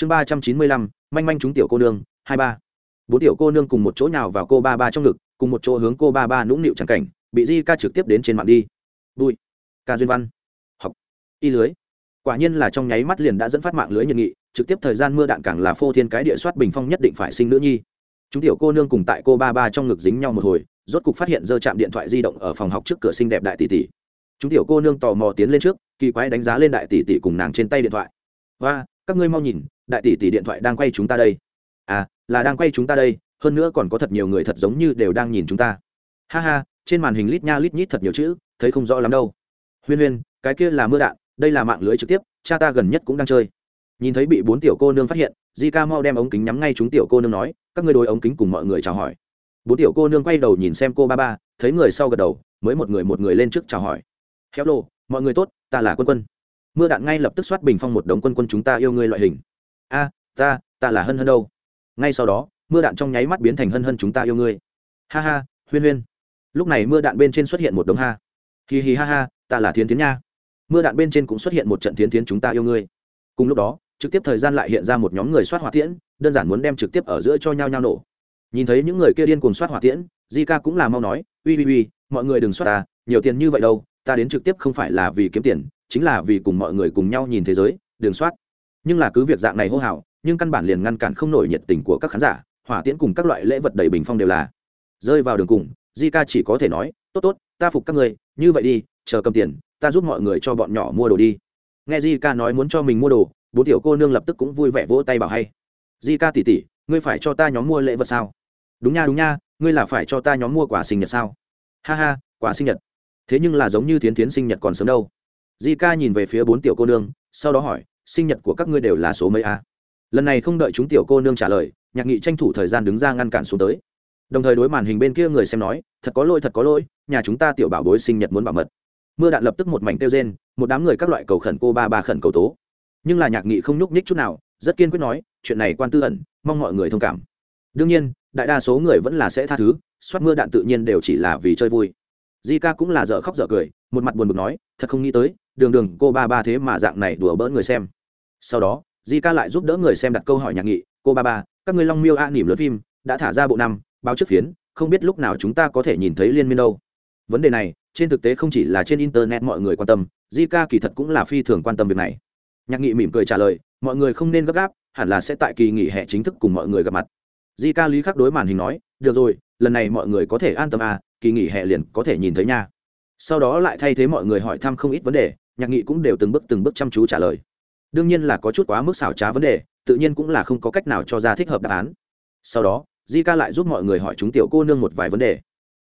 chương ba trăm chín mươi lăm, manh manh chúng tiểu cô nương, hai ba. Bốn tiểu cô nương cùng một chỗ nào vào cô ba ba trong ngực, cùng một chỗ hướng cô ba ba nũng nịu chẳng cảnh, bị di ca trực tiếp đến trên mạng đi. Bụi. Ca duyên văn. Học. Y lưới. Quả nhiên là trong nháy mắt liền đã dẫn phát mạng lưới nhiệt nghị, trực tiếp thời gian mưa đạn càng là phô thiên cái địa soát bình phong nhất định phải sinh nữ nhi. Chúng tiểu cô nương cùng tại cô ba ba trong ngực dính nhau một hồi, rốt cục phát hiện dơ chạm điện thoại di động ở phòng học trước cửa xinh đẹp đại tỷ tỷ. Chúng tiểu cô nương tò mò tiến lên trước, kỳ quái đánh giá lên đại tỷ tỷ cùng nàng trên tay điện thoại. Và các ngươi mau nhìn đại tỷ tỷ điện thoại đang quay chúng ta đây. À là đang quay chúng ta đây, hơn nữa còn có thật nhiều người thật giống như đều đang nhìn chúng ta. Ha ha, trên màn hình lít nha lít nhít thật nhiều chữ, thấy không rõ lắm đâu. Huyên huyên, cái kia là mưa đạn, đây là mạng lưới trực tiếp, cha ta gần nhất cũng đang chơi. Nhìn thấy bị bốn tiểu cô nương phát hiện di ca mau đem ống kính nhắm ngay chúng tiểu cô nương nói, các ngươi đôi ống kính cùng mọi người chào hỏi. Bốn tiểu cô nương quay đầu nhìn xem cô ba ba, thấy người sau gật đầu, mới một người một người lên trước chào hỏi. Khéo lô mọi người tốt, ta là quân quân. Mưa đạn ngay lập tức soát bình phong một đống quân quân chúng ta yêu ngươi loại hình a ta ta là hân hân đâu? Ngay sau đó mưa đạn trong nháy mắt biến thành hân hân chúng ta yêu ngươi. Ha ha huyên huyên. Lúc này mưa đạn bên trên xuất hiện một đống ha. Hì hì ha ha ta là thiến tiến nha. Mưa đạn bên trên cũng xuất hiện một trận thiến tiến chúng ta yêu ngươi. Cùng lúc đó trực tiếp thời gian lại hiện ra một nhóm người soát hỏa tiễn đơn giản muốn đem trực tiếp ở giữa cho nhau nhau nổ. Nhìn thấy những người kia điên cuồng soát hỏa tiễn di ca cũng là mau nói ui ui ui, mọi người đừng soát ta nhiều tiền như vậy đâu ta đến trực tiếp không phải là vì kiếm tiền chính là vì cùng mọi người cùng nhau nhìn thế giới đường soát nhưng là cứ việc dạng này hô hào, nhưng căn bản liền ngăn cản không nổi nhiệt tình của các khán giả, hỏa tiễn cùng các loại lễ vật đầy bình phong đều là. Rơi vào đường cùng di ca chỉ có thể nói, tốt tốt, ta phục các người như vậy đi, chờ cầm tiền, ta giúp mọi người cho bọn nhỏ mua đồ đi. Nghe di ca nói muốn cho mình mua đồ, bố tiểu cô nương lập tức cũng vui vẻ vỗ tay bảo hay. Di ca tỉ tỉ ngươi phải cho ta nhóm mua lễ vật sao? Đúng nha đúng nha, ngươi là phải cho ta nhóm mua quà sinh nhật sao? Ha ha, quà sinh nhật. Thế nhưng là giống như thiến thiến sinh nhật còn sớm đâu. Di ca nhìn về phía bốn tiểu cô nương, sau đó hỏi sinh nhật của các ngươi đều là số mấy a? Lần này không đợi chúng tiểu cô nương trả lời, nhạc nghị tranh thủ thời gian đứng ra ngăn cản xuống tới. Đồng thời đối màn hình bên kia người xem nói, thật có lỗi, thật có lỗi, nhà chúng ta tiểu bảo bối sinh nhật muốn bảo mật. Mưa đạn lập tức một mảnh kêu rên, một đám người các loại cầu khẩn cô ba ba khẩn cầu tố. Nhưng là nhạc nghị không nhúc nhích chút nào, rất kiên quyết nói, chuyện này quan tư ẩn, mong mọi người thông cảm. Đương nhiên, đại đa số người vẫn là sẽ tha thứ, soát mưa đạn tự nhiên đều chỉ là vì chơi vui. Di ca cũng là dở khóc dở cười, một mặt buồn bực nói, thật không nghĩ tới, đường đường cô ba ba thế mà dạng này đùa bỡn người xem sau đó, di ca lại giúp đỡ người xem đặt câu hỏi nhạc nghị, cô ba ba, các người long miêu a nỉm lớn phim, đã thả ra bộ năm, báo trước phiến, không biết lúc nào chúng ta có thể nhìn thấy liên miên đâu. Vấn đề này, trên thực tế không chỉ là trên internet mọi người quan tâm, di ca kỳ thật cũng là phi thường quan tâm việc này. Nhạc nghị mỉm cười trả lời, mọi người không nên gấp gáp, hẳn là sẽ tại kỳ nghỉ hè chính thức cùng mọi người gặp mặt. Di ca lý khắc đối màn hình nói, được rồi, lần này mọi người có thể an tâm à kỳ nghỉ hè liền có thể nhìn thấy nha. Sau đó lại thay thế mọi người hỏi thăm không ít vấn đề, nhạc nghị cũng đều từng bước từng bước chăm chú trả lời đương nhiên là có chút quá mức xảo trá vấn đề, tự nhiên cũng là không có cách nào cho ra thích hợp đáp án. Sau đó di ca lại giúp mọi người hỏi chúng tiểu cô nương một vài vấn đề.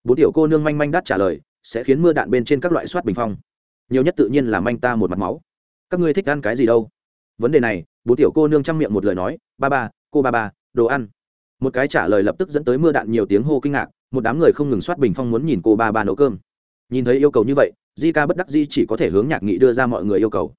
Bốn tiểu cô nương manh manh đắt trả lời, sẽ khiến mưa đạn bên trên các loại soát bình phong. Nhiều nhất tự nhiên là manh ta một mặt máu. Các ngươi thích ăn cái gì đâu? Vấn đề này, bốn tiểu cô nương chăm miệng một lời nói, ba ba, cô ba ba, đồ ăn. Một cái trả lời lập tức dẫn tới mưa đạn nhiều tiếng hô kinh ngạc, một đám người không ngừng soát bình phong muốn nhìn cô ba ba nấu cơm. Nhìn thấy yêu cầu như vậy di ca bất đắc di chỉ có thể hướng nhạc nghị đưa ra mọi người yêu cầu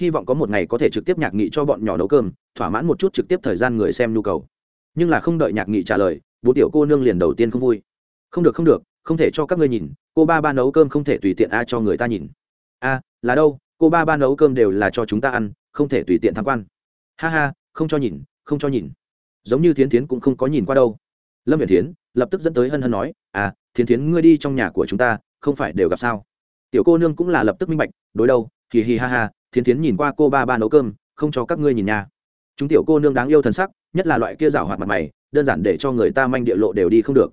hy vọng có một ngày có thể trực tiếp nhạc nghị cho bọn nhỏ nấu cơm, thỏa mãn một chút trực tiếp thời gian người xem nhu cầu. Nhưng là không đợi nhạc nghị trả lời, bố tiểu cô nương liền đầu tiên không vui. Không được không được, không thể cho các ngươi nhìn, cô ba ba nấu cơm không thể tùy tiện a cho người ta nhìn. A là đâu, cô ba ba nấu cơm đều là cho chúng ta ăn, không thể tùy tiện tham quan. Ha ha, không cho nhìn, không cho nhìn. Giống như thiến thiến cũng không có nhìn qua đâu. Lâm viện thiến lập tức dẫn tới hân hân nói à thiến thiến, ngươi đi trong nhà của chúng ta, không phải đều gặp sao? Tiểu cô nương cũng là lập tức minh bạch, đối đâu, hì hì ha ha thiến thiến nhìn qua cô ba ba nấu cơm, không cho các ngươi nhìn nhà chúng tiểu cô nương đáng yêu thần sắc, nhất là loại kia rảo hoạt mặt mày, đơn giản để cho người ta manh địa lộ đều đi không được.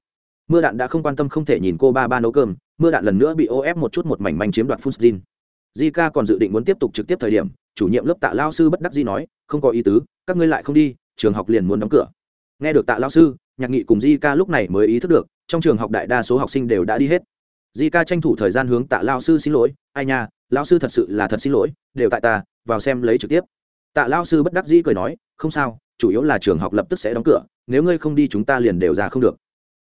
Mưa đạn đã không quan tâm không thể nhìn cô ba ba nấu cơm, mưa đạn lần nữa bị ô ép một chút một mảnh manh chiếm đoạt phun Di còn dự định muốn tiếp tục trực tiếp thời điểm, chủ nhiệm lớp tạ lao sư bất đắc di nói, không có ý tứ, các ngươi lại không đi, trường học liền muốn đóng cửa. Nghe được tạ lao sư, nhạc nghị cùng di lúc này mới ý thức được, trong trường học đại đa số học sinh đều đã đi hết di Ca tranh thủ thời gian hướng tạ lao sư xin lỗi, ai nha, lao sư thật sự là thật xin lỗi, đều tại ta, vào xem lấy trực tiếp. Tạ lao sư bất đắc dĩ cười nói, không sao, chủ yếu là trường học lập tức sẽ đóng cửa, nếu ngươi không đi chúng ta liền đều ra không được.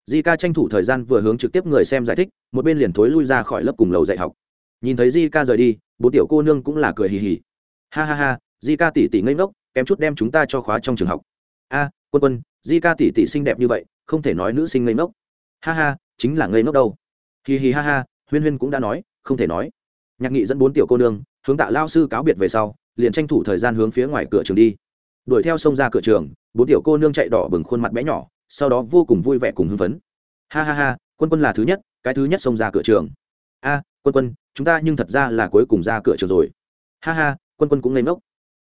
Di Ca tranh thủ thời gian vừa hướng trực tiếp người xem giải thích, một bên liền thối lui ra khỏi lớp cùng lầu dạy học. Nhìn thấy di Ca rời đi bố tiểu cô nương cũng là cười hì hì. Ha ha ha, di ca tỷ tỷ ngây ngốc, kém chút đem chúng ta cho khóa trong trường học. A, quân quân, di ca tỷ tỷ xinh đẹp như vậy, không thể nói nữ sinh ngây ngốc. Ha ha, chính là ngây ngốc đâu hì hì ha ha, huyên huyên cũng đã nói, không thể nói. Nhạc nghị dẫn bốn tiểu cô nương, hướng tạ lao sư cáo biệt về sau, liền tranh thủ thời gian hướng phía ngoài cửa trường đi. Đuổi theo sông ra cửa trường, bốn tiểu cô nương chạy đỏ bừng khuôn mặt bé nhỏ, sau đó vô cùng vui vẻ cùng hưng phấn. Ha ha ha, quân quân là thứ nhất, cái thứ nhất xông ra cửa trường. A, quân quân, chúng ta nhưng thật ra là cuối cùng ra cửa trường rồi. Ha ha, quân quân cũng lên ngốc.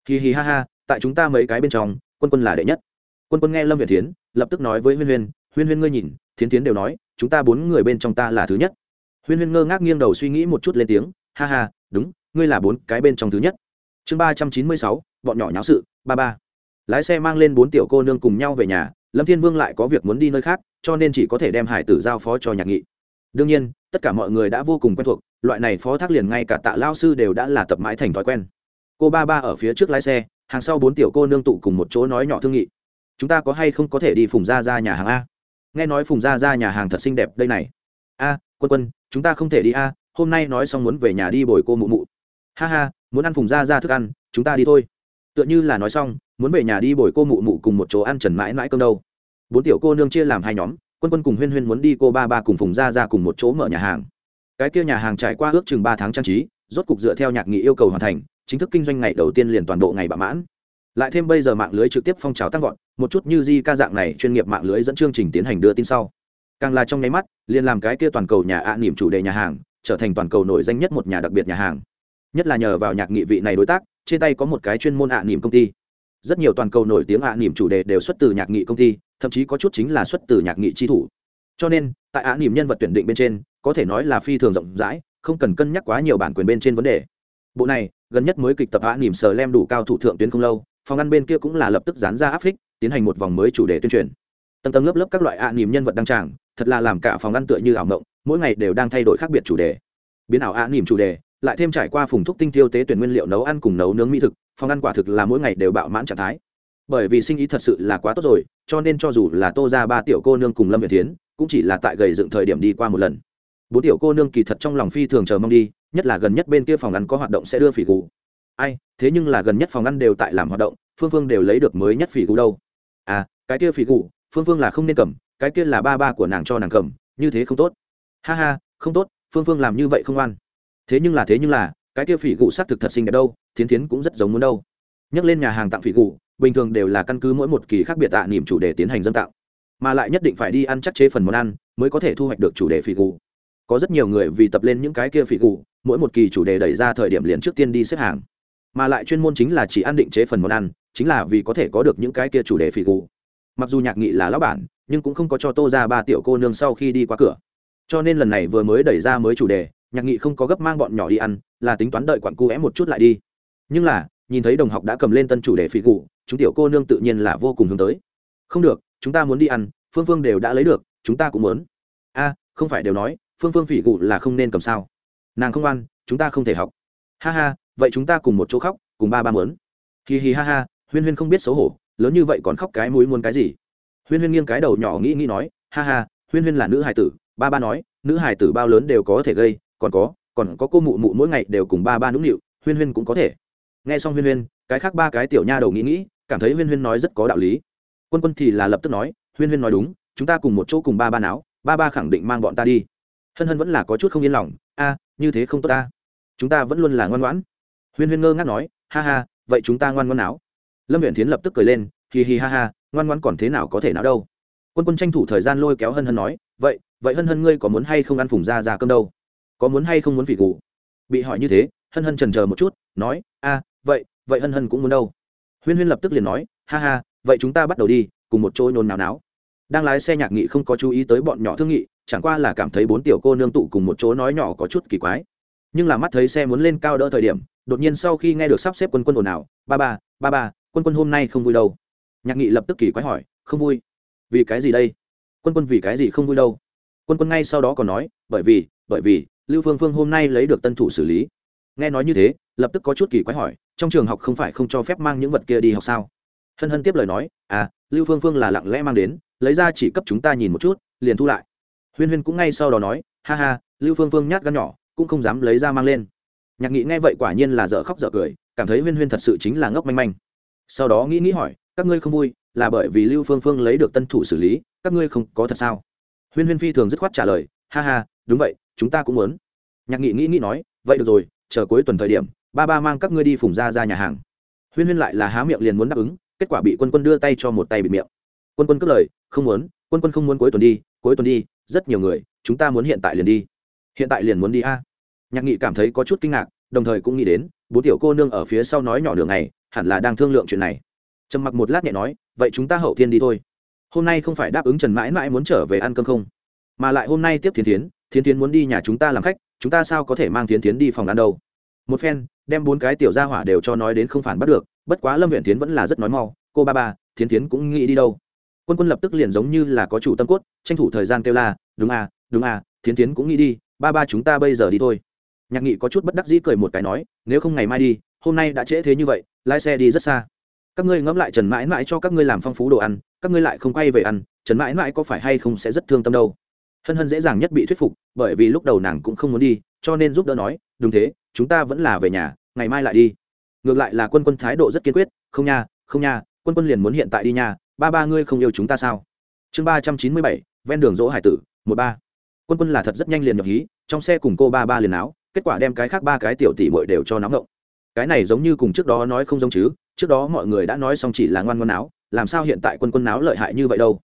Hì hì ha ha, tại chúng ta mấy cái bên trong, quân quân là đệ nhất. Quân quân nghe lâm việt thiến, lập tức nói với huyên huyên huyên huyên ngươi nhìn, thiến thiến đều nói chúng ta bốn người bên trong ta là thứ nhất. Huyên huyên ngơ ngác nghiêng đầu suy nghĩ một chút lên tiếng, ha ha, đúng, ngươi là bốn cái bên trong thứ nhất. Chương ba trăm chín mươi sáu, bọn nhỏ nháo sự, ba ba. Lái xe mang lên bốn tiểu cô nương cùng nhau về nhà, lâm thiên vương lại có việc muốn đi nơi khác, cho nên chỉ có thể đem hải tử giao phó cho nhạc nghị. Đương nhiên, tất cả mọi người đã vô cùng quen thuộc, loại này phó thác liền ngay cả tạ lao sư đều đã là tập mãi thành thói quen. Cô ba ba ở phía trước lái xe, hàng sau bốn tiểu cô nương tụ cùng một chỗ nói nhỏ thương nghị. Chúng ta có hay không có thể đi phùng ra ra nhà hàng a? Nghe nói phùng Gia ra nhà hàng thật xinh đẹp đây này. A, quân quân, chúng ta không thể đi a, hôm nay nói xong muốn về nhà đi bồi cô mụ mụ. Ha ha, muốn ăn phùng Gia ra thức ăn, chúng ta đi thôi. Tựa như là nói xong, muốn về nhà đi bồi cô mụ mụ cùng một chỗ ăn trần mãi mãi cơm đâu. Bốn tiểu cô nương chia làm hai nhóm, quân quân cùng huyên huyên muốn đi cô ba ba cùng phùng Gia ra cùng một chỗ mở nhà hàng. Cái kia nhà hàng trải qua ước chừng ba tháng trang trí, rốt cục dựa theo nhạc nghị yêu cầu hoàn thành, chính thức kinh doanh ngày đầu tiên liền toàn bộ ngày bạ mãn lại thêm bây giờ mạng lưới trực tiếp phong trào tăng vọt, một chút như di ca dạng này chuyên nghiệp mạng lưới dẫn chương trình tiến hành đưa tin sau. Càng là trong nháy mắt, liền làm cái kia toàn cầu nhà ạ niệm chủ đề nhà hàng, trở thành toàn cầu nổi danh nhất một nhà đặc biệt nhà hàng. Nhất là nhờ vào nhạc nghị vị này đối tác, trên tay có một cái chuyên môn ạ niệm công ty. Rất nhiều toàn cầu nổi tiếng ạ niệm chủ đề đều xuất từ nhạc nghị công ty, thậm chí có chút chính là xuất từ nhạc nghị chi thủ. Cho nên, tại ạ niệm nhân vật tuyển định bên trên, có thể nói là phi thường rộng rãi, không cần cân nhắc quá nhiều bản quyền bên trên vấn đề. Bộ này, gần nhất mới kịch tập ạ niệm sờ lem đủ cao thủ thượng tuyến không lâu phòng ăn bên kia cũng là lập tức dán ra áp phích, tiến hành một vòng mới chủ đề tuyên truyền. Tầng tầng lớp lớp các loại ạ niệm nhân vật đăng tràng, thật là làm cả phòng ăn tựa như ảo mộng, mỗi ngày đều đang thay đổi khác biệt chủ đề. Biến ảo ạ niệm chủ đề, lại thêm trải qua phùng thúc tinh tiêu tế tuyển nguyên liệu nấu ăn cùng nấu nướng mỹ thực, phòng ăn quả thực là mỗi ngày đều bạo mãn trạng thái. Bởi vì sinh ý thật sự là quá tốt rồi, cho nên cho dù là tô ra ba tiểu cô nương cùng lâm việt tiến cũng chỉ là tại gầy dựng thời điểm đi qua một lần. Bốn tiểu cô nương kỳ thật trong lòng phi thường chờ mong đi, nhất là gần nhất bên kia phòng ăn có hoạt động sẽ đưa phỉ cụ ai, thế nhưng là gần nhất phòng ăn đều tại làm hoạt động, phương phương đều lấy được mới nhất phỉ gù đâu. À cái kia phỉ gù, phương phương là không nên cầm, cái kia là ba ba của nàng cho nàng cầm, như thế không tốt. Ha ha, không tốt, phương phương làm như vậy không ăn thế nhưng là, thế nhưng là, cái kia phỉ gù xác thực thật xinh đẹp đâu, thiến thiến cũng rất giống muốn đâu. Nhắc lên nhà hàng tặng phỉ gù, bình thường đều là căn cứ mỗi một kỳ khác biệt tạ niềm chủ đề tiến hành dân tạo mà lại nhất định phải đi ăn chắc chế phần món ăn, mới có thể thu hoạch được chủ đề phỉ gù. Có rất nhiều người vì tập lên những cái kia phỉ gù, mỗi một kỳ chủ đề đẩy ra thời điểm liền trước tiên đi xếp hàng mà lại chuyên môn chính là chỉ ăn định chế phần món ăn, chính là vì có thể có được những cái kia chủ đề phỉ cụ mặc dù nhạc nghị là lão bản, nhưng cũng không có cho tô ra ba tiểu cô nương sau khi đi qua cửa. Cho nên lần này vừa mới đẩy ra mới chủ đề, nhạc nghị không có gấp mang bọn nhỏ đi ăn, là tính toán đợi quặn cu é một chút lại đi. Nhưng là, nhìn thấy đồng học đã cầm lên tân chủ đề phỉ cụ chúng tiểu cô nương tự nhiên là vô cùng hướng tới. Không được, chúng ta muốn đi ăn, phương phương đều đã lấy được, chúng ta cũng muốn. A, không phải đều nói, phương phương phỉ cụ là không nên cầm sao. Nàng không ăn, chúng ta không thể học. Ha ha vậy chúng ta cùng một chỗ khóc, cùng ba ba mớn. Hì hì ha ha, huyên huyên không biết xấu hổ, lớn như vậy còn khóc cái mũi muốn cái gì? Huyên huyên nghiêng cái đầu nhỏ nghĩ nghĩ nói, ha ha, huyên huyên là nữ hài tử, ba ba nói, nữ hài tử bao lớn đều có thể gây, còn có còn có cô mụ mụ mỗi ngày đều cùng ba ba nũng nịu, huyên huyên cũng có thể. Nghe xong huyên huyên, cái khác ba cái tiểu nha đầu nghĩ nghĩ, cảm thấy huyên huyên nói rất có đạo lý. Quân quân thì là lập tức nói, huyên huyên nói đúng, chúng ta cùng một chỗ cùng ba ba náo, ba ba khẳng định mang bọn ta đi. Hân hân vẫn là có chút không yên lòng, a, như thế không tốt ta. Chúng ta vẫn luôn là ngoan ngoãn huyên huyên ngơ ngác nói, ha ha, vậy chúng ta ngoan ngoan não lâm huyện tiến lập tức cười lên hì hì ha ha, ngoan ngoan còn thế nào có thể nào đâu. Quân quân tranh thủ thời gian lôi kéo hân hân nói, vậy vậy hân hân ngươi có muốn hay không ăn phùng ra ra cơm đâu? Có muốn hay không muốn vị gù? Bị hỏi như thế, hân hân trần chờ một chút, nói, a, vậy vậy hân hân cũng muốn đâu? Huyên huyên lập tức liền nói, ha ha, vậy chúng ta bắt đầu đi, cùng một chỗ nôn náo náo. Đang lái xe nhạc nghị không có chú ý tới bọn nhỏ thương nghị, chẳng qua là cảm thấy bốn tiểu cô nương tụ cùng một chỗ nói nhỏ có chút kỳ quái. Nhưng là mắt thấy xe muốn lên cao đỡ thời điểm đột nhiên sau khi nghe được sắp xếp quân quân ồn ào, ba ba ba ba, quân quân hôm nay không vui đâu. Nhạc nghị lập tức kỳ quái hỏi, không vui? Vì cái gì đây? Quân quân vì cái gì không vui đâu? Quân quân ngay sau đó còn nói, bởi vì bởi vì, lưu phương phương hôm nay lấy được tân thủ xử lý. Nghe nói như thế, lập tức có chút kỳ quái hỏi, trong trường học không phải không cho phép mang những vật kia đi học sao? Hân hân tiếp lời nói à lưu phương phương là lặng lẽ mang đến, lấy ra chỉ cấp chúng ta nhìn một chút, liền thu lại. Huyên huyên cũng ngay sau đó nói, ha ha, lưu phương phương nhát gan nhỏ, cũng không dám lấy ra mang lên nhạc nghị nghe vậy quả nhiên là dở khóc dở cười, cảm thấy huyên huyên thật sự chính là ngốc manh manh. Sau đó nghĩ nghĩ hỏi, các ngươi không vui, là bởi vì lưu phương phương lấy được tân thủ xử lý, các ngươi không có thật sao? Huyên huyên phi thường dứt khoát trả lời, ha ha, đúng vậy, chúng ta cũng muốn. Nhạc nghị nghĩ nghĩ nói, vậy được rồi, chờ cuối tuần thời điểm, ba ba mang các ngươi đi phùng ra ra nhà hàng. Huyên huyên lại là há miệng liền muốn đáp ứng, kết quả bị quân quân đưa tay cho một tay bị miệng. Quân quân cất lời, không muốn, quân quân không muốn cuối tuần đi, cuối tuần đi, rất nhiều người, chúng ta muốn hiện tại liền đi. Hiện tại liền muốn đi a nhạc nghị cảm thấy có chút kinh ngạc, đồng thời cũng nghĩ đến, bố tiểu cô nương ở phía sau nói nhỏ đường này hẳn là đang thương lượng chuyện này. Trầm mặc một lát nhẹ nói, vậy chúng ta hậu thiên đi thôi. Hôm nay không phải đáp ứng trần mãi mãi muốn trở về ăn cơm không? Mà lại hôm nay tiếp thiến tiến thiến tiến muốn đi nhà chúng ta làm khách, chúng ta sao có thể mang thiến tiến đi phòng ăn đâu? Một phen, đem bốn cái tiểu gia hỏa đều cho nói đến không phản bắt được, bất quá lâm huyện tiến vẫn là rất nói mau, cô ba ba, thiến tiến cũng nghĩ đi đâu? Quân quân lập tức liền giống như là có chủ tâm cốt, tranh thủ thời gian kêu la, đúng à đúng à thiến tiến cũng nghĩ đi, ba ba chúng ta bây giờ đi thôi nhạc nghị có chút bất đắc dĩ cười một cái nói, nếu không ngày mai đi, hôm nay đã trễ thế như vậy, lái xe đi rất xa. Các ngươi ngẫm lại trần mãi mãi cho các ngươi làm phong phú đồ ăn, các ngươi lại không quay về ăn, trần mãi mãi có phải hay không sẽ rất thương tâm đâu? Hân hân dễ dàng nhất bị thuyết phục, bởi vì lúc đầu nàng cũng không muốn đi, cho nên giúp đỡ nói, đúng thế, chúng ta vẫn là về nhà, ngày mai lại đi. Ngược lại là quân quân thái độ rất kiên quyết, không nha không nha, quân quân liền muốn hiện tại đi nha, ba ba ngươi không yêu chúng ta sao? Chương ba trăm chín mươi bảy, ven đường dỗ hải tử, một ba. Quân quân là thật rất nhanh liền nhập hí, trong xe cùng cô ba ba liền áo kết quả đem cái khác ba cái tiểu tỷ bội đều cho nóng ngộng cái này giống như cùng trước đó nói không giống chứ, trước đó mọi người đã nói xong chỉ là ngoan ngoan áo làm sao hiện tại quân quân áo lợi hại như vậy đâu?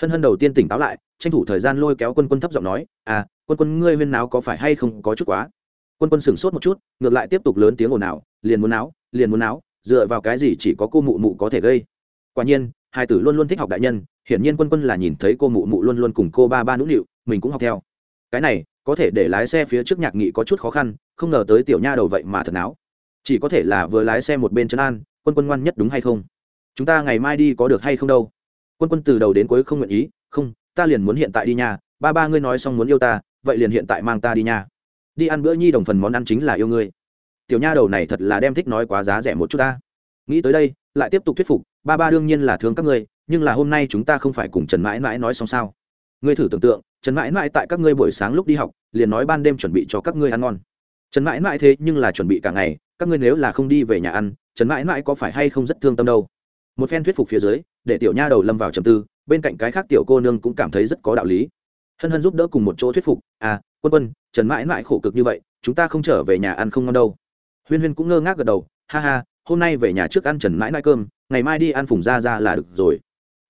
Hân hân đầu tiên tỉnh táo lại, tranh thủ thời gian lôi kéo quân quân thấp giọng nói à quân quân ngươi huyên náo có phải hay không có chút quá? Quân quân sửng sốt một chút, ngược lại tiếp tục lớn tiếng ồn ào, liền muốn áo liền muốn áo dựa vào cái gì chỉ có cô mụ mụ có thể gây? Quả nhiên, hai tử luôn luôn thích học đại nhân, hiển nhiên quân quân là nhìn thấy cô mụ mụ luôn luôn cùng cô ba ba nũng nịu, mình cũng học theo. Cái này có thể để lái xe phía trước nhạc nghị có chút khó khăn, không ngờ tới tiểu nha đầu vậy mà thật áo chỉ có thể là vừa lái xe một bên chân an, quân quân ngoan nhất đúng hay không? Chúng ta ngày mai đi có được hay không đâu? Quân quân từ đầu đến cuối không nguyện ý, không, ta liền muốn hiện tại đi nhà ba ba ngươi nói xong muốn yêu ta, vậy liền hiện tại mang ta đi nhà đi ăn bữa nhi đồng phần món ăn chính là yêu ngươi. Tiểu nha đầu này thật là đem thích nói quá giá rẻ một chút ta. Nghĩ tới đây, lại tiếp tục thuyết phục, ba ba đương nhiên là thương các ngươi, nhưng là hôm nay chúng ta không phải cùng trần mãi mãi nói xong sao? Ngươi thử tưởng tượng trần mãi mãi tại các ngươi buổi sáng lúc đi học, liền nói ban đêm chuẩn bị cho các ngươi ăn ngon. Trần mãi mãi thế nhưng là chuẩn bị cả ngày, các ngươi nếu là không đi về nhà ăn, trần mãi mãi có phải hay không rất thương tâm đâu? Một phen thuyết phục phía dưới, để tiểu nha đầu lâm vào trầm tư, bên cạnh cái khác tiểu cô nương cũng cảm thấy rất có đạo lý. Hân hân giúp đỡ cùng một chỗ thuyết phục à quân quân, trần mãi mãi khổ cực như vậy, chúng ta không trở về nhà ăn không ngon đâu. Huyên huyên cũng ngơ ngác gật đầu, ha ha, hôm nay về nhà trước ăn trần mãi mãi cơm, ngày mai đi ăn phùng ra ra là được rồi.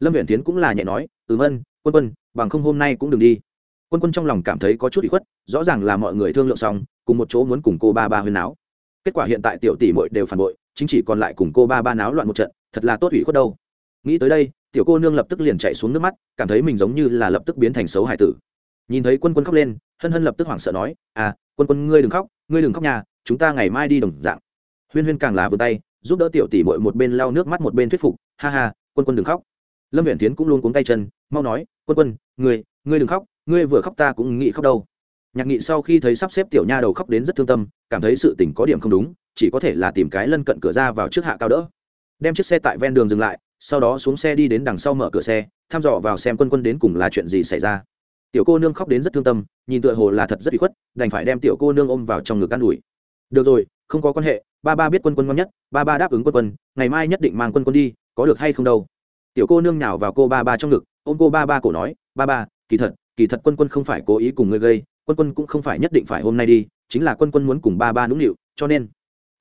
Lâm viện tiến cũng là nhẹ nói ừm, ân, quân quân, bằng không hôm nay cũng đừng đi. Quân quân trong lòng cảm thấy có chút bị khuất, rõ ràng là mọi người thương lượng xong, cùng một chỗ muốn cùng cô ba ba huyên náo. Kết quả hiện tại tiểu tỷ mội đều phản bội, chính chỉ còn lại cùng cô ba ba náo loạn một trận, thật là tốt ủy khuất đâu. Nghĩ tới đây, tiểu cô nương lập tức liền chạy xuống nước mắt, cảm thấy mình giống như là lập tức biến thành xấu hải tử. Nhìn thấy quân quân khóc lên, hân hân lập tức hoảng sợ nói à quân quân, ngươi đừng khóc, ngươi đừng khóc nhà chúng ta ngày mai đi đồng dạng. Huyên huyên càng là vươn tay, giúp đỡ tiểu tỷ mội một bên lau nước mắt một bên thuyết phục, ha ha, quân quân đừng khóc lâm viện tiến cũng luôn cuống tay chân, mau nói, quân quân, ngươi ngươi đừng khóc, ngươi vừa khóc ta cũng nghĩ khóc đâu. Nhạc nghị sau khi thấy sắp xếp tiểu nha đầu khóc đến rất thương tâm, cảm thấy sự tình có điểm không đúng, chỉ có thể là tìm cái lân cận cửa ra vào trước hạ cao đỡ. Đem chiếc xe tại ven đường dừng lại, sau đó xuống xe đi đến đằng sau mở cửa xe, thăm dò vào xem quân quân đến cùng là chuyện gì xảy ra. Tiểu cô nương khóc đến rất thương tâm, nhìn tựa hồ là thật rất bị khuất, đành phải đem tiểu cô nương ôm vào trong ngực ă n ủi. Được rồi, không có quan hệ, ba ba biết quân quân ngon nhất, ba ba đáp ứng quân quân, ngày mai nhất định mang quân quân đi, có được hay không đâu? Tiểu cô nương nhào vào cô ba ba trong ngực, ôm cô ba ba cổ nói, ba ba, kỳ thật kỳ thật quân quân không phải cố ý cùng ngươi gây, quân quân cũng không phải nhất định phải hôm nay đi, chính là quân quân muốn cùng ba ba nũng nịu, cho nên.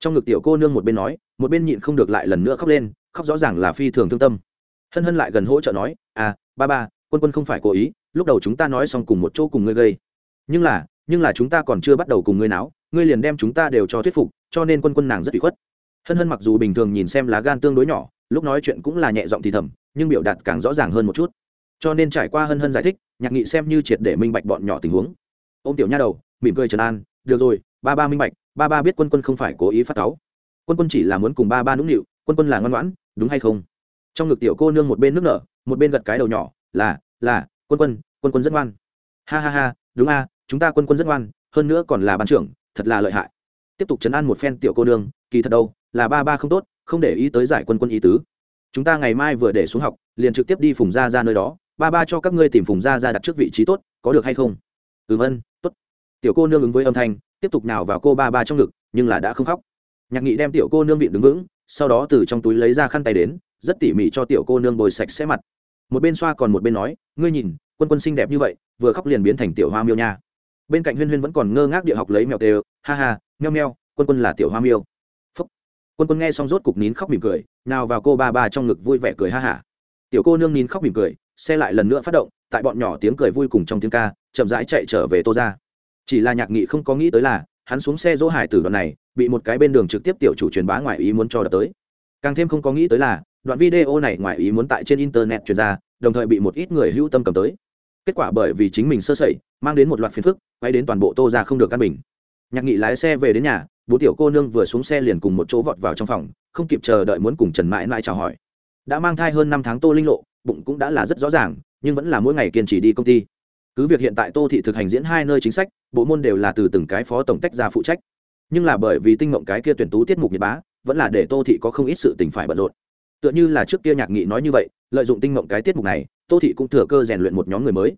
Trong ngực tiểu cô nương một bên nói, một bên nhịn không được lại lần nữa khóc lên, khóc rõ ràng là phi thường thương tâm. Hân hân lại gần hỗ trợ nói à ba ba, quân quân không phải cố ý, lúc đầu chúng ta nói xong cùng một chỗ cùng ngươi gây. Nhưng là nhưng là chúng ta còn chưa bắt đầu cùng ngươi náo, ngươi liền đem chúng ta đều cho thuyết phục, cho nên quân quân nàng rất bị khuất. Hân hân mặc dù bình thường nhìn xem lá gan tương đối nhỏ, lúc nói chuyện cũng là nhẹ giọng thì thầm nhưng biểu đạt càng rõ ràng hơn một chút. Cho nên trải qua hân hân giải thích, nhạc nghị xem như triệt để minh bạch bọn nhỏ tình huống. Ô m tiểu nha đầu, mỉm cười trần an, được rồi, ba ba minh bạch, ba ba biết quân quân không phải cố ý phát cáu. Quân quân chỉ là muốn cùng ba ba nũng nịu, quân quân là ngoan ngoãn, đúng hay không? Trong ngực tiểu cô nương một bên nước nở, một bên gật cái đầu nhỏ, là là, quân quân quân quân rất ngoan. Ha ha ha, đúng a, chúng ta quân quân rất ngoan, hơn nữa còn là ban trưởng, thật là lợi hại. Tiếp tục chấn an một phen tiểu cô nương, kỳ thật đâu, là ba ba không tốt, không để ý tới giải quân quân ý tứ chúng ta ngày mai vừa để xuống học, liền trực tiếp đi phùng ra ra nơi đó. Ba ba cho các ngươi tìm phùng ra ra đặt trước vị trí tốt, có được hay không? Ừm, ân, tốt. Tiểu cô nương ứng với âm thanh, tiếp tục nào vào cô ba ba trong ngực, nhưng là đã không khóc. Nhạc nghị đem tiểu cô nương vịn đứng vững, sau đó từ trong túi lấy ra khăn tay đến, rất tỉ mỉ cho tiểu cô nương bồi sạch sẽ mặt. Một bên xoa còn một bên nói, ngươi nhìn, quân quân xinh đẹp như vậy, vừa khóc liền biến thành tiểu hoa miêu nha. Bên cạnh huyên huyên vẫn còn ngơ ngác địa học lấy mèo tê ha ha meo meo quân quân là tiểu hoa miêu quân quân nghe xong rốt cục nín khóc mỉm cười, nào vào cô ba ba trong ngực vui vẻ cười ha hả. Tiểu cô nương nín khóc mỉm cười, xe lại lần nữa phát động, tại bọn nhỏ tiếng cười vui cùng trong tiếng ca, chậm rãi chạy trở về tô ra chỉ là nhạc nghị không có nghĩ tới là, hắn xuống xe dỗ hải từ đoạn này, bị một cái bên đường trực tiếp tiểu chủ truyền bá ngoài ý muốn cho đập tới. Càng thêm không có nghĩ tới là, đoạn video này ngoài ý muốn tại trên internet truyền ra, đồng thời bị một ít người hữu tâm cầm tới. Kết quả bởi vì chính mình sơ sẩy, mang đến một loạt phiền phức, quay đến toàn bộ tô ra không được căn bình. Nhạc nghị lái xe về đến nhà bố tiểu cô nương vừa xuống xe liền cùng một chỗ vọt vào trong phòng, không kịp chờ đợi muốn cùng trần mãi mãi chào hỏi. Đã mang thai hơn năm tháng tô linh lộ, bụng cũng đã là rất rõ ràng, nhưng vẫn là mỗi ngày kiên trì đi công ty. Cứ việc hiện tại tô thị thực hành diễn hai nơi chính sách, bộ môn đều là từ từng cái phó tổng tách ra phụ trách. Nhưng là bởi vì tinh mộng cái kia tuyển tú tiết mục nhật bá, vẫn là để tô thị có không ít sự tình phải bận rộn. Tựa như là trước kia nhạc nghị nói như vậy, lợi dụng tinh mộng cái tiết mục này, tô thị cũng thừa cơ rèn luyện một nhóm người mới.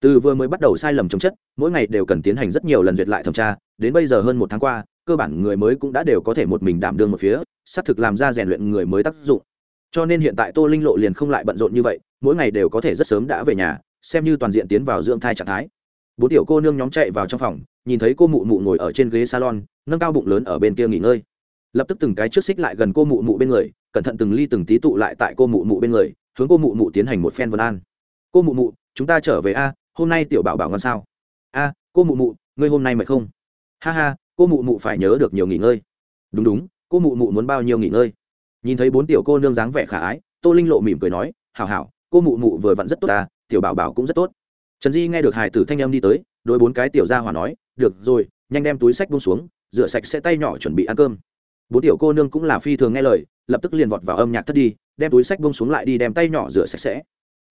Từ vừa mới bắt đầu sai lầm chống chất, mỗi ngày đều cần tiến hành rất nhiều lần duyệt lại thẩm tra, đến bây giờ hơn một tháng qua cơ bản người mới cũng đã đều có thể một mình đảm đương một phía, xác thực làm ra rèn luyện người mới tác dụng. Cho nên hiện tại tô linh lộ liền không lại bận rộn như vậy, mỗi ngày đều có thể rất sớm đã về nhà, xem như toàn diện tiến vào dưỡng thai trạng thái. Bốn tiểu cô nương nhóm chạy vào trong phòng, nhìn thấy cô mụ mụ ngồi ở trên ghế salon, nâng cao bụng lớn ở bên kia nghỉ ngơi. Lập tức từng cái trước xích lại gần cô mụ mụ bên người, cẩn thận từng ly từng tí tụ lại tại cô mụ mụ bên người, hướng cô mụ mụ tiến hành một phen vân an. Cô mụ mụ, chúng ta trở về a, hôm nay tiểu bảo bảo ngon sao? A, cô mụ mụ, ngươi hôm nay mệt không? Ha ha cô mụ mụ phải nhớ được nhiều nghỉ ngơi. Đúng đúng, cô mụ mụ muốn bao nhiêu nghỉ ngơi? Nhìn thấy bốn tiểu cô nương dáng vẻ khả ái, tô linh lộ mỉm cười nói, hảo hảo, cô mụ mụ vừa vặn rất tốt ta, tiểu bảo bảo cũng rất tốt. Trần di nghe được hài tử thanh em đi tới đôi bốn cái tiểu ra hỏa nói, được rồi, nhanh đem túi sách bông xuống, rửa sạch sẽ tay nhỏ chuẩn bị ăn cơm. Bốn tiểu cô nương cũng là phi thường nghe lời, lập tức liền vọt vào âm nhạc thất đi, đem túi sách bông xuống lại đi đem tay nhỏ rửa sạch sẽ.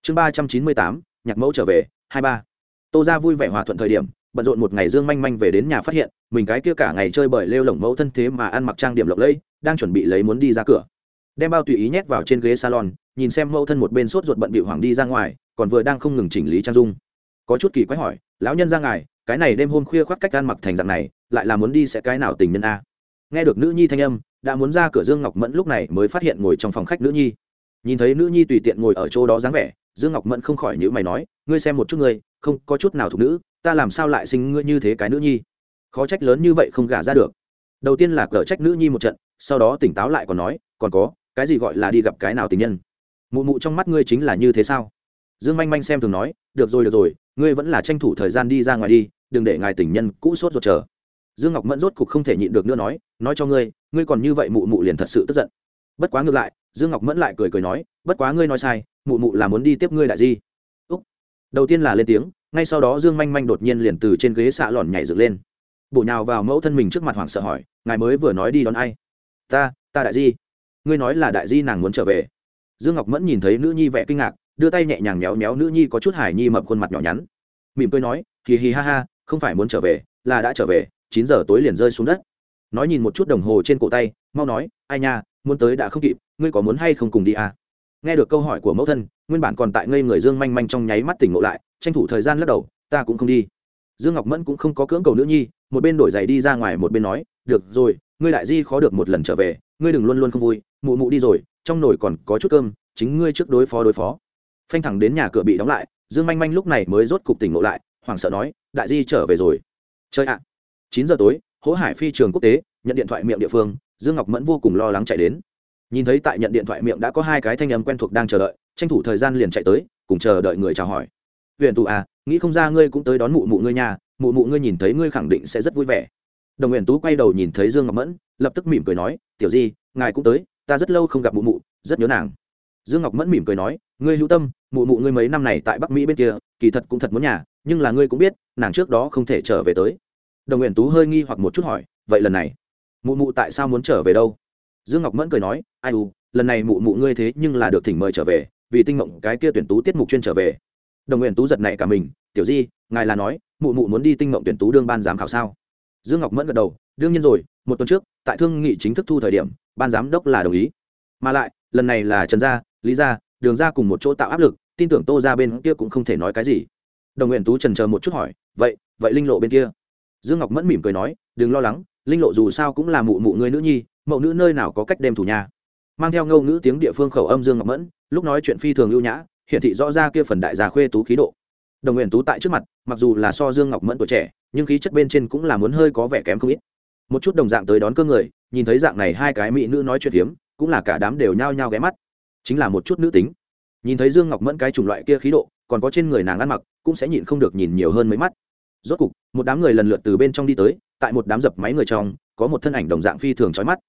Chương ba trăm chín mươi tám, nhạc mẫu trở về, hai ba. Tô ra vui vẻ hòa thuận thời điểm bận rộn một ngày dương manh manh về đến nhà phát hiện, mình cái kia cả ngày chơi bời lêu lỏng mẫu thân thế mà ăn mặc trang điểm lộng lẫy, đang chuẩn bị lấy muốn đi ra cửa. Đem bao tùy ý nhét vào trên ghế salon, nhìn xem mẫu thân một bên sốt ruột bận bị hoàng đi ra ngoài, còn vừa đang không ngừng chỉnh lý trang dung. Có chút kỳ quái hỏi, lão nhân ra ngài, cái này đêm hôm khuya khoác cách ăn mặc thành dạng này, lại là muốn đi sẽ cái nào tình nhân a? Nghe được nữ nhi thanh âm, đã muốn ra cửa dương ngọc mẫn lúc này mới phát hiện ngồi trong phòng khách nữ nhi. Nhìn thấy nữ nhi tùy tiện ngồi ở chỗ đó dáng vẻ, dương ngọc mẫn không khỏi nhữ mày nói, ngươi xem một chút ngươi không có chút nào thuộc nữ, ta làm sao lại sinh ngươi như thế cái nữ nhi? Khó trách lớn như vậy không gả ra được. Đầu tiên là cờ trách nữ nhi một trận, sau đó tỉnh táo lại còn nói, còn có, cái gì gọi là đi gặp cái nào tình nhân? Mụ mụ trong mắt ngươi chính là như thế sao? Dương manh manh xem thường nói, được rồi được rồi, ngươi vẫn là tranh thủ thời gian đi ra ngoài đi, đừng để ngài tình nhân cũ sốt ruột chờ. Dương ngọc mẫn rốt cục không thể nhịn được nữa nói nói cho ngươi ngươi còn như vậy mụ mụ liền thật sự tức giận. Bất quá ngược lại, dương ngọc mẫn lại cười cười nói, bất quá ngươi nói sai, mụ mụ là muốn đi tiếp ngươi đại di đầu tiên là lên tiếng, ngay sau đó dương manh manh đột nhiên liền từ trên ghế xạ lòn nhảy dựng lên. Bổ nhào vào mẫu thân mình trước mặt hoảng sợ hỏi, ngài mới vừa nói đi đón ai? Ta ta đại di. Ngươi nói là đại di nàng muốn trở về. Dương ngọc mẫn nhìn thấy nữ nhi vẻ kinh ngạc, đưa tay nhẹ nhàng méo méo nữ nhi có chút hải nhi mập khuôn mặt nhỏ nhắn. Mỉm cười nói, hì hì ha ha, không phải muốn trở về, là đã trở về, chín giờ tối liền rơi xuống đất. Nói nhìn một chút đồng hồ trên cổ tay, mau nói, ai nha, muốn tới đã không kịp, ngươi có muốn hay không cùng đi à? nghe được câu hỏi của mẫu thân nguyên bản còn tại ngây người dương manh manh trong nháy mắt tỉnh ngộ lại, tranh thủ thời gian lắc đầu, ta cũng không đi. Dương ngọc mẫn cũng không có cưỡng cầu nữ nhi, một bên đổi giày đi ra ngoài một bên nói, được rồi, ngươi đại di khó được một lần trở về, ngươi đừng luôn luôn không vui, mụ mụ đi rồi, trong nồi còn có chút cơm, chính ngươi trước đối phó đối phó. Phanh thẳng đến nhà cửa bị đóng lại, dương manh manh lúc này mới rốt cục tỉnh ngộ lại, hoảng sợ nói, đại di trở về rồi. Chơi ạ. Chín giờ tối, hỗ hải phi trường quốc tế, nhận điện thoại miệng địa phương, dương ngọc mẫn vô cùng lo lắng chạy đến. Nhìn thấy tại nhận điện thoại miệng đã có hai cái thanh âm quen thuộc đang chờ đợi tranh thủ thời gian liền chạy tới, cùng chờ đợi người chào hỏi. Huyện tụ à nghĩ không ra ngươi cũng tới đón mụ mụ ngươi nhà mụ mụ ngươi nhìn thấy ngươi khẳng định sẽ rất vui vẻ. Đồng nguyện tú quay đầu nhìn thấy dương ngọc mẫn, lập tức mỉm cười nói, tiểu di, ngài cũng tới, ta rất lâu không gặp mụ mụ, rất nhớ nàng. Dương ngọc mẫn mỉm cười nói, ngươi hữu tâm, mụ mụ ngươi mấy năm này tại bắc mỹ bên kia, kỳ thật cũng thật muốn nhà, nhưng là ngươi cũng biết, nàng trước đó không thể trở về tới. Đồng nguyện tú hơi nghi hoặc một chút hỏi, vậy lần này, mụ mụ tại sao muốn trở về đâu? Dương ngọc mẫn cười nói, ai u, lần này mụ mụ ngươi thế nhưng là được thỉnh mời trở về vì tinh mộng cái kia tuyển tú tiết mục chuyên trở về. Đồng nguyện tú giật này cả mình, tiểu di, ngài là nói, mụ mụ muốn đi tinh mộng tuyển tú đương ban giám khảo sao? Dương ngọc mẫn gật đầu, đương nhiên rồi, một tuần trước, tại thương nghị chính thức thu thời điểm, ban giám đốc là đồng ý. Mà lại, lần này là trần gia, lý gia, đường gia cùng một chỗ tạo áp lực, tin tưởng tô ra bên kia cũng không thể nói cái gì. Đồng nguyện tú trần chờ một chút hỏi, vậy vậy linh lộ bên kia? Dương ngọc mẫn mỉm cười nói, đừng lo lắng, linh lộ dù sao cũng là mụ mụ người nữ nhi, mẫu nữ nơi nào có cách đem thủ nhà mang theo ngâu ngữ tiếng địa phương khẩu âm dương ngọc mẫn, lúc nói chuyện phi thường ưu nhã hiện thị rõ ra kia phần đại gia khuê tú khí độ. Đồng nguyện tú tại trước mặt, mặc dù là so dương ngọc mẫn tuổi trẻ, nhưng khí chất bên trên cũng là muốn hơi có vẻ kém không ít. Một chút đồng dạng tới đón cơ người, nhìn thấy dạng này hai cái mỹ nữ nói chuyện hiếm cũng là cả đám đều nhao nhao ghé mắt. Chính là một chút nữ tính. Nhìn thấy dương ngọc mẫn cái chủng loại kia khí độ, còn có trên người nàng ăn mặc, cũng sẽ nhịn không được nhìn nhiều hơn mấy mắt. Rốt cục, một đám người lần lượt từ bên trong đi tới, tại một đám dập máy người trong, có một thân ảnh đồng dạng phi thường trói mắt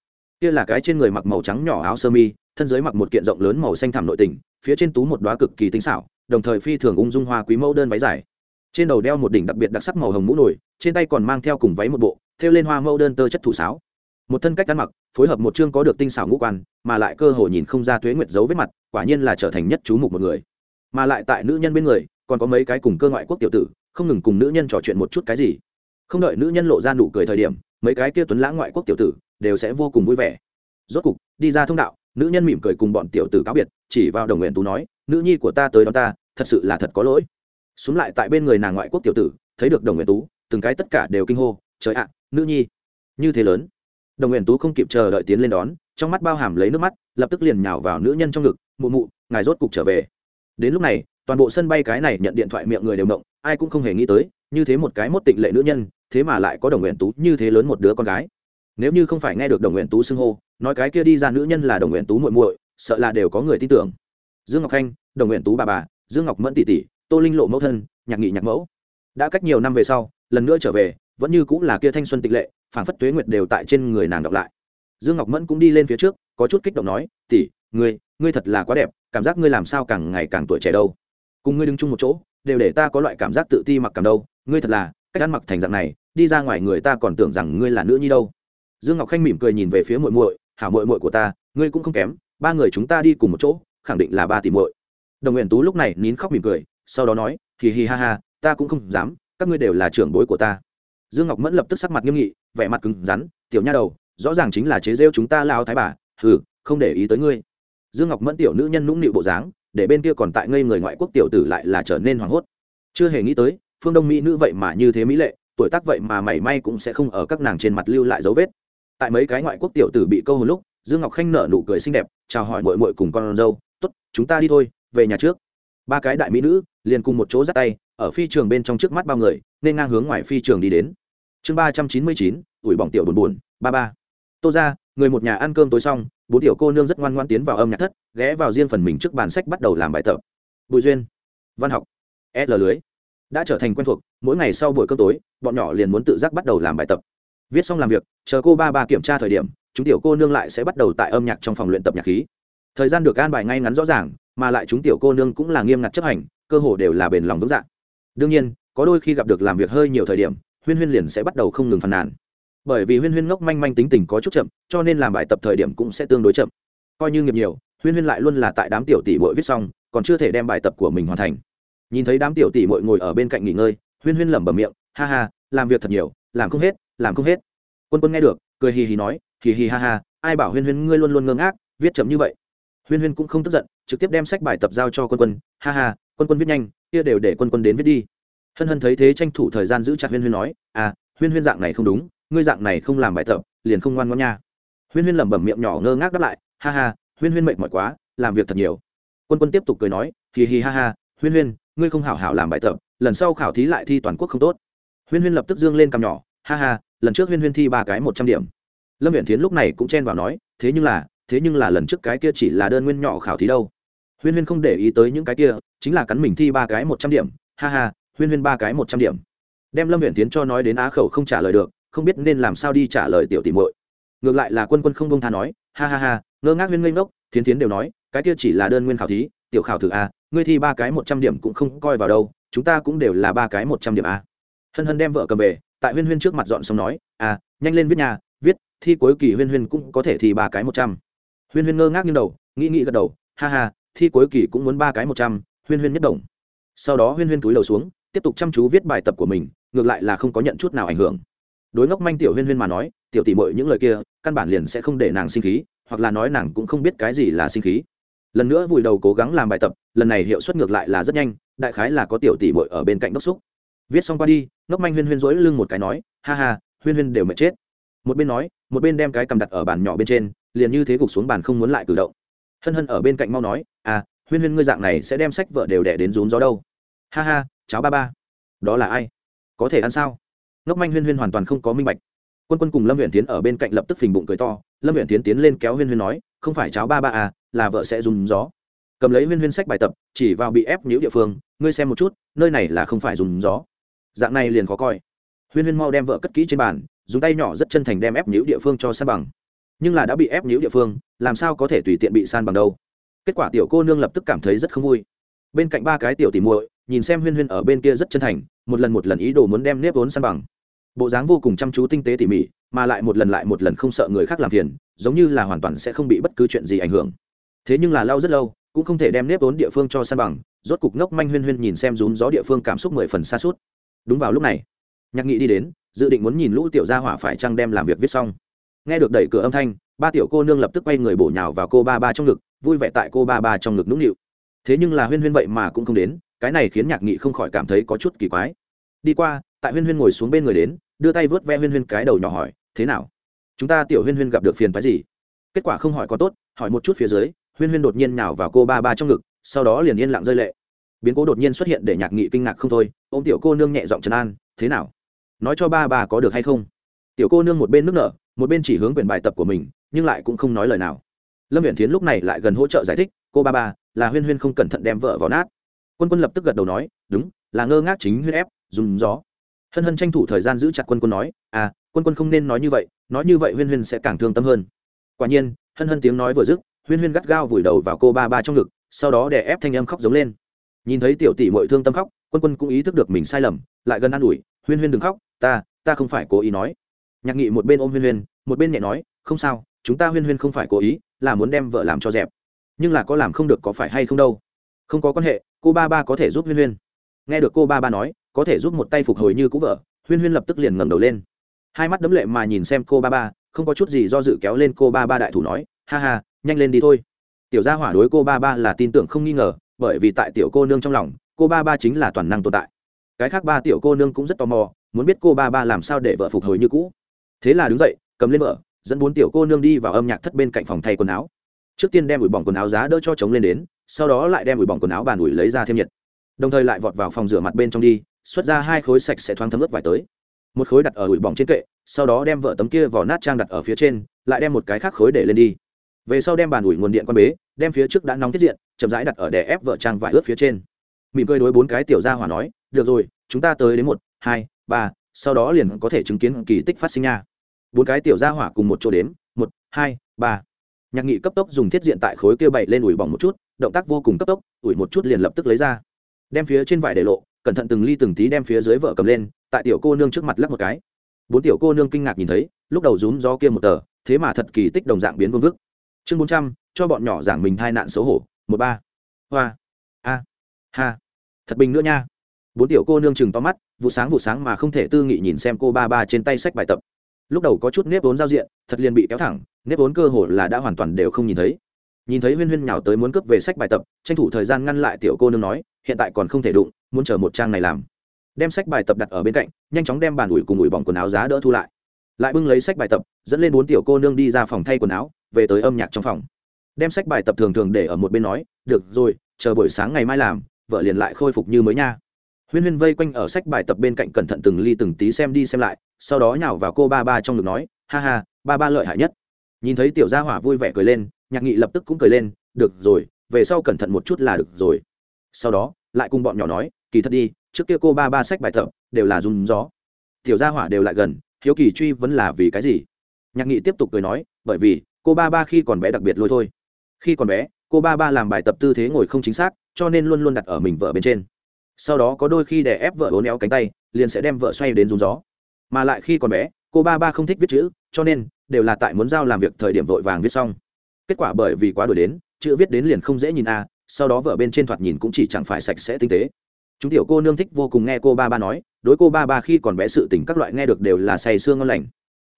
kia là cái trên người mặc màu trắng nhỏ áo sơ mi, thân dưới mặc một kiện rộng lớn màu xanh thảm nội tình, phía trên tú một đoá cực kỳ tinh xảo, đồng thời phi thường ung dung hoa quý mẫu đơn váy dài. Trên đầu đeo một đỉnh đặc biệt đặc sắc màu hồng mũ nổi, trên tay còn mang theo cùng váy một bộ, thêu lên hoa mẫu đơn tơ chất thủ sáo. Một thân cách ăn mặc, phối hợp một chương có được tinh xảo ngũ quan, mà lại cơ hội nhìn không ra thuế nguyệt dấu vết mặt, quả nhiên là trở thành nhất chú mục một người. Mà lại tại nữ nhân bên người, còn có mấy cái cùng cơ ngoại quốc tiểu tử, không ngừng cùng nữ nhân trò chuyện một chút cái gì. Không đợi nữ nhân lộ ra nụ cười thời điểm, mấy cái kia tuấn lãng ngoại quốc tiểu tử đều sẽ vô cùng vui vẻ. Rốt cục, đi ra thông đạo, nữ nhân mỉm cười cùng bọn tiểu tử cáo biệt, chỉ vào đồng nguyện tú nói, nữ nhi của ta tới đón ta, thật sự là thật có lỗi. Xuống lại tại bên người nàng ngoại quốc tiểu tử, thấy được đồng nguyện tú, từng cái tất cả đều kinh hô, trời ạ, nữ nhi, như thế lớn. Đồng nguyện tú không kịp chờ đợi tiến lên đón, trong mắt bao hàm lấy nước mắt, lập tức liền nhào vào nữ nhân trong ngực, mụ mụ, ngài rốt cục trở về. Đến lúc này, toàn bộ sân bay cái này nhận điện thoại miệng người đều động, ai cũng không hề nghĩ tới, như thế một cái mốt tịnh lệ nữ nhân, thế mà lại có đồng nguyện tú như thế lớn một đứa con gái nếu như không phải nghe được đồng nguyện tú xưng hô, nói cái kia đi ra nữ nhân là đồng nguyện tú muội muội, sợ là đều có người tin tưởng. Dương ngọc khanh, đồng nguyện tú bà bà, dương ngọc mẫn tỷ tỷ, tô linh lộ mẫu thân, nhạc nghị nhạc mẫu. Đã cách nhiều năm về sau, lần nữa trở về, vẫn như cũng là kia thanh xuân tịch lệ, phảng phất tuế nguyệt đều tại trên người nàng đọc lại. Dương ngọc mẫn cũng đi lên phía trước, có chút kích động nói, tỷ, ngươi ngươi thật là quá đẹp, cảm giác ngươi làm sao càng ngày càng tuổi trẻ đâu. Cùng ngươi đứng chung một chỗ, đều để ta có loại cảm giác tự ti mặc cảm đâu. Ngươi thật là, cách ăn mặc thành dạng này, đi ra ngoài người ta còn tưởng rằng ngươi là nữ nhi đâu dương ngọc khanh mỉm cười nhìn về phía muội muội, hảo muội muội của ta, ngươi cũng không kém, ba người chúng ta đi cùng một chỗ, khẳng định là ba tỷ muội. Đồng nguyện tú lúc này nín khóc mỉm cười, sau đó nói, hì hì ha ha, ta cũng không dám, các ngươi đều là trưởng bối của ta. Dương ngọc mẫn lập tức sắc mặt nghiêm nghị, vẻ mặt cứng rắn, tiểu nha đầu, rõ ràng chính là chế rêu chúng ta lao thái bà, hừ, không để ý tới ngươi. Dương ngọc mẫn tiểu nữ nhân nũng nịu bộ dáng, để bên kia còn tại ngây người ngoại quốc tiểu tử lại là trở nên hoảng hốt. Chưa hề nghĩ tới, phương đông mỹ nữ vậy mà như thế mỹ lệ, tuổi tác vậy mà mảy may cũng sẽ không ở các nàng trên mặt lưu lại dấu vết tại mấy cái ngoại quốc tiểu tử bị câu hồi lúc, dương ngọc khanh nở nụ cười xinh đẹp, chào hỏi mội mội cùng con dâu t ố t chúng ta đi thôi, về nhà trước. Ba cái đại mỹ nữ liền cùng một chỗ dắt tay, ở phi trường bên trong trước mắt bao người, nên ngang hướng ngoài phi trường đi đến. Chương ba trăm chín mươi chín, ủi bỏng tiểu buồn buồn, ba ba. Tô ra người một nhà ăn cơm tối xong, bốn tiểu cô nương rất ngoan ngoan tiến vào âm nhạc thất, ghé vào riêng phần mình trước bàn sách bắt đầu làm bài tập. Bùi duyên, văn học l lưới, đã trở thành quen thuộc, mỗi ngày sau buổi cơm tối, bọn nhỏ liền muốn tự giác bắt đầu làm bài tập viết xong làm việc, chờ cô ba ba kiểm tra thời điểm, chúng tiểu cô nương lại sẽ bắt đầu tại âm nhạc trong phòng luyện tập nhạc khí. Thời gian được an bài ngay ngắn rõ ràng, mà lại chúng tiểu cô nương cũng là nghiêm ngặt chấp hành, cơ hồ đều là bền lòng vững dạng đương nhiên, có đôi khi gặp được làm việc hơi nhiều thời điểm, huyên huyên liền sẽ bắt đầu không ngừng phàn nàn. Bởi vì huyên huyên ngốc manh manh tính tình có chút chậm, cho nên làm bài tập thời điểm cũng sẽ tương đối chậm. Coi như nghiệp nhiều, huyên huyên lại luôn là tại đám tiểu tỷ bội viết xong, còn chưa thể đem bài tập của mình hoàn thành. Nhìn thấy đám tiểu tỷ bội ngồi ở bên cạnh nghỉ ngơi, huyên huyên lẩm bẩm miệng, ha ha, làm việc thật nhiều, làm không hết làm không hết. Quân quân nghe được, cười hì hì nói, hì hì ha ha, ai bảo huyên huyên ngươi luôn luôn ngơ ngác, viết chậm như vậy. Huyên huyên cũng không tức giận, trực tiếp đem sách bài tập giao cho quân quân. Ha ha, quân quân viết nhanh, kia đều để quân quân đến viết đi. Hân hân thấy thế tranh thủ thời gian giữ chặt huyên huyên nói à huyên huyên dạng này không đúng, ngươi dạng này không làm bài tập, liền không ngoan ngoan nha. Huyên huyên lẩm bẩm miệng nhỏ ngơ ngác đáp lại, ha ha, huyên huyên mệt mỏi quá, làm việc thật nhiều. Quân quân tiếp tục cười nói, hì hì ha ha, huyên huyên, ngươi không hảo hảo làm bài tập, lần sau khảo thí lại thi toàn quốc không tốt. Huyên huyên lập tức dương lên cằm nhỏ, ha ha lần trước huyên huyên thi ba cái một trăm điểm. Lâm viện thiến lúc này cũng chen vào nói, thế nhưng là, thế nhưng là lần trước cái kia chỉ là đơn nguyên nhỏ khảo thí đâu. Huyên huyên không để ý tới những cái kia, chính là cắn mình thi ba cái một trăm điểm. Ha ha, huyên huyên ba cái một trăm điểm. Đem lâm viện tiến cho nói đến á khẩu không trả lời được, không biết nên làm sao đi trả lời tiểu tìm muội. Ngược lại là quân quân không bông tha nói, ha ha ha, ngơ ngác huyên nghênh ngốc, thiến thiến đều nói, cái kia chỉ là đơn nguyên khảo thí, tiểu khảo thử a, ngươi thi ba cái một trăm điểm cũng không coi vào đâu, chúng ta cũng đều là ba cái một trăm điểm a. Hân hân đem vợ cầm về tại huyên huyên trước mặt dọn xong nói à nhanh lên viết nhà, viết, thi cuối kỳ huyên huyên cũng có thể thi ba cái một trăm. Huyên huyên ngơ ngác như đầu, nghĩ nghĩ gật đầu, ha ha, thi cuối kỳ cũng muốn ba cái một trăm, huyên huyên nhất đồng sau đó huyên huyên túi đầu xuống, tiếp tục chăm chú viết bài tập của mình, ngược lại là không có nhận chút nào ảnh hưởng. Đối ngốc manh tiểu huyên huyên mà nói, tiểu tỷ mội những lời kia, căn bản liền sẽ không để nàng sinh khí, hoặc là nói nàng cũng không biết cái gì là sinh khí. Lần nữa vùi đầu cố gắng làm bài tập, lần này hiệu suất ngược lại là rất nhanh, đại khái là có tiểu tỷ mội ở bên cạnh đốc xúc viết xong qua đi, ngốc manh huyên huyên dỗi lưng một cái nói, ha ha, huyên huyên đều mệt chết. Một bên nói, một bên đem cái cầm đặt ở bàn nhỏ bên trên, liền như thế gục xuống bàn không muốn lại cử động. Hân hân ở bên cạnh mau nói à huyên huyên ngươi dạng này sẽ đem sách vợ đều đẻ đến rún gió đâu. Ha ha cháu ba ba. Đó là ai? Có thể ăn sao? Ngốc manh huyên huyên hoàn toàn không có minh bạch. Quân quân cùng lâm huyện tiến ở bên cạnh lập tức phình bụng cười to, lâm huyện tiến tiến lên kéo huyên huyên nói, không phải cháu ba ba à là vợ sẽ dùng gió. Cầm lấy huyên huyên sách bài tập, chỉ vào bị ép nhiễu địa phương, ngươi xem một chút, nơi này là không phải dùng gió dạng này liền khó coi. Huyên huyên mau đem vợ cất kỹ trên bàn, dùng tay nhỏ rất chân thành đem ép nhữ địa phương cho san bằng. Nhưng là đã bị ép nhữ địa phương, làm sao có thể tùy tiện bị san bằng đâu? Kết quả tiểu cô nương lập tức cảm thấy rất không vui. Bên cạnh ba cái tiểu tỉ muội, nhìn xem huyên huyên ở bên kia rất chân thành, một lần một lần ý đồ muốn đem nếp vốn san bằng. Bộ dáng vô cùng chăm chú tinh tế tỉ mỉ, mà lại một lần lại một lần không sợ người khác làm phiền, giống như là hoàn toàn sẽ không bị bất cứ chuyện gì ảnh hưởng. Thế nhưng là lau rất lâu, cũng không thể đem nếp vốn địa phương cho san bằng, rốt cục ngốc manh huyên huyên nhìn xem rún gió địa phương cảm xúc mười phần xa suốt đúng vào lúc này, nhạc nghị đi đến, dự định muốn nhìn lũ tiểu gia hỏa phải chăng đem làm việc viết xong. Nghe được đẩy cửa âm thanh, ba tiểu cô nương lập tức quay người bổ nhào vào cô ba ba trong ngực, vui vẻ tại cô ba ba trong ngực nũng nịu. Thế nhưng là huyên huyên vậy mà cũng không đến, cái này khiến nhạc nghị không khỏi cảm thấy có chút kỳ quái. Đi qua, tại huyên huyên ngồi xuống bên người đến, đưa tay vớt ve huyên huyên cái đầu nhỏ hỏi, thế nào? Chúng ta tiểu huyên huyên gặp được phiền phái gì? Kết quả không hỏi có tốt, hỏi một chút phía dưới, huyên huyên đột nhiên nào vào cô ba ba trong ngực, sau đó liền yên lặng rơi lệ biến cố đột nhiên xuất hiện để nhạc nghị kinh ngạc không thôi ô m tiểu cô nương nhẹ giọng trấn an, thế nào? Nói cho ba bà có được hay không? Tiểu cô nương một bên nước nở, một bên chỉ hướng quyển bài tập của mình, nhưng lại cũng không nói lời nào. Lâm viện thiến lúc này lại gần hỗ trợ giải thích, cô ba ba là huyên huyên không cẩn thận đem vợ vào nát. Quân quân lập tức gật đầu nói, đúng, là ngơ ngác chính huyên ép, dùng gió. Hân hân tranh thủ thời gian giữ chặt quân quân nói à quân quân không nên nói như vậy, nói như vậy huyên huyên sẽ càng thương tâm hơn. Quả nhiên, hân hân tiếng nói vừa dứt, huyên huyên gắt gao vùi đầu vào cô ba ba trong ngực, sau đó đè ép thanh âm khóc giống lên nhìn thấy tiểu tỷ mội thương tâm khóc, quân quân cũng ý thức được mình sai lầm, lại gần an ủi, huyên huyên đừng khóc, ta ta không phải cố ý nói. Nhạc nghị một bên ôm huyên huyên, một bên nhẹ nói, không sao, chúng ta huyên huyên không phải cố ý, là muốn đem vợ làm cho dẹp. Nhưng là có làm không được có phải hay không đâu? Không có quan hệ, cô ba ba có thể giúp huyên huyên. Nghe được cô ba ba nói, có thể giúp một tay phục hồi như cũ vợ, huyên huyên lập tức liền ngẩng đầu lên. Hai mắt đấm lệ mà nhìn xem cô ba ba, không có chút gì do dự kéo lên cô ba ba đại thủ nói, ha ha, nhanh lên đi thôi. Tiểu gia hỏa đối cô ba ba là tin tưởng không nghi ngờ bởi vì tại tiểu cô nương trong lòng, cô ba ba chính là toàn năng tồn tại. Cái khác ba tiểu cô nương cũng rất tò mò, muốn biết cô ba ba làm sao để vợ phục hồi như cũ. Thế là đứng dậy, cầm lên vợ, dẫn bốn tiểu cô nương đi vào âm nhạc thất bên cạnh phòng thay quần áo. Trước tiên đem ủi bỏng quần áo giá đỡ cho chống lên đến, sau đó lại đem ủi bỏng quần áo bàn ủi lấy ra thêm nhiệt. Đồng thời lại vọt vào phòng rửa mặt bên trong đi, xuất ra hai khối sạch sẽ thoáng thấm ướt vải tới. Một khối đặt ở ủi bỏng trên kệ, sau đó đem vợ tấm kia vỏ nát trang đặt ở phía trên, lại đem một cái khác khối để lên đi. Về sau đem bàn ủi nguồn điện quan bế, đem phía trước đã nóng tiết diện chậm rãi đặt ở đè ép vợ trang vải ướt phía trên. Mỉm cười đối bốn cái tiểu gia hỏa nói, được rồi, chúng ta tới đến một, hai, ba, sau đó liền có thể chứng kiến kỳ tích phát sinh nha. Bốn cái tiểu gia hỏa cùng một chỗ đếm, một, hai, ba. Nhạc nghị cấp tốc dùng thiết diện tại khối kia bậy lên ủi bỏng một chút, động tác vô cùng cấp tốc, ủi một chút liền lập tức lấy ra. Đem phía trên vải để lộ, cẩn thận từng ly từng tí đem phía dưới vợ cầm lên, tại tiểu cô nương trước mặt lắp một cái. Bốn tiểu cô nương kinh ngạc nhìn thấy, lúc đầu rúm do kia một tờ, thế mà thật kỳ tích đồng dạng biến vương vức. Chương bốn trăm, cho bọn nhỏ giảng mình thai nạn xấu hổ một ba. Hoa. A. Ha. Thật bình nữa nha. Bốn tiểu cô nương chừng to mắt, vụ sáng vụ sáng mà không thể tư nghị nhìn xem cô ba ba trên tay sách bài tập. Lúc đầu có chút nếp vốn giao diện, thật liền bị kéo thẳng, nếp vốn cơ hồ là đã hoàn toàn đều không nhìn thấy. Nhìn thấy huyên huyên nhào tới muốn cướp về sách bài tập, tranh thủ thời gian ngăn lại tiểu cô nương nói, hiện tại còn không thể đụng, muốn chờ một trang này làm. Đem sách bài tập đặt ở bên cạnh, nhanh chóng đem bàn ủi cùng ủi bỏng quần áo giá đỡ thu lại. Lại bưng lấy sách bài tập, dẫn lên bốn tiểu cô nương đi ra phòng thay quần áo, về tới âm nhạc trong phòng đem sách bài tập thường thường để ở một bên nói, được rồi, chờ buổi sáng ngày mai làm, vợ liền lại khôi phục như mới nha. Huyên huyên vây quanh ở sách bài tập bên cạnh cẩn thận từng ly từng tí xem đi xem lại, sau đó nhào vào cô ba ba trong ngực nói, ha ha, ba ba lợi hại nhất. Nhìn thấy tiểu gia hỏa vui vẻ cười lên, nhạc nghị lập tức cũng cười lên, được rồi, về sau cẩn thận một chút là được rồi. Sau đó, lại cùng bọn nhỏ nói, kỳ thật đi, trước kia cô ba ba sách bài tập đều là run gió. Tiểu gia hỏa đều lại gần, hiếu kỳ truy vẫn là vì cái gì? Nhạc nghị tiếp tục cười nói, bởi vì, cô ba ba khi còn bé đặc biệt lôi thôi khi còn bé cô ba ba làm bài tập tư thế ngồi không chính xác cho nên luôn luôn đặt ở mình vợ bên trên. Sau đó có đôi khi đè ép vợ bốn éo cánh tay liền sẽ đem vợ xoay đến rún gió. Mà lại khi còn bé cô ba ba không thích viết chữ cho nên đều là tại muốn giao làm việc thời điểm vội vàng viết xong. Kết quả bởi vì quá đổi đến chữ viết đến liền không dễ nhìn a à, sau đó vợ bên trên thoạt nhìn cũng chỉ chẳng phải sạch sẽ tinh tế. Chúng tiểu cô nương thích vô cùng nghe cô ba ba nói đối cô ba ba khi còn bé sự tình các loại nghe được đều là say sương ngon lành.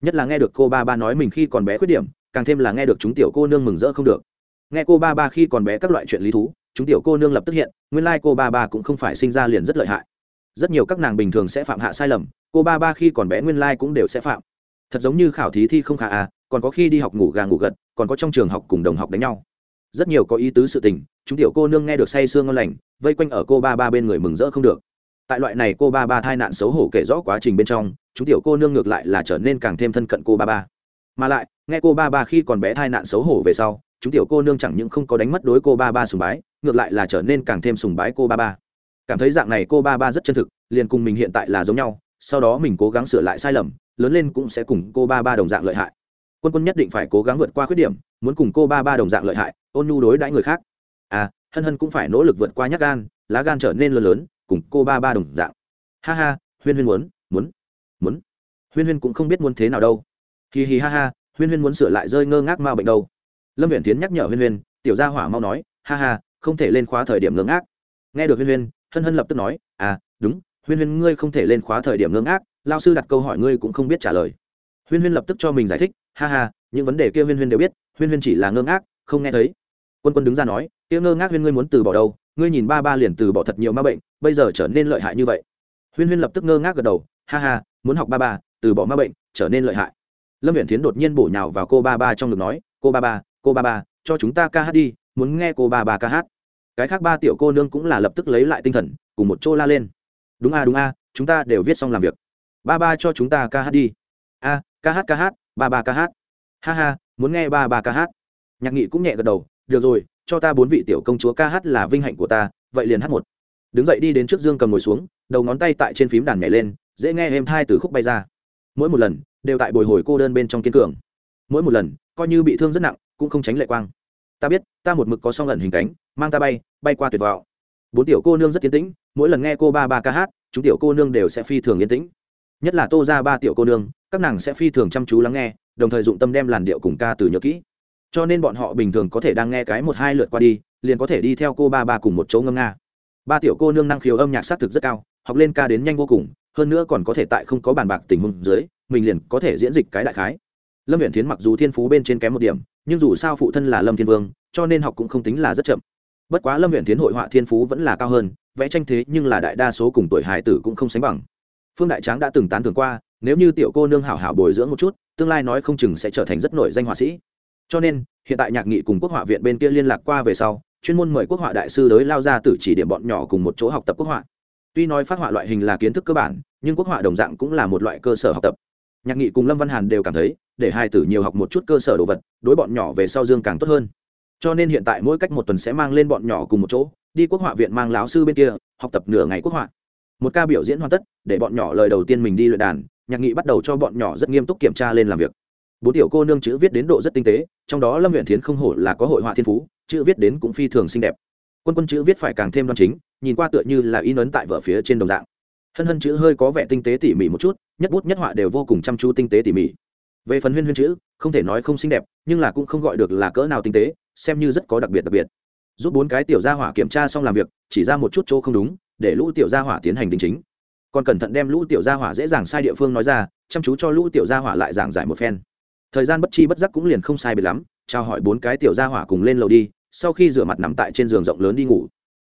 Nhất là nghe được cô ba ba nói mình khi còn bé khuyết điểm càng thêm là nghe được chúng tiểu cô nương mừng rỡ không được nghe cô ba ba khi còn bé các loại chuyện lý thú, chúng tiểu cô nương lập tức hiện, nguyên lai cô ba ba cũng không phải sinh ra liền rất lợi hại. Rất nhiều các nàng bình thường sẽ phạm hạ sai lầm, cô ba ba khi còn bé nguyên lai cũng đều sẽ phạm. Thật giống như khảo thí thi không khả à còn có khi đi học ngủ gà ngủ gật, còn có trong trường học cùng đồng học đánh nhau. Rất nhiều có ý tứ sự tình, chúng tiểu cô nương nghe được say sương ngon lành, vây quanh ở cô ba ba bên người mừng rỡ không được. Tại loại này cô ba ba thai nạn xấu hổ kể rõ quá trình bên trong, chúng tiểu cô nương ngược lại là trở nên càng thêm thân cận cô ba ba. Mà lại, nghe cô ba ba khi còn bé thai nạn xấu hổ về sau chúng tiểu cô nương chẳng những không có đánh mất đối cô ba ba sùng bái, ngược lại là trở nên càng thêm sùng bái cô ba ba. Cảm thấy dạng này cô ba ba rất chân thực, liền cùng mình hiện tại là giống nhau, sau đó mình cố gắng sửa lại sai lầm, lớn lên cũng sẽ cùng cô ba ba đồng dạng lợi hại. Quân quân nhất định phải cố gắng vượt qua khuyết điểm, muốn cùng cô ba ba đồng dạng lợi hại, ôn nhu đối đãi người khác. À hân hân cũng phải nỗ lực vượt qua nhát gan, lá gan trở nên lớn lớn, cùng cô ba ba đồng dạng. Ha ha, huyên huyên muốn muốn muốn. Huyên huyên cũng không biết muốn thế nào đâu. Hì hì ha ha, huyên huyên muốn sửa lại rơi ngơ ngác mao bệnh đâu lâm viện tiến nhắc nhở huyên huyên, tiểu gia hỏa mau nói, ha ha, không thể lên khóa thời điểm ngơ ngác nghe được huyên huyên, hân hân lập tức nói à đúng, huyên huyên, ngươi không thể lên khóa thời điểm ngơ ngác lao sư đặt câu hỏi ngươi cũng không biết trả lời. Huyên huyên lập tức cho mình giải thích, ha ha, những vấn đề kia huyên huyên đều biết, huyên huyên chỉ là ngơ ngác không nghe thấy. Quân quân đứng ra nói, kia ngơ ngác huyên ngươi muốn từ bỏ đâu, ngươi nhìn ba ba liền từ bỏ thật nhiều ma bệnh, bây giờ trở nên lợi hại như vậy. Huyên huyên lập tức ngơ ngác gật đầu, ha ha, muốn học ba ba, từ bỏ ma bệnh, trở nên lợi hại. Lâm viện tiến đột nhiên bổ nhào vào cô ba ba trong ngực nói, cô ba ba cô ba ba, cho chúng ta ca hát đi, muốn nghe cô ba ba ca hát. Cái khác ba tiểu cô nương cũng là lập tức lấy lại tinh thần, cùng một chỗ la lên. Đúng a đúng a, chúng ta đều viết xong làm việc. Ba ba cho chúng ta ca hát đi. A, ca hát ca hát, ba ba ca hát. Ha ha, muốn nghe ba ba ca hát. Nhạc nghị cũng nhẹ gật đầu, được rồi, cho ta bốn vị tiểu công chúa ca hát là vinh hạnh của ta, vậy liền hát một. Đứng dậy đi đến trước dương cầm ngồi xuống, đầu ngón tay tại trên phím đàn nhảy lên, dễ nghe êm thai từ khúc bay ra. Mỗi một lần, đều tại bồi hồi cô đơn bên trong kiên cường. Mỗi một lần, coi như bị thương rất nặng cũng không tránh lệ quang. Ta biết, ta một mực có song ẩn hình cánh, mang ta bay bay qua tuyệt vọng. Bốn tiểu cô nương rất tiến tĩnh, mỗi lần nghe cô ba ba ca hát, chúng tiểu cô nương đều sẽ phi thường yên tĩnh. Nhất là tô ra ba tiểu cô nương, các nàng sẽ phi thường chăm chú lắng nghe, đồng thời dụng tâm đem làn điệu cùng ca từ nhớ kỹ. Cho nên bọn họ bình thường có thể đang nghe cái một hai lượt qua đi, liền có thể đi theo cô ba ba cùng một chỗ ngâm nga. Ba tiểu cô nương năng khiếu âm nhạc s á t thực rất cao, học lên ca đến nhanh vô cùng, hơn nữa còn có thể tại không có bàn bạc tình huống dưới, mình liền có thể diễn dịch cái đại khái. Lâm viện tiến mặc dù thiên phú bên trên kém một điểm nhưng dù sao phụ thân là lâm thiên vương, cho nên học cũng không tính là rất chậm. Bất quá lâm huyện tiến hội họa thiên phú vẫn là cao hơn, vẽ tranh thế nhưng là đại đa số cùng tuổi hải tử cũng không sánh bằng. Phương đại tráng đã từng tán thường qua, nếu như tiểu cô nương hảo hảo bồi dưỡng một chút, tương lai nói không chừng sẽ trở thành rất nổi danh họa sĩ. Cho nên, hiện tại nhạc nghị cùng quốc họa viện bên kia liên lạc qua về sau, chuyên môn mời quốc họa đại sư đới lao ra tử chỉ điểm bọn nhỏ cùng một chỗ học tập quốc họa. Tuy nói phát họa loại hình là kiến thức cơ bản, nhưng quốc họa đồng dạng cũng là một loại cơ sở học tập nhạc nghị cùng lâm văn hàn đều cảm thấy để hai tử nhiều học một chút cơ sở đồ vật, đối bọn nhỏ về sau dương càng tốt hơn. Cho nên hiện tại mỗi cách một tuần sẽ mang lên bọn nhỏ cùng một chỗ, đi quốc họa viện mang lão sư bên kia, học tập nửa ngày quốc họa. Một ca biểu diễn hoàn tất, để bọn nhỏ lời đầu tiên mình đi luyện đàn, nhạc nghị bắt đầu cho bọn nhỏ rất nghiêm túc kiểm tra lên làm việc. Bốn tiểu cô nương chữ viết đến độ rất tinh tế, trong đó lâm huyện thiến không hổ là có hội họa thiên phú, chữ viết đến cũng phi thường xinh đẹp. Quân quân chữ viết phải càng thêm đoan chính, nhìn qua tựa như là in ấn tại vở phía trên đồng dạng hân hân chữ hơi có vẻ tinh tế tỉ mỉ một chút, nhất bút nhất họa đều vô cùng chăm chú tinh tế tỉ mỉ. Về phần huyên huyên chữ, không thể nói không xinh đẹp, nhưng là cũng không gọi được là cỡ nào tinh tế, xem như rất có đặc biệt đặc biệt. Giúp bốn cái tiểu gia hỏa kiểm tra xong làm việc, chỉ ra một chút chỗ không đúng, để lũ tiểu gia hỏa tiến hành đính chính. Còn cẩn thận đem lũ tiểu gia hỏa dễ dàng sai địa phương nói ra, chăm chú cho lũ tiểu gia hỏa lại giảng giải một phen. Thời gian bất chi bất giác cũng liền không sai biệt lắm, trao hỏi bốn cái tiểu gia hỏa cùng lên lầu đi, sau khi rửa mặt nằm tại trên giường rộng lớn đi ngủ.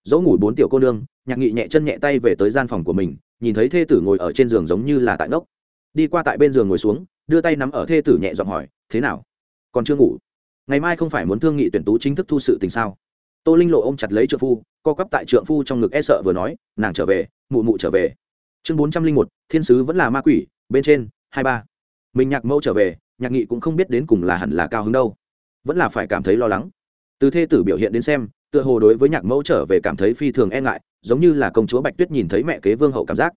Dỗ ngủ bốn tiểu cô nương, nhạc nghị nhẹ chân nhẹ tay về tới gian phòng của mình nhìn thấy thê tử ngồi ở trên giường giống như là tại ngốc. Đi qua tại bên giường ngồi xuống, đưa tay nắm ở thê tử nhẹ giọng hỏi, thế nào? Còn chưa ngủ? Ngày mai không phải muốn thương nghị tuyển tú chính thức thu sự tình sao? Tô linh lộ ôm chặt lấy trượng phu, co cắp tại trượng phu trong ngực e sợ vừa nói, nàng trở về, mụ mụ trở về. Chương bốn trăm linh một, thiên sứ vẫn là ma quỷ, bên trên, hai ba. Mình nhạc mẫu trở về, nhạc nghị cũng không biết đến cùng là hẳn là cao hứng đâu. Vẫn là phải cảm thấy lo lắng. Từ thê tử biểu hiện đến xem tựa hồ đối với nhạc mẫu trở về cảm thấy phi thường e ngại, giống như là công chúa bạch tuyết nhìn thấy mẹ kế vương hậu cảm giác.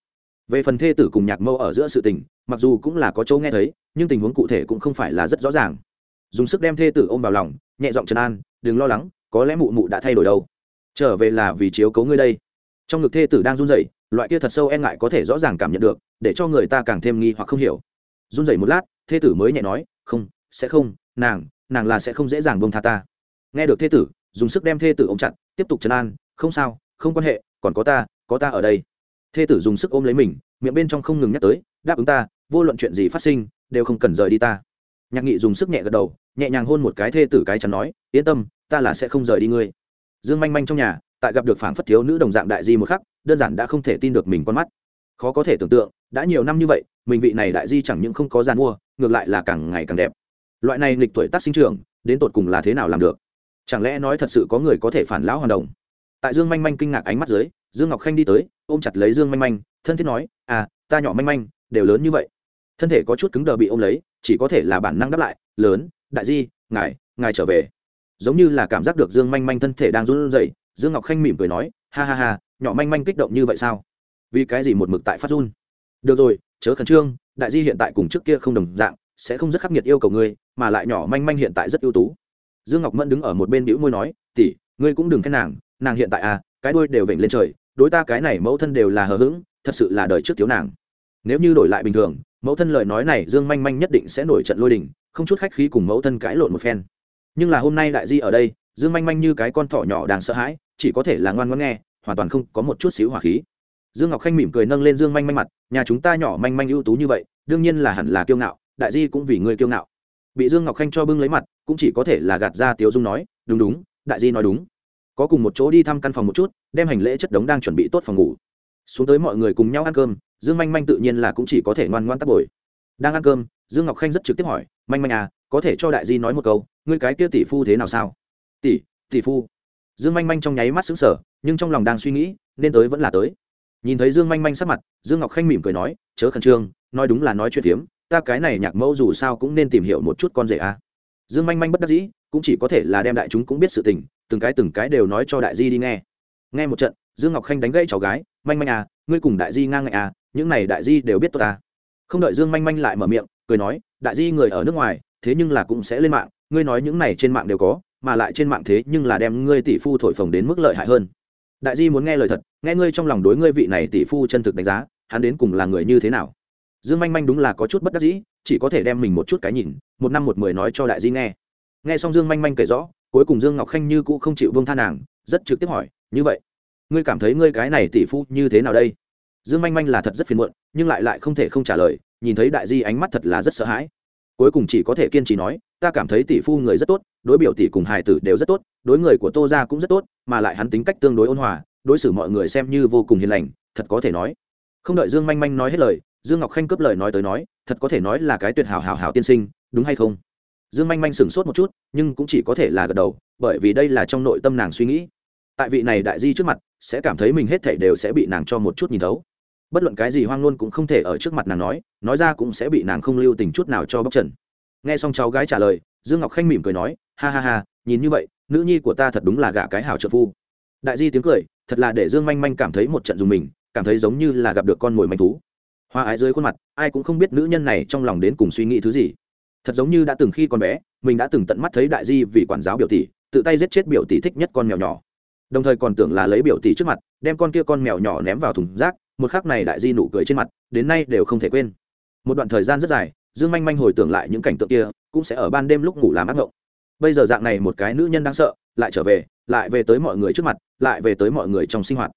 Về phần thê tử cùng nhạc mẫu ở giữa sự tình, mặc dù cũng là có chỗ nghe thấy, nhưng tình huống cụ thể cũng không phải là rất rõ ràng. Dùng sức đem thê tử ôm vào lòng, nhẹ giọng trấn an, đừng lo lắng, có lẽ mụ mụ đã thay đổi đâu. Trở về là vì chiếu cấu ngươi đây. Trong ngực thê tử đang run rẩy, loại kia thật sâu e ngại có thể rõ ràng cảm nhận được, để cho người ta càng thêm nghi hoặc không hiểu. Run rẩy một lát, thê tử mới nhẹ nói, không, sẽ không, nàng nàng là sẽ không dễ dàng bông tha ta. Nghe được thê tử dùng sức đem thê tử ôm chặt, tiếp tục chấn an, không sao, không quan hệ, còn có ta có ta ở đây. Thê tử dùng sức ôm lấy mình, miệng bên trong không ngừng nhắc tới, đáp ứng ta, vô luận chuyện gì phát sinh, đều không cần rời đi ta. Nhạc nghị dùng sức nhẹ gật đầu, nhẹ nhàng hôn một cái thê tử cái chắn nói, yên tâm, ta là sẽ không rời đi ngươi. Dương manh manh trong nhà, tại gặp được phảng phất thiếu nữ đồng dạng đại di một khắc, đơn giản đã không thể tin được mình con mắt. Khó có thể tưởng tượng, đã nhiều năm như vậy, mình vị này đại di chẳng những không có gian mua, ngược lại là càng ngày càng đẹp. Loại này nghịch tuổi tác sinh trưởng, đến tột cùng là thế nào làm được? Chẳng lẽ nói thật sự có người có thể phản lão hoàn đồng? Tại dương manh manh kinh ngạc ánh mắt dưới, dương ngọc khanh đi tới, ôm chặt lấy dương manh manh, thân thiết nói à ta nhỏ manh manh, đều lớn như vậy. Thân thể có chút cứng đờ bị ôm lấy, chỉ có thể là bản năng đáp lại, lớn, đại di, ngài ngài trở về. Giống như là cảm giác được dương manh manh thân thể đang run rẩy, dương ngọc khanh mỉm cười nói, ha ha ha, nhỏ manh manh kích động như vậy sao? Vì cái gì một mực tại phát run? Được rồi, chớ khẩn trương, đại di hiện tại cùng trước kia không đồng dạng, sẽ không rất khắc nghiệt yêu cầu ngươi, mà lại nhỏ manh manh hiện tại rất ưu tú dương ngọc mẫn đứng ở một bên bĩu môi nói, tỷ, ngươi cũng đừng khen nàng nàng hiện tại à cái đuôi đều vểnh lên trời, đối ta cái này mẫu thân đều là hờ hững, thật sự là đời trước thiếu nàng. Nếu như đổi lại bình thường, mẫu thân lời nói này dương manh manh nhất định sẽ nổi trận lôi đình, không chút khách khí cùng mẫu thân cãi lộn một phen. Nhưng là hôm nay đại di ở đây, dương manh manh như cái con thỏ nhỏ đang sợ hãi, chỉ có thể là ngoan ngoãn nghe, hoàn toàn không có một chút xíu hỏa khí. Dương ngọc khanh mỉm cười nâng lên dương manh manh mặt, nhà chúng ta nhỏ manh manh ưu tú như vậy, đương nhiên là hẳn là kiêu ngạo, đại di cũng vì ngươi kiêu ngạo bị dương ngọc khanh cho bưng lấy mặt, cũng chỉ có thể là gạt ra tiếu dung nói, đúng đúng, đại di nói đúng. Có cùng một chỗ đi thăm căn phòng một chút, đem hành lễ chất đống đang chuẩn bị tốt phòng ngủ. Xuống tới mọi người cùng nhau ăn cơm, dương manh manh tự nhiên là cũng chỉ có thể ngoan ngoan tắt bồi. Đang ăn cơm, dương ngọc khanh rất trực tiếp hỏi, manh manh à có thể cho đại di nói một câu, ngươi cái kia tỷ phu thế nào sao? Tỷ tỷ phu. Dương manh manh trong nháy mắt xứng sở nhưng trong lòng đang suy nghĩ, nên tới vẫn là tới. Nhìn thấy dương manh manh sắc mặt, dương ngọc khanh mỉm cười nói, chớ khẩn trương, nói đúng là nói chuyện phiếm ta cái này nhạc mẫu dù sao cũng nên tìm hiểu một chút con rể a. À. dương manh manh bất đắc dĩ, cũng chỉ có thể là đem đại chúng cũng biết sự tình, từng cái từng cái đều nói cho đại di đi nghe. Nghe một trận, dương ngọc khanh đánh gãy cháu gái, manh manh à ngươi cùng đại di ngang ngại à những này đại di đều biết tôi ta. Không đợi dương manh manh lại mở miệng, cười nói, đại di người ở nước ngoài, thế nhưng là cũng sẽ lên mạng, ngươi nói những này trên mạng đều có, mà lại trên mạng thế nhưng là đem ngươi tỷ phu thổi phồng đến mức lợi hại hơn. Đại di muốn nghe lời thật, nghe ngươi trong lòng đối ngươi vị này tỷ phu chân thực đánh giá, hắn đến cùng là người như thế nào? Dương manh manh đúng là có chút bất đắc dĩ, chỉ có thể đem mình một chút cái nhìn, một năm một mười nói cho đại di nghe. Nghe xong dương manh manh kể rõ, cuối cùng dương ngọc khanh như cũ không chịu vương tha nàng, rất trực tiếp hỏi, như vậy, ngươi cảm thấy ngươi cái này tỷ phu như thế nào đây? Dương manh manh là thật rất phiền muộn, nhưng lại lại không thể không trả lời, nhìn thấy đại di ánh mắt thật là rất sợ hãi. Cuối cùng chỉ có thể kiên trì nói, ta cảm thấy tỷ phu người rất tốt, đối biểu tỷ cùng hài tử đều rất tốt, đối người của tô ra cũng rất tốt, mà lại hắn tính cách tương đối ôn hòa, đối xử mọi người xem như vô cùng hiền lành, thật có thể nói. Không đợi dương manh manh nói hết lời dương ngọc khanh cướp lời nói tới nói, thật có thể nói là cái tuyệt hảo hảo hảo tiên sinh, đúng hay không? Dương manh manh sửng sốt một chút, nhưng cũng chỉ có thể là gật đầu, bởi vì đây là trong nội tâm nàng suy nghĩ. Tại vị này đại di trước mặt, sẽ cảm thấy mình hết thảy đều sẽ bị nàng cho một chút nhìn thấu. Bất luận cái gì hoang luôn cũng không thể ở trước mặt nàng nói nói ra cũng sẽ bị nàng không lưu tình chút nào cho bóc trần. Nghe xong cháu gái trả lời, dương ngọc khanh mỉm cười nói, ha ha ha, nhìn như vậy, nữ nhi của ta thật đúng là gả cái hảo trợ phu. Đại di tiếng cười, thật là để dương manh manh cảm thấy một trận dùng mình, cảm thấy giống như là gặp được con mồi manh thú hoa ái dưới khuôn mặt, ai cũng không biết nữ nhân này trong lòng đến cùng suy nghĩ thứ gì. Thật giống như đã từng khi còn bé, mình đã từng tận mắt thấy đại di vì quản giáo biểu tỷ, tự tay giết chết biểu tỷ thích nhất con mèo nhỏ. Đồng thời còn tưởng là lấy biểu tỷ trước mặt, đem con kia con mèo nhỏ ném vào thùng rác, một khắc này đại di nụ cười trên mặt, đến nay đều không thể quên. Một đoạn thời gian rất dài, dương manh manh hồi tưởng lại những cảnh tượng kia, cũng sẽ ở ban đêm lúc ngủ làm ác ngộng. Bây giờ dạng này một cái nữ nhân đang sợ, lại trở về, lại về tới mọi người trước mặt, lại về tới mọi người trong sinh hoạt.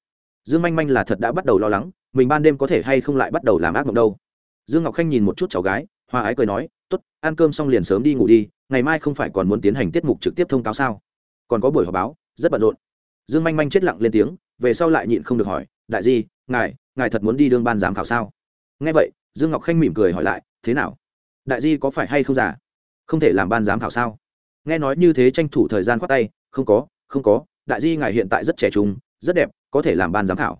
Dương manh manh là thật đã bắt đầu lo lắng mình ban đêm có thể hay không lại bắt đầu làm ác mộng đâu. Dương ngọc khanh nhìn một chút cháu gái hoa ái cười nói t ố t ăn cơm xong liền sớm đi ngủ đi, ngày mai không phải còn muốn tiến hành tiết mục trực tiếp thông cáo sao? Còn có buổi họp báo, rất bận rộn. Dương manh manh chết lặng lên tiếng, về sau lại nhịn không được hỏi, đại di, ngài ngài thật muốn đi đương ban giám khảo sao? Nghe vậy, dương ngọc khanh mỉm cười hỏi lại, thế nào? Đại di có phải hay không giả không thể làm ban giám khảo sao? Nghe nói như thế tranh thủ thời gian khoát tay, không có không có, đại di ngài hiện tại rất trẻ trung, rất đẹp, có thể làm ban giám khảo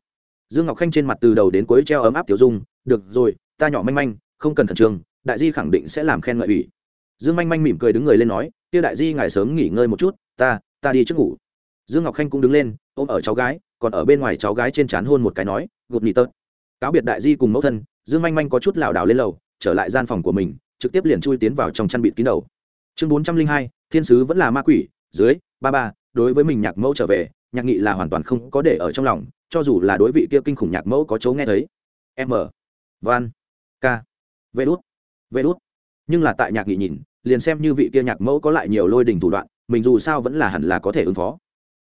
dương ngọc khanh trên mặt từ đầu đến cuối treo ấm áp tiểu dung, được rồi, ta nhỏ manh manh, không cần khẩn trương, đại di khẳng định sẽ làm khen ngợi ủy. Dương manh manh mỉm cười đứng người lên nói, kia đại di ngài sớm nghỉ ngơi một chút, ta ta đi trước ngủ. Dương ngọc khanh cũng đứng lên, ôm ở cháu gái, còn ở bên ngoài cháu gái trên trán hôn một cái nói gục nhị tớt. Cáo biệt đại di cùng mẫu thân, dương manh manh có chút lảo đảo lên lầu, trở lại gian phòng của mình, trực tiếp liền chui tiến vào trong chăn bịt kín đầu. Chương bốn trăm linh hai, thiên sứ vẫn là ma quỷ, dưới, ba ba, đối với mình nhạc mẫu trở về, nhạc nghị là hoàn toàn không có để ở trong lòng cho dù là đối vị kia kinh khủng nhạc mẫu có chấu nghe thấy. M. Van. K. Vê đút vê đút nhưng là tại nhạc nghị nhìn, liền xem như vị kia nhạc mẫu có lại nhiều lôi đình thủ đoạn, mình dù sao vẫn là hẳn là có thể ứng phó.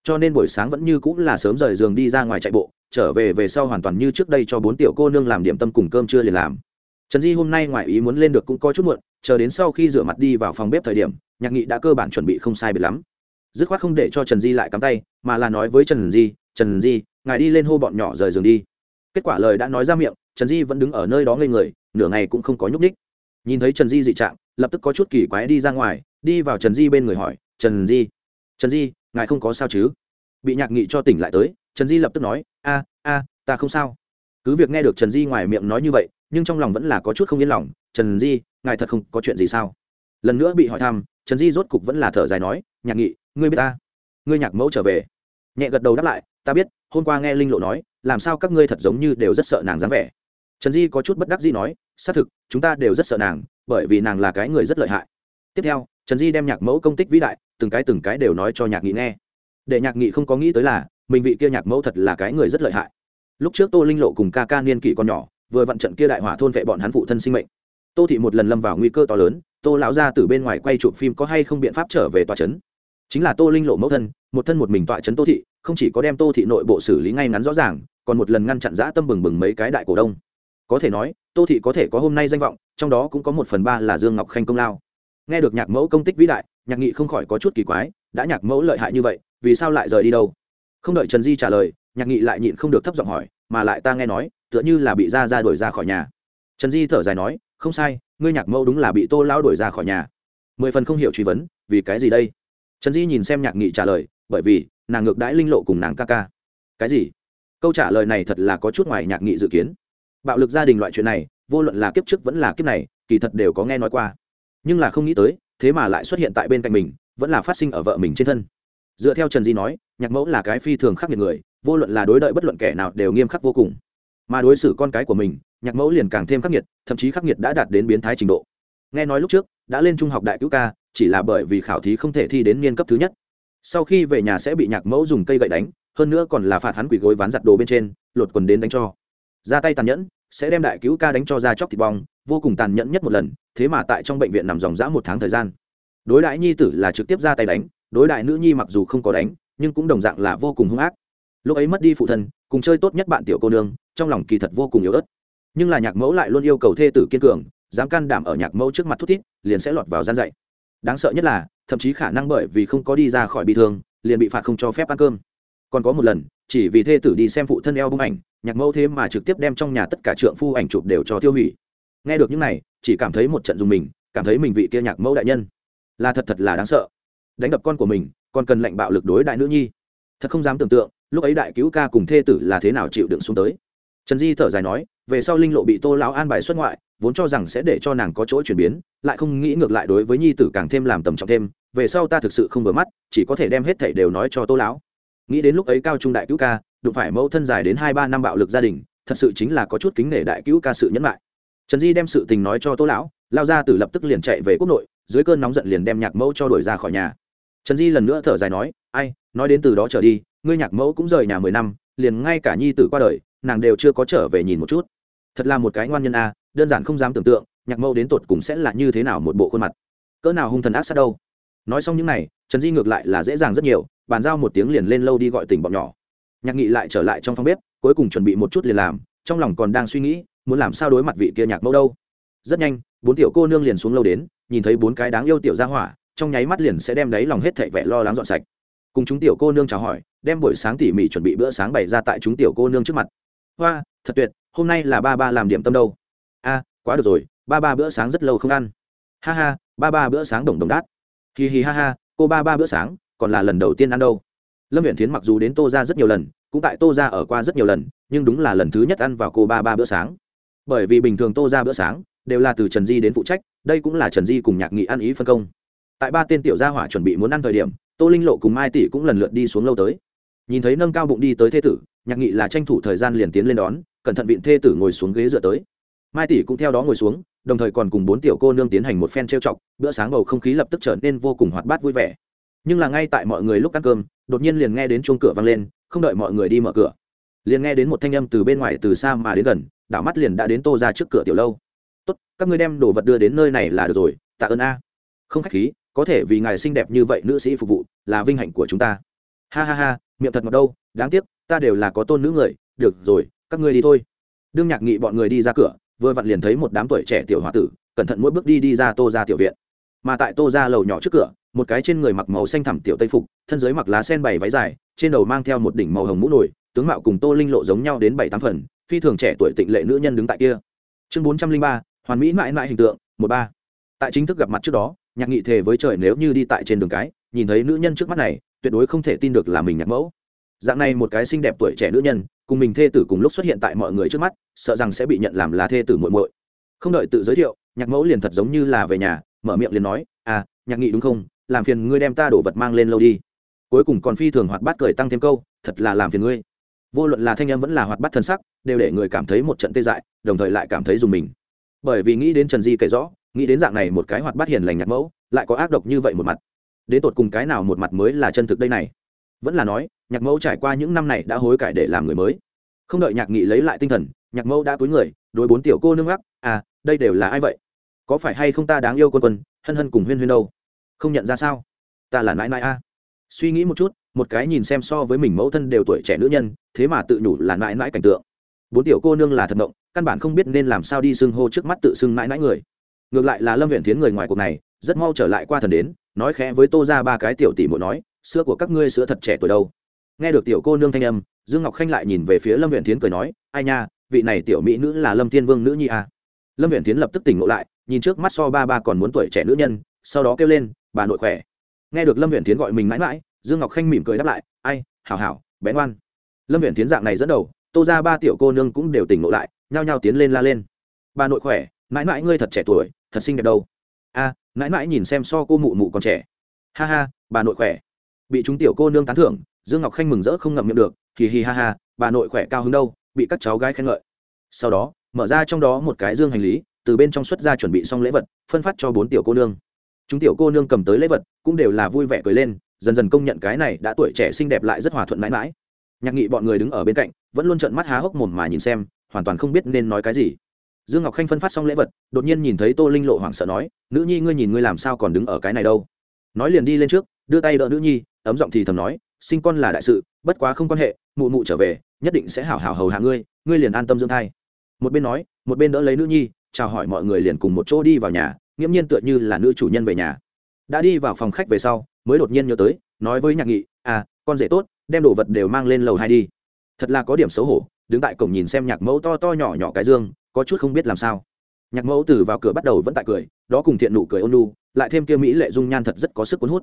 Cho nên buổi sáng vẫn như cũng là sớm rời giường đi ra ngoài chạy bộ, trở về về sau hoàn toàn như trước đây cho bốn tiểu cô nương làm điểm tâm cùng cơm chưa liền làm. Trần di hôm nay ngoài ý muốn lên được cũng có chút muộn, chờ đến sau khi rửa mặt đi vào phòng bếp thời điểm, nhạc nghị đã cơ bản chuẩn bị không sai biệt lắm. Dứt khoát không để cho trần di lại cắm tay, mà là nói với trần di trần di ngài đi lên hô bọn nhỏ rời giường đi. Kết quả lời đã nói ra miệng, trần di vẫn đứng ở nơi đó ngây người, nửa ngày cũng không có nhúc ních nhìn thấy trần di dị trạng, lập tức có chút kỳ quái đi ra ngoài, đi vào trần di bên người hỏi, trần di trần di, ngài không có sao chứ? Bị nhạc nghị cho tỉnh lại tới, trần di lập tức nói, a a, ta không sao. Cứ việc nghe được trần di ngoài miệng nói như vậy, nhưng trong lòng vẫn là có chút không yên lòng, trần di, ngài thật không có chuyện gì sao? Lần nữa bị hỏi thăm, trần di rốt cục vẫn là thở dài nói, nhạc nghị, ngươi biết ta? Ngươi nhạc mẫu trở về nhẹ gật đầu đáp lại, ta biết, hôm qua nghe linh lộ nói, làm sao các ngươi thật giống như đều rất sợ nàng dáng vẻ. Trần di có chút bất đắc dĩ nói, xác thực, chúng ta đều rất sợ nàng, bởi vì nàng là cái người rất lợi hại. Tiếp theo, trần di đem nhạc mẫu công tích vĩ đại, từng cái từng cái đều nói cho nhạc nghị nghe. Để nhạc nghị không có nghĩ tới là, mình vị kia nhạc mẫu thật là cái người rất lợi hại. Lúc trước tô linh lộ cùng ca ca niên kỷ con nhỏ, vừa vặn trận kia đại hỏa thôn vệ bọn hắn phụ thân sinh mệnh. Tô thị một lần lâm vào nguy cơ to lớn, tô lão ra từ bên ngoài quay chụp phim có hay không biện pháp trở về tòa trấn? Chính là tô linh lộ mẫu thân, một thân một mình tọa trấn tô thị, không chỉ có đem tô thị nội bộ xử lý ngay ngắn rõ ràng, còn một lần ngăn chặn giã tâm bừng bừng mấy cái đại cổ đông. Có thể nói, tô thị có thể có hôm nay danh vọng, trong đó cũng có một phần ba là dương ngọc khanh công lao. Nghe được nhạc mẫu công tích vĩ đại, nhạc nghị không khỏi có chút kỳ quái, đã nhạc mẫu lợi hại như vậy, vì sao lại rời đi đâu? Không đợi trần di trả lời, nhạc nghị lại nhịn không được thấp giọng hỏi, mà lại ta nghe nói, tựa như là bị ra ra đuổi ra khỏi nhà. Trần di thở dài nói, không sai, ngươi nhạc mẫu đúng là bị tô lao đuổi ra khỏi nhà. Mười phần không hiểu truy vấn, vì cái gì đây? Trần di nhìn xem nhạc nghị trả lời, bởi vì nàng ngược đãi linh lộ cùng nàng ca ca. Cái gì? Câu trả lời này thật là có chút ngoài nhạc nghị dự kiến. Bạo lực gia đình loại chuyện này, vô luận là kiếp trước vẫn là kiếp này, kỳ thật đều có nghe nói qua. Nhưng là không nghĩ tới, thế mà lại xuất hiện tại bên cạnh mình, vẫn là phát sinh ở vợ mình trên thân. Dựa theo trần di nói, nhạc mẫu là cái phi thường khắc nghiệt người, vô luận là đối đợi bất luận kẻ nào đều nghiêm khắc vô cùng. Mà đối xử con cái của mình, nhạc mẫu liền càng thêm khắc nghiệt, thậm chí khắc nghiệt đã đạt đến biến thái trình độ. Nghe nói lúc trước, đã lên trung học đại cứu ca chỉ là bởi vì khảo thí không thể thi đến niên cấp thứ nhất. Sau khi về nhà sẽ bị nhạc mẫu dùng cây gậy đánh, hơn nữa còn là phạt hắn quỷ gối ván giặt đồ bên trên, lột quần đến đánh cho. Ra tay tàn nhẫn, sẽ đem đại cứu ca đánh cho ra chóc thịt bong, vô cùng tàn nhẫn nhất một lần, thế mà tại trong bệnh viện nằm dòng dã một tháng thời gian. Đối đại nhi tử là trực tiếp ra tay đánh, đối đại nữ nhi mặc dù không có đánh, nhưng cũng đồng dạng là vô cùng hung ác. Lúc ấy mất đi phụ thân, cùng chơi tốt nhất bạn tiểu cô nương, trong lòng kỳ thật vô cùng yếu ớt. Nhưng là nhạc mẫu lại luôn yêu cầu thê tử kiên cường, dám can đảm ở nhạc mẫu trước mặt thút thít, liền sẽ lọt vào gian dạy đáng sợ nhất là, thậm chí khả năng bởi vì không có đi ra khỏi bị thương, liền bị phạt không cho phép ăn cơm. Còn có một lần, chỉ vì thê tử đi xem phụ thân eo bung ảnh, nhạc mẫu thế mà trực tiếp đem trong nhà tất cả trượng phu ảnh chụp đều cho tiêu hủy. Nghe được những này, chỉ cảm thấy một trận dùng mình, cảm thấy mình vị kia nhạc mẫu đại nhân, là thật thật là đáng sợ. Đánh đập con của mình, còn cần lệnh bạo lực đối đại nữ nhi. Thật không dám tưởng tượng, lúc ấy đại cứu ca cùng thê tử là thế nào chịu đựng xuống tới trần di thở dài nói, về sau linh lộ bị tô lão an bài xuất ngoại, vốn cho rằng sẽ để cho nàng có chỗ chuyển biến, lại không nghĩ ngược lại đối với nhi tử càng thêm làm tầm trọng thêm, về sau ta thực sự không vừa mắt, chỉ có thể đem hết thảy đều nói cho tô lão. Nghĩ đến lúc ấy cao trung đại cứu ca, đụng phải mẫu thân dài đến hai ba năm bạo lực gia đình, thật sự chính là có chút kính nể đại cứu ca sự nhẫn lại trần di đem sự tình nói cho tô lão lao ra từ lập tức liền chạy về quốc nội, dưới cơn nóng giận liền đem nhạc mẫu cho đuổi ra khỏi nhà. Trần di lần nữa thở dài nói, ai, nói đến từ đó trở đi, ngươi nhạc mẫu cũng rời nhà mười năm, liền ngay cả nhi tử qua đời nàng đều chưa có trở về nhìn một chút. Thật là một cái ngoan nhân a, đơn giản không dám tưởng tượng, nhạc mẫu đến tột cùng sẽ là như thế nào một bộ khuôn mặt. Cỡ nào hung thần ác sát đâu. Nói xong những này, trần di ngược lại là dễ dàng rất nhiều, bàn giao một tiếng liền lên lâu đi gọi tỉnh bọn nhỏ. Nhạc nghị lại trở lại trong phòng bếp, cuối cùng chuẩn bị một chút liền làm, trong lòng còn đang suy nghĩ, muốn làm sao đối mặt vị kia nhạc mẫu đâu. Rất nhanh, bốn tiểu cô nương liền xuống lâu đến, nhìn thấy bốn cái đáng yêu tiểu ra hỏa, trong nháy mắt liền sẽ đem đấy lòng hết thảy vẻ lo lắng dọn sạch. Cùng chúng tiểu cô nương chào hỏi, đem buổi sáng tỉ mỉ chuẩn bị bữa sáng bày ra tại chúng tiểu cô nương trước mặt hoa, thật tuyệt, hôm nay là ba ba làm điểm tâm đâu. A, quá được rồi, ba ba bữa sáng rất lâu không ăn. Ha ha, ba ba bữa sáng đồng đồng đát. Hì hì ha ha, cô ba ba bữa sáng, còn là lần đầu tiên ăn đâu. Lâm viện tiến mặc dù đến tô ra rất nhiều lần, cũng tại tô ra ở qua rất nhiều lần, nhưng đúng là lần thứ nhất ăn vào cô ba ba bữa sáng. Bởi vì bình thường tô ra bữa sáng đều là từ trần di đến phụ trách, đây cũng là trần di cùng nhạc nghị ăn ý phân công. Tại ba tên tiểu gia hỏa chuẩn bị muốn ăn thời điểm, tô linh lộ cùng mai tỷ cũng lần lượt đi xuống lâu tới. Nhìn thấy nâng cao bụng đi tới thê tử nhạc nghị là tranh thủ thời gian liền tiến lên đón, cẩn thận vịn thê tử ngồi xuống ghế dựa tới. Mai tỷ cũng theo đó ngồi xuống, đồng thời còn cùng bốn tiểu cô nương tiến hành một phen trêu chọc, bữa sáng bầu không khí lập tức trở nên vô cùng hoạt bát vui vẻ. Nhưng là ngay tại mọi người lúc ăn cơm, đột nhiên liền nghe đến chuông cửa vang lên, không đợi mọi người đi mở cửa, liền nghe đến một thanh âm từ bên ngoài từ xa mà đến gần, đảo mắt liền đã đến tô ra trước cửa tiểu lâu. Tốt, các ngươi đem đồ vật đưa đến nơi này là được rồi, tạ ơn a. Không khách khí, có thể vì ngài xinh đẹp như vậy nữ sĩ phục vụ, là vinh hạnh của chúng ta. Ha ha ha, miệng thật ngọt đâu, đáng tiếc ta đều là có tôn nữ người, được rồi, các ngươi đi thôi. Đương nhạc nghị bọn người đi ra cửa, vừa vặn liền thấy một đám tuổi trẻ tiểu h o a tử, cẩn thận mỗi bước đi đi ra tô ra tiểu viện. Mà tại tô ra lầu nhỏ trước cửa, một cái trên người mặc màu xanh thẳm tiểu tây phục, thân dưới mặc lá sen bày váy dài, trên đầu mang theo một đỉnh màu hồng mũ nổi tướng mạo cùng tô linh lộ giống nhau đến bảy tám phần, phi thường trẻ tuổi tịnh lệ nữ nhân đứng tại kia. Chương bốn trăm linh ba, hoàn mỹ mãi mãi hình tượng, một ba. Tại chính thức gặp mặt trước đó, nhạc nghị thề với trời nếu như đi tại trên đường cái, nhìn thấy nữ nhân trước mắt này, tuyệt đối không thể tin được là mình nhạc mẫu dạng này một cái xinh đẹp tuổi trẻ nữ nhân, cùng mình thê tử cùng lúc xuất hiện tại mọi người trước mắt, sợ rằng sẽ bị nhận làm là thê tử muội muội. Không đợi tự giới thiệu, nhạc mẫu liền thật giống như là về nhà, mở miệng liền nói à nhạc nghị đúng không? Làm phiền ngươi đem ta đổ vật mang lên lâu đi. Cuối cùng còn phi thường hoạt bát cười tăng thêm câu, thật là làm phiền ngươi. Vô luận là thanh em vẫn là hoạt bát thân sắc, đều để người cảm thấy một trận tê dại, đồng thời lại cảm thấy dùng mình. Bởi vì nghĩ đến trần di kể rõ, nghĩ đến dạng này một cái hoạt bát hiền lành nhạc mẫu, lại có ác độc như vậy một mặt. Đến tột cùng cái nào một mặt mới là chân thực đây này? Vẫn là nói, nhạc mẫu trải qua những năm này đã hối cải để làm người mới. Không đợi nhạc nghị lấy lại tinh thần, nhạc mẫu đã túi người, đối bốn tiểu cô nương gác à đây đều là ai vậy? Có phải hay không ta đáng yêu quân quân, hân hân cùng huyên huyên đâu? Không nhận ra sao? Ta là nãi nãi a. Suy nghĩ một chút, một cái nhìn xem so với mình mẫu thân đều tuổi trẻ nữ nhân, thế mà tự nhủ là nãi nãi cảnh tượng. Bốn tiểu cô nương là thật động, căn bản không biết nên làm sao đi xưng hô trước mắt tự xưng nãi nãi người. Ngược lại là lâm huyện thiến người ngoài cuộc này, rất mau trở lại qua thần đến, nói khẽ với tô ra ba cái tiểu tỷ muội nói sữa của các ngươi sữa thật trẻ tuổi đâu. Nghe được tiểu cô nương thanh âm dương ngọc khanh lại nhìn về phía lâm huyện tiến cười nói ai nha vị này tiểu mỹ nữ là lâm thiên vương nữ nhi à. lâm huyện tiến lập tức tỉnh ngộ lại nhìn trước mắt so ba ba còn muốn tuổi trẻ nữ nhân sau đó kêu lên bà nội khỏe. Nghe được lâm huyện tiến gọi mình mãi mãi dương ngọc khanh mỉm cười đáp lại ai hảo hảo bé ngoan. Lâm huyện tiến dạng này dẫn đầu tô ra ba tiểu cô nương cũng đều tỉnh ngộ lại nhao nhao tiến lên la lên. Bà nội khỏe mãi mãi ngươi thật trẻ tuổi thật xinh đẹp đâu. A à, mãi mãi nhìn xem so cô mụ mụ còn trẻ. Ha ha bà nội khỏe bị chúng tiểu cô nương tán thưởng, dương ngọc khanh mừng rỡ không ngậm miệng được, hì hì ha ha, bà nội khỏe cao hứng đâu, bị các cháu gái khen ngợi. Sau đó, mở ra trong đó một cái dương hành lý, từ bên trong xuất ra chuẩn bị xong lễ vật, phân phát cho bốn tiểu cô nương. Chúng tiểu cô nương cầm tới lễ vật, cũng đều là vui vẻ cười lên, dần dần công nhận cái này đã tuổi trẻ xinh đẹp lại rất hòa thuận mãi mãi. Nhạc nghị bọn người đứng ở bên cạnh, vẫn luôn trợn mắt há hốc mồm mà nhìn xem, hoàn toàn không biết nên nói cái gì. Dương ngọc khanh phân phát xong lễ vật, đột nhiên nhìn thấy tô linh lộ hoảng sợ nói, nữ nhi ngươi nhìn ngươi làm sao còn đứng ở cái này đâu? Nói liền đi lên trước đưa tay đỡ nữ nhi, ấm giọng thì thầm nói, sinh con là đại sự, bất quá không quan hệ, mụ mụ trở về, nhất định sẽ hảo hảo hầu hạ ngươi ngươi liền an tâm dưỡng thai. Một bên nói, một bên đỡ lấy nữ nhi, chào hỏi mọi người liền cùng một chỗ đi vào nhà, nghiễm nhiên tựa như là nữ chủ nhân về nhà. Đã đi vào phòng khách về sau, mới đột nhiên nhớ tới, nói với nhạc nghị à con rể tốt, đem đồ vật đều mang lên lầu hai đi. Thật là có điểm xấu hổ, đứng tại cổng nhìn xem nhạc mẫu to to nhỏ nhỏ cái dương, có chút không biết làm sao. Nhạc mẫu từ vào cửa bắt đầu vẫn tại cười, đó cùng thiện nụ cười ôn lu lại thêm kia mỹ lệ dung nhan thật rất có sức cuốn hút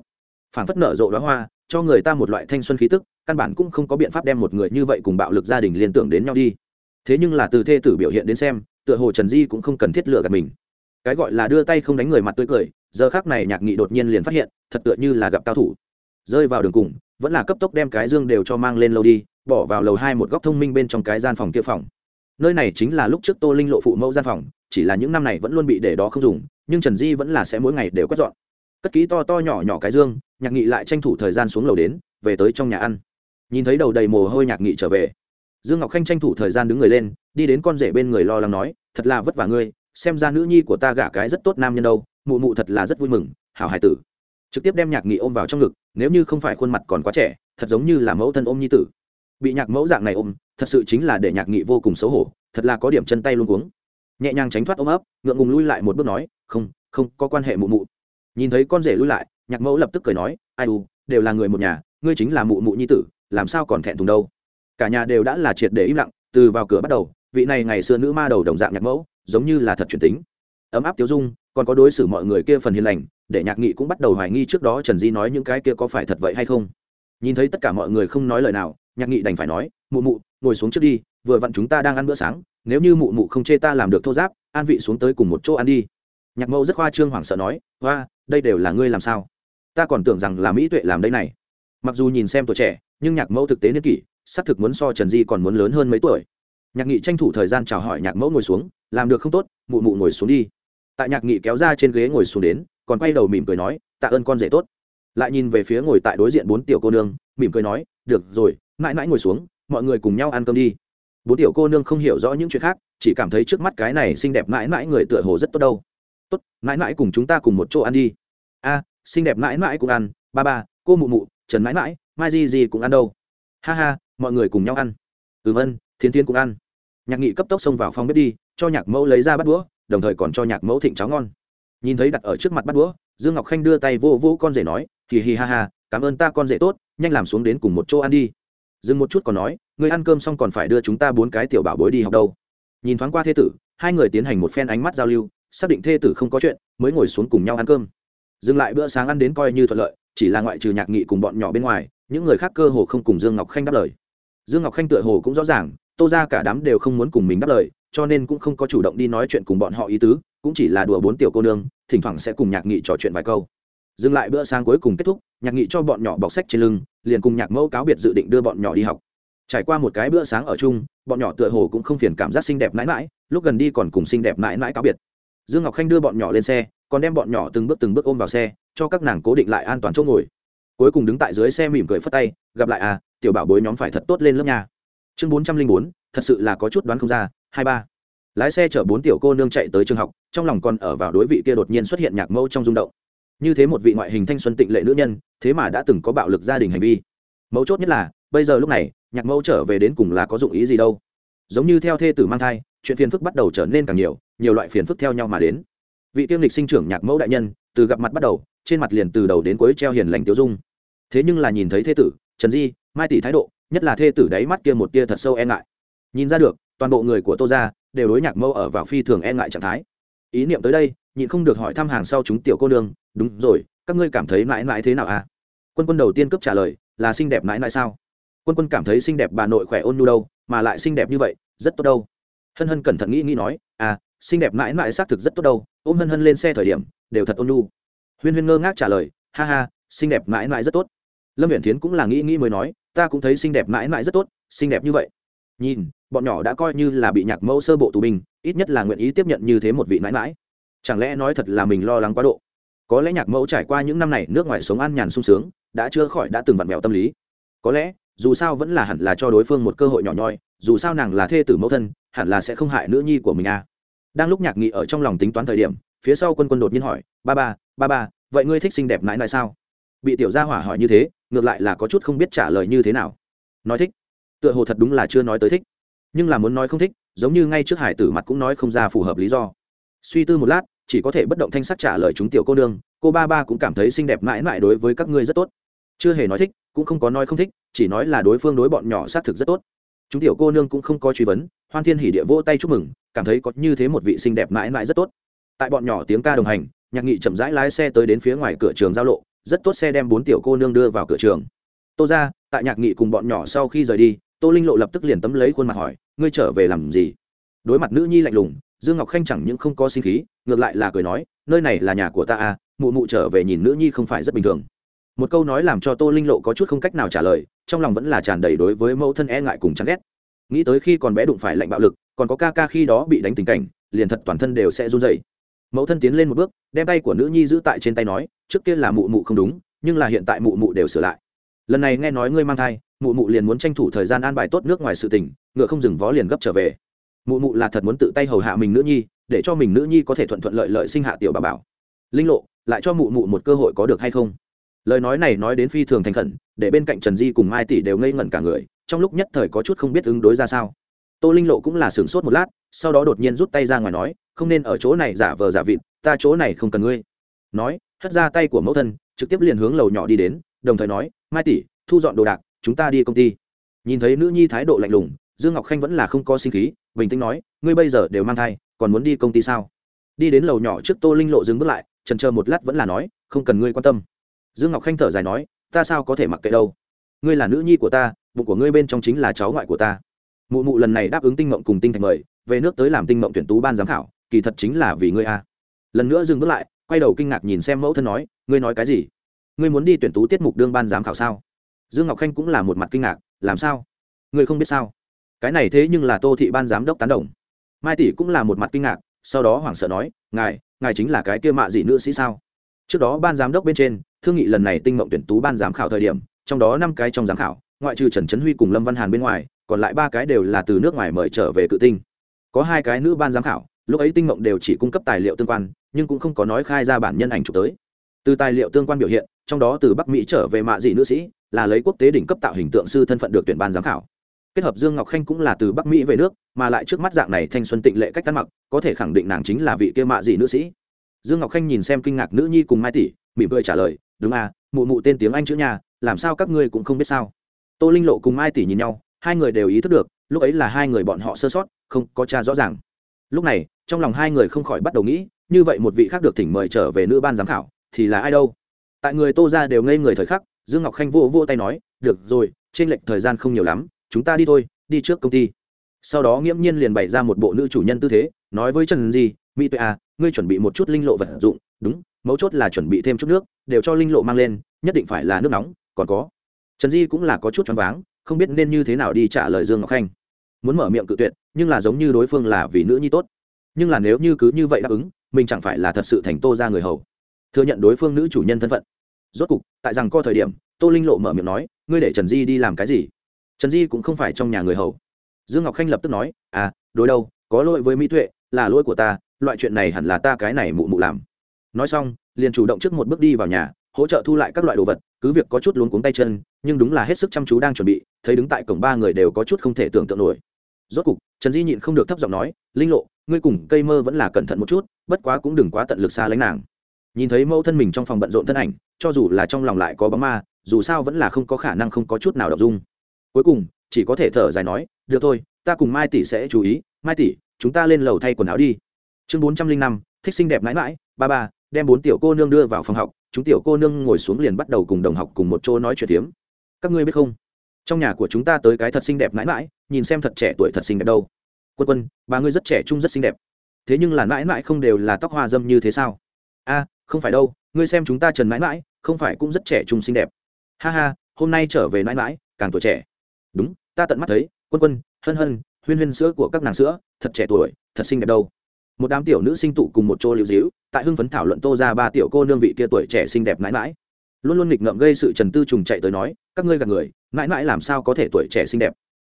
phảng phất nở rộ đoá hoa, cho người ta một loại thanh xuân khí tức, căn bản cũng không có biện pháp đem một người như vậy cùng bạo lực gia đình liên tưởng đến nhau đi. Thế nhưng là từ thê tử biểu hiện đến xem, tựa hồ trần di cũng không cần thiết lựa gạt mình. Cái gọi là đưa tay không đánh người mặt tươi cười, giờ khác này nhạc nghị đột nhiên liền phát hiện, thật tựa như là gặp cao thủ. Rơi vào đường cùng, vẫn là cấp tốc đem cái dương đều cho mang lên lâu đi, bỏ vào lầu hai một góc thông minh bên trong cái gian phòng kia phòng. Nơi này chính là lúc trước tô linh lộ phụ mẫu gian phòng, chỉ là những năm này vẫn luôn bị để đó không dùng, nhưng trần di vẫn là sẽ mỗi ngày đều quét dọn cất ký to to nhỏ nhỏ cái dương, nhạc nghị lại tranh thủ thời gian xuống lầu đến, về tới trong nhà ăn. Nhìn thấy đầu đầy mồ hôi nhạc nghị trở về. Dương ngọc khanh tranh thủ thời gian đứng người lên, đi đến con rể bên người lo lắng nói, thật là vất vả ngươi, xem ra nữ nhi của ta gả cái rất tốt nam nhân đâu, mụ mụ thật là rất vui mừng, hảo hải tử. Trực tiếp đem nhạc nghị ôm vào trong ngực, nếu như không phải khuôn mặt còn quá trẻ, thật giống như là mẫu thân ôm nhi tử. Bị nhạc mẫu dạng này ôm, thật sự chính là để nhạc nghị vô cùng xấu hổ, thật là có điểm chân tay luôn cuống. Nhẹ nhàng tránh thoát ôm ấp, ngượng ngùng lui lại một bước nói, không không có quan hệ mụ mụ nhìn thấy con rể lui lại, nhạc mẫu lập tức cười nói, ai u, đều là người một nhà, ngươi chính là mụ mụ nhi tử, làm sao còn thẹn thùng đâu? Cả nhà đều đã là triệt để im lặng, từ vào cửa bắt đầu, vị này ngày xưa nữ ma đầu đồng dạng nhạc mẫu, giống như là thật truyền tính. Ấm áp tiêu dung, còn có đối xử mọi người kia phần hiền lành, để nhạc nghị cũng bắt đầu hoài nghi trước đó trần di nói những cái kia có phải thật vậy hay không. Nhìn thấy tất cả mọi người không nói lời nào, nhạc nghị đành phải nói, mụ mụ, ngồi xuống trước đi, vừa vặn chúng ta đang ăn bữa sáng, nếu như mụ mụ không chê ta làm được thô giáp, an vị xuống tới cùng một chỗ ăn đi. Nhạc mẫu rất khoa trương hoảng sợ nói hoa đây đều là ngươi làm sao? Ta còn tưởng rằng là mỹ tuệ làm đây này. Mặc dù nhìn xem tuổi trẻ, nhưng nhạc mẫu thực tế niên kỷ, xác thực muốn so trần di còn muốn lớn hơn mấy tuổi. Nhạc nghị tranh thủ thời gian chào hỏi nhạc mẫu ngồi xuống, làm được không tốt, mụ mụ ngồi xuống đi. Tại nhạc nghị kéo ra trên ghế ngồi xuống đến, còn quay đầu mỉm cười nói, tạ ơn con rể tốt. Lại nhìn về phía ngồi tại đối diện bốn tiểu cô nương, mỉm cười nói, được rồi, mãi mãi ngồi xuống, mọi người cùng nhau ăn cơm đi. Bốn tiểu cô nương không hiểu rõ những chuyện khác, chỉ cảm thấy trước mắt cái này xinh đẹp mãi mãi người tựa hồ rất tốt đâu. Tốt, mãi mãi cùng chúng ta cùng một chỗ ăn đi a, xinh đẹp mãi mãi cũng ăn, ba ba, cô mụ mụ, trần mãi mãi, mai gì gì cũng ăn đâu? Ha ha, mọi người cùng nhau ăn. Ừm ân thiên thiên cũng ăn. Nhạc nghị cấp tốc xông vào phòng bếp đi, cho nhạc mẫu lấy ra bắt đũa, đồng thời còn cho nhạc mẫu thịnh cháo ngon. Nhìn thấy đặt ở trước mặt bắt đũa, dương ngọc khanh đưa tay vô vô con rể nói, hì hì ha ha, cảm ơn ta con rể tốt, nhanh làm xuống đến cùng một chỗ ăn đi. Dừng một chút còn nói, người ăn cơm xong còn phải đưa chúng ta bốn cái tiểu bảo bối đi học đâu. Nhìn thoáng qua thê tử, hai người tiến hành một phen ánh mắt giao lưu, xác định thê tử không có chuyện, mới ngồi xuống cùng nhau ăn cơm dừng lại bữa sáng ăn đến coi như thuận lợi, chỉ là ngoại trừ nhạc nghị cùng bọn nhỏ bên ngoài, những người khác cơ hồ không cùng dương ngọc khanh đáp lời. Dương ngọc khanh tựa hồ cũng rõ ràng, tô ra cả đám đều không muốn cùng mình đáp lời, cho nên cũng không có chủ động đi nói chuyện cùng bọn họ ý tứ, cũng chỉ là đùa bốn tiểu cô nương, thỉnh thoảng sẽ cùng nhạc nghị trò chuyện vài câu. Dừng lại bữa sáng cuối cùng kết thúc, nhạc nghị cho bọn nhỏ bọc sách trên lưng, liền cùng nhạc mẫu cáo biệt dự định đưa bọn nhỏ đi học. Trải qua một cái bữa sáng ở chung, bọn nhỏ tựa hồ cũng không phiền cảm giác xinh đẹp mãi mãi, lúc gần đi còn cùng xinh đẹp mãi mãi cáo biệt dương ngọc khanh đưa bọn nhỏ lên xe, còn đem bọn nhỏ từng bước từng bước ôm vào xe, cho các nàng cố định lại an toàn chỗ ngồi. Cuối cùng đứng tại dưới xe mỉm cười phất tay, gặp lại à tiểu bảo bối nhóm phải thật tốt lên lớp nhà chương bốn trăm linh bốn, thật sự là có chút đoán không ra, hai ba. Lái xe chở bốn tiểu cô nương chạy tới trường học, trong lòng còn ở vào đối vị kia đột nhiên xuất hiện nhạc mẫu trong rung động. Như thế một vị ngoại hình thanh xuân tịnh lệ nữ nhân, thế mà đã từng có bạo lực gia đình hành vi. Mấu chốt nhất là, bây giờ lúc này, nhạc mẫu trở về đến cùng là có dụng ý gì đâu. Giống như theo thê tử mang thai chuyện phiền phức bắt đầu trở nên càng nhiều nhiều loại phiền phức theo nhau mà đến. Vị tiêm lịch sinh trưởng nhạc mẫu đại nhân, từ gặp mặt bắt đầu, trên mặt liền từ đầu đến cuối treo hiền lành tiêu dung. Thế nhưng là nhìn thấy thê tử, trần di, mai tỷ thái độ, nhất là thê tử đáy mắt kia một tia thật sâu e ngại. Nhìn ra được, toàn bộ người của tô ra đều đối nhạc mẫu ở vào phi thường e ngại trạng thái. Ý niệm tới đây, nhịn không được hỏi thăm hàng sau chúng tiểu cô nương, đúng rồi, các ngươi cảm thấy mãi mãi thế nào à? Quân quân đầu tiên cấp trả lời, là xinh đẹp mãi mãi sao? Quân quân cảm thấy xinh đẹp bà nội khỏe ôn nhu đâu, mà lại xinh đẹp như vậy, rất tốt đâu hân hân cẩn thận nghĩ nghĩ nói à xinh đẹp mãi mãi xác thực rất tốt đâu, ôm hân hân lên xe thời điểm, đều thật ôn nhu. Huyên huyên ngơ ngác trả lời, ha ha, xinh đẹp mãi mãi rất tốt. Lâm viễn tiến cũng là nghĩ nghĩ mới nói, ta cũng thấy xinh đẹp mãi mãi rất tốt, xinh đẹp như vậy. Nhìn, bọn nhỏ đã coi như là bị nhạc mẫu sơ bộ tù binh, ít nhất là nguyện ý tiếp nhận như thế một vị mãi mãi. Chẳng lẽ nói thật là mình lo lắng quá độ? Có lẽ nhạc mẫu trải qua những năm này nước ngoài sống an nhàn sung sướng, đã chưa khỏi đã từng vặn vẹo tâm lý. Có lẽ, dù sao vẫn là hẳn là cho đối phương một cơ hội nhỏ nhoi dù sao nàng là thê tử mẫu thân, hẳn là sẽ không hại nữ nhi của mình à. đang lúc nhạc nghị ở trong lòng tính toán thời điểm, phía sau quân quân đột nhiên hỏi, ba ba ba ba, vậy ngươi thích xinh đẹp nãi nãi sao? Bị tiểu gia hỏa hỏi như thế, ngược lại là có chút không biết trả lời như thế nào. Nói thích. Tựa hồ thật đúng là chưa nói tới thích. Nhưng là muốn nói không thích, giống như ngay trước hải tử mặt cũng nói không ra phù hợp lý do. Suy tư một lát, chỉ có thể bất động thanh sắc trả lời chúng tiểu cô nương, cô ba ba cũng cảm thấy xinh đẹp mãi mãi đối với các ngươi rất tốt. Chưa hề nói thích, cũng không có nói không thích, chỉ nói là đối phương đối bọn nhỏ xác thực rất tốt chúng tiểu cô nương cũng không có truy vấn, hoan thiên hỉ địa vỗ tay chúc mừng, cảm thấy có như thế một vị xinh đẹp mãi mãi rất tốt. Tại bọn nhỏ tiếng ca đồng hành, nhạc nghị chậm rãi lái xe tới đến phía ngoài cửa trường giao lộ, rất tốt xe đem bốn tiểu cô nương đưa vào cửa trường. Tô ra tại nhạc nghị cùng bọn nhỏ sau khi rời đi, tô linh lộ lập tức liền tấm lấy khuôn mặt hỏi, ngươi trở về làm gì? Đối mặt nữ nhi lạnh lùng, dương ngọc khanh chẳng những không có sinh khí, ngược lại là cười nói, nơi này là nhà của ta à mụ mụ trở về nhìn nữ nhi không phải rất bình thường một câu nói làm cho tô linh lộ có chút không cách nào trả lời, trong lòng vẫn là tràn đầy đối với mẫu thân e ngại cùng chán ghét. Nghĩ tới khi còn bé đụng phải lạnh bạo lực, còn có ca ca khi đó bị đánh tình cảnh, liền thật toàn thân đều sẽ run dày mẫu thân tiến lên một bước, đem tay của nữ nhi giữ tại trên tay nói, trước kia là mụ mụ không đúng, nhưng là hiện tại mụ mụ đều sửa lại. Lần này nghe nói ngươi mang thai, mụ mụ liền muốn tranh thủ thời gian an bài tốt nước ngoài sự tình, ngựa không dừng vó liền gấp trở về. Mụ mụ là thật muốn tự tay hầu hạ mình nữ nhi, để cho mình nữ nhi có thể thuận thuận lợi lợi sinh hạ tiểu bà bảo. Linh lộ, lại cho mụ mụ một cơ hội có được hay không? Lời nói này nói đến phi thường thành khẩn, để bên cạnh trần di cùng mai tỷ đều ngây ngẩn cả người, trong lúc nhất thời có chút không biết ứng đối ra sao. Tô linh lộ cũng là sửng sốt một lát, sau đó đột nhiên rút tay ra ngoài nói, không nên ở chỗ này giả vờ giả vịt, ta chỗ này không cần ngươi. Nói, hất ra tay của mẫu thân, trực tiếp liền hướng lầu nhỏ đi đến, đồng thời nói, mai tỷ, thu dọn đồ đạc, chúng ta đi công ty. Nhìn thấy nữ nhi thái độ lạnh lùng, dương ngọc khanh vẫn là không có sinh khí, bình tĩnh nói, ngươi bây giờ đều mang thai, còn muốn đi công ty sao? Đi đến lầu nhỏ trước tô linh lộ dừng bước lại, trần chờ một lát vẫn là nói, không cần ngươi quan tâm dương ngọc khanh thở dài nói, ta sao có thể mặc kệ đâu? Ngươi là nữ nhi của ta, bụng của ngươi bên trong chính là cháu ngoại của ta. Mụ mụ lần này đáp ứng tinh mộng cùng tinh thạch mời, về nước tới làm tinh mộng tuyển tú ban giám khảo, kỳ thật chính là vì ngươi a. Lần nữa dừng bước lại, quay đầu kinh ngạc nhìn xem mẫu thân nói, ngươi nói cái gì? Ngươi muốn đi tuyển tú tiết mục đương ban giám khảo sao? Dương ngọc khanh cũng là một mặt kinh ngạc, làm sao? Ngươi không biết sao? Cái này thế nhưng là tô thị ban giám đốc tán đồng. Mai tỷ cũng là một mặt kinh ngạc, sau đó hoảng sợ nói, ngài ngài chính là cái kia mạ dị nữ sĩ sao? Trước đó ban giám đốc bên trên thương nghị lần này tinh mộng tuyển tú ban giám khảo thời điểm, trong đó năm cái trong giám khảo, ngoại trừ trần trấn huy cùng lâm văn hàn bên ngoài, còn lại ba cái đều là từ nước ngoài mời trở về cự tinh. Có hai cái nữ ban giám khảo, lúc ấy tinh mộng đều chỉ cung cấp tài liệu tương quan, nhưng cũng không có nói khai ra bản nhân ảnh chụp tới. Từ tài liệu tương quan biểu hiện, trong đó từ bắc mỹ trở về mạ dị nữ sĩ, là lấy quốc tế đỉnh cấp tạo hình tượng sư thân phận được tuyển ban giám khảo. Kết hợp dương ngọc khanh cũng là từ bắc mỹ về nước, mà lại trước mắt dạng này thanh xuân tịnh lệ cách ăn mặc, có thể khẳng định nàng chính là vị kia mạ dị nữ sĩ. Dương ngọc khanh nhìn xem kinh ngạc nữ nhi cùng mai tỷ, mỉm cười trả lời đúng à mụ mụ tên tiếng anh chữ nhà, làm sao các ngươi cũng không biết sao? Tô linh lộ cùng mai tỷ nhìn nhau, hai người đều ý thức được, lúc ấy là hai người bọn họ sơ sót, không có cha rõ ràng. Lúc này, trong lòng hai người không khỏi bắt đầu nghĩ, như vậy một vị khác được thỉnh mời trở về nữ ban giám khảo, thì là ai đâu? Tại người tô ra đều ngây người thời khắc, dương ngọc khanh vô vô tay nói, được rồi, trên lệch thời gian không nhiều lắm, chúng ta đi thôi, đi trước công ty. Sau đó nghiễm nhiên liền bày ra một bộ nữ chủ nhân tư thế, nói với trần di, mỹ tuệ à ngươi chuẩn bị một chút linh lộ vật dụng, đúng mấu chốt là chuẩn bị thêm chút nước, đều cho linh lộ mang lên, nhất định phải là nước nóng, còn có. Trần di cũng là có chút choáng váng, không biết nên như thế nào đi trả lời dương ngọc khanh. Muốn mở miệng cự tuyệt, nhưng là giống như đối phương là vì nữ nhi tốt. Nhưng là nếu như cứ như vậy đáp ứng, mình chẳng phải là thật sự thành tô ra người hầu. Thừa nhận đối phương nữ chủ nhân thân phận. Rốt cục, tại rằng co thời điểm, tô linh lộ mở miệng nói, ngươi để trần di đi làm cái gì? Trần di cũng không phải trong nhà người hầu. Dương ngọc khanh lập tức nói à đối đâu, có lỗi với mỹ tuệ, là lỗi của ta, loại chuyện này hẳn là ta cái này mụ mụ làm nói xong, liền chủ động trước một bước đi vào nhà, hỗ trợ thu lại các loại đồ vật, cứ việc có chút luống cuống tay chân, nhưng đúng là hết sức chăm chú đang chuẩn bị, thấy đứng tại cổng ba người đều có chút không thể tưởng tượng nổi. Rốt cục, trần di nhịn không được thấp giọng nói, linh lộ, ngươi cùng cây mơ vẫn là cẩn thận một chút, bất quá cũng đừng quá tận lực xa lánh nàng. Nhìn thấy mẫu thân mình trong phòng bận rộn thân ảnh, cho dù là trong lòng lại có bóng ma, dù sao vẫn là không có khả năng không có chút nào đọc dung. Cuối cùng, chỉ có thể thở dài nói, được thôi, ta cùng mai tỷ sẽ chú ý, mai tỷ, chúng ta lên lầu thay quần áo đi. Chương bốn trăm linh năm, thích xinh đẹp mãi mãi, ba ba đem bốn tiểu cô nương đưa vào phòng học, chúng tiểu cô nương ngồi xuống liền bắt đầu cùng đồng học cùng một chỗ nói chuyện tiếm các ngươi biết không? Trong nhà của chúng ta tới cái thật xinh đẹp mãi mãi, nhìn xem thật trẻ tuổi thật xinh đẹp đâu. Quân quân ba ngươi rất trẻ trung rất xinh đẹp. Thế nhưng là mãi mãi không đều là tóc hoa dâm như thế sao? A, không phải đâu, ngươi xem chúng ta trần mãi mãi, không phải cũng rất trẻ trung xinh đẹp. Ha ha, hôm nay trở về mãi mãi, càng tuổi trẻ. Đúng, ta tận mắt thấy, quân quân, hân hân, huyên huyên sữa của các nàng sữa, thật trẻ tuổi, thật xinh đẹp đâu. Một đám tiểu nữ sinh tụ cùng một chỗ lưu dĩu tại hưng phấn thảo luận tô ra ba tiểu cô nương vị kia tuổi trẻ xinh đẹp mãi mãi. Luôn luôn nghịch ngợm gây sự trần tư trùng chạy tới nói, các ngươi gạt người, mãi mãi làm sao có thể tuổi trẻ xinh đẹp?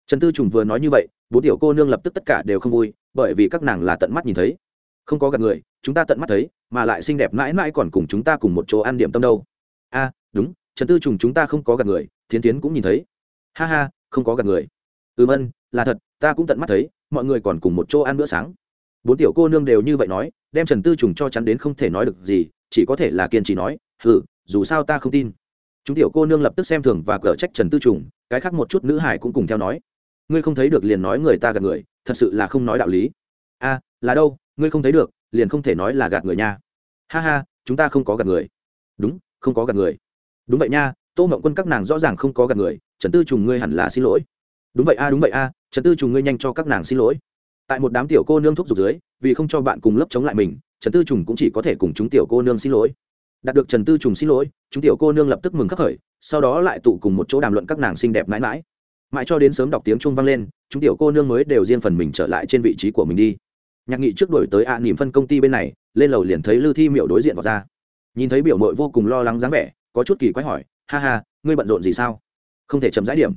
Trần tư trùng vừa nói như vậy, bốn tiểu cô nương lập tức tất cả đều không vui, bởi vì các nàng là tận mắt nhìn thấy. Không có gạt người, chúng ta tận mắt thấy, mà lại xinh đẹp mãi mãi còn cùng chúng ta cùng một chỗ ăn điểm tâm đâu. A, đúng, trần tư trùng chúng ta không có gạt người, thiến tiến cũng nhìn thấy. Ha ha, không có gạt người. Ừm ân, là thật, ta cũng tận mắt thấy, mọi người còn cùng một chỗ ăn bữa sáng bốn tiểu cô nương đều như vậy nói đem trần tư trùng cho chắn đến không thể nói được gì chỉ có thể là kiên trì nói hừ, dù sao ta không tin. Chúng tiểu cô nương lập tức xem thường và cở trách trần tư trùng cái khác một chút nữ hải cũng cùng theo nói ngươi không thấy được liền nói người ta gạt người thật sự là không nói đạo lý. A là đâu ngươi không thấy được liền không thể nói là gạt người nha. Ha ha chúng ta không có gạt người. Đúng không có gạt người. Đúng vậy nha tô mộng quân các nàng rõ ràng không có gạt người trần tư trùng ngươi hẳn là xin lỗi. Đúng vậy a đúng vậy a trần tư trùng ngươi nhanh cho các nàng xin lỗi tại một đám tiểu cô nương thuốc giục dưới vì không cho bạn cùng lớp chống lại mình trần tư trùng cũng chỉ có thể cùng chúng tiểu cô nương xin lỗi. Đạt được trần tư trùng xin lỗi chúng tiểu cô nương lập tức mừng khắc khởi sau đó lại tụ cùng một chỗ đàm luận các nàng xinh đẹp mãi mãi. Mãi cho đến sớm đọc tiếng trung vang lên chúng tiểu cô nương mới đều riêng phần mình trở lại trên vị trí của mình đi. Nhạc nghị trước đổi tới ạ à, niềm phân công ty bên này lên lầu liền thấy lư thi miệu đối diện vào ra. Nhìn thấy biểu mội vô cùng lo lắng dáng vẻ có chút kỳ quái hỏi ha ha ngươi bận rộn gì sao? Không thể chậm rãi điểm.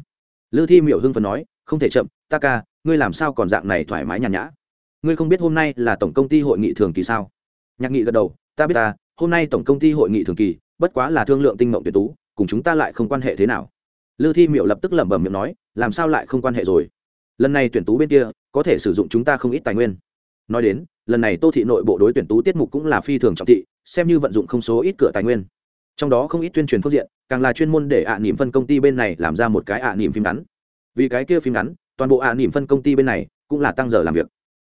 Lư thi miệu hưng phần nói không thể chậm, ta ca, ngươi làm sao còn dạng này thoải mái nhàn nhã? Ngươi không biết hôm nay là tổng công ty hội nghị thường kỳ sao? Nhạc nghị gật đầu, ta biết ta, hôm nay tổng công ty hội nghị thường kỳ, bất quá là thương lượng tinh mộng tuyệt tú, cùng chúng ta lại không quan hệ thế nào. Lư thi miệu lập tức lẩm bẩm miệng nói, làm sao lại không quan hệ rồi? Lần này tuyển tú bên kia, có thể sử dụng chúng ta không ít tài nguyên. Nói đến, lần này tô thị nội bộ đối tuyển tú tiết mục cũng là phi thường trọng thị, xem như vận dụng không số ít cửa tài nguyên. Trong đó không ít tuyên truyền phương diện, càng là chuyên môn để ạ à niệm phân công ty bên này làm ra một cái ạ à niệm phim ngắn vì cái kia phim ngắn, toàn bộ ạ à phân công ty bên này cũng là tăng giờ làm việc.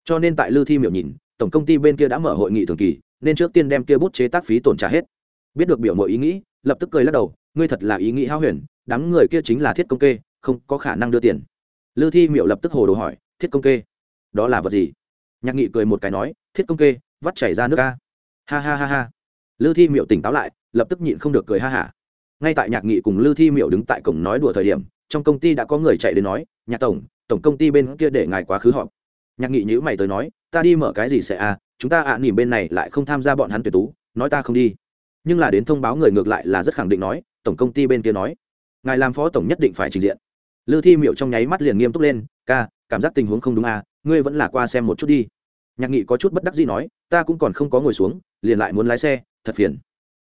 Cho nên tại lư thi miểu nhìn, tổng công ty bên kia đã mở hội nghị thường kỳ, nên trước tiên đem kia bút chế tác phí tổn trả hết. Biết được biểu mọi ý nghĩ, lập tức cười lắc đầu, ngươi thật là ý nghĩ hao huyền, đám người kia chính là thiết công kê, không có khả năng đưa tiền. Lư thi miểu lập tức hồ đồ hỏi, thiết công kê, đó là vật gì? Nhạc nghị cười một cái nói, thiết công kê, vắt chảy ra nước ca. Ha ha ha ha. Lư thi miệu tỉnh táo lại, lập tức nhịn không được cười ha hả. Ngay tại nhạc nghị cùng lư thi miệu đứng tại cổng nói đùa thời điểm trong công ty đã có người chạy đến nói nhạc tổng tổng công ty bên kia để ngài quá khứ họp. Nhạc nghị nhữ mày tới nói ta đi mở cái gì sẽ à chúng ta ạ à, nỉm bên này lại không tham gia bọn hắn tuyệt tú nói ta không đi. Nhưng là đến thông báo người ngược lại là rất khẳng định nói tổng công ty bên kia nói ngài làm phó tổng nhất định phải trình diện. Lư thi miệu trong nháy mắt liền nghiêm túc lên ca cảm giác tình huống không đúng à ngươi vẫn là qua xem một chút đi. Nhạc nghị có chút bất đắc gì nói ta cũng còn không có ngồi xuống liền lại muốn lái xe thật phiền.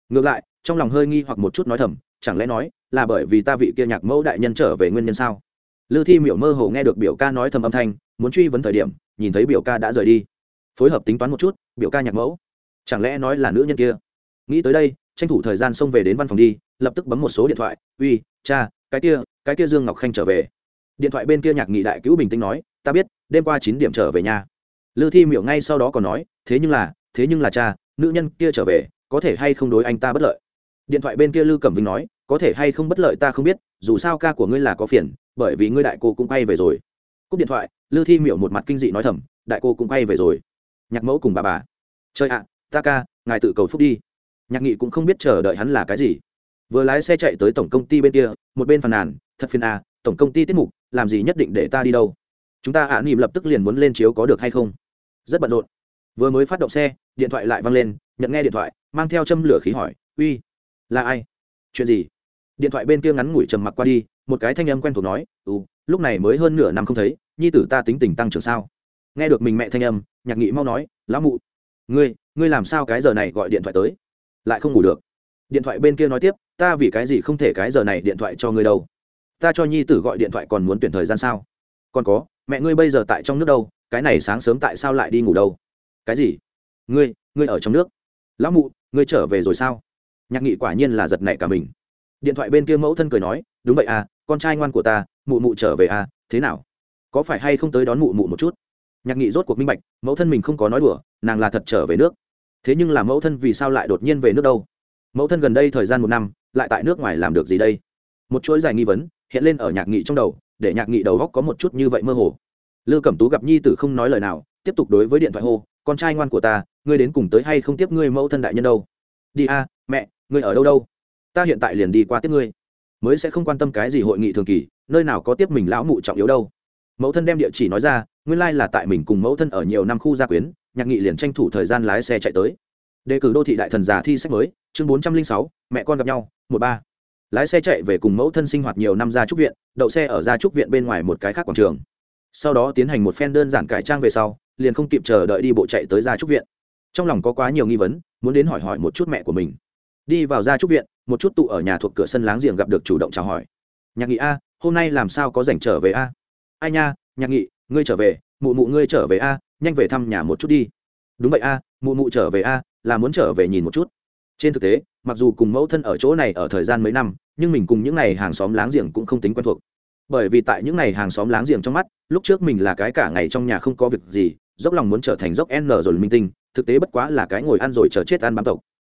Ngược lại trong lòng hơi nghi hoặc một chút nói thầm chẳng lẽ nói là bởi vì ta vị kia nhạc mẫu đại nhân trở về nguyên nhân sao? Lư thi miểu mơ hồ nghe được biểu ca nói thầm âm thanh, muốn truy vấn thời điểm, nhìn thấy biểu ca đã rời đi. Phối hợp tính toán một chút, biểu ca nhạc mẫu, chẳng lẽ nói là nữ nhân kia? Nghĩ tới đây, tranh thủ thời gian xông về đến văn phòng đi, lập tức bấm một số điện thoại, uy, cha, cái kia cái kia dương ngọc khanh trở về. Điện thoại bên kia nhạc nghị đại cứu bình tĩnh nói, ta biết, đêm qua chín điểm trở về nhà. Lư thi miểu ngay sau đó còn nói, thế nhưng là, thế nhưng là cha, nữ nhân kia trở về, có thể hay không đối anh ta bất lợi? Điện thoại bên kia lư cẩm vinh nói có thể hay không bất lợi ta không biết dù sao ca của ngươi là có phiền bởi vì ngươi đại cô cũng quay về rồi. Cúp điện thoại lư thi miểu một mặt kinh dị nói thầm đại cô cũng quay về rồi. Nhạc mẫu cùng bà bà. Chơi ạ ta ca ngài tự cầu phúc đi. Nhạc nghị cũng không biết chờ đợi hắn là cái gì. Vừa lái xe chạy tới tổng công ty bên kia một bên phàn nàn thật phiền à tổng công ty tiết mục làm gì nhất định để ta đi đâu? Chúng ta ạ à, nỉm lập tức liền muốn lên chiếu có được hay không? Rất bận rộn. Vừa mới phát động xe điện thoại lại văng lên nhận nghe điện thoại mang theo châm lửa khí hỏi uy là ai? Chuyện gì? Điện thoại bên kia ngắn ngủi trầm mặc qua đi, một cái thanh âm quen thuộc nói ừ lúc này mới hơn nửa năm không thấy, nhi tử ta tính tình tăng trưởng sao? Nghe được mình mẹ thanh âm, nhạc nghị mau nói, lão mụ, ngươi ngươi làm sao cái giờ này gọi điện thoại tới? Lại không ngủ được. Điện thoại bên kia nói tiếp, ta vì cái gì không thể cái giờ này điện thoại cho ngươi đâu? Ta cho nhi tử gọi điện thoại còn muốn tuyển thời gian sao? Còn có, mẹ ngươi bây giờ tại trong nước đâu, cái này sáng sớm tại sao lại đi ngủ đâu? Cái gì? Ngươi ngươi ở trong nước? Lão mụ, ngươi trở về rồi sao? Nhạc nghị quả nhiên là giật nảy cả mình điện thoại bên kia mẫu thân cười nói, đúng vậy à con trai ngoan của ta, mụ mụ trở về à thế nào? Có phải hay không tới đón mụ mụ một chút? Nhạc nghị rốt cuộc minh bạch, mẫu thân mình không có nói đùa, nàng là thật trở về nước. Thế nhưng là mẫu thân vì sao lại đột nhiên về nước đâu? Mẫu thân gần đây thời gian một năm, lại tại nước ngoài làm được gì đây? Một chuỗi dài nghi vấn hiện lên ở nhạc nghị trong đầu, để nhạc nghị đầu góc có một chút như vậy mơ hồ. Lư cẩm tú gặp nhi tử không nói lời nào, tiếp tục đối với điện thoại hô, con trai ngoan của ta, ngươi đến cùng tới hay không tiếp ngươi mẫu thân đại nhân đâu? Đi a, mẹ, ngươi ở đâu đâu? Ta hiện tại liền đi qua tiếp ngươi. Mới sẽ không quan tâm cái gì hội nghị thường kỳ, nơi nào có tiếp mình lão mụ trọng yếu đâu. Mẫu thân đem địa chỉ nói ra, nguyên lai、like、là tại mình cùng mẫu thân ở nhiều năm khu gia quyến, nhạc nghị liền tranh thủ thời gian lái xe chạy tới. Đề cử đô thị đại thần già thi sách mới, chương bốn trăm linh sáu, mẹ con gặp nhau, một ba. Lái xe chạy về cùng mẫu thân sinh hoạt nhiều năm ra trúc viện, đậu xe ở ra trúc viện bên ngoài một cái khác quảng trường. Sau đó tiến hành một phen đơn giản cải trang về sau, liền không kịp chờ đợi đi bộ chạy tới ra trúc viện. Trong lòng có quá nhiều nghi vấn, muốn đến hỏi hỏi một chút mẹ của mình đi vào ra trúc viện, một chút tụ ở nhà thuộc cửa sân láng giềng gặp được chủ động chào hỏi. Nhạc nghị a, hôm nay làm sao có rảnh trở về a? Ai nha, nhạc nghị, ngươi trở về, mụ mụ ngươi trở về a, nhanh về thăm nhà một chút đi. Đúng vậy a, mụ mụ trở về a, là muốn trở về nhìn một chút. Trên thực tế, mặc dù cùng mẫu thân ở chỗ này ở thời gian mấy năm, nhưng mình cùng những n à y hàng xóm láng giềng cũng không tính quen thuộc. Bởi vì tại những n à y hàng xóm láng giềng trong mắt, lúc trước mình là cái cả ngày trong nhà không có việc gì, dốc lòng muốn trở thành dốc n rồi minh tinh, thực tế bất quá là cái ngồi ăn rồi chờ chết ăn bám tộc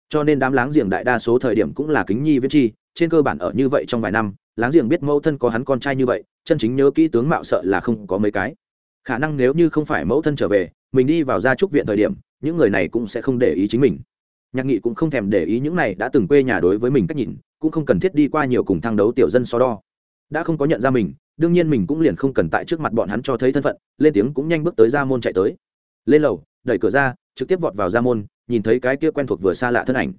cho nên đám láng giềng đại đa số thời điểm cũng là kính nhi viết chi, trên cơ bản ở như vậy trong vài năm, láng giềng biết mẫu thân có hắn con trai như vậy, chân chính nhớ kỹ tướng mạo sợ là không có mấy cái. Khả năng nếu như không phải mẫu thân trở về, mình đi vào gia trúc viện thời điểm, những người này cũng sẽ không để ý chính mình. Nhạc nghị cũng không thèm để ý những này đã từng quê nhà đối với mình cách nhìn, cũng không cần thiết đi qua nhiều cùng thang đấu tiểu dân so đo. Đã không có nhận ra mình, đương nhiên mình cũng liền không cần tại trước mặt bọn hắn cho thấy thân phận, lên tiếng cũng nhanh bước tới ra môn chạy tới. Lên lầu đẩy cửa ra, trực tiếp vọt vào ra môn, nhìn thấy cái kia quen thuộc vừa xa lạ thân ảnh.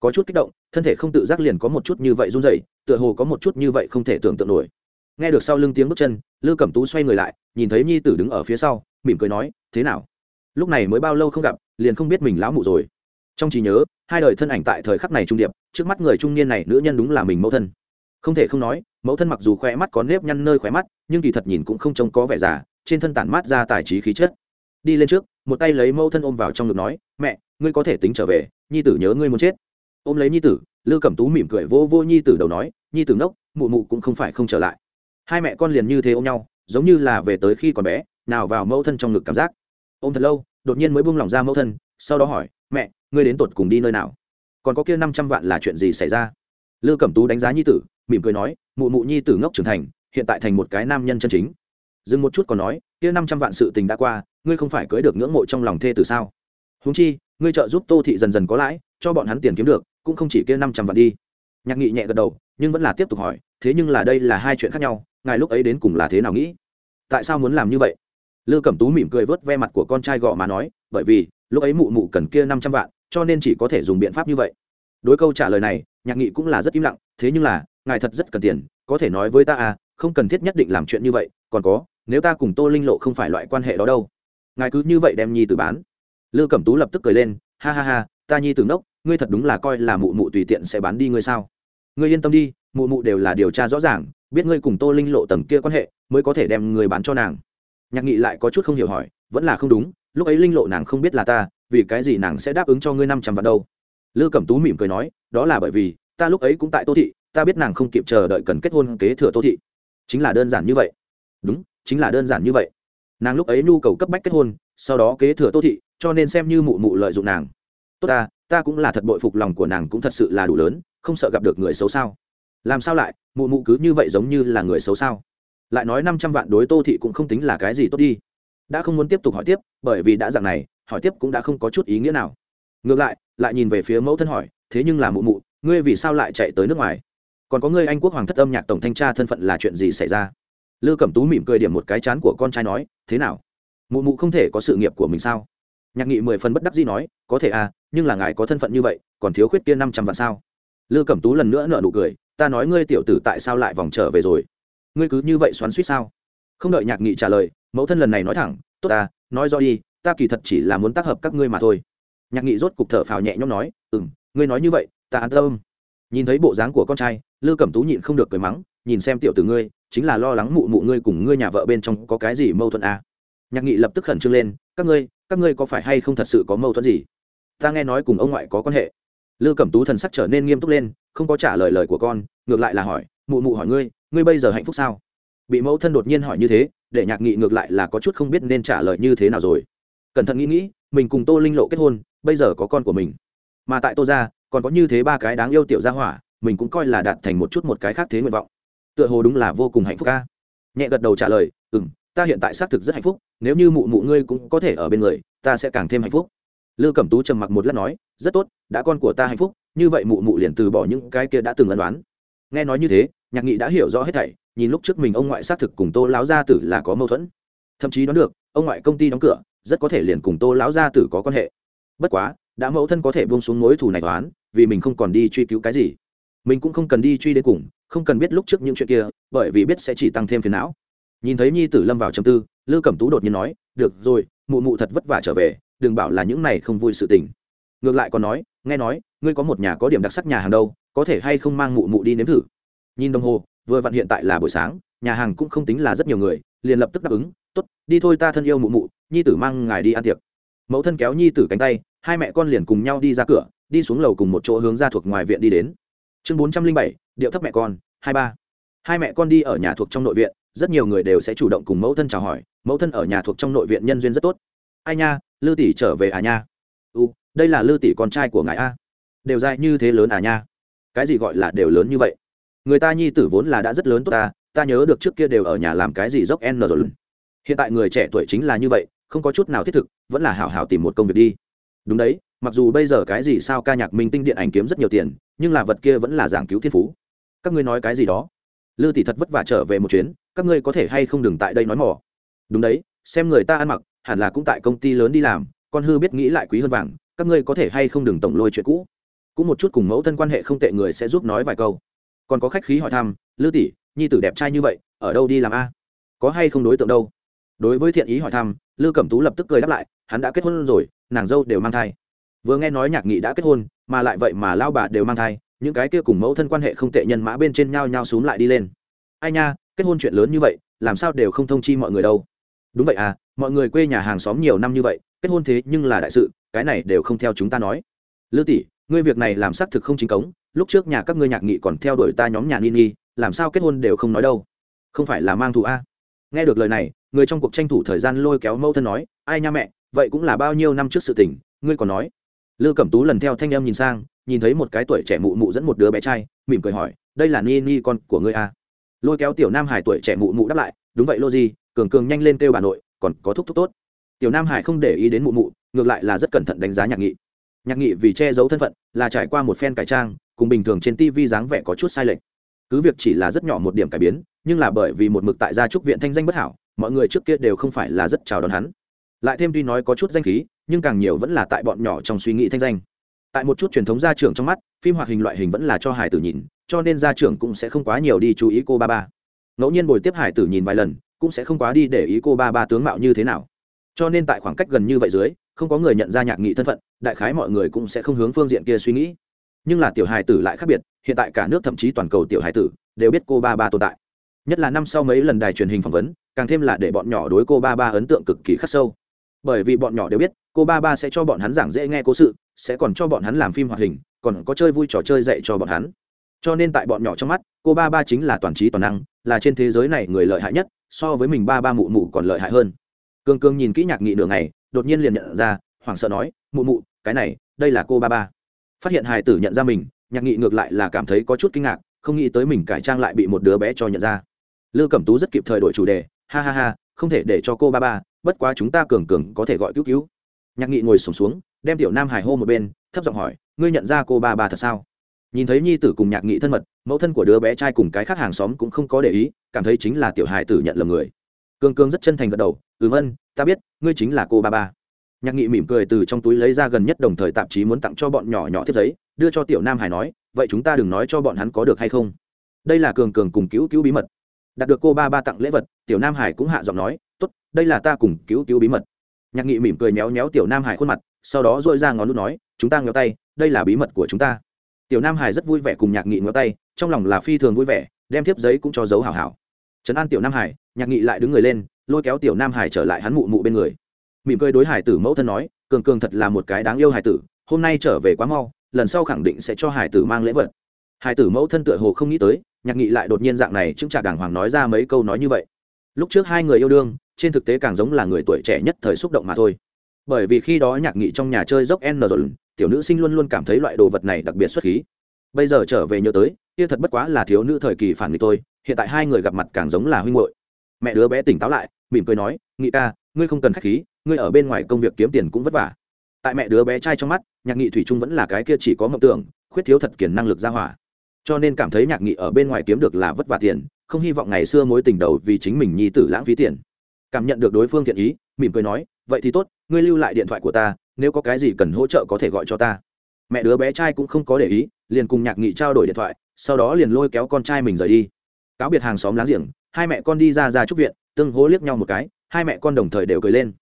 Có chút kích động, thân thể không tự giác liền có một chút như vậy run dậy tựa hồ có một chút như vậy không thể tưởng tượng nổi. Nghe được sau lưng tiếng bước chân, lư cẩm tú xoay người lại, nhìn thấy nhi tử đứng ở phía sau, mỉm cười nói, thế nào? Lúc này mới bao lâu không gặp, liền không biết mình lão mụ rồi. Trong trí nhớ, hai đời thân ảnh tại thời khắc này trung điệp, trước mắt người trung niên này nữ nhân đúng là mình mẫu thân. Không thể không nói, mẫu thân mặc dù khỏe mắt có nếp nhăn nơi khỏe mắt, nhưng kỳ thật nhìn cũng không trông có vẻ già, trên thân tản mát ra tài trí khí chất đi lên trước, một tay lấy mẫu thân ôm vào trong ngực nói, mẹ, ngươi có thể tính trở về, nhi tử nhớ ngươi muốn chết. Ôm lấy nhi tử, lư cẩm tú mỉm cười vô vô nhi tử đầu nói, nhi tử ngốc, mụ mụ cũng không phải không trở lại. Hai mẹ con liền như thế ôm nhau, giống như là về tới khi còn bé, nào vào mẫu thân trong ngực cảm giác. Ôm thật lâu, đột nhiên mới buông lỏng ra mẫu thân, sau đó hỏi, mẹ, ngươi đến tột cùng đi nơi nào? Còn có kia năm trăm vạn là chuyện gì xảy ra? Lư cẩm tú đánh giá nhi tử, mỉm cười nói, mụ mụ nhi tử ngốc trưởng thành, hiện tại thành một cái nam nhân chân chính dừng một chút còn nói, kia năm trăm vạn sự tình đã qua, ngươi không phải cưới được ngưỡng mộ trong lòng thê tử sao? Húng chi, ngươi trợ giúp tô thị dần dần có lãi, cho bọn hắn tiền kiếm được, cũng không chỉ kia năm trăm vạn đi. Nhạc nghị nhẹ gật đầu, nhưng vẫn là tiếp tục hỏi, thế nhưng là đây là hai chuyện khác nhau, ngài lúc ấy đến cùng là thế nào nghĩ? Tại sao muốn làm như vậy? Lư cẩm tú mỉm cười vớt ve mặt của con trai gọ mà nói, bởi vì, lúc ấy mụ mụ cần kia năm trăm vạn, cho nên chỉ có thể dùng biện pháp như vậy. Đối câu trả lời này, nhạc nghị cũng là rất im lặng, thế nhưng là, ngài thật rất cần tiền, có thể nói với ta à không cần thiết nhất định làm chuyện như vậy, còn có nếu ta cùng tô linh lộ không phải loại quan hệ đó đâu. Ngài cứ như vậy đem nhi tử bán. Lư cẩm tú lập tức cười lên ha ha ha ta nhi tử nốc, ngươi thật đúng là coi là mụ mụ tùy tiện sẽ bán đi ngươi sao? Ngươi yên tâm đi mụ mụ đều là điều tra rõ ràng biết ngươi cùng tô linh lộ tầng kia quan hệ mới có thể đem người bán cho nàng. Nhạc nghị lại có chút không hiểu hỏi vẫn là không đúng lúc ấy linh lộ nàng không biết là ta vì cái gì nàng sẽ đáp ứng cho ngươi năm trăm vạn đâu? Lư cẩm tú mỉm cười nói đó là bởi vì ta lúc ấy cũng tại tô thị ta biết nàng không kịp chờ đợi cần kết hôn kế thừa tô thị. Chính là đơn giản như vậy. Đúng chính là đơn giản như vậy. Nàng lúc ấy nhu cầu cấp bách kết hôn, sau đó kế thừa tô thị, cho nên xem như mụ mụ lợi dụng nàng. Tốt ta ta cũng là thật bội phục lòng của nàng cũng thật sự là đủ lớn, không sợ gặp được người xấu sao? Làm sao lại, mụ mụ cứ như vậy giống như là người xấu sao? Lại nói năm trăm vạn đối tô thị cũng không tính là cái gì tốt đi. Đã không muốn tiếp tục hỏi tiếp, bởi vì đã dạng này, hỏi tiếp cũng đã không có chút ý nghĩa nào. Ngược lại lại nhìn về phía mẫu thân hỏi, thế nhưng là mụ mụ, ngươi vì sao lại chạy tới nước ngoài? Còn có ngươi anh quốc hoàng thất âm nhạc tổng thanh tra thân phận là chuyện gì xảy ra? Lư cẩm tú mỉm cười điểm một cái chán của con trai nói, thế nào? Mụ mụ không thể có sự nghiệp của mình sao? Nhạc nghị mười phần bất đắc dĩ nói, có thể à nhưng là ngài có thân phận như vậy, còn thiếu khuyết kia năm trăm vạn sao? Lư cẩm tú lần nữa nợ nụ cười, ta nói ngươi tiểu tử tại sao lại vòng trở về rồi? Ngươi cứ như vậy xoắn suýt sao? Không đợi nhạc nghị trả lời, mẫu thân lần này nói thẳng, tốt ta nói do đi, ta kỳ thật chỉ là muốn tác hợp các ngươi mà thôi. Nhạc nghị rốt cục thở phào nhẹ nhõm nói ừ m ngươi nói như vậy, ta an tâm. Nhìn thấy bộ dáng của con trai, lư cẩm tú nhịn không được cười mắng, nhìn xem tiểu tử ngươi chính là lo lắng mụ mụ ngươi cùng ngươi nhà vợ bên trong có cái gì mâu thuẫn à. nhạc nghị lập tức khẩn trương lên, các ngươi các ngươi có phải hay không thật sự có mâu thuẫn gì? Ta nghe nói cùng ông ngoại có quan hệ. Lư cẩm tú thần sắc trở nên nghiêm túc lên, không có trả lời lời của con, ngược lại là hỏi, mụ mụ hỏi ngươi ngươi bây giờ hạnh phúc sao? Bị mẫu thân đột nhiên hỏi như thế, để nhạc nghị ngược lại là có chút không biết nên trả lời như thế nào rồi. Cẩn thận nghĩ nghĩ, mình cùng tô linh lộ kết hôn, bây giờ có con của mình. Mà tại tô ra còn có như thế ba cái đáng yêu tiểu gia hỏa, mình cũng coi là đạt thành một chút một cái khác thế nguyện vọng tựa hồ đúng là vô cùng hạnh phúc ca. Nhẹ gật đầu trả lời ừ m ta hiện tại xác thực rất hạnh phúc, nếu như mụ mụ ngươi cũng có thể ở bên người, ta sẽ càng thêm hạnh phúc. Lư cẩm tú trầm mặc một lát nói, rất tốt, đã con của ta hạnh phúc, như vậy mụ mụ liền từ bỏ những cái kia đã từng ân đoán nghe nói như thế, nhạc nghị đã hiểu rõ hết thảy, nhìn lúc trước mình ông ngoại xác thực cùng tô lão gia tử là có mâu thuẫn. Thậm chí đoán được, ông ngoại công ty đóng cửa, rất có thể liền cùng tô lão gia tử có quan hệ. Bất quá, đã mẫu thân có thể buông xuống mối thù này toán vì mình không còn đi truy cứu cái gì. Mình cũng không cần đi truy đến cùng không cần biết lúc trước những chuyện kia, bởi vì biết sẽ chỉ tăng thêm phiền não. Nhìn thấy nhi tử lâm vào trầm tư, lư cẩm tú đột nhiên nói, được rồi, mụ mụ thật vất vả trở về, đừng bảo là những này không vui sự tình. Ngược lại còn nói, nghe nói, ngươi có một nhà có điểm đặc sắc nhà hàng đâu, có thể hay không mang mụ mụ đi nếm thử? Nhìn đồng hồ, vừa vặn hiện tại là buổi sáng, nhà hàng cũng không tính là rất nhiều người, liền lập tức đáp ứng, tốt, đi thôi ta thân yêu mụ mụ, nhi tử mang ngài đi ăn tiệc. Mẫu thân kéo nhi tử cánh tay, hai mẹ con liền cùng nhau đi ra cửa, đi xuống lầu cùng một chỗ hướng ra thuộc ngoài viện đi đến chương bốn trăm linh bảy, điệu thấp mẹ con, hai ba. Hai mẹ con đi ở nhà thuộc trong nội viện, rất nhiều người đều sẽ chủ động cùng mẫu thân chào hỏi, mẫu thân ở nhà thuộc trong nội viện nhân duyên rất tốt. Ai nha, lư tỷ trở về à nha? U, đây là lư tỷ con trai của ngài a. Đều dài như thế lớn à nha? Cái gì gọi là đều lớn như vậy? Người ta nhi tử vốn là đã rất lớn tốt ta ta nhớ được trước kia đều ở nhà làm cái gì dốc n rồi. Hiện tại người trẻ tuổi chính là như vậy, không có chút nào thiết thực, vẫn là hảo hảo tìm một công việc đi. Đúng đấy, mặc dù bây giờ cái gì sao ca nhạc minh tinh điện ảnh kiếm rất nhiều tiền nhưng là vật kia vẫn là giảng cứu thiên phú. Các ngươi nói cái gì đó? Lư tỷ thật vất vả trở về một chuyến, các ngươi có thể hay không đừng tại đây nói mỏ đúng đấy, xem người ta ăn mặc, hẳn là cũng tại công ty lớn đi làm, con hư biết nghĩ lại quý hơn vàng, các ngươi có thể hay không đừng tổng lôi chuyện cũ? Cũng một chút cùng mẫu thân quan hệ không tệ người sẽ giúp nói vài câu. Còn có khách khí hỏi thăm, lư tỷ, nhi tử đẹp trai như vậy, ở đâu đi làm a? Có hay không đối tượng đâu? Đối với thiện ý hỏi thăm, lư cẩm tú lập tức cười đáp lại, hắn đã kết hôn rồi, nàng dâu đều mang thai. Vừa nghe nói nhạc nghị đã kết hôn mà lại vậy mà lao bà đều mang thai, những cái kia cùng mẫu thân quan hệ không tệ nhân mã bên trên nhau nhau xúm lại đi lên. Ai nha, kết hôn chuyện lớn như vậy, làm sao đều không thông chi mọi người đâu. Đúng vậy à mọi người quê nhà hàng xóm nhiều năm như vậy, kết hôn thế nhưng là đại sự, cái này đều không theo chúng ta nói. Lư tỷ, ngươi việc này làm xác thực không chính cống, lúc trước nhà các ngươi nhạc nghị còn theo đuổi ta nhóm nhà nini, làm sao kết hôn đều không nói đâu. Không phải là mang thù a? Nghe được lời này, người trong cuộc tranh thủ thời gian lôi kéo mẫu thân nói, ai nha mẹ, vậy cũng là bao nhiêu năm trước sự tình, ngươi còn nói lư cẩm tú lần theo thanh em nhìn sang, nhìn thấy một cái tuổi trẻ mụ mụ dẫn một đứa bé trai, mỉm cười hỏi, đây là ni ni, con của ngươi à? lôi kéo tiểu nam hải tuổi trẻ mụ mụ đáp lại, đúng vậy, lô gì cường cường nhanh lên kêu bà nội, còn có thúc thúc tốt. Tiểu nam hải không để ý đến mụ mụ, ngược lại là rất cẩn thận đánh giá nhạc nghị. Nhạc nghị vì che giấu thân phận, là trải qua một phen cải trang, cùng bình thường trên tv dáng vẻ có chút sai lệch. Cứ việc chỉ là rất nhỏ một điểm cải biến, nhưng là bởi vì một mực tại gia trúc viện thanh danh bất hảo, mọi người trước kia đều không phải là rất chào đón hắn lại thêm tuy nói có chút danh khí, nhưng càng nhiều vẫn là tại bọn nhỏ trong suy nghĩ thanh danh. Tại một chút truyền thống gia trưởng trong mắt, phim hoạt hình loại hình vẫn là cho hải tử nhìn, cho nên gia trưởng cũng sẽ không quá nhiều đi chú ý cô ba ba. Ngẫu nhiên bồi tiếp hải tử nhìn vài lần, cũng sẽ không quá đi để ý cô ba ba tướng mạo như thế nào. Cho nên tại khoảng cách gần như vậy dưới, không có người nhận ra nhạc nghị thân phận, đại khái mọi người cũng sẽ không hướng phương diện kia suy nghĩ. Nhưng là tiểu hài tử lại khác biệt, hiện tại cả nước thậm chí toàn cầu tiểu hài tử đều biết cô ba ba tồn tại. Nhất là năm sau mấy lần đài truyền hình phỏng vấn, càng thêm là để bọn nhỏ đối cô ba ba ấn tượng cực kỳ khắc sâu bởi vì bọn nhỏ đều biết, cô ba ba sẽ cho bọn hắn giảng dễ nghe cố sự, sẽ còn cho bọn hắn làm phim hoạt hình, còn có chơi vui trò chơi dạy cho bọn hắn. Cho nên tại bọn nhỏ trong mắt, cô ba ba chính là toàn trí toàn năng, là trên thế giới này người lợi hại nhất, so với mình ba ba mụ mụ còn lợi hại hơn. Cương cương nhìn kỹ nhạc nghị nửa ngày, đột nhiên liền nhận ra, hoảng sợ nói, mụ mụ, cái này, đây là cô ba ba. Phát hiện hài tử nhận ra mình, nhạc nghị ngược lại là cảm thấy có chút kinh ngạc, không nghĩ tới mình cải trang lại bị một đứa bé cho nhận ra. Lư cẩm tú rất kịp thời đổi chủ đề, ha ha ha, không thể để cho cô ba ba bất quá chúng ta cường cường có thể gọi cứu cứu. Nhạc nghị ngồi sổm xuống, đem tiểu nam hải hô một bên, thấp giọng hỏi, ngươi nhận ra cô ba ba thật sao? Nhìn thấy nhi tử cùng nhạc nghị thân mật, mẫu thân của đứa bé trai cùng cái khác hàng xóm cũng không có để ý, cảm thấy chính là tiểu hải tử nhận lầm người. Cương cương rất chân thành gật đầu, ừm ân, ta biết, ngươi chính là cô ba ba. Nhạc nghị mỉm cười từ trong túi lấy ra gần nhất đồng thời tạp chí muốn tặng cho bọn nhỏ nhỏ thiết giấy, đưa cho tiểu nam hải nói, vậy chúng ta đừng nói cho bọn hắn có được hay không. Đây là cường cường cùng cứu cứu bí mật. Đạt được cô ba ba tặng lễ vật, tiểu nam hải cũng hạ giọng nói đây là ta cùng cứu cứu bí mật. Nhạc nghị mỉm cười méo méo tiểu nam hải khuôn mặt, sau đó dội ra ngón nút nói, chúng ta ngheo tay, đây là bí mật của chúng ta. Tiểu nam hải rất vui vẻ cùng nhạc nghị ngheo tay, trong lòng là phi thường vui vẻ, đem thiếp giấy cũng cho dấu hảo hảo. Trấn an tiểu nam hải, nhạc nghị lại đứng người lên, lôi kéo tiểu nam hải trở lại hắn mụ mụ bên người. Mỉm cười đối hải tử mẫu thân nói, cường cường thật là một cái đáng yêu hải tử, hôm nay trở về quá mau, lần sau khẳng định sẽ cho hải tử mang lễ vật. Hải tử mẫu thân tựa hồ không nghĩ tới, nhạc nghị lại đột nhiên dạng này chứng trả đàng hoàng nói ra mấy câu nói như vậy. Lúc trước hai người yêu đương trên thực tế càng giống là người tuổi trẻ nhất thời xúc động mà thôi. Bởi vì khi đó nhạc nghị trong nhà chơi dốc n rồi tiểu nữ sinh luôn luôn cảm thấy loại đồ vật này đặc biệt xuất khí. Bây giờ trở về nhớ tới, kia thật bất quá là thiếu nữ thời kỳ phản nghịch tôi hiện tại hai người gặp mặt càng giống là huynh hội mẹ đứa bé tỉnh táo lại, mỉm cười nói, nghị ca, ngươi không cần khách khí, ngươi ở bên ngoài công việc kiếm tiền cũng vất vả. Tại mẹ đứa bé trai trong mắt, nhạc nghị thủy trung vẫn là cái kia chỉ có mộng tưởng, khuyết thiếu thật kiển năng lực ra hỏa. Cho nên cảm thấy nhạc nghị ở bên ngoài kiếm được là vất vả tiền, không hy vọng ngày xưa mối tình đầu vì chính mình nhi tử lãng phí tiền cảm nhận được đối phương thiện ý, mỉm cười nói, vậy thì tốt, ngươi lưu lại điện thoại của ta, nếu có cái gì cần hỗ trợ có thể gọi cho ta. Mẹ đứa bé trai cũng không có để ý, liền cùng nhạc nghị trao đổi điện thoại, sau đó liền lôi kéo con trai mình rời đi. Cáo biệt hàng xóm láng giềng, hai mẹ con đi ra ra trúc viện, tương hố liếc nhau một cái, hai mẹ con đồng thời đều cười lên.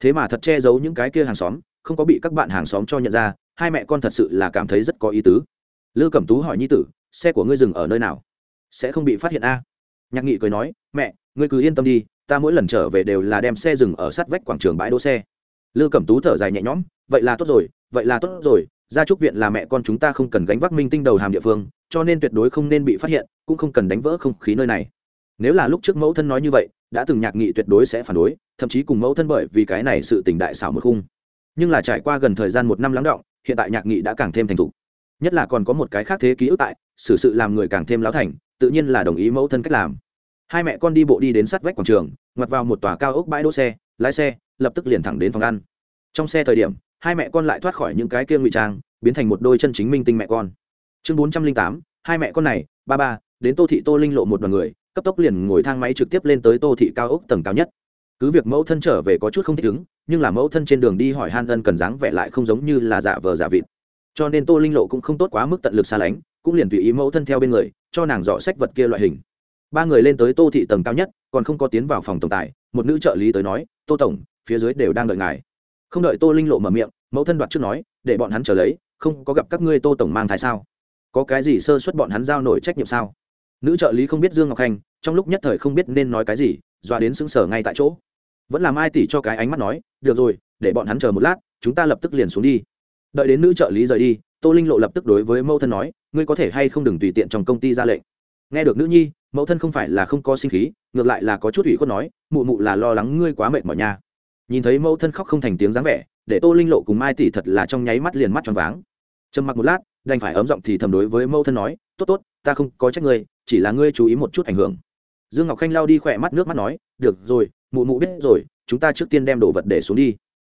Thế mà thật che giấu những cái kia hàng xóm, không có bị các bạn hàng xóm cho nhận ra, hai mẹ con thật sự là cảm thấy rất có ý tứ. Lư cẩm tú hỏi nhi tử, xe của ngươi dừng ở nơi nào? Sẽ không bị phát hiện a? Nhạc nghị cười nói, mẹ, ngươi cứ yên tâm đi ta mỗi lần trở về đều là đem xe dừng ở sát vách quảng trường bãi đỗ xe. Lư cẩm tú thở dài nhẹ nhõm, vậy là tốt rồi, vậy là tốt rồi, gia trúc viện là mẹ con chúng ta không cần gánh vác minh tinh đầu hàm địa phương, cho nên tuyệt đối không nên bị phát hiện, cũng không cần đánh vỡ không khí nơi này. Nếu là lúc trước mẫu thân nói như vậy, đã từng nhạc nghị tuyệt đối sẽ phản đối, thậm chí cùng mẫu thân bởi vì cái này sự tình đại xảo một khung. Nhưng là trải qua gần thời gian một năm lắng động, hiện tại nhạc nghị đã càng thêm thành thục. Nhất là còn có một cái khác thế ký ức tại, xử sự làm người càng thêm láo thành, tự nhiên là đồng ý mẫu thân cách làm hai mẹ con đi bộ đi đến sát vách quảng trường, ngoặt vào một tòa cao ốc bãi đỗ xe, lái xe, lập tức liền thẳng đến phòng ăn. Trong xe thời điểm, hai mẹ con lại thoát khỏi những cái kia ngụy trang, biến thành một đôi chân chính minh tinh mẹ con. Chương bốn trăm linh tám, hai mẹ con này, ba ba, đến tô thị tô linh lộ một đoàn người, cấp tốc liền ngồi thang máy trực tiếp lên tới tô thị cao ốc tầng cao nhất. Cứ việc mẫu thân trở về có chút không thích ứng, nhưng là mẫu thân trên đường đi hỏi han ân cần dáng vẻ lại không giống như là dạ vờ dạ vịt. Cho nên tô linh lộ cũng không tốt quá mức tận lực xa lánh, cũng liền tùy ý mẫu thân theo bên người, cho nàng dọ sách vật kia loại hình ba người lên tới tô thị tầng cao nhất, còn không có tiến vào phòng tổng tài, một nữ trợ lý tới nói, tô tổng, phía dưới đều đang đợi ngài. Không đợi tô linh lộ mở miệng, mẫu thân đoạt trước nói, để bọn hắn trở lấy, không có gặp các ngươi tô tổng mang thai sao? Có cái gì sơ suất bọn hắn giao nổi trách nhiệm sao? Nữ trợ lý không biết dương ngọc khanh, trong lúc nhất thời không biết nên nói cái gì doa đến xứng sở ngay tại chỗ. Vẫn làm ai tỉ cho cái ánh mắt nói, được rồi, để bọn hắn chờ một lát, chúng ta lập tức liền xuống đi. Đợi đến nữ trợ lý rời đi, tô linh lộ lập tức đối với mẫu thân nói, ngươi có thể hay không đừng tùy tiện trong công ty ra lệnh nghe được nữ nhi, mẫu thân không phải là không có sinh khí, ngược lại là có chút ủy khuất nói, mụ mụ là lo lắng ngươi quá mệt mỏi nha. Nhìn thấy mẫu thân khóc không thành tiếng dáng vẻ, để tô linh lộ cùng mai tỷ thật là trong nháy mắt liền mắt tròn váng. Trầm mặc một lát, đành phải ấm giọng thì thầm đối với mẫu thân nói, tốt tốt, ta không có trách ngươi, chỉ là ngươi chú ý một chút ảnh hưởng. Dương ngọc khanh lao đi khỏe mắt nước mắt nói, được rồi, mụ mụ biết rồi, chúng ta trước tiên đem đồ vật để xuống đi.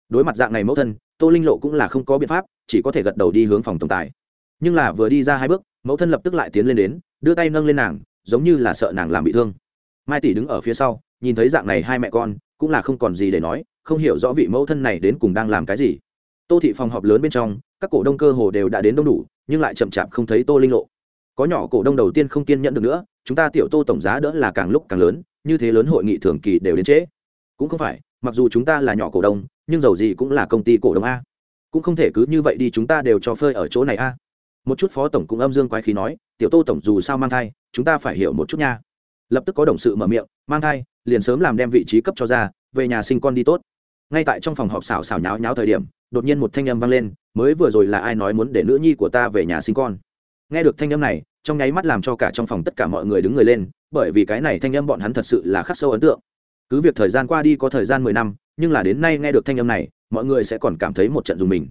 Đối mặt dạng này mẫu thân, tô linh lộ cũng là không có biện pháp, chỉ có thể gật đầu đi hướng phòng tổng tài. Nhưng là vừa đi ra hai bước, mẫu thân lập tức lại tiến lên đến đưa tay nâng lên nàng, giống như là sợ nàng làm bị thương. Mai tỷ đứng ở phía sau, nhìn thấy dạng này hai mẹ con, cũng là không còn gì để nói, không hiểu rõ vị mẫu thân này đến cùng đang làm cái gì. Tô thị phòng họp lớn bên trong, các cổ đông cơ hồ đều đã đến đông đủ, nhưng lại chậm chạp không thấy tô linh lộ. Có nhỏ cổ đông đầu tiên không kiên nhẫn được nữa, chúng ta tiểu tô tổng giá đỡ là càng lúc càng lớn, như thế lớn hội nghị thường kỳ đều đến trễ. Cũng không phải, mặc dù chúng ta là nhỏ cổ đông, nhưng dầu gì cũng là công ty cổ đông a. Cũng không thể cứ như vậy đi, chúng ta đều cho phơi ở chỗ này a một chút phó tổng cũng âm dương quái khí nói, tiểu tô tổng dù sao mang thai, chúng ta phải hiểu một chút nha. Lập tức có đồng sự mở miệng, mang thai, liền sớm làm đem vị trí cấp cho ra, về nhà sinh con đi tốt. Ngay tại trong phòng họp xảo xảo nháo nháo thời điểm, đột nhiên một thanh âm vang lên, mới vừa rồi là ai nói muốn để nữ nhi của ta về nhà sinh con? Nghe được thanh âm này, trong nháy mắt làm cho cả trong phòng tất cả mọi người đứng người lên, bởi vì cái này thanh âm bọn hắn thật sự là khắc sâu ấn tượng. Cứ việc thời gian qua đi có thời gian mười năm, nhưng là đến nay nghe được thanh âm này, mọi người sẽ còn cảm thấy một trận dùng mình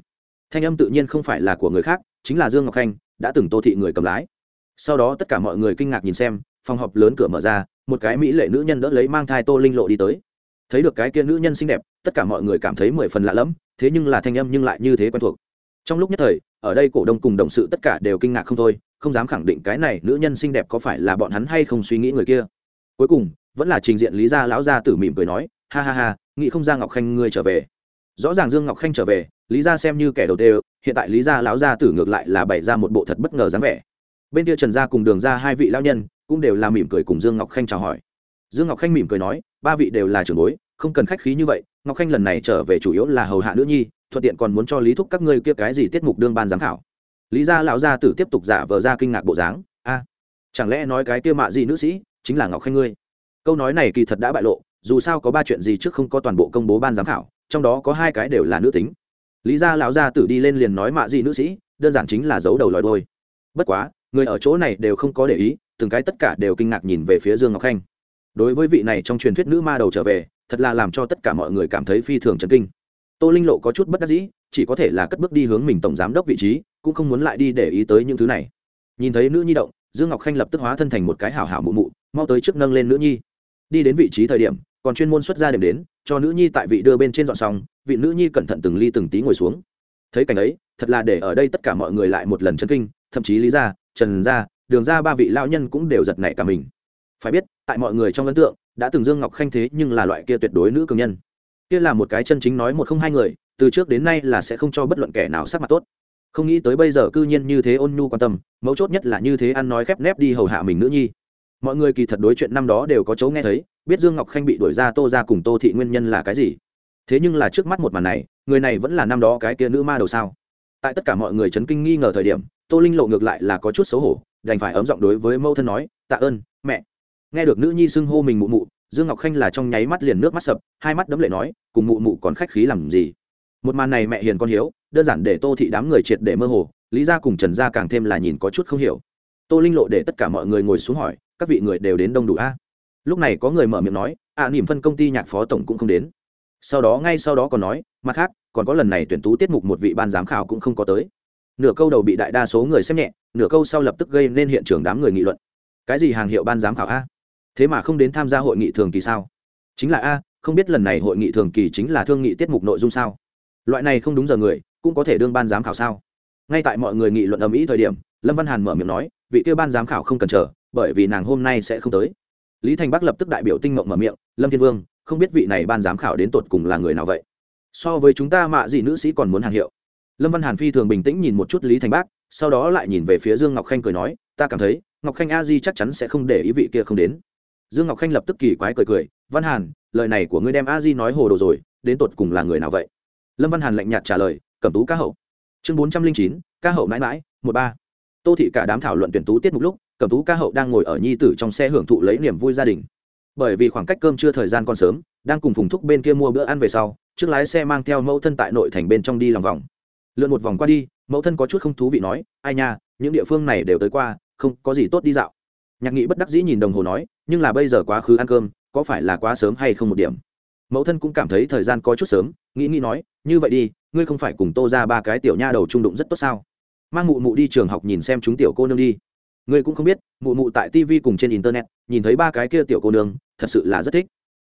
thanh âm tự nhiên không phải là của người khác, chính là dương ngọc khanh, đã từng tô thị người cầm lái. Sau đó tất cả mọi người kinh ngạc nhìn xem, phòng họp lớn cửa mở ra, một cái mỹ lệ nữ nhân đỡ lấy mang thai tô linh lộ đi tới. Thấy được cái kia nữ nhân xinh đẹp, tất cả mọi người cảm thấy mười phần lạ lẫm, thế nhưng là thanh âm nhưng lại như thế quen thuộc. Trong lúc nhất thời, ở đây cổ đông cùng đồng sự tất cả đều kinh ngạc không thôi, không dám khẳng định cái này nữ nhân xinh đẹp có phải là bọn hắn hay không suy nghĩ người kia. Cuối cùng, vẫn là trình diện lý gia lão gia tử mỉm cười nói, ha ha ha, nghĩ không ra ngọc khanh ngươi trở về. Rõ ràng dương ngọc khanh trở về lý gia xem như kẻ đầu tư, hiện tại lý gia lão gia tử ngược lại là bày ra một bộ thật bất ngờ dáng vẻ. Bên kia trần gia cùng đường ra hai vị lão nhân cũng đều là mỉm cười cùng dương ngọc khanh chào hỏi. Dương ngọc khanh mỉm cười nói ba vị đều là trưởng bối không cần khách khí như vậy ngọc khanh lần này trở về chủ yếu là hầu hạ nữ nhi thuận tiện còn muốn cho lý thúc các ngươi kia cái gì tiết mục đương ban giám khảo. Lý gia lão gia tử tiếp tục giả vờ ra kinh ngạc bộ dáng a chẳng lẽ nói cái kia mạ gì nữ sĩ chính là ngọc khanh ngươi? Câu nói này kỳ thật đã bại lộ dù sao có ba chuyện gì trước không có toàn bộ công bố ban giám khảo trong đó có hai cái đều là nữ tính lý gia lão gia tử đi lên liền nói mạ gì nữ sĩ, đơn giản chính là giấu đầu lòi đôi bất quá, người ở chỗ này đều không có để ý, từng cái tất cả đều kinh ngạc nhìn về phía dương ngọc khanh. Đối với vị này trong truyền thuyết nữ ma đầu trở về, thật là làm cho tất cả mọi người cảm thấy phi thường chấn kinh. Tô linh lộ có chút bất đắc dĩ, chỉ có thể là cất bước đi hướng mình tổng giám đốc vị trí, cũng không muốn lại đi để ý tới những thứ này. Nhìn thấy nữ nhi động, dương ngọc khanh lập tức hóa thân thành một cái hảo hảo mụ mụ, mau tới trước nâng lên nữ nhi. Đi đến vị trí thời điểm, còn chuyên môn xuất ra điểm đến cho nữ nhi tại vị đưa bên trên dọn xong, vị nữ nhi cẩn thận từng ly từng tí ngồi xuống. Thấy cảnh ấy, thật là để ở đây tất cả mọi người lại một lần chấn kinh, thậm chí lý gia, trần gia, đường ra ba vị lão nhân cũng đều giật nảy cả mình. Phải biết, tại mọi người trong ấn tượng, đã từng dương ngọc khanh thế nhưng là loại kia tuyệt đối nữ cường nhân. Kia là một cái chân chính nói một không hai người, từ trước đến nay là sẽ không cho bất luận kẻ nào sắc mặt tốt. Không nghĩ tới bây giờ cư nhiên như thế ôn nhu quan tâm, mấu chốt nhất là như thế ăn nói khép nép đi hầu hạ mình nữ nhi. Mọi người kỳ thật đối chuyện năm đó đều có chấu nghe thấy biết dương ngọc khanh bị đuổi ra tô ra cùng tô thị nguyên nhân là cái gì? Thế nhưng là trước mắt một màn này, người này vẫn là năm đó cái kia nữ ma đầu sao? Tại tất cả mọi người chấn kinh nghi ngờ thời điểm, tô linh lộ ngược lại là có chút xấu hổ, đành phải ấm giọng đối với mẫu thân nói, tạ ơn, mẹ. Nghe được nữ nhi xưng hô mình mụ mụ, dương ngọc khanh là trong nháy mắt liền nước mắt sập, hai mắt đấm lệ nói, cùng mụ mụ còn khách khí làm gì? Một màn này mẹ hiền con hiếu, đơn giản để tô thị đám người triệt để mơ hồ, lý ra cùng trần gia càng thêm là nhìn có chút không hiểu. Tô linh lộ để tất cả mọi người ngồi xuống hỏi, các vị người đều đến đông đủ a? Lúc này có người mở miệng nói ạ à, niềm phân công ty nhạc phó tổng cũng không đến. Sau đó ngay sau đó còn nói mặt khác còn có lần này tuyển tú tiết mục một vị ban giám khảo cũng không có tới. Nửa câu đầu bị đại đa số người xem nhẹ nửa câu sau lập tức gây nên hiện trường đám người nghị luận. Cái gì hàng hiệu ban giám khảo a? Thế mà không đến tham gia hội nghị thường kỳ sao? Chính là a không biết lần này hội nghị thường kỳ chính là thương nghị tiết mục nội dung sao? Loại này không đúng giờ người cũng có thể đương ban giám khảo sao? Ngay tại mọi người nghị luận ầm ĩ thời điểm lâm văn hàn mở miệng nói vị kêu ban giám khảo không cần chờ bởi vì nàng hôm nay sẽ không tới lý thành bắc lập tức đại biểu tinh mộng mở miệng, lâm thiên vương, không biết vị này ban giám khảo đến tột cùng là người nào vậy? So với chúng ta mạ gì nữ sĩ còn muốn hàng hiệu. Lâm văn hàn phi thường bình tĩnh nhìn một chút lý thành bác sau đó lại nhìn về phía dương ngọc khanh cười nói, ta cảm thấy, ngọc khanh a di chắc chắn sẽ không để ý vị kia không đến. Dương ngọc khanh lập tức kỳ quái cười cười, văn hàn, lời này của ngươi đem a di nói hồ đồ rồi, đến tột cùng là người nào vậy? Lâm văn hàn lạnh nhạt trả lời, cẩm tú ca hậu. Chương bốn trăm linh chín, ca hậu mãi mãi, một ba. Tô thị cả đám thảo luận tuyển tú tiết mục lúc cẩm tú ca hậu đang ngồi ở nhi tử trong xe hưởng thụ lấy niềm vui gia đình. Bởi vì khoảng cách cơm chưa thời gian còn sớm, đang cùng phùng thúc bên kia mua bữa ăn về sau, trước lái xe mang theo mẫu thân tại nội thành bên trong đi lòng vòng. Lượn một vòng qua đi, mẫu thân có chút không thú vị nói, ai nha, những địa phương này đều tới qua, không có gì tốt đi dạo. Nhạc nghị bất đắc dĩ nhìn đồng hồ nói, nhưng là bây giờ quá khứ ăn cơm, có phải là quá sớm hay không một điểm? Mẫu thân cũng cảm thấy thời gian có chút sớm, nghĩ nghĩ nói, như vậy đi, ngươi không phải cùng tô ra ba cái tiểu nha đầu trung đụng rất tốt sao? Mang mụ mụ đi trường học nhìn xem chúng tiểu cô nương đi ngươi cũng không biết, mụ mụ tại tv cùng trên internet, nhìn thấy ba cái kia tiểu cô nương, thật sự là rất thích.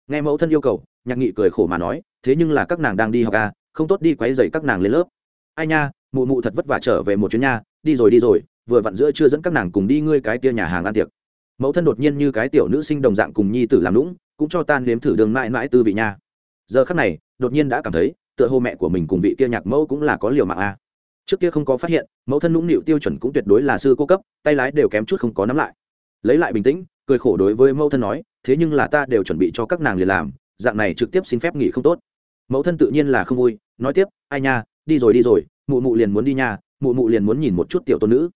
Nghe mẫu thân yêu cầu, nhạc nghị cười khổ mà nói, thế nhưng là các nàng đang đi học à không tốt đi quấy dày các nàng lên lớp. Ai nha, mụ mụ thật vất vả trở về một chuyến nha, đi rồi đi rồi, vừa vặn giữa chưa dẫn các nàng cùng đi ngươi cái kia nhà hàng ăn tiệc. Mẫu thân đột nhiên như cái tiểu nữ sinh đồng dạng cùng nhi tử làm lũng cũng cho tan nếm thử đường mãi mãi tư vị nha. Giờ khắc này, đột nhiên đã cảm thấy, tựa hồ mẹ của mình cùng vị kia nhạc mẫu cũng là có liều mạng a trước kia không có phát hiện, mẫu thân nũng nịu tiêu chuẩn cũng tuyệt đối là sư cô cấp, tay lái đều kém chút không có nắm lại. Lấy lại bình tĩnh, cười khổ đối với mẫu thân nói, thế nhưng là ta đều chuẩn bị cho các nàng liền làm, dạng này trực tiếp xin phép nghỉ không tốt. Mẫu thân tự nhiên là không vui, nói tiếp, ai nha, đi rồi đi rồi, mụ mụ liền muốn đi nha mụ mụ liền muốn nhìn một chút tiểu tôn nữ.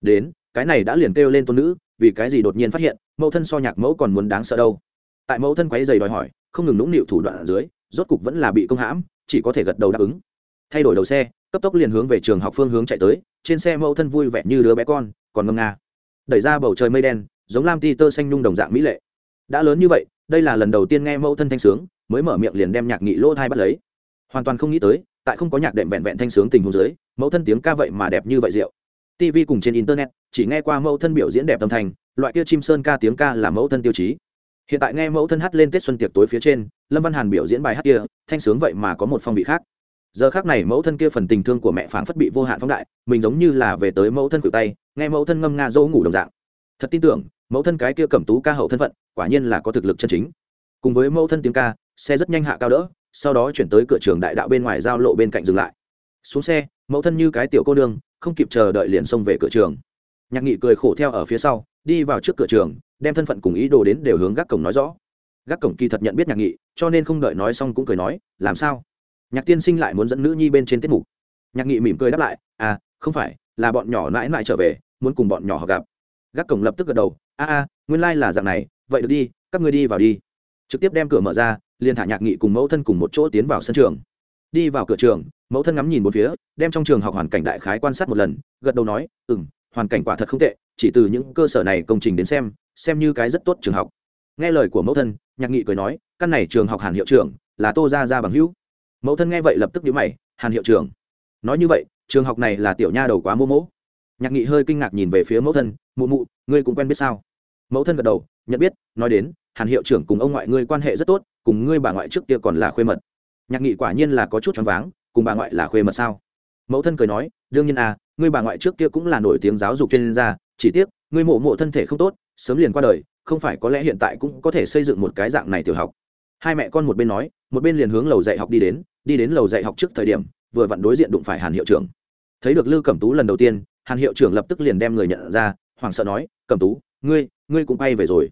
Đến, cái này đã liền kêu lên tôn nữ, vì cái gì đột nhiên phát hiện, mẫu thân so nhạc mẫu còn muốn đáng sợ đâu. Tại mẫu thân quấy giày đòi hỏi, không ngừng nũng nịu thủ đoạn ở dưới, rốt cục vẫn là bị công hãm, chỉ có thể gật đầu đáp ứng. Thay đổi đầu xe cấp tốc liền hướng về trường học phương hướng chạy tới, trên xe mẫu thân vui vẻ như đứa bé con, còn ngâm nga. Đẩy ra bầu trời mây đen, giống lam ti tơ xanh nhung đồng dạng mỹ lệ. Đã lớn như vậy, đây là lần đầu tiên nghe mẫu thân thanh sướng, mới mở miệng liền đem nhạc nghị lỗ thai bắt lấy. Hoàn toàn không nghĩ tới, tại không có nhạc đệm vẹn vẹn thanh sướng tình huống dưới, mẫu thân tiếng ca vậy mà đẹp như vậy rượu. Tv cùng trên internet, chỉ nghe qua mẫu thân biểu diễn đẹp tâm thành, loại kia chim sơn ca tiếng ca là mẫu thân tiêu chí. Hiện tại nghe mẫu thân hát lên tết xuân tiệc tối phía trên, lâm văn hàn biểu diễn bài hát kia, thanh sướng vậy mà có một phong vị khác giờ khác này mẫu thân kia phần tình thương của mẹ phảng phất bị vô hạn phóng đại, mình giống như là về tới mẫu thân cửa tay, nghe mẫu thân ngâm nga dỗ ngủ đồng dạng. Thật tin tưởng, mẫu thân cái kia cẩm tú ca hậu thân phận, quả nhiên là có thực lực chân chính. Cùng với mẫu thân tiếng ca, xe rất nhanh hạ cao đỡ, sau đó chuyển tới cửa trường đại đạo bên ngoài giao lộ bên cạnh dừng lại. Xuống xe, mẫu thân như cái tiểu cô nương, không kịp chờ đợi liền xông về cửa trường. Nhạc nghị cười khổ theo ở phía sau, đi vào trước cửa trường, đem thân phận cùng ý đồ đến đều hướng gác cổng nói rõ. Gác cổng kỳ thật nhận biết nhạc nghị, cho nên không đợi nói xong cũng cười nói, làm sao? Nhạc tiên sinh lại muốn dẫn nữ nhi bên trên tiết mục. Nhạc nghị mỉm cười đáp lại à không phải, là bọn nhỏ mãi mãi trở về, muốn cùng bọn nhỏ họ gặp. Gác cổng lập tức gật đầu, a a, nguyên lai、like、là dạng này, vậy được đi, các ngươi đi vào đi. Trực tiếp đem cửa mở ra, liền thả nhạc nghị cùng mẫu thân cùng một chỗ tiến vào sân trường. Đi vào cửa trường, mẫu thân ngắm nhìn một phía, đem trong trường học hoàn cảnh đại khái quan sát một lần, gật đầu nói ừ m hoàn cảnh quả thật không tệ, chỉ từ những cơ sở này công trình đến xem xem như cái rất tốt trường học. Nghe lời của mẫu thân, nhạc nghị cười nói, căn này trường học hàn hiệu trưởng, là tô ra ra bằng hữu mẫu thân nghe vậy lập tức nhíu mày, hàn hiệu trưởng, nói như vậy, trường học này là tiểu nha đầu quá mô mỗ. Nhạc nghị hơi kinh ngạc nhìn về phía mẫu thân, mụ mụ, ngươi cũng quen biết sao? Mẫu thân gật đầu, nhận biết, nói đến, hàn hiệu trưởng cùng ông ngoại ngươi quan hệ rất tốt, cùng ngươi bà ngoại trước kia còn là khuê mật. Nhạc nghị quả nhiên là có chút choáng váng, cùng bà ngoại là khuê mật sao? Mẫu thân cười nói, đương nhiên à ngươi bà ngoại trước kia cũng là nổi tiếng giáo dục chuyên gia, chỉ tiếc, ngươi mộ mộ thân thể không tốt, sớm liền qua đời, không phải có lẽ hiện tại cũng có thể xây dựng một cái dạng này tiểu học hai mẹ con một bên nói, một bên liền hướng lầu dạy học đi đến đi đến lầu dạy học trước thời điểm, vừa vặn đối diện đụng phải hàn hiệu trưởng. Thấy được lư cẩm tú lần đầu tiên, hàn hiệu trưởng lập tức liền đem người nhận ra, hoảng sợ nói, cẩm tú, ngươi ngươi cũng bay về rồi.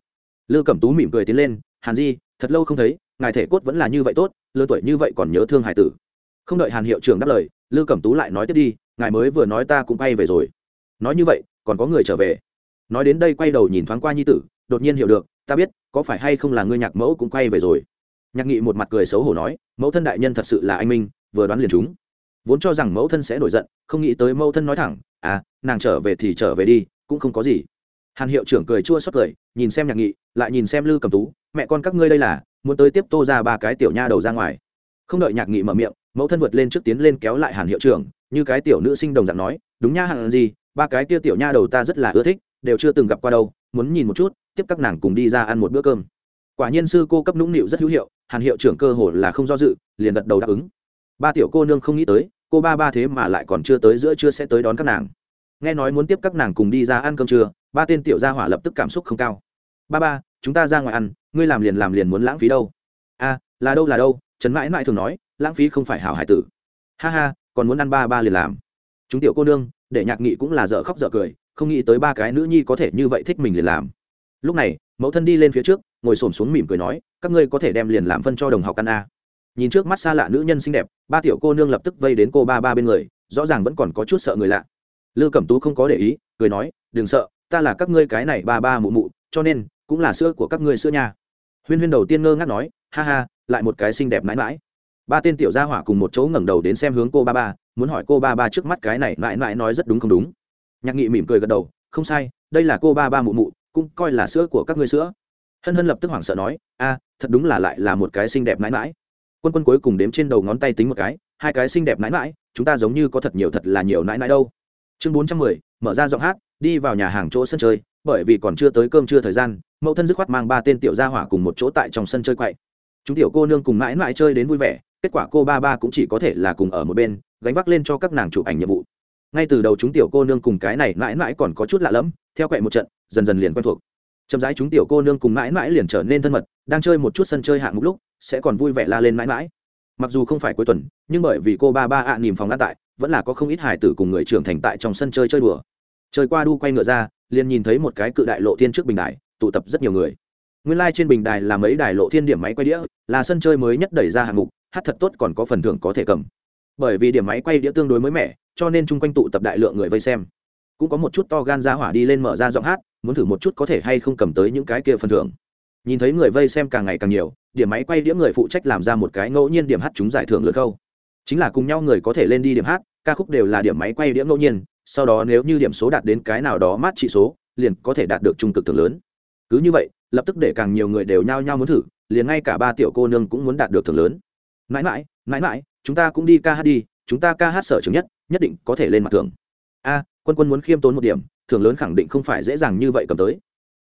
Lư cẩm tú mỉm cười tiến lên, hàn di, thật lâu không thấy, ngài thể cốt vẫn là như vậy tốt lứa tuổi như vậy còn nhớ thương hải tử. Không đợi hàn hiệu trưởng đáp lời, lư cẩm tú lại nói tiếp đi, ngài mới vừa nói ta cũng bay về rồi. Nói như vậy, còn có người trở về. Nói đến đây quay đầu nhìn thoáng qua nhi tử, đột nhiên hiểu được, ta biết, có phải hay không là ngươi nhạc mẫu cũng quay về rồi? Nhạc nghị một mặt cười xấu hổ nói, mẫu thân đại nhân thật sự là anh minh, vừa đoán liền chúng vốn cho rằng mẫu thân sẽ nổi giận, không nghĩ tới mẫu thân nói thẳng à nàng trở về thì trở về đi, cũng không có gì. Hàn hiệu trưởng cười chua xót cười, nhìn xem nhạc nghị, lại nhìn xem lư cầm tú, mẹ con các ngươi đây là, muốn tới tiếp tô ra ba cái tiểu nha đầu ra ngoài. Không đợi nhạc nghị mở miệng, mẫu thân vượt lên trước tiến lên kéo lại hàn hiệu trưởng, như cái tiểu nữ sinh đồng dạng nói, đúng nha, hàn gì, ba cái tia tiểu nha đầu ta rất là ưa thích, đều chưa từng gặp qua đâu, muốn nhìn một chút, tiếp các nàng cùng đi ra ăn một bữa cơm quả nhiên sư cô cấp nũng nịu rất hữu hiệu, hàn hiệu trưởng cơ hồ là không do dự, liền gật đầu đáp ứng. Ba tiểu cô nương không nghĩ tới, cô ba ba thế mà lại còn chưa tới giữa trưa sẽ tới đón các nàng. Nghe nói muốn tiếp các nàng cùng đi ra ăn cơm trưa, ba tên tiểu gia hỏa lập tức cảm xúc không cao. Ba ba, chúng ta ra ngoài ăn, ngươi làm liền làm liền muốn lãng phí đâu. A, là đâu là đâu, trần mãi mãi thường nói, lãng phí không phải hảo hải tử. Ha ha, còn muốn ăn ba ba liền làm. Chúng tiểu cô nương, để nhạc nghị cũng là dở khóc dở cười, không nghĩ tới ba cái nữ nhi có thể như vậy thích mình liền làm. Lúc này, mẫu thân đi lên phía trước ngồi xổm xuống mỉm cười nói, các ngươi có thể đem liền làm phân cho đồng học căn a à. nhìn trước mắt xa lạ nữ nhân xinh đẹp, ba tiểu cô nương lập tức vây đến cô ba ba bên người, rõ ràng vẫn còn có chút sợ người lạ. Lư cẩm tú không có để ý, cười nói, đừng sợ, ta là các ngươi cái này ba ba mụ mụ, cho nên cũng là sữa của các ngươi sữa nha. Huyên huyên đầu tiên ngơ ngác nói, ha ha, lại một cái xinh đẹp mãi mãi. Ba tên tiểu gia hỏa cùng một chỗ ngẩng đầu đến xem hướng cô ba ba, muốn hỏi cô ba ba trước mắt cái này mãi mãi nói rất đúng không đúng. Nhạc nghị mỉm cười gật đầu, không sai, đây là cô ba ba mụ mụ, cũng coi là sữa của các ngươi sữa hân hân lập tức hoảng sợ nói, a, thật đúng là lại là một cái xinh đẹp mãi mãi. Quân quân cuối cùng đếm trên đầu ngón tay tính một cái, hai cái xinh đẹp mãi mãi, chúng ta giống như có thật nhiều thật là nhiều mãi mãi đâu. Chương bốn trăm mười, mở ra giọng hát, đi vào nhà hàng chỗ sân chơi, bởi vì còn chưa tới cơm trưa thời gian, mẫu thân dứt khoát mang ba tên tiểu gia hỏa cùng một chỗ tại trong sân chơi quậy. Chúng tiểu cô nương cùng mãi mãi chơi đến vui vẻ, kết quả cô ba ba cũng chỉ có thể là cùng ở một bên, gánh vác lên cho các nàng chụp ảnh nhiệm vụ. Ngay từ đầu chúng tiểu cô nương cùng cái này mãi mãi còn có chút lạ lẫm, theo quậy một trận, dần dần liền quen thuộc chậm rãi chúng tiểu cô nương cùng mãi mãi liền trở nên thân mật, đang chơi một chút sân chơi hạng mục lúc, sẽ còn vui vẻ la lên mãi mãi. Mặc dù không phải cuối tuần, nhưng bởi vì cô ba ba ạ à phòng ngăn tại, vẫn là có không ít hải tử cùng người trưởng thành tại trong sân chơi chơi đùa. Chơi qua đu quay ngựa ra, liền nhìn thấy một cái cự đại lộ thiên trước bình đài, tụ tập rất nhiều người. Nguyên lai、like、trên bình đài là mấy đài lộ thiên điểm máy quay đĩa, là sân chơi mới nhất đẩy ra hạng mục, hát thật tốt còn có phần thưởng có thể cầm. Bởi vì điểm máy quay đĩa tương đối mới mẻ, cho nên chung quanh tụ tập đại lượng người vây xem. Cũng có một chút to gan ra hỏa đi lên mở ra giọng hát muốn thử một chút có thể hay không cầm tới những cái kia phần thưởng. Nhìn thấy người vây xem càng ngày càng nhiều, điểm máy quay đĩa người phụ trách làm ra một cái ngẫu nhiên điểm hát chúng giải thưởng lượt câu. Chính là cùng nhau người có thể lên đi điểm hát, ca khúc đều là điểm máy quay đĩa ngẫu nhiên, sau đó nếu như điểm số đạt đến cái nào đó mát trị số, liền có thể đạt được trung cực thưởng lớn. Cứ như vậy, lập tức để càng nhiều người đều nhao nhao muốn thử, liền ngay cả ba tiểu cô nương cũng muốn đạt được thưởng lớn. Mãi mãi mãi mãi, chúng ta cũng đi ca hát đi, chúng ta ca hát sở trường nhất nhất định có thể lên mặt thưởng. A, quân quân muốn khiêm tốn một điểm thưởng lớn khẳng định không phải dễ dàng như vậy cầm tới.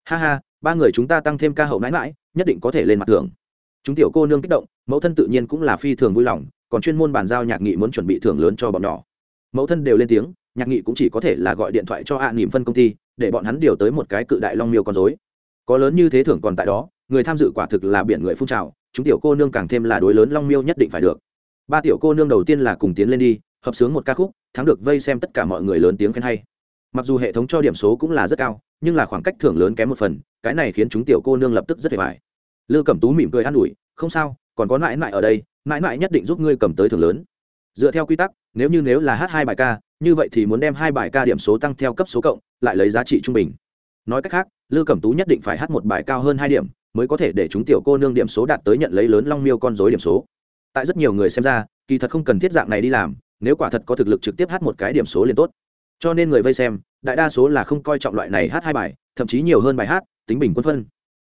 Ha ha, ba người chúng ta tăng thêm ca hậu mãi mãi, nhất định có thể lên mặt thưởng. chúng tiểu cô nương kích động, mẫu thân tự nhiên cũng là phi thường vui lòng, còn chuyên môn bàn giao nhạc nghị muốn chuẩn bị thưởng lớn cho bọn nhỏ. Mẫu thân đều lên tiếng, nhạc nghị cũng chỉ có thể là gọi điện thoại cho hạ à phân công ty, để bọn hắn điều tới một cái cự đại long miêu con dối có lớn như thế thưởng còn tại đó, người tham dự quả thực là biển người phun trào, chúng tiểu cô nương càng thêm là đối lớn long miêu nhất định phải được. Ba tiểu cô nương đầu tiên là cùng tiến lên đi, hợp sướng một ca khúc, thắng được vây xem tất cả mọi người lớn tiếng khen hay mặc dù hệ thống cho điểm số cũng là rất cao, nhưng là khoảng cách thưởng lớn kém một phần, cái này khiến chúng tiểu cô nương lập tức rất hề vải lư cẩm tú mỉm cười an ủi, không sao, còn có mãi mãi ở đây, mãi mãi nhất định giúp ngươi cầm tới thưởng lớn. Dựa theo quy tắc, nếu như nếu là hát hai bài ca, như vậy thì muốn đem hai bài ca điểm số tăng theo cấp số cộng, lại lấy giá trị trung bình. Nói cách khác, lư cẩm tú nhất định phải hát một bài cao hơn hai điểm, mới có thể để chúng tiểu cô nương điểm số đạt tới nhận lấy lớn long miêu con dối điểm số. Tại rất nhiều người xem ra, kỳ thật không cần thiết dạng này đi làm, nếu quả thật có thực lực trực tiếp hát một cái điểm số liền tốt cho nên người vây xem, đại đa số là không coi trọng loại này hát hai bài, thậm chí nhiều hơn bài hát, tính bình quân phân.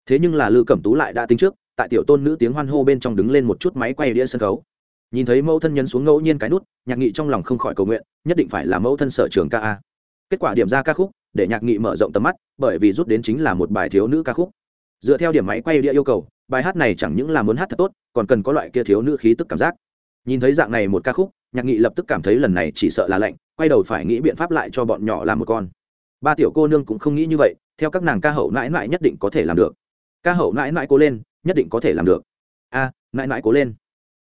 Thế nhưng là lư cẩm tú lại đã tính trước, tại tiểu tôn nữ tiếng hoan hô bên trong đứng lên một chút máy quay đĩa sân khấu. Nhìn thấy mẫu thân nhấn xuống ngẫu nhiên cái nút, nhạc nghị trong lòng không khỏi cầu nguyện, nhất định phải là mẫu thân sở trường ca a. Kết quả điểm ra ca khúc, để nhạc nghị mở rộng tầm mắt, bởi vì rút đến chính là một bài thiếu nữ ca khúc. Dựa theo điểm máy quay đĩa yêu cầu, bài hát này chẳng những là muốn hát thật tốt, còn cần có loại kia thiếu nữ khí tức cảm giác. Nhìn thấy dạng này một ca khúc, nhạc nghị lập tức cảm thấy lần này chỉ sợ là lạnh quay đầu phải nghĩ biện pháp lại cho bọn nhỏ làm một con. Ba tiểu cô nương cũng không nghĩ như vậy theo các nàng ca hậu mãi mãi nhất định có thể làm được. Ca hậu mãi mãi cố lên nhất định có thể làm được. A à, mãi mãi cố lên.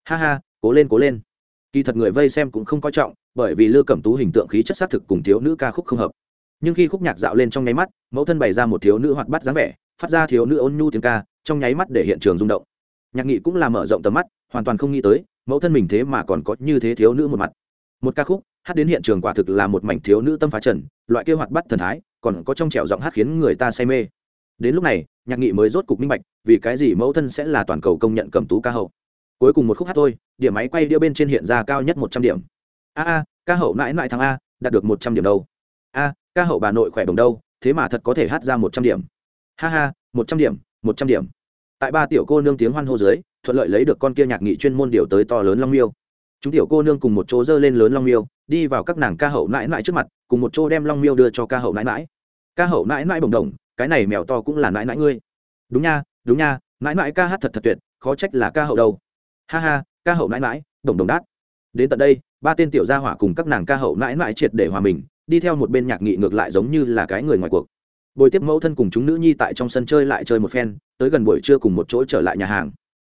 Ha ha cố lên cố lên. Kỳ thật người vây xem cũng không coi trọng bởi vì lư cẩm tú hình tượng khí chất xác thực cùng thiếu nữ ca khúc không hợp. Nhưng khi khúc nhạc dạo lên trong nháy mắt mẫu thân bày ra một thiếu nữ hoạt bắt dáng vẻ phát ra thiếu nữ ôn nhu tiếng ca trong nháy mắt để hiện trường rung động. Nhạc nghị cũng là mở rộng tầm mắt hoàn toàn không nghĩ tới mẫu thân mình thế mà còn có như thế thiếu nữ một mặt. Một ca khúc hát đến hiện trường quả thực là một mảnh thiếu nữ tâm phá trần, loại kêu hoạt bắt thần thái, còn có trong trẻo giọng hát khiến người ta say mê. Đến lúc này, nhạc nghị mới rốt cục minh bạch, vì cái gì mẫu thân sẽ là toàn cầu công nhận cầm tú ca hậu. Cuối cùng một khúc hát thôi, điểm máy quay đĩa bên trên hiện ra cao nhất một trăm điểm. A a, ca hậu mãi mãi thắng a, đạt được một trăm điểm đâu. A, ca hậu bà nội khỏe đồng đâu, thế mà thật có thể hát ra một trăm điểm. Ha ha, một trăm điểm, một trăm điểm. Tại ba tiểu cô nương tiếng hoan hô dưới, thuận lợi lấy được con kia nhạc nghị chuyên môn điều tới to lớn long miêu chúng tiểu cô nương cùng một chỗ dơ lên lớn long miêu, đi vào các nàng ca hậu nãi nãi trước mặt, cùng một chỗ đem long miêu đưa cho ca hậu nãi nãi ca hậu nãi nãi bồng đồng, cái này mèo to cũng là nãi nãi ngươi. Đúng nha đúng nha nãi nãi ca hát thật thật tuyệt, khó trách là ca hậu đâu. Ha ha, ca hậu nãi nãi đồng đồng đát. Đến tận đây, ba tên tiểu gia hỏa cùng các nàng ca hậu nãi nãi triệt để hòa mình, đi theo một bên nhạc nghị ngược lại giống như là cái người ngoài cuộc. Bồi tiếp mẫu thân cùng chúng nữ nhi tại trong sân chơi lại chơi một phen, tới gần buổi trưa cùng một chỗ trở lại nhà hàng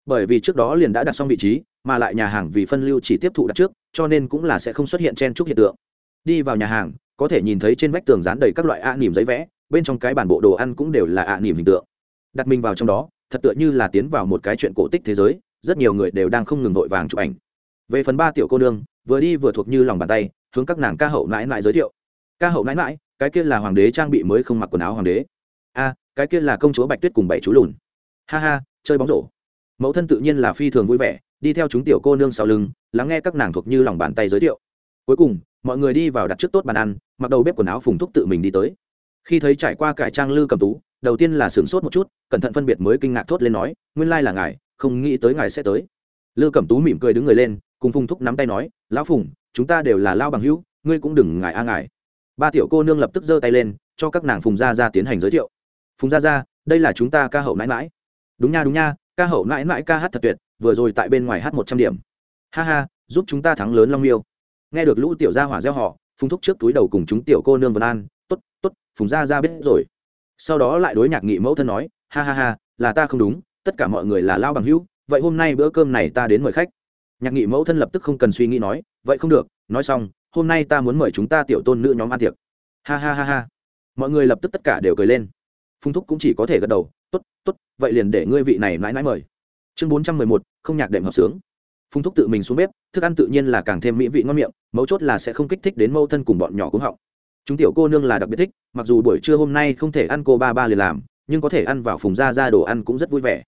bởi vì trước đó liền đã đặt xong vị trí, mà lại nhà hàng vì phân lưu chỉ tiếp thụ đặt trước, cho nên cũng là sẽ không xuất hiện chen chúc hiện tượng. Đi vào nhà hàng, có thể nhìn thấy trên vách tường dán đầy các loại ạ nỉm giấy vẽ, bên trong cái bản bộ đồ ăn cũng đều là ạ nỉm hình tượng. Đặt mình vào trong đó, thật tựa như là tiến vào một cái chuyện cổ tích thế giới, rất nhiều người đều đang không ngừng vội vàng chụp ảnh. Về phần ba tiểu cô nương, vừa đi vừa thuộc như lòng bàn tay, hướng các nàng ca hậu mãi mãi giới thiệu. Ca hậu mãi mãi, cái kia là hoàng đế trang bị mới không mặc quần áo hoàng đế. A cái kia là công chúa bạch tuyết cùng bảy chú lùn. Ha ha, chơi bóng rổ mẫu thân tự nhiên là phi thường vui vẻ, đi theo chúng tiểu cô nương sau lưng, lắng nghe các nàng thuộc như lòng bàn tay giới thiệu. Cuối cùng, mọi người đi vào đặt trước tốt bàn ăn, mặc đầu bếp quần áo phùng thúc tự mình đi tới. Khi thấy trải qua cải trang lư cầm tú, đầu tiên là sửng sốt một chút, cẩn thận phân biệt mới kinh ngạc thốt lên nói, nguyên lai là ngài, không nghĩ tới ngài sẽ tới. Lư cẩm tú mỉm cười đứng người lên, cùng phùng thúc nắm tay nói, lão phùng, chúng ta đều là lao bằng hữu, ngươi cũng đừng ngại a ngài. Ba tiểu cô nương lập tức giơ tay lên, cho các nàng phùng gia ra tiến hành giới thiệu. Phùng gia ra đây là chúng ta ca hậu mãi mãi. Đúng nha đúng nha ca hậu mãi mãi ca hát thật tuyệt, vừa rồi tại bên ngoài hát một trăm điểm. Ha ha, giúp chúng ta thắng lớn long miêu. Nghe được lũ tiểu gia hỏa gieo họ phùng thúc trước túi đầu cùng chúng tiểu cô nương vân an t ố t t ố t phùng gia ra biết rồi. Sau đó lại đối nhạc nghị mẫu thân nói, ha ha ha, là ta không đúng, tất cả mọi người là lao bằng hữu, vậy hôm nay bữa cơm này ta đến mời khách. Nhạc nghị mẫu thân lập tức không cần suy nghĩ nói, vậy không được, nói xong, hôm nay ta muốn mời chúng ta tiểu tôn nữ nhóm ăn tiệc. Ha ha ha ha. Mọi người lập tức tất cả đều cười lên. Phung thúc cũng chỉ có thể gật đầu tốt, vậy liền để ngươi vị này mãi mãi mời. Chương bốn trăm mười một, không nhạc đệm hợp sướng. Phung thúc tự mình xuống bếp, thức ăn tự nhiên là càng thêm mỹ vị ngon miệng, mấu chốt là sẽ không kích thích đến mâu thân cùng bọn nhỏ cũng họng. Chúng tiểu cô nương là đặc biệt thích, mặc dù buổi trưa hôm nay không thể ăn cô ba ba liền làm, nhưng có thể ăn vào phùng ra ra đồ ăn cũng rất vui vẻ.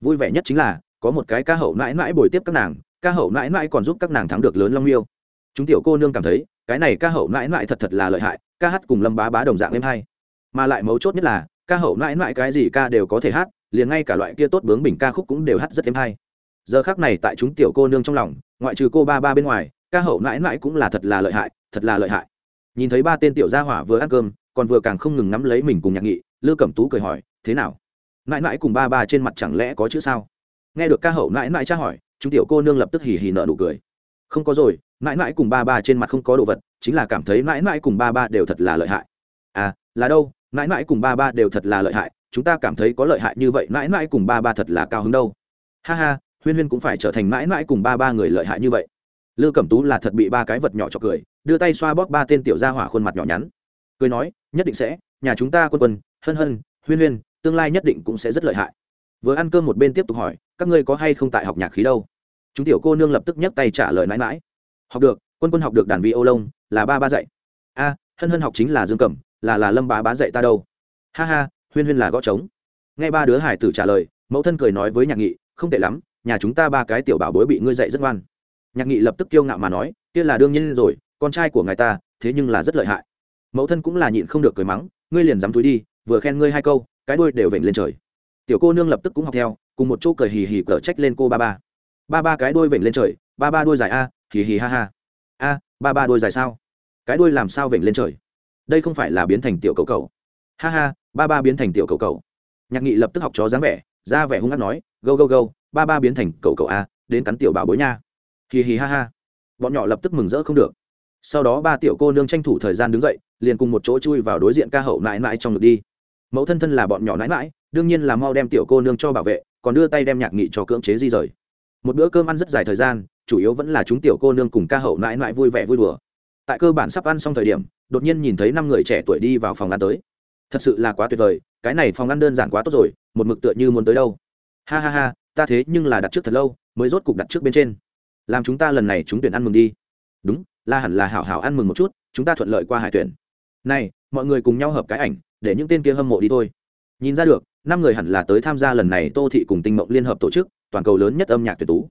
Vui vẻ nhất chính là, có một cái ca hậu mãi mãi bồi tiếp các nàng, ca hậu mãi mãi còn giúp các nàng thắng được lớn long miêu. Chúng tiểu cô nương cảm thấy, cái này ca hậu mãi mãi thật thật là lợi hại, ca hát cùng lâm bá bá đồng dạng êm hay. Mà lại mấu chốt nhất là ca hậu mãi mãi cái gì ca đều có thể hát, liền ngay cả loại kia tốt bướng bình ca khúc cũng đều hát rất êm hay. Giờ khác này tại chúng tiểu cô nương trong lòng, ngoại trừ cô ba ba bên ngoài, ca hậu mãi mãi cũng là thật là lợi hại, thật là lợi hại. Nhìn thấy ba tên tiểu gia hỏa vừa ăn cơm, còn vừa càng không ngừng ngắm lấy mình cùng nhạc nghị, lư cẩm tú cười hỏi, thế nào? Mãi mãi cùng ba ba trên mặt chẳng lẽ có chữ sao? Nghe được ca hậu mãi mãi tra hỏi, chúng tiểu cô nương lập tức hì hì nợ nụ cười. Không có rồi, mãi mãi cùng ba ba trên mặt không có đồ vật, chính là cảm thấy mãi mãi cùng ba ba đều thật là lợi hại. À là đâu? Mãi mãi cùng ba ba đều thật là lợi hại, chúng ta cảm thấy có lợi hại như vậy, mãi mãi cùng ba ba thật là cao hứng đâu. Ha ha, huyên huyên cũng phải trở thành mãi mãi cùng ba ba người lợi hại như vậy. Lư cẩm tú là thật bị ba cái vật nhỏ cho cười, đưa tay xoa bóp ba tên tiểu gia hỏa khuôn mặt nhỏ nhắn. Cười nói, nhất định sẽ, nhà chúng ta quân quân, hân hân, huyên huyên, tương lai nhất định cũng sẽ rất lợi hại. Vừa ăn cơm một bên tiếp tục hỏi, các ngươi có hay không tại học nhạc khí đâu? Chúng tiểu cô nương lập tức nhấc tay trả lời mãi mãi. Học được, quân quân học được đàn vi ô lông, là ba ba dạy. A, hân hân học chính là dương cẩm là là lâm bá bá dạy ta đâu. Ha ha, huyên huyên là gõ trống. Nghe ba đứa hải tử trả lời, mẫu thân cười nói với nhạc nghị, không tệ lắm, nhà chúng ta ba cái tiểu bảo bối bị ngươi dạy rất ngoan. Nhạc nghị lập tức kiêu ngạo mà nói, kia là đương nhiên rồi, con trai của ngài ta, thế nhưng là rất lợi hại. Mẫu thân cũng là nhịn không được cười mắng, ngươi liền dám túi đi, vừa khen ngươi hai câu, cái đuôi đều vểnh lên trời. Tiểu cô nương lập tức cũng học theo, cùng một chỗ cười hì hì cờ trách lên cô ba ba. Ba ba cái đuôi vểnh lên trời, ba ba đuôi dài a, hì hì ha ha. A, ba ba đuôi dài sao? Cái đuôi làm sao vểnh lên trời? Đây không phải là biến thành tiểu cầu cầu. Ha ha, ba ba biến thành tiểu cầu cầu. Nhạc nghị lập tức học chó dáng vẻ, ra vẻ hung hát nói go go go ba ba biến thành cầu cầu a, đến cắn tiểu bảo bối nha. Hì hì ha ha. Bọn nhỏ lập tức mừng rỡ không được. Sau đó ba tiểu cô nương tranh thủ thời gian đứng dậy, liền cùng một chỗ chui vào đối diện ca hậu mãi mãi trong ngực đi. Mẫu thân thân là bọn nhỏ mãi mãi, đương nhiên là mau đem tiểu cô nương cho bảo vệ, còn đưa tay đem nhạc nghị cho cưỡng chế di rời. Một bữa cơm ăn rất dài thời gian, chủ yếu vẫn là chúng tiểu cô nương cùng ca hậu mãi mãi vui vẻ vui đùa tại cơ bản sắp ăn xong thời điểm, đột nhiên nhìn thấy năm người trẻ tuổi đi vào phòng ăn tới. Thật sự là quá tuyệt vời, cái này phòng ăn đơn giản quá tốt rồi, một mực tựa như muốn tới đâu. Ha ha ha, ta thế nhưng là đặt trước thật lâu, mới rốt cục đặt trước bên trên. Làm chúng ta lần này chúng tuyển ăn mừng đi. Đúng, là hẳn là hảo hảo ăn mừng một chút, chúng ta thuận lợi qua hải tuyển. Này, mọi người cùng nhau hợp cái ảnh, để những tên kia hâm mộ đi thôi. Nhìn ra được, năm người hẳn là tới tham gia lần này tô thị cùng tinh mộng liên hợp tổ chức, toàn cầu lớn nhất âm nhạc tuyển tú.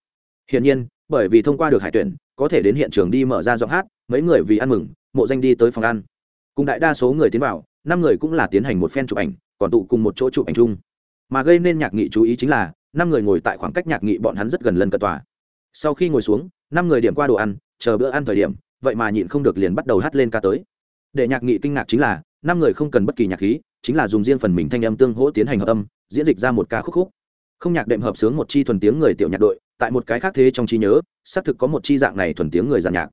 Hiển nhiên, bởi vì thông qua được hải tuyển có thể đến hiện trường đi mở ra giọng hát, mấy người vì ăn mừng, mộ danh đi tới phòng ăn. Cùng đại đa số người tiến vào, năm người cũng là tiến hành một phen chụp ảnh, còn tụ cùng một chỗ chụp ảnh chung. Mà gây nên nhạc nghị chú ý chính là, năm người ngồi tại khoảng cách nhạc nghị bọn hắn rất gần lân cận tòa. Sau khi ngồi xuống, năm người điểm qua đồ ăn, chờ bữa ăn thời điểm, vậy mà nhịn không được liền bắt đầu hát lên ca tới. Để nhạc nghị kinh ngạc chính là, năm người không cần bất kỳ nhạc khí, chính là dùng riêng phần mình thanh âm tương hỗ tiến hành hợp âm, diễn dịch ra một ca khúc khúc. Không nhạc đệm hợp sướng một chi thuần tiếng người tiểu nhạc đội tại một cái khác thế trong trí nhớ, xác thực có một chi dạng này thuần tiếng người giàn nhạc.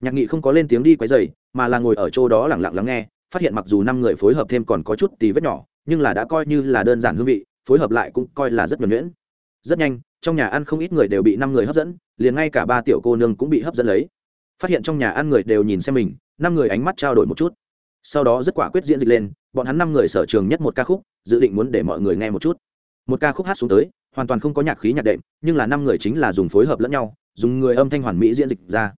Nhạc nghị không có lên tiếng đi quấy dày mà là ngồi ở chỗ đó lẳng lặng lắng nghe, phát hiện mặc dù năm người phối hợp thêm còn có chút tí vết nhỏ, nhưng là đã coi như là đơn giản hương vị, phối hợp lại cũng coi là rất nhuẩn nhuyễn. Rất nhanh, trong nhà ăn không ít người đều bị năm người hấp dẫn, liền ngay cả ba tiểu cô nương cũng bị hấp dẫn lấy. Phát hiện trong nhà ăn người đều nhìn xem mình, năm người ánh mắt trao đổi một chút. Sau đó rất quả quyết diễn dịch lên, bọn hắn năm người sở trường nhất một ca khúc, dự định muốn để mọi người nghe một chút. Một ca khúc hát xuống tới hoàn toàn không có nhạc khí nhạc đệm, nhưng là năm người chính là dùng phối hợp lẫn nhau, dùng người âm thanh hoàn mỹ diễn dịch ra.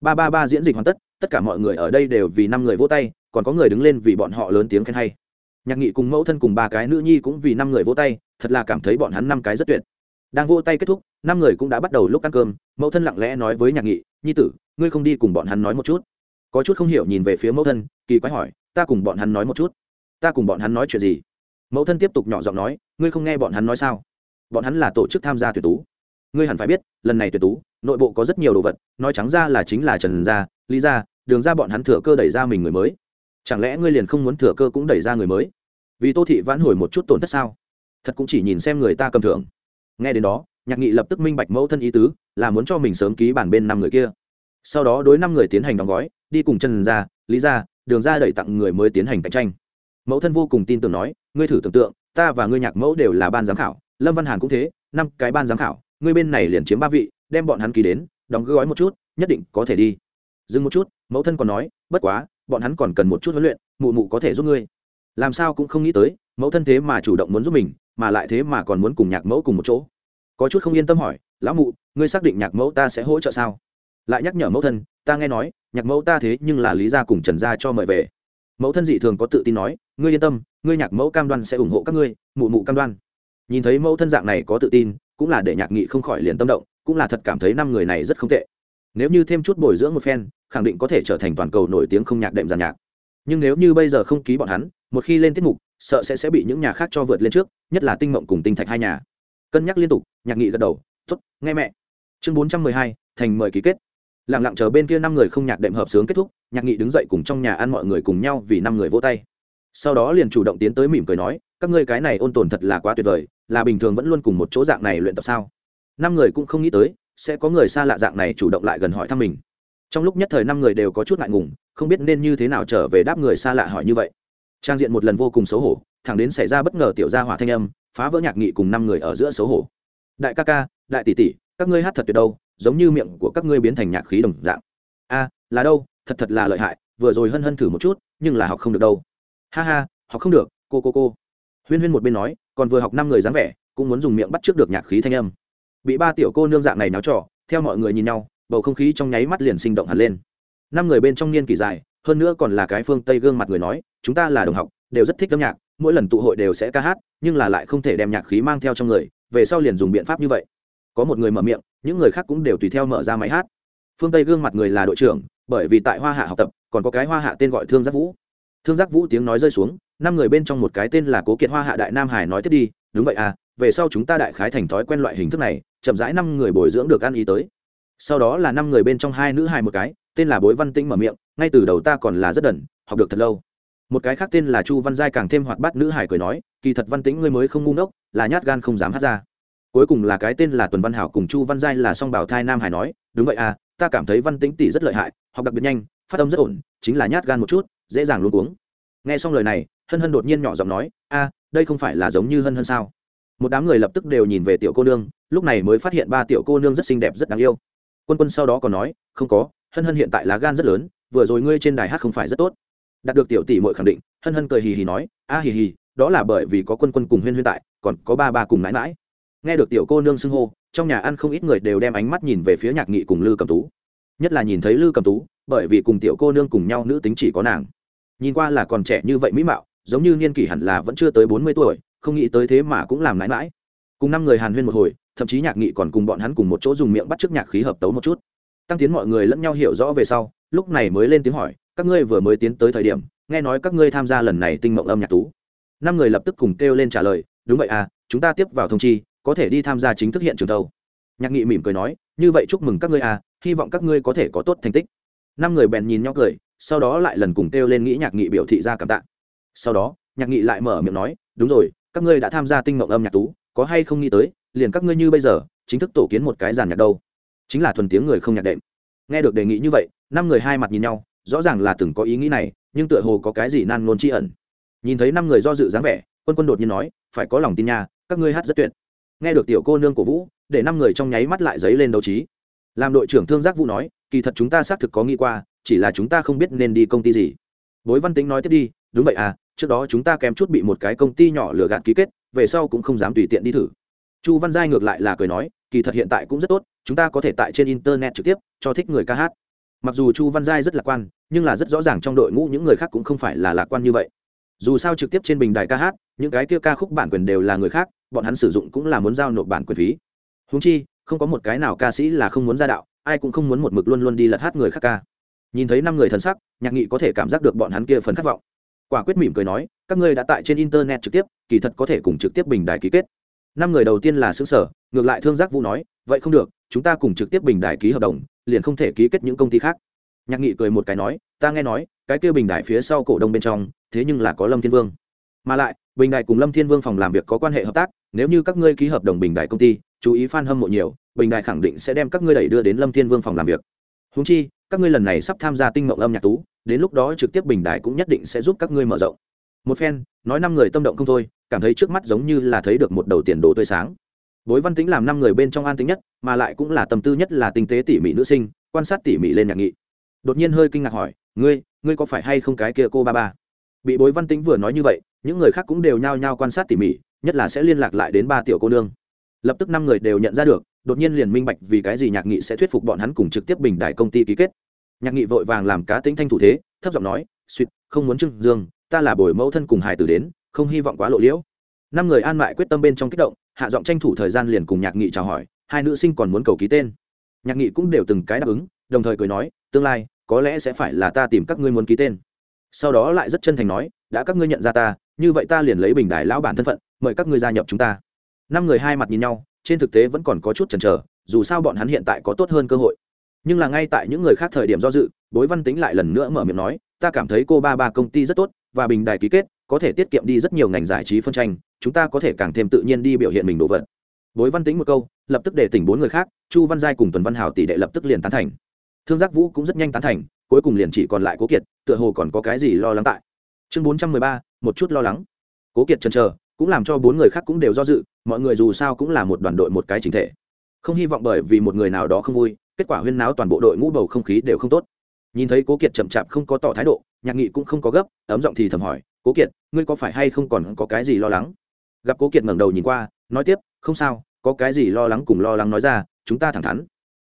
Ba ba ba diễn dịch hoàn tất tất cả mọi người ở đây đều vì năm người vỗ tay, còn có người đứng lên vì bọn họ lớn tiếng khen hay. Nhạc nghị cùng mẫu thân cùng ba cái nữ nhi cũng vì năm người vỗ tay, thật là cảm thấy bọn hắn năm cái rất tuyệt. Đang vỗ tay kết thúc, năm người cũng đã bắt đầu lúc ăn cơm, mẫu thân lặng lẽ nói với nhạc nghị, nhi tử, ngươi không đi cùng bọn hắn nói một chút. Có chút không hiểu nhìn về phía mẫu thân, kỳ quái hỏi, ta cùng bọn hắn nói một chút? Ta cùng bọn hắn nói chuyện gì? Mẫu thân tiếp tục nhỏ giọng nói, ngươi không nghe bọn hắn nói sao? Bọn hắn là tổ chức tham gia tuyển tú. Ngươi hẳn phải biết, lần này tuyển tú, nội bộ có rất nhiều đồ vật, nói trắng ra là chính là trần gia, lý gia, đường ra bọn hắn thừa cơ đẩy ra mình người mới. Chẳng lẽ ngươi liền không muốn thừa cơ cũng đẩy ra người mới? Vì tô thị vãn hồi một chút tổn thất sao? Thật cũng chỉ nhìn xem người ta cầm thưởng. Nghe đến đó, nhạc nghị lập tức minh bạch mẫu thân ý tứ, là muốn cho mình sớm ký bản bên năm người kia. Sau đó đối năm người tiến hành đóng gói, đi cùng chân ra lý ra đường ra đẩy tặng người mới tiến hành cạnh tranh. Mẫu thân vô cùng tin tưởng nói, ngươi thử tưởng tượng, ta và ngươi nhạc mẫu đều là ban giám khảo lâm văn hàn cũng thế, năm cái ban giám khảo ngươi bên này liền chiếm ba vị, đem bọn hắn ký đến, đóng gói một chút, nhất định có thể đi. Dừng một chút, mẫu thân còn nói, bất quá, bọn hắn còn cần một chút huấn luyện, mụ mụ có thể giúp ngươi. Làm sao cũng không nghĩ tới, mẫu thân thế mà chủ động muốn giúp mình, mà lại thế mà còn muốn cùng nhạc mẫu cùng một chỗ. Có chút không yên tâm hỏi, lão mụ, ngươi xác định nhạc mẫu ta sẽ hỗ trợ sao? Lại nhắc nhở mẫu thân, ta nghe nói, nhạc mẫu ta thế nhưng là lý gia cùng trần gia cho mời về. Mẫu thân dị thường có tự tin nói, ngươi yên tâm, ngươi nhạc mẫu cam đoan sẽ ủng hộ các ngươi, mụ mụ cam đoan nhìn thấy mẫu thân dạng này có tự tin, cũng là để nhạc nghị không khỏi liền tâm động, cũng là thật cảm thấy năm người này rất không tệ. Nếu như thêm chút bồi dưỡng một phen, khẳng định có thể trở thành toàn cầu nổi tiếng không nhạc đệm giàn nhạc. Nhưng nếu như bây giờ không ký bọn hắn, một khi lên tiết mục, sợ sẽ sẽ bị những nhà khác cho vượt lên trước, nhất là tinh mộng cùng tinh thạch hai nhà. Cân nhắc liên tục, nhạc nghị gật đầu t ố t nghe mẹ. Chương bốn trăm mười hai, thành mời ký kết. Lẳng lặng chờ bên kia năm người không nhạc đệm hợp sướng kết thúc, nhạc nghị đứng dậy cùng trong nhà ăn mọi người cùng nhau vì năm người vỗ tay. Sau đó liền chủ động tiến tới mỉm cười nói, các ngươi cái này ôn tồn thật là quá tuyệt vời là bình thường vẫn luôn cùng một chỗ dạng này luyện tập sao? Năm người cũng không nghĩ tới, sẽ có người xa lạ dạng này chủ động lại gần hỏi thăm mình. Trong lúc nhất thời năm người đều có chút ngại ngùng, không biết nên như thế nào trở về đáp người xa lạ hỏi như vậy. Trang diện một lần vô cùng xấu hổ, thẳng đến xảy ra bất ngờ tiểu gia hỏa thanh âm, phá vỡ nhạc nghị cùng năm người ở giữa xấu hổ. Đại ca ca, đại tỷ tỷ, các ngươi hát thật tuyệt đâu, giống như miệng của các ngươi biến thành nhạc khí đồng dạng. A, là đâu, thật thật là lợi hại, vừa rồi hân hân thử một chút, nhưng là học không được đâu. Ha ha, học không được, cô cô cô. Huyên huyên một bên nói còn vừa học năm người dáng vẻ, cũng muốn dùng miệng bắt trước được nhạc khí thanh âm. Bị ba tiểu cô nương dạng này náo trọ theo mọi người nhìn nhau, bầu không khí trong nháy mắt liền sinh động hẳn lên. Năm người bên trong niên kỳ dài, hơn nữa còn là cái phương tây gương mặt người nói, chúng ta là đồng học, đều rất thích âm nhạc, mỗi lần tụ hội đều sẽ ca hát, nhưng là lại không thể đem nhạc khí mang theo trong người, về sau liền dùng biện pháp như vậy. Có một người mở miệng, những người khác cũng đều tùy theo mở ra máy hát. Phương tây gương mặt người là đội trưởng, bởi vì tại hoa hạ học tập, còn có cái hoa hạ tên gọi thương giác vũ. Thương giác vũ tiếng nói rơi xuống năm người bên trong một cái tên là cố kiệt hoa hạ đại nam hải nói tiếp đi, đúng vậy à về sau chúng ta đại khái thành thói quen loại hình thức này, chậm rãi năm người bồi dưỡng được ăn ý tới. Sau đó là năm người bên trong hai nữ hài một cái, tên là bối văn tĩnh mở miệng, ngay từ đầu ta còn là rất đần, học được thật lâu. Một cái khác tên là chu văn giai càng thêm hoạt bát nữ hải cười nói, kỳ thật văn tĩnh ngươi mới không ngu ngốc, là nhát gan không dám hát ra. Cuối cùng là cái tên là tuần văn hảo cùng chu văn giai là song bảo thai nam hải nói, đúng vậy à ta cảm thấy văn tĩnh tỷ rất lợi hại, học đặc biệt nhanh, phát âm rất ổn, chính là nhát gan một chút, dễ dàng luôn uống nghe xong lời này hân hân đột nhiên nhỏ giọng nói, a, đây không phải là giống như hân hân sao? Một đám người lập tức đều nhìn về tiểu cô nương, lúc này mới phát hiện ba tiểu cô nương rất xinh đẹp, rất đáng yêu. Quân quân sau đó còn nói, không có, hân hân hiện tại là gan rất lớn, vừa rồi ngươi trên đài hát không phải rất tốt. Đạt được tiểu tỷ mội khẳng định, hân hân cười hì hì nói, a hì hì, đó là bởi vì có quân quân cùng huyên huyên tại, còn có ba ba cùng mãi mãi. Nghe được tiểu cô nương xưng hô, trong nhà ăn không ít người đều đem ánh mắt nhìn về phía nhạc nghị cùng lư cầm tú. Nhất là nhìn thấy lư cầm tú, bởi vì cùng tiểu cô nương cùng nhau nữ tính chỉ có nàng. Nhìn qua là còn trẻ như vậy mỹ mạo giống như niên kỷ hẳn là vẫn chưa tới bốn mươi tuổi, không nghĩ tới thế mà cũng làm mãi mãi. Cùng năm người hàn huyên một hồi, thậm chí nhạc nghị còn cùng bọn hắn cùng một chỗ dùng miệng bắt t r ư ớ c nhạc khí hợp tấu một chút. Tăng tiến mọi người lẫn nhau hiểu rõ về sau, lúc này mới lên tiếng hỏi, các ngươi vừa mới tiến tới thời điểm, nghe nói các ngươi tham gia lần này tinh mộng âm nhạc tú. Năm người lập tức cùng kêu lên trả lời, đúng vậy à chúng ta tiếp vào thông chi, có thể đi tham gia chính thức hiện trường đầu. nhạc nghị mỉm cười nói, như vậy chúc mừng các ngươi à hy vọng các ngươi có thể có tốt thành tích. Năm người bèn nhìn nhau cười, sau đó lại lần cùng kêu lên nghĩ nhạc nghị biểu thị ra cảm tạ sau đó, nhạc nghị lại mở miệng nói, đúng rồi, các ngươi đã tham gia tinh mộng âm nhạc tú, có hay không nghĩ tới, liền các ngươi như bây giờ, chính thức tổ kiến một cái giàn nhạc đâu? Chính là thuần tiếng người không nhạc đệm. Nghe được đề nghị như vậy, năm người hai mặt nhìn nhau, rõ ràng là từng có ý nghĩ này, nhưng tựa hồ có cái gì nan nôn tri ẩn. Nhìn thấy năm người do dự dáng vẻ, quân quân đột nhiên nói, phải có lòng tin nha, các ngươi hát rất tuyệt. Nghe được tiểu cô nương cổ vũ, để năm người trong nháy mắt lại giấy lên đấu trí. Làm đội trưởng thương giác vũ nói, kỳ thật chúng ta xác thực có nghĩ qua, chỉ là chúng ta không biết nên đi công ty gì. Bối văn tính nói tiếp đi, đúng vậy à trước đó chúng ta kém chút bị một cái công ty nhỏ lừa gạt ký kết, về sau cũng không dám tùy tiện đi thử. Chu văn giai ngược lại là cười nói, kỳ thật hiện tại cũng rất tốt, chúng ta có thể tại trên internet trực tiếp, cho thích người ca hát. Mặc dù chu văn giai rất lạc quan, nhưng là rất rõ ràng trong đội ngũ những người khác cũng không phải là lạc quan như vậy. Dù sao trực tiếp trên bình đài ca hát, những cái kia ca khúc bản quyền đều là người khác, bọn hắn sử dụng cũng là muốn giao nộp bản quyền phí. Húng chi, không có một cái nào ca sĩ là không muốn ra đạo, ai cũng không muốn một mực luôn luôn đi lật hát người khác ca. Nhìn thấy năm người thần sắc, nhạc nghị có thể cảm giác được bọn hắn kia phần khát vọng quả quyết mỉm cười nói, các ngươi đã tại trên internet trực tiếp, kỳ thật có thể cùng trực tiếp bình đài ký kết. Năm người đầu tiên là xứ sở, ngược lại thương giác vũ nói, vậy không được, chúng ta cùng trực tiếp bình đài ký hợp đồng, liền không thể ký kết những công ty khác. Nhạc nghị cười một cái nói, ta nghe nói, cái kia bình đài phía sau cổ đông bên trong, thế nhưng là có lâm thiên vương. Mà lại, bình đài cùng lâm thiên vương phòng làm việc có quan hệ hợp tác, nếu như các ngươi ký hợp đồng bình đài công ty, chú ý f a n hâm mộ nhiều, bình đài khẳng định sẽ đem các ngươi đẩy đưa đến lâm thiên vương phòng làm việc. Húng chi, các ngươi lần này sắp tham gia tinh mộng âm nhạc tú đến lúc đó trực tiếp bình đài cũng nhất định sẽ giúp các ngươi mở rộng. Một phen, nói năm người tâm động không thôi, cảm thấy trước mắt giống như là thấy được một đầu tiền đồ tươi sáng. Bối văn tính làm năm người bên trong an tính nhất, mà lại cũng là tâm tư nhất là tinh tế tỉ mỉ nữ sinh, quan sát tỉ mỉ lên nhạc nghị. Đột nhiên hơi kinh ngạc hỏi, ngươi ngươi có phải hay không cái kia cô ba ba? Bị bối văn tính vừa nói như vậy, những người khác cũng đều nhao nhao quan sát tỉ mỉ, nhất là sẽ liên lạc lại đến ba tiểu cô nương. Lập tức năm người đều nhận ra được, đột nhiên liền minh bạch vì cái gì nhạc nghị sẽ thuyết phục bọn hắn cùng trực tiếp bình đại công ty ký kết nhạc nghị vội vàng làm cá tính thanh thủ thế, thấp giọng nói suýt không muốn trưng dương, ta là bồi mẫu thân cùng hải tử đến, không hy vọng quá lộ liễu. Năm người an mại quyết tâm bên trong kích động, hạ giọng tranh thủ thời gian liền cùng nhạc nghị chào hỏi, hai nữ sinh còn muốn cầu ký tên. Nhạc nghị cũng đều từng cái đáp ứng, đồng thời cười nói, tương lai, có lẽ sẽ phải là ta tìm các ngươi muốn ký tên. Sau đó lại rất chân thành nói, đã các ngươi nhận ra ta, như vậy ta liền lấy bình đài lão bản thân phận, mời các ngươi gia nhập chúng ta. Năm người hai mặt nhìn nhau, trên thực tế vẫn còn có chút chần chờ, dù sao bọn hắn hiện tại có tốt hơn cơ hội nhưng là ngay tại những người khác thời điểm do dự, bối văn tính lại lần nữa mở miệng nói, ta cảm thấy cô ba ba công ty rất tốt, và bình đài ký kết, có thể tiết kiệm đi rất nhiều ngành giải trí phân tranh, chúng ta có thể càng thêm tự nhiên đi biểu hiện mình đồ vật. Bối văn tính một câu, lập tức để tỉnh bốn người khác, chu văn giai cùng tuần văn hảo tỷ đệ lập tức liền tán thành. Thương giác vũ cũng rất nhanh tán thành, cuối cùng liền chỉ còn lại cố kiệt, tựa hồ còn có cái gì lo lắng tại. Chương bốn trăm mười ba, một chút lo lắng. Cố kiệt chần chờ, cũng làm cho bốn người khác cũng đều do dự, mọi người dù sao cũng là một đoàn đội một cái chính thể. Không hy vọng bởi vì một người nào đó không vui kết quả huyên náo toàn bộ đội ngũ bầu không khí đều không tốt. Nhìn thấy cố kiệt chậm chạp không có tỏ thái độ, nhạc nghị cũng không có gấp, ấm giọng thì thầm hỏi, cố kiệt, ngươi có phải hay không còn có cái gì lo lắng? Gặp cố kiệt ngẩng đầu nhìn qua, nói tiếp, không sao, có cái gì lo lắng cùng lo lắng nói ra, chúng ta thẳng thắn.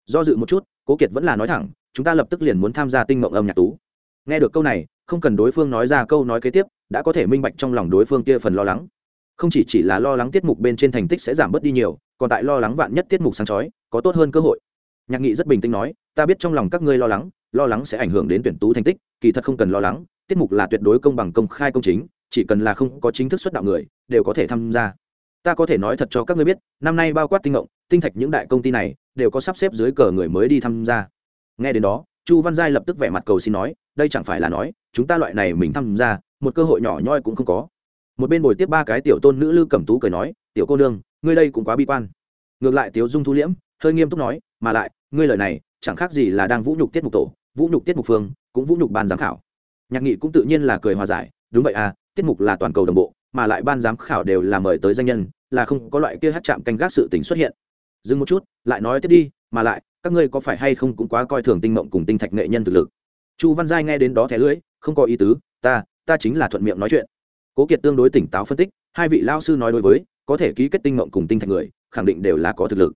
Do dự một chút, cố kiệt vẫn là nói thẳng, chúng ta lập tức liền muốn tham gia tinh mộng âm nhạc tú. Nghe được câu này, không cần đối phương nói ra câu nói kế tiếp, đã có thể minh bạch trong lòng đối phương kia phần lo lắng. Không chỉ chỉ là lo lắng tiết mục bên trên thành tích sẽ giảm bớt đi nhiều, còn tại lo lắng vạn nhất tiết mục sáng chói, có tốt hơn cơ hội nhạc nghị rất bình tĩnh nói, ta biết trong lòng các ngươi lo lắng lo lắng sẽ ảnh hưởng đến tuyển tú thành tích, kỳ thật không cần lo lắng, tiết mục là tuyệt đối công bằng công khai công chính, chỉ cần là không có chính thức xuất đạo người, đều có thể tham gia. Ta có thể nói thật cho các ngươi biết, năm nay bao quát tinh ngộng, tinh thạch những đại công ty này, đều có sắp xếp dưới cờ người mới đi tham gia. Nghe đến đó, chu văn giai lập tức vẻ mặt cầu xin nói, đây chẳng phải là nói, chúng ta loại này mình tham gia, một cơ hội nhỏ nhoi cũng không có. Một bên bồi tiếp ba cái tiểu tôn nữ lư cẩm tú cười nói, tiểu cô nương, ngươi đây cũng quá bi quan. Ngược lại tiểu dung thu liễm, hơi nghiêm túc nói mà lại, ngươi lời này, chẳng khác gì là đang vũ nhục tiết mục tổ, vũ nhục tiết mục phương, cũng vũ nhục ban giám khảo. Nhạc nghị cũng tự nhiên là cười hòa giải, đúng vậy à tiết mục là toàn cầu đồng bộ, mà lại ban giám khảo đều là mời tới danh nhân, là không có loại kia hát chạm canh gác sự tình xuất hiện. Dừng một chút, lại nói tiếp đi, mà lại, các ngươi có phải hay không cũng quá coi thường tinh mộng cùng tinh thạch nghệ nhân thực lực? Chu văn giai nghe đến đó thẻ lưỡi, không có ý tứ, ta ta chính là thuận miệng nói chuyện. Cố kiệt tương đối tỉnh táo phân tích, hai vị lao sư nói đối với, có thể ký kết tinh mộng cùng tinh thạch người, khẳng định đều là có thực lực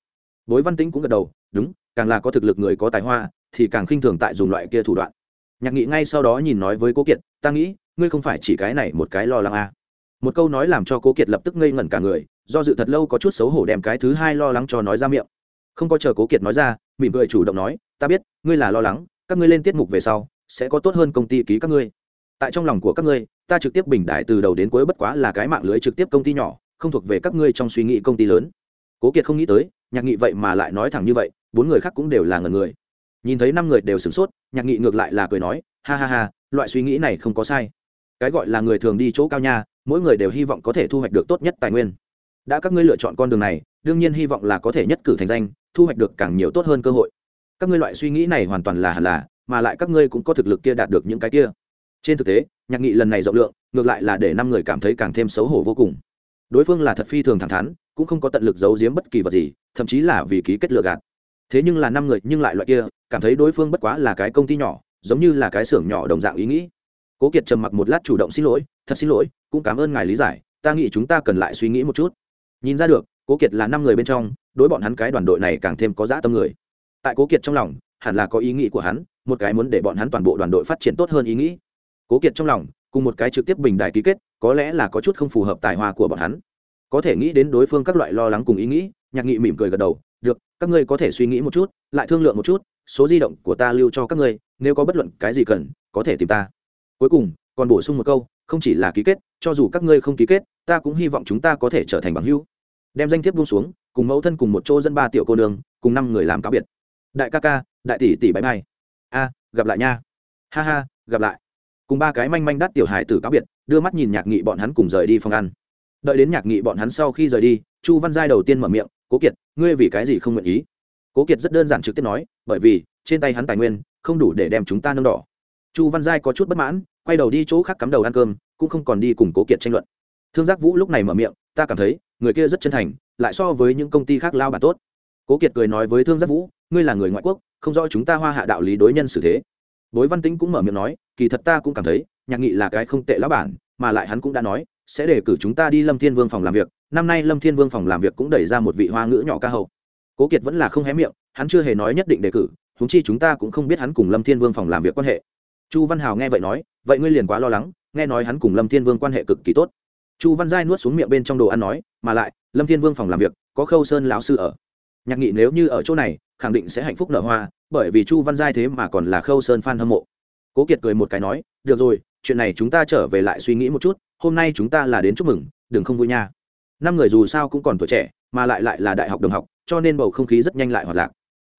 bối văn tĩnh cũng gật đầu, đúng, càng là có thực lực người có tài hoa, thì càng khinh thường tại dùng loại kia thủ đoạn. Nhạc nghị ngay sau đó nhìn nói với cố kiệt, ta nghĩ, ngươi không phải chỉ cái này một cái lo lắng à. một câu nói làm cho cố kiệt lập tức ngây ngẩn cả người, do dự thật lâu có chút xấu hổ đem cái thứ hai lo lắng cho nói ra miệng. Không có chờ cố kiệt nói ra, mỉm cười chủ động nói, ta biết, ngươi là lo lắng, các ngươi lên tiết mục về sau, sẽ có tốt hơn công ty ký các ngươi. Tại trong lòng của các ngươi, ta trực tiếp bình đại từ đầu đến cuối bất quá là cái mạng lưới trực tiếp công ty nhỏ, không thuộc về các ngươi trong suy nghĩ công ty lớn cố kiệt không nghĩ tới, nhạc nghị vậy mà lại nói thẳng như vậy, bốn người khác cũng đều là ngần người. Nhìn thấy năm người đều sửng sốt, nhạc nghị ngược lại là cười nói, ha ha ha, loại suy nghĩ này không có sai. Cái gọi là người thường đi chỗ cao nha, mỗi người đều hy vọng có thể thu hoạch được tốt nhất tài nguyên. Đã các ngươi lựa chọn con đường này, đương nhiên hy vọng là có thể nhất cử thành danh, thu hoạch được càng nhiều tốt hơn cơ hội. Các ngươi loại suy nghĩ này hoàn toàn là hẳn là, mà lại các ngươi cũng có thực lực kia đạt được những cái kia. Trên thực tế, nhạc nghị lần này rộng lượng, ngược lại là để năm người cảm thấy càng thêm xấu hổ vô cùng đối phương là thật phi thường thẳng thắn, cũng không có tận lực giấu giếm bất kỳ vật gì, thậm chí là vì ký kết lừa gạt. Thế nhưng là năm người, nhưng lại loại kia, cảm thấy đối phương bất quá là cái công ty nhỏ, giống như là cái xưởng nhỏ đồng dạng ý nghĩ. Cố kiệt trầm mặc một lát chủ động xin lỗi, thật xin lỗi, cũng cảm ơn ngài lý giải, ta nghĩ chúng ta cần lại suy nghĩ một chút. Nhìn ra được, cố kiệt là năm người bên trong, đối bọn hắn cái đoàn đội này càng thêm có dã tâm người. Tại cố kiệt trong lòng, hẳn là có ý nghĩ của hắn, một cái muốn để bọn hắn toàn bộ đoàn đội phát triển tốt hơn ý nghĩ. Cố kiệt trong lòng, cùng một cái trực tiếp bình đài ký kết có lẽ là có chút không phù hợp tài hoa của bọn hắn. Có thể nghĩ đến đối phương các loại lo lắng cùng ý nghĩ, nhạc nghị mỉm cười gật đầu, được, các ngươi có thể suy nghĩ một chút, lại thương lượng một chút, số di động của ta lưu cho các ngươi, nếu có bất luận cái gì cần, có thể tìm ta. Cuối cùng, còn bổ sung một câu, không chỉ là ký kết, cho dù các ngươi không ký kết, ta cũng hy vọng chúng ta có thể trở thành bằng hữu. Đem danh thiếp buông xuống, cùng mẫu thân cùng một chỗ dân ba tiểu cô đường cùng năm người làm cáo biệt. Đại ca ca, đại tỷ tỷ bãi bay a, gặp lại nha. Ha ha, gặp lại cùng ba cái manh manh đắt tiểu hài tử cáo biệt, đưa mắt nhìn nhạc nghị bọn hắn cùng rời đi phòng ăn. Đợi đến nhạc nghị bọn hắn sau khi rời đi, chu văn giai đầu tiên mở miệng, cố kiệt, ngươi vì cái gì không nguyện ý? Cố kiệt rất đơn giản trực tiếp nói, bởi vì, trên tay hắn tài nguyên, không đủ để đem chúng ta nâng đỏ. Chu văn giai có chút bất mãn, quay đầu đi chỗ khác cắm đầu ăn cơm, cũng không còn đi cùng cố kiệt tranh luận. Thương giác vũ lúc này mở miệng, ta cảm thấy, người kia rất chân thành, lại so với những công ty khác lao bản tốt. Cố kiệt cười nói với thương giác vũ, ngươi là người ngoại quốc, không rõ chúng ta hoa hạ đạo lý đối nhân xử thế bối văn tĩnh cũng mở miệng nói, kỳ thật ta cũng cảm thấy, nhạc nghị là cái không tệ lão bản, mà lại hắn cũng đã nói, sẽ để cử chúng ta đi lâm thiên vương phòng làm việc. Năm nay lâm thiên vương phòng làm việc cũng đẩy ra một vị hoa ngữ nhỏ ca hậu. Cố kiệt vẫn là không hé miệng, hắn chưa hề nói nhất định đề cử húng chi chúng ta cũng không biết hắn cùng lâm thiên vương phòng làm việc quan hệ. Chu văn hào nghe vậy nói, vậy ngươi liền quá lo lắng, nghe nói hắn cùng lâm thiên vương quan hệ cực kỳ tốt. Chu văn giai nuốt xuống miệng bên trong đồ ăn nói, mà lại, lâm thiên vương phòng làm việc, có khâu sơn lão sư ở. Nhạc nghị nếu như ở chỗ này, khẳng định sẽ hạnh phúc nở hoa bởi vì chu văn giai thế mà còn là khâu sơn phan hâm mộ. Cố kiệt cười một cái nói, được rồi, chuyện này chúng ta trở về lại suy nghĩ một chút, hôm nay chúng ta là đến chúc mừng, đừng không vui nha. Năm người dù sao cũng còn tuổi trẻ, mà lại lại là đại học đồng học, cho nên bầu không khí rất nhanh lại hoạt lạc.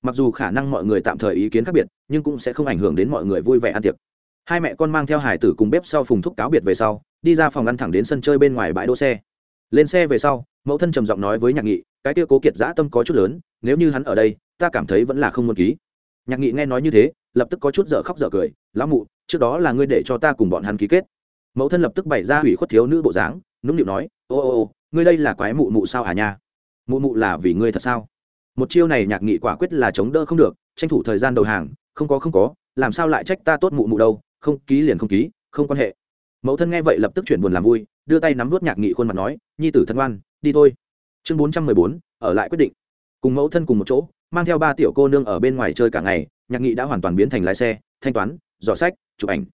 Mặc dù khả năng mọi người tạm thời ý kiến khác biệt, nhưng cũng sẽ không ảnh hưởng đến mọi người vui vẻ ăn tiệc. Hai mẹ con mang theo hải tử cùng bếp sau phùng thúc cáo biệt về sau, đi ra phòng ăn thẳng đến sân chơi bên ngoài bãi đỗ xe. Lên xe về sau, mẫu thân trầm giọng nói với nhạc nghị, cái kia cố kiệt giã tâm có chút lớn, nếu như hắn ở đây, ta cảm thấy vẫn là không muốn ký nhạc nghị nghe nói như thế, lập tức có chút dở khóc dở cười, lão mụ, trước đó là ngươi để cho ta cùng bọn hắn ký kết. Mẫu thân lập tức bày ra hủy khuất thiếu nữ bộ dáng, nũng nịu nói, ô ô ô, ngươi đây là quái mụ mụ sao hả nha? Mụ mụ là vì ngươi thật sao? Một chiêu này nhạc nghị quả quyết là chống đỡ không được, tranh thủ thời gian đầu hàng, không có không có, làm sao lại trách ta tốt mụ mụ đâu, không ký liền không ký, không quan hệ. Mẫu thân nghe vậy lập tức chuyển buồn làm vui, đưa tay nắm vút nhạc nghị khuôn mặt nói, nhi tử thân ngoan, đi thôi. Chương bốn trăm mười bốn, ở lại quyết định. Cùng mẫu thân cùng một chỗ mang theo ba tiểu cô nương ở bên ngoài chơi cả ngày, nhạc nghị đã hoàn toàn biến thành lái xe, thanh toán, dò sách, chụp ảnh.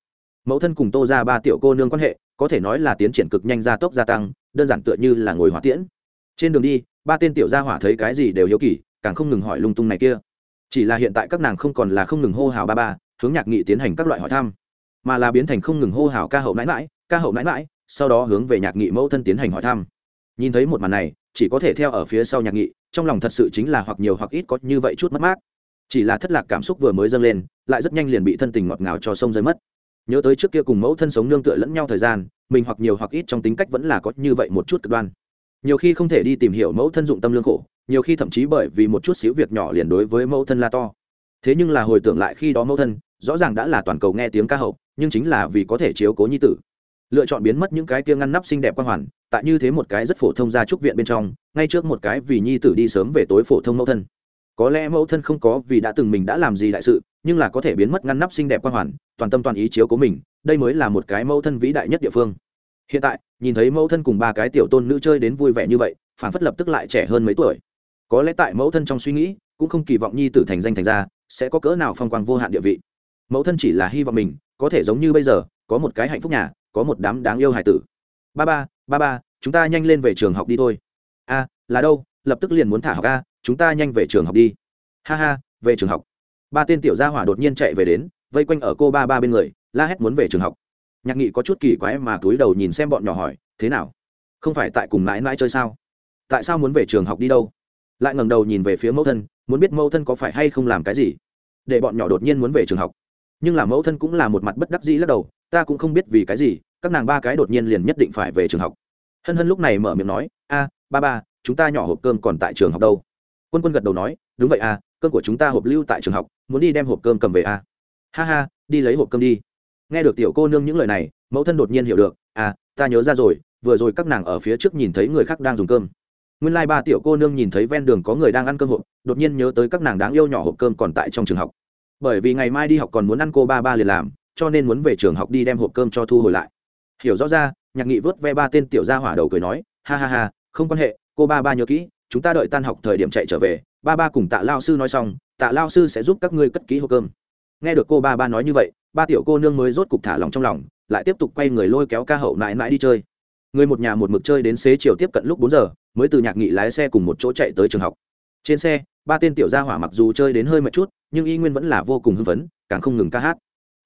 Mẫu thân cùng tô ra ba tiểu cô nương quan hệ, có thể nói là tiến triển cực nhanh gia tốc gia tăng, đơn giản tựa như là ngồi hỏa tiễn. Trên đường đi, ba tên tiểu gia hỏa thấy cái gì đều hiếu kỳ, càng không ngừng hỏi lung tung này kia. Chỉ là hiện tại các nàng không còn là không ngừng hô hào ba ba, hướng nhạc nghị tiến hành các loại hỏi thăm, mà là biến thành không ngừng hô hào ca hậu mãi mãi, ca hậu mãi mãi, sau đó hướng về nhạc nghị mẫu thân tiến hành hỏi thăm. Nhìn thấy một màn này chỉ có thể theo ở phía sau nhạc nghị, trong lòng thật sự chính là hoặc nhiều hoặc ít có như vậy chút mất mát. Chỉ là thất lạc cảm xúc vừa mới dâng lên, lại rất nhanh liền bị thân tình ngọt ngào cho sông rơi mất. Nhớ tới trước kia cùng mẫu thân sống nương tựa lẫn nhau thời gian, mình hoặc nhiều hoặc ít trong tính cách vẫn là có như vậy một chút cực đoan. Nhiều khi không thể đi tìm hiểu mẫu thân dụng tâm lương khổ, nhiều khi thậm chí bởi vì một chút xíu việc nhỏ liền đối với mẫu thân la to. Thế nhưng là hồi tưởng lại khi đó mẫu thân, rõ ràng đã là toàn cầu nghe tiếng ca hậu, nhưng chính là vì có thể chiếu cố nhi tử. Lựa chọn biến mất những cái kia ngăn nắp xinh đẹp quan hoàn tại như thế một cái rất phổ thông ra trúc viện bên trong, ngay trước một cái vì nhi tử đi sớm về tối phổ thông mẫu thân. Có lẽ mẫu thân không có vì đã từng mình đã làm gì đại sự, nhưng là có thể biến mất ngăn nắp xinh đẹp quan hoàn, toàn tâm toàn ý chiếu của mình, đây mới là một cái mẫu thân vĩ đại nhất địa phương. Hiện tại, nhìn thấy mẫu thân cùng ba cái tiểu tôn nữ chơi đến vui vẻ như vậy, phản phất lập tức lại trẻ hơn mấy tuổi. Có lẽ tại mẫu thân trong suy nghĩ, cũng không kỳ vọng nhi tử thành danh thành ra sẽ có cỡ nào phong quang vô hạn địa vị. Mẫu thân chỉ là hy vọng mình, có thể giống như bây giờ, có một cái hạnh phúc nhà, có một đám đáng yêu hài tử. Ba ba ba ba, chúng ta nhanh lên về trường học đi thôi. A, là đâu? Lập tức liền muốn thả học a, chúng ta nhanh về trường học đi. Ha ha, về trường học. Ba tên tiểu gia hỏa đột nhiên chạy về đến, vây quanh ở cô ba ba bên người, la hét muốn về trường học. Nhạc nghị có chút kỳ quái mà túi đầu nhìn xem bọn nhỏ hỏi, thế nào? Không phải tại cùng mãi mãi chơi sao? Tại sao muốn về trường học đi đâu? Lại ngẩng đầu nhìn về phía mẫu thân, muốn biết mẫu thân có phải hay không làm cái gì. Để bọn nhỏ đột nhiên muốn về trường học. Nhưng là mẫu thân cũng là một mặt bất đắc dĩ lắc đầu, ta cũng không biết vì cái gì các nàng ba cái đột nhiên liền nhất định phải về trường học. Hân hân lúc này mở miệng nói, a, ba ba, chúng ta nhỏ hộp cơm còn tại trường học đâu? Quân quân gật đầu nói, đúng vậy à cơm của chúng ta hộp lưu tại trường học, muốn đi đem hộp cơm cầm về à ha ha, đi lấy hộp cơm đi. Nghe được tiểu cô nương những lời này, mẫu thân đột nhiên hiểu được à ta nhớ ra rồi, vừa rồi các nàng ở phía trước nhìn thấy người khác đang dùng cơm. Nguyên lai、like、ba tiểu cô nương nhìn thấy ven đường có người đang ăn cơm hộp, đột nhiên nhớ tới các nàng đáng yêu nhỏ hộp cơm còn tại trong trường học. Bởi vì ngày mai đi học còn muốn ăn cô ba ba liền làm, cho nên muốn về trường học đi đem hộp cơm cho thu hồi lại hiểu rõ ra, nhạc nghị vớt ve ba tên tiểu gia hỏa đầu cười nói, ha ha ha, không quan hệ, cô ba ba nhớ kỹ, chúng ta đợi tan học thời điểm chạy trở về, ba ba cùng tạ lao sư nói xong, tạ lao sư sẽ giúp các ngươi cất ký hộp cơm. Nghe được cô ba ba nói như vậy, ba tiểu cô nương mới rốt cục thả lòng trong lòng, lại tiếp tục quay người lôi kéo ca hậu mãi mãi đi chơi. Người một nhà một mực chơi đến xế chiều tiếp cận lúc bốn giờ, mới từ nhạc nghị lái xe cùng một chỗ chạy tới trường học. Trên xe, ba tên tiểu gia hỏa mặc dù chơi đến hơi mệt chút, nhưng y nguyên vẫn là vô cùng hưng phấn, càng không ngừng ca hát.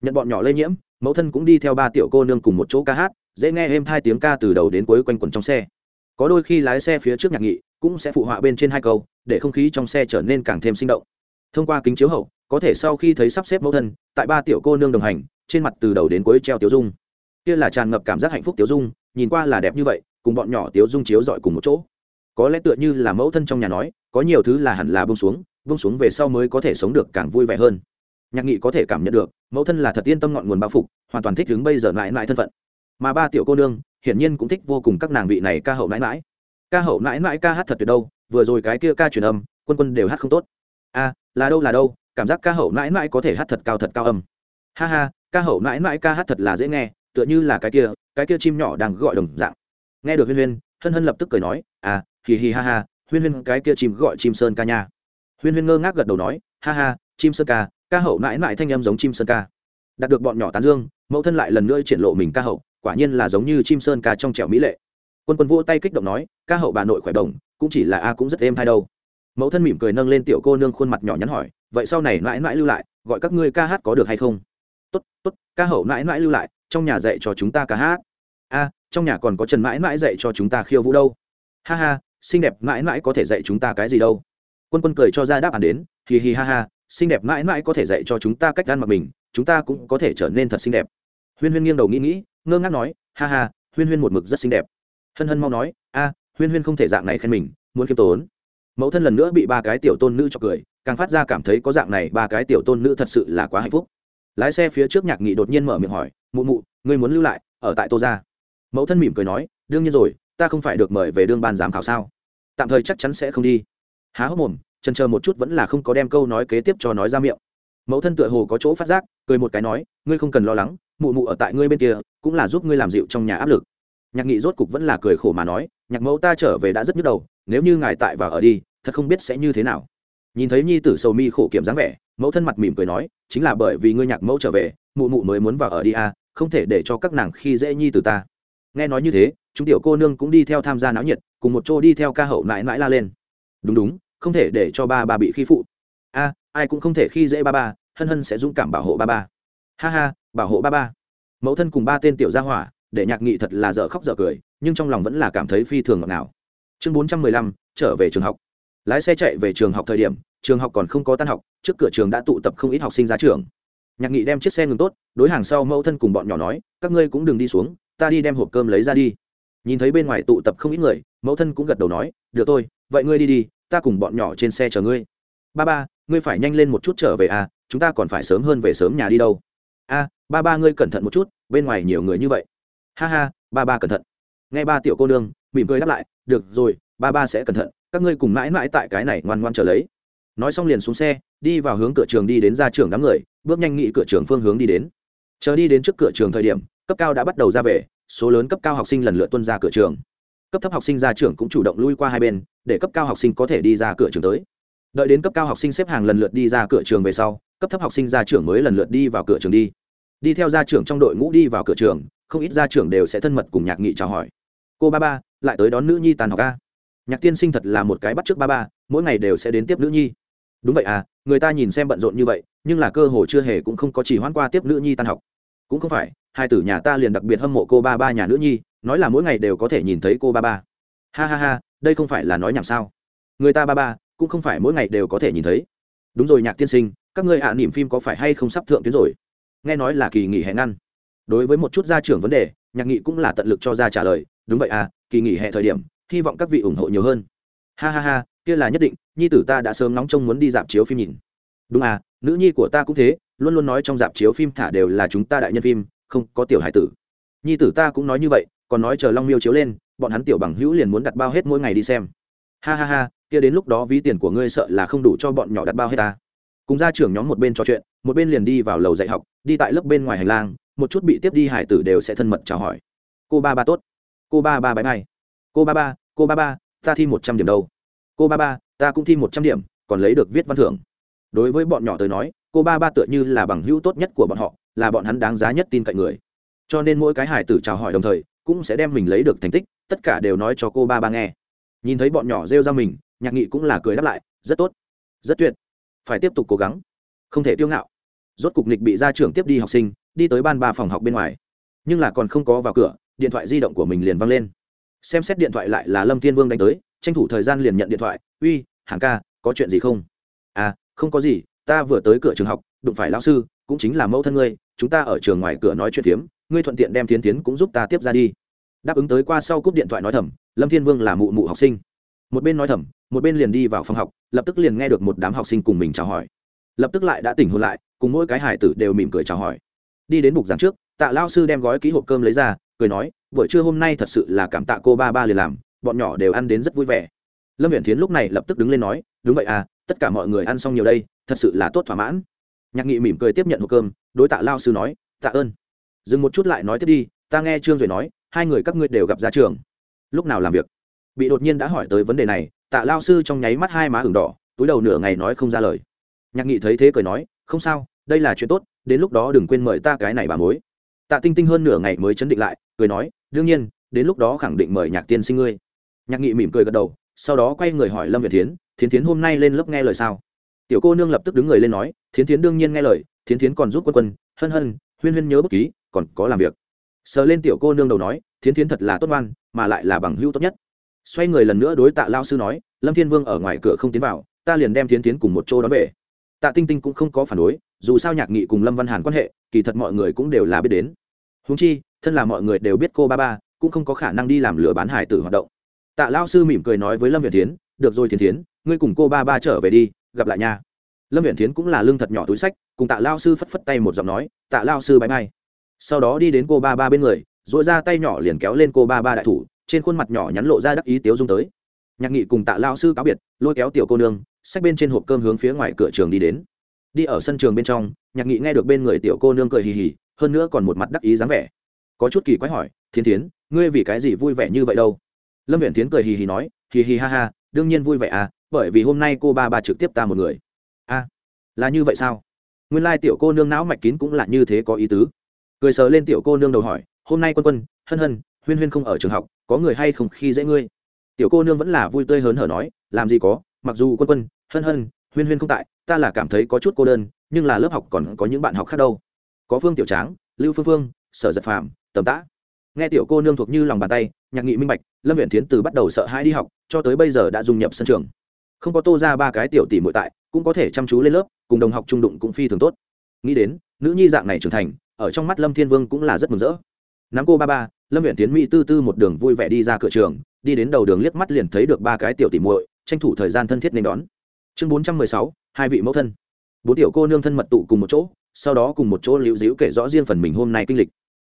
Nhận bọn nhỏ lây nhiễm mẫu thân cũng đi theo ba tiểu cô nương cùng một chỗ ca hát, dễ nghe êm hai tiếng ca từ đầu đến cuối quanh quẩn trong xe. Có đôi khi lái xe phía trước nhạc nghị cũng sẽ phụ họa bên trên hai câu, để không khí trong xe trở nên càng thêm sinh động. Thông qua kính chiếu hậu, có thể sau khi thấy sắp xếp mẫu thân, tại ba tiểu cô nương đồng hành, trên mặt từ đầu đến cuối treo tiếu dung. Kia là tràn ngập cảm giác hạnh phúc tiếu dung, nhìn qua là đẹp như vậy, cùng bọn nhỏ tiếu dung chiếu dọi cùng một chỗ. Có lẽ tựa như là mẫu thân trong nhà nói, có nhiều thứ là hẳn là bông xuống bông xuống về sau mới có thể sống được càng vui vẻ hơn nhạc nghị có thể cảm nhận được, mẫu thân là thật yên tâm ngọn nguồn bao phục, hoàn toàn thích đứng bây giờ mãi mãi thân phận. Mà ba tiểu cô nương, hiển nhiên cũng thích vô cùng các nàng vị này ca hậu mãi mãi. Ca hậu mãi mãi ca hát thật tuyệt đâu, vừa rồi cái kia ca truyền âm, quân quân đều hát không tốt. A là đâu là đâu, cảm giác ca hậu mãi mãi có thể hát thật cao thật cao âm. Ha ha, ca hậu mãi mãi ca hát thật là dễ nghe, tựa như là cái kia cái kia chim nhỏ đang gọi đồng dạng. Nghe được huyên huyên, hân hân lập tức cười nói à hì hì ha ha, huyên huyên, cái kia chim gọi chim sơn ca nha. Huyên huyên ngơ ngác gật đầu nói, ha ha, chim sơn ca ca hậu mãi mãi thanh em giống chim sơn ca. Đạt được bọn nhỏ tán dương, mẫu thân lại lần nữa triển lộ mình ca hậu, quả nhiên là giống như chim sơn ca trong trẻo mỹ lệ. Quân quân vỗ tay kích động nói, ca hậu bà nội khỏe đồng cũng chỉ là a cũng rất êm hay đâu. Mẫu thân mỉm cười nâng lên tiểu cô nương khuôn mặt nhỏ nhắn hỏi, vậy sau này mãi mãi lưu lại, gọi các ngươi ca hát có được hay không? Tốt tốt, ca hậu mãi mãi lưu lại, trong nhà dạy cho chúng ta ca hát. A, trong nhà còn có trần mãi mãi dạy cho chúng ta khiêu vũ đâu. Ha ha, xinh đẹp mãi mãi có thể dạy chúng ta cái gì đâu. Quân quân cười cho ra đáp án đến hì hì ha ha xinh đẹp mãi mãi có thể dạy cho chúng ta cách ăn mặc mình, chúng ta cũng có thể trở nên thật xinh đẹp. Huyên huyên nghiêng đầu nghĩ nghĩ, ngơ ngác nói, ha ha, huyên huyên một mực rất xinh đẹp. Hân hân mau nói, a, huyên huyên không thể dạng này khen mình, muốn khiêm tốn. Mẫu thân lần nữa bị ba cái tiểu tôn nữ cho cười, càng phát ra cảm thấy có dạng này ba cái tiểu tôn nữ thật sự là quá hạnh phúc. Lái xe phía trước nhạc nghị đột nhiên mở miệng hỏi, mụ mụ, ngươi muốn lưu lại, ở tại tô ra mẫu thân mỉm cười nói, đương nhiên rồi, ta không phải được mời về đương ban giám khảo sao? Tạm thời chắc chắn sẽ không đi. Há hốc mồm trần chờ một chút vẫn là không có đem câu nói kế tiếp cho nói ra miệng. Mẫu thân tựa hồ có chỗ phát giác, cười một cái nói, ngươi không cần lo lắng, mụ mụ ở tại ngươi bên kia, cũng là giúp ngươi làm dịu trong nhà áp lực. Nhạc nghị rốt cục vẫn là cười khổ mà nói, nhạc mẫu ta trở về đã rất nhức đầu, nếu như ngài tại và ở đi, thật không biết sẽ như thế nào. Nhìn thấy nhi tử sầu mi khổ kiểm dáng vẻ, mẫu thân mặt mỉm cười nói, chính là bởi vì ngươi nhạc mẫu trở về, mụ mụ mới muốn vào ở đi à không thể để cho các nàng khi dễ nhi từ ta. Nghe nói như thế, chúng tiểu cô nương cũng đi theo tham gia náo nhiệt, cùng một chỗ đi theo ca hậu mãi mãi la lên. Đúng đúng không thể để cho ba ba bị khi phụ. A, ai cũng không thể khi dễ ba ba, hân hân sẽ dũng cảm bảo hộ ba ba. Ha ha, bảo hộ ba ba. Mẫu thân cùng ba tên tiểu gia hỏa, để nhạc nghị thật là dở khóc dở cười, nhưng trong lòng vẫn là cảm thấy phi thường ngọt ngào. Chương bốn trăm mười lăm, trở về trường học. Lái xe chạy về trường học thời điểm, trường học còn không có tan học, trước cửa trường đã tụ tập không ít học sinh ra trường. Nhạc nghị đem chiếc xe ngừng tốt, đối hàng sau mẫu thân cùng bọn nhỏ nói, các ngươi cũng đừng đi xuống, ta đi đem hộp cơm lấy ra đi. Nhìn thấy bên ngoài tụ tập không ít người, mẫu thân cũng gật đầu nói, được tôi vậy ngươi đi đi ta cùng bọn nhỏ trên xe chờ ngươi. Ba ba, ngươi phải nhanh lên một chút trở về à chúng ta còn phải sớm hơn về sớm nhà đi đâu. A, ba ba ngươi cẩn thận một chút, bên ngoài nhiều người như vậy. Ha ha, ba ba cẩn thận. Nghe ba tiểu cô nương, mỉm cười đáp lại, được rồi, ba ba sẽ cẩn thận, các ngươi cùng mãi mãi tại cái này ngoan ngoan chờ lấy. Nói xong liền xuống xe, đi vào hướng cửa trường đi đến ra trường đám người, bước nhanh nghị cửa trường phương hướng đi đến. Chờ đi đến trước cửa trường thời điểm, cấp cao đã bắt đầu ra về, số lớn cấp cao học sinh lần lượt tuân ra cửa trường cấp thấp học sinh ra trường cũng chủ động lui qua hai bên, để cấp cao học sinh có thể đi ra cửa trường tới. Đợi đến cấp cao học sinh xếp hàng lần lượt đi ra cửa trường về sau, cấp thấp học sinh ra trường mới lần lượt đi vào cửa trường đi. Đi theo gia trưởng trong đội ngũ đi vào cửa trường, không ít gia trưởng đều sẽ thân mật cùng nhạc nghị chào hỏi. Cô ba ba, lại tới đón nữ nhi tàn học ca nhạc tiên sinh thật là một cái bắt t r ư ớ c ba ba, mỗi ngày đều sẽ đến tiếp nữ nhi. Đúng vậy à người ta nhìn xem bận rộn như vậy, nhưng là cơ hồ chưa hề cũng không có chỉ hoãn qua tiếp nữ nhi tan học. Cũng không phải hai tử nhà ta liền đặc biệt hâm mộ cô ba ba nhà nữ nhi nói là mỗi ngày đều có thể nhìn thấy cô ba ba. Ha ha ha đây không phải là nói nhảm sao? Người ta ba ba cũng không phải mỗi ngày đều có thể nhìn thấy. Đúng rồi nhạc tiên sinh các ngươi hạ à, niệm phim có phải hay không sắp thượng tuyến rồi? Nghe nói là kỳ nghỉ hè ngăn. Đối với một chút gia trưởng vấn đề nhạc nghị cũng là tận lực cho ra trả lời. Đúng vậy à kỳ nghỉ hè thời điểm hy vọng các vị ủng hộ nhiều hơn. Ha ha ha kia là nhất định nhi tử ta đã sớm nóng trông muốn đi dạp chiếu phim nhìn. Đúng à nữ nhi của ta cũng thế luôn luôn nói trong dạp chiếu phim thả đều là chúng ta đại nhân phim không có tiểu hải tử. Nhi tử ta cũng nói như vậy, còn nói chờ long miêu chiếu lên, bọn hắn tiểu bằng hữu liền muốn đặt bao hết mỗi ngày đi xem. Ha ha ha, kia đến lúc đó ví tiền của ngươi sợ là không đủ cho bọn nhỏ đặt bao hết ta. Cùng gia trưởng nhóm một bên trò chuyện, một bên liền đi vào lầu dạy học, đi tại lớp bên ngoài hành lang, một chút bị tiếp đi hải tử đều sẽ thân mật chào hỏi. Cô ba ba tốt. Cô ba ba bãi bay cô ba ba, cô ba ba, ta thi một trăm điểm đâu. Cô ba ba, ta cũng thi một trăm điểm, còn lấy được viết văn thưởng. Đối với bọn nhỏ tới nói, cô ba ba tựa như là bằng hữu tốt nhất của bọn họ là bọn hắn đáng giá nhất tin cậy người. Cho nên mỗi cái hải tử chào hỏi đồng thời, cũng sẽ đem mình lấy được thành tích, tất cả đều nói cho cô ba ba nghe. Nhìn thấy bọn nhỏ rêu ra mình, nhạc nghị cũng là cười đáp lại, rất tốt, rất tuyệt. Phải tiếp tục cố gắng, không thể tiêu ngạo. Rốt cục nịch bị gia trưởng tiếp đi học sinh, đi tới ban ba phòng học bên ngoài. Nhưng là còn không có vào cửa, điện thoại di động của mình liền văng lên. Xem xét điện thoại lại là lâm thiên vương đánh tới, tranh thủ thời gian liền nhận điện thoại, uy hàng ca, có chuyện gì không? À không có gì, ta vừa tới cửa trường học, đụng phải lão sư, cũng chính là mẫu thân ngươi chúng ta ở trường ngoài cửa nói chuyện phiếm, ngươi thuận tiện đem tiến tiến cũng giúp ta tiếp ra đi. Đáp ứng tới qua sau cúp điện thoại nói thầm, lâm thiên vương là mụ mụ học sinh. Một bên nói thầm, một bên liền đi vào phòng học, lập tức liền nghe được một đám học sinh cùng mình chào hỏi. Lập tức lại đã tỉnh hôn lại, cùng mỗi cái hải tử đều mỉm cười chào hỏi. Đi đến bục giảng trước, tạ lao sư đem gói ký hộp cơm lấy ra, cười nói, buổi trưa hôm nay thật sự là cảm tạ cô ba ba liền làm, bọn nhỏ đều ăn đến rất vui vẻ. Lâm viện thiến lúc này lập tức đứng lên nói, đúng vậy à tất cả mọi người ăn xong nhiều đây, thật sự là tốt thỏa mãn. Nhạc nghị mỉm cười tiếp nhận hộp cơm đối tạ lao sư nói, tạ ơn. Dừng một chút lại nói tiếp đi, ta nghe trương rồi nói, hai người các ngươi đều gặp ra trường. Lúc nào làm việc? Bị đột nhiên đã hỏi tới vấn đề này, tạ lao sư trong nháy mắt hai má ửng đỏ, túi đầu nửa ngày nói không ra lời. Nhạc nghị thấy thế cười nói, không sao, đây là chuyện tốt, đến lúc đó đừng quên mời ta cái này bà mối. Tạ tinh tinh hơn nửa ngày mới chấn định lại, cười nói, đương nhiên, đến lúc đó khẳng định mời nhạc tiên sinh ngươi. Nhạc nghị mỉm cười gật đầu, sau đó quay người hỏi lâm việt thiến thiến thiến hôm nay lên lớp nghe lời sao? Tiểu cô nương lập tức đứng người lên nói, thiến thiến đương nhiên nghe lời thiến thiến còn giúp quân quân hân hân huyên huyên nhớ bất ký còn có làm việc. Sờ lên tiểu cô nương đầu nói thiến thiến thật là tốt ngoan mà lại là bằng hữu tốt nhất. Xoay người lần nữa đối tạ lao sư nói lâm thiên vương ở ngoài cửa không tiến vào ta liền đem Thiến Thiến cùng một chỗ đón về. Tạ tinh tinh cũng không có phản đối dù sao nhạc nghị cùng lâm văn hàn quan hệ kỳ thật mọi người cũng đều là biết đến. Húng chi thân là mọi người đều biết cô ba ba cũng không có khả năng đi làm lừa bán hải tử hoạt động. Tạ lao sư mỉm cười nói với lâm việt tiến được rồi thiến Thiến, ngươi cùng cô ba ba trở về đi gặp lại nha lâm viện tiến cũng là lương thật nhỏ túi sách, cùng tạ lao sư phất phất tay một giọng nói, tạ lao sư bãi bay sau đó đi đến cô ba ba bên người dội ra tay nhỏ liền kéo lên cô ba ba đại thủ, trên khuôn mặt nhỏ nhắn lộ ra đắc ý tiếu dung tới. Nhạc nghị cùng tạ lao sư cáo biệt, lôi kéo tiểu cô nương sách bên trên hộp cơm hướng phía ngoài cửa trường đi đến. Đi ở sân trường bên trong, nhạc nghị nghe được bên người tiểu cô nương cười hì hì, hơn nữa còn một mặt đắc ý dáng vẻ. Có chút kỳ quái hỏi thiên tiến ngươi vì cái gì vui vẻ như vậy đâu? Lâm viện tiến cười hì hì nói, hì hì ha ha, đương nhiên vui vẻ à bởi vì hôm nay cô ba ba trực tiếp ta một người là như vậy sao? Nguyên lai tiểu cô nương não mạch kín cũng là như thế có ý tứ. Cười sờ lên tiểu cô nương đầu hỏi hôm nay quân quân hân hân huyên huyên không ở trường học có người hay không khi dễ ngươi? Tiểu cô nương vẫn là vui tươi hớn hở nói làm gì có mặc dù quân quân hân hân huyên huyên không tại ta là cảm thấy có chút cô đơn nhưng là lớp học còn có những bạn học khác đâu. Có phương tiểu tráng lưu phương phương sở giật phàm, tầm tã. Nghe tiểu cô nương thuộc như lòng bàn tay nhạc nghị minh bạch lâm viện tiến từ bắt đầu sợ hãi đi học cho tới bây giờ đã dung nhập sân trường. Không có tô ra ba cái tiểu tỷ muội tại cũng có thể chăm chú lên lớp cùng đồng học trung đụng cũng phi thường tốt. Nghĩ đến, nữ nhi dạng này trưởng thành, ở trong mắt lâm thiên vương cũng là rất mừng rỡ. Nắm cô ba ba, lâm huyện tiến mỹ tư tư một đường vui vẻ đi ra cửa trường, đi đến đầu đường liếc mắt liền thấy được ba cái tiểu tỷ muội, tranh thủ thời gian thân thiết nên đón. Chương bốn trăm mười sáu, hai vị mẫu thân. Bốn tiểu cô nương thân mật tụ cùng một chỗ, sau đó cùng một chỗ liễu dĩu kể rõ riêng phần mình hôm nay kinh lịch.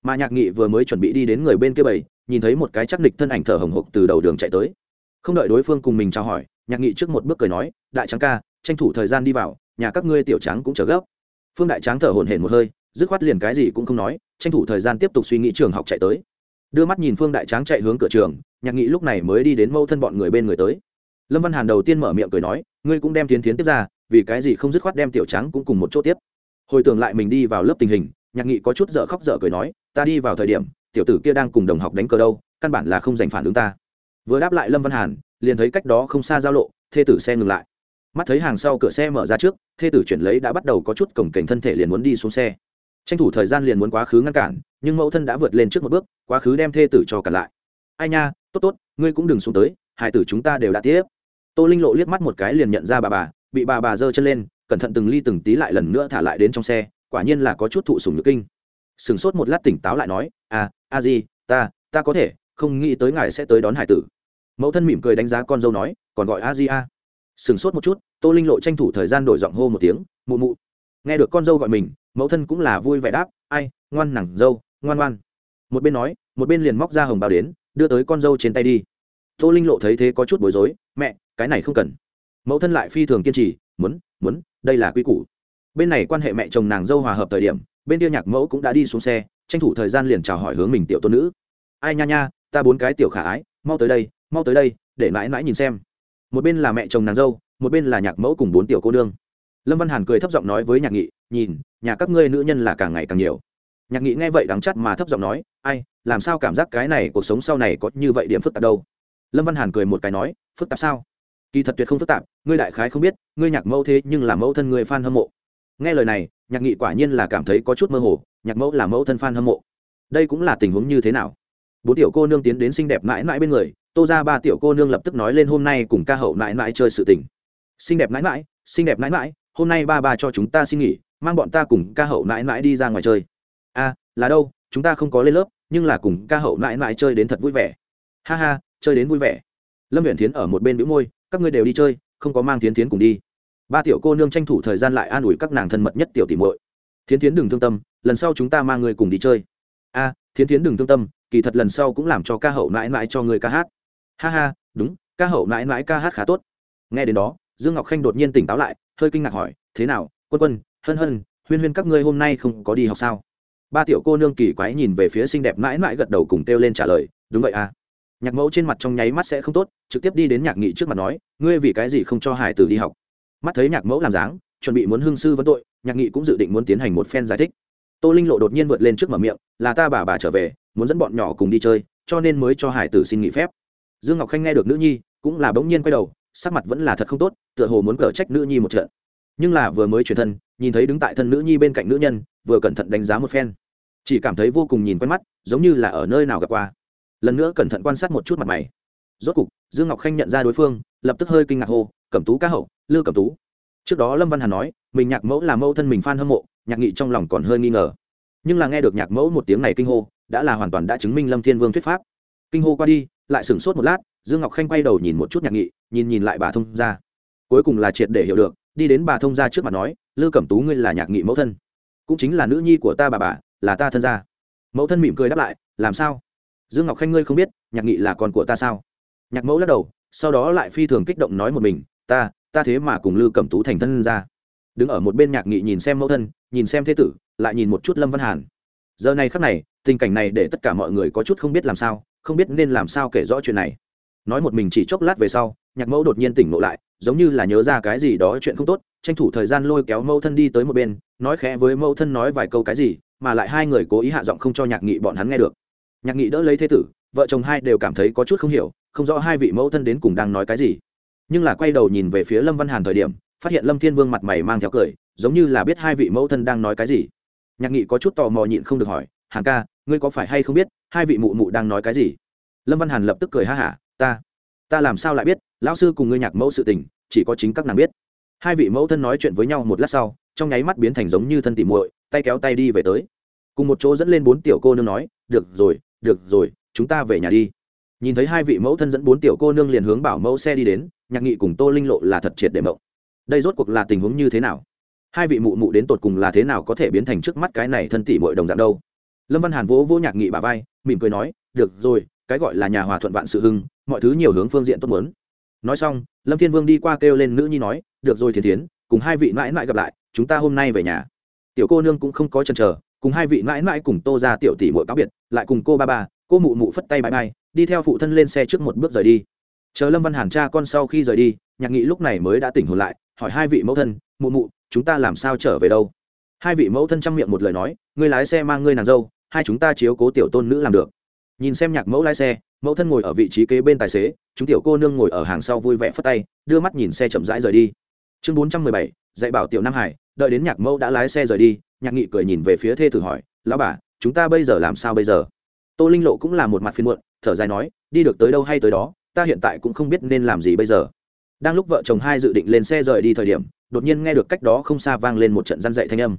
Mà nhạc nghị vừa mới chuẩn bị đi đến người bên kia bầy nhìn thấy một cái chắc nịch thân ảnh thở hồng hộc từ đầu đường chạy tới. Không đợi đối phương cùng mình trao hỏi, nhạc nghị trước một bước cười nói, đại trắng ca, tranh thủ thời gian đi vào nhà các ngươi tiểu trắng cũng chờ gấp. Phương đại trắng thở hổn hển một hơi, dứt khoát liền cái gì cũng không nói, tranh thủ thời gian tiếp tục suy nghĩ trường học chạy tới. Đưa mắt nhìn phương đại tráng chạy hướng cửa trường, nhạc nghị lúc này mới đi đến mâu thân bọn người bên người tới. Lâm văn hàn đầu tiên mở miệng cười nói, ngươi cũng đem tiến tiến tiếp ra, vì cái gì không dứt khoát đem tiểu trắng cũng cùng một chỗ tiếp? Hồi tưởng lại mình đi vào lớp tình hình, nhạc nghị có chút dở khóc dở cười nói, ta đi vào thời điểm, tiểu tử kia đang cùng đồng học đánh cờ đâu, căn bản là không giành phản ứng ta. Vừa đáp lại lâm văn hàn, liền thấy cách đó không xa giao lộ, thê tử xe ngừng lại mắt thấy hàng sau cửa xe mở ra trước, thê tử chuyển lấy đã bắt đầu có chút cổng cảnh thân thể liền muốn đi xuống xe. Tranh thủ thời gian liền muốn quá khứ ngăn cản, nhưng mẫu thân đã vượt lên trước một bước, quá khứ đem thê tử cho cản lại. Ai nha, tốt tốt, ngươi cũng đừng xuống tới, hai tử chúng ta đều đã tiếp. Tô linh lộ liếc mắt một cái liền nhận ra bà bà, bị bà bà giơ chân lên, cẩn thận từng ly từng tí lại lần nữa thả lại đến trong xe, quả nhiên là có chút thụ sùng nhược kinh. Sửng sốt một lát tỉnh táo lại nói à a gì ta ta có thể, không nghĩ tới ngài sẽ tới đón hải tử. Mẫu thân mỉm cười đánh giá con dâu nói, còn gọi a di a? Sửng sốt một chút, tô linh lộ tranh thủ thời gian đổi giọng hô một tiếng, mụ mụ. Nghe được con dâu gọi mình, mẫu thân cũng là vui vẻ đáp, ai, ngoan nẳng dâu, ngoan ngoan. Một bên nói, một bên liền móc ra hồng bao đến, đưa tới con dâu trên tay đi. Tô linh lộ thấy thế có chút bối rối, mẹ, cái này không cần. Mẫu thân lại phi thường kiên trì, muốn muốn, đây là quy củ. Bên này quan hệ mẹ chồng nàng dâu hòa hợp thời điểm, bên kia nhạc mẫu cũng đã đi xuống xe, tranh thủ thời gian liền chào hỏi hướng mình tiểu tôn nữ. Ai nha nha, ta bốn cái tiểu khả ái, mau tới đây, mau tới đây, để mãi mãi nhìn xem một bên là mẹ chồng nàng dâu, một bên là nhạc mẫu cùng bốn tiểu cô nương. Lâm văn hàn cười thấp giọng nói với nhạc nghị, nhìn, nhà các ngươi nữ nhân là càng ngày càng nhiều. Nhạc nghị nghe vậy đắng chắt mà thấp giọng nói, ai, làm sao cảm giác cái này cuộc sống sau này có như vậy điểm phức tạp đâu? Lâm văn hàn cười một cái nói, phức tạp sao? Kỳ thật tuyệt không phức tạp, ngươi đại khái không biết, ngươi nhạc mẫu thế nhưng là mẫu thân ngươi f a n hâm mộ. Nghe lời này, nhạc nghị quả nhiên là cảm thấy có chút mơ hồ, nhạc mẫu là mẫu thân f a n hâm mộ. Đây cũng là tình huống như thế nào? Bốn tiểu cô nương tiến đến xinh đẹp mãi mãi bên người tô ra ba tiểu cô nương lập tức nói lên hôm nay cùng ca hậu mãi mãi chơi sự tình. Xinh đẹp mãi mãi, xinh đẹp mãi mãi, hôm nay ba ba cho chúng ta xin nghỉ, mang bọn ta cùng ca hậu mãi mãi đi ra ngoài chơi. A là đâu, chúng ta không có lên lớp, nhưng là cùng ca hậu mãi mãi chơi đến thật vui vẻ. Ha ha, chơi đến vui vẻ. Lâm huyện thiến ở một bên bĩu môi, các ngươi đều đi chơi, không có mang thiến thiến cùng đi. Ba tiểu cô nương tranh thủ thời gian lại an ủi các nàng thân mật nhất tiểu tỷ muội. Thiến thiến đừng thương tâm, lần sau chúng ta mang người cùng đi chơi. A thiến thiến đừng thương tâm, kỳ thật lần sau cũng làm cho ca hậu mãi mãi cho người ca hát ha ha, đúng, ca hậu mãi mãi ca hát khá tốt. Nghe đến đó, dương ngọc khanh đột nhiên tỉnh táo lại, hơi kinh ngạc hỏi, thế nào, quân quân, hân hân, huyên huyên các ngươi hôm nay không có đi học sao? Ba tiểu cô nương kỳ quái nhìn về phía xinh đẹp mãi mãi gật đầu cùng kêu lên trả lời, đúng vậy à. Nhạc mẫu trên mặt trong nháy mắt sẽ không tốt, trực tiếp đi đến nhạc nghị trước mặt nói, ngươi vì cái gì không cho hải tử đi học? Mắt thấy nhạc mẫu làm dáng, chuẩn bị muốn hương sư vấn tội, nhạc nghị cũng dự định muốn tiến hành một phen giải thích. Tô linh lộ đột nhiên vượt lên trước mở miệng, là ta bà bà trở về, muốn dẫn bọn nhỏ cùng đi chơi, cho nên mới cho hải tử xin nghỉ phép dương ngọc khanh nghe được nữ nhi, cũng là bỗng nhiên quay đầu, sắc mặt vẫn là thật không tốt, tựa hồ muốn cở trách nữ nhi một trận. Nhưng là vừa mới chuyển thân, nhìn thấy đứng tại thân nữ nhi bên cạnh nữ nhân, vừa cẩn thận đánh giá một phen. Chỉ cảm thấy vô cùng nhìn quen mắt, giống như là ở nơi nào gặp qua. Lần nữa cẩn thận quan sát một chút mặt mày. Rốt cục, dương ngọc khanh nhận ra đối phương, lập tức hơi kinh ngạc hô, cẩm tú cá hậu, lư cẩm tú. Trước đó lâm văn hà nói, mình nhạc mẫu là mẫu thân mình f a n hâm mộ, nhạc nghị trong lòng còn hơi nghi ngờ. Nhưng là nghe được nhạc mẫu một tiếng này kinh hô, đã là hoàn toàn đã chứng minh lâm thiên vương thuyết pháp. Kinh hô qua đi lại sửng sốt một lát, dương ngọc khanh quay đầu nhìn một chút nhạc nghị, nhìn nhìn lại bà thông gia. Cuối cùng là triệt để hiểu được, đi đến bà thông gia trước mặt nói, lư cẩm tú ngươi là nhạc nghị mẫu thân, cũng chính là nữ nhi của ta bà bà, là ta thân gia. Mẫu thân mỉm cười đáp lại, làm sao? Dương ngọc khanh ngươi không biết, nhạc nghị là con của ta sao? Nhạc mẫu lắc đầu, sau đó lại phi thường kích động nói một mình, ta ta thế mà cùng lư cẩm tú thành thân ra đứng ở một bên nhạc nghị nhìn xem mẫu thân, nhìn xem thế tử, lại nhìn một chút lâm văn hàn. Giờ này khắc này, tình cảnh này để tất cả mọi người có chút không biết làm sao không biết nên làm sao kể rõ chuyện này. Nói một mình chỉ chốc lát về sau, nhạc mẫu đột nhiên tỉnh ngộ lại, giống như là nhớ ra cái gì đó chuyện không tốt, tranh thủ thời gian lôi kéo mẫu thân đi tới một bên, nói khẽ với mẫu thân nói vài câu cái gì, mà lại hai người cố ý hạ giọng không cho nhạc nghị bọn hắn nghe được. Nhạc nghị đỡ lấy thế tử, vợ chồng hai đều cảm thấy có chút không hiểu, không rõ hai vị mẫu thân đến cùng đang nói cái gì. Nhưng là quay đầu nhìn về phía lâm văn hàn thời điểm, phát hiện lâm thiên vương mặt mày mang theo cười, giống như là biết hai vị mẫu thân đang nói cái gì. Nhạc nghị có chút tò mò nhịn không được hỏi hàn ca, ngươi có phải hay không biết, hai vị mụ mụ đang nói cái gì? Lâm văn hàn lập tức cười ha hả, ta ta làm sao lại biết, lão sư cùng ngươi nhạc mẫu sự tình, chỉ có chính các nàng biết. Hai vị mẫu thân nói chuyện với nhau một lát sau, trong nháy mắt biến thành giống như thân tỉ muội, tay kéo tay đi về tới. Cùng một chỗ dẫn lên bốn tiểu cô nương nói, được rồi được rồi, chúng ta về nhà đi. Nhìn thấy hai vị mẫu thân dẫn bốn tiểu cô nương liền hướng bảo mẫu xe đi đến, nhạc nghị cùng tô linh lộ là thật triệt để mộng. Đây rốt cuộc là tình huống như thế nào? Hai vị mụ mụ đến tột cùng là thế nào có thể biến thành trước mắt cái này thân tỉ mội đồng dạng đâu? Lâm văn hàn vỗ vỗ nhạc nghị bà vai, mỉm cười nói, được rồi, cái gọi là nhà hòa thuận vạn sự hưng, mọi thứ nhiều hướng phương diện tốt muốn. Nói xong, lâm thiên vương đi qua kêu lên nữ nhi nói, được rồi thiên tiến cùng hai vị mãi mãi gặp lại, chúng ta hôm nay về nhà. Tiểu cô nương cũng không có chần chờ, cùng hai vị mãi mãi cùng tô ra tiểu tỷ mỗi cáo biệt, lại cùng cô ba ba, cô mụ mụ phất tay bãi bay, đi theo phụ thân lên xe trước một bước rời đi. Chờ lâm văn hàn cha con sau khi rời đi, nhạc nghị lúc này mới đã tỉnh hồn lại, hỏi hai vị mẫu thân, mụ mụ, chúng ta làm sao trở về đâu? Hai vị mẫu thân chăm miệng một lời nói, ngươi lái xe mang ngươi nàng dâu hai chúng ta chiếu cố tiểu tôn nữ làm được. Nhìn xem nhạc mẫu lái xe, mẫu thân ngồi ở vị trí kế bên tài xế, chúng tiểu cô nương ngồi ở hàng sau vui vẻ phất tay, đưa mắt nhìn xe chậm rãi rời đi. Chương bốn trăm mười bảy, dạy bảo tiểu nam hải, đợi đến nhạc mẫu đã lái xe rời đi, nhạc nghị cười nhìn về phía thê tử hỏi, lão bà, chúng ta bây giờ làm sao bây giờ? Tô linh lộ cũng là một mặt phiên muộn, thở dài nói, đi được tới đâu hay tới đó, ta hiện tại cũng không biết nên làm gì bây giờ. Đang lúc vợ chồng hai dự định lên xe rời đi thời điểm, đột nhiên nghe được cách đó không xa vang lên một trận răn dậy thanh âm.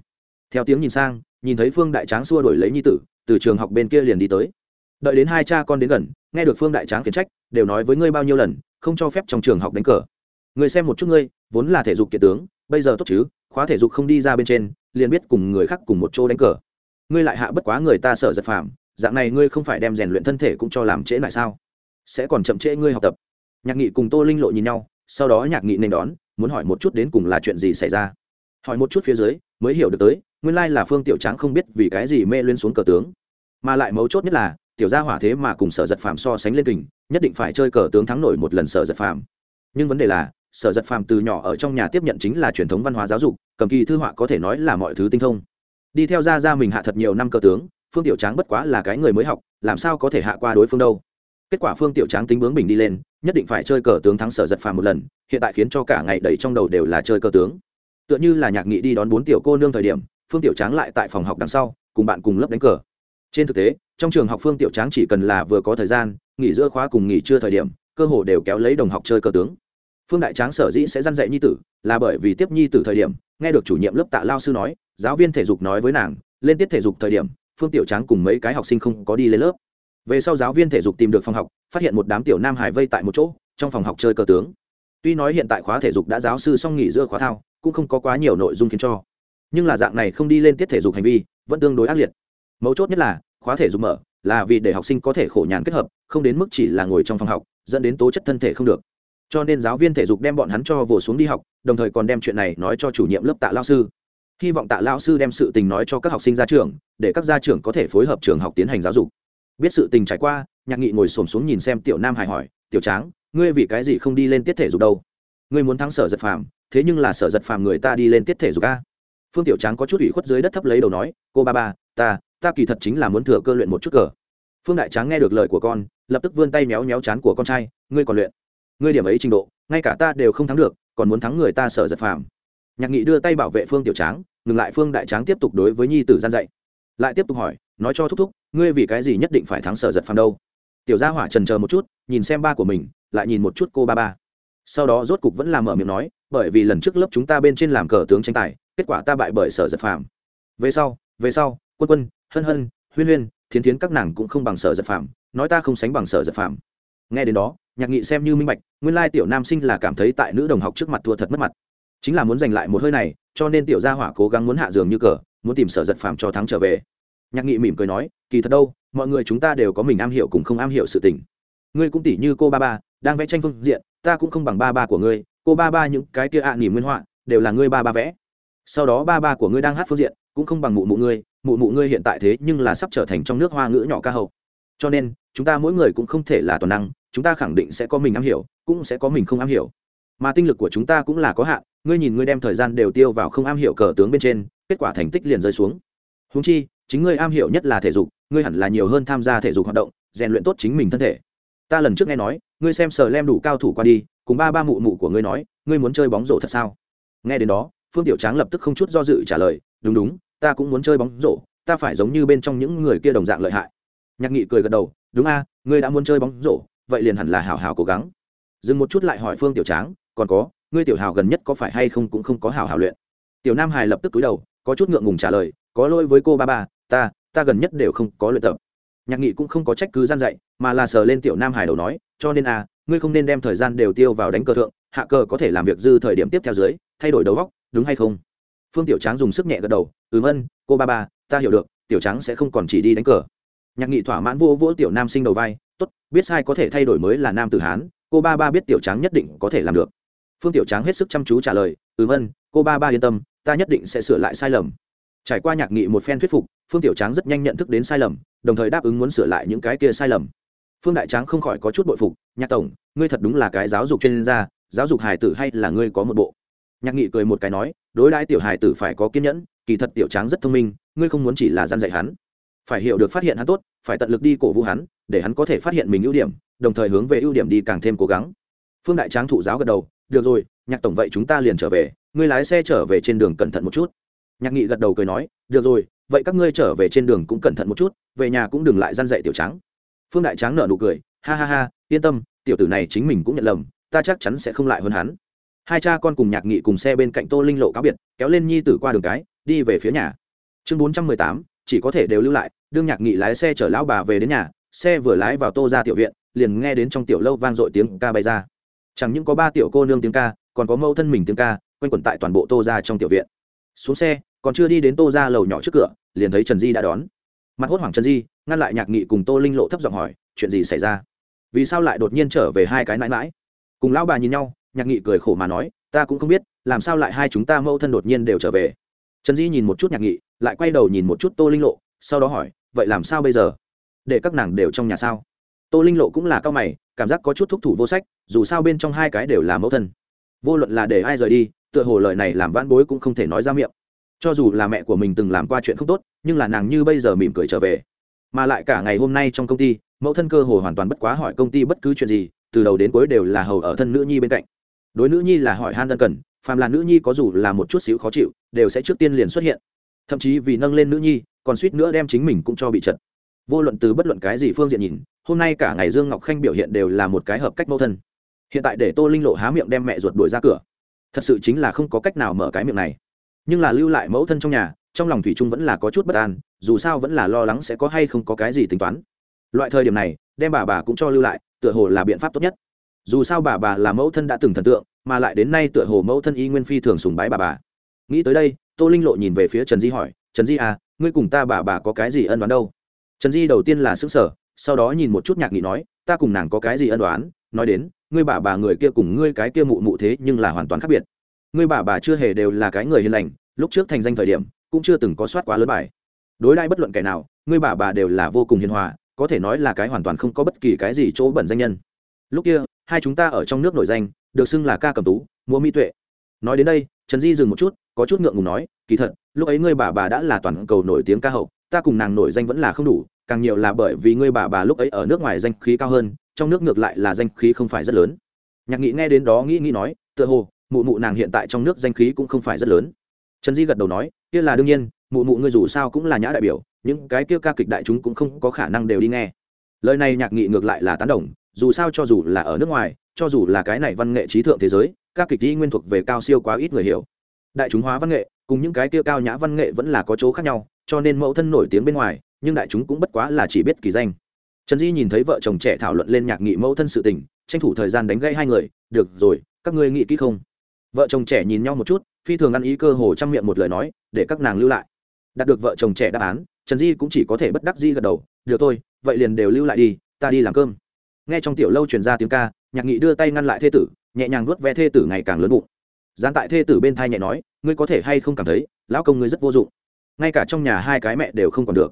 Theo tiếng nhìn sang nhìn thấy phương đại tráng xua đổi lấy nhi tử, từ trường học bên kia liền đi tới. Đợi đến hai cha con đến gần, nghe được phương đại tráng khiển trách, đều nói với ngươi bao nhiêu lần, không cho phép trong trường học đánh cờ. Người xem một chút ngươi, vốn là thể dục kiệt tướng, bây giờ tốt chứ, khóa thể dục không đi ra bên trên, liền biết cùng người khác cùng một chỗ đánh cờ. Ngươi lại hạ bất quá người ta sợ giật phạm dạng này ngươi không phải đem rèn luyện thân thể cũng cho làm trễ lại sao? Sẽ còn chậm trễ ngươi học tập. Nhạc nghị cùng tô linh lộ nhìn nhau, sau đó nhạc nghị nên đón, muốn hỏi một chút đến cùng là chuyện gì xảy ra. Hỏi một chút phía dưới, mới hiểu được tới nguyên lai là phương tiểu tráng không biết vì cái gì mê lên xuống cờ tướng. Mà lại mấu chốt nhất là, tiểu gia hỏa thế mà cùng sở giật phàm so sánh lên kình, nhất định phải chơi cờ tướng thắng nổi một lần sở giật phàm. Nhưng vấn đề là, sở giật phàm từ nhỏ ở trong nhà tiếp nhận chính là truyền thống văn hóa giáo dục, cầm kỳ thư họa có thể nói là mọi thứ tinh thông. Đi theo ra ra mình hạ thật nhiều năm cờ tướng, phương tiểu tráng bất quá là cái người mới học, làm sao có thể hạ qua đối phương đâu. Kết quả phương tiểu tráng tính bướng bình đi lên, nhất định phải chơi cờ tướng thắng sở giật phàm một lần, hiện tại khiến cho cả ngày đầy trong đầu đều là chơi cờ tướng. Tựa như là nhạc nghị đi đón bốn tiểu cô nương thời điểm phương tiểu tráng lại tại phòng học đằng sau, cùng bạn cùng lớp đánh cờ. Trên thực tế, trong trường học phương tiểu tráng chỉ cần là vừa có thời gian, nghỉ giữa khóa cùng nghỉ trưa thời điểm, cơ hồ đều kéo lấy đồng học chơi cờ tướng. Phương đại tráng sở dĩ sẽ dăn dạy nhi tử, là bởi vì tiếp nhi tử thời điểm, nghe được chủ nhiệm lớp tạ lao sư nói, giáo viên thể dục nói với nàng, lên tiết thể dục thời điểm, phương tiểu tráng cùng mấy cái học sinh không có đi lên lớp. Về sau giáo viên thể dục tìm được phòng học, phát hiện một đám tiểu nam hải vây tại một chỗ, trong phòng học chơi cờ tướng. Tuy nói hiện tại khóa thể dục đã giáo sư xong nghỉ giữa khóa thao, cũng không có quá nhiều nội dung khiến cho nhưng là dạng này không đi lên tiết thể dục hành vi, vẫn tương đối ác liệt. Mấu chốt nhất là, khóa thể dục mở, là vì để học sinh có thể khổ nhàn kết hợp, không đến mức chỉ là ngồi trong phòng học, dẫn đến tố chất thân thể không được. Cho nên giáo viên thể dục đem bọn hắn cho vồ xuống đi học, đồng thời còn đem chuyện này nói cho chủ nhiệm lớp tạ lao sư. Hy vọng tạ lao sư đem sự tình nói cho các học sinh ra trường, để các gia trưởng có thể phối hợp trường học tiến hành giáo dục. Biết sự tình trải qua, nhạc nghị ngồi xổm xuống nhìn xem tiểu nam hải hỏi, tiểu tráng, ngươi vì cái gì không đi lên tiết thể dục đâu? Ngươi muốn thắng sở giật phàm, thế nhưng là sở giật phàm người ta đi lên tiết thể dục a phương tiểu tráng có chút ủy khuất dưới đất thấp lấy đầu nói, cô ba ba, ta ta kỳ thật chính là muốn thừa cơ luyện một chút cờ. Phương đại tráng nghe được lời của con, lập tức vươn tay méo méo chán của con trai, ngươi còn luyện. Ngươi điểm ấy trình độ, ngay cả ta đều không thắng được, còn muốn thắng người ta sở giật phàm. Nhạc nghị đưa tay bảo vệ phương tiểu tráng, ngừng lại phương đại tráng tiếp tục đối với nhi tử gian dạy. Lại tiếp tục hỏi, nói cho thúc thúc, ngươi vì cái gì nhất định phải thắng sở giật phàm đâu? Tiểu gia hỏa trần chờ một chút, nhìn xem ba của mình, lại nhìn một chút cô ba ba. Sau đó rốt cục vẫn làm mở miệng nói, bởi vì lần trước lớp chúng ta bên trên làm cờ tướng tranh tài kết quả ta bại bởi sở giật phàm về sau về sau, quân quân, hân hân, huyên huyên, thiến thiến các nàng cũng không bằng sở giật phàm. nói ta không sánh bằng sở giật phàm. nghe đến đó, nhạc nghị xem như minh bạch, nguyên lai tiểu nam sinh là cảm thấy tại nữ đồng học trước mặt thua thật mất mặt chính là muốn giành lại một hơi này, cho nên tiểu gia hỏa cố gắng muốn hạ giường như cờ, muốn tìm sở giật phàm cho thắng trở về nhạc nghị mỉm cười nói, kỳ thật đâu, mọi người chúng ta đều có mình am hiểu cùng không am hiểu sự tình ngươi cũng tỷ như cô ba ba, đang vẽ tranh phương diện, ta cũng không bằng ba ba của ngươi, cô ba ba những cái kia ạ à nỉ nguyên họa, đều là ngươi ba ba vẽ sau đó ba ba của ngươi đang hát phương diện, cũng không bằng mụ mụ ngươi, mụ mụ ngươi hiện tại thế nhưng là sắp trở thành trong nước hoa ngữ nhỏ ca hậu. Cho nên, chúng ta mỗi người cũng không thể là toàn năng, chúng ta khẳng định sẽ có mình am hiểu, cũng sẽ có mình không am hiểu. Mà tinh lực của chúng ta cũng là có hạn, ngươi nhìn ngươi đem thời gian đều tiêu vào không am hiểu cờ tướng bên trên, kết quả thành tích liền rơi xuống. Húng chi, chính ngươi am hiểu nhất là thể dục, ngươi hẳn là nhiều hơn tham gia thể dục hoạt động, rèn luyện tốt chính mình thân thể. Ta lần trước nghe nói, ngươi xem sờ lem đủ cao thủ qua đi, cùng ba ba mụ mụ của ngươi nói, ngươi muốn chơi bóng rổ thật sao? Nghe đến đó phương tiểu tráng lập tức không chút do dự trả lời, đúng đúng, ta cũng muốn chơi bóng rổ, ta phải giống như bên trong những người kia đồng dạng lợi hại. Nhạc nghị cười gật đầu, đúng a, ngươi đã muốn chơi bóng rổ, vậy liền hẳn là hào hào cố gắng. Dừng một chút lại hỏi phương tiểu tráng, còn có, ngươi tiểu hào gần nhất có phải hay không cũng không có hào hào luyện? Tiểu nam hài lập tức cúi đầu, có chút ngượng ngùng trả lời, có lỗi với cô ba ba, ta ta gần nhất đều không có luyện tập. Nhạc nghị cũng không có trách cứ gian dạy, mà là sờ lên tiểu nam hải đầu nói, cho nên à ngươi không nên đem thời gian đều tiêu vào đánh cờ thượng, hạ cờ có thể làm việc dư thời điểm tiếp theo dưới, thay đổi đầu góc đúng hay không? Phương tiểu tráng dùng sức nhẹ gật đầu, ừm ân cô ba ba, ta hiểu được, tiểu tráng sẽ không còn chỉ đi đánh cờ. Nhạc nghị thỏa mãn vô vỗ tiểu nam sinh đầu vai, tốt, biết sai có thể thay đổi mới là nam tử hán, cô ba ba biết tiểu tráng nhất định có thể làm được. Phương tiểu tráng hết sức chăm chú trả lời, ừm ân cô ba ba yên tâm, ta nhất định sẽ sửa lại sai lầm. Trải qua nhạc nghị một phen thuyết phục, phương tiểu tráng rất nhanh nhận thức đến sai lầm, đồng thời đáp ứng muốn sửa lại những cái kia sai lầm. Phương đại tráng không khỏi có chút bội phục, nhạc tổng, ngươi thật đúng là cái giáo dục chuyên gia, giáo dục hài tử hay là ngươi có một bộ? Nhạc nghị cười một cái nói, đối đãi tiểu hài tử phải có kiên nhẫn, kỳ thật tiểu tráng rất thông minh, ngươi không muốn chỉ là gian dạy hắn. Phải hiểu được phát hiện hắn tốt, phải tận lực đi cổ vũ hắn, để hắn có thể phát hiện mình ưu điểm, đồng thời hướng về ưu điểm đi càng thêm cố gắng. Phương đại tráng thụ giáo gật đầu, được rồi, nhạc tổng vậy chúng ta liền trở về, ngươi lái xe trở về trên đường cẩn thận một chút. Nhạc nghị gật đầu cười nói, được rồi, vậy các ngươi trở về trên đường cũng cẩn thận một chút, về nhà cũng đừng lại gian dạy tiểu trắng phương đại tráng nở nụ cười, ha ha ha, yên tâm, tiểu tử này chính mình cũng nhận lầm, ta chắc chắn sẽ không lại hơn hắn hai cha con cùng nhạc nghị cùng xe bên cạnh tô linh lộ cáo biệt, kéo lên nhi tử qua đường cái, đi về phía nhà. Chương bốn trăm mười tám, chỉ có thể đều lưu lại, đương nhạc nghị lái xe chở lão bà về đến nhà, xe vừa lái vào tô ra tiểu viện, liền nghe đến trong tiểu lâu vang dội tiếng ca bay ra. Chẳng những có ba tiểu cô nương tiếng ca, còn có mẫu thân mình tiếng ca, quanh quẩn tại toàn bộ tô ra trong tiểu viện. Xuống xe, còn chưa đi đến tô ra lầu nhỏ trước cửa, liền thấy trần di đã đón. Mặt hốt hoảng trần di, ngăn lại nhạc nghị cùng tô linh lộ thấp giọng hỏi, chuyện gì xảy ra? Vì sao lại đột nhiên trở về hai cái mãi mãi? Cùng lão bà nhìn nhau nhạc nghị cười khổ mà nói, ta cũng không biết, làm sao lại hai chúng ta mâu thân đột nhiên đều trở về? Trần di nhìn một chút nhạc nghị, lại quay đầu nhìn một chút tô linh lộ, sau đó hỏi, vậy làm sao bây giờ? Để các nàng đều trong nhà sao? Tô linh lộ cũng là cao mày, cảm giác có chút thúc thủ vô sách, dù sao bên trong hai cái đều là mẫu thân. Vô luận là để ai rời đi, tựa hồ lời này làm vãn bối cũng không thể nói ra miệng. Cho dù là mẹ của mình từng làm qua chuyện không tốt, nhưng là nàng như bây giờ mỉm cười trở về. Mà lại cả ngày hôm nay trong công ty, mẫu thân cơ hồ hoàn toàn bất quá hỏi công ty bất cứ chuyện gì, từ đầu đến cuối đều là hầu ở thân nữ nhi bên cạnh đối nữ nhi là hỏi han ân cần, phàm là nữ nhi có dù là một chút xíu khó chịu, đều sẽ trước tiên liền xuất hiện. Thậm chí vì nâng lên nữ nhi, còn suýt nữa đem chính mình cũng cho bị chật. Vô luận từ bất luận cái gì phương diện nhìn, hôm nay cả ngày dương ngọc khanh biểu hiện đều là một cái hợp cách mẫu thân. Hiện tại để tô linh lộ há miệng đem mẹ ruột đuổi ra cửa. Thật sự chính là không có cách nào mở cái miệng này. Nhưng là lưu lại mẫu thân trong nhà, trong lòng thủy trung vẫn là có chút bất an, dù sao vẫn là lo lắng sẽ có hay không có cái gì tính toán. Loại thời điểm này, đem bà bà cũng cho lưu lại, tựa hồ là biện pháp tốt nhất dù sao bà bà là mẫu thân đã từng thần tượng, mà lại đến nay tựa hồ mẫu thân y nguyên phi thường sùng bái bà bà. Nghĩ tới đây, tô linh lộ nhìn về phía trần di hỏi, trần di à ngươi cùng ta bà bà có cái gì ân đoán đâu? Trần di đầu tiên là xứng sở sau đó nhìn một chút nhạc nghị nói, ta cùng nàng có cái gì ân đoán nói đến, ngươi bà bà người kia cùng ngươi cái kia mụ mụ thế nhưng là hoàn toàn khác biệt. Ngươi bà bà chưa hề đều là cái người hiền lành, lúc trước thành danh thời điểm, cũng chưa từng có soát quá lớn bài. Đối đãi bất luận kẻ nào, ngươi bà bà đều là vô cùng hiền hòa, có thể nói là cái hoàn toàn không có bất kỳ cái gì chỗ bẩn danh nhân. Lúc kia hai chúng ta ở trong nước nổi danh, được xưng là ca cầm tú mua mỹ tuệ. Nói đến đây, trần di dừng một chút, có chút ngượng ngùng nói, kỳ thật, lúc ấy ngươi bà bà đã là toàn cầu nổi tiếng ca hậu, ta cùng nàng nổi danh vẫn là không đủ, càng nhiều là bởi vì ngươi bà bà lúc ấy ở nước ngoài danh khí cao hơn, trong nước ngược lại là danh khí không phải rất lớn. Nhạc nghị nghe đến đó nghĩ nghĩ nói, tựa hồ, mụ mụ nàng hiện tại trong nước danh khí cũng không phải rất lớn. Trần di gật đầu nói, kia là đương nhiên, mụ mụ ngươi dù sao cũng là nhã đại biểu, những cái kia ca kịch đại chúng cũng không có khả năng đều đi nghe. Lời này nhạc nghị ngược lại là tán đồng dù sao cho dù là ở nước ngoài, cho dù là cái này văn nghệ trí thượng thế giới, các kịch đi nguyên thuộc về cao siêu quá ít người hiểu. Đại chúng hóa văn nghệ, cùng những cái kia cao nhã văn nghệ vẫn là có chỗ khác nhau, cho nên mẫu thân nổi tiếng bên ngoài, nhưng đại chúng cũng bất quá là chỉ biết kỳ danh. Trần di nhìn thấy vợ chồng trẻ thảo luận lên nhạc nghị mẫu thân sự tình, tranh thủ thời gian đánh gây hai người, được rồi, các ngươi nghĩ kỹ không? Vợ chồng trẻ nhìn nhau một chút, phi thường ăn ý cơ hồ chăm miệng một lời nói, để các nàng lưu lại. Đạt được vợ chồng trẻ đáp án, trần di cũng chỉ có thể bất đắc di gật đầu, được thôi, vậy liền đều lưu lại đi, ta đi làm cơm nghe trong tiểu lâu truyền ra tiếng ca, nhạc nghị đưa tay ngăn lại thê tử, nhẹ nhàng nuốt ve thê tử ngày càng lớn bụng. Gián tại thê tử bên thai nhẹ nói, ngươi có thể hay không cảm thấy, lão công ngươi rất vô dụng. Ngay cả trong nhà hai cái mẹ đều không còn được.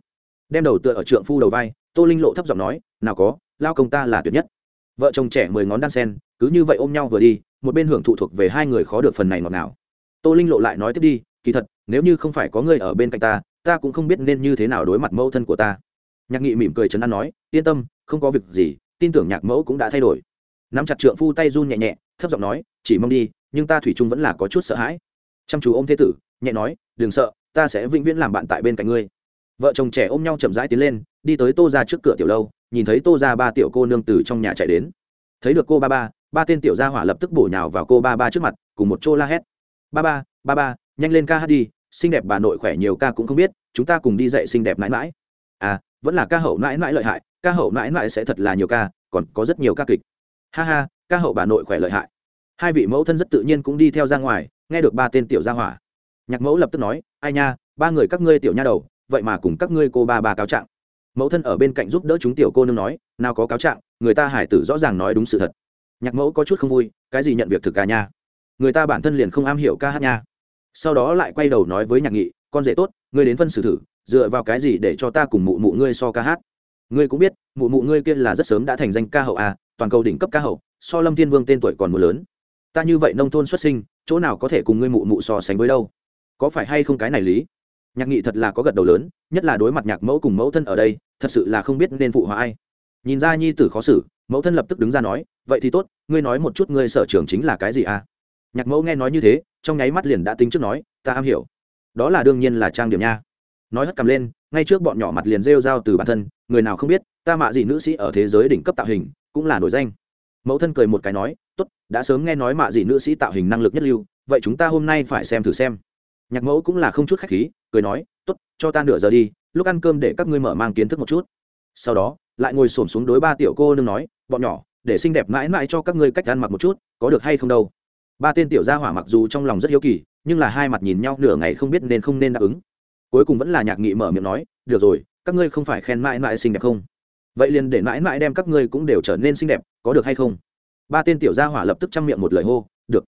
Đem đầu tựa ở trượng phu đầu vai, tô linh lộ thấp giọng nói, nào có lao công ta là tuyệt nhất. Vợ chồng trẻ mười ngón đan sen, cứ như vậy ôm nhau vừa đi, một bên hưởng thụ thuộc về hai người khó được phần này ngọt ngào. Tô linh lộ lại nói tiếp đi, kỳ thật, nếu như không phải có người ở bên cạnh ta ta cũng không biết nên như thế nào đối mặt mẫu thân của ta. Nhạc nghị mỉm cười chấn an nói, yên tâm, không có việc gì tin tưởng nhạc mẫu cũng đã thay đổi. Nắm chặt trượng phu tay run nhẹ nhẹ, thấp giọng nói, chỉ mong đi, nhưng ta thủy chung vẫn là có chút sợ hãi. Chăm chú ô m thế tử, nhẹ nói, đừng sợ, ta sẽ vĩnh viễn làm bạn tại bên cạnh ngươi. Vợ chồng trẻ ôm nhau chậm rãi tiến lên, đi tới tô ra trước cửa tiểu lâu, nhìn thấy tô ra ba tiểu cô nương từ trong nhà chạy đến. Thấy được cô ba ba ba tên tiểu gia hỏa lập tức bổ nhào vào cô ba ba trước mặt, cùng một chỗ la hét. Ba ba ba ba, nhanh lên ca hát đi, xinh đẹp bà nội khỏe nhiều ca cũng không biết, chúng ta cùng đi dạy xinh đẹp mãi mãi. À vẫn là ca hậu mãi mãi lợi hại, ca hậu mãi mãi sẽ thật là nhiều ca, còn có rất nhiều ca kịch. Ha ha, ca hậu bà nội khỏe lợi hại. Hai vị mẫu thân rất tự nhiên cũng đi theo ra ngoài, nghe được ba tên tiểu gia hỏa. Nhạc mẫu lập tức nói, ai nha, ba người các ngươi tiểu nha đầu, vậy mà cùng các ngươi cô ba ba cáo trạng. Mẫu thân ở bên cạnh giúp đỡ chúng tiểu cô nương nói, nào có cáo trạng, người ta hải tử rõ ràng nói đúng sự thật. Nhạc mẫu có chút không vui, cái gì nhận việc thực ca nha? Người ta bản thân liền không am hiểu ca hát nha. Sau đó lại quay đầu nói với nhạc nghị con rể tốt, ngươi đến phân xử thử, dựa vào cái gì để cho ta cùng mụ mụ ngươi so ca hát? Ngươi cũng biết, mụ mụ ngươi kia là rất sớm đã thành danh ca hậu à toàn cầu đỉnh cấp ca hậu, so lâm thiên vương tên tuổi còn một lớn. Ta như vậy nông thôn xuất sinh, chỗ nào có thể cùng ngươi mụ mụ so sánh với đâu? Có phải hay không cái này lý? Nhạc nghị thật là có gật đầu lớn, nhất là đối mặt nhạc mẫu cùng mẫu thân ở đây, thật sự là không biết nên phụ hòa ai. Nhìn ra nhi tử khó xử, mẫu thân lập tức đứng ra nói, vậy thì tốt, ngươi nói một chút ngươi sở trường chính là cái gì à? Nhạc mẫu nghe nói như thế, trong nháy mắt liền đã tính trước nói, ta am hiểu đó là đương nhiên là trang điểm nha. Nói hất cầm lên, ngay trước bọn nhỏ mặt liền rêu rao từ bản thân, người nào không biết, ta mạ gì nữ sĩ ở thế giới đỉnh cấp tạo hình, cũng là nổi danh. Mẫu thân cười một cái nói, tốt, đã sớm nghe nói mạ gì nữ sĩ tạo hình năng lực nhất lưu, vậy chúng ta hôm nay phải xem thử xem. Nhạc mẫu cũng là không chút khách khí, cười nói, tốt, cho ta nửa giờ đi, lúc ăn cơm để các ngươi mở mang kiến thức một chút. Sau đó, lại ngồi xổm xuống đối ba tiểu cô nương nói, bọn nhỏ, để xinh đẹp mãi mãi cho các ngươi cách ăn mặc một chút, có được hay không đâu? Ba tên tiểu gia hỏa mặc dù trong lòng rất hiếu kỳ nhưng là hai mặt nhìn nhau nửa ngày không biết nên không nên đáp ứng. Cuối cùng vẫn là nhạc nghị mở miệng nói, được rồi, các ngươi không phải khen mãi mãi xinh đẹp không? Vậy liền để mãi mãi đem các ngươi cũng đều trở nên xinh đẹp, có được hay không? Ba tên tiểu gia hỏa lập tức chăm miệng một lời hô, được.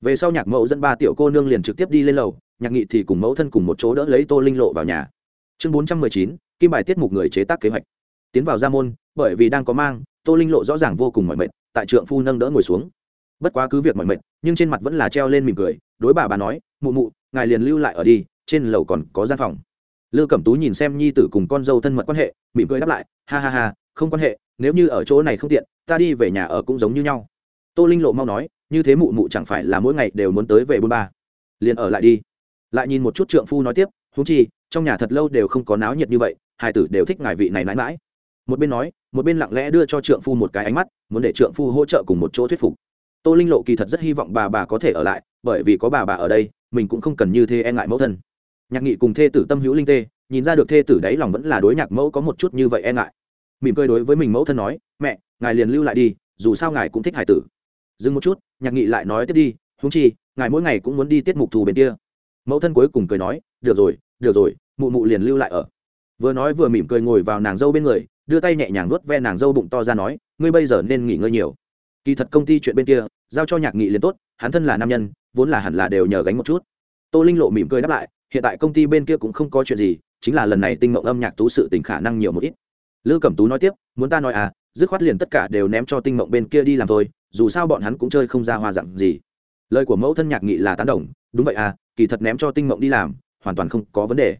Về sau nhạc mẫu dẫn ba tiểu cô nương liền trực tiếp đi lên lầu, nhạc nghị thì cùng mẫu thân cùng một chỗ đỡ lấy tô linh lộ vào nhà. Chương bốn trăm mười chín, kim bài tiết mục người chế tác kế hoạch. Tiến vào gia môn, bởi vì đang có mang, tô linh lộ rõ ràng vô cùng mỏi mệt, tại trượng phu nâng đỡ ngồi xuống. Bất quá cứ việc mỏi mệt nhưng trên mặt vẫn là treo lên mỉm cười, đối bà bà nói, mụ mụ, ngài liền lưu lại ở đi, trên lầu còn có gian phòng. Lư cẩm tú nhìn xem nhi tử cùng con dâu thân mật quan hệ, mỉm cười đáp lại, ha ha ha, không quan hệ, nếu như ở chỗ này không tiện, ta đi về nhà ở cũng giống như nhau. Tô linh lộ mau nói, như thế mụ mụ chẳng phải là mỗi ngày đều muốn tới về bôn ba. Liền ở lại đi. Lại nhìn một chút trượng phu nói tiếp húng chi, trong nhà thật lâu đều không có náo nhiệt như vậy, hai tử đều thích ngài vị này mãi mãi. Một bên nói, một bên lặng lẽ đưa cho trượng phu một cái ánh mắt, muốn để trượng phu hỗ trợ cùng một chỗ thuyết phục tô linh lộ kỳ thật rất hy vọng bà bà có thể ở lại, bởi vì có bà bà ở đây, mình cũng không cần như thế e ngại mẫu thân. Nhạc nghị cùng thê tử tâm hữu linh tê, nhìn ra được thê tử đấy lòng vẫn là đối nhạc mẫu có một chút như vậy e ngại. Mỉm cười đối với mình mẫu thân nói, mẹ, ngài liền lưu lại đi, dù sao ngài cũng thích hải tử. Dừng một chút, nhạc nghị lại nói tiếp đi húng chi, ngài mỗi ngày cũng muốn đi tiết mục thù bên kia. Mẫu thân cuối cùng cười nói, được rồi được rồi, mụ mụ liền lưu lại ở. Vừa nói vừa mỉm cười ngồi vào nàng dâu bên người, đưa tay nhẹ nhàng nuốt ve nàng dâu bụng to ra nói, ngươi bây giờ nên nghỉ ngơi nhiều. Kỳ thật công ty chuyện bên kia giao cho nhạc nghị liền tốt, hắn thân là nam nhân, vốn là hẳn là đều nhờ gánh một chút. Tô linh lộ mỉm cười đáp lại, hiện tại công ty bên kia cũng không có chuyện gì, chính là lần này tinh mộng âm nhạc tú sự tình khả năng nhiều một ít. Lư cẩm tú nói tiếp, muốn ta nói à dứt khoát liền tất cả đều ném cho tinh mộng bên kia đi làm thôi, dù sao bọn hắn cũng chơi không ra hoa dặn gì. Lời của mẫu thân nhạc nghị là tán đồng, đúng vậy à kỳ thật ném cho tinh mộng đi làm, hoàn toàn không có vấn đề.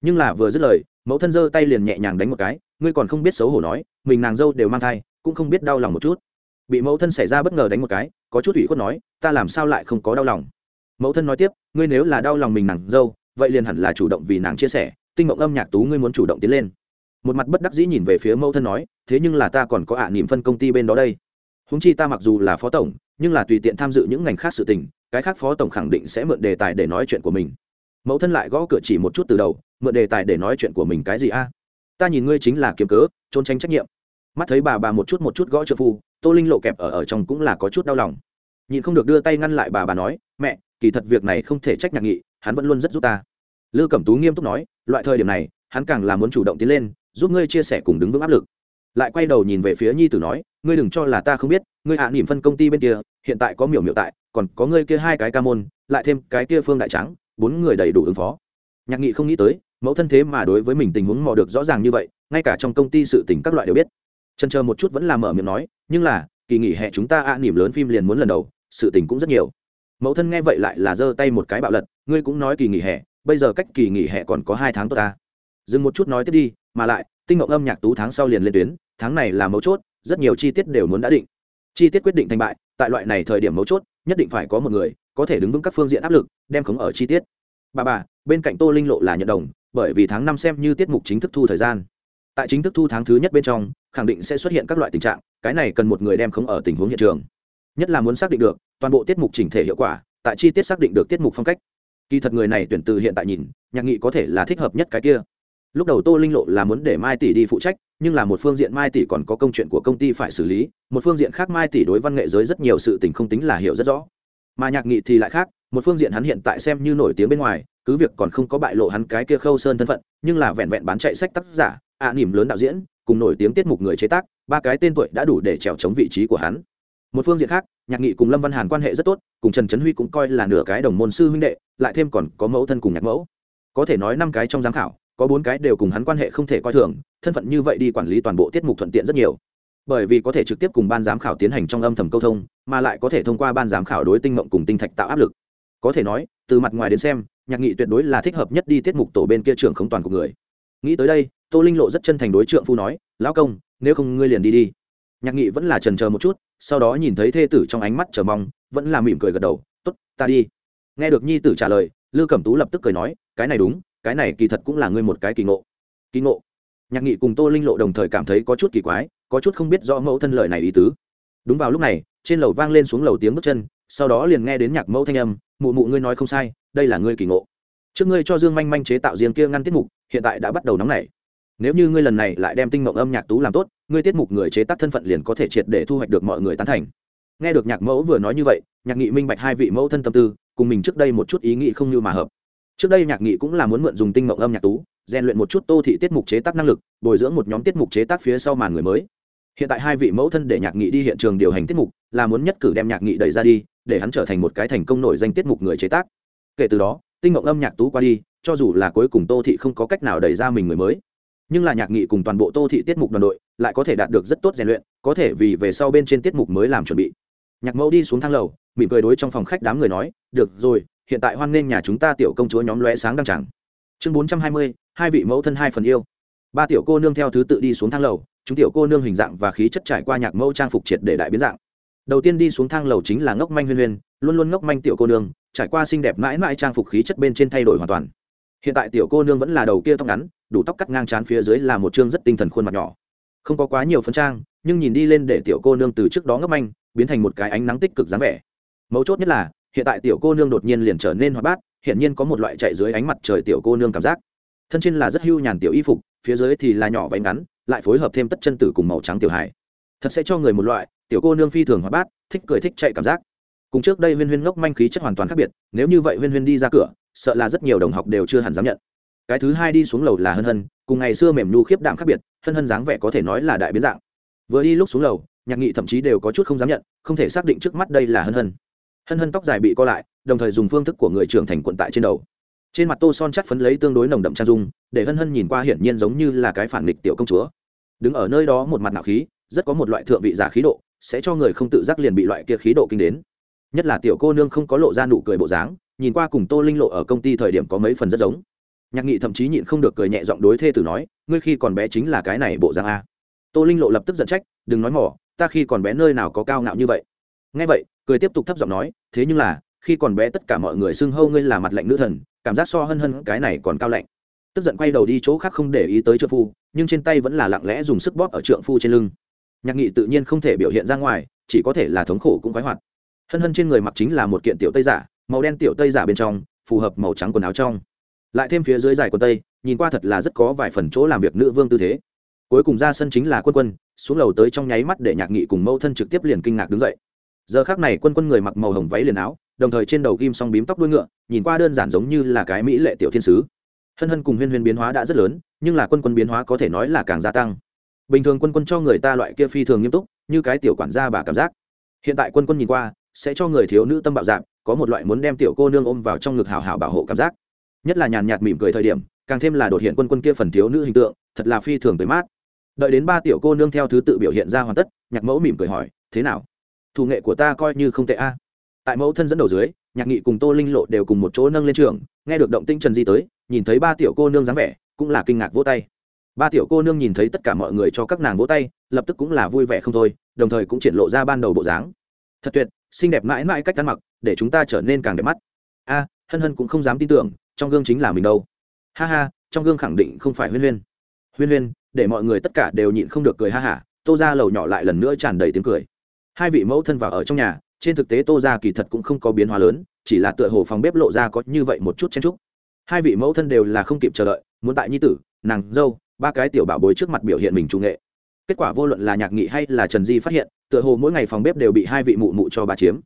Nhưng là vừa dứt lời, mẫu thân giơ tay liền nhẹ nhàng đánh một cái, ngươi còn không biết xấu hổ nói, mình nàng dâu đều mang thai, cũng không biết đau lòng một chút. Bị mẫu thân xảy ra bất ngờ đánh một cái có chút ủy khuất nói, ta làm sao lại không có đau lòng? Mẫu thân nói tiếp, ngươi nếu là đau lòng mình nàng dâu, vậy liền hẳn là chủ động vì nàng chia sẻ, tinh mộng âm nhạc tú ngươi muốn chủ động tiến lên. Một mặt bất đắc dĩ nhìn về phía mẫu thân nói, thế nhưng là ta còn có ạ niệm phân công ty bên đó đây. Húng chi ta mặc dù là phó tổng, nhưng là tùy tiện tham dự những ngành khác sự tình, cái khác phó tổng khẳng định sẽ mượn đề tài để nói chuyện của mình. Mẫu thân lại gõ cửa chỉ một chút từ đầu, mượn đề tài để nói chuyện của mình cái gì a? Ta nhìn ngươi chính là kiếm cớ, trốn tránh trách nhiệm mắt thấy bà bà một chút một chút gõ trợ phu, tô linh lộ kẹp ở ở trong cũng là có chút đau lòng. Nhịn không được đưa tay ngăn lại bà bà nói, mẹ, kỳ thật việc này không thể trách nhạc nghị, hắn vẫn luôn rất giúp ta. Lư cẩm tú nghiêm túc nói, loại thời điểm này, hắn càng là muốn chủ động tiến lên, giúp ngươi chia sẻ cùng đứng vững áp lực. Lại quay đầu nhìn về phía nhi tử nói, ngươi đừng cho là ta không biết, ngươi hạ à nỉm phân công ty bên kia, hiện tại có miểu miểu tại, còn có ngươi kia hai cái ca môn, lại thêm cái kia phương đại trắng bốn người đầy đủ ứng phó. Nhạc nghị không nghĩ tới, mẫu thân thế mà đối với mình tình huống mò được rõ ràng như vậy, ngay cả trong công ty sự tình các loại đều biết trần chờ một chút vẫn là mở miệng nói, nhưng là, kỳ nghỉ hè chúng ta ạ à nỉm lớn phim liền muốn lần đầu, sự tình cũng rất nhiều. Mẫu thân nghe vậy lại là giơ tay một cái bạo lật, ngươi cũng nói kỳ nghỉ hè, bây giờ cách kỳ nghỉ hè còn có hai tháng tốt ta. Dừng một chút nói tiếp đi, mà lại, tinh ngộng âm nhạc tú tháng sau liền lên tuyến, tháng này là mấu chốt, rất nhiều chi tiết đều muốn đã định. Chi tiết quyết định thành bại, tại loại này thời điểm mấu chốt, nhất định phải có một người, có thể đứng vững các phương diện áp lực, đem khống ở chi tiết. Bà bà, bên cạnh tô linh lộ là nhận đồng, bởi vì tháng năm xem như tiết mục chính thức thu thời gian tại chính thức thu tháng thứ nhất bên trong, khẳng định sẽ xuất hiện các loại tình trạng, cái này cần một người đem khống ở tình huống hiện trường. Nhất là muốn xác định được, toàn bộ tiết mục chỉnh thể hiệu quả, tại chi tiết xác định được tiết mục phong cách. Kỳ thật người này tuyển từ hiện tại nhìn, nhạc nghị có thể là thích hợp nhất cái kia. Lúc đầu tô linh lộ là muốn để mai tỷ đi phụ trách, nhưng là một phương diện mai tỷ còn có công chuyện của công ty phải xử lý, một phương diện khác mai tỷ đối văn nghệ giới rất nhiều sự tình không tính là hiểu rất rõ. Mà nhạc nghị thì lại khác, một phương diện hắn hiện tại xem như nổi tiếng bên ngoài, cứ việc còn không có bại lộ hắn cái kia khâu sơn thân phận, nhưng là vẹn vẹn bán chạy sách tác giả ạ à, nỉm lớn đạo diễn cùng nổi tiếng tiết mục người chế tác ba cái tên tuổi đã đủ để trèo chống vị trí của hắn. Một phương diện khác nhạc nghị cùng lâm văn hàn quan hệ rất tốt cùng trần trấn huy cũng coi là nửa cái đồng môn sư huynh đệ lại thêm còn có mẫu thân cùng nhạc mẫu. Có thể nói năm cái trong giám khảo có bốn cái đều cùng hắn quan hệ không thể coi thường thân phận như vậy đi quản lý toàn bộ tiết mục thuận tiện rất nhiều. Bởi vì có thể trực tiếp cùng ban giám khảo tiến hành trong âm thầm câu thông mà lại có thể thông qua ban giám khảo đối tinh mộng cùng tinh thạch tạo áp lực. Có thể nói từ mặt ngoài đến xem nhạc nghị tuyệt đối là thích hợp nhất đi tiết mục tổ bên kia trưởng không toàn của người nghĩ tới đây, tô linh lộ rất chân thành đối trượng phu nói, lão công, nếu không ngươi liền đi đi. Nhạc nghị vẫn là trần chờ một chút, sau đó nhìn thấy thê tử trong ánh mắt chờ mong, vẫn là mỉm cười gật đầu t ố t ta đi. Nghe được nhi tử trả lời, lư cẩm tú lập tức cười nói, cái này đúng, cái này kỳ thật cũng là ngươi một cái kỳ ngộ. Kỳ ngộ? Nhạc nghị cùng tô linh lộ đồng thời cảm thấy có chút kỳ quái, có chút không biết rõ mẫu thân lời này ý tứ. Đúng vào lúc này, trên lầu vang lên xuống lầu tiếng bước chân, sau đó liền nghe đến nhạc mẫu thanh âm, mụ mụ ngươi nói không sai, đây là ngươi kỳ ngộ. Trước ngươi cho dương manh manh chế tạo riêng kia ngăn tiết mục hiện tại đã bắt đầu nóng nảy. Nếu như ngươi lần này lại đem tinh mộng âm nhạc tú làm tốt, ngươi tiết mục người chế tác thân phận liền có thể triệt để thu hoạch được mọi người tán thành. Nghe được nhạc mẫu vừa nói như vậy, nhạc nghị minh bạch hai vị mẫu thân tâm tư, cùng mình trước đây một chút ý nghĩ không như mà hợp. Trước đây nhạc nghị cũng là muốn mượn dùng tinh mộng âm nhạc tú, rèn luyện một chút tô thị tiết mục chế tác năng lực, bồi dưỡng một nhóm tiết mục chế tác phía sau màn người mới. Hiện tại hai vị mẫu thân để nhạc nghị đi hiện trường điều hành tiết mục, là muốn nhất cử đem nhạc nghị đẩy ra đi, để hắn trở thành một cái thành công nổi danh tiết mục người chế tác. Kể từ đó tinh mộng âm nhạc tú qua đi, cho dù là cuối cùng tô thị không có cách nào đẩy ra mình người mới. Nhưng là nhạc nghị cùng toàn bộ tô thị tiết mục đoàn đội lại có thể đạt được rất tốt rèn luyện, có thể vì về sau bên trên tiết mục mới làm chuẩn bị. Nhạc mẫu đi xuống thang lầu, mỉm cười đối trong phòng khách đám người nói, được rồi, hiện tại hoan nghênh nhà chúng ta tiểu công chúa nhóm lóe sáng đăng chẳng chương bốn trăm hai mươi, hai vị mẫu thân hai phần yêu. Ba tiểu cô nương theo thứ tự đi xuống thang lầu, chúng tiểu cô nương hình dạng và khí chất trải qua nhạc mẫu trang phục triệt để đại biến dạng. Đầu tiên đi xuống thang lầu chính là ngốc manh huyên huyên luôn luôn ngốc manh tiểu cô nương, trải qua xinh đẹp mãi mãi trang phục khí chất bên trên thay đổi hoàn toàn. Hiện tại tiểu cô nương vẫn là đầu kia tóc ngắn, đủ tóc cắt ngang trán phía dưới là một chương rất tinh thần khuôn mặt nhỏ. Không có quá nhiều phân trang, nhưng nhìn đi lên để tiểu cô nương từ trước đó ngấp anh biến thành một cái ánh nắng tích cực dáng vẻ. Mấu chốt nhất là, hiện tại tiểu cô nương đột nhiên liền trở nên hoạt bát hiện nhiên có một loại chạy dưới ánh mặt trời tiểu cô nương cảm giác. Thân trên là rất hưu nhàn tiểu y phục, phía dưới thì là nhỏ váy ngắn, lại phối hợp thêm tất chân tử cùng màu trắng tiểu hải thật sẽ cho người một loại, tiểu cô nương phi thường hoạt bát, thích cười thích chạy cảm giác cùng trước đây huyên huyên ngốc manh khí chất hoàn toàn khác biệt, nếu như vậy huyên huyên đi ra cửa, sợ là rất nhiều đồng học đều chưa hẳn dám nhận. Cái thứ hai đi xuống lầu là hân hân, cùng ngày xưa mềm nhu khiếp đạm khác biệt, hân hân dáng vẻ có thể nói là đại biến dạng. Vừa đi lúc xuống lầu, nhạc nghị thậm chí đều có chút không dám nhận, không thể xác định trước mắt đây là hân hân. Hân hân tóc dài bị co lại, đồng thời dùng phương thức của người trưởng thành quận tại trên đầu. Trên mặt tô son chắc phấn lấy tương đối nồng đậm trang dung, để hân hân nhìn qua hiển nhiên giống như là cái phản nghịch tiểu công chúa. Đứng ở nơi đó một mặt nạo khí, rất có một loại thượng vị giả khí độ, sẽ cho người không tự giác liền bị loại kia khí độ kinh đến nhất là tiểu cô nương không có lộ ra nụ cười bộ dáng, nhìn qua cùng tô linh lộ ở công ty thời điểm có mấy phần rất giống. Nhạc nghị thậm chí nhịn không được cười nhẹ giọng đối thê tử nói, ngươi khi còn bé chính là cái này bộ dáng a. Tô linh lộ lập tức giận trách, đừng nói mỏ, ta khi còn bé nơi nào có cao ngạo như vậy. Ngay vậy, cười tiếp tục thấp giọng nói, thế nhưng là, khi còn bé tất cả mọi người xưng hâu ngươi là mặt lạnh nữ thần, cảm giác so hân hân cái này còn cao lạnh. Tức giận quay đầu đi chỗ khác không để ý tới trợ phu, nhưng trên tay vẫn là lặng lẽ dùng sức bóp ở trượng phu trên lưng. Nhạc nghị tự nhiên không thể biểu hiện ra ngoài, chỉ có thể là thống khổ cũng khoái hoạt hân hân trên người mặc chính là một kiện tiểu tây giả, màu đen tiểu tây giả bên trong, phù hợp màu trắng quần áo trong. Lại thêm phía dưới dài quần tây, nhìn qua thật là rất có vài phần chỗ làm việc nữ vương tư thế. Cuối cùng ra sân chính là quân quân, xuống lầu tới trong nháy mắt để nhạc nghị cùng mâu thân trực tiếp liền kinh ngạc đứng dậy. Giờ khác này quân quân người mặc màu hồng váy liền áo, đồng thời trên đầu ghim song bím tóc đuôi ngựa, nhìn qua đơn giản giống như là cái mỹ lệ tiểu thiên sứ. Hân hân cùng huyên huyên biến hóa đã rất lớn, nhưng là quân quân biến hóa có thể nói là càng gia tăng. Bình thường quân quân cho người ta loại kia phi thường nghiêm túc, như cái tiểu quản gia bà cảm giác. Hiện tại quân quân nhìn qua sẽ cho người thiếu nữ tâm bạo dạn, có một loại muốn đem tiểu cô nương ôm vào trong ngực hào hào bảo hộ cảm giác. Nhất là nhàn nhạt mỉm cười thời điểm càng thêm là đột hiện quân quân kia phần thiếu nữ hình tượng thật là phi thường tới mát. Đợi đến ba tiểu cô nương theo thứ tự biểu hiện ra hoàn tất nhạc mẫu mỉm cười hỏi thế nào? Thủ nghệ của ta coi như không tệ a. Tại mẫu thân dẫn đầu dưới nhạc nghị cùng tô linh lộ đều cùng một chỗ nâng lên trường nghe được động tinh trần di tới nhìn thấy ba tiểu cô nương dáng vẻ cũng là kinh ngạc vỗ tay. Ba tiểu cô nương nhìn thấy tất cả mọi người cho các nàng vỗ tay lập tức cũng là vui vẻ không thôi đồng thời cũng triển lộ ra ban đầu bộ dáng. Thật tuyệt xinh đẹp mãi mãi cách ăn mặc, để chúng ta trở nên càng đẹp mắt. A, hân hân cũng không dám tin tưởng, trong gương chính là mình đâu. Ha ha, trong gương khẳng định không phải huyên huyên. Huyên huyên, để mọi người tất cả đều nhịn không được cười ha hả, tô ra lầu nhỏ lại lần nữa tràn đầy tiếng cười. Hai vị mẫu thân vào ở trong nhà, trên thực tế tô ra kỳ thật cũng không có biến hóa lớn, chỉ là tựa hồ phòng bếp lộ ra có như vậy một chút chen trúc hai vị mẫu thân đều là không kịp chờ đợi, muốn tại nhi tử, nàng dâu, ba cái tiểu bảo bối trước mặt biểu hiện mình trung nghệ. Kết quả vô luận là nhạc nghị hay là trần di phát hiện tựa hồ mỗi ngày phòng bếp đều bị hai vị mụ mụ cho bà chiếm.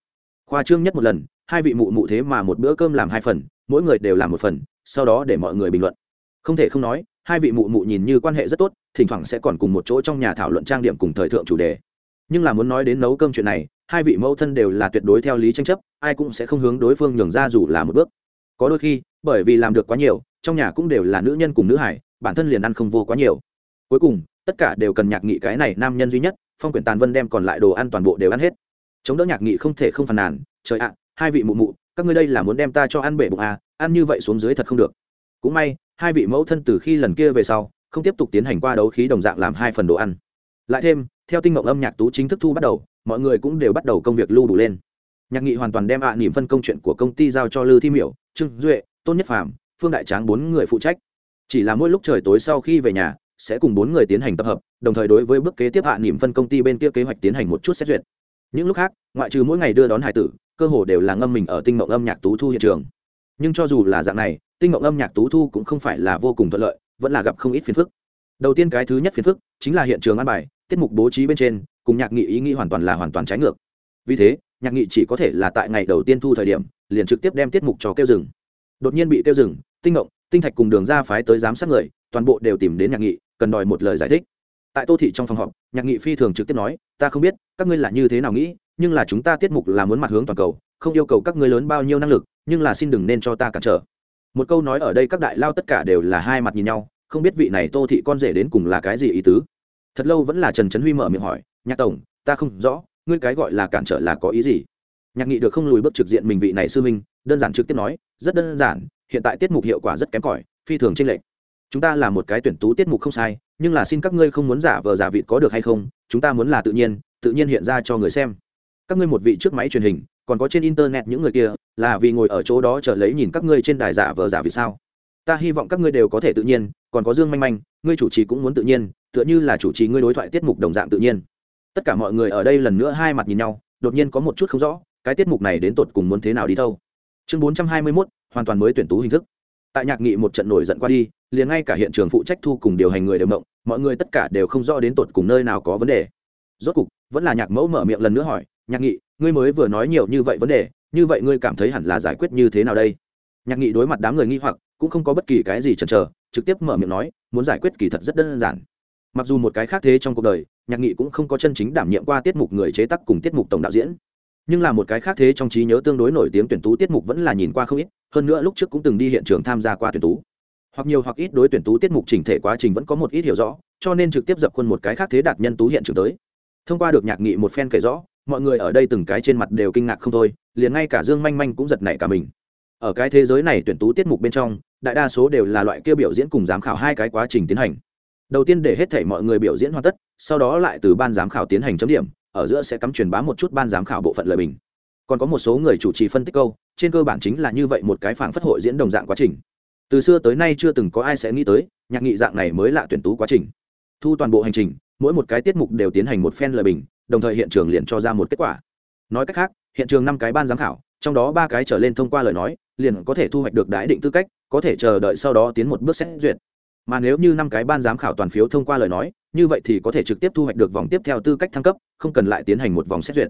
Khoa trương nhất một lần, hai vị mụ mụ thế mà một bữa cơm làm hai phần, mỗi người đều làm một phần, sau đó để mọi người bình luận. Không thể không nói, hai vị mụ mụ nhìn như quan hệ rất tốt, thỉnh thoảng sẽ còn cùng một chỗ trong nhà thảo luận trang điểm cùng thời thượng chủ đề. Nhưng là muốn nói đến nấu cơm chuyện này, hai vị mẫu thân đều là tuyệt đối theo lý tranh chấp, ai cũng sẽ không hướng đối phương nhường ra dù là một bước. Có đôi khi, bởi vì làm được quá nhiều, trong nhà cũng đều là nữ nhân cùng nữ hải, bản thân liền ăn không vô quá nhiều. Cuối cùng, tất cả đều cần nhạc nghị cái này nam nhân duy nhất phong quyển tàn vân đem còn lại đồ ăn toàn bộ đều ăn hết. Chống đỡ nhạc nghị không thể không phàn nàn trời ạ hai vị mụ mụ các ngươi đây là muốn đem ta cho ăn bể bụng à, ăn như vậy xuống dưới thật không được. Cũng may hai vị mẫu thân từ khi lần kia về sau không tiếp tục tiến hành qua đấu khí đồng dạng làm hai phần đồ ăn. Lại thêm theo tinh mộng âm nhạc tú chính thức thu bắt đầu mọi người cũng đều bắt đầu công việc lưu đủ lên. Nhạc nghị hoàn toàn đem ạ à niềm phân công chuyện của công ty giao cho lư thi miểu trương duệ tôn nhất phàm phương đại tráng bốn người phụ trách. Chỉ là mỗi lúc trời tối sau khi về nhà sẽ cùng bốn người tiến hành tập hợp đồng thời đối với bước kế tiếp hạ niệm phân công ty bên kia kế hoạch tiến hành một chút xét duyệt. Những lúc khác, ngoại trừ mỗi ngày đưa đón hải tử, cơ hồ đều là ngâm mình ở tinh mộng âm nhạc tú thu hiện trường. Nhưng cho dù là dạng này, tinh mộng âm nhạc tú thu cũng không phải là vô cùng thuận lợi, vẫn là gặp không ít phiền phức. Đầu tiên cái thứ nhất phiền phức chính là hiện trường ăn bài, tiết mục bố trí bên trên, cùng nhạc nghị ý nghĩ hoàn toàn là hoàn toàn trái ngược. Vì thế, nhạc nghị chỉ có thể là tại ngày đầu tiên thu thời điểm, liền trực tiếp đem tiết mục cho kêu rừng đột nhiên bị kêu rừng tinh ngộng tinh thạch cùng đường ra phái tới giám sát người, toàn bộ đều tìm đến nhạc nghị, cần đòi một lời giải thích tại tô thị trong phòng họp, nhạc nghị phi thường trực tiếp nói, ta không biết, các ngươi là như thế nào nghĩ, nhưng là chúng ta tiết mục là muốn mặt hướng toàn cầu, không yêu cầu các ngươi lớn bao nhiêu năng lực, nhưng là xin đừng nên cho ta cản trở. Một câu nói ở đây các đại lao tất cả đều là hai mặt nhìn nhau, không biết vị này tô thị con rể đến cùng là cái gì ý tứ. Thật lâu vẫn là trần trấn huy mở miệng hỏi, nhạc tổng, ta không rõ, ngươi cái gọi là cản trở là có ý gì? Nhạc nghị được không lùi bước trực diện mình vị này sư minh đơn giản trực tiếp nói, rất đơn giản, hiện tại tiết mục hiệu quả rất kém cỏi, phi thường tranh lệch chúng ta là một cái tuyển tú tiết mục không sai, nhưng là xin các ngươi không muốn giả vờ giả vịt có được hay không, chúng ta muốn là tự nhiên tự nhiên hiện ra cho người xem. Các ngươi một vị trước máy truyền hình, còn có trên internet những người kia, là vì ngồi ở chỗ đó chờ lấy nhìn các ngươi trên đài giả vờ giả vịt sao? Ta hy vọng các ngươi đều có thể tự nhiên, còn có dương manh manh, ngươi chủ trì cũng muốn tự nhiên, tựa như là chủ trì ngươi đối thoại tiết mục đồng dạng tự nhiên. Tất cả mọi người ở đây lần nữa hai mặt nhìn nhau, đột nhiên có một chút không rõ, cái tiết mục này đến tột cùng muốn thế nào đi thâu chương bốn trăm hai mươi mốt, hoàn toàn mới tuyển tú hình thức. Tại nhạc nghị một trận nổi giận qua đi liền ngay cả hiện trường phụ trách thu cùng điều hành người đều mộng, mọi người tất cả đều không rõ đến tột cùng nơi nào có vấn đề. Rốt cục, vẫn là nhạc mẫu mở miệng lần nữa hỏi, nhạc nghị, ngươi mới vừa nói nhiều như vậy vấn đề, như vậy ngươi cảm thấy hẳn là giải quyết như thế nào đây? Nhạc nghị đối mặt đám người nghi hoặc, cũng không có bất kỳ cái gì chần chờ, trực tiếp mở miệng nói, muốn giải quyết kỳ thật rất đơn giản. Mặc dù một cái khác thế trong cuộc đời, nhạc nghị cũng không có chân chính đảm nhiệm qua tiết mục người chế tác cùng tiết mục tổng đạo diễn. Nhưng là một cái khác thế trong trí nhớ tương đối nổi tiếng tuyển tú tiết mục vẫn là nhìn qua không ít, hơn nữa lúc trước cũng từng đi hiện trường tham gia qua tuyển tú hoặc nhiều hoặc ít đối tuyển tú tiết mục chỉnh thể quá trình vẫn có một ít hiểu rõ, cho nên trực tiếp dập khuôn một cái khác thế đạt nhân tú hiện trường tới. Thông qua được nhạc nghị một phen kể rõ, mọi người ở đây từng cái trên mặt đều kinh ngạc không thôi, liền ngay cả dương manh manh cũng giật nảy cả mình. Ở cái thế giới này tuyển tú tiết mục bên trong, đại đa số đều là loại kia biểu diễn cùng giám khảo hai cái quá trình tiến hành. Đầu tiên để hết thảy mọi người biểu diễn hoàn tất, sau đó lại từ ban giám khảo tiến hành chấm điểm, ở giữa sẽ cắm truyền bá một chút ban giám khảo bộ phận lời bình. Còn có một số người chủ trì phân tích câu, trên cơ bản chính là như vậy một cái phản phất hội diễn đồng dạng quá trình từ xưa tới nay chưa từng có ai sẽ nghĩ tới, nhạc nghị dạng này mới là tuyển tú quá trình. Thu toàn bộ hành trình, mỗi một cái tiết mục đều tiến hành một phen lời bình, đồng thời hiện trường liền cho ra một kết quả. Nói cách khác, hiện trường năm cái ban giám khảo, trong đó ba cái trở lên thông qua lời nói, liền có thể thu hoạch được đái định tư cách, có thể chờ đợi sau đó tiến một bước xét duyệt. Mà nếu như năm cái ban giám khảo toàn phiếu thông qua lời nói, như vậy thì có thể trực tiếp thu hoạch được vòng tiếp theo tư cách thăng cấp, không cần lại tiến hành một vòng xét duyệt.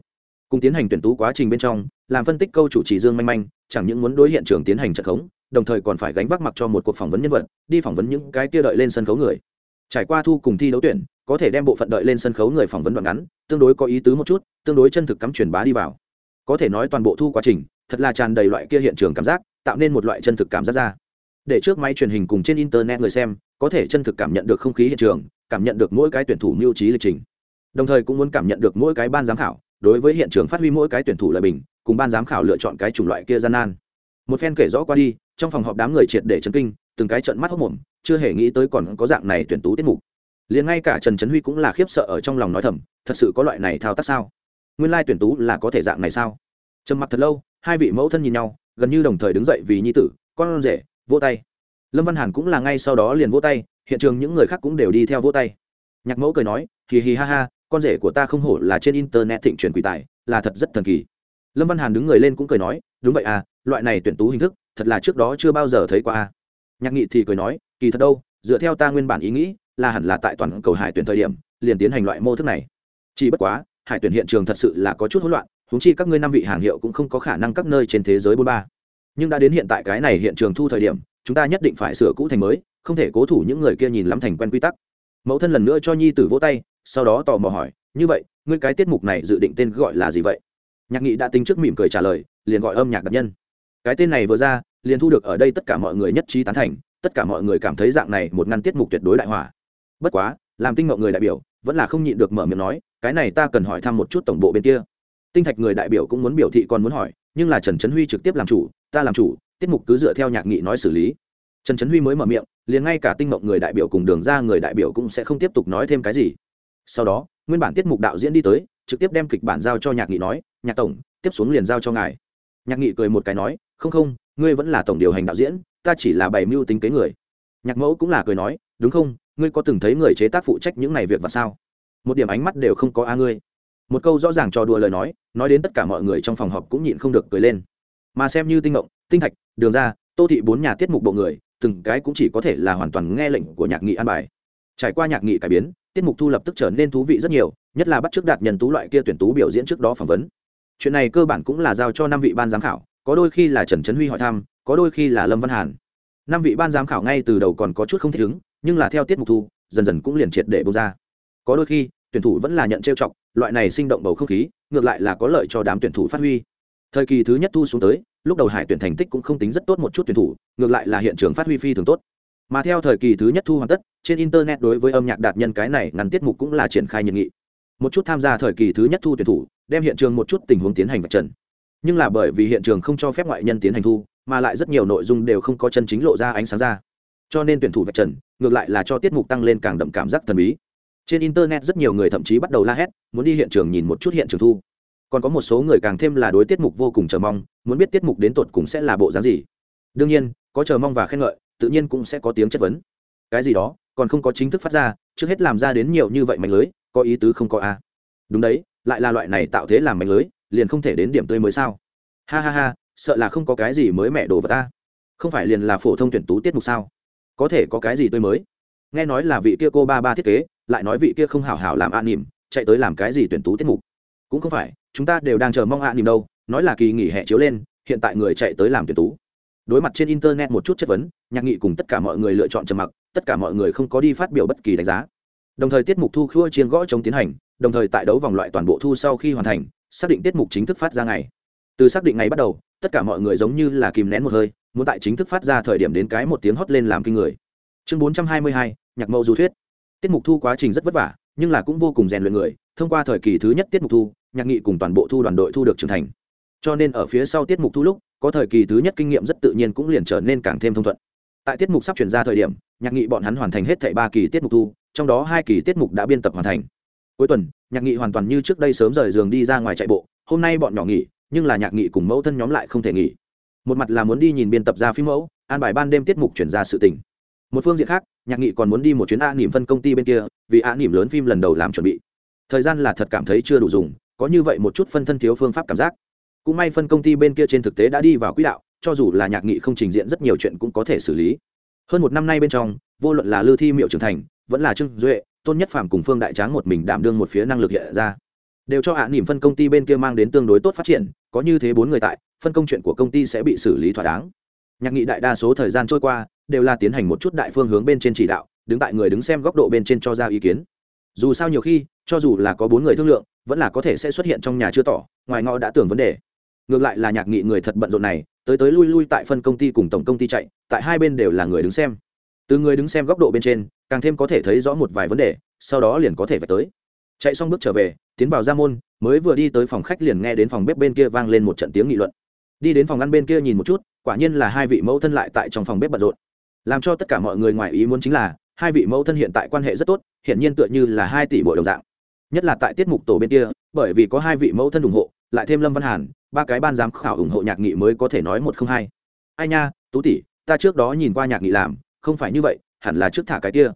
Cùng tiến hành tuyển tú quá trình bên trong, làm phân tích câu chủ trì dương manh manh, chẳng những muốn đối hiện trường tiến hành trận khống đồng thời còn phải gánh vác mặc cho một cuộc phỏng vấn nhân vật, đi phỏng vấn những cái kia đợi lên sân khấu người. Trải qua thu cùng thi đấu tuyển, có thể đem bộ phận đợi lên sân khấu người phỏng vấn đoạn ngắn, tương đối có ý tứ một chút, tương đối chân thực cắm truyền bá đi vào. Có thể nói toàn bộ thu quá trình, thật là tràn đầy loại kia hiện trường cảm giác, tạo nên một loại chân thực cảm giác ra. Để trước máy truyền hình cùng trên internet người xem, có thể chân thực cảm nhận được không khí hiện trường, cảm nhận được mỗi cái tuyển thủ mưu trí lịch trình. Đồng thời cũng muốn cảm nhận được mỗi cái ban giám khảo, đối với hiện trường phát huy mỗi cái tuyển thủ lợi bình, cùng ban giám khảo lựa chọn cái chủng loại kia gian nan. Một phen kể rõ qua đi trong phòng họp đám người triệt để chấn kinh, từng cái trận mắt hốc mồm, chưa hề nghĩ tới còn có dạng này tuyển tú tiết mục. Liền ngay cả trần trấn huy cũng là khiếp sợ ở trong lòng nói thầm, thật sự có loại này thao tác sao? Nguyên lai tuyển tú là có thể dạng này sao? Trầm mặc thật lâu, hai vị mẫu thân nhìn nhau, gần như đồng thời đứng dậy vì nhi tử, con rể, vỗ tay. Lâm văn hàn cũng là ngay sau đó liền vỗ tay, hiện trường những người khác cũng đều đi theo vỗ tay. Nhạc mẫu cười nói, hì hì ha ha, con rể của ta không hổ là trên internet thịnh truyền quỷ tài, là thật rất thần kỳ. Lâm văn hàn đứng người lên cũng cười nói, đúng vậy à loại này tuyển tú hình thức thật là trước đó chưa bao giờ thấy qua nhạc nghị thì cười nói, kỳ thật đâu, dựa theo ta nguyên bản ý nghĩ, là hẳn là tại toàn cầu hải tuyển thời điểm, liền tiến hành loại mô thức này. Chỉ bất quá, hải tuyển hiện trường thật sự là có chút hỗn loạn húng chi các ngươi năm vị hàng hiệu cũng không có khả năng các nơi trên thế giới bốn ba. Nhưng đã đến hiện tại cái này hiện trường thu thời điểm, chúng ta nhất định phải sửa cũ thành mới, không thể cố thủ những người kia nhìn lắm thành quen quy tắc. Mẫu thân lần nữa cho nhi tử vỗ tay, sau đó tò mò hỏi, như vậy, ngươi cái tiết mục này dự định tên gọi là gì vậy? Nhạc nghị đã tính trước mỉm cười trả lời, liền gọi âm nhạc đặc nhân cái tên này vừa ra, liền thu được ở đây tất cả mọi người nhất trí tán thành, tất cả mọi người cảm thấy dạng này một ngăn tiết mục tuyệt đối đại hỏa. Bất quá, làm tinh mộng người đại biểu, vẫn là không nhịn được mở miệng nói, cái này ta cần hỏi thăm một chút tổng bộ bên kia. Tinh thạch người đại biểu cũng muốn biểu thị còn muốn hỏi, nhưng là trần trấn huy trực tiếp làm chủ, ta làm chủ, tiết mục cứ dựa theo nhạc nghị nói xử lý. Trần trấn huy mới mở miệng, liền ngay cả tinh mộng người đại biểu cùng đường ra người đại biểu cũng sẽ không tiếp tục nói thêm cái gì. Sau đó, nguyên bản tiết mục đạo diễn đi tới, trực tiếp đem kịch bản giao cho nhạc nghị nói, nhạc tổng, tiếp xuống liền giao cho ngài. Nhạc nghị cười một cái nói không không, ngươi vẫn là tổng điều hành đạo diễn, ta chỉ là bày mưu tính kế người. Nhạc mẫu cũng là cười nói, đúng không, ngươi có từng thấy người chế tác phụ trách những này việc và sao? Một điểm ánh mắt đều không có a ngươi. Một câu rõ ràng cho đùa lời nói nói đến tất cả mọi người trong phòng họp cũng nhịn không được cười lên. Mà xem như tinh ngộng, tinh thạch, đường ra, tô thị bốn nhà tiết mục bộ người, từng cái cũng chỉ có thể là hoàn toàn nghe lệnh của nhạc nghị an bài. Trải qua nhạc nghị cải biến, tiết mục thu lập tức trở nên thú vị rất nhiều, nhất là bắt trước đạt nhân tú loại kia tuyển tú biểu diễn trước đó phỏng vấn. Chuyện này cơ bản cũng là giao cho năm vị ban giám khảo có đôi khi là trần trấn huy hỏi thăm, có đôi khi là lâm văn hàn. Năm vị ban giám khảo ngay từ đầu còn có chút không thích ứng, nhưng là theo tiết mục thu, dần dần cũng liền triệt để bông ra. Có đôi khi, tuyển thủ vẫn là nhận trêu chọc, loại này sinh động bầu không khí, ngược lại là có lợi cho đám tuyển thủ phát huy. Thời kỳ thứ nhất thu xuống tới, lúc đầu hải tuyển thành tích cũng không tính rất tốt một chút tuyển thủ, ngược lại là hiện trường phát huy phi thường tốt. Mà theo thời kỳ thứ nhất thu hoàn tất, trên internet đối với âm nhạc đạt nhân cái này ngắn tiết mục cũng là triển khai nhiệt nghị. Một chút tham gia thời kỳ thứ nhất thu tuyển thủ, đem hiện trường một chút tình huống tiến hành vạch trần nhưng là bởi vì hiện trường không cho phép ngoại nhân tiến hành thu, mà lại rất nhiều nội dung đều không có chân chính lộ ra ánh sáng ra. Cho nên tuyển thủ vạch trần, ngược lại là cho tiết mục tăng lên càng đậm cảm giác thần bí. Trên internet rất nhiều người thậm chí bắt đầu la hét, muốn đi hiện trường nhìn một chút hiện trường thu. Còn có một số người càng thêm là đối tiết mục vô cùng chờ mong, muốn biết tiết mục đến tột cùng sẽ là bộ dáng gì. Đương nhiên, có chờ mong và khen ngợi, tự nhiên cũng sẽ có tiếng chất vấn. Cái gì đó, còn không có chính thức phát ra, trước hết làm ra đến nhiều như vậy mạnh lưới, có ý tứ không có a. Đúng đấy, lại là loại này tạo thế làm mạnh lưới liền không thể đến điểm tươi mới sao? Ha ha ha, sợ là không có cái gì mới mẹ đồ vào ta. Không phải liền là phổ thông tuyển tú tiết mục sao? Có thể có cái gì tươi mới? Nghe nói là vị kia cô ba ba thiết kế, lại nói vị kia không hảo hảo làm an nỉm, chạy tới làm cái gì tuyển tú tiết mục? Cũng không phải, chúng ta đều đang chờ mong an nỉm đâu, nói là kỳ nghỉ hè chiếu lên, hiện tại người chạy tới làm tuyển tú. Đối mặt trên internet một chút chất vấn, nhạc nghị cùng tất cả mọi người lựa chọn trầm mặc, tất cả mọi người không có đi phát biểu bất kỳ đánh giá. Đồng thời tiết mục thu khua chiên gõ chống tiến hành, đồng thời tại đấu vòng loại toàn bộ thu sau khi hoàn thành xác định tiết mục chính thức phát ra ngày. Từ xác định ngày bắt đầu, tất cả mọi người giống như là kìm nén một hơi, muốn tại chính thức phát ra thời điểm đến cái một tiếng hót lên làm kinh người. Chương bốn trăm hai mươi hai, nhạc mẫu du thuyết. Tiết mục thu quá trình rất vất vả, nhưng là cũng vô cùng rèn luyện người, thông qua thời kỳ thứ nhất tiết mục thu, nhạc nghị cùng toàn bộ thu đoàn đội thu được trưởng thành. Cho nên ở phía sau tiết mục thu lúc, có thời kỳ thứ nhất kinh nghiệm rất tự nhiên cũng liền trở nên càng thêm thông thuận. Tại tiết mục sắp chuyển ra thời điểm, nhạc nghị bọn hắn hoàn thành hết thảy ba kỳ tiết mục thu, trong đó hai kỳ tiết mục đã biên tập hoàn thành cuối tuần, nhạc nghị hoàn toàn như trước đây sớm rời giường đi ra ngoài chạy bộ, hôm nay bọn nhỏ nghỉ, nhưng là nhạc nghị cùng mẫu thân nhóm lại không thể nghỉ. Một mặt là muốn đi nhìn biên tập ra phim mẫu, an bài ban đêm tiết mục chuyển ra sự tình. Một phương diện khác, nhạc nghị còn muốn đi một chuyến a nỉm phân công ty bên kia, vì a nỉm lớn phim lần đầu làm chuẩn bị. Thời gian là thật cảm thấy chưa đủ dùng, có như vậy một chút phân thân thiếu phương pháp cảm giác. Cũng may phân công ty bên kia trên thực tế đã đi vào quỹ đạo, cho dù là nhạc nghị không trình diện rất nhiều chuyện cũng có thể xử lý. Hơn một năm nay bên trong, vô luận là lư thi miệu trưởng thành, vẫn là trương duệ tôn nhất phàm cùng phương đại tráng một mình đảm đương một phía năng lực hiện ra. Đều cho hạ nỉm phân công ty bên kia mang đến tương đối tốt phát triển, có như thế bốn người tại, phân công chuyện của công ty sẽ bị xử lý thỏa đáng. Nhạc nghị đại đa số thời gian trôi qua, đều là tiến hành một chút đại phương hướng bên trên chỉ đạo, đứng tại người đứng xem góc độ bên trên cho ra ý kiến. Dù sao nhiều khi, cho dù là có bốn người thương lượng, vẫn là có thể sẽ xuất hiện trong nhà chưa tỏ, ngoài ngõ đã tưởng vấn đề. Ngược lại là nhạc nghị người thật bận rộn này, tới tới lui lui tại phân công ty cùng tổng công ty chạy, tại hai bên đều là người đứng xem. Từ người đứng xem góc độ bên trên càng thêm có thể thấy rõ một vài vấn đề, sau đó liền có thể về tới. Chạy xong bước trở về, tiến vào ra môn, mới vừa đi tới phòng khách liền nghe đến phòng bếp bên kia vang lên một trận tiếng nghị luận. Đi đến phòng ăn bên kia nhìn một chút, quả nhiên là hai vị mẫu thân lại tại trong phòng bếp bận rộn. Làm cho tất cả mọi người ngoài ý muốn chính là, hai vị mẫu thân hiện tại quan hệ rất tốt hiện nhiên tựa như là hai tỷ bội đồng dạng. Nhất là tại tiết mục tổ bên kia, bởi vì có hai vị mẫu thân ủng hộ, lại thêm lâm văn hàn, ba cái ban giám khảo ủng hộ nhạc nghị mới có thể nói một không hai. Ai nha, tú tỷ, ta trước đó nhìn qua nhạc nghị làm, không phải như vậy hẳn là trước thả cái kia.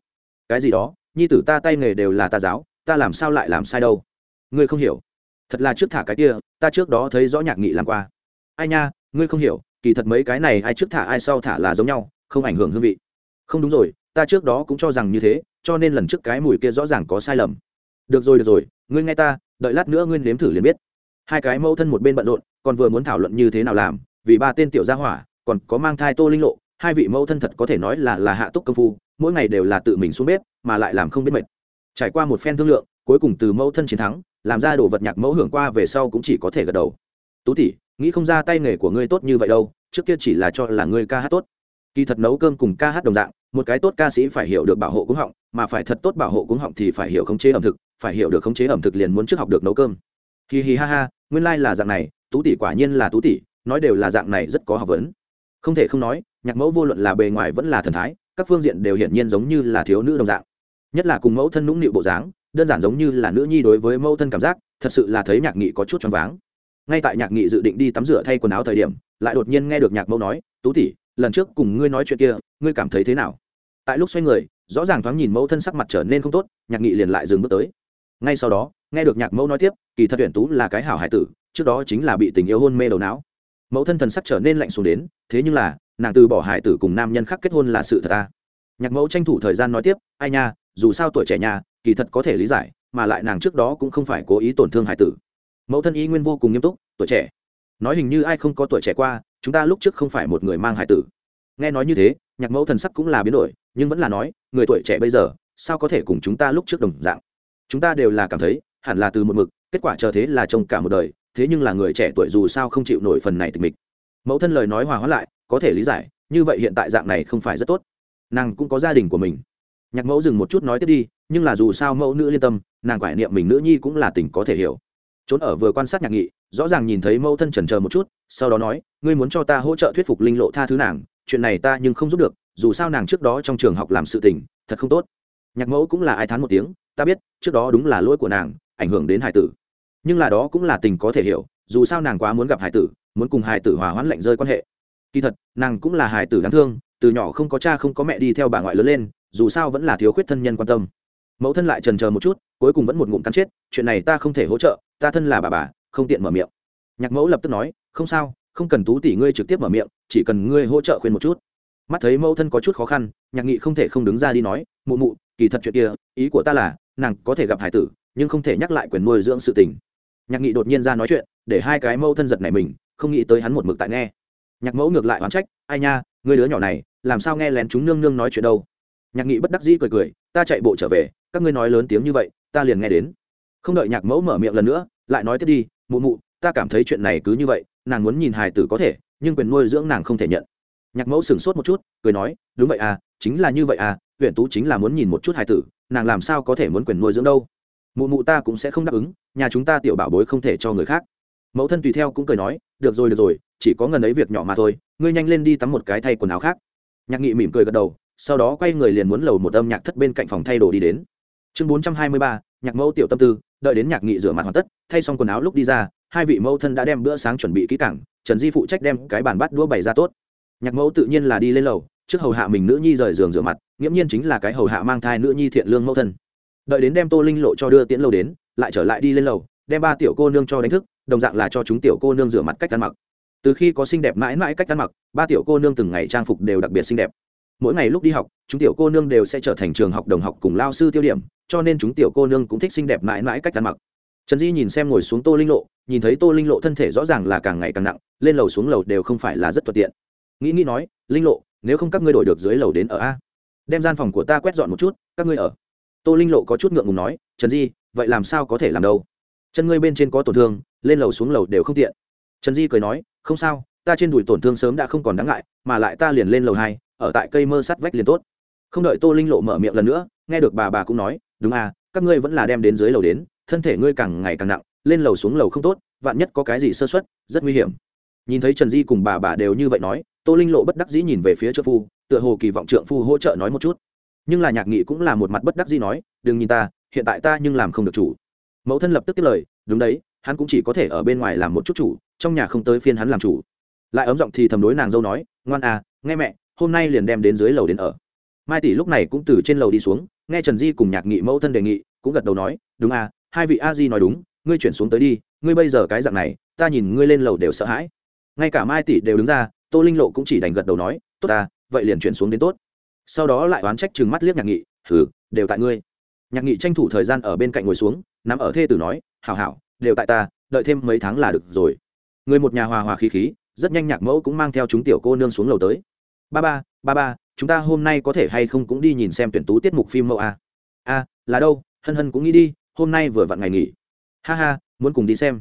Cái gì đó? Nhi tử ta tay nghề đều là ta giáo, ta làm sao lại làm sai đâu? Ngươi không hiểu. Thật là trước thả cái kia, ta trước đó thấy rõ nhạc nghị làm qua. Ai nha, ngươi không hiểu, kỳ thật mấy cái này ai trước thả ai sau thả là giống nhau, không ảnh hưởng hương vị. Không đúng rồi, ta trước đó cũng cho rằng như thế, cho nên lần trước cái mùi kia rõ ràng có sai lầm. Được rồi được rồi, ngươi nghe ta, đợi lát nữa ngươi nếm thử liền biết. Hai cái mẫu thân một bên bận rộn, còn vừa muốn thảo luận như thế nào làm, vì ba tên tiểu gia hỏa, còn có mang thai tô linh lộ hai vị mẫu thân thật có thể nói là là hạ túc công phu, mỗi ngày đều là tự mình xuống bếp, mà lại làm không biết mệt. Trải qua một phen thương lượng, cuối cùng từ mẫu thân chiến thắng, làm ra đồ vật nhạc mẫu hưởng qua về sau cũng chỉ có thể gật đầu. Tú tỷ, nghĩ không ra tay nghề của ngươi tốt như vậy đâu, trước kia chỉ là cho là ngươi ca hát tốt. Kỳ thật nấu cơm cùng ca hát đồng dạng, một cái tốt ca sĩ phải hiểu được bảo hộ cúng họng, mà phải thật tốt bảo hộ cúng họng thì phải hiểu khống chế ẩm thực, phải hiểu được khống chế ẩm thực liền muốn trước học được nấu cơm. Hì hì ha ha, nguyên lai、like、là dạng này, tú tỷ quả nhiên là tú tỷ, nói đều là dạng này rất có học vấn. Không thể không nói nhạc mẫu vô luận là bề ngoài vẫn là thần thái, các phương diện đều hiển nhiên giống như là thiếu nữ đồng dạng. Nhất là cùng mẫu thân nũng nịu bộ dáng, đơn giản giống như là nữ nhi đối với mẫu thân cảm giác, thật sự là thấy nhạc nghị có chút choáng váng. Ngay tại nhạc nghị dự định đi tắm rửa thay quần áo thời điểm, lại đột nhiên nghe được nhạc mẫu nói, tú tỷ, lần trước cùng ngươi nói chuyện kia, ngươi cảm thấy thế nào? Tại lúc xoay người, rõ ràng thoáng nhìn mẫu thân sắc mặt trở nên không tốt, nhạc nghị liền lại dừng bước tới. Ngay sau đó, nghe được nhạc mẫu nói tiếp, kỳ thật tuyển tú là cái hảo hải tử, trước đó chính là bị tình yêu hôn mê đầu não. Mẫu thân thần sắc trở nên lạnh xuống đến, thế nhưng là nàng từ bỏ hải tử cùng nam nhân khác kết hôn là sự thật ta nhạc mẫu tranh thủ thời gian nói tiếp, ai nha, dù sao tuổi trẻ nhà, kỳ thật có thể lý giải, mà lại nàng trước đó cũng không phải cố ý tổn thương hải tử. Mẫu thân ý nguyên vô cùng nghiêm túc, tuổi trẻ, nói hình như ai không có tuổi trẻ qua, chúng ta lúc trước không phải một người mang hải tử. Nghe nói như thế, nhạc mẫu thần sắc cũng là biến đổi, nhưng vẫn là nói, người tuổi trẻ bây giờ, sao có thể cùng chúng ta lúc trước đồng dạng? Chúng ta đều là cảm thấy, hẳn là từ một mực, kết quả chờ thế là trông cả một đời, thế nhưng là người trẻ tuổi dù sao không chịu nổi phần này tịch mịch. Mẫu thân lời nói hòa hóa lại có thể lý giải, như vậy hiện tại dạng này không phải rất tốt. Nàng cũng có gia đình của mình. Nhạc mẫu dừng một chút nói tiếp đi, nhưng là dù sao mẫu nữ liên tâm, nàng quải niệm mình nữ nhi cũng là tình có thể hiểu. Trốn ở vừa quan sát nhạc nghị, rõ ràng nhìn thấy mẫu thân trần chờ một chút, sau đó nói, ngươi muốn cho ta hỗ trợ thuyết phục linh lộ tha thứ nàng, chuyện này ta nhưng không giúp được, dù sao nàng trước đó trong trường học làm sự tình, thật không tốt. Nhạc mẫu cũng là ai thán một tiếng, ta biết, trước đó đúng là lỗi của nàng, ảnh hưởng đến hải tử. Nhưng là đó cũng là tình có thể hiểu, dù sao nàng quá muốn gặp hải tử, muốn cùng hải tử hòa hoãn lệnh rơi quan hệ kỳ thật, nàng cũng là hải tử đáng thương, từ nhỏ không có cha không có mẹ đi theo bà ngoại lớn lên, dù sao vẫn là thiếu khuyết thân nhân quan tâm. Mẫu thân lại trần chờ một chút, cuối cùng vẫn một ngụm cắn chết, chuyện này ta không thể hỗ trợ, ta thân là bà bà, không tiện mở miệng. Nhạc mẫu lập tức nói, không sao, không cần tú tỷ ngươi trực tiếp mở miệng, chỉ cần ngươi hỗ trợ khuyên một chút. Mắt thấy mẫu thân có chút khó khăn, nhạc nghị không thể không đứng ra đi nói, mụ mụ, kỳ thật chuyện kia, ý của ta là, nàng có thể gặp hải tử, nhưng không thể nhắc lại quyền nuôi dưỡng sự tình. Nhạc nghị đột nhiên ra nói chuyện, để hai cái mẫu thân giật này mình, không nghĩ tới hắn một mực tại nghe nhạc mẫu ngược lại oán trách, ai nha người đứa nhỏ này, làm sao nghe lén chúng nương nương nói chuyện đâu? Nhạc nghị bất đắc dĩ cười cười, ta chạy bộ trở về, các ngươi nói lớn tiếng như vậy, ta liền nghe đến. Không đợi nhạc mẫu mở miệng lần nữa, lại nói tiếp đi, mụ mụ, ta cảm thấy chuyện này cứ như vậy, nàng muốn nhìn hài tử có thể, nhưng quyền nuôi dưỡng nàng không thể nhận. Nhạc mẫu sửng sốt một chút, cười nói, đúng vậy à chính là như vậy à huyện tú chính là muốn nhìn một chút hài tử, nàng làm sao có thể muốn quyền nuôi dưỡng đâu? Mụ mụ ta cũng sẽ không đáp ứng, nhà chúng ta tiểu bảo bối không thể cho người khác. Mẫu thân tùy theo cũng cười nói, được rồi được rồi chỉ có ngần ấy việc nhỏ mà thôi, ngươi nhanh lên đi tắm một cái thay quần áo khác. Nhạc nghị mỉm cười gật đầu, sau đó quay người liền muốn lầu một âm nhạc thất bên cạnh phòng thay đồ đi đến. Chương bốn trăm hai mươi ba, nhạc mẫu tiểu tâm tư, đợi đến nhạc nghị rửa mặt hoàn tất, thay xong quần áo lúc đi ra, hai vị mẫu thân đã đem bữa sáng chuẩn bị kỹ cảng trần di phụ trách đem cái bàn bắt đũa bày ra tốt. Nhạc mẫu tự nhiên là đi lên lầu, trước hầu hạ mình nữ nhi rời giường rửa mặt, nghiễm nhiên chính là cái hầu hạ mang thai nữ nhi thiện lương mẫu thân. Đợi đến đem tô linh lộ cho đưa tiễn lâu đến, lại trở lại đi lên lầu, đem ba tiểu cô nương cho đánh thức, đồng dạng là cho chúng tiểu cô nương rửa mặt cách ăn mặc từ khi có xinh đẹp mãi mãi cách ăn mặc, ba tiểu cô nương từng ngày trang phục đều đặc biệt xinh đẹp. Mỗi ngày lúc đi học, chúng tiểu cô nương đều sẽ trở thành trường học đồng học cùng lao sư tiêu điểm, cho nên chúng tiểu cô nương cũng thích xinh đẹp mãi mãi cách ăn mặc. Trần di nhìn xem ngồi xuống tô linh lộ, nhìn thấy tô linh lộ thân thể rõ ràng là càng ngày càng nặng, lên lầu xuống lầu đều không phải là rất thuận tiện. Nghĩ nghĩ nói, linh lộ, nếu không các ngươi đổi được dưới lầu đến ở a. Đem gian phòng của ta quét dọn một chút, các ngươi ở. Tô linh lộ có chút ngượng ngùng nói, trần di, vậy làm sao có thể làm đâu? Chân ngươi bên trên có tổn thương, lên lầu xuống lầu đều không tiện trần di cười nói, không sao, ta trên đùi tổn thương sớm đã không còn đáng ngại, mà lại ta liền lên lầu hai, ở tại cây mơ sắt vách liền tốt. Không đợi tô linh lộ mở miệng lần nữa, nghe được bà bà cũng nói, đúng à các ngươi vẫn là đem đến dưới lầu đến, thân thể ngươi càng ngày càng nặng, lên lầu xuống lầu không tốt, vạn nhất có cái gì sơ xuất rất nguy hiểm. Nhìn thấy trần di cùng bà bà đều như vậy nói, tô linh lộ bất đắc dĩ nhìn về phía trợ phu, tựa hồ kỳ vọng trượng phu hỗ trợ nói một chút. Nhưng là nhạc nghị cũng là một mặt bất đắc dĩ nói, đừng nhìn ta, hiện tại ta nhưng làm không được chủ. Mẫu thân lập tức tiếp lời, đúng đấy, hắn cũng chỉ có thể ở bên ngoài làm một chút chủ trong nhà không tới phiên hắn làm chủ. Lại ấm giọng thì thầm đối nàng dâu nói, ngoan à nghe mẹ, hôm nay liền đem đến dưới lầu đến ở. Mai tỷ lúc này cũng từ trên lầu đi xuống, nghe trần di cùng nhạc nghị mẫu thân đề nghị, cũng gật đầu nói, đúng à hai vị a di nói đúng, ngươi chuyển xuống tới đi, ngươi bây giờ cái dạng này, ta nhìn ngươi lên lầu đều sợ hãi. Ngay cả mai tỷ đều đứng ra, tô linh lộ cũng chỉ đành gật đầu nói, tốt ta vậy liền chuyển xuống đến tốt. Sau đó lại oán trách chừng mắt liếc nhạc nghị, hừ, đều tại ngươi. Nhạc nghị tranh thủ thời gian ở bên cạnh ngồi xuống nằm ở thê tử nói, hảo hảo, đều tại ta, đợi thêm mấy tháng là được rồi người một nhà hòa hòa khí khí, rất nhanh nhạc mẫu cũng mang theo chúng tiểu cô nương xuống lầu tới. Ba ba ba ba, chúng ta hôm nay có thể hay không cũng đi nhìn xem tuyển tú tiết mục phim mẫu a? A, là đâu? Hân hân cũng nghĩ đi, hôm nay vừa vặn ngày nghỉ. Ha ha, muốn cùng đi xem.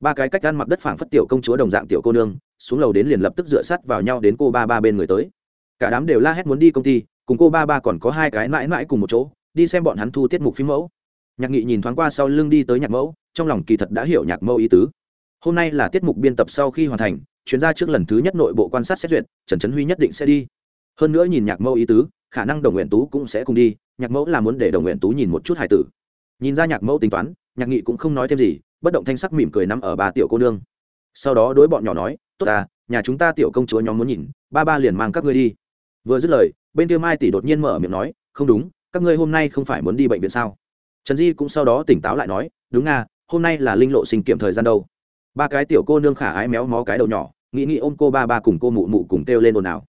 Ba cái cách ăn mặc đất phảng phất tiểu công chúa đồng dạng tiểu cô nương, xuống lầu đến liền lập tức dựa sắt vào nhau đến cô ba ba bên người tới. Cả đám đều la hét muốn đi công ty, cùng cô ba ba còn có hai cái mãi mãi cùng một chỗ, đi xem bọn hắn thu tiết mục phim mẫu. Nhạc nghị nhìn thoáng qua sau lưng đi tới nhạc mẫu, trong lòng kỳ thật đã hiểu nhạc mẫu ý tứ hôm nay là tiết mục biên tập sau khi hoàn thành chuyến ra trước lần thứ nhất nội bộ quan sát xét duyệt, trần trấn huy nhất định sẽ đi. Hơn nữa nhìn nhạc mẫu ý tứ, khả năng đồng nguyện tú cũng sẽ cùng đi, nhạc mẫu là muốn để đồng nguyện tú nhìn một chút hài tử. Nhìn ra nhạc mẫu tính toán, nhạc nghị cũng không nói thêm gì, bất động thanh sắc mỉm cười nằm ở ba tiểu cô nương. Sau đó đối bọn nhỏ nói, tốt à nhà chúng ta tiểu công chúa nhóm muốn nhìn, ba ba liền mang các ngươi đi. Vừa dứt lời, bên kia mai tỷ đột nhiên mở miệng nói, không đúng, các ngươi hôm nay không phải muốn đi bệnh viện sao? Trần di cũng sau đó tỉnh táo lại nói, đúng à hôm nay là linh lộ sinh kiểm thời gian đâu? Ba cái tiểu cô nương khả ái méo mó cái đầu nhỏ, nghĩ nghĩ ôm cô ba ba cùng cô mụ mụ cùng kêu lên ồn ào.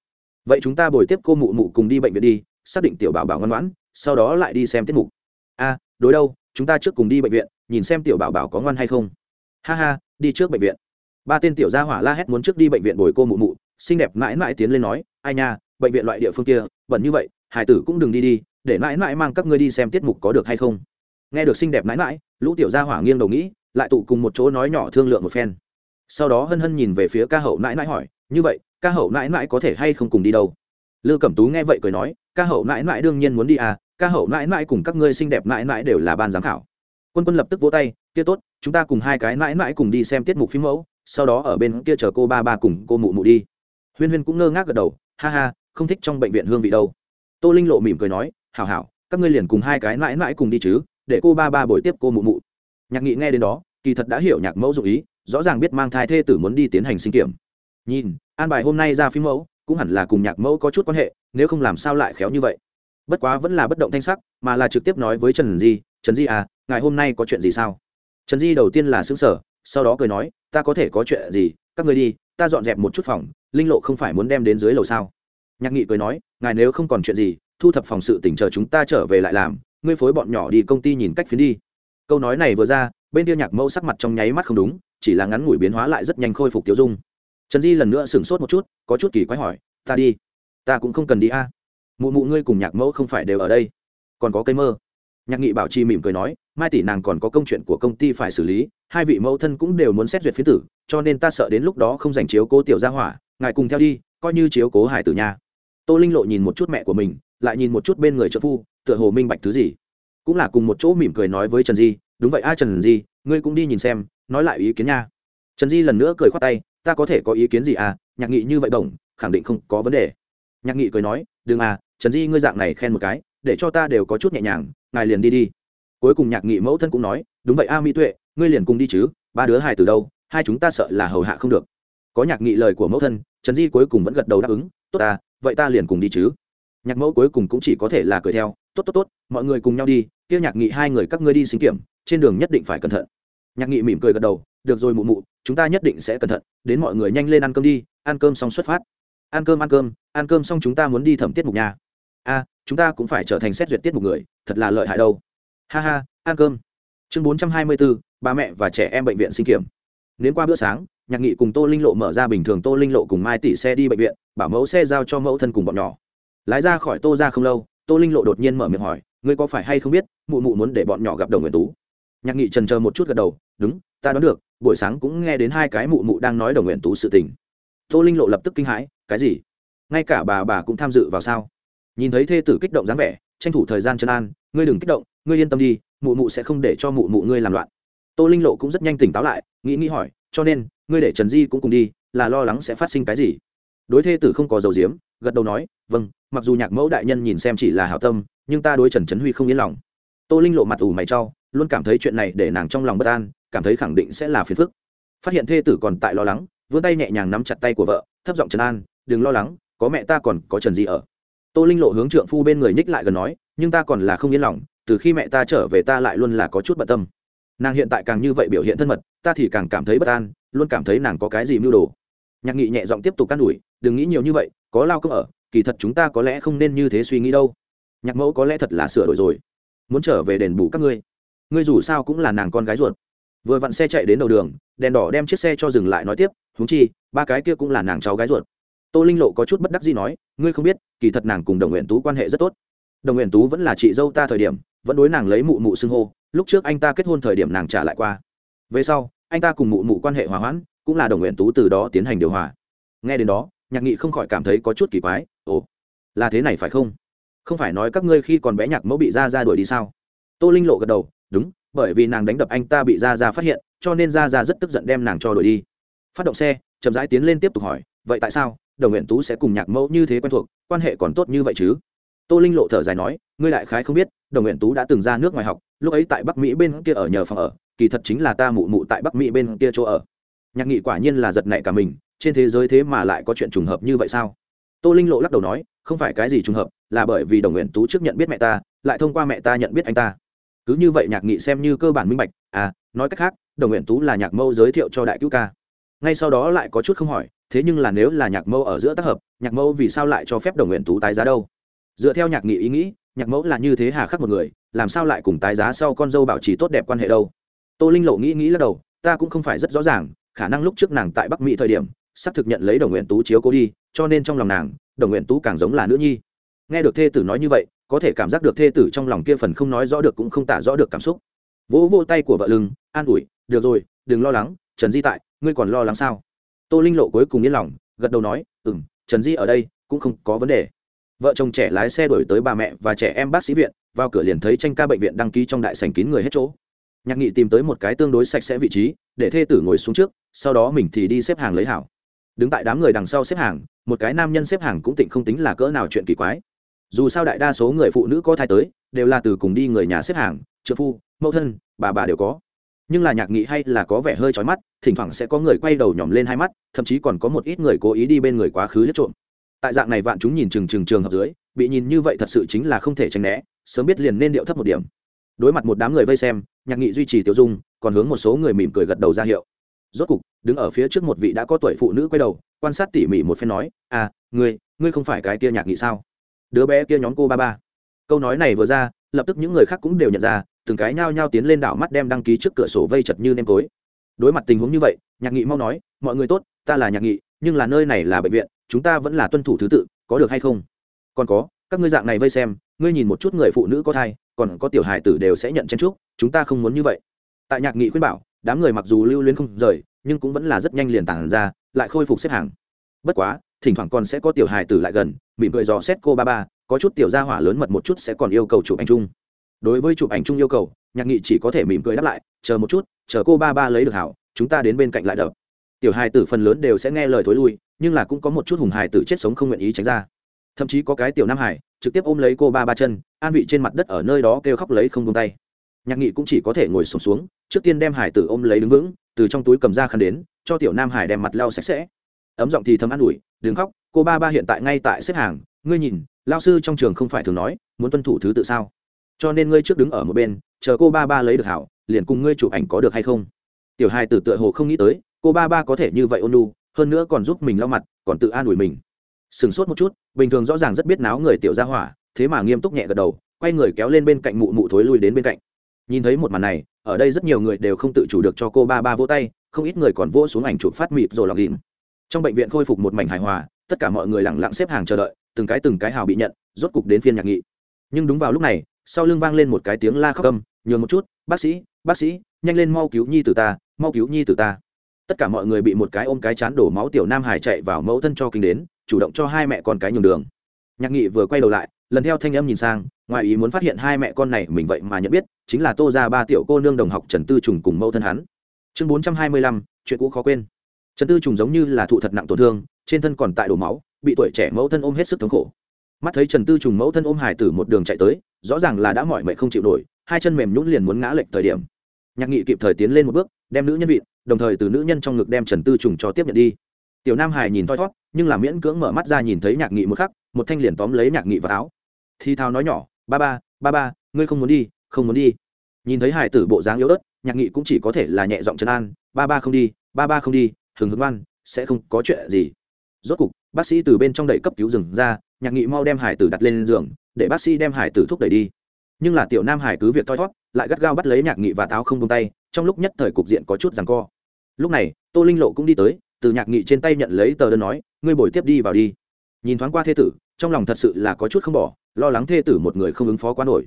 Vậy chúng ta bồi tiếp cô mụ mụ cùng đi bệnh viện đi, xác định tiểu bảo bảo ngoan ngoãn, sau đó lại đi xem tiết mục. A đối đâu, chúng ta trước cùng đi bệnh viện, nhìn xem tiểu bảo bảo có ngoan hay không. Ha ha, đi trước bệnh viện. Ba tên tiểu gia hỏa la hét muốn trước đi bệnh viện bồi cô mụ mụ, xinh đẹp mãi mãi tiến lên nói, ai nha, bệnh viện loại địa phương kia, bẩn như vậy, hải tử cũng đừng đi đi, để mãi mãi mang các ngươi đi xem tiết mục có được hay không. Nghe được xinh đẹp mãi mãi lũ tiểu gia hỏa nghiêng đầu nghĩ, lại tụ cùng một chỗ nói nhỏ thương lượng một phen. Sau đó hân hân nhìn về phía ca hậu mãi mãi hỏi, như vậy, ca hậu mãi mãi có thể hay không cùng đi đâu? Lư cẩm tú nghe vậy cười nói, ca hậu mãi mãi đương nhiên muốn đi à ca hậu mãi mãi cùng các ngươi xinh đẹp mãi mãi đều là ban giám khảo. Quân quân lập tức vỗ tay, kia tốt, chúng ta cùng hai cái mãi mãi cùng đi xem tiết mục phim mẫu, sau đó ở bên kia chờ cô ba ba cùng cô mụ mụ đi. Huyên huyên cũng ngơ ngác gật đầu, ha ha, không thích trong bệnh viện hương vị đâu. Tô linh lộ mỉm cười nói, hảo hảo, các ngươi liền cùng hai cái mãi mãi cùng đi chứ để cô ba ba bồi tiếp cô mụ mụ. Nhạc nghị nghe đến đó, kỳ thật đã hiểu nhạc mẫu dụ ý, rõ ràng biết mang thai thê tử muốn đi tiến hành sinh kiểm. Nhìn, an bài hôm nay ra phim mẫu, cũng hẳn là cùng nhạc mẫu có chút quan hệ, nếu không làm sao lại khéo như vậy. Bất quá vẫn là bất động thanh sắc, mà là trực tiếp nói với trần di trần di à ngày hôm nay có chuyện gì sao? Trần di đầu tiên là xứng sở sau đó cười nói, ta có thể có chuyện gì? Các người đi, ta dọn dẹp một chút phòng, linh lộ không phải muốn đem đến dưới lầu sao? Nhạc nghị cười nói, ngài nếu không còn chuyện gì, thu thập phòng sự tỉnh chờ chúng ta trở về lại làm ngươi phối bọn nhỏ đi công ty nhìn cách phiến đi. Câu nói này vừa ra, bên kia nhạc mẫu sắc mặt trong nháy mắt không đúng, chỉ là ngắn ngủi biến hóa lại rất nhanh khôi phục tiêu dung. Trần di lần nữa sửng sốt một chút, có chút kỳ quái hỏi, ta đi, ta cũng không cần đi a. Mụ mụ ngươi cùng nhạc mẫu không phải đều ở đây, còn có cây mơ. Nhạc nghị bảo trì mỉm cười nói, mai tỷ nàng còn có công chuyện của công ty phải xử lý, hai vị mẫu thân cũng đều muốn xét duyệt phiến tử, cho nên ta sợ đến lúc đó không dành chiếu cố tiểu gia hỏa, ngài cùng theo đi, coi như chiếu cố hải tử nhà. tô linh lộ nhìn một chút mẹ của mình, lại nhìn một chút bên người trợ phu tựa hồ minh bạch thứ gì. Cũng là cùng một chỗ mỉm cười nói với trần di, đúng vậy a, trần di, ngươi cũng đi nhìn xem, nói lại ý kiến nha. Trần di lần nữa cười khoát tay, ta có thể có ý kiến gì à? Nhạc nghị như vậy bổng, khẳng định không có vấn đề. Nhạc nghị cười nói, đừng à trần di ngươi dạng này khen một cái, để cho ta đều có chút nhẹ nhàng, ngài liền đi đi. Cuối cùng nhạc nghị mẫu thân cũng nói, đúng vậy a, mỹ tuệ, ngươi liền cùng đi chứ, ba đứa hài từ đâu, hai chúng ta sợ là hầu hạ không được. Có nhạc nghị lời của mẫu thân, trần di cuối cùng vẫn gật đầu đáp ứng, tốt ta vậy ta liền cùng đi chứ. Nhạc mẫu cuối cùng cũng chỉ có thể là cười theo tốt tốt tốt, mọi người cùng nhau đi, kia nhạc nghị hai người các ngươi đi sinh kiểm, trên đường nhất định phải cẩn thận. Nhạc nghị mỉm cười gật đầu, được rồi mụ mụ, chúng ta nhất định sẽ cẩn thận, đến mọi người nhanh lên ăn cơm đi, ăn cơm xong xuất phát. Ăn cơm ăn cơm ăn cơm xong chúng ta muốn đi thẩm tiết mục nhà. A, chúng ta cũng phải trở thành xét duyệt tiết mục người, thật là lợi hại đâu. Ha ha, ăn cơm. Chương bốn trăm hai mươi bốn ba mẹ và trẻ em bệnh viện sinh kiểm. Nến qua bữa sáng, nhạc nghị cùng tô linh lộ mở ra bình thường tô linh lộ cùng mai tỷ xe đi bệnh viện, bảo mẫu xe giao cho mẫu thân cùng bọn nhỏ. Lái ra khỏi tô ra không lâu tô linh lộ đột nhiên mở miệng hỏi, ngươi có phải hay không biết, mụ mụ muốn để bọn nhỏ gặp đồng nguyện tú? Nhạc nghị trần chờ một chút gật đầu, đúng, ta đoán được, buổi sáng cũng nghe đến hai cái mụ mụ đang nói đồng nguyện tú sự tình. Tô linh lộ lập tức kinh hãi, cái gì? Ngay cả bà bà cũng tham dự vào sao? Nhìn thấy thê tử kích động dáng vẻ, tranh thủ thời gian chân an, ngươi đừng kích động, ngươi yên tâm đi, mụ mụ sẽ không để cho mụ mụ ngươi làm loạn. Tô linh lộ cũng rất nhanh tỉnh táo lại, nghĩ nghĩ hỏi, cho nên, ngươi để trần di cũng cùng đi, là lo lắng sẽ phát sinh cái gì? Đối thê tử không có dầu diếm gật đầu nói vâng mặc dù nhạc mẫu đại nhân nhìn xem chỉ là hảo tâm, nhưng ta đối trần trấn huy không yên lòng. Tô linh lộ mặt ủ mày trau luôn cảm thấy chuyện này để nàng trong lòng bất an, cảm thấy khẳng định sẽ là phiền phức. Phát hiện thê tử còn tại lo lắng, vươn tay nhẹ nhàng nắm chặt tay của vợ, thấp giọng Trần an, đừng lo lắng, có mẹ ta còn có trần di ở. Tô linh lộ hướng trượng phu bên người nhích lại gần nói, nhưng ta còn là không yên lòng, từ khi mẹ ta trở về ta lại luôn là có chút bận tâm. Nàng hiện tại càng như vậy biểu hiện thân mật, ta thì càng cảm thấy bất an, luôn cảm thấy nàng có cái gì mưu đồ. Nhạc nghị nhẹ giọng tiếp tục can ủi đừng nghĩ nhiều như vậy, có lao công ở, kỳ thật chúng ta có lẽ không nên như thế suy nghĩ đâu. Nhạc mẫu có lẽ thật là sửa đổi rồi. Muốn trở về đền bù các ngươi. Ngươi dù sao cũng là nàng con gái ruột. Vừa vặn xe chạy đến đầu đường, đèn đỏ đem chiếc xe cho dừng lại nói tiếp húng chi, ba cái kia cũng là nàng cháu gái ruột. Tô linh lộ có chút bất đắc gì nói, ngươi không biết, kỳ thật nàng cùng đồng nguyện tú quan hệ rất tốt. Đồng nguyện tú vẫn là chị dâu ta thời điểm, vẫn đối nàng lấy mụ mụ xưng hô, lúc trước anh ta kết hôn thời điểm nàng trả lại qua. Về sau, anh ta cùng mụ mụ quan hệ hòa hoãn, cũng là đồng nguyện tú từ đó tiến hành điều hòa. Nghe đến đó nhạc nghị không khỏi cảm thấy có chút kỳ quái, ồ, là thế này phải không? Không phải nói các ngươi khi còn bé nhạc mẫu bị ra ra đuổi đi sao? Tô linh lộ gật đầu, đúng, bởi vì nàng đánh đập anh ta bị ra ra phát hiện, cho nên ra ra rất tức giận đem nàng cho đuổi đi. Phát động xe, chậm rãi tiến lên tiếp tục hỏi, vậy tại sao? Đồng nguyện tú sẽ cùng nhạc mẫu như thế quen thuộc, quan hệ còn tốt như vậy chứ? Tô linh lộ thở dài nói, ngươi đại khái không biết, đồng nguyện tú đã từng ra nước ngoài học, lúc ấy tại bắc mỹ bên kia ở nhờ phòng ở, kỳ thật chính là ta mụ mụ tại bắc mỹ bên kia chỗ ở. Nhạc nghị quả nhiên là giật nảy cả mình trên thế giới thế mà lại có chuyện trùng hợp như vậy sao? Tô linh lộ lắc đầu nói, không phải cái gì trùng hợp, là bởi vì đồng nguyện tú trước nhận biết mẹ ta, lại thông qua mẹ ta nhận biết anh ta. Cứ như vậy nhạc nghị xem như cơ bản minh bạch à nói cách khác, đồng nguyện tú là nhạc mâu giới thiệu cho đại cứu ca. Ngay sau đó lại có chút không hỏi, thế nhưng là nếu là nhạc mâu ở giữa tác hợp, nhạc mâu vì sao lại cho phép đồng nguyện tú tái giá đâu? Dựa theo nhạc nghị ý nghĩ, nhạc mẫu là như thế hà khắc một người, làm sao lại cùng tái giá sau con dâu bảo trì tốt đẹp quan hệ đâu? Tô linh lộ nghĩ nghĩ lắc đầu, ta cũng không phải rất rõ ràng, khả năng lúc trước nàng tại bắc mỹ thời điểm sắp thực nhận lấy đồng nguyện tú chiếu cố đi, cho nên trong lòng nàng, đồng nguyện tú càng giống là nữ nhi. Nghe được thê tử nói như vậy, có thể cảm giác được thê tử trong lòng kia phần không nói rõ được cũng không tả rõ được cảm xúc. Vỗ vô tay của vợ lưng, an ủi, được rồi, đừng lo lắng, trần di tại, ngươi còn lo lắng sao? Tô linh lộ cuối cùng yên lòng, gật đầu nói ừ m trần di ở đây, cũng không có vấn đề. Vợ chồng trẻ lái xe đổi tới bà mẹ và trẻ em bác sĩ viện, vào cửa liền thấy tranh ca bệnh viện đăng ký trong đại sành kín người hết chỗ. Nhạc nghị tìm tới một cái tương đối sạch sẽ vị trí, để thê tử ngồi xuống trước, sau đó mình thì đi xếp hàng lấy hảo đứng tại đám người đằng sau xếp hàng, một cái nam nhân xếp hàng cũng tịnh không tính là cỡ nào chuyện kỳ quái. Dù sao đại đa số người phụ nữ có thai tới, đều là từ cùng đi người nhà xếp hàng, trợ phu, mẫu thân, bà bà đều có. Nhưng là nhạc nghị hay là có vẻ hơi trói mắt, thỉnh thoảng sẽ có người quay đầu nhòm lên hai mắt, thậm chí còn có một ít người cố ý đi bên người quá khứ lướt trộm. Tại dạng này vạn chúng nhìn chừng chừng trường hợp dưới, bị nhìn như vậy thật sự chính là không thể tránh né, sớm biết liền nên điệu thấp một điểm. Đối mặt một đám người vây xem, nhạc nghị duy trì tiêu dung, còn hướng một số người mỉm cười gật đầu ra hiệu. Rốt cục đứng ở phía trước một vị đã có tuổi phụ nữ quay đầu, quan sát tỉ mỉ một phen nói à ngươi ngươi không phải cái kia nhạc nghị sao? Đứa bé kia nhóm cô ba ba. Câu nói này vừa ra, lập tức những người khác cũng đều nhận ra, từng cái nhao nhao tiến lên đảo mắt đem đăng ký trước cửa sổ vây chật như nêm tối. Đối mặt tình huống như vậy, nhạc nghị mau nói, mọi người tốt, ta là nhạc nghị, nhưng là nơi này là bệnh viện, chúng ta vẫn là tuân thủ thứ tự, có được hay không? Còn có, các ngươi dạng này vây xem, ngươi nhìn một chút người phụ nữ có thai, còn có tiểu hài tử đều sẽ nhận chen trúc chúng ta không muốn như vậy. Tại nhạc nghị khuyên bảo, đám người mặc dù lưu luyến không rời nhưng cũng vẫn là rất nhanh liền tản ra lại khôi phục xếp hàng. Bất quá thỉnh thoảng còn sẽ có tiểu hài tử lại gần mỉm cười dò xét cô ba ba có chút tiểu gia hỏa lớn mật một chút sẽ còn yêu cầu chụp ảnh chung. Đối với chụp ảnh chung yêu cầu nhạc nghị chỉ có thể mỉm cười đáp lại chờ một chút chờ cô ba ba lấy được hảo chúng ta đến bên cạnh lại đập tiểu hài tử phần lớn đều sẽ nghe lời thối lui nhưng là cũng có một chút hùng hài tử chết sống không nguyện ý tránh ra. Thậm chí có cái tiểu nam hải trực tiếp ôm lấy cô ba ba chân an vị trên mặt đất ở nơi đó kêu khóc lấy không tung tay. Nhạc nghị cũng chỉ có thể ngồi sụp xuống, xuống trước tiên đem hải tử ôm lấy đứng vững từ trong túi cầm ra khăn đến, cho tiểu nam hải đem mặt lau sạch sẽ. Ấm giọng thì thấm an ủi, đừng khóc, cô ba ba hiện tại ngay tại xếp hàng, ngươi nhìn lao sư trong trường không phải thường nói, muốn tuân thủ thứ tự sao? Cho nên ngươi trước đứng ở một bên, chờ cô ba ba lấy được hảo, liền cùng ngươi chụp ảnh có được hay không? Tiểu hai tử tựa hồ không nghĩ tới, cô ba ba có thể như vậy ôn lu hơn nữa còn giúp mình lau mặt, còn tự an ủi mình. Sừng sốt một chút, bình thường rõ ràng rất biết náo người tiểu gia hỏa, thế mà nghiêm túc nhẹ gật đầu, quay người kéo lên bên cạnh mụ mụ thối lui đến bên cạnh nhìn thấy một màn này, ở đây rất nhiều người đều không tự chủ được cho cô ba ba vỗ tay, không ít người còn vỗ xuống ảnh chụp phát mịp rồi lọc ghìm. Trong bệnh viện khôi phục một mảnh hài hòa, tất cả mọi người lặng lặng xếp hàng chờ đợi, từng cái từng cái hào bị nhận, rốt cục đến phiên nhạc nghị. Nhưng đúng vào lúc này, sau lưng vang lên một cái tiếng la khóc âm, nhường một chút, bác sĩ bác sĩ, nhanh lên mau cứu nhi từ ta, mau cứu nhi từ ta. Tất cả mọi người bị một cái ôm cái chán đổ máu tiểu nam hải chạy vào mẫu thân cho kinh đến, chủ động cho hai mẹ con cái nhường đường. Nhạc nghị vừa quay đầu lại, lần theo thanh âm nhìn sang ngoài ý muốn phát hiện hai mẹ con này mình vậy mà nhận biết, chính là tô ra ba tiểu cô nương đồng học trần tư trùng cùng mẫu thân hắn. Chương bốn trăm hai mươi lăm, chuyện cũ khó quên. Trần tư trùng giống như là thụ thật nặng tổn thương, trên thân còn tại đổ máu, bị tuổi trẻ mẫu thân ôm hết sức thống khổ. Mắt thấy trần tư trùng mẫu thân ôm hải tử một đường chạy tới, rõ ràng là đã mỏi mệt không chịu nổi, hai chân mềm nhũn liền muốn ngã lệch thời điểm. Nhạc nghị kịp thời tiến lên một bước, đem nữ nhân vịn, đồng thời từ nữ nhân trong ngực đem trần tư trùng cho tiếp nhận đi. Tiểu nam hải nhìn thoi thót nhưng là miễn cưỡng mở mắt ra nhìn thấy nhạc nghị một khắc, một thanh liền tóm lấy nhạc nghị vào áo. Thi thao nói nhỏ ba ba ba ba, ngươi không muốn đi, không muốn đi. Nhìn thấy hải tử bộ dáng yếu ớt, nhạc nghị cũng chỉ có thể là nhẹ giọng trấn an, ba ba không đi, ba ba không đi, hừng hứng oan sẽ không có chuyện gì. Rốt cục, bác sĩ từ bên trong đẩy cấp cứu rừng ra, nhạc nghị mau đem hải tử đặt lên giường, để bác sĩ đem hải tử thúc đẩy đi. Nhưng là tiểu nam hải cứ việc thoi thót lại gắt gao bắt lấy nhạc nghị và táo không tung tay, trong lúc nhất thời cục diện có chút rằng co. Lúc này, tô linh lộ cũng đi tới, từ nhạc nghị trên tay nhận lấy tờ đơn nói, ngươi bồi tiếp đi vào đi. Nhìn thoáng qua thê tử trong lòng thật sự là có chút không bỏ, lo lắng thê tử một người không ứng phó quá nổi.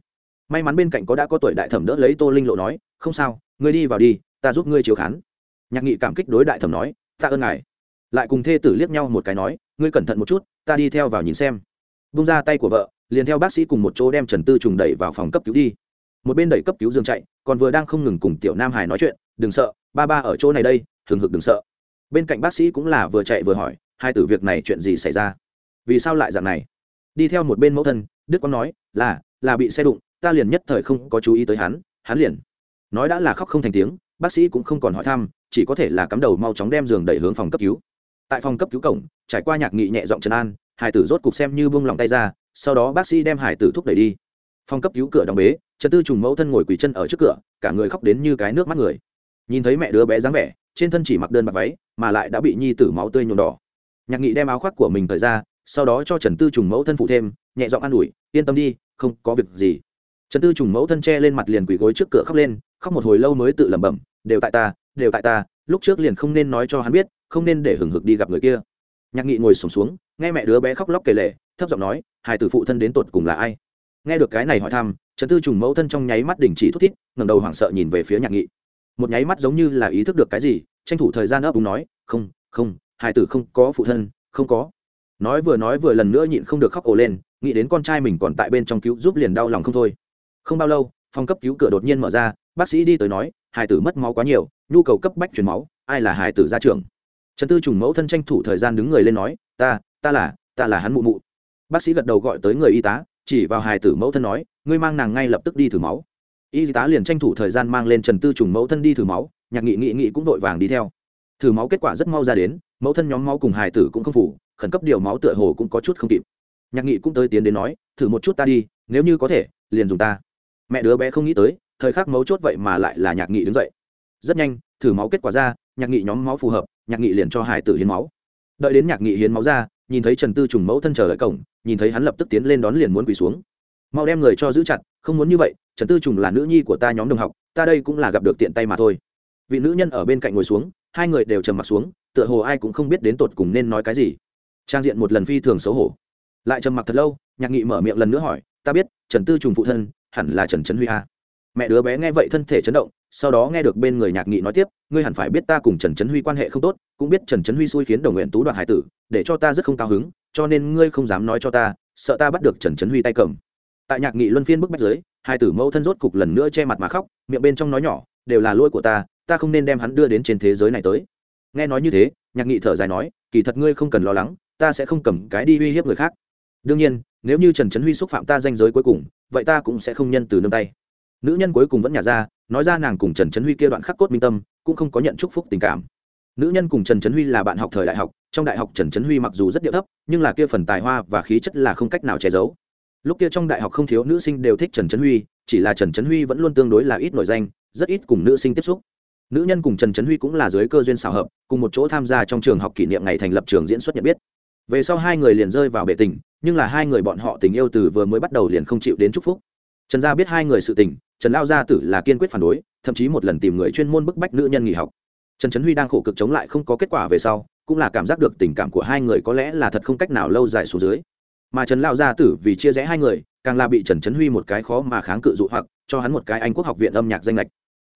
May mắn bên cạnh có đã có tuổi đại thẩm đỡ lấy tô linh lộ nói, không sao, ngươi đi vào đi, ta giúp ngươi chiếu khán. Nhạc nghị cảm kích đối đại thẩm nói ta ơn ngài. Lại cùng thê tử liếc nhau một cái nói, ngươi cẩn thận một chút, ta đi theo vào nhìn xem. Bung ra tay của vợ, liền theo bác sĩ cùng một chỗ đem trần tư trùng đẩy vào phòng cấp cứu đi. Một bên đẩy cấp cứu dương chạy, còn vừa đang không ngừng cùng tiểu nam hải nói chuyện, đừng sợ, ba ba ở chỗ này đây thường hực đừng sợ. Bên cạnh bác sĩ cũng là vừa chạy vừa hỏi, hai tử việc này chuyện gì xảy ra? Vì sao lại dạng này? Đi theo một bên mẫu thân, đức quang nói, là là bị xe đụng, ta liền nhất thời không có chú ý tới hắn hắn liền. Nói đã là khóc không thành tiếng, bác sĩ cũng không còn hỏi thăm, chỉ có thể là cắm đầu mau chóng đem giường đẩy hướng phòng cấp cứu. Tại phòng cấp cứu cổng, trải qua nhạc nghị nhẹ giọng trần an, hải tử rốt cục xem như buông lòng tay ra, sau đó bác sĩ đem hải tử thúc đẩy đi. Phòng cấp cứu cửa đóng bế, trần tư trùng mẫu thân ngồi quỳ chân ở trước cửa, cả người khóc đến như cái nước mắt người. Nhìn thấy mẹ đứa bé dáng vẻ, trên thân chỉ mặc đơn mặc váy, mà lại đã bị nhi tử máu tươi nhuộm đỏ. Nhạc nghị đem áo khoác của mình thời ra sau đó cho trần tư trùng mẫu thân phụ thêm nhẹ giọng an ủi yên tâm đi không có việc gì. Trần tư trùng mẫu thân che lên mặt liền quỳ gối trước cửa khóc lên khóc một hồi lâu mới tự lẩm bẩm đều tại ta đều tại ta lúc trước liền không nên nói cho hắn biết không nên để hừng hực đi gặp người kia. Nhạc nghị ngồi sùng xuống, xuống nghe mẹ đứa bé khóc lóc kể lể thấp giọng nói hài tử phụ thân đến tột cùng là ai? Nghe được cái này hỏi thăm trần tư trùng mẫu thân trong nháy mắt đình chỉ thút thít ngầm đầu hoảng sợ nhìn về phía nhạc nghị. Một nháy mắt giống như là ý thức được cái gì tranh thủ thời gian ấp đúng nói không không hài tử không có phụ thân không có nói vừa nói vừa lần nữa nhịn không được khóc ồ lên, nghĩ đến con trai mình còn tại bên trong cứu giúp liền đau lòng không thôi. Không bao lâu, phòng cấp cứu cửa đột nhiên mở ra, bác sĩ đi tới nói, hải tử mất máu quá nhiều, nhu cầu cấp bách truyền máu, ai là hải tử ra trường trần tư trùng mẫu thân tranh thủ thời gian đứng người lên nói, ta ta là ta là hắn mụ mụ. Bác sĩ gật đầu gọi tới người y tá, chỉ vào hài tử mẫu thân nói, ngươi mang nàng ngay lập tức đi thử máu. Y tá liền tranh thủ thời gian mang lên trần tư trùng mẫu thân đi thử máu, nhạc nghị nghị nghị cũng vội vàng đi theo. Thử máu kết quả rất mau ra đến, mẫu thân nhóm máu cùng hài tử cũng không phủ khẩn cấp điều máu tựa hồ cũng có chút không kịp. Nhạc nghị cũng tới tiến đến nói, thử một chút ta đi, nếu như có thể, liền dùng ta. Mẹ đứa bé không nghĩ tới, thời khắc mấu chốt vậy mà lại là nhạc nghị đứng dậy. Rất nhanh, thử máu kết quả ra, nhạc nghị nhóm máu phù hợp, nhạc nghị liền cho hải tử hiến máu. Đợi đến nhạc nghị hiến máu ra, nhìn thấy trần tư trùng mẫu thân chờ đợi cổng, nhìn thấy hắn lập tức tiến lên đón liền muốn quỳ xuống. Mau đem người cho giữ chặt, không muốn như vậy, trần tư trùng là nữ nhi của ta nhóm đồng học, ta đây cũng là gặp được tiện tay mà thôi. Vị nữ nhân ở bên cạnh ngồi xuống, hai người đều trầm m ặ t xuống, tựa hồ ai cũng không biết đến tột cùng nên nói cái gì trang diện một lần phi thường xấu hổ. Lại trầm mặc thật lâu, nhạc nghị mở miệng lần nữa hỏi, ta biết, trần tư trùng phụ thân hẳn là trần trấn huy a mẹ đứa bé nghe vậy thân thể chấn động, sau đó nghe được bên người nhạc nghị nói tiếp, ngươi hẳn phải biết ta cùng trần trấn huy quan hệ không tốt, cũng biết trần trấn huy xui khiến đồng nguyện tú đoạn hải tử, để cho ta rất không cao hứng, cho nên ngươi không dám nói cho ta, sợ ta bắt được trần trấn huy tay cầm. Tại nhạc nghị luân phiên bức bách giới hai tử mẫu thân rốt cục lần nữa che mặt mà khóc, miệng bên trong nói nhỏ, đều là lỗi của ta ta không nên đem hắn đưa đến trên thế giới này tới. Nghe nói như thế, nhạc nghị thở dài nói, kỳ thật ngươi không cần lo lắng ta sẽ không cầm cái đi uy hiếp người khác. Đương nhiên, nếu như trần trấn huy xúc phạm ta danh giới cuối cùng, vậy ta cũng sẽ không nhân từ nương tay. Nữ nhân cuối cùng vẫn nhả ra, nói ra nàng cùng trần trấn huy kia đoạn khắc cốt minh tâm, cũng không có nhận chúc phúc tình cảm. Nữ nhân cùng trần trấn huy là bạn học thời đại học, trong đại học trần trấn huy mặc dù rất điệu thấp, nhưng là kia phần tài hoa và khí chất là không cách nào che giấu. Lúc kia trong đại học không thiếu nữ sinh đều thích trần trấn huy, chỉ là trần trấn huy vẫn luôn tương đối là ít nổi danh, rất ít cùng nữ sinh tiếp xúc. Nữ nhân cùng trần trấn huy cũng là dưới cơ duyên xào hợp, cùng một chỗ tham gia trong trường học kỷ niệm ngày thành lập trường diễn xuất nhận biết về sau hai người liền rơi vào bệ tình, nhưng là hai người bọn họ tình yêu từ vừa mới bắt đầu liền không chịu đến chúc phúc. Trần gia biết hai người sự tình, trần lao gia tử là kiên quyết phản đối, thậm chí một lần tìm người chuyên môn bức bách nữ nhân nghỉ học. Trần trấn huy đang khổ cực chống lại không có kết quả về sau, cũng là cảm giác được tình cảm của hai người có lẽ là thật không cách nào lâu dài xuống dưới. Mà trần lao gia tử vì chia rẽ hai người, càng là bị trần trấn huy một cái khó mà kháng cự dụ hoặc, cho hắn một cái anh quốc học viện âm nhạc danh lệch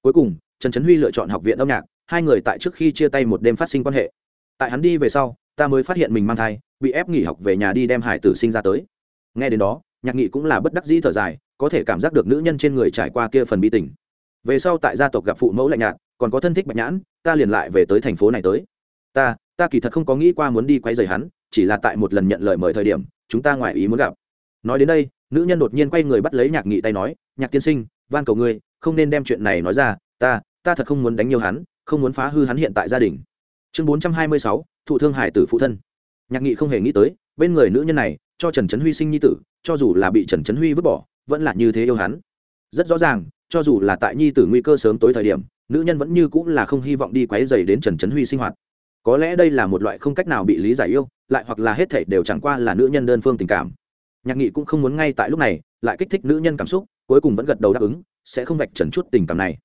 cuối cùng, trần trấn huy lựa chọn học viện âm nhạc, hai người tại trước khi chia tay một đêm phát sinh quan hệ. Tại hắn đi về sau, ta mới phát hiện mình mang thai bị ép nghỉ học về nhà đi đem hải tử sinh ra tới. Nghe đến đó, nhạc nghị cũng là bất đắc dĩ thở dài, có thể cảm giác được nữ nhân trên người trải qua kia phần bi tình. Về sau tại gia tộc gặp phụ mẫu lạnh nhạt, còn có thân thích bạch nhãn, ta liền lại về tới thành phố này tới. Ta ta kỳ thật không có nghĩ qua muốn đi quay rời hắn, chỉ là tại một lần nhận lời mời thời điểm, chúng ta ngoài ý muốn gặp. Nói đến đây, nữ nhân đột nhiên quay người bắt lấy nhạc nghị tay nói, nhạc tiên sinh, van cầu ngươi, không nên đem chuyện này nói ra, ta ta thật không muốn đánh nhiều hắn, không muốn phá hư hắn hiện tại gia đình. Chương bốn trăm hai mươi sáu, thụ thương hải tử phụ thân nhạc nghị không hề nghĩ tới, bên người nữ nhân này, cho trần trấn huy sinh nhi tử, cho dù là bị trần trấn huy vứt bỏ, vẫn là như thế yêu hắn. Rất rõ ràng, cho dù là tại nhi tử nguy cơ sớm tối thời điểm, nữ nhân vẫn như cũng là không hy vọng đi quấy dày đến trần trấn huy sinh hoạt. Có lẽ đây là một loại không cách nào bị lý giải yêu, lại hoặc là hết thể đều chẳng qua là nữ nhân đơn phương tình cảm. Nhạc nghị cũng không muốn ngay tại lúc này, lại kích thích nữ nhân cảm xúc, cuối cùng vẫn gật đầu đáp ứng, sẽ không vạch trần chút tình cảm này.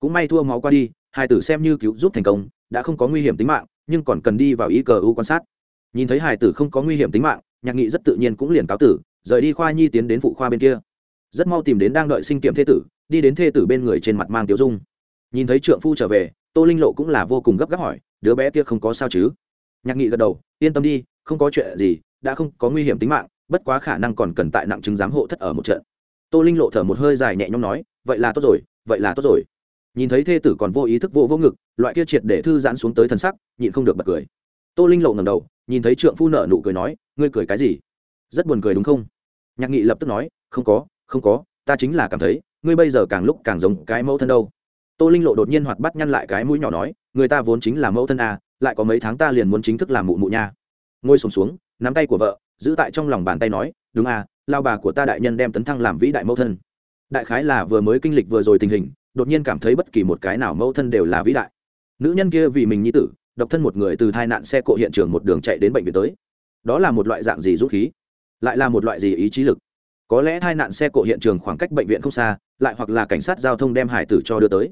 Cũng may thua máu qua đi, hai tử xem như cứu giúp thành công, đã không có nguy hiểm tính mạng, nhưng còn cần đi vào ý cờ u quan sát nhìn thấy hải tử không có nguy hiểm tính mạng, nhạc nghị rất tự nhiên cũng liền cáo tử, rời đi khoa nhi tiến đến phụ khoa bên kia. Rất mau tìm đến đang đợi sinh kiểm thê tử, đi đến thê tử bên người trên mặt mang tiểu dung. Nhìn thấy trượng phu trở về, tô linh lộ cũng là vô cùng gấp gáp hỏi, đứa bé kia không có sao chứ? Nhạc nghị gật đầu, yên tâm đi, không có chuyện gì, đã không có nguy hiểm tính mạng, bất quá khả năng còn cần tại nặng chứng giám hộ thất ở một trận. Tô linh lộ thở một hơi dài nhẹ nhõm nói, vậy là tốt rồi, vậy là tốt rồi. Nhìn thấy thê tử còn vô ý thức vô vô ngực, loại kia triệt để thư giãn xuống tới thân sắc, nhịn không được bật cười tô linh lộ ngầm đầu nhìn thấy trượng phu nợ nụ cười nói ngươi cười cái gì? Rất buồn cười đúng không? Nhạc nghị lập tức nói không có không có ta chính là cảm thấy ngươi bây giờ càng lúc càng giống cái mẫu thân đâu. Tô linh lộ đột nhiên hoạt bắt nhăn lại cái mũi nhỏ nói người ta vốn chính là mẫu thân à lại có mấy tháng ta liền muốn chính thức làm mụ mụ nha. Ngồi sùng xuống, xuống nắm tay của vợ giữ tại trong lòng bàn tay nói đúng à lao bà của ta đại nhân đem tấn thăng làm vĩ đại mẫu thân. Đại khái là vừa mới kinh lịch vừa rồi tình hình đột nhiên cảm thấy bất kỳ một cái nào mẫu thân đều là vĩ đại. Nữ nhân kia vì mình nhi tử độc thân một người từ tai nạn xe cộ hiện trường một đường chạy đến bệnh viện tới. Đó là một loại dạng gì dũng khí? Lại là một loại gì ý chí lực? Có lẽ tai nạn xe cộ hiện trường khoảng cách bệnh viện không xa, lại hoặc là cảnh sát giao thông đem hải tử cho đưa tới.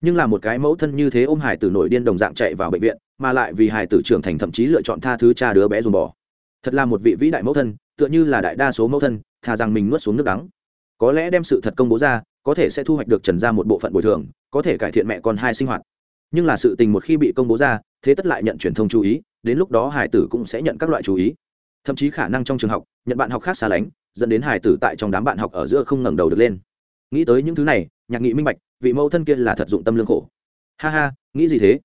Nhưng là một cái mẫu thân như thế ôm hải tử nổi điên đồng dạng chạy vào bệnh viện, mà lại vì hải tử trưởng thành thậm chí lựa chọn tha thứ cha đứa bé dùng bỏ. Thật là một vị vĩ đại mẫu thân, tựa như là đại đa số mẫu thân, thà rằng mình nuốt xuống nước đắng. Có lẽ đem sự thật công bố ra, có thể sẽ thu hoạch được trần ra một bộ phận bồi thường, có thể cải thiện mẹ con hai sinh hoạt. Nhưng là sự tình một khi bị công bố ra thế tất lại nhận truyền thông chú ý, đến lúc đó hải tử cũng sẽ nhận các loại chú ý. Thậm chí khả năng trong trường học, nhận bạn học khác xa lánh, dẫn đến hải tử tại trong đám bạn học ở giữa không ngẩng đầu được lên. Nghĩ tới những thứ này, nhạc nghị minh bạch, vị mẫu thân kia là thật dụng tâm lương khổ. Ha ha, nghĩ gì thế?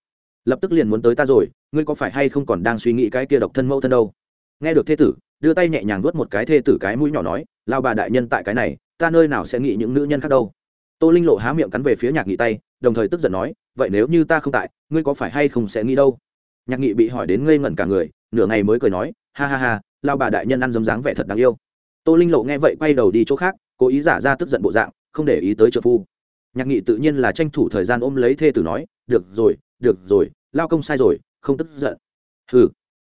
Lập tức liền muốn tới ta rồi, ngươi có phải hay không còn đang suy nghĩ cái kia độc thân mẫu thân đâu? Nghe được thê tử, đưa tay nhẹ nhàng vuốt một cái thê tử cái mũi nhỏ nói, lao bà đại nhân tại cái này, ta nơi nào sẽ nghĩ những nữ nhân khác đâu? Tô linh lộ há miệng cắn về phía nhạc nghị tay, đồng thời tức giận nói vậy nếu như ta không tại, ngươi có phải hay không sẽ nghĩ đâu? Nhạc nghị bị hỏi đến ngây ngẩn cả người, nửa ngày mới cười nói, ha ha ha lao bà đại nhân ăn dấm dáng vẻ thật đáng yêu. Tô linh lộ nghe vậy quay đầu đi chỗ khác, cố ý giả ra tức giận bộ dạng, không để ý tới trợ phu. Nhạc nghị tự nhiên là tranh thủ thời gian ôm lấy thê tử nói, được rồi được rồi lao công sai rồi, không tức giận. Hừ.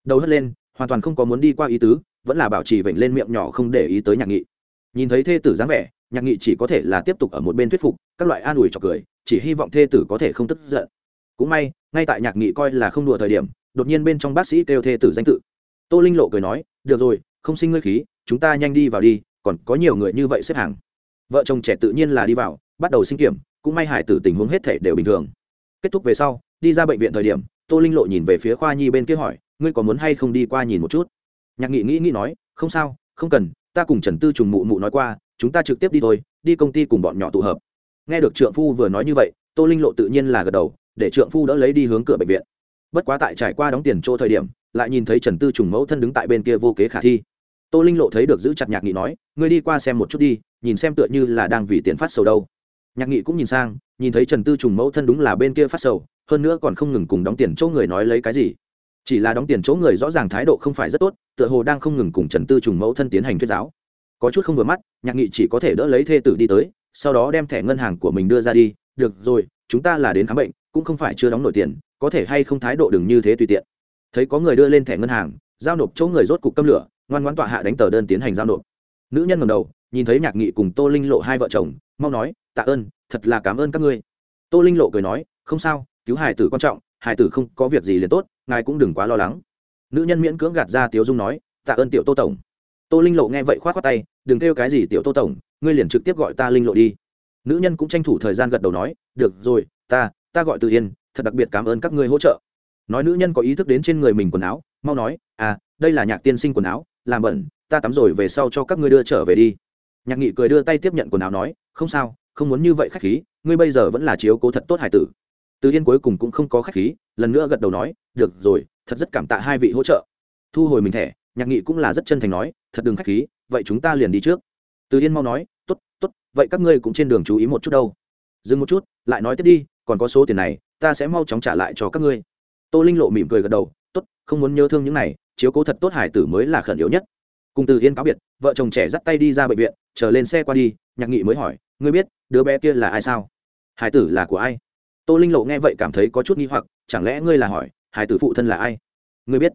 Đầu hất lên, hoàn toàn không có muốn đi qua ý tứ, vẫn là bảo trì vểnh lên miệng nhỏ không để ý tới nhạc nghị. Nhìn thấy thê tử dáng vẻ, nhạc nghị chỉ có thể là tiếp tục ở một bên thuyết phục, các loại an ủi cho cười chỉ hy vọng thê tử có thể không tức giận. Cũng may, ngay tại nhạc nghị coi là không đùa thời điểm, đột nhiên bên trong bác sĩ kêu thê tử danh tự. Tô linh lộ cười nói, được rồi, không sinh ngươi khí, chúng ta nhanh đi vào đi, còn có nhiều người như vậy xếp hàng. Vợ chồng trẻ tự nhiên là đi vào, bắt đầu sinh kiểm, cũng may hải tử tình huống hết thể đều bình thường. Kết thúc về sau, đi ra bệnh viện thời điểm, tô linh lộ nhìn về phía khoa nhi bên kia hỏi, ngươi có muốn hay không đi qua nhìn một chút? Nhạc nghị nghĩ nghĩ nói, không sao, không cần, ta cùng trần tư trùng mụ mụ nói qua, chúng ta trực tiếp đi thôi, đi công ty cùng bọn nhỏ tụ hợp nghe được trượng phu vừa nói như vậy, tô linh lộ tự nhiên là gật đầu, để trượng phu đỡ lấy đi hướng cửa bệnh viện. Bất quá tại trải qua đóng tiền chỗ thời điểm, lại nhìn thấy trần tư trùng mẫu thân đứng tại bên kia vô kế khả thi. Tô linh lộ thấy được giữ chặt nhạc nghị nói, ngươi đi qua xem một chút đi, nhìn xem tựa như là đang vì tiền phát sầu đâu. Nhạc nghị cũng nhìn sang, nhìn thấy trần tư trùng mẫu thân đúng là bên kia phát sầu, hơn nữa còn không ngừng cùng đóng tiền chỗ người nói lấy cái gì. Chỉ là đóng tiền chỗ người rõ ràng thái độ không phải rất tốt, tựa hồ đang không ngừng cùng trần tư trùng mẫu thân tiến hành thuyết giáo. Có chút không vừa mắt, nhạc nghị chỉ có thể đỡ lấy thê tử đi tới sau đó đem thẻ ngân hàng của mình đưa ra đi, được rồi, chúng ta là đến khám bệnh, cũng không phải chưa đóng nổi tiền, có thể hay không thái độ đừng như thế tùy tiện. Thấy có người đưa lên thẻ ngân hàng, giao nộp chỗ người rốt cục câm lửa, ngoan ngoãn tọa hạ đánh tờ đơn tiến hành giao nộp. Nữ nhân ngầm đầu, nhìn thấy nhạc nghị cùng tô linh lộ hai vợ chồng, mau nói, tạ ơn, thật là cảm ơn các ngươi. Tô linh lộ cười nói, không sao, cứu hải tử quan trọng hải tử không có việc gì liền tốt, ngài cũng đừng quá lo lắng. Nữ nhân miễn cưỡng gạt ra tiếu dung nói, tạ ơn tiểu tô tổng. Tô linh lộ nghe vậy k h o á t khoác tay, đừng kêu cái gì tiểu tô tổng ngươi liền trực tiếp gọi ta linh lộ đi. Nữ nhân cũng tranh thủ thời gian gật đầu nói, được rồi, ta ta gọi từ yên, thật đặc biệt cảm ơn các ngươi hỗ trợ. Nói nữ nhân có ý thức đến trên người mình quần áo, mau nói à đây là nhạc tiên sinh quần áo, làm bẩn, ta tắm rồi về sau cho các ngươi đưa trở về đi. Nhạc nghị cười đưa tay tiếp nhận quần áo nói, không sao, không muốn như vậy khách khí, ngươi bây giờ vẫn là chiếu cố thật tốt hải tử. Từ yên cuối cùng cũng không có khách khí, lần nữa gật đầu nói, được rồi, thật rất cảm tạ hai vị hỗ trợ. Thu hồi mình thẻ, nhạc nghị cũng là rất chân thành nói, thật đừng khách khí, vậy chúng ta liền đi trước từ yên mau nói t ố t t ố t vậy các ngươi cũng trên đường chú ý một chút đâu. Dừng một chút, lại nói tiếp đi, còn có số tiền này, ta sẽ mau chóng trả lại cho các ngươi. Tô linh lộ mỉm cười gật đầu t ố t không muốn nhớ thương những này, chiếu cố thật tốt hải tử mới là khẩn yếu nhất. Cùng từ yên cáo biệt, vợ chồng trẻ dắt tay đi ra bệnh viện, chờ lên xe qua đi, nhạc nghị mới hỏi, ngươi biết, đứa bé kia là ai sao? Hải tử là của ai? Tô linh lộ nghe vậy cảm thấy có chút nghi hoặc, chẳng lẽ ngươi là hỏi, hải tử phụ thân là ai? Ngươi biết.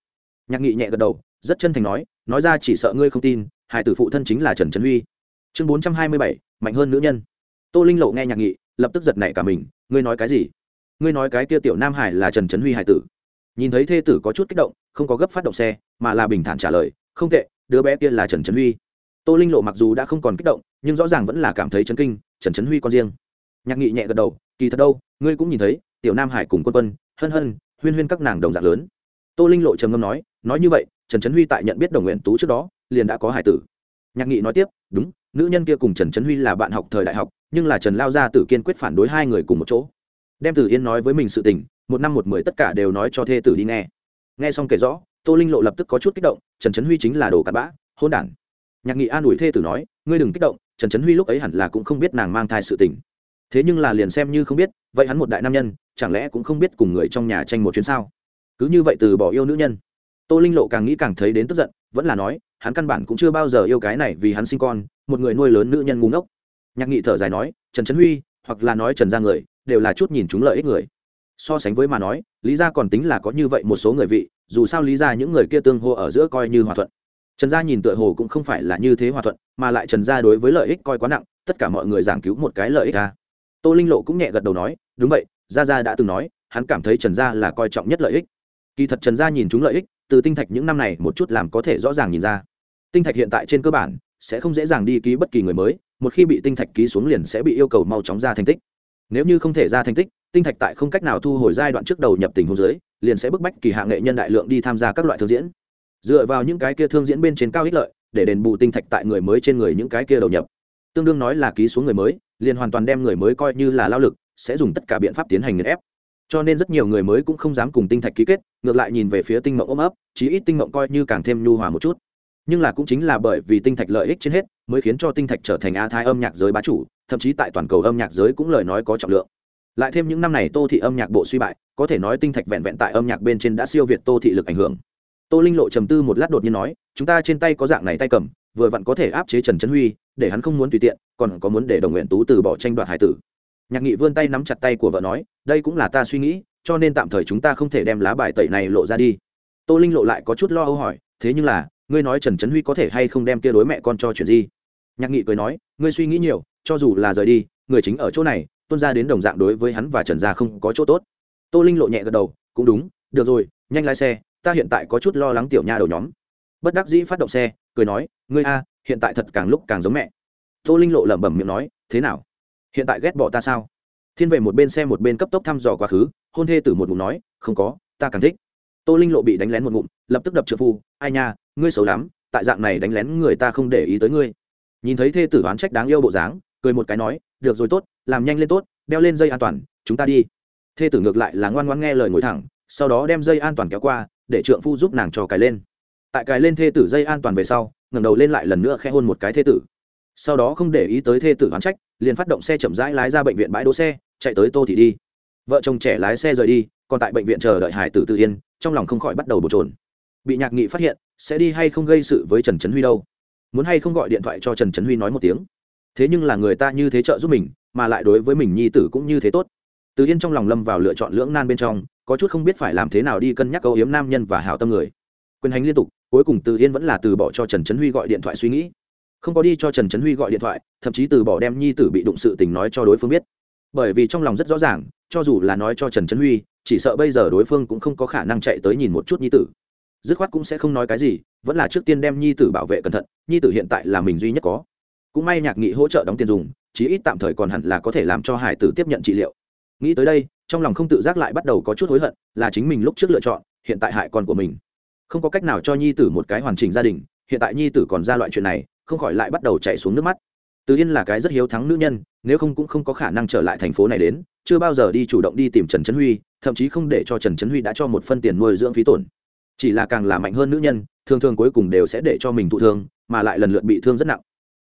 Nhạc nghị nhẹ gật đầu, rất chân thành nói nói ra chỉ sợ ngươi không tin, hải tử phụ thân chính là trần trấn huy chương bốn trăm hai mươi bảy, mạnh hơn nữ nhân. Tô linh lộ nghe nhạc nghị, lập tức giật nảy cả mình, ngươi nói cái gì? Ngươi nói cái kia tiểu nam hải là trần trấn huy hải tử. Nhìn thấy thê tử có chút kích động, không có gấp phát động xe, mà là bình thản trả lời, không tệ, đứa bé kia là trần trấn huy. Tô linh lộ mặc dù đã không còn kích động, nhưng rõ ràng vẫn là cảm thấy chấn kinh, trần trấn huy con riêng. Nhạc nghị nhẹ gật đầu, kỳ thật đâu, ngươi cũng nhìn thấy, tiểu nam hải cùng quân quân, hân hân, huyên huyên các nàng đồng dạng lớn. Tô linh lộ trầm ngâm nói nói như vậy, trần trấn huy tại nhận biết đồng nguyện tú trước đó, liền đã có hải tử. Nhạc nghị nói tiếp, đúng nữ nhân kia cùng trần trấn huy là bạn học thời đại học, nhưng là trần lao gia tử kiên quyết phản đối hai người cùng một chỗ. Đem tử yên nói với mình sự tình, một năm một mười tất cả đều nói cho thê tử đi nghe. Nghe xong kể rõ, tô linh lộ lập tức có chút kích động, trần trấn huy chính là đồ cặn bã hôn đản. Nhạc nghị an ủi thê tử nói, ngươi đừng kích động, trần trấn huy lúc ấy hẳn là cũng không biết nàng mang thai sự tình. Thế nhưng là liền xem như không biết, vậy hắn một đại nam nhân, chẳng lẽ cũng không biết cùng người trong nhà tranh một chuyến sao? Cứ như vậy từ bỏ yêu nữ nhân. Tô linh lộ càng nghĩ càng thấy đến tức giận, vẫn là nói hắn căn bản cũng chưa bao giờ yêu cái này vì hắn sinh con, một người nuôi lớn nữ nhân ngu ngốc. Nhạc nghị thở dài nói, trần trấn huy, hoặc là nói trần gia người, đều là chút nhìn chúng lợi ích người. So sánh với mà nói, lý gia còn tính là có như vậy một số người vị, dù sao lý gia những người kia tương hô ở giữa coi như hòa thuận. Trần gia nhìn tựa hồ cũng không phải là như thế hòa thuận, mà lại trần gia đối với lợi ích coi quá nặng, tất cả mọi người giảng cứu một cái lợi ích ra. Tô linh lộ cũng nhẹ gật đầu nói, đúng vậy, gia gia đã từng nói, hắn cảm thấy trần gia là coi trọng nhất lợi ích. Kỳ thật trần gia nhìn chúng lợi ích, từ tinh thạch những năm này một chút làm có thể rõ ràng nhìn ra tinh thạch hiện tại trên cơ bản sẽ không dễ dàng đi ký bất kỳ người mới, một khi bị tinh thạch ký xuống liền sẽ bị yêu cầu mau chóng ra thành tích. Nếu như không thể ra thành tích, tinh thạch tại không cách nào thu hồi giai đoạn trước đầu nhập tình hồ dưới, liền sẽ bức bách kỳ hạ nghệ nhân đại lượng đi tham gia các loại thương diễn. Dựa vào những cái kia thương diễn bên trên cao ích lợi, để đền bù tinh thạch tại người mới trên người những cái kia đầu nhập. Tương đương nói là ký xuống người mới, liền hoàn toàn đem người mới coi như là lao lực, sẽ dùng tất cả biện pháp tiến hành nghiền ép. Cho nên rất nhiều người mới cũng không dám cùng tinh thạch ký kết, ngược lại nhìn về phía tinh mộng ôm ấp, chí ít tinh mộng coi như càng thêm nhu hòa một chút nhưng là cũng chính là bởi vì tinh thạch lợi ích trên hết, mới khiến cho tinh thạch trở thành a thai âm nhạc giới bá chủ, thậm chí tại toàn cầu âm nhạc giới cũng lời nói có trọng lượng. Lại thêm những năm này tô thị âm nhạc bộ suy bại, có thể nói tinh thạch vẹn vẹn tại âm nhạc bên trên đã siêu việt tô thị lực ảnh hưởng. Tô linh lộ trầm tư một lát đột nhiên nói, chúng ta trên tay có dạng này tay cầm, vừa vặn có thể áp chế trần trấn huy, để hắn không muốn tùy tiện, còn có muốn để đồng nguyện tú từ bỏ tranh đoạt hải tử. Nhạc nghị vươn tay nắm chặt tay của vợ nói, đây cũng là ta suy nghĩ, cho nên tạm thời chúng ta không thể đem lá bài tẩy này lộ ra đi. Tô linh lộ lại có chút lo âu hỏi, thế nhưng là ngươi nói trần trấn huy có thể hay không đem kia đối mẹ con cho chuyện gì? Nhạc nghị cười nói, ngươi suy nghĩ nhiều, cho dù là rời đi, người chính ở chỗ này tôn ra đến đồng dạng đối với hắn và trần gia không có chỗ tốt. Tô linh lộ nhẹ gật đầu, cũng đúng, được rồi, nhanh lái xe, ta hiện tại có chút lo lắng tiểu nha đầu nhóm. Bất đắc dĩ phát động xe, cười nói, ngươi a, hiện tại thật càng lúc càng giống mẹ. Tô linh lộ lẩm bẩm miệng nói, thế nào? Hiện tại ghét bỏ ta sao? Thiên về một bên xe một bên cấp tốc thăm dò quá khứ, hôn thê tử một ngụm nói, không có, ta càng thích. Tô linh lộ bị đánh lén một ngụm, lập tức đập trợ phu, ai nha ngươi xấu lắm, tại dạng này đánh lén người ta không để ý tới ngươi. Nhìn thấy thê tử oán trách đáng yêu bộ dáng, cười một cái nói, được rồi tốt, làm nhanh lên tốt, đeo lên dây an toàn, chúng ta đi. Thê tử ngược lại là ngoan ngoan nghe lời ngồi thẳng, sau đó đem dây an toàn kéo qua, để trượng phu giúp nàng trò cài lên. Tại cài lên thê tử dây an toàn về sau, ngẩng đầu lên lại lần nữa khẽ hôn một cái thê tử. Sau đó không để ý tới thê tử oán trách, liền phát động xe chậm rãi lái ra bệnh viện bãi đỗ xe, chạy tới tô thị đi. Vợ chồng trẻ lái xe rời đi, còn tại bệnh viện chờ đợi hải tử tự yên, trong lòng không khỏi bắt đầu bột trồn bị nhạc nghị phát hiện, sẽ đi hay không gây sự với trần trấn huy đâu. Muốn hay không gọi điện thoại cho trần trấn huy nói một tiếng. Thế nhưng là người ta như thế trợ giúp mình, mà lại đối với mình nhi tử cũng như thế tốt. Từ yên trong lòng lâm vào lựa chọn lưỡng nan bên trong, có chút không biết phải làm thế nào đi cân nhắc câu hiếm nam nhân và hảo tâm người. Quyền hành liên tục, cuối cùng từ yên vẫn là từ bỏ cho trần trấn huy gọi điện thoại suy nghĩ. Không có đi cho trần trấn huy gọi điện thoại, thậm chí từ bỏ đem nhi tử bị đụng sự tình nói cho đối phương biết. Bởi vì trong lòng rất rõ ràng, cho dù là nói cho trần trấn huy, chỉ sợ bây giờ đối phương cũng không có khả năng chạy tới nhìn một chút nhi tử dứt khoát cũng sẽ không nói cái gì, vẫn là trước tiên đem nhi tử bảo vệ cẩn thận, nhi tử hiện tại là mình duy nhất có. Cũng may nhạc nghị hỗ trợ đóng tiền dùng, chí ít tạm thời còn hẳn là có thể làm cho hải tử tiếp nhận trị liệu. Nghĩ tới đây, trong lòng không tự giác lại bắt đầu có chút hối hận, là chính mình lúc trước lựa chọn, hiện tại hại con của mình. Không có cách nào cho nhi tử một cái hoàn chỉnh gia đình, hiện tại nhi tử còn ra loại chuyện này, không khỏi lại bắt đầu chạy xuống nước mắt. Từ yên là cái rất hiếu thắng nữ nhân, nếu không cũng không có khả năng trở lại thành phố này đến, chưa bao giờ đi chủ động đi tìm trần trấn huy, thậm chí không để cho trần trấn huy đã cho một phân tiền nuôi dưỡng phí tổn chỉ là càng là mạnh hơn nữ nhân, thường thường cuối cùng đều sẽ để cho mình thụ thương, mà lại lần lượt bị thương rất nặng.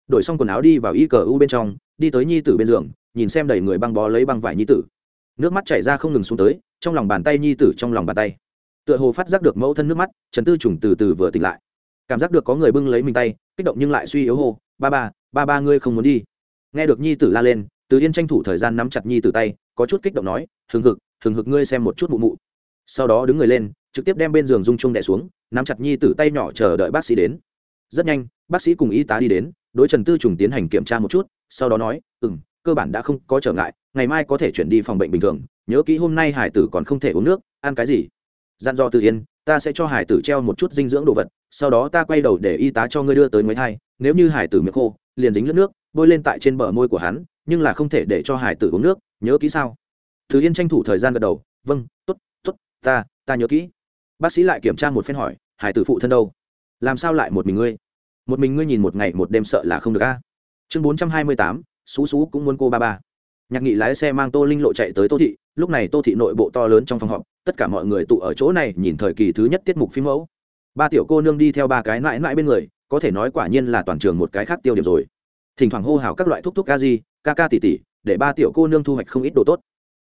Đổi xong quần áo đi vào y cờ u bên trong, đi tới nhi tử bên giường, nhìn xem đầy người băng bó lấy băng vải nhi tử. Nước mắt chảy ra không ngừng xuống tới, trong lòng bàn tay nhi tử trong lòng bàn tay. Tựa hồ phát giác được mẫu thân nước mắt, trần tư trùng từ từ vừa tỉnh lại. Cảm giác được có người bưng lấy mình tay, kích động nhưng lại suy yếu hô, ba ba ba ba ngươi không muốn đi. Nghe được nhi tử la lên, từ yên tranh thủ thời gian nắm chặt nhi tử tay, có chút kích động nói, hừng hực hừng hực ngươi xem một chút mụ mụ. Sau đó đứng người lên trực tiếp đem bên giường dung chung đẻ xuống, nắm chặt nhi tử tay nhỏ chờ đợi bác sĩ đến. Rất nhanh, bác sĩ cùng y tá đi đến, đối trần tư trùng tiến hành kiểm tra một chút, sau đó nói ừ m cơ bản đã không có trở ngại, ngày mai có thể chuyển đi phòng bệnh bình thường, nhớ kỹ hôm nay hải tử còn không thể uống nước, ăn cái gì. Dặn dò tự yên, ta sẽ cho hải tử treo một chút dinh dưỡng đồ vật, sau đó ta quay đầu để y tá cho ngươi đưa tới mới thai, nếu như hải tử miệng khô, liền dính lướt nước, bôi lên tại trên bờ môi của hắn, nhưng là không thể để cho hải tử uống nước, nhớ kỹ sao? Thứ yên tranh thủ thời gian gật đầu vâng t ố t t ố t ta ta nhớ kỹ bác sĩ lại kiểm tra một phen hỏi, hải tử phụ thân đâu? Làm sao lại một mình ngươi? Một mình ngươi nhìn một ngày một đêm sợ là không được a. Chương bốn trăm hai mươi tám xú xú cũng muốn cô ba ba. Nhạc nghị lái xe mang tô linh lộ chạy tới tô thị, lúc này tô thị nội bộ to lớn trong phòng họp, tất cả mọi người tụ ở chỗ này nhìn thời kỳ thứ nhất tiết mục phim mẫu. Ba tiểu cô nương đi theo ba cái mãi mãi bên người, có thể nói quả nhiên là toàn trường một cái khác tiêu điểm rồi. Thỉnh thoảng hô hào các loại thuốc thuốc ca di, ca ca tỷ tỷ để ba tiểu cô nương thu hoạch không ít đồ tốt.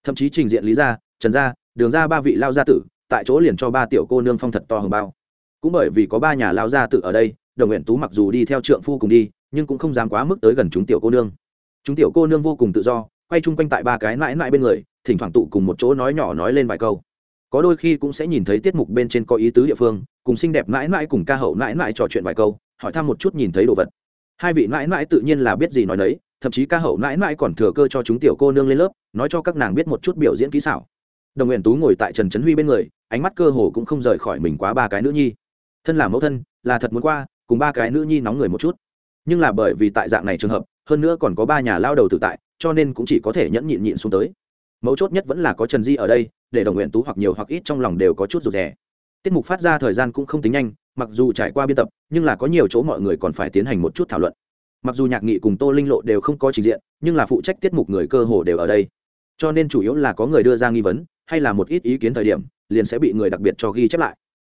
Thậm chí trình diện lý gia, trần gia, đường ra ba vị lao gia tử tại chỗ liền cho ba tiểu cô nương phong thật to hồng bao. Cũng bởi vì có ba nhà lao gia tự ở đây, đồng nguyện tú mặc dù đi theo trượng phu cùng đi, nhưng cũng không dám quá mức tới gần chúng tiểu cô nương. Chúng tiểu cô nương vô cùng tự do, quay chung quanh tại ba cái mãi mãi bên người, thỉnh thoảng tụ cùng một chỗ nói nhỏ nói lên vài câu. Có đôi khi cũng sẽ nhìn thấy tiết mục bên trên có ý tứ địa phương, cùng xinh đẹp mãi mãi cùng ca hậu mãi mãi trò chuyện vài câu, hỏi thăm một chút nhìn thấy đồ vật. Hai vị mãi mãi tự nhiên là biết gì nói đấy thậm chí ca hậu mãi mãi còn thừa cơ cho chúng tiểu cô nương lên lớp, nói cho các nàng biết một chút biểu diễn kỹ xảo đồng nguyện tú ngồi tại trần trấn huy bên người, ánh mắt cơ hồ cũng không rời khỏi mình quá ba cái nữ nhi. Thân là mẫu thân, là thật muốn qua, cùng ba cái nữ nhi nóng người một chút. Nhưng là bởi vì tại dạng này trường hợp, hơn nữa còn có ba nhà lao đầu tự tại, cho nên cũng chỉ có thể nhẫn nhịn nhịn xuống tới. Mấu chốt nhất vẫn là có trần di ở đây, để đồng nguyện tú hoặc nhiều hoặc ít trong lòng đều có chút rụt rè. Tiết mục phát ra thời gian cũng không tính nhanh, mặc dù trải qua biên tập, nhưng là có nhiều chỗ mọi người còn phải tiến hành một chút thảo luận. Mặc dù nhạc nghị cùng tô linh lộ đều không có trình diện, nhưng là phụ trách tiết mục người cơ hồ đều ở đây. Cho nên chủ yếu là có người đưa ra nghi vấn hay là một ít ý kiến thời điểm, liền sẽ bị người đặc biệt cho ghi chép lại.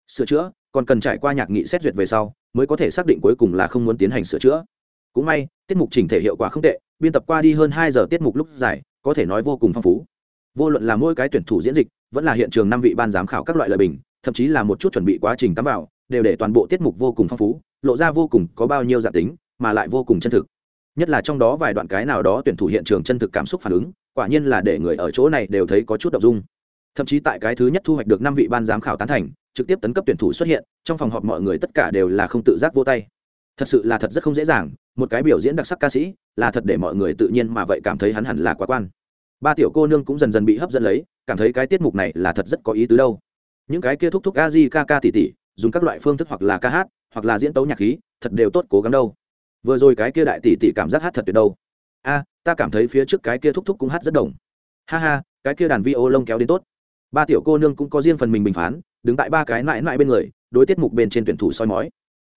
Sửa chữa, còn cần trải qua nhạc nghị xét duyệt về sau, mới có thể xác định cuối cùng là không muốn tiến hành sửa chữa. Cũng may, tiết mục chỉnh thể hiệu quả không tệ, biên tập qua đi hơn hai giờ tiết mục lúc dài, có thể nói vô cùng phong phú. Vô luận là mỗi cái tuyển thủ diễn dịch, vẫn là hiện trường năm vị ban giám khảo các loại lời bình, thậm chí là một chút chuẩn bị quá trình tắm vào, đều để toàn bộ tiết mục vô cùng phong phú, lộ ra vô cùng có bao nhiêu dạng tính, mà lại vô cùng chân thực. Nhất là trong đó vài đoạn cái nào đó tuyển thủ hiện trường chân thực cảm xúc phản ứng, quả nhiên là để người ở chỗ này đều thấy có chút đ ộ n g dung thậm chí tại cái thứ nhất thu hoạch được năm vị ban giám khảo tán thành, trực tiếp tấn cấp tuyển thủ xuất hiện, trong phòng họp mọi người tất cả đều là không tự giác vô tay. Thật sự là thật rất không dễ dàng, một cái biểu diễn đặc sắc ca sĩ, là thật để mọi người tự nhiên mà vậy cảm thấy hắn hẳn là quá quan. Ba tiểu cô nương cũng dần dần bị hấp dẫn lấy, cảm thấy cái tiết mục này là thật rất có ý tứ đâu. Những cái kia thúc thúc a di ca ca tỉ tỉ, dùng các loại phương thức hoặc là ca hát, hoặc là diễn tấu nhạc khí, thật đều tốt cố gắng đâu. Vừa rồi cái kia đại tỷ tỷ cảm giác hát thật tuyệt đâu. A, ta cảm thấy phía trước cái kia thúc thúc cũng hát rất đồng. Ha ha, cái kia đàn vi ô lông kéo đến tốt ba tiểu cô nương cũng có riêng phần mình bình phán, đứng tại ba cái mãi mãi bên người, đối tiết mục bên trên tuyển thủ soi mói.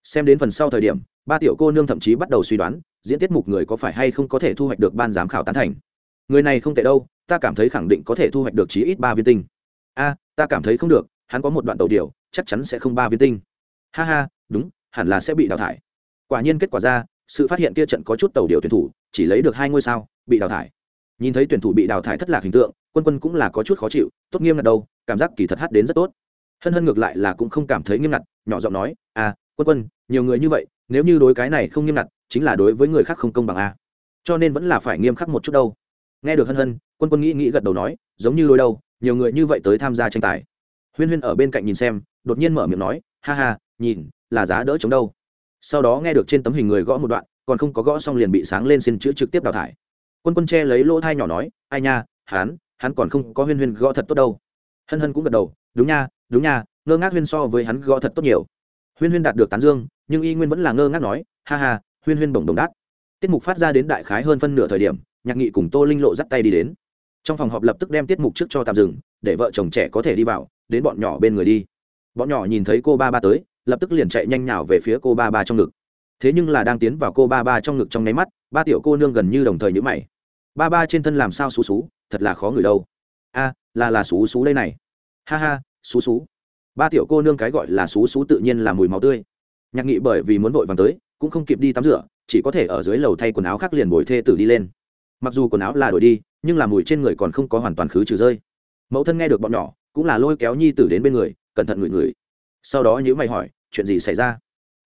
Xem đến phần sau thời điểm, ba tiểu cô nương thậm chí bắt đầu suy đoán, diễn tiết mục người có phải hay không có thể thu hoạch được ban giám khảo tán thành. Người này không tệ đâu, ta cảm thấy khẳng định có thể thu hoạch được chí ít ba viên tinh. A, ta cảm thấy không được, hắn có một đoạn tàu điều, chắc chắn sẽ không ba viên tinh. Ha ha, đúng, hẳn là sẽ bị đào thải. Quả nhiên kết quả ra, sự phát hiện kia trận có chút tàu điều tuyển thủ, chỉ lấy được hai ngôi sao, bị đào thải. Nhìn thấy tuyển thủ bị đào thải thất lạc hình tượng quân quân cũng là có chút khó chịu, tốt nghiêm ngặt đâu, cảm giác kỳ thật hát đến rất tốt. Hân hân ngược lại là cũng không cảm thấy nghiêm ngặt, nhỏ giọng nói à quân quân, nhiều người như vậy, nếu như đối cái này không nghiêm ngặt, chính là đối với người khác không công bằng a cho nên vẫn là phải nghiêm khắc một chút đâu. Nghe được hân hân, quân quân nghĩ nghĩ gật đầu nói, giống như đôi đâu, nhiều người như vậy tới tham gia tranh tài. Huyên huyên ở bên cạnh nhìn xem, đột nhiên mở miệng nói, ha ha, nhìn, là giá đỡ chống đâu. Sau đó nghe được trên tấm hình người gõ một đoạn, còn không có gõ xong liền bị sáng lên xin chữ trực tiếp đào thải. Quân quân che lấy lỗ thai nhỏ nói, ai nha hắn hắn còn không có huyên huyên gõ thật tốt đâu. Hân hân cũng gật đầu, đúng nha đúng nha, ngơ ngác huyên so với hắn gõ thật tốt nhiều. Huyên huyên đạt được tán dương, nhưng y nguyên vẫn là ngơ ngác nói, ha ha, huyên huyên bổng đồng đát. Tiết mục phát ra đến đại khái hơn phân nửa thời điểm, nhạc nghị cùng tô linh lộ dắt tay đi đến. Trong phòng họp lập tức đem tiết mục trước cho tạm dừng, để vợ chồng trẻ có thể đi vào, đến bọn nhỏ bên người đi. Bọn nhỏ nhìn thấy cô ba ba tới, lập tức liền chạy nhanh nhào về phía cô ba ba trong ngực. Thế nhưng là đang tiến vào cô ba ba trong ngực trong nháy mắt, ba tiểu cô nương gần như đồng thời nhữ mày. Ba ba trên thân làm sao xú xú thật là khó người đâu. A, là là xú xú đây này. Ha ha, xú xú. Ba tiểu cô nương cái gọi là xú xú tự nhiên là mùi máu tươi. Nhạc nghị bởi vì muốn vội vàng tới, cũng không kịp đi tắm rửa, chỉ có thể ở dưới lầu thay quần áo khác liền bồi thê tử đi lên. Mặc dù quần áo là đổi đi, nhưng là mùi trên người còn không có hoàn toàn khứ trừ rơi. Mẫu thân nghe được bọn nhỏ, cũng là lôi kéo nhi tử đến bên người, cẩn thận ngửi ngửi. Sau đó nhữ mày hỏi, chuyện gì xảy ra?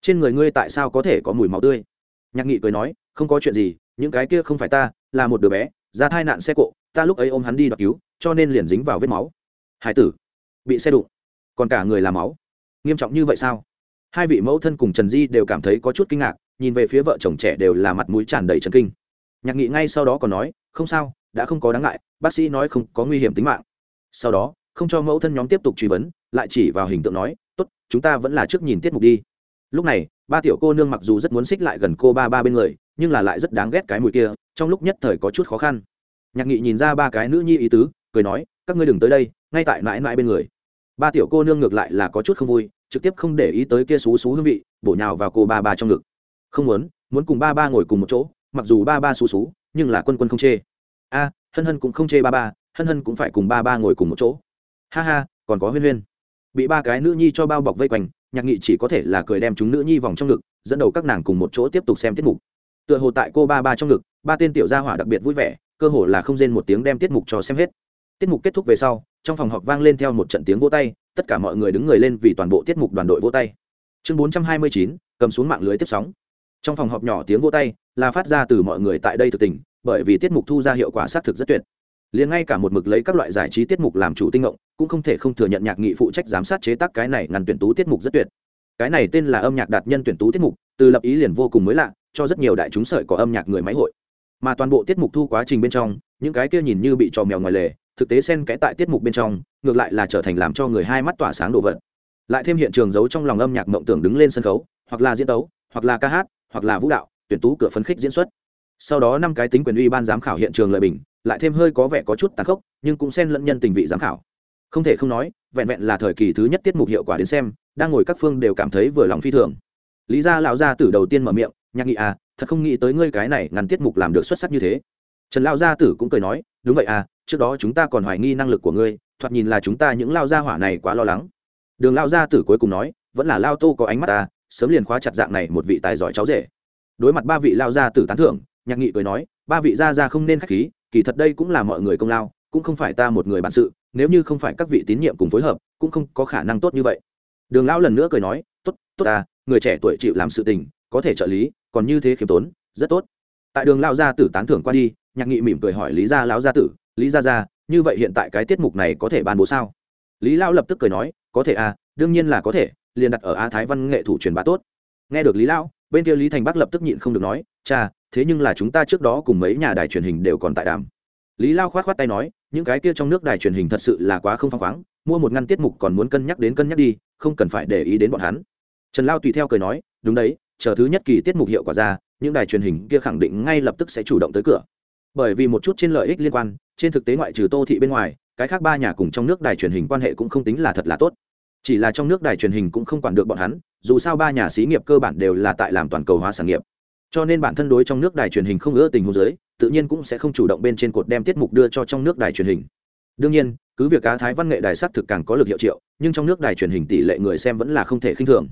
Trên người ngươi tại sao có thể có mùi máu tươi? Nhạc nghị cười nói, không có chuyện gì, những cái kia không phải ta, là một đứa bé, ra thai nạn xe cộ ta lúc ấy ôm hắn đi đoạt cứu, cho nên liền dính vào vết máu. Hải tử, bị xe đụng, còn cả người làm máu. Nghiêm trọng như vậy sao? Hai vị mẫu thân cùng trần di đều cảm thấy có chút kinh ngạc, nhìn về phía vợ chồng trẻ đều là mặt mũi tràn đầy trần kinh. Nhạc nghị ngay sau đó còn nói, không sao, đã không có đáng ngại, bác sĩ nói không có nguy hiểm tính mạng. Sau đó, không cho mẫu thân nhóm tiếp tục truy vấn, lại chỉ vào hình tượng nói, tốt, chúng ta vẫn là trước nhìn tiết mục đi. Lúc này, ba tiểu cô nương mặc dù rất muốn xích lại gần cô ba ba bên người, nhưng là lại rất đáng ghét cái mùi kia, trong lúc nhất thời có chút khó khăn nhạc nghị nhìn ra ba cái nữ nhi ý tứ, cười nói, các ngươi đừng tới đây, ngay tại mãi mãi bên người. Ba tiểu cô nương ngược lại là có chút không vui, trực tiếp không để ý tới kia xú xú hương vị, bổ nhào vào cô ba ba trong ngực. Không muốn muốn cùng ba ba ngồi cùng một chỗ, mặc dù ba ba xú xú, nhưng là quân quân không chê. A, hân hân cũng không chê ba ba, hân hân cũng phải cùng ba ba ngồi cùng một chỗ. Ha ha, còn có huyên huyên. Bị ba cái nữ nhi cho bao bọc vây quanh, nhạc nghị chỉ có thể là cười đem chúng nữ nhi vòng trong ngực, dẫn đầu các nàng cùng một chỗ tiếp tục xem tiết mục. Tựa hồ tại cô ba ba trong ngực, ba tên tiểu gia hỏa đặc biệt vui vẻ cơ hồ là không rên một tiếng đem tiết mục cho xem hết. Tiết mục kết thúc về sau, trong phòng họp vang lên theo một trận tiếng vỗ tay, tất cả mọi người đứng người lên vì toàn bộ tiết mục đoàn đội vỗ tay. Chương bốn trăm hai mươi chín, cầm xuống mạng lưới tiếp sóng. Trong phòng họp nhỏ tiếng vỗ tay là phát ra từ mọi người tại đây thực tình, bởi vì tiết mục thu ra hiệu quả xác thực rất tuyệt. Liền ngay cả một mực lấy các loại giải trí tiết mục làm chủ tinh ngộng, cũng không thể không thừa nhận nhạc nghị phụ trách giám sát chế tác cái này ngăn tuyển tú tiết mục rất tuyệt. Cái này tên là âm nhạc đạt nhân tuyển tú tiết mục, từ lập ý liền vô cùng mới lạ, cho rất nhiều đại chúng sợi có âm nhạc người máy hội mà toàn bộ tiết mục thu quá trình bên trong, những cái kia nhìn như bị trò mèo ngoài lề, thực tế xen kẽ tại tiết mục bên trong, ngược lại là trở thành làm cho người hai mắt tỏa sáng đồ vật. Lại thêm hiện trường giấu trong lòng âm nhạc mộng tưởng đứng lên sân khấu, hoặc là diễn tấu, hoặc là ca hát, hoặc là vũ đạo, tuyển tú cửa phấn khích diễn xuất. Sau đó năm cái tính quyền uy ban giám khảo hiện trường lợi bình, lại thêm hơi có vẻ có chút tàn khốc, nhưng cũng xen lẫn nhân tình vị giám khảo. Không thể không nói, vẹn vẹn là thời kỳ thứ nhất tiết mục hiệu quả đến xem, đang ngồi các phương đều cảm thấy vừa lòng phi thường. Lý gia lão gia tử đầu tiên mở miệng, nhạc nghị à thật không nghĩ tới ngươi cái này ngăn tiết mục làm được xuất sắc như thế. Trần lão gia tử cũng cười nói, đúng vậy à trước đó chúng ta còn hoài nghi năng lực của ngươi, thoạt nhìn là chúng ta những lao gia hỏa này quá lo lắng. Đường lao gia tử cuối cùng nói, vẫn là lao tô có ánh mắt ta sớm liền khóa chặt dạng này một vị tài giỏi cháu rể. Đối mặt ba vị lao gia tử tán thưởng, nhạc nghị cười nói, ba vị gia gia không nên khách khí, kỳ thật đây cũng là mọi người công lao, cũng không phải ta một người bản sự, nếu như không phải các vị tín nhiệm cùng phối hợp, cũng không có khả năng tốt như vậy. Đường lão lần nữa cười nói, tốt tốt ta người trẻ tuổi chịu làm sự tình có thể trợ lý, còn như thế khiêm tốn, rất tốt. Tại đường lão gia tử tán thưởng qua đi, nhạc nghị mỉm cười hỏi lý gia lão gia tử, lý gia gia, như vậy hiện tại cái tiết mục này có thể ban bố sao? Lý lão lập tức cười nói, có thể à đương nhiên là có thể, liền đặt ở a thái văn nghệ thủ truyền bá tốt. Nghe được lý lão, bên kia lý thành bắc lập tức nhịn không được nói, cha, thế nhưng là chúng ta trước đó cùng mấy nhà đài truyền hình đều còn tại đàm. Lý lao khoát khoát tay nói, những cái kia trong nước đài truyền hình thật sự là quá không phăng khoáng, mua một ngăn tiết mục còn muốn cân nhắc đến cân nhắc đi, không cần phải để ý đến bọn hắn. Trần lao tùy theo cười nói, đúng đấy chờ thứ nhất kỳ tiết mục hiệu quả ra, những đài truyền hình kia khẳng định ngay lập tức sẽ chủ động tới cửa. Bởi vì một chút trên lợi ích liên quan, trên thực tế ngoại trừ tô thị bên ngoài, cái khác ba nhà cùng trong nước đài truyền hình quan hệ cũng không tính là thật là tốt. Chỉ là trong nước đài truyền hình cũng không quản được bọn hắn, dù sao ba nhà xí nghiệp cơ bản đều là tại làm toàn cầu hóa sản nghiệp. Cho nên bản thân đối trong nước đài truyền hình không ưa tình hồ giới tự nhiên cũng sẽ không chủ động bên trên cột đem tiết mục đưa cho trong nước đài truyền hình. Đương nhiên, cứ việc cá thái văn nghệ đài s thực càng có lực hiệu triệu, nhưng trong nước đài truyền hình tỷ lệ người xem vẫn là không thể khinh thường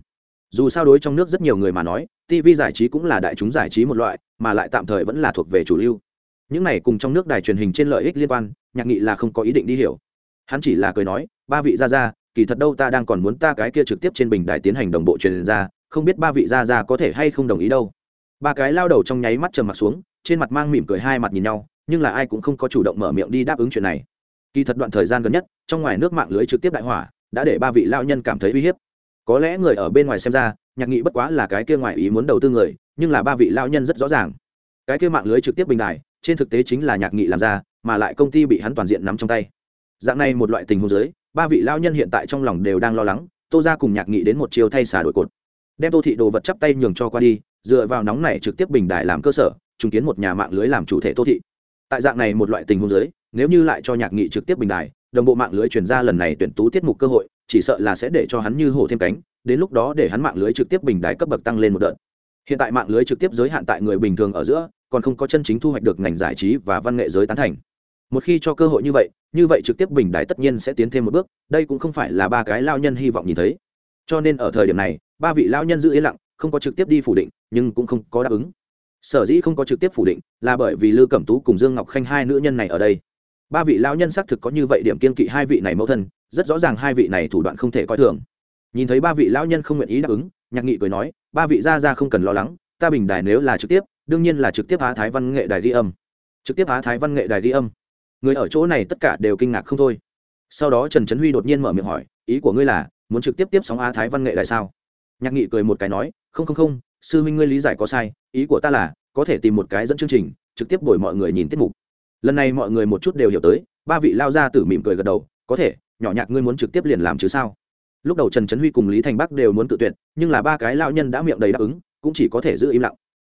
dù sao đối trong nước rất nhiều người mà nói tv giải trí cũng là đại chúng giải trí một loại, mà lại tạm thời vẫn là thuộc về chủ lưu. Những này cùng trong nước đài truyền hình trên lợi ích liên quan, nhạc nghị là không có ý định đi hiểu. Hắn chỉ là cười nói, ba vị ra ra kỳ thật đâu ta đang còn muốn ta cái kia trực tiếp trên bình đài tiến hành đồng bộ truyền ra, không biết ba vị ra ra có thể hay không đồng ý đâu. Ba cái lao đầu trong nháy mắt trầm mặt xuống, trên mặt mang mỉm cười hai mặt nhìn nhau, nhưng là ai cũng không có chủ động mở miệng đi đáp ứng chuyện này. Kỳ thật đoạn thời gian gần nhất, trong ngoài nước mạng lưới trực tiếp đại hỏa, đã để ba vị lao nhân cảm thấy uy hiếp có lẽ người ở bên ngoài xem ra, nhạc nghị bất quá là cái kia ngoài ý muốn đầu tư người, nhưng là ba vị lao nhân rất rõ ràng. Cái kia mạng lưới trực tiếp bình đài, trên thực tế chính là nhạc nghị làm ra, mà lại công ty bị hắn toàn diện nắm trong tay. Dạng này một loại tình huống giới ba vị lao nhân hiện tại trong lòng đều đang lo lắng, tô ra cùng nhạc nghị đến một chiều thay xả đổi cột. Đem tô thị đồ vật chắp tay nhường cho qua đi, dựa vào nóng này trực tiếp bình đài làm cơ sở chứng kiến một nhà mạng lưới làm chủ thể tô thị. Tại dạng này một loại tình huống giới nếu như lại cho nhạc nghị trực tiếp bình đài, đồng bộ mạng lưới chuyển ra lần này tuyển tú tiết mục cơ hội chỉ sợ là sẽ để cho hắn như hổ thêm cánh, đến lúc đó để hắn mạng lưới trực tiếp bình đài cấp bậc tăng lên một đợt. Hiện tại mạng lưới trực tiếp giới hạn tại người bình thường ở giữa, còn không có chân chính thu hoạch được ngành giải trí và văn nghệ giới tán thành. Một khi cho cơ hội như vậy như vậy trực tiếp bình đài tất nhiên sẽ tiến thêm một bước, đây cũng không phải là ba cái lao nhân hy vọng nhìn thấy. Cho nên ở thời điểm này, ba vị lao nhân giữ yên lặng, không có trực tiếp đi phủ định, nhưng cũng không có đáp ứng. Sở dĩ không có trực tiếp phủ định là bởi vì lư cẩm tú cùng dương ngọc khanh hai nữ nhân này ở đây ba vị lao nhân xác thực có như vậy điểm kiên kỵ hai vị này mẫu thân, rất rõ ràng hai vị này thủ đoạn không thể coi thường. Nhìn thấy ba vị lao nhân không nguyện ý đáp ứng, nhạc nghị cười nói, ba vị ra ra không cần lo lắng, ta bình đài nếu là trực tiếp, đương nhiên là trực tiếp á thái văn nghệ đài ghi âm. Trực tiếp á thái văn nghệ đài ghi âm. Người ở chỗ này tất cả đều kinh ngạc không thôi. Sau đó trần trấn huy đột nhiên mở miệng hỏi, ý của ngươi là, muốn trực tiếp tiếp sóng á thái văn nghệ đài sao? Nhạc nghị cười một cái nói, không không không, sư huynh ngươi lý giải có sai, ý của ta là, có thể tìm một cái dẫn chương trình, trực tiếp đổi mọi người nhìn tiết mục lần này mọi người một chút đều hiểu tới, ba vị lao ra tử mỉm cười gật đầu, có thể, nhỏ nhạc ngươi muốn trực tiếp liền làm chứ sao? Lúc đầu trần trấn huy cùng lý thành bắc đều muốn tự tuyệt, nhưng là ba cái lao nhân đã miệng đầy đáp ứng, cũng chỉ có thể giữ im lặng.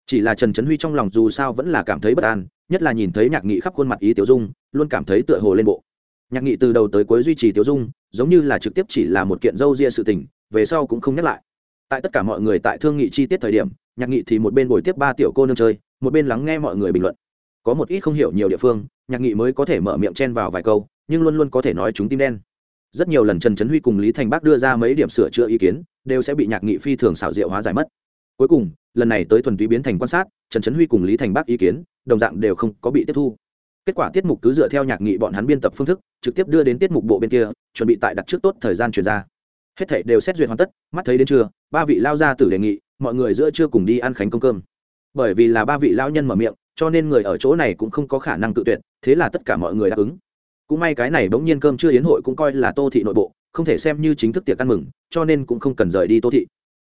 Chỉ là trần trấn huy trong lòng dù sao vẫn là cảm thấy bất an, nhất là nhìn thấy nhạc nghị khắp khuôn mặt ý tiểu dung, luôn cảm thấy tựa hồ lên bộ. Nhạc nghị từ đầu tới cuối duy trì tiểu dung, giống như là trực tiếp chỉ là một kiện râu ria sự tình, về sau cũng không nhắc lại. Tại tất cả mọi người tại thương nghị chi tiết thời điểm, nhạc nghị thì một bên bồi tiếp ba tiểu cô nương chơi, một bên lắng nghe mọi người bình luận có một ít không hiểu nhiều địa phương, nhạc nghị mới có thể mở miệng chen vào vài câu, nhưng luôn luôn có thể nói chúng tim đen. Rất nhiều lần trần trấn huy cùng lý thành bắc đưa ra mấy điểm sửa chữa ý kiến, đều sẽ bị nhạc nghị phi thường xảo diệu hóa giải mất. Cuối cùng, lần này tới thuần túy biến thành quan sát, trần trấn huy cùng lý thành bắc ý kiến, đồng dạng đều không có bị tiếp thu. Kết quả tiết mục cứ dựa theo nhạc nghị bọn hắn biên tập phương thức, trực tiếp đưa đến tiết mục bộ bên kia, chuẩn bị tại đặt trước tốt thời gian chuyển ra. Hết thảy đều xét duyệt hoàn tất, mắt thấy đến trưa, ba vị lao ra tử đề nghị, mọi người giữa trưa cùng đi ăn khánh công cơm. Bởi vì là ba vị lao nhân mở miệng cho nên người ở chỗ này cũng không có khả năng tự tuyệt, thế là tất cả mọi người đáp ứng. Cũng may cái này bỗng nhiên cơm chưa yến hội cũng coi là tô thị nội bộ, không thể xem như chính thức tiệc ăn mừng, cho nên cũng không cần rời đi tô thị.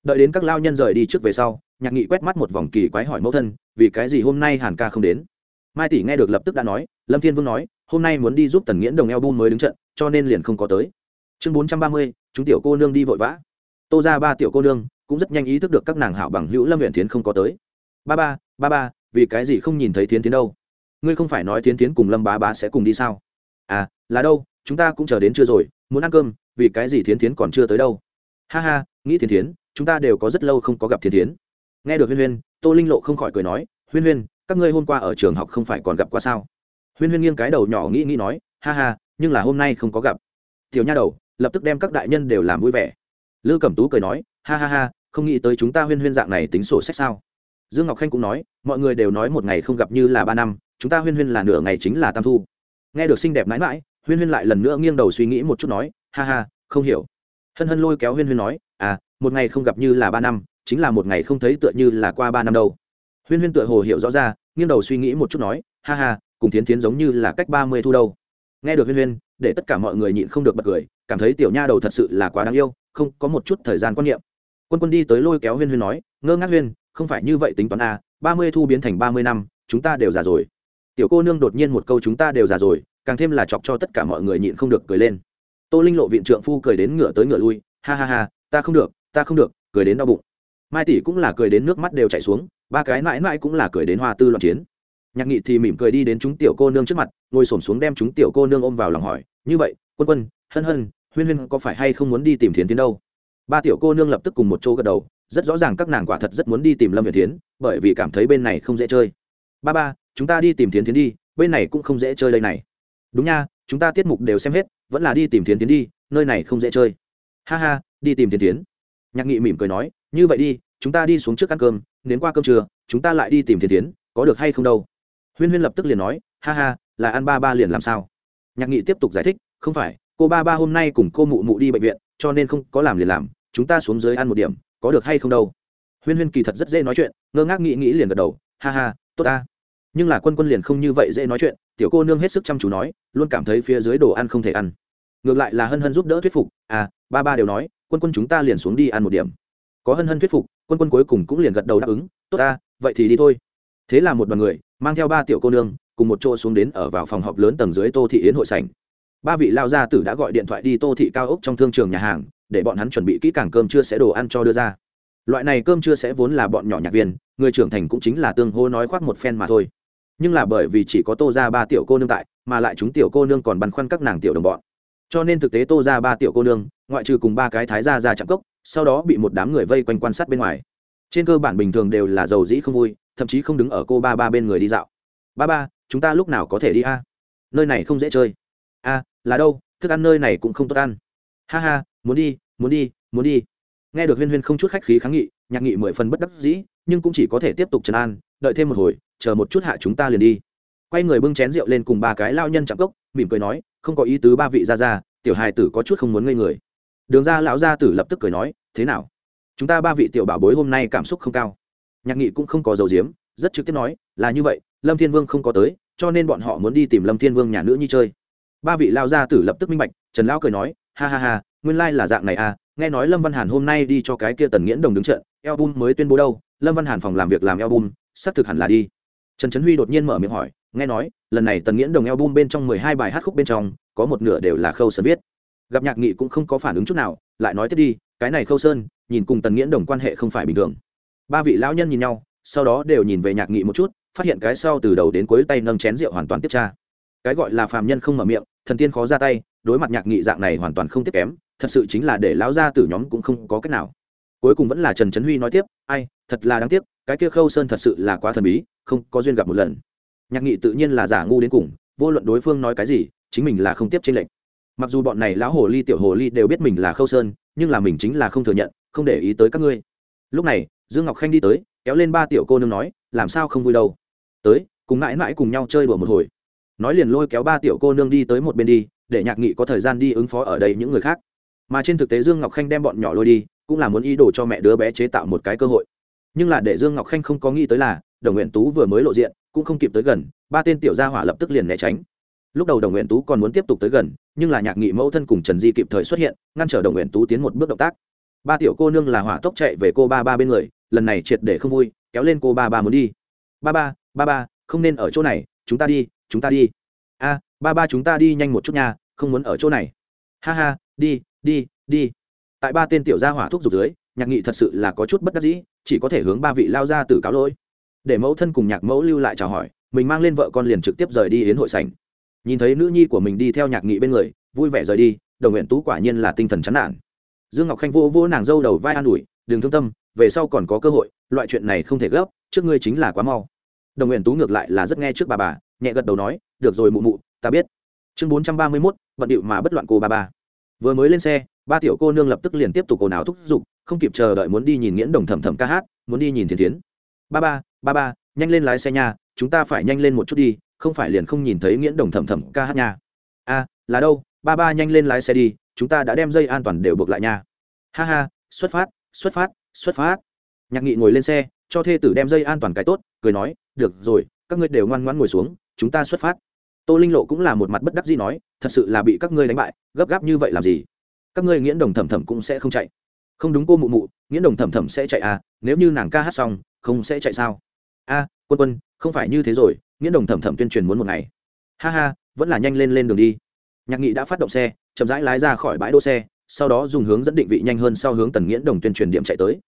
Đợi đến các lao nhân rời đi trước về sau, nhạc nghị quét mắt một vòng kỳ quái hỏi mẫu thân, vì cái gì hôm nay hàn ca không đến? Mai tỷ nghe được lập tức đã nói, lâm thiên vương nói, hôm nay muốn đi giúp tần nghiễn đồng eo Bu mới đứng trận, cho nên liền không có tới. Chương bốn trăm ba mươi, chúng tiểu cô nương đi vội vã. Tô ra ba tiểu cô nương, cũng rất nhanh ý thức được các nàng hảo bằng hữu lâm huyện Thiến không có tới. Ba ba ba ba vì cái gì không nhìn thấy tiến tiến đâu? Ngươi không phải nói tiến tiến cùng lâm bá bá sẽ cùng đi sao? À là đâu, chúng ta cũng chờ đến chưa rồi, muốn ăn cơm, vì cái gì thiến tiến còn chưa tới đâu? Ha ha, nghĩ thiến tiến chúng ta đều có rất lâu không có gặp thiến tiến nghe được huyên huyên, tô linh lộ không khỏi cười nói, huyên huyên, các ngươi hôm qua ở trường học không phải còn gặp qua sao? Huyên huyên nghiêng cái đầu nhỏ nghĩ nghĩ nói, ha ha, nhưng là hôm nay không có gặp. Tiểu nha đầu, lập tức đem các đại nhân đều làm vui vẻ. Lư cẩm tú cười nói, ha ha ha, không nghĩ tới chúng ta huyên huyên dạng này tính sổ sách sao? Dương ngọc khanh cũng nói, mọi người đều nói một ngày không gặp như là ba năm, chúng ta huyên huyên là nửa ngày chính là tam thu. Nghe được xinh đẹp mãi mãi, huyên huyên lại lần nữa nghiêng đầu suy nghĩ một chút nói, ha ha, không hiểu. Hân hân lôi kéo huyên huyên nói à một ngày không gặp như là ba năm, chính là một ngày không thấy tựa như là qua ba năm đâu. Huyên huyên tựa hồ hiểu rõ ra, nghiêng đầu suy nghĩ một chút nói, ha ha, cùng tiến tiến giống như là cách ba mươi thu đâu. Nghe được huyên huyên, để tất cả mọi người nhịn không được bật cười, cảm thấy tiểu nha đầu thật sự là quá đáng yêu, không có một chút thời gian quan niệm. Quân quân đi tới lôi kéo huyên huyên nói, ngơ ngác huyên không phải như vậy tính toán a, ba mươi thu biến thành ba mươi năm, chúng ta đều già rồi. Tiểu cô nương đột nhiên một câu chúng ta đều già rồi, càng thêm là chọc cho tất cả mọi người nhịn không được cười lên. Tô linh lộ viện trượng phu cười đến ngửa tới ngửa lui, ha ha ha, ta không được, ta không được, cười đến đau bụng. Mai tỷ cũng là cười đến nước mắt đều chảy xuống, ba cái mãi mãi cũng là cười đến hoa tư loạn chiến. Nhạc nghị thì mỉm cười đi đến chúng tiểu cô nương trước mặt, ngồi s ổ m xuống đem chúng tiểu cô nương ôm vào lòng hỏi, như vậy, quân quân, hân hân, huyên huyên có phải hay không muốn đi tìm thiến tiến đâu? Ba tiểu cô nương lập tức cùng một chỗ gật đầu rất rõ ràng các nàng quả thật rất muốn đi tìm lâm việt tiến bởi vì cảm thấy bên này không dễ chơi. Ba ba, chúng ta đi tìm thiến tiến đi, bên này cũng không dễ chơi đây này. Đúng nha, chúng ta tiết mục đều xem hết, vẫn là đi tìm thiến tiến đi, nơi này không dễ chơi. Ha ha, đi tìm thiến tiến nhạc nghị mỉm cười nói, như vậy đi, chúng ta đi xuống trước ăn cơm, đến qua cơm trưa, chúng ta lại đi tìm thiến tiến có được hay không đâu? Huyên huyên lập tức liền nói, ha ha, là ăn ba ba liền làm sao? Nhạc nghị tiếp tục giải thích, không phải, cô ba ba hôm nay cùng cô mụ mụ đi bệnh viện, cho nên không có làm liền làm, chúng ta xuống dưới ăn một điểm có được hay không đâu. Huyên huyên kỳ thật rất dễ nói chuyện, ngơ ngác nghĩ nghĩ liền gật đầu, ha ha, tốt ta. Nhưng là quân quân liền không như vậy dễ nói chuyện, tiểu cô nương hết sức chăm chú nói, luôn cảm thấy phía dưới đồ ăn không thể ăn. Ngược lại là hân hân giúp đỡ thuyết phục à ba ba đều nói, quân quân chúng ta liền xuống đi ăn một điểm. Có hân hân thuyết phục, quân quân cuối cùng cũng liền gật đầu đáp ứng, tốt ta, vậy thì đi thôi. Thế là một đoàn người, mang theo ba tiểu cô nương, cùng một chỗ xuống đến ở vào phòng họp lớn tầng dưới tô thị yến hội sảnh. Ba vị lao gia tử đã gọi điện thoại đi tô thị cao ốc trong thương trường nhà hàng để bọn hắn chuẩn bị kỹ càng cơm chưa sẽ đồ ăn cho đưa ra. Loại này cơm chưa sẽ vốn là bọn nhỏ nhạc viên, người trưởng thành cũng chính là tương hô nói khoác một phen mà thôi. Nhưng là bởi vì chỉ có tô ra ba tiểu cô nương tại, mà lại chúng tiểu cô nương còn băn khoăn các nàng tiểu đồng bọn. Cho nên thực tế tô ra ba tiểu cô nương, ngoại trừ cùng ba cái thái gia ra chạm cốc, sau đó bị một đám người vây quanh quan sát bên ngoài. Trên cơ bản bình thường đều là giàu dĩ không vui, thậm chí không đứng ở cô ba ba bên người đi dạo. Ba ba, chúng ta lúc nào có thể đi a? Nơi này không dễ chơi. A, là đâu, thức ăn nơi này cũng không tốt ăn. Ha ha muốn đi muốn đi muốn đi. Nghe được huyên huyên không chút khách khí kháng nghị, nhạc nghị mười phần bất đắc dĩ, nhưng cũng chỉ có thể tiếp tục trấn an, đợi thêm một hồi, chờ một chút hạ chúng ta liền đi. Quay người bưng chén rượu lên cùng ba cái lao nhân chạm cốc, mỉm cười nói, không có ý tứ ba vị ra ra, tiểu hài tử có chút không muốn ngây người. Đường ra lão gia tử lập tức cười nói, thế nào? Chúng ta ba vị tiểu bảo bối hôm nay cảm xúc không cao. Nhạc nghị cũng không có dầu diếm rất trực tiếp nói, là như vậy, lâm thiên vương không có tới, cho nên bọn họ muốn đi tìm lâm thiên vương nhà nữ nhi chơi. Ba vị lao gia tử lập tức minh bạch, trần lão cười nói, ha ha ha nguyên lai là dạng này à nghe nói lâm văn hàn hôm nay đi cho cái kia tần nghiễn đồng đứng trận, album mới tuyên bố đâu, lâm văn hàn phòng làm việc làm album, xác thực hẳn là đi. Trần trấn huy đột nhiên mở miệng hỏi, nghe nói, lần này tần nghiễn đồng album bên trong mười hai bài hát khúc bên trong, có một nửa đều là khâu sơn viết. Gặp nhạc nghị cũng không có phản ứng chút nào, lại nói tiếp đi, cái này khâu sơn, nhìn cùng tần nghiễn đồng quan hệ không phải bình thường. Ba vị lão nhân nhìn nhau, sau đó đều nhìn về nhạc nghị một chút, phát hiện cái sau từ đầu đến cuối tay nâng chén rượu hoàn toàn tiếp tra. Cái gọi là phàm nhân không mở miệng, thần tiên khó ra tay, đối mặt nhạc nghị dạng này hoàn toàn không tiếp kém thật sự chính là để lão gia tử nhóm cũng không có cách nào. Cuối cùng vẫn là trần trấn huy nói tiếp, ai, thật là đáng tiếc, cái kia khâu sơn thật sự là quá thần bí, không có duyên gặp một lần. Nhạc nghị tự nhiên là giả ngu đến cùng, vô luận đối phương nói cái gì, chính mình là không tiếp trên lệnh mặc dù bọn này lão hồ ly, tiểu hồ ly đều biết mình là khâu sơn, nhưng là mình chính là không thừa nhận, không để ý tới các ngươi. Lúc này, dương ngọc khanh đi tới, kéo lên ba tiểu cô nương nói, làm sao không vui đâu? Tới, cùng mãi mãi cùng nhau chơi đùa một hồi. Nói liền lôi kéo ba tiểu cô nương đi tới một bên đi, để nhạc nghị có thời gian đi ứng phó ở đây những người khác mà trên thực tế dương ngọc khanh đem bọn nhỏ lôi đi, cũng là muốn ý đồ cho mẹ đứa bé chế tạo một cái cơ hội. Nhưng là để dương ngọc khanh không có nghĩ tới là, đồng nguyện tú vừa mới lộ diện, cũng không kịp tới gần, ba tên tiểu gia hỏa lập tức liền né tránh. Lúc đầu đồng nguyện tú còn muốn tiếp tục tới gần, nhưng là nhạc nghị mẫu thân cùng trần di kịp thời xuất hiện, ngăn trở đồng nguyện tú tiến một bước động tác. Ba tiểu cô nương là hỏa tốc chạy về cô ba ba bên người, lần này triệt để không vui, kéo lên cô ba ba muốn đi. Ba ba ba ba, không nên ở chỗ này, chúng ta đi, chúng ta đi. A, ba ba, chúng ta đi nhanh một chút nha, không muốn ở chỗ này. Ha ha, đi đi đi. Tại ba tên tiểu gia hỏa thuốc dục dưới, nhạc nghị thật sự là có chút bất đắc dĩ, chỉ có thể hướng ba vị lao ra từ cáo lỗi. Để mẫu thân cùng nhạc mẫu lưu lại chào hỏi, mình mang lên vợ con liền trực tiếp rời đi yến hội sảnh. Nhìn thấy nữ nhi của mình đi theo nhạc nghị bên người, vui vẻ rời đi, đồng nguyện tú quả nhiên là tinh thần chán nản. Dương ngọc khanh vô vô nàng dâu đầu vai an ủi, đừng thương tâm, về sau còn có cơ hội, loại chuyện này không thể gấp, trước ngươi chính là quá mau. Đồng nguyện tú ngược lại là rất nghe trước bà bà, nhẹ gật đầu nói, được rồi mụ mụ, ta biết. Chương bốn trăm ba mươi mốt vận điệu mà bất loạn cô ba ba vừa mới lên xe, ba tiểu cô nương lập tức liền tiếp tục ồn ào thúc giục, không kịp chờ đợi muốn đi nhìn nghiễn đồng thầm thầm ca hát, muốn đi nhìn thiên tiến ba ba ba ba, nhanh lên lái xe nha, chúng ta phải nhanh lên một chút đi, không phải liền không nhìn thấy nghiễn đồng thầm thầm ca hát nha. A, là đâu, ba ba nhanh lên lái xe đi, chúng ta đã đem dây an toàn đều buộc lại nha. Ha ha, xuất phát xuất phát xuất phát. Nhạc nghị ngồi lên xe, cho thê tử đem dây an toàn cái tốt, cười nói, được rồi, các ngươi đều ngoan ngoãn ngồi xuống, chúng ta xuất phát tô linh lộ cũng là một mặt bất đắc gì nói, thật sự là bị các ngươi đánh bại, gấp gáp như vậy làm gì? Các ngươi nghiễn đồng Thẩm Thẩm cũng sẽ không chạy. Không đúng cô mụ mụ, nghiễn đồng Thẩm Thẩm sẽ chạy à nếu như nàng ca hát xong, không sẽ chạy sao? A, quân quân, không phải như thế rồi, nghiễn đồng Thẩm Thẩm tuyên truyền muốn một ngày. Ha ha, vẫn là nhanh lên lên đường đi. Nhạc nghị đã phát động xe, chậm rãi lái ra khỏi bãi đỗ xe, sau đó dùng hướng dẫn định vị nhanh hơn sau hướng tần nghiễn đồng tuyên truyền điểm chạy tới.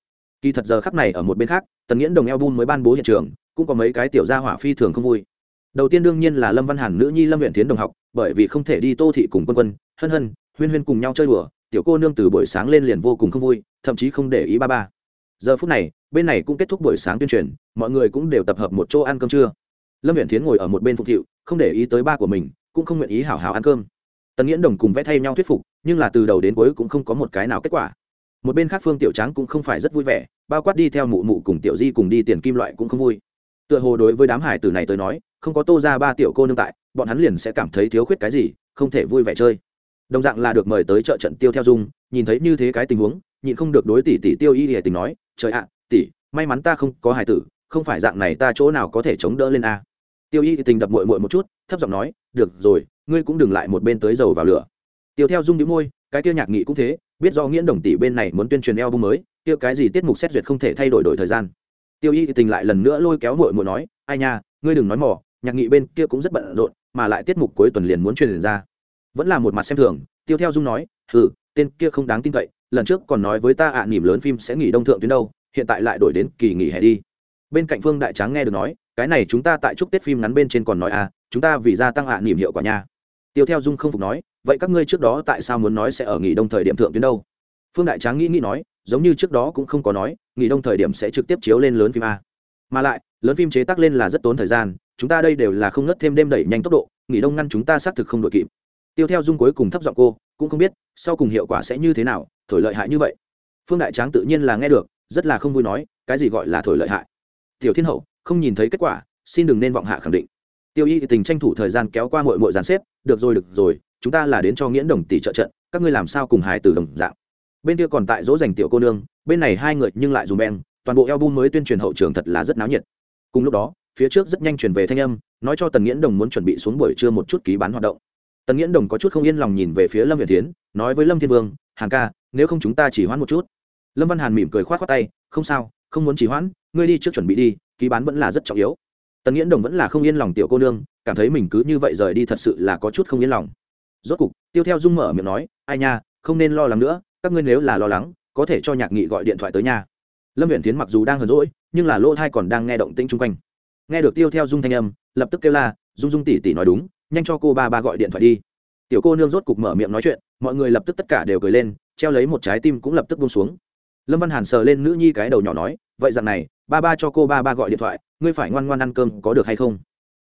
Kỳ thật giờ khắp này ở một bên khác, tần nghiễn đồng eo bun mới ban bố hiện trường, cũng có mấy cái tiểu gia hỏa phi thường không vui đầu tiên đương nhiên là lâm văn hàn nữ nhi lâm huyện tiến đồng học, bởi vì không thể đi tô thị cùng quân quân, hân hân, huyên huyên cùng nhau chơi đùa, tiểu cô nương từ buổi sáng lên liền vô cùng không vui, thậm chí không để ý ba ba. Giờ phút này, bên này cũng kết thúc buổi sáng tuyên truyền, mọi người cũng đều tập hợp một chỗ ăn cơm trưa. Lâm huyện tiến ngồi ở một bên phục thiệu không để ý tới ba của mình, cũng không nguyện ý hảo hảo ăn cơm. Tần nghiễn đồng cùng vẽ thay nhau thuyết phục, nhưng là từ đầu đến cuối cũng không có một cái nào kết quả. Một bên khác phương tiểu tráng cũng không phải rất vui vẻ, bao quát đi theo mụ mụ cùng tiểu di cùng đi tiền kim loại cũng không vui. Tựa hồ đối với đám hải tử này tới nói không có tô ra ba tiểu cô nương tại, bọn hắn liền sẽ cảm thấy thiếu khuyết cái gì, không thể vui vẻ chơi. Đồng dạng là được mời tới chợ trận tiêu theo dung, nhìn thấy như thế cái tình huống, nhịn không được đối tỷ tỷ tiêu y hề tình nói, trời ạ, tỷ, may mắn ta không có hải tử, không phải dạng này ta chỗ nào có thể chống đỡ lên a? Tiêu y tình đập mội mội một chút, thấp giọng nói, được rồi, ngươi cũng đừng lại một bên tới dầu vào lửa. Tiêu theo dung đĩu môi, cái kia nhạc nghị cũng thế, biết do nghiễn đồng tỷ bên này muốn tuyên truyền eo bung mới, kia cái gì tiết mục xét duyệt không thể thay đổi đổi thời gian. Tiêu y tình lại lần nữa lôi kéo mội mội nói, ai nha, ngươi đừng nói mỏ nhạc nghị bên kia cũng rất bận rộn mà lại tiết mục cuối tuần liền muốn truyền ra. Vẫn là một mặt xem thường tiêu theo dung nói ừ tên kia không đáng tin cậy lần trước còn nói với ta ạ à, nỉm lớn phim sẽ nghỉ đông thượng tuyến đâu hiện tại lại đổi đến kỳ nghỉ hè đi. Bên cạnh phương đại tráng nghe được nói cái này chúng ta tại chúc tết phim ngắn bên trên còn nói à chúng ta vì gia tăng ạ à, nỉm hiệu quả nha. Tiêu theo dung không phục nói vậy các ngươi trước đó tại sao muốn nói sẽ ở nghỉ đông thời điểm thượng tuyến đâu? Phương đại tráng nghĩ nghĩ nói giống như trước đó cũng không có nói nghỉ đông thời điểm sẽ trực tiếp chiếu lên lớn phim a. Mà lại lớn phim chế tác lên là rất tốn thời gian chúng ta đây đều là không ngất thêm đêm đẩy nhanh tốc độ, nghỉ đông ngăn chúng ta xác thực không đội kịp. Tiêu theo dung cuối cùng thấp giọng cô, cũng không biết, sau cùng hiệu quả sẽ như thế nào, thổi lợi hại như vậy. Phương đại tráng tự nhiên là nghe được, rất là không vui nói, cái gì gọi là thổi lợi hại? Tiểu thiên hậu, không nhìn thấy kết quả, xin đừng nên vọng hạ khẳng định. Tiêu y tình tranh thủ thời gian kéo qua mội mội dàn xếp, được rồi được rồi, chúng ta là đến cho nghiễn đồng tỷ trợ trận, các ngươi làm sao cùng hài từ đồng dạng? Bên kia còn tại dỗ dành tiểu cô nương, bên này hai người nhưng lại dùng beng, toàn bộ album mới tuyên truyền hậu trường thật là rất náo nhiệt. Cùng lúc đó phía trước rất nhanh truyền về thanh âm, nói cho tần nghiễn đồng muốn chuẩn bị xuống buổi trưa một chút ký bán hoạt động. Tần nghiễn đồng có chút không yên lòng nhìn về phía lâm việt tiến nói với lâm thiên vương, hàn ca, nếu không chúng ta chỉ hoãn một chút. Lâm văn hàn mỉm cười k h o á t khoác tay, không sao, không muốn chỉ hoãn, ngươi đi trước chuẩn bị đi, ký bán vẫn là rất trọng yếu. Tần nghiễn đồng vẫn là không yên lòng tiểu cô nương, cảm thấy mình cứ như vậy rời đi thật sự là có chút không yên lòng. Rốt cục, tiêu theo dung mở miệng nói, ai nha, không nên lo lắng nữa, các ngươi nếu là lo lắng, có thể cho nhạc nghị gọi điện thoại tới nhà lâm viện tiến mặc dù đang hờn rỗi nhưng là lỗ thai còn đang nghe động tĩnh chung quanh nghe được tiêu theo dung thanh âm, lập tức kêu la, dung dung tỉ tỉ nói đúng, nhanh cho cô ba ba gọi điện thoại đi. Tiểu cô nương rốt cục mở miệng nói chuyện, mọi người lập tức tất cả đều cười lên, treo lấy một trái tim cũng lập tức buông xuống. Lâm văn hàn sờ lên nữ nhi cái đầu nhỏ nói, vậy rằng này, ba ba cho cô ba ba gọi điện thoại, ngươi phải ngoan ngoan ăn cơm có được hay không?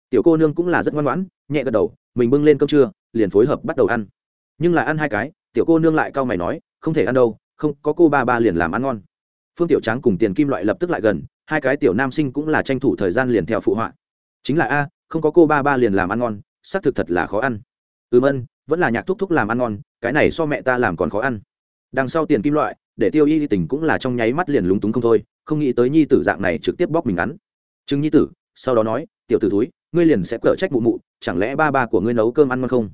Tiểu cô nương cũng là rất ngoan ngoãn, nhẹ gật đầu, mình bưng lên cơm trưa, liền phối hợp bắt đầu ăn. Nhưng là ăn hai cái, tiểu cô nương lại cau mày nói, không thể ăn đâu, không, có cô ba ba liền làm ăn ngon. Phương tiểu tráng cùng tiền kim loại lập tức lại gần hai cái tiểu nam sinh cũng là tranh thủ thời gian liền theo phụ họa. Chính là a, không có cô ba ba liền làm ăn ngon, xác thực thật là khó ăn. Ừm ân, vẫn là nhạc thúc thúc làm ăn ngon, cái này so mẹ ta làm còn khó ăn. Đằng sau tiền kim loại, để tiêu y tình cũng là trong nháy mắt liền lúng túng không thôi, không nghĩ tới nhi tử dạng này trực tiếp bóc mình ngắn. Chứng nhi tử, sau đó nói, tiểu t ử túi ngươi liền sẽ cở trách mụ mụ, chẳng lẽ ba ba của ngươi nấu cơm ăn ngon không?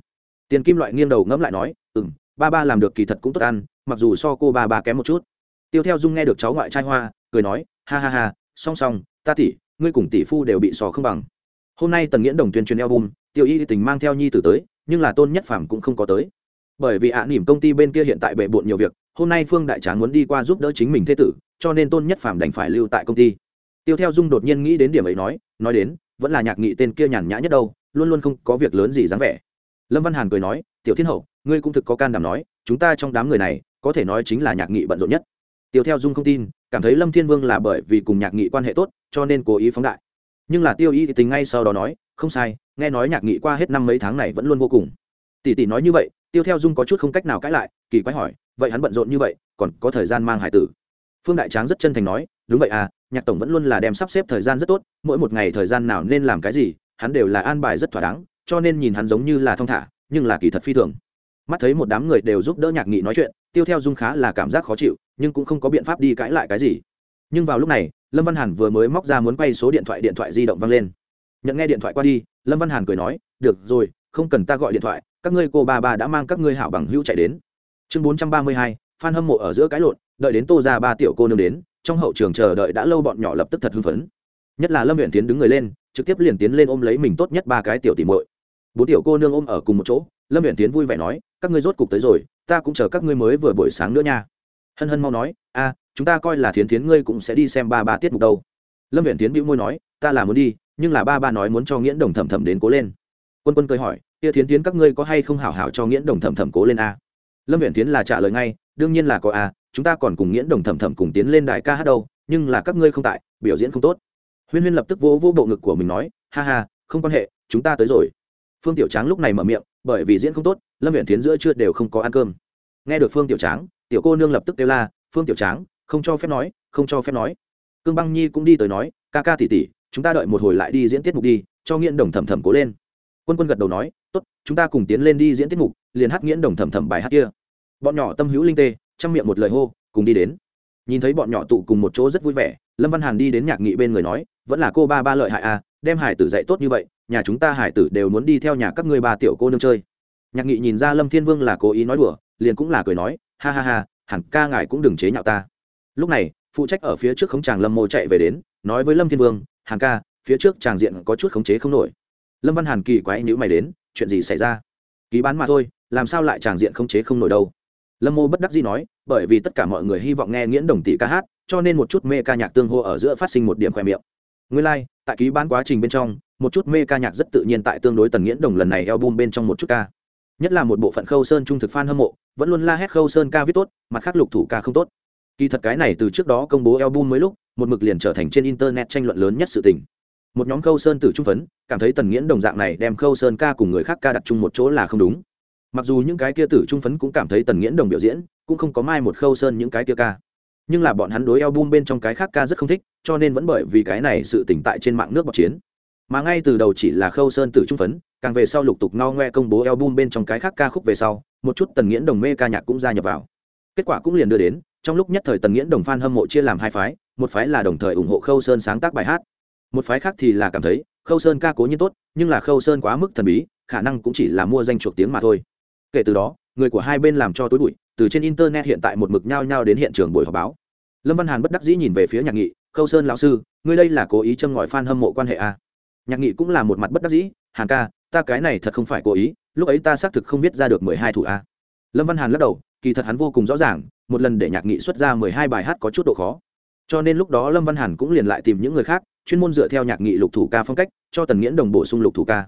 Tiền kim loại nghiêng đầu ngẫm lại nói ừ m ba ba làm được kỳ thật cũng tốt ăn, mặc dù so cô ba ba kém một chút. Tiêu theo dung nghe được cháu ngoại trai hoa, cười nói, ha ha ha song song, ta tỷ, ngươi cùng tỷ phu đều bị sò không bằng. Hôm nay tần nghiễn đồng tuyên truyền album tiêu y tình mang theo nhi tử tới, nhưng là tôn nhất phàm cũng không có tới. Bởi vì ạ nỉm công ty bên kia hiện tại bệ bộn nhiều việc, hôm nay phương đại tráng muốn đi qua giúp đỡ chính mình thế tử, cho nên tôn nhất phàm đành phải lưu tại công ty. Tiêu theo dung đột nhiên nghĩ đến điểm ấy nói nói đến, vẫn là nhạc nghị tên kia nhàn nhã nhất đâu, luôn luôn không có việc lớn gì dáng vẻ. Lâm văn hàn cười nói, tiểu thiên hậu, ngươi cũng thực có can đảm nói, chúng ta trong đám người này, có thể nói chính là nhạc nghị bận rộn nhất tiêu theo dung không tin, cảm thấy lâm thiên vương là bởi vì cùng nhạc nghị quan hệ tốt, cho nên cố ý phóng đại. Nhưng là tiêu y thì tính ngay sau đó nói, không sai, nghe nói nhạc nghị qua hết năm mấy tháng này vẫn luôn vô cùng. Tỷ tỷ nói như vậy, tiêu theo dung có chút không cách nào cãi lại, kỳ quái hỏi, vậy hắn bận rộn như vậy, còn có thời gian mang hải tử? Phương đại tráng rất chân thành nói, đúng vậy à nhạc tổng vẫn luôn là đem sắp xếp thời gian rất tốt, mỗi một ngày thời gian nào nên làm cái gì, hắn đều là an bài rất thỏa đáng, cho nên nhìn hắn giống như là thong thả, nhưng là kỳ thật phi thường. Mắt thấy một đám người đều giúp đỡ nhạc nghị nói chuyện, tiêu theo dung khá là cảm giác khó chịu nhưng cũng không có biện pháp đi cãi lại cái gì. Nhưng vào lúc này, lâm văn hàn vừa mới móc ra muốn quay số điện thoại điện thoại di động văng lên. Nhận nghe điện thoại qua đi, lâm văn hàn cười nói, được rồi, không cần ta gọi điện thoại, các ngươi cô ba ba đã mang các ngươi hảo bằng hữu chạy đến. Chương bốn trăm ba mươi hai, phan hâm mộ ở giữa cái lộn, đợi đến tô ra ba tiểu cô nương đến, trong hậu trường chờ đợi đã lâu bọn nhỏ lập tức thật hưng phấn. Nhất là lâm huyện tiến đứng người lên, trực tiếp liền tiến lên ôm lấy mình tốt nhất ba cái tiểu tỷ muội. Bốn tiểu cô nương ôm ở cùng một chỗ, lâm huyện tiến vui vẻ nói, các ngươi rốt cục tới rồi, ta cũng chờ các ngươi mới vừa buổi sáng nữa nha hân hân mau nói, a, chúng ta coi là thiến thiến ngươi cũng sẽ đi xem ba ba tiết mục đâu. Lâm viện tiến bĩu môi nói, ta là muốn đi, nhưng là ba ba nói muốn cho nghiễn đồng thẩm thẩm đến cố lên. Quân quân cười hỏi, kia thiến tiến các ngươi có hay không hảo hảo cho nghiễn đồng thẩm thẩm cố lên a? Lâm viện tiến là trả lời ngay, đương nhiên là có a, chúng ta còn cùng nghiễn đồng thẩm thẩm cùng tiến lên đại ca hát đâu, nhưng là các ngươi không tại, biểu diễn không tốt. Huyên huyên lập tức vỗ vỗ bộ ngực của mình nói, ha ha, không quan hệ, chúng ta tới rồi. Phương tiểu tráng lúc này mở miệng, bởi vì diễn không tốt, lâm viện tiến giữa chưa đều không có ăn cơm. Nghe được phương tiểu tráng tiểu cô nương lập tức kêu la, phương tiểu tráng, không cho phép nói, không cho phép nói. Cương băng nhi cũng đi tới nói, ca ca tỉ tỉ chúng ta đợi một hồi lại đi diễn tiết mục đi, cho nghiễn đồng thẩm thẩm cố lên. Quân quân gật đầu nói, tốt, chúng ta cùng tiến lên đi diễn tiết mục, liền hát nghiễn đồng thẩm thẩm bài hát kia. Bọn nhỏ tâm hữu linh tê, chăm miệng một lời hô, cùng đi đến. Nhìn thấy bọn nhỏ tụ cùng một chỗ rất vui vẻ, lâm văn hàn đi đến nhạc nghị bên người nói, vẫn là cô ba ba lợi hại à đem hải tử dạy tốt như vậy, nhà chúng ta hải tử đều muốn đi theo nhà các ngươi ba tiểu cô nương chơi. Nhạc nghị nhìn ra lâm thiên vương là cố ý nói đùa, liền cũng là cười nói ha ha ha hẳn ca ngài cũng đừng chế nhạo ta. Lúc này phụ trách ở phía trước khống tràng lâm mô chạy về đến nói với lâm thiên vương hàn ca phía trước tràng diện có chút khống chế không nổi. Lâm văn hàn kỳ quái nhữ mày đến chuyện gì xảy ra? Ký bán mà thôi làm sao lại tràng diện khống chế không nổi đâu? Lâm mô bất đắc dĩ nói bởi vì tất cả mọi người hy vọng nghe nghiễn đồng tỷ ca hát cho nên một chút mê ca nhạc tương hô ở giữa phát sinh một điểm khoe miệng. Nguyên lai、like, tại ký bán quá trình bên trong một chút mê ca nhạc rất tự nhiên tại tương đối tần nghiễn đồng lần này eo bum bên trong một chút ca nhất là một bộ phận khâu sơn trung thực f a n hâm mộ, vẫn luôn la hét khâu sơn ca viết tốt, mặt khác lục thủ ca không tốt. Kỳ thật cái này từ trước đó công bố eo mới lúc, một mực liền trở thành trên internet tranh luận lớn nhất sự tình. Một nhóm khâu sơn tử trung phấn, cảm thấy tần nghiễn đồng dạng này đem khâu sơn ca cùng người khác ca đặt chung một chỗ là không đúng. Mặc dù những cái kia tử trung phấn cũng cảm thấy tần nghiễn đồng biểu diễn, cũng không có mai một khâu sơn những cái kia ca. Nhưng là bọn hắn đối album bên trong cái khác ca rất không thích, cho nên vẫn bởi vì cái này sự tỉnh tại trên mạng nước bọc chiến. Mà ngay từ đầu chỉ là khâu sơn tử trung phấn càng về sau lục tục no ngoe công bố album bên trong cái khác ca khúc về sau, một chút tần nghiễn đồng mê ca nhạc cũng gia nhập vào. Kết quả cũng liền đưa đến, trong lúc nhất thời tần nghiễn đồng fan hâm mộ chia làm hai phái, một phái là đồng thời ủng hộ khâu sơn sáng tác bài hát, một phái khác thì là cảm thấy khâu sơn ca cố nhiên tốt, nhưng là khâu sơn quá mức thần bí, khả năng cũng chỉ là mua danh chuộc tiếng mà thôi. Kể từ đó, người của hai bên làm cho tối bụi, từ trên internet hiện tại một mực nhao nhao đến hiện trường buổi họp báo. Lâm văn hàn bất đắc dĩ nhìn về phía nhạc nghị, khâu sơn lão sư, ngươi đây là cố ý châm ngòi f a n hâm mộ quan hệ a à? nhạc nghị cũng là một mặt bất đắc dĩ, hàn ca ta cái này thật không phải cố ý, lúc ấy ta xác thực không biết ra được mười hai thủ a. Lâm văn hàn lắc đầu, kỳ thật hắn vô cùng rõ ràng, một lần để nhạc nghị xuất ra mười hai bài hát có chút độ khó. Cho nên lúc đó lâm văn hàn cũng liền lại tìm những người khác, chuyên môn dựa theo nhạc nghị lục thủ ca phong cách, cho tần nghiễn đồng bổ sung lục thủ ca.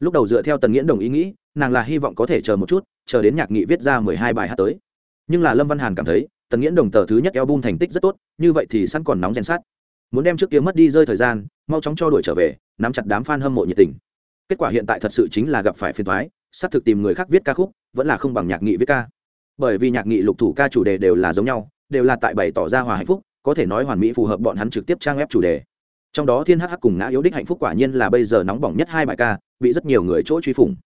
Lúc đầu dựa theo tần nghiễn đồng ý nghĩ, nàng là hy vọng có thể chờ một chút, chờ đến nhạc nghị viết ra mười hai bài hát tới. Nhưng là lâm văn hàn cảm thấy, tần nghiễn đồng tờ thứ nhất eo bum thành tích rất tốt, như vậy thì sẵn còn nóng rèn sát. Muốn đem trước kia mất đi rơi thời gian, mau chóng cho đuổi trở về, nắm chặt đám f a n hâm mộ nhiệt tình kết quả hiện tại thật sự chính là gặp phải phiền thoái xác thực tìm người khác viết ca khúc, vẫn là không bằng nhạc nghị viết ca. Bởi vì nhạc nghị lục thủ ca chủ đề đều là giống nhau, đều là tại bày tỏ ra hòa hạnh phúc, có thể nói hoàn mỹ phù hợp bọn hắn trực tiếp trang ép chủ đề. Trong đó thiên hh cùng ngã yếu đích hạnh phúc quả nhiên là bây giờ nóng bỏng nhất hai bài ca, bị rất nhiều người chỗ truy phủng.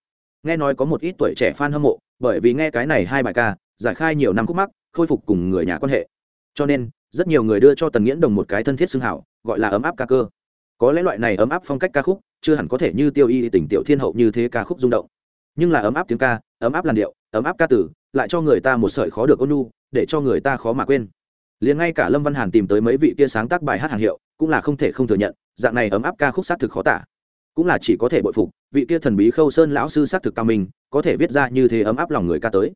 Nghe nói có một ít tuổi trẻ fan hâm mộ, bởi vì nghe cái này hai bài ca, giải khai nhiều năm khúc mắc, khôi phục cùng người nhà quan hệ. Cho nên, rất nhiều người đưa cho tần nghiễn đồng một cái thân thiết xưng hảo, gọi là ấm áp ca cơ. Có lẽ loại này ấm áp phong cách ca khúc chưa hẳn có thể như tiêu y tỉnh tiểu thiên hậu như thế ca khúc rung động. Nhưng là ấm áp tiếng ca, ấm áp làn điệu, ấm áp ca tử lại cho người ta một sợi khó được ôn nu để cho người ta khó mà quên. Liền ngay cả lâm văn hàn tìm tới mấy vị kia sáng tác bài hát hàng hiệu, cũng là không thể không thừa nhận, dạng này ấm áp ca khúc xác thực khó tả. Cũng là chỉ có thể bội phục, vị kia thần bí khâu sơn lão sư xác thực cao minh, có thể viết ra như thế ấm áp lòng người ca tới.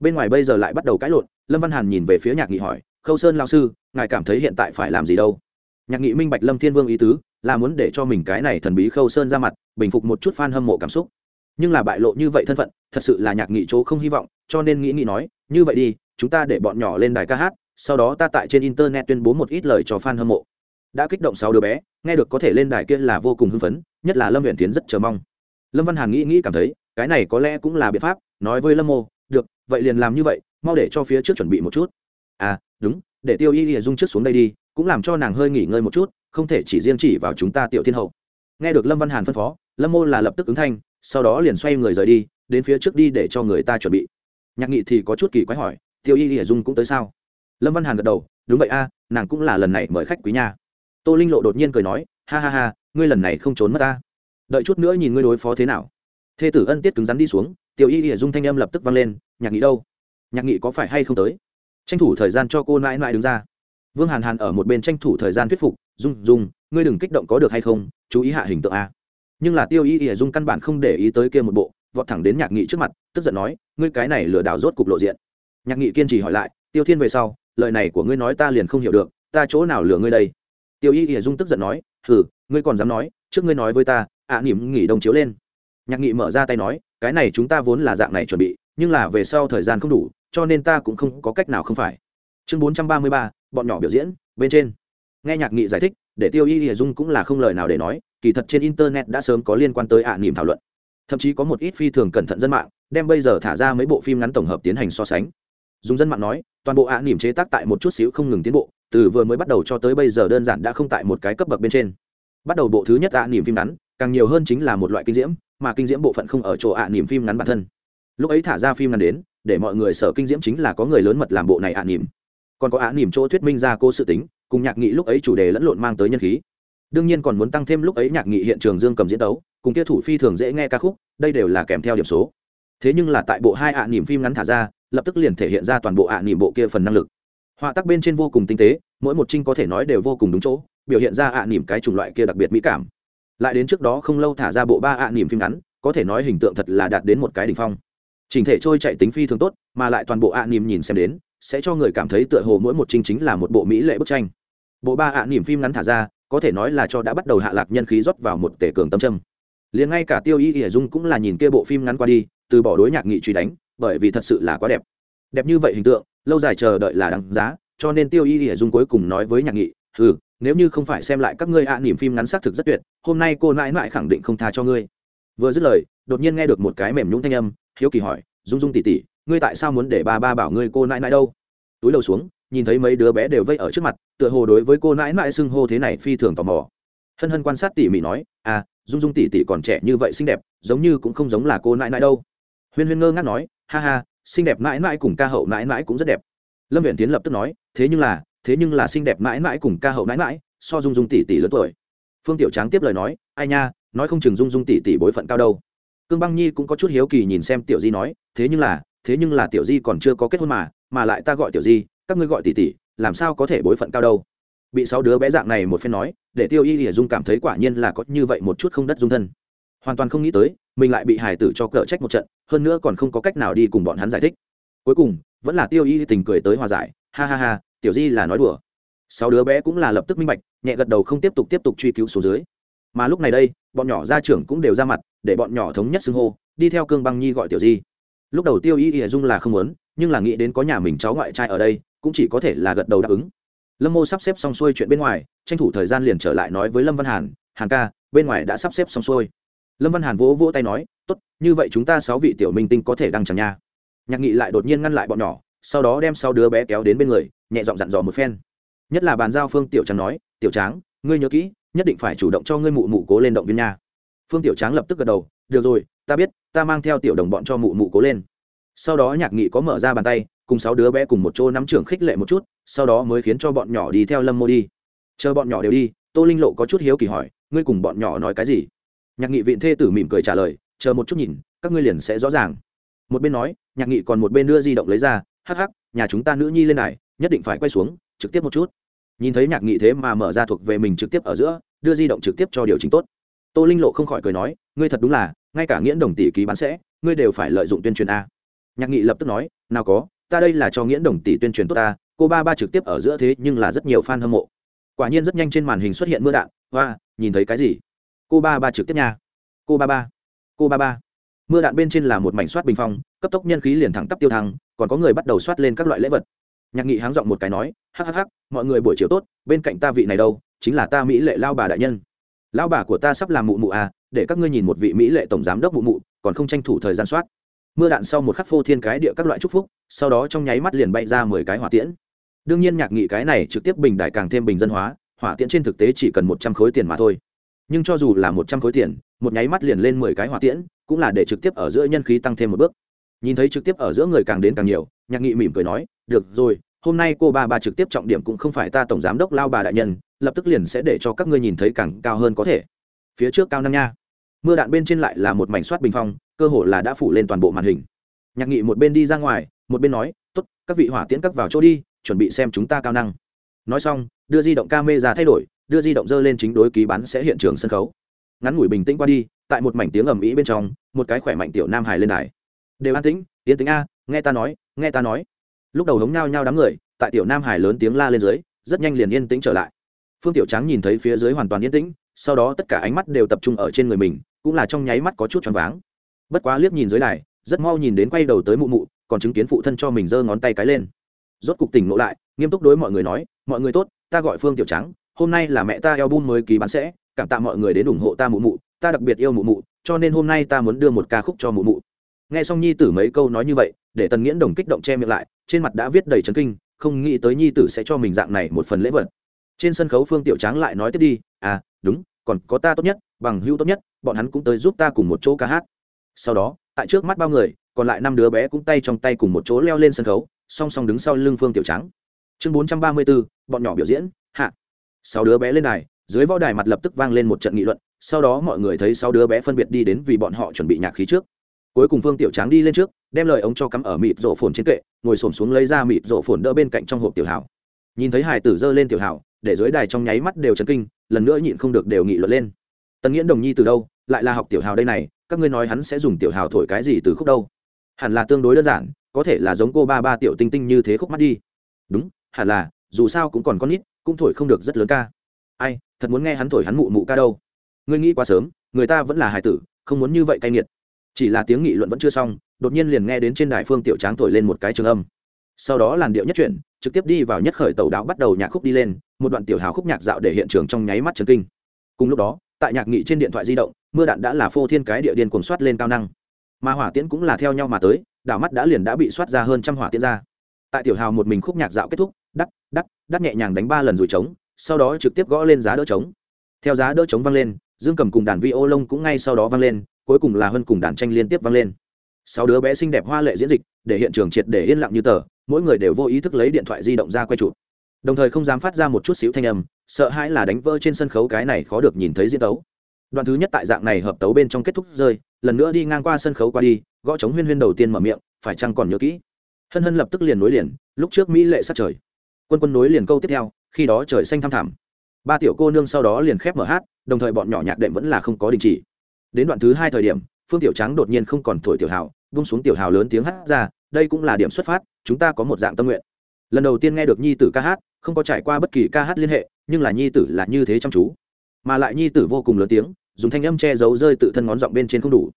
Bên ngoài bây giờ lại bắt đầu cãi lộn, lâm văn hàn nhìn về phía nhạc nghị hỏi, khâu sơn lão sư, ngài cảm thấy hiện tại phải làm gì đâu? Nhạc nghị minh bạch lâm thiên vương ý tứ là muốn để cho mình cái này thần bí khâu sơn ra mặt, bình phục một chút f a n hâm mộ cảm xúc. Nhưng là bại lộ như vậy thân phận, thật sự là nhạc nghị chỗ không hy vọng, cho nên nghĩ nghĩ nói, như vậy đi, chúng ta để bọn nhỏ lên đài ca hát, sau đó ta tại trên internet tuyên bố một ít lời cho f a n hâm mộ. Đã kích động sáu đứa bé, nghe được có thể lên đài kia là vô cùng hưng phấn, nhất là lâm huyện tiến rất chờ mong. Lâm văn hàn nghĩ nghĩ cảm thấy, cái này có lẽ cũng là biện pháp, nói với lâm mô, được, vậy liền làm như vậy, mau để cho phía trước chuẩn bị một chút. À đúng, để tiêu y y dung trước xuống đây đi, cũng làm cho nàng hơi nghỉ ngơi một chút không thể chỉ riêng chỉ vào chúng ta tiểu thiên hậu. Nghe được lâm văn hàn phân phó, lâm mô là lập tức ứng thanh, sau đó liền xoay người rời đi, đến phía trước đi để cho người ta chuẩn bị. Nhạc nghị thì có chút kỳ quái hỏi, tiêu y hiển dung cũng tới sao? Lâm văn hàn gật đầu, đúng vậy a, nàng cũng là lần này mời khách quý nha. Tô linh lộ đột nhiên cười nói, ha ha ha, ngươi lần này không trốn mất ta. Đợi chút nữa nhìn ngươi đối phó thế nào. Thê tử ân tiết cứng rắn đi xuống tiểu y hiển dung thanh âm lập tức vang lên, nhạc nghị đâu? Nhạc nghị có phải hay không tới? Tranh thủ thời gian cho cô nãi nãi đứng ra. Vương hàn hàn ở một bên tranh thủ thời gian thuyết phục dung dung ngươi đừng kích động có được hay không chú ý hạ hình tượng a. Nhưng là tiêu y ỉa dung căn bản không để ý tới kia một bộ vọt thẳng đến nhạc nghị trước mặt tức giận nói ngươi cái này lừa đảo rốt cục lộ diện. Nhạc nghị kiên trì hỏi lại tiêu thiên về sau lời này của ngươi nói ta liền không hiểu được ta chỗ nào lừa ngươi đây? Tiêu y ỉa dung tức giận nói hừ ngươi còn dám nói trước ngươi nói với ta ạ à, nỉm nghỉ đông chiếu lên. Nhạc nghị mở ra tay nói cái này chúng ta vốn là dạng này chuẩn bị nhưng là về sau thời gian không đủ cho nên ta cũng không có cách nào không phải. Chương bốn trăm ba mươi ba bọn nhỏ biểu diễn bên trên nghe nhạc nghị giải thích để tiêu y ỉa dung cũng là không lời nào để nói kỳ thật trên internet đã sớm có liên quan tới ạ à, nỉm thảo luận. Thậm chí có một ít phi thường cẩn thận dân mạng đem bây giờ thả ra mấy bộ phim ngắn tổng hợp tiến hành so sánh. Dùng dân mạng nói toàn bộ ạ à, nỉm chế tác tại một chút xíu không ngừng tiến bộ từ vừa mới bắt đầu cho tới bây giờ đơn giản đã không tại một cái cấp bậc bên trên. Bắt đầu bộ thứ nhất ạ niềm phim ngắn càng nhiều hơn chính là một loại kinh diễm mà kinh diễm bộ phận không ở chỗ ạ niềm phim ngắn bản thân. Lúc ấy thả ra phim ngắn đến để mọi người sở kinh diễm chính là có người lớn mật làm bộ này ạ niềm. Còn có ạ niềm chỗ thuyết minh ra cô sự tính cùng nhạc nghị lúc ấy chủ đề lẫn lộn mang tới nhân khí. Đương nhiên còn muốn tăng thêm lúc ấy nhạc nghị hiện trường dương cầm diễn tấu, cùng kia thủ phi thường dễ nghe ca khúc, đây đều là kèm theo điểm số. Thế nhưng là tại bộ hai ạ à nỉm phim ngắn thả ra, lập tức liền thể hiện ra toàn bộ ạ à nỉm bộ kia phần năng lực. Họa tác bên trên vô cùng tinh tế, mỗi một trinh có thể nói đều vô cùng đúng chỗ, biểu hiện ra ạ à nỉm cái chủng loại kia đặc biệt mỹ cảm. Lại đến trước đó không lâu thả ra bộ ba ạ nỉm phim ngắn, có thể nói hình tượng thật là đạt đến một cái đỉnh phong. Chỉnh thể trôi chạy tính phi thường tốt, mà lại toàn bộ ạ nỉm nhìn xem đến, sẽ cho người cảm thấy tựa hồ mỗi một trinh chính là một bộ mỹ lệ bức tranh bộ ba ạ nỉm phim ngắn thả ra, có thể nói là cho đã bắt đầu hạ lạc nhân khí rót vào một tể cường tâm trâm liền ngay cả tiêu y ỉa dung cũng là nhìn kia bộ phim ngắn qua đi, từ bỏ đối nhạc nghị truy đánh, bởi vì thật sự là quá đẹp. Đẹp như vậy hình tượng, lâu dài chờ đợi là đáng giá, cho nên tiêu y ỉa dung cuối cùng nói với nhạc nghị ừ nếu như không phải xem lại các ngươi ạ niềm phim ngắn xác thực rất tuyệt, hôm nay cô mãi mãi khẳng định không tha cho ngươi. Vừa dứt lời, đột nhiên nghe được một cái mềm nhũng thanh âm, hiếu kỳ hỏi, dung dung tỉ tỉ ngươi tại sao muốn để ba ba bảo ngươi cô nãi nãi đâu? Túi đầu xuống nhìn thấy mấy đứa bé đều vây ở trước mặt, tựa hồ đối với cô nãi nãi xưng hô thế này phi thường tò mò. Hân hân quan sát tỉ mỉ nói à dung dung tỉ tỉ còn trẻ như vậy xinh đẹp, giống như cũng không giống là cô nãi nãi đâu. Huyên huyên ngơ ngác nói, ha ha, xinh đẹp mãi mãi cùng ca hậu mãi mãi cũng rất đẹp. Lâm viện tiến lập tức nói, thế nhưng là, thế nhưng là xinh đẹp mãi mãi cùng ca hậu mãi mãi so dung dung tỷ tỷ lớn tuổi. Phương tiểu tráng tiếp lời nói, ai nha, nói không chừng dung dung tỷ tỷ bối phận cao đâu. Cương băng nhi cũng có chút hiếu kỳ nhìn xem tiểu di nói, thế nhưng là, thế nhưng là tiểu di còn chưa có kết hôn mà mà lại ta gọi tiểu di các ngươi gọi tỷ tỷ làm sao có thể bối phận cao đâu? Bị sáu đứa bé dạng này một phen nói, để tiêu y lìa dung cảm thấy quả nhiên là có như vậy một chút không đất dung thân. Hoàn toàn không nghĩ tới, mình lại bị hải tử cho cỡ trách một trận, hơn nữa còn không có cách nào đi cùng bọn hắn giải thích. Cuối cùng, vẫn là tiêu y tình cười tới hòa giải, ha ha ha, tiểu di là nói đùa. Sáu đứa bé cũng là lập tức minh bạch, nhẹ gật đầu không tiếp tục tiếp tục truy cứu số dưới. Mà lúc này đây, bọn nhỏ gia trưởng cũng đều ra mặt, để bọn nhỏ thống nhất xưng hô, đi theo cương băng nhi gọi tiểu di. Lúc đầu tiêu y y dung là không muốn, nhưng là nghĩ đến có nhà mình cháu ngoại trai ở đây cũng chỉ có thể là gật đầu đáp ứng. Lâm mô sắp xếp xong xuôi chuyện bên ngoài, tranh thủ thời gian liền trở lại nói với lâm văn hàn hàn ca, bên ngoài đã sắp xếp xong xuôi. Lâm văn hàn vỗ vỗ tay nói, tốt, như vậy chúng ta sáu vị tiểu minh tinh có thể đăng chẳng nha. Nhạc nghị lại đột nhiên ngăn lại bọn nhỏ, sau đó đem sáu đứa bé kéo đến bên người, nhẹ giọng dặn dò một phen. Nhất là bàn giao phương tiểu tráng nói, tiểu tráng, ngươi nhớ kỹ, nhất định phải chủ động cho ngươi mụ mụ cố lên động viên nha. Phương tiểu tráng lập tức gật đầu, được rồi, ta biết, ta mang theo tiểu đồng bọn cho mụ mụ cố lên. Sau đó nhạc nghị có mở ra bàn tay cùng sáu đứa bé cùng một chỗ nắm trưởng khích lệ một chút, sau đó mới khiến cho bọn nhỏ đi theo lâm mô đi. Chờ bọn nhỏ đều đi, tô linh lộ có chút hiếu kỳ hỏi, ngươi cùng bọn nhỏ nói cái gì? Nhạc nghị viện thê tử mỉm cười trả lời, chờ một chút nhìn, các ngươi liền sẽ rõ ràng. Một bên nói, nhạc nghị còn một bên đưa di động lấy ra, hắc hắc, nhà chúng ta nữ nhi lên này, nhất định phải quay xuống, trực tiếp một chút. Nhìn thấy nhạc nghị thế mà mở ra thuộc về mình trực tiếp ở giữa, đưa di động trực tiếp cho điều chỉnh tốt. Tô linh lộ không khỏi cười nói, ngươi thật đúng là, ngay cả nghiễn đồng tỷ ký bán sẽ, ngươi đều phải lợi dụng tuyên truyền a. Nhạc nghị lập tức nói, nào có ta đây là cho nghiễn đồng tỷ tuyên truyền tốt ta, cô ba ba trực tiếp ở giữa thế nhưng là rất nhiều fan hâm mộ. Quả nhiên rất nhanh trên màn hình xuất hiện mưa đạn. Và nhìn thấy cái gì? Cô ba ba trực tiếp nha. Cô ba ba. Cô ba ba. Mưa đạn bên trên là một mảnh soát bình phong, cấp tốc nhân khí liền thẳng tắp tiêu thăng, còn có người bắt đầu soát lên các loại lễ vật. Nhạc nghị háng giọng một cái nói, hắc hắc hắc, mọi người buổi chiều tốt, bên cạnh ta vị này đâu? Chính là ta mỹ lệ lao bà đại nhân. Lao bà của ta sắp làm mụ mụ à để các ngươi nhìn một vị mỹ lệ tổng giám đốc mụ mụ, còn không tranh thủ thời gian soát mưa đạn sau một khắc phô thiên cái địa các loại chúc phúc, sau đó trong nháy mắt liền bay ra mười cái hỏa tiễn. Đương nhiên nhạc nghị cái này trực tiếp bình đại càng thêm bình dân hóa, hỏa tiễn trên thực tế chỉ cần một trăm khối tiền mà thôi. Nhưng cho dù là một trăm khối tiền, một nháy mắt liền lên mười cái hỏa tiễn, cũng là để trực tiếp ở giữa nhân khí tăng thêm một bước. Nhìn thấy trực tiếp ở giữa người càng đến càng nhiều, nhạc nghị mỉm cười nói, được rồi, hôm nay cô ba ba trực tiếp trọng điểm cũng không phải ta tổng giám đốc lao bà đại nhân, lập tức liền sẽ để cho các ngươi nhìn thấy càng cao hơn có thể. Phía trước cao năm nha. Mưa đạn bên trên lại là một mảnh soát bình phong cơ hồ là đã phủ lên toàn bộ màn hình. Nhạc nghị một bên đi ra ngoài, một bên nói t ố t các vị hỏa tiễn các vào chỗ đi, chuẩn bị xem chúng ta cao năng. Nói xong, đưa di động ca mê ra thay đổi, đưa di động dơ lên chính đối ký bán sẽ hiện trường sân khấu. Ngắn ngủi bình tĩnh qua đi, tại một mảnh tiếng ầm ĩ bên trong, một cái khỏe mạnh tiểu nam hải lên đài. Đều an tĩnh tiến tính a, nghe ta nói, nghe ta nói. Lúc đầu hống nhao nhao đám người, tại tiểu nam hải lớn tiếng la lên dưới, rất nhanh liền yên tĩnh trở lại. Phương tiểu trắng nhìn thấy phía dưới hoàn toàn yên tĩnh, sau đó tất cả ánh mắt đều tập trung ở trên người mình, cũng là trong nháy mắt có chút choáng váng bất quá liếc nhìn dưới đài, rất mau nhìn đến quay đầu tới mụ mụ, còn chứng kiến phụ thân cho mình giơ ngón tay cái lên. Rốt cục tỉnh ngộ lại, nghiêm túc đối mọi người nói, mọi người tốt, ta gọi phương tiểu trắng, hôm nay là mẹ ta eo bun mới ký bán sẽ, cảm tạ mọi người đến ủng hộ ta mụ mụ, ta đặc biệt yêu mụ mụ, cho nên hôm nay ta muốn đưa một ca khúc cho mụ mụ. Nghe xong nhi tử mấy câu nói như vậy, để tần nghiễn đồng kích động che miệng lại, trên mặt đã viết đầy trấn kinh, không nghĩ tới nhi tử sẽ cho mình dạng này một phần lễ vật. Trên sân khấu phương tiểu tráng lại nói tiếp đi à đúng, còn có ta tốt nhất, bằng hữu tốt nhất, bọn hắn cũng tới giúp ta cùng một chỗ ca hát sau đó tại trước mắt bao người còn lại năm đứa bé cũng tay trong tay cùng một chỗ leo lên sân khấu song song đứng sau lưng phương tiểu trắng. Chương bốn trăm ba mươi bốn bọn nhỏ biểu diễn hạ. Sáu đứa bé lên đài, dưới võ đài mặt lập tức vang lên một trận nghị luận sau đó mọi người thấy sáu đứa bé phân biệt đi đến vì bọn họ chuẩn bị nhạc khí trước. Cuối cùng phương tiểu tráng đi lên trước đem lời ống cho cắm ở mịt rổ phồn trên kệ ngồi xổm xuống lấy ra mịt rổ phồn đỡ bên cạnh trong hộp tiểu hảo nhìn thấy hải tử dơ lên tiểu hảo để dưới đài trong nháy mắt đều chấn kinh lần nữa nhịn không được đều nghị luận lên. Tần nghiễn đồng nhi từ đâu lại là học tiểu hào đây này các ngươi nói hắn sẽ dùng tiểu hào thổi cái gì từ khúc đâu? Hẳn là tương đối đơn giản, có thể là giống cô ba ba tiểu tinh tinh như thế khúc mắt đi. Đúng, hẳn là, dù sao cũng còn con nít, cũng thổi không được rất lớn ca. Ai, thật muốn nghe hắn thổi hắn mụ mụ ca đâu? Ngươi nghĩ quá sớm, người ta vẫn là hài tử, không muốn như vậy cay nghiệt. Chỉ là tiếng nghị luận vẫn chưa xong, đột nhiên liền nghe đến trên đài phương tiểu tráng thổi lên một cái trường âm. Sau đó làn điệu nhất chuyển, trực tiếp đi vào nhất khởi tàu đáo bắt đầu nhạc khúc đi lên, một đoạn tiểu hào khúc nhạc dạo để hiện trường trong nháy mắt trần kinh. Cùng lúc đó tại nhạc nghị trên điện thoại di động, mưa đạn đã là phô thiên cái địa điên cuồng soát lên cao năng. Mà hỏa tiễn cũng là theo nhau mà tới, đảo mắt đã liền đã bị soát ra hơn trăm hỏa tiễn ra. Tại tiểu hào một mình khúc nhạc dạo kết thúc đắc đắc đắc nhẹ nhàng đánh ba lần rồi trống, sau đó trực tiếp gõ lên giá đỡ trống. Theo giá đỡ trống vang lên, dương cầm cùng đàn vi ô lông cũng ngay sau đó vang lên, cuối cùng là hơn cùng đàn tranh liên tiếp vang lên. Sáu đứa bé xinh đẹp hoa lệ diễn dịch, để hiện trường triệt để yên lặng như tờ, mỗi người đều vô ý thức lấy điện thoại di động ra quay chụp đồng thời không dám phát ra một chút xíu thanh âm, sợ hãi là đánh vỡ trên sân khấu cái này khó được nhìn thấy diễn tấu. Đoạn thứ nhất tại dạng này hợp tấu bên trong kết thúc rơi, lần nữa đi ngang qua sân khấu qua đi, gõ chống huyên huyên đầu tiên mở miệng, phải chăng còn nhớ kỹ? Hân hân lập tức liền nối liền, lúc trước mỹ lệ sát trời. Quân quân nối liền câu tiếp theo, khi đó trời xanh thăm thẳm. Ba tiểu cô nương sau đó liền khép mở hát, đồng thời bọn nhỏ nhạc đệm vẫn là không có đình chỉ. Đến đoạn thứ hai thời điểm, phương tiểu trắng đột nhiên không còn thổi tiểu hào bung xuống tiểu hào lớn tiếng hát ra, đây cũng là điểm xuất phát, chúng ta có một dạng tâm nguyện. Lần đầu tiên nghe được nhi tử ca hát không có trải qua bất kỳ ca hát liên hệ, nhưng là nhi tử là như thế chăm chú. Mà lại nhi tử vô cùng lớn tiếng, dùng thanh âm che giấu rơi tự thân ngón giọng bên trên không đủ.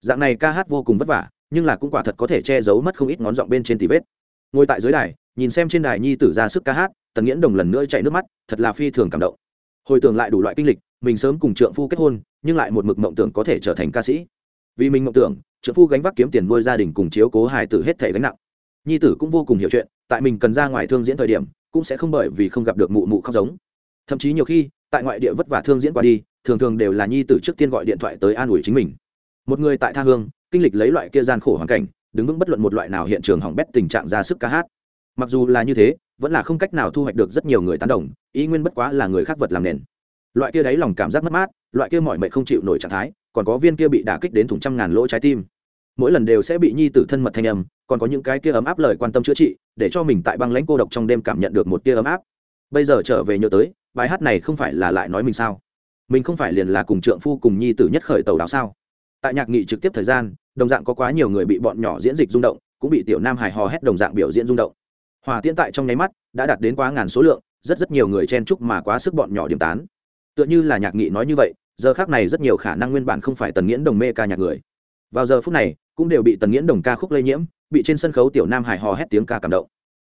Dạng này ca hát vô cùng vất vả, nhưng là cũng quả thật có thể che giấu mất không ít ngón giọng bên trên tì vết. Ngồi tại dưới đài, nhìn xem trên đài nhi tử ra sức ca hát, tần nghiễn đồng lần nữa chạy nước mắt, thật là phi thường cảm động. Hồi tưởng lại đủ loại kinh lịch, mình sớm cùng trượng phu kết hôn, nhưng lại một mực mộng tưởng có thể trở thành ca sĩ. Vì mình mộng tưởng, trượng phu gánh vác kiếm tiền nuôi gia đình cùng chiếu cố hài tử hết thể gánh nặng. Nhi tử cũng vô cùng hiểu chuyện, tại mình cần ra ngoài thương diễn thời điểm cũng sẽ không bởi vì không gặp được mụ mụ khóc giống. Thậm chí nhiều khi, tại ngoại địa vất vả thương diễn qua đi, thường thường đều là nhi tử trước tiên gọi điện thoại tới an ủi chính mình. Một người tại tha hương, kinh lịch lấy loại kia gian khổ hoàn cảnh, đứng vững bất luận một loại nào hiện trường hỏng bét tình trạng ra sức ca hát. Mặc dù là như thế, vẫn là không cách nào thu hoạch được rất nhiều người tán đồng, ý nguyên bất quá là người khác vật làm nền. Loại kia đáy lòng cảm giác mất mát, loại kia mọi mệnh không chịu nổi trạng thái, còn có viên kia bị đả kích đến thủng trăm ngàn lỗ trái tim mỗi lần đều sẽ bị nhi tử thân mật thanh âm, còn có những cái kia ấm áp lời quan tâm chữa trị, để cho mình tại băng lãnh cô độc trong đêm cảm nhận được một tia ấm áp. Bây giờ trở về nhớ tới, bài hát này không phải là lại nói mình sao? Mình không phải liền là cùng trượng phu cùng nhi tử nhất khởi tàu đáo sao? Tại nhạc nghị trực tiếp thời gian, đồng dạng có quá nhiều người bị bọn nhỏ diễn dịch rung động, cũng bị tiểu nam hài hò hét đồng dạng biểu diễn rung động. Hòa tiễn tại trong nháy mắt, đã đạt đến quá ngàn số lượng, rất rất nhiều người chen chúc mà quá sức bọn nhỏ điểm tán. Tựa như là nhạc nghị nói như vậy, giờ khác này rất nhiều khả năng nguyên bản không phải tần nghiễn đồng mê ca nhạc người. Vào giờ phút này cũng đều bị tần nghiễn đồng ca khúc lây nhiễm, bị trên sân khấu tiểu nam hải hò hét tiếng ca cảm động.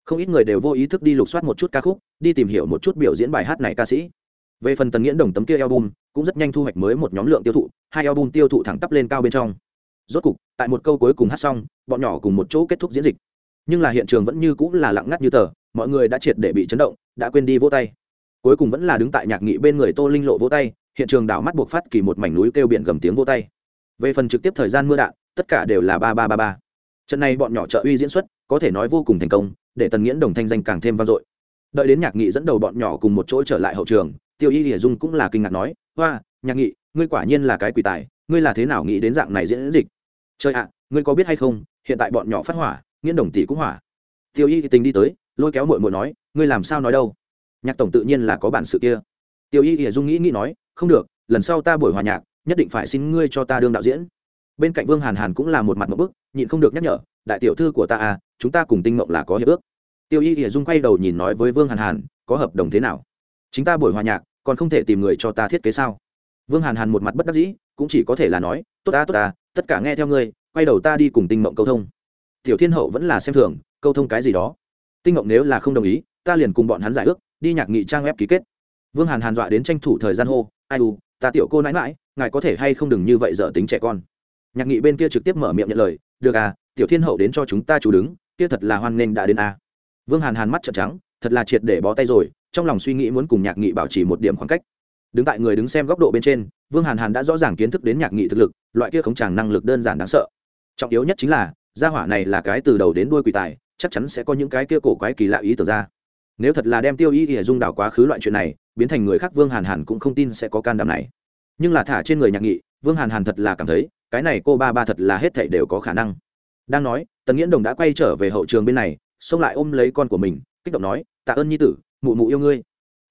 Không ít người đều vô ý thức đi lục soát một chút ca khúc, đi tìm hiểu một chút biểu diễn bài hát này ca sĩ. Về phần tần nghiễn đồng tấm kia album, cũng rất nhanh thu hoạch mới một nhóm lượng tiêu thụ, hai album tiêu thụ thẳng tắp lên cao bên trong. Rốt cục, tại một câu cuối cùng hát xong, bọn nhỏ cùng một chỗ kết thúc diễn dịch. Nhưng là hiện trường vẫn như cũng là lặng ngắt như tờ, mọi người đã triệt để bị chấn động, đã quên đi vỗ tay. Cuối cùng vẫn là đứng tại nhạc nghị bên người tô linh lộ vỗ tay, hiện trường đảo mắt buộc phát kỳ một mảnh núi kêu biển gầm tiếng vỗ tay. Về phần trực tiếp thời gian mưa đạn tất cả đều là ba ba ba ba. Trận này bọn nhỏ trợ uy diễn xuất, có thể nói vô cùng thành công, để tần nghiễn đồng thanh danh càng thêm vang dội. Đợi đến nhạc nghị dẫn đầu bọn nhỏ cùng một chỗ trở lại hậu trường, tiêu y hiển dung cũng là kinh ngạc nói, hoa, nhạc nghị, ngươi quả nhiên là cái quỷ tài, ngươi là thế nào nghĩ đến dạng này diễn dịch? Chơi ạ, ngươi có biết hay không, hiện tại bọn nhỏ phát hỏa, nghiễn đồng tỷ cũng hỏa. Tiêu y tình đi tới, lôi kéo mội mội nói, ngươi làm sao nói đâu? Nhạc tổng tự nhiên là có bản sự kia. Tiêu y hiển dung nghĩ nghĩ nói, không được, lần sau ta buổi hòa nhạc, nhất định phải xin ngươi cho ta đương đạo diễn bên cạnh vương hàn hàn cũng là một mặt một bức, nhịn không được nhắc nhở, đại tiểu thư của ta à chúng ta cùng tinh mộng là có hiệp ước. Tiêu y hiển dung quay đầu nhìn nói với vương hàn hàn, có hợp đồng thế nào? Chính ta buổi hòa nhạc, còn không thể tìm người cho ta thiết kế sao? Vương hàn hàn một mặt bất đắc dĩ, cũng chỉ có thể là nói, tốt ta tốt ta, tất cả nghe theo ngươi, quay đầu ta đi cùng tinh mộng câu thông. Tiểu thiên hậu vẫn là xem thường, câu thông cái gì đó. Tinh mộng nếu là không đồng ý, ta liền cùng bọn hắn giải ước, đi nhạc nghị trang web ký kết. Vương hàn hàn dọa đến tranh thủ thời gian hô, ai u, ta tiểu cô nãi mãi ngài có thể hay không đừng như vậy dở tính trẻ con nhạc nghị bên kia trực tiếp mở miệng nhận lời, được à tiểu thiên hậu đến cho chúng ta chủ đứng, kia thật là hoan nghênh đã đến à. vương hàn hàn mắt trợn trắng, thật là triệt để bó tay rồi, trong lòng suy nghĩ muốn cùng nhạc nghị bảo trì một điểm khoảng cách. Đứng tại người đứng xem góc độ bên trên, vương hàn hàn đã rõ ràng kiến thức đến nhạc nghị thực lực, loại kia không tràng năng lực đơn giản đáng sợ. Trọng yếu nhất chính là, gia hỏa này là cái từ đầu đến đuôi quỷ tài, chắc chắn sẽ có những cái kia cổ quái kỳ lạ ý tưởng ra. Nếu thật là đem tiêu y y dung đảo quá khứ loại chuyện này, biến thành người khác vương hàn hàn cũng không tin sẽ có can đảm này. Nhưng là thả trên người nhạc nghị, vương hàn hàn thật là cảm thấy cái này cô ba ba thật là hết thảy đều có khả năng. Đang nói, tần nghiễn đồng đã quay trở về hậu trường bên này, xông lại ôm lấy con của mình, kích động nói, tạ ơn nhi tử, mụ mụ yêu ngươi.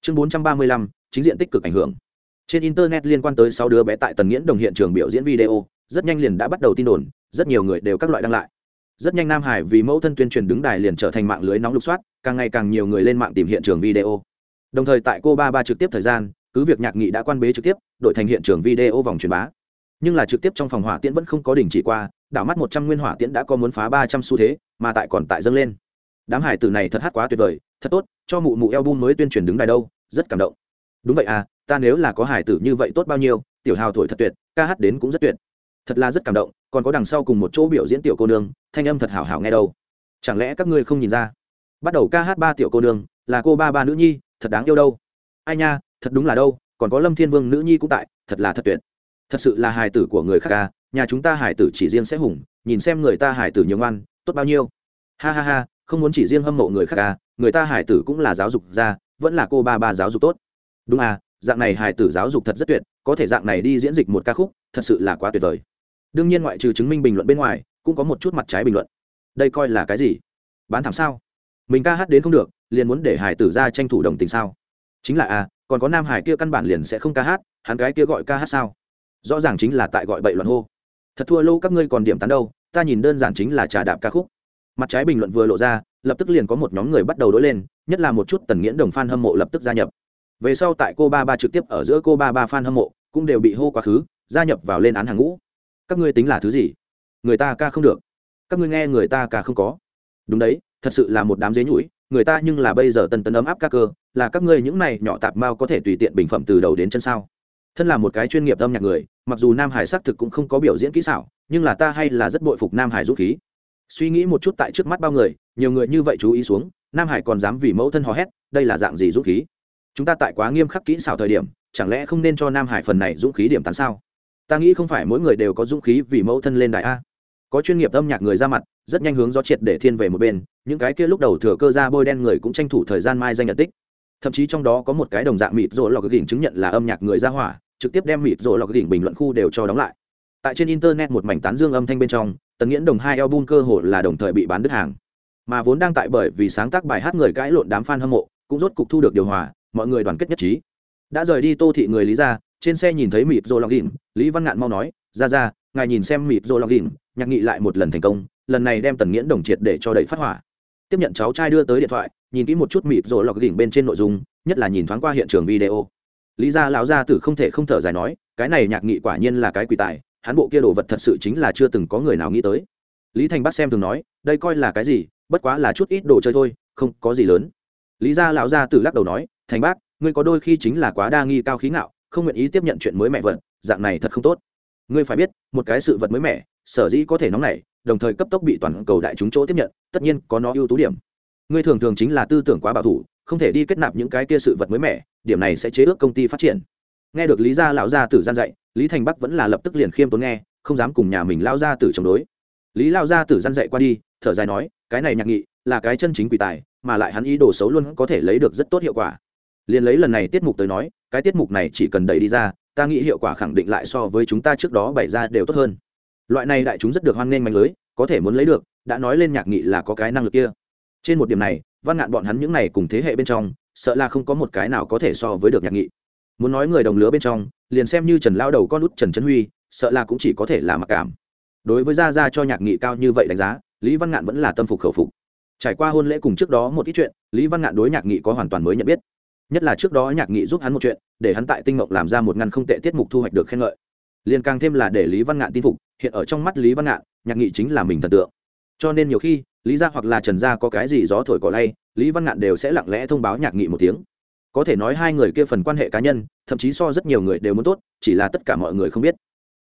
Chương bốn trăm ba mươi lăm, chính diện tích cực ảnh hưởng. Trên internet liên quan tới sáu đứa bé tại tần nghiễn đồng hiện trường biểu diễn video, rất nhanh liền đã bắt đầu tin đồn, rất nhiều người đều các loại đăng lại. Rất nhanh nam hải vì mẫu thân tuyên truyền đứng đài liền trở thành mạng lưới nóng lục soát, càng ngày càng nhiều người lên mạng tìm hiện trường video. Đồng thời tại cô ba ba trực tiếp thời gian, cứ việc nhạc nghị đã quan bế trực tiếp, đổi thành hiện trường video vòng truyền bá nhưng là trực tiếp trong phòng hỏa tiễn vẫn không có đình chỉ qua, đảo mắt một trăm nguyên hỏa tiễn đã có muốn phá ba trăm xu thế, mà tại còn tại dâng lên. Đám hải tử này thật hát quá tuyệt vời, thật tốt, cho mụ mụ eo bun mới tuyên truyền đứng đài đâu, rất cảm động. Đúng vậy à ta nếu là có hải tử như vậy tốt bao nhiêu, tiểu hào thổi thật tuyệt, ca hát đến cũng rất tuyệt. Thật là rất cảm động, còn có đằng sau cùng một chỗ biểu diễn tiểu cô nương, thanh âm thật hảo hảo nghe đâu. Chẳng lẽ các ngươi không nhìn ra? Bắt đầu ca hát ba tiểu cô nương, là cô ba ba nữ nhi, thật đáng yêu đâu. Ai nha, thật đúng là đâu, còn có lâm thiên vương nữ nhi cũng tại, thật là thật tuyệt thật sự là hài tử của người khác ca nhà chúng ta hải tử chỉ riêng sẽ hùng, nhìn xem người ta hải tử nhiều ngoan tốt bao nhiêu. Ha ha ha, không muốn chỉ riêng hâm mộ người khác ca người ta hải tử cũng là giáo dục ra, vẫn là cô ba ba giáo dục tốt. Đúng à dạng này hải tử giáo dục thật rất tuyệt, có thể dạng này đi diễn dịch một ca khúc, thật sự là quá tuyệt vời. Đương nhiên ngoại trừ chứng minh bình luận bên ngoài, cũng có một chút mặt trái bình luận. Đây coi là cái gì? Bán thảm sao? Mình ca hát đến không được, liền muốn để hải tử ra tranh thủ đồng tình sao? Chính là à còn có nam hải kia căn bản liền sẽ không ca hát, hắn cái kia gọi ca hát sao? Rõ ràng chính là tại gọi bậy loạn hô. Thật thua lâu các ngươi còn điểm tán đâu, ta nhìn đơn giản chính là trà đạp ca khúc. Mặt trái bình luận vừa lộ ra, lập tức liền có một nhóm người bắt đầu đối lên, nhất là một chút tần nghiễn đồng f a n hâm mộ lập tức gia nhập. Về sau tại cô ba ba trực tiếp ở giữa cô ba ba f a n hâm mộ, cũng đều bị hô quá khứ, gia nhập vào lên án hàng ngũ. Các ngươi tính là thứ gì? Người ta ca không được. Các ngươi nghe người ta ca không có. Đúng đấy, thật sự là một đám dế nhũi người ta nhưng là bây giờ tần tấn ấm áp ca cơ, là các ngươi những này nhỏ tạp mao có thể tùy tiện bình phẩm từ đầu đến chân sao? Thân là một cái chuyên nghiệp âm nhạc người, mặc dù nam hải xác thực cũng không có biểu diễn kỹ xảo, nhưng là ta hay là rất bội phục nam hải dũng khí. Suy nghĩ một chút tại trước mắt bao người, nhiều người như vậy chú ý xuống, nam hải còn dám vì mẫu thân hò hét, đây là dạng gì dũng khí? Chúng ta tại quá nghiêm khắc kỹ xảo thời điểm, chẳng lẽ không nên cho nam hải phần này dũng khí điểm tán sao? Ta nghĩ không phải mỗi người đều có dũng khí vì mẫu thân lên đại a. Có chuyên nghiệp âm nhạc người ra mặt, rất nhanh hướng gió triệt để thiên về một bên, những cái kia lúc đầu thừa cơ ra bôi đen người cũng tranh thủ thời gian mai danh nhận tích thậm chí trong đó có một cái đồng dạng mịt rỗ lọc đỉnh chứng nhận là âm nhạc người ra hỏa, trực tiếp đem mịt rỗ lọc đỉnh bình luận khu đều cho đóng lại. Tại trên internet một mảnh tán dương âm thanh bên trong, tần nghiễn đồng hai album cơ hồ là đồng thời bị bán đứt hàng. Mà vốn đang tại bởi vì sáng tác bài hát người cãi lộn đám fan hâm mộ, cũng rốt cục thu được điều hòa, mọi người đoàn kết nhất trí. Đã rời đi tô thị người lý ra trên xe nhìn thấy mịt rồi lọc đỉnh lý văn ngạn mau nói, ra ra, ngài nhìn xem mịt rồi lọc đỉnh nhạc nghị lại một lần thành công, lần này đem tần nghiễn đồng triệt để cho đẩy phát hỏa. Tiếp nhận cháu trai đưa tới điện thoại nhìn kỹ một chút mịp rồi lọc đỉnh bên trên nội dung, nhất là nhìn thoáng qua hiện trường video. Lý gia lão gia tử không thể không thở dài nói, cái này nhạc nghị quả nhiên là cái quỷ tài, hắn bộ kia đồ vật thật sự chính là chưa từng có người nào nghĩ tới. Lý thành bắc xem thường nói, đây coi là cái gì, bất quá là chút ít đồ chơi thôi, không có gì lớn. Lý gia lão gia tử lắc đầu nói, thành bác ngươi có đôi khi chính là quá đa nghi cao khí ngạo, không nguyện ý tiếp nhận chuyện mới mẹ vật dạng này thật không tốt. Ngươi phải biết, một cái sự vật mới mẻ, sở dĩ có thể nóng nảy, đồng thời cấp tốc bị toàn cầu đại chúng chỗ tiếp nhận, tất nhiên có nó ưu tú điểm ngươi thường thường chính là tư tưởng quá bảo thủ, không thể đi kết nạp những cái kia sự vật mới mẻ, điểm này sẽ chế ước công ty phát triển. Nghe được lý gia lão gia tử gian dạy, lý thành bắc vẫn là lập tức liền khiêm tốn nghe, không dám cùng nhà mình lao gia tử chống đối. Lý lao gia tử gian dạy qua đi, thở dài nói, cái này nhạc nghị, là cái chân chính quỷ tài, mà lại hắn ý đồ xấu luôn có thể lấy được rất tốt hiệu quả. Liền lấy lần này tiết mục tới nói, cái tiết mục này chỉ cần đẩy đi ra, ta nghĩ hiệu quả khẳng định lại so với chúng ta trước đó bày ra đều tốt hơn. Loại này đại chúng rất được hoan nghênh mạnh lưới, có thể muốn lấy được, đã nói lên nhạc nghị là có cái năng lực kia trên một điểm này, văn ngạn bọn hắn những này cùng thế hệ bên trong, sợ là không có một cái nào có thể so với được nhạc nghị. Muốn nói người đồng lứa bên trong, liền xem như trần lao đầu con út trần trấn huy, sợ là cũng chỉ có thể là mặc cảm. Đối với gia gia cho nhạc nghị cao như vậy đánh giá, lý văn ngạn vẫn là tâm phục khẩu phục. Trải qua hôn lễ cùng trước đó một ít chuyện, lý văn ngạn đối nhạc nghị có hoàn toàn mới nhận biết. Nhất là trước đó nhạc nghị giúp hắn một chuyện, để hắn tại tinh mộng làm ra một ngăn không tệ tiết mục thu hoạch được khen ngợi. Liền càng thêm là để lý văn ngạn tin phục, hiện ở trong mắt lý văn ngạn, nhạc nghị chính là mình thần tượng cho nên nhiều khi, lý gia hoặc là trần gia có cái gì gió thổi cỏ lay, lý văn ngạn đều sẽ lặng lẽ thông báo nhạc nghị một tiếng. Có thể nói hai người kia phần quan hệ cá nhân, thậm chí so rất nhiều người đều muốn tốt, chỉ là tất cả mọi người không biết.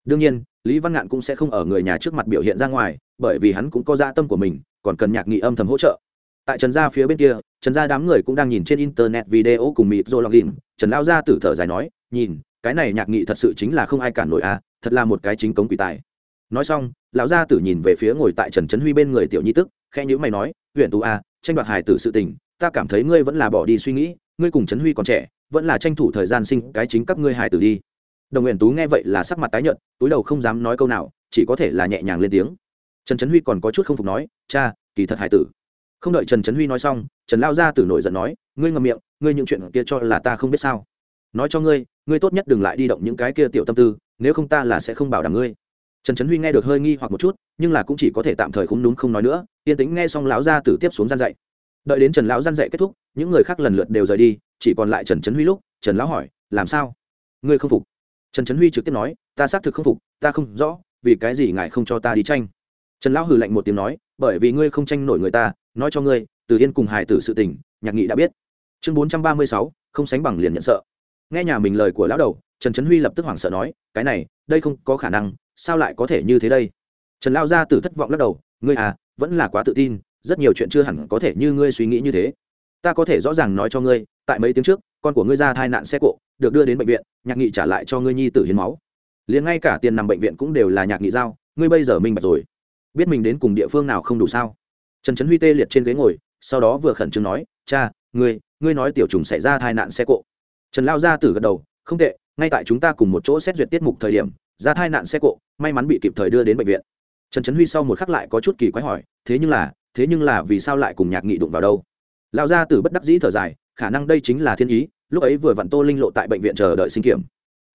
Đương nhiên, lý văn ngạn cũng sẽ không ở người nhà trước mặt biểu hiện ra ngoài, bởi vì hắn cũng có dạ tâm của mình, còn cần nhạc nghị âm thầm hỗ trợ. Tại trần gia phía bên kia, trần gia đám người cũng đang nhìn trên internet video cùng mịt rồi login. Trần lao gia tử thở dài nói, nhìn, cái này nhạc nghị thật sự chính là không ai cản nổi à thật là một cái chính cống quỷ tài nói xong, lão gia tử nhìn về phía ngồi tại trần trấn huy bên người tiểu nhi tức khe nhữ mày nói huyện tú a tranh đoạt hài tử sự tình, ta cảm thấy ngươi vẫn là bỏ đi suy nghĩ, ngươi cùng trấn huy còn trẻ, vẫn là tranh thủ thời gian sinh cái chính các ngươi hài tử đi. Đồng nguyện tú nghe vậy là sắc mặt tái nhợt, túi đầu không dám nói câu nào, chỉ có thể là nhẹ nhàng lên tiếng. Trần trấn huy còn có chút không phục nói, cha, kỳ thật hài tử. Không đợi trần trấn huy nói xong, trần lao gia tử nổi giận nói, ngươi ngậm miệng, ngươi những chuyện kia cho là ta không biết sao. Nói cho ngươi ngươi tốt nhất đừng lại đi động những cái kia tiểu tâm tư, nếu không ta là sẽ không bảo đảm ngươi trần trấn huy nghe được hơi nghi hoặc một chút, nhưng là cũng chỉ có thể tạm thời không đúng không nói nữa, yên tĩnh nghe xong lão gia tử tiếp xuống gian dạy. Đợi đến trần lão gian dạy kết thúc, những người khác lần lượt đều rời đi, chỉ còn lại trần trấn huy lúc, trần lão hỏi, làm sao? Ngươi không phục? Trần trấn huy trực tiếp nói, ta xác thực không phục, ta không rõ, vì cái gì ngài không cho ta đi tranh? Trần lão hừ lạnh một tiếng nói, bởi vì ngươi không tranh nổi người ta, nói cho ngươi, từ yên cùng hài tử sự tình, nhạc nghị đã biết. Chương bốn trăm ba mươi sáu, không sánh bằng liền nhận sợ. Nghe nhà mình lời của lão đầu, trần trấn huy lập tức hoảng sợ nói, cái này, đây không có khả năng sao lại có thể như thế đây? Trần lao gia tử thất vọng lắc đầu, ngươi à vẫn là quá tự tin, rất nhiều chuyện chưa hẳn có thể như ngươi suy nghĩ như thế. Ta có thể rõ ràng nói cho ngươi, tại mấy tiếng trước, con của ngươi ra thai nạn xe cộ, được đưa đến bệnh viện, nhạc nghị trả lại cho ngươi nhi tử hiến máu. Liền ngay cả tiền nằm bệnh viện cũng đều là nhạc nghị giao, ngươi bây giờ minh bạch rồi. Biết mình đến cùng địa phương nào không đủ sao? Trần trấn huy tê liệt trên ghế ngồi, sau đó vừa khẩn trương nói, cha, ngươi ngươi nói tiểu trùng xảy ra tai nạn xe cộ. Trần lao Gia Tử gật đầu, không tệ, ngay tại chúng ta cùng một chỗ xét duyệt tiết mục thời điểm ra tai nạn xe cộ, may mắn bị kịp thời đưa đến bệnh viện. Trần trấn huy sau một khắc lại có chút kỳ quái hỏi, thế nhưng là, thế nhưng là vì sao lại cùng nhạc nghị đụng vào đâu? Lao ra từ bất đắc dĩ thở dài, khả năng đây chính là thiên ý, lúc ấy vừa vặn tô linh lộ tại bệnh viện chờ đợi sinh kiểm.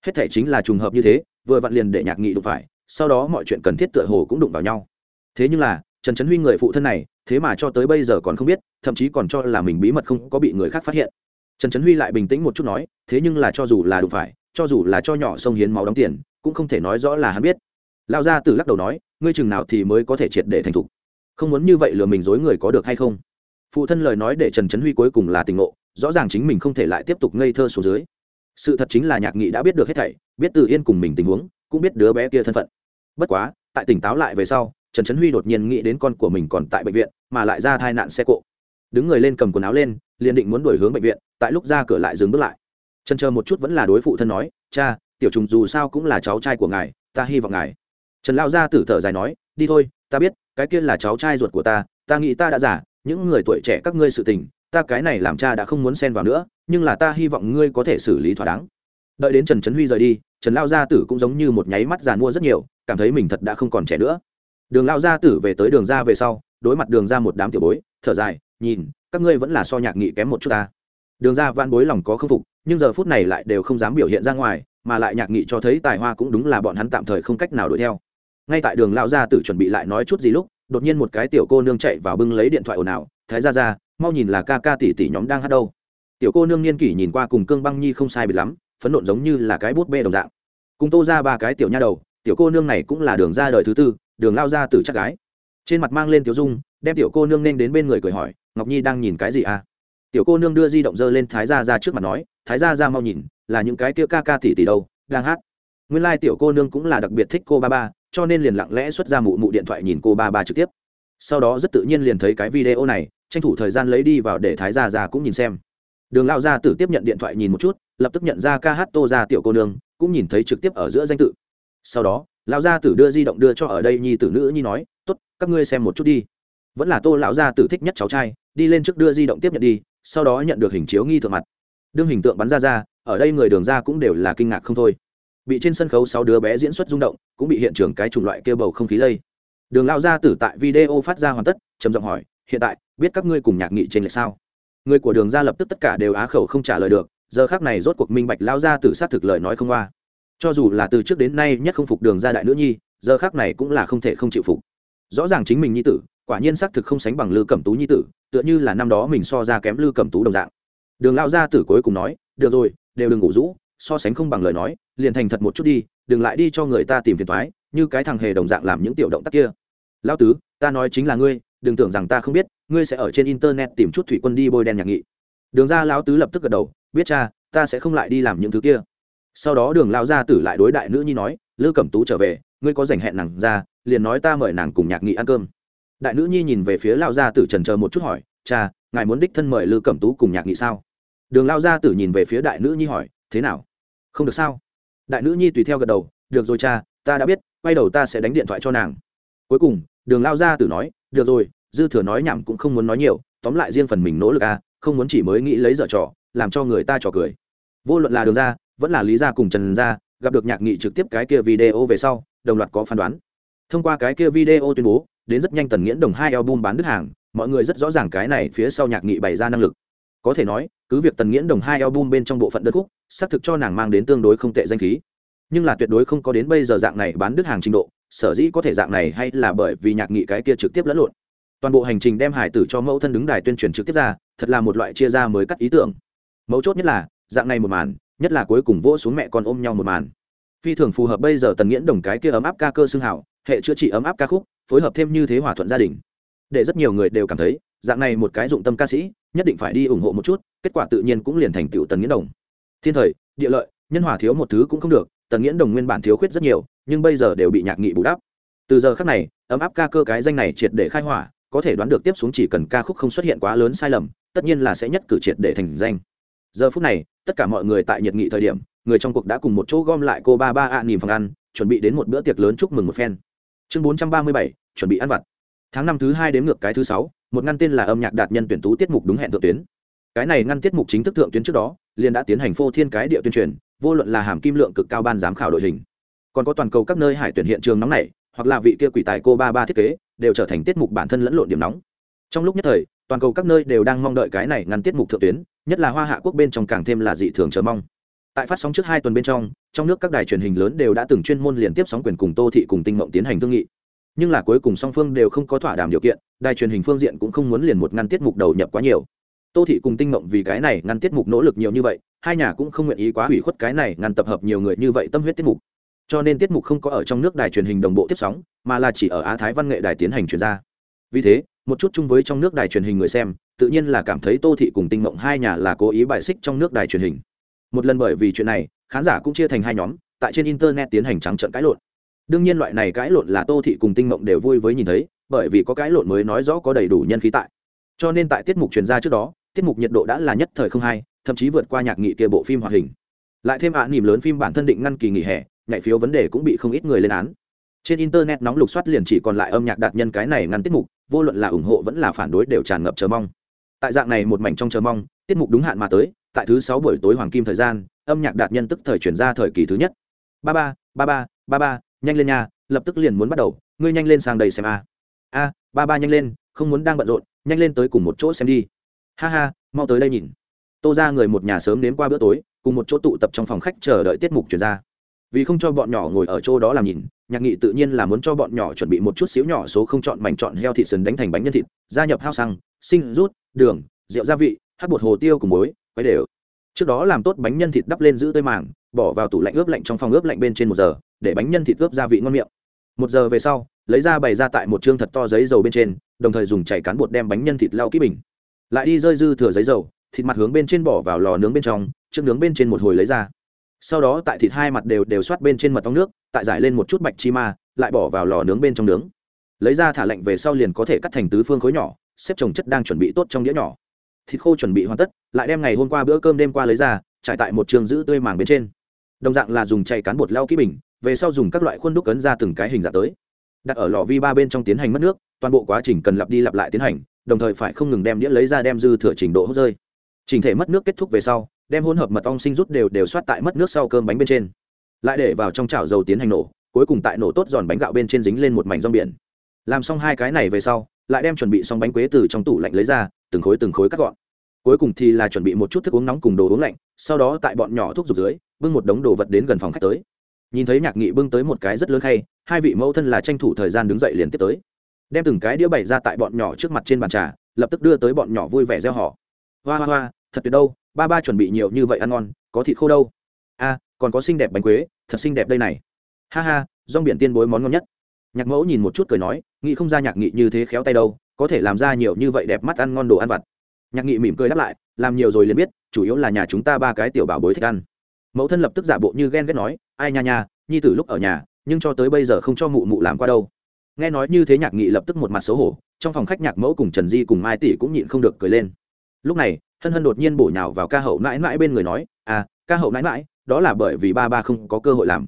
Hết thể chính là trùng hợp như thế, vừa vặn liền để nhạc nghị đụng phải, sau đó mọi chuyện cần thiết tựa hồ cũng đụng vào nhau. Thế nhưng là, trần trấn huy người phụ thân này, thế mà cho tới bây giờ còn không biết, thậm chí còn cho là mình bí mật không có bị người khác phát hiện. Trần trấn huy lại bình tĩnh một chút nói, thế nhưng là cho dù là đụng phải, cho dù là cho nhỏ sông hiến máu đóng tiền cũng không thể nói rõ là hắn biết. Lao ra từ lắc đầu nói, ngươi chừng nào thì mới có thể triệt để thành thục. Không muốn như vậy lừa mình dối người có được hay không? Phụ thân lời nói để trần trấn huy cuối cùng là tình ngộ, rõ ràng chính mình không thể lại tiếp tục ngây thơ xuống dưới. Sự thật chính là nhạc nghị đã biết được hết thảy, biết từ yên cùng mình tình huống, cũng biết đứa bé kia thân phận. Bất quá, tại tỉnh táo lại về sau, trần trấn huy đột nhiên nghĩ đến con của mình còn tại bệnh viện, mà lại ra tai nạn xe cộ. Đứng người lên cầm quần áo lên, liền định muốn đuổi hướng bệnh viện, tại lúc ra cửa lại dừng bước lại. Trần chờ một chút vẫn là đối phụ thân nói, cha tiểu trùng dù sao cũng là cháu trai của ngài, ta hy vọng ngài. Trần lao gia tử thở dài nói, đi thôi, ta biết, cái kia là cháu trai ruột của ta ta nghĩ ta đã giả những người tuổi trẻ các ngươi sự tình, ta cái này làm cha đã không muốn xen vào nữa, nhưng là ta hy vọng ngươi có thể xử lý thỏa đáng. Đợi đến trần trấn huy rời đi, trần lao gia tử cũng giống như một nháy mắt giàn mua rất nhiều, cảm thấy mình thật đã không còn trẻ nữa. Đường lao gia tử về tới đường ra về sau, đối mặt đường ra một đám tiểu bối, thở dài, nhìn, các ngươi vẫn là so nhạc nghị kém một chút ta. Đường ra van bối lòng có khâm phục, nhưng giờ phút này lại đều không dám biểu hiện ra ngoài mà lại nhạc nghị cho thấy tài hoa cũng đúng là bọn hắn tạm thời không cách nào đuổi theo. Ngay tại đường lão gia tử chuẩn bị lại nói chút gì lúc, đột nhiên một cái tiểu cô nương chạy vào bưng lấy điện thoại ồn ào, thái ra ra mau nhìn là ca ca tỷ tỷ nhóm đang hát đâu. Tiểu cô nương niên kỷ nhìn qua cùng cương băng nhi không sai biệt lắm, phấn nộn giống như là cái bút bê đồng dạng. Cùng tô ra ba cái tiểu nha đầu, tiểu cô nương này cũng là đường ra đời thứ tư, đường lao ra từ chắc gái. Trên mặt mang lên tiểu dung, đem tiểu cô nương nên đến bên người cười hỏi, ngọc nhi đang nhìn cái gì à? Tiểu cô nương đưa di động dơ lên thái gia ra trước mặt nói, thái gia ra mau nhìn, là những cái kia ca ca tỷ tỷ đâu, đang hát. Nguyên lai、like、tiểu cô nương cũng là đặc biệt thích cô ba ba, cho nên liền lặng lẽ xuất ra mụ mụ điện thoại nhìn cô ba ba trực tiếp. Sau đó rất tự nhiên liền thấy cái video này, tranh thủ thời gian lấy đi vào để thái gia ra cũng nhìn xem. Đường lao gia tử tiếp nhận điện thoại nhìn một chút, lập tức nhận ra ca hát tô ra tiểu cô nương, cũng nhìn thấy trực tiếp ở giữa danh tự. Sau đó, lão gia tử đưa di động đưa cho ở đây nhi tử nữ nhi nói t ố t các ngươi xem một chút đi. Vẫn là tô lão gia tử thích nhất cháu trai, đi lên trước đưa di động tiếp nhận đi sau đó nhận được hình chiếu nghi thượng mặt. Đương hình tượng bắn ra ra, ở đây người đường ra cũng đều là kinh ngạc không thôi. Bị trên sân khấu sáu đứa bé diễn xuất rung động, cũng bị hiện trường cái chủng loại kêu bầu không khí lây. Đường lão gia tử tại video phát ra hoàn tất, trầm giọng hỏi, hiện tại, biết các ngươi cùng nhạc nghị trên lệch sao? Người của đường ra lập tức tất cả đều á khẩu không trả lời được, giờ khác này rốt cuộc minh bạch lao ra tử sát thực lời nói không qua. Cho dù là từ trước đến nay nhất không phục đường ra đại nữ nhi, giờ khác này cũng là không thể không chịu phục. Rõ ràng chính mình nhi tử quả nhiên xác thực không sánh bằng lư cẩm tú nhi tử, tựa như là năm đó mình so ra kém lư cẩm tú đồng dạng. Đường lao gia tử cuối cùng nói, được rồi, đều đừng ngủ rũ, so sánh không bằng lời nói, liền thành thật một chút đi, đừng lại đi cho người ta tìm phiền thoái như cái thằng hề đồng dạng làm những tiểu động tác kia. Lao tứ, ta nói chính là ngươi, đừng tưởng rằng ta không biết, ngươi sẽ ở trên internet tìm chút thủy quân đi bôi đen nhạc nghị. Đường ra lão tứ lập tức gật đầu, biết cha, ta sẽ không lại đi làm những thứ kia. Sau đó đường lao gia tử lại đối đại nữ nhi nói, lư cẩm tú trở về, ngươi có dành hẹn nàng ra, liền nói ta mời nàng cùng nhạc nghị ăn cơm đại nữ nhi nhìn về phía lao gia tử trần chờ một chút hỏi cha ngài muốn đích thân mời lư cẩm tú cùng nhạc nghị sao? Đường lao gia tử nhìn về phía đại nữ nhi hỏi thế nào? Không được sao. Đại nữ nhi tùy theo gật đầu được rồi cha ta đã biết quay đầu ta sẽ đánh điện thoại cho nàng. Cuối cùng đường lao gia tử nói được rồi dư thừa nói nhảm cũng không muốn nói nhiều tóm lại riêng phần mình nỗ lực à, không muốn chỉ mới nghĩ lấy dở trò làm cho người ta trò cười. Vô luận là đường ra vẫn là lý gia cùng trần gia gặp được nhạc nghị trực tiếp cái kia video về sau đồng loạt có phán đoán. Thông qua cái kia video tuyên bố đến rất nhanh tần nghiễn đồng hai album bán đứt hàng, mọi người rất rõ ràng cái này phía sau nhạc nghị bày ra năng lực. Có thể nói, cứ việc tần nghiễn đồng hai album bên trong bộ phận đất khúc, xác thực cho nàng mang đến tương đối không tệ danh khí. Nhưng là tuyệt đối không có đến bây giờ dạng này bán đứt hàng trình độ, sở dĩ có thể dạng này hay là bởi vì nhạc nghị cái kia trực tiếp lẫn lộn. Toàn bộ hành trình đem hải tử cho mẫu thân đứng đài tuyên truyền trực tiếp ra, thật là một loại chia ra mới cắt ý tưởng. Mấu chốt nhất là, dạng này một màn, nhất là cuối cùng vỗ xuống mẹ con ôm nhau một màn. Phi thường phù hợp bây giờ tần nghiễn đồng cái kia ấm áp ca cơ xương hảo, hệ chữa trị ấm áp ca khúc phối hợp thêm như thế hòa thuận gia đình. Để rất nhiều người đều cảm thấy, dạng này một cái dụng tâm ca sĩ, nhất định phải đi ủng hộ một chút, kết quả tự nhiên cũng liền thành tựu tần nghiễn đồng. Thiên thời, địa lợi, nhân hòa thiếu một thứ cũng không được, tần nghiễn đồng nguyên bản thiếu khuyết rất nhiều, nhưng bây giờ đều bị nhạc nghị bù đắp. Từ giờ khác này, ấm áp ca cơ cái danh này triệt để khai hỏa, có thể đoán được tiếp xuống chỉ cần ca khúc không xuất hiện quá lớn sai lầm, tất nhiên là sẽ nhất cử triệt để thành danh. Giờ phút này, tất cả mọi người tại nhiệt nghị thời điểm, người trong cuộc đã cùng một chỗ gom lại cô ba ba ạ à phòng ăn, chuẩn bị đến một bữa tiệc lớn chúc mừng một phen chương bốn trăm ba mươi bảy, chuẩn bị ăn vặt. Tháng năm thứ hai đến ngược cái thứ sáu, một ngăn tên là âm nhạc đạt nhân tuyển tú tiết mục đúng hẹn thượng tuyến. Cái này ngăn tiết mục chính thức thượng tuyến trước đó, liền đã tiến hành phô thiên cái địa tuyên truyền, vô luận là hàm kim lượng cực cao ban giám khảo đội hình, còn có toàn cầu các nơi hải tuyển hiện trường nóng này, hoặc là vị kia quỷ tài cô ba ba thiết kế, đều trở thành tiết mục bản thân lẫn lộn điểm nóng. Trong lúc nhất thời, toàn cầu các nơi đều đang mong đợi cái này ngăn tiết mục thượng tuyến, nhất là hoa hạ quốc bên trong càng thêm là dị thường chờ mong tại phát sóng trước hai tuần bên trong trong nước các đài truyền hình lớn đều đã từng chuyên môn liên tiếp sóng quyền cùng tô thị cùng tinh mộng tiến hành thương nghị. Nhưng là cuối cùng song phương đều không có thỏa đàm điều kiện, đài truyền hình phương diện cũng không muốn liền một ngăn tiết mục đầu nhập quá nhiều. Tô thị cùng tinh mộng vì cái này ngăn tiết mục nỗ lực nhiều như vậy, hai nhà cũng không nguyện ý quá hủy khuất cái này ngăn tập hợp nhiều người như vậy tâm huyết tiết mục. Cho nên tiết mục không có ở trong nước đài truyền hình đồng bộ tiếp sóng, mà là chỉ ở á thái văn nghệ đài tiến hành truyền ra. Vì thế, một chút chung với trong nước đài truyền hình người xem, tự nhiên là cảm thấy tô thị cùng tinh mộng hai nhà là cố ý bài xích trong nước đài truyền hình một lần bởi vì chuyện này khán giả cũng chia thành hai nhóm tại trên internet tiến hành trắng trận cãi lộn. Đương nhiên loại này cãi lộn là tô thị cùng tinh mộng đều vui với nhìn thấy bởi vì có cãi lộn mới nói rõ có đầy đủ nhân khí tại. Cho nên tại tiết mục truyền ra trước đó tiết mục nhiệt độ đã là nhất thời không hai thậm chí vượt qua nhạc nghị kia bộ phim hoạt hình. Lại thêm ạ à, nỉm lớn phim bản thân định ngăn kỳ nghỉ hè nhạy phiếu vấn đề cũng bị không ít người lên án. Trên internet nóng lục soát liền chỉ còn lại âm nhạc đạt nhân cái này ngăn tiết mục vô luận là ủng hộ vẫn là phản đối đều tràn ngập chờ mong. Tại dạng này một mảnh trong chờ mong tiết mục đúng hạn mà tới tại thứ sáu buổi tối hoàng kim thời gian, âm nhạc đạt nhân tức thời chuyển ra thời kỳ thứ nhất. Ba ba ba ba ba ba, nhanh lên nha, lập tức liền muốn bắt đầu, ngươi nhanh lên sang đây xem a. A, ba ba nhanh lên, không muốn đang bận rộn, nhanh lên tới cùng một chỗ xem đi. Ha ha, mau tới đây nhìn. Tô ra người một nhà sớm đến qua bữa tối, cùng một chỗ tụ tập trong phòng khách chờ đợi tiết mục chuyển ra. Vì không cho bọn nhỏ ngồi ở chỗ đó làm nhìn, nhạc nghị tự nhiên là muốn cho bọn nhỏ chuẩn bị một chút xíu nhỏ số không chọn mảnh chọn heo thịt sườn đánh thành bánh nhân thịt, gia nhập hao xăng, sinh rút, đường, rượu gia vị, hát bột hồ tiêu cùng muối quấy đều. Trước đó làm tốt bánh nhân thịt đắp lên giữ tơi màng, bỏ vào tủ lạnh ướp lạnh trong phòng ướp lạnh bên trên một giờ, để bánh nhân thịt ướp gia vị ngon miệng. Một giờ về sau, lấy ra bày ra tại một chương thật to giấy dầu bên trên, đồng thời dùng chảy cán bột đem bánh nhân thịt lau kỹ bình. Lại đi rơi dư thừa giấy dầu, thịt mặt hướng bên trên bỏ vào lò nướng bên trong, trước nướng bên trên một hồi lấy ra. Sau đó tại thịt hai mặt đều đều xoát bên trên mật ong nước, tại giải lên một chút bạch chi ma, lại bỏ vào lò nướng bên trong nướng. Lấy ra thả lạnh về sau liền có thể cắt thành tứ phương khối nhỏ, xếp trồng chất đang chuẩn bị tốt trong đĩa nhỏ thịt khô chuẩn bị hoàn tất, lại đem ngày hôm qua bữa cơm đêm qua lấy ra, trải tại một trường giữ tươi màng bên trên. Đồng dạng là dùng chạy cán bột lau kỹ bình, về sau dùng các loại khuôn đúc ấn ra từng cái hình dạng tới. Đặt ở lò vi ba bên trong tiến hành mất nước, toàn bộ quá trình cần lặp đi lặp lại tiến hành, đồng thời phải không ngừng đem đĩa lấy ra đem dư thừa trình độ hốt rơi. Trình thể mất nước kết thúc về sau, đem hỗn hợp mật ong sinh rút đều đều soát tại mất nước sau cơm bánh bên trên. Lại để vào trong chảo dầu tiến hành nổ, cuối cùng tại nổ tốt giòn bánh gạo bên trên dính lên một mảnh rong biển. Làm xong hai cái này về sau, lại đem chuẩn bị xong bánh quế từ trong tủ lạnh lấy ra từng khối từng khối cắt gọn. Cuối cùng thì là chuẩn bị một chút thức uống nóng cùng đồ uống lạnh, sau đó tại bọn nhỏ thuốc rục dưới, bưng một đống đồ vật đến gần phòng khách tới. Nhìn thấy nhạc nghị bưng tới một cái rất lớn khay, hai vị mẫu thân là tranh thủ thời gian đứng dậy liền tiếp tới. Đem từng cái đĩa bày ra tại bọn nhỏ trước mặt trên bàn trà, lập tức đưa tới bọn nhỏ vui vẻ gieo họ hoa hoa hoa, thật tuyệt đâu, ba ba chuẩn bị nhiều như vậy ăn ngon, có thịt khô đâu. A, còn có xinh đẹp bánh quế, thật xinh đẹp đây này. Ha ha, rong biển tiên bối món ngon nhất. Nhạc mẫu nhìn một chút cười nói, nghĩ không ra nhạc nghị như thế khéo tay đâu có thể làm ra nhiều như vậy đẹp mắt ăn ngon đồ ăn vặt. Nhạc nghị mỉm cười đáp lại, làm nhiều rồi liền biết, chủ yếu là nhà chúng ta ba cái tiểu bảo bối thích ăn. Mẫu thân lập tức giả bộ như ghen ghét nói, ai nha nha, nhi tử lúc ở nhà, nhưng cho tới bây giờ không cho mụ mụ làm qua đâu. Nghe nói như thế nhạc nghị lập tức một mặt xấu hổ, trong phòng khách nhạc mẫu cùng trần di cùng mai tỷ cũng nhịn không được cười lên. Lúc này, hân hân đột nhiên bổ nhào vào ca hậu mãi mãi bên người nói à ca hậu mãi mãi, đó là bởi vì ba ba không có cơ hội làm.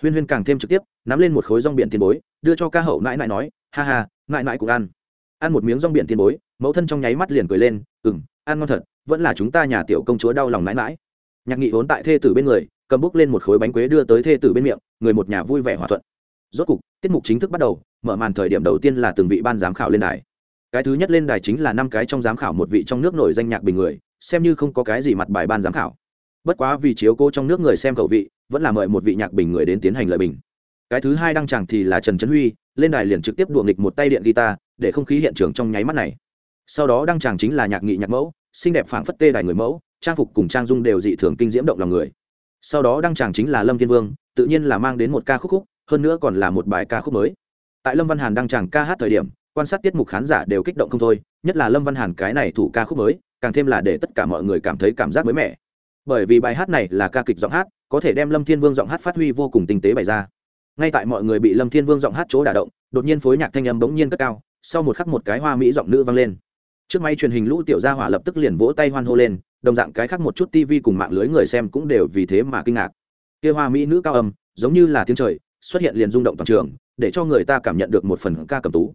Huyên huyên càng thêm trực tiếp, nắm lên một khối rong biển tiền bối, đưa cho ca hậu mãi mãi nói, ha ha, mãi mãi cũng ăn ăn một miếng rong biển tiền bối, mẫu thân trong nháy mắt liền cười lên ừ m ăn ngon thật, vẫn là chúng ta nhà tiểu công chúa đau lòng mãi mãi. Nhạc nghị vốn tại thê tử bên người, cầm bút lên một khối bánh quế đưa tới thê tử bên miệng, người một nhà vui vẻ hòa thuận. Rốt cục, tiết mục chính thức bắt đầu, mở màn thời điểm đầu tiên là từng vị ban giám khảo lên đài. Cái thứ nhất lên đài chính là năm cái trong giám khảo một vị trong nước nổi danh nhạc bình người, xem như không có cái gì mặt bài ban giám khảo. Bất quá vì chiếu cô trong nước người xem khẩu vị, vẫn là mời một vị nhạc bình người đến tiến hành lợi bình. Cái thứ hai đăng chẳng thì là trần trấn huy lên đài liền trực tiếp đùa nghịch một tay điện guitar, để không khí hiện trường trong nháy mắt này. Sau đó đăng tràng chính là nhạc nghị nhạc mẫu, xinh đẹp phảng phất tê đài người mẫu, trang phục cùng trang dung đều dị thường kinh diễm động lòng người. Sau đó đăng tràng chính là lâm thiên vương, tự nhiên là mang đến một ca khúc khúc, hơn nữa còn là một bài ca khúc mới. Tại lâm văn hàn đăng tràng ca hát thời điểm, quan sát tiết mục khán giả đều kích động không thôi, nhất là lâm văn hàn cái này thủ ca khúc mới, càng thêm là để tất cả mọi người cảm thấy cảm giác mới mẻ. Bởi vì bài hát này là ca kịch giọng hát, có thể đem lâm thiên vương giọng hát phát huy vô cùng tinh tế bày ra ngay tại mọi người bị lâm thiên vương giọng hát chỗ đả động, đột nhiên phối nhạc thanh âm bỗng nhiên cất cao, sau một khắc một cái hoa mỹ giọng nữ vang lên. Trước máy truyền hình lũ tiểu gia hỏa lập tức liền vỗ tay hoan hô lên, đồng dạng cái khác một chút tv cùng mạng lưới người xem cũng đều vì thế mà kinh ngạc. Kia hoa mỹ nữ cao âm, giống như là tiếng trời, xuất hiện liền rung động toàn trường, để cho người ta cảm nhận được một phần ca cầm tú.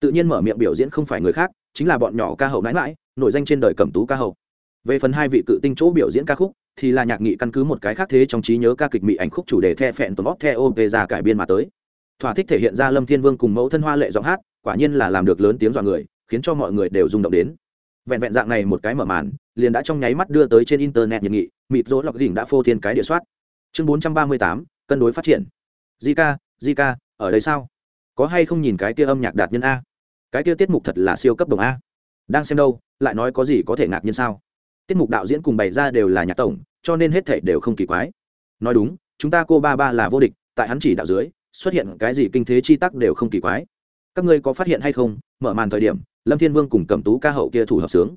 Tự nhiên mở miệng biểu diễn không phải người khác, chính là bọn nhỏ ca hậu mãi mãi, nổi danh trên đời cầm tú ca hậu về phần hai vị cự tinh chỗ biểu diễn ca khúc, thì là nhạc nghị căn cứ một cái khác thế trong trí nhớ ca kịch mỹ ảnh khúc chủ đề the phẹn tồn bóp theo về già cải biên mà tới. Thỏa thích thể hiện ra lâm thiên vương cùng mẫu thân hoa lệ giọng hát, quả nhiên là làm được lớn tiếng dọa người, khiến cho mọi người đều rung động đến. Vẹn vẹn dạng này một cái mở màn, liền đã trong nháy mắt đưa tới trên internet nhiệt nghị, mịt rỗ lọc đỉnh đã phô thiên cái địa soát. Chương bốn trăm ba mươi tám, cân đối phát triển. Zika zika, ở đây sao? Có hay không nhìn cái kia âm nhạc đạt nhân a? Cái kia tiết mục thật là siêu cấp đồng a. Đang xem đâu, lại nói có gì có thể ngạc nhiên sao? Tiết mục đạo diễn cùng bày ra đều là nhạc tổng, cho nên hết thể đều không kỳ quái. Nói đúng, chúng ta cô ba ba là vô địch, tại hắn chỉ đạo dưới, xuất hiện cái gì kinh thế chi tắc đều không kỳ quái. Các ngươi có phát hiện hay không, mở màn thời điểm, lâm thiên vương cùng cẩm tú ca hậu kia thủ hợp sướng.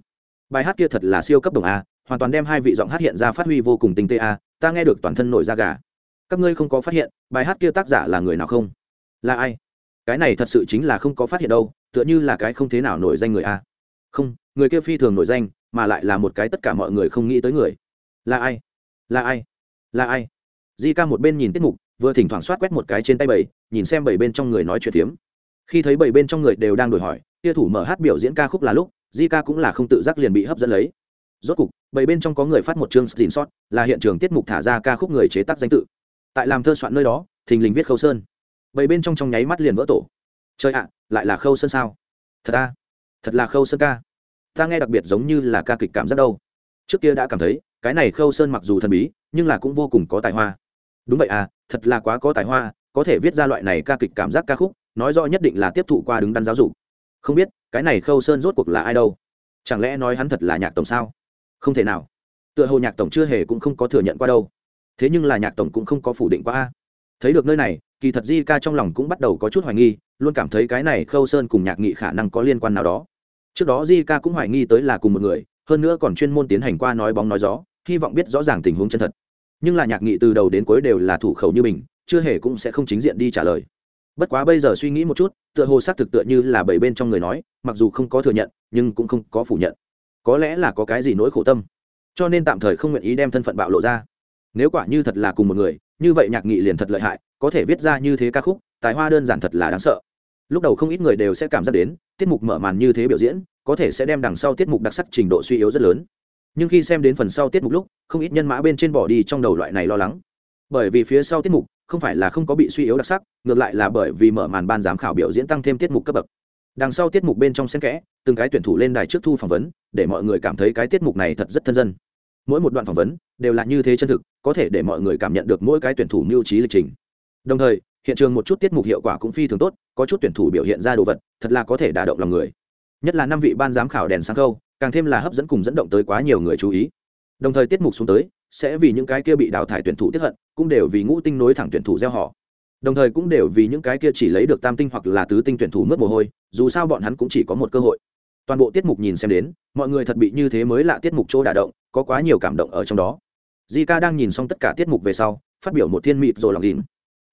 Bài hát kia thật là siêu cấp đồng a, hoàn toàn đem hai vị giọng hát hiện ra phát huy vô cùng tinh tế a, ta nghe được toàn thân nổi da gà. Các ngươi không có phát hiện, bài hát kia tác giả là người nào không? Là ai? Cái này thật sự chính là không có phát hiện đâu, tựa như là cái không thế nào nổi danh người a. Không, người kia phi thường nổi danh mà lại là một cái tất cả mọi người không nghĩ tới người. Là ai? Là ai? Là ai? Di ca một bên nhìn tiết mục, vừa thỉnh thoảng soát quét một cái trên tay bảy nhìn xem bảy bên trong người nói chuyện tiếm khi thấy bảy bên trong người đều đang đổi hỏi, tia thủ mở hát biểu diễn ca khúc là lúc di ca cũng là không tự giác liền bị hấp dẫn lấy. Rốt cục bảy bên trong có người phát một chương xin sót là hiện trường tiết mục thả ra ca khúc người chế tác danh tự. Tại làm thơ soạn nơi đó, thình lình viết khâu sơn. Bảy bên trong trong nháy mắt liền vỡ tổ. Chơi ạ, lại là khâu sơn sao? Thật à? Thật là khâu sơn ca ta nghe đặc biệt giống như là ca kịch cảm giác đâu. Trước kia đã cảm thấy, cái này khâu sơn mặc dù thần bí, nhưng là cũng vô cùng có tài hoa. Đúng vậy à thật là quá có tài hoa, có thể viết ra loại này ca kịch cảm giác ca khúc, nói rõ nhất định là tiếp thụ qua đứng đắn giáo dục. Không biết, cái này khâu sơn rốt cuộc là ai đâu? Chẳng lẽ nói hắn thật là nhạc tổng sao? Không thể nào. Tựa hồ nhạc tổng chưa hề cũng không có thừa nhận qua đâu. Thế nhưng là nhạc tổng cũng không có phủ định qua a. Thấy được nơi này, kỳ thật di ca trong lòng cũng bắt đầu có chút hoài nghi, luôn cảm thấy cái này khâu sơn cùng nhạc nghị khả năng có liên quan nào đó trước đó di ca cũng hoài nghi tới là cùng một người, hơn nữa còn chuyên môn tiến hành qua nói bóng nói gió, hy vọng biết rõ ràng tình huống chân thật. Nhưng là nhạc nghị từ đầu đến cuối đều là thủ khẩu như mình, chưa hề cũng sẽ không chính diện đi trả lời. Bất quá bây giờ suy nghĩ một chút, tựa hồ xác thực tựa như là bảy bên trong người nói, mặc dù không có thừa nhận, nhưng cũng không có phủ nhận. Có lẽ là có cái gì nỗi khổ tâm. Cho nên tạm thời không nguyện ý đem thân phận bạo lộ ra. Nếu quả như thật là cùng một người, như vậy nhạc nghị liền thật lợi hại, có thể viết ra như thế ca khúc, tài hoa đơn giản thật là đáng sợ. Lúc đầu không ít người đều sẽ cảm giác đến tiết mục mở màn như thế biểu diễn, có thể sẽ đem đằng sau tiết mục đặc sắc trình độ suy yếu rất lớn. Nhưng khi xem đến phần sau tiết mục lúc, không ít nhân mã bên trên bỏ đi trong đầu loại này lo lắng. Bởi vì phía sau tiết mục, không phải là không có bị suy yếu đặc sắc, ngược lại là bởi vì mở màn ban giám khảo biểu diễn tăng thêm tiết mục cấp bậc. Đằng sau tiết mục bên trong xen kẽ, từng cái tuyển thủ lên đài trước thu phỏng vấn, để mọi người cảm thấy cái tiết mục này thật rất thân dân. Mỗi một đoạn phỏng vấn đều là như thế chân thực, có thể để mọi người cảm nhận được mỗi cái tuyển thủ mưu trí lịch trình. Đồng thời hiện trường một chút tiết mục hiệu quả cũng phi thường tốt, có chút tuyển thủ biểu hiện ra đồ vật, thật là có thể đả động lòng người. Nhất là năm vị ban giám khảo đèn sáng khâu, càng thêm là hấp dẫn cùng dẫn động tới quá nhiều người chú ý. Đồng thời tiết mục xuống tới, sẽ vì những cái kia bị đào thải tuyển thủ tiếp hận, cũng đều vì ngũ tinh nối thẳng tuyển thủ gieo họ. Đồng thời cũng đều vì những cái kia chỉ lấy được tam tinh hoặc là tứ tinh tuyển thủ mất mồ hôi, dù sao bọn hắn cũng chỉ có một cơ hội. Toàn bộ tiết mục nhìn xem đến, mọi người thật bị như thế mới là tiết mục chỗ đả động, có quá nhiều cảm động ở trong đó. Di ca đang nhìn xong tất cả tiết mục về sau, phát biểu một thiên mịt rồi lòng đỉnh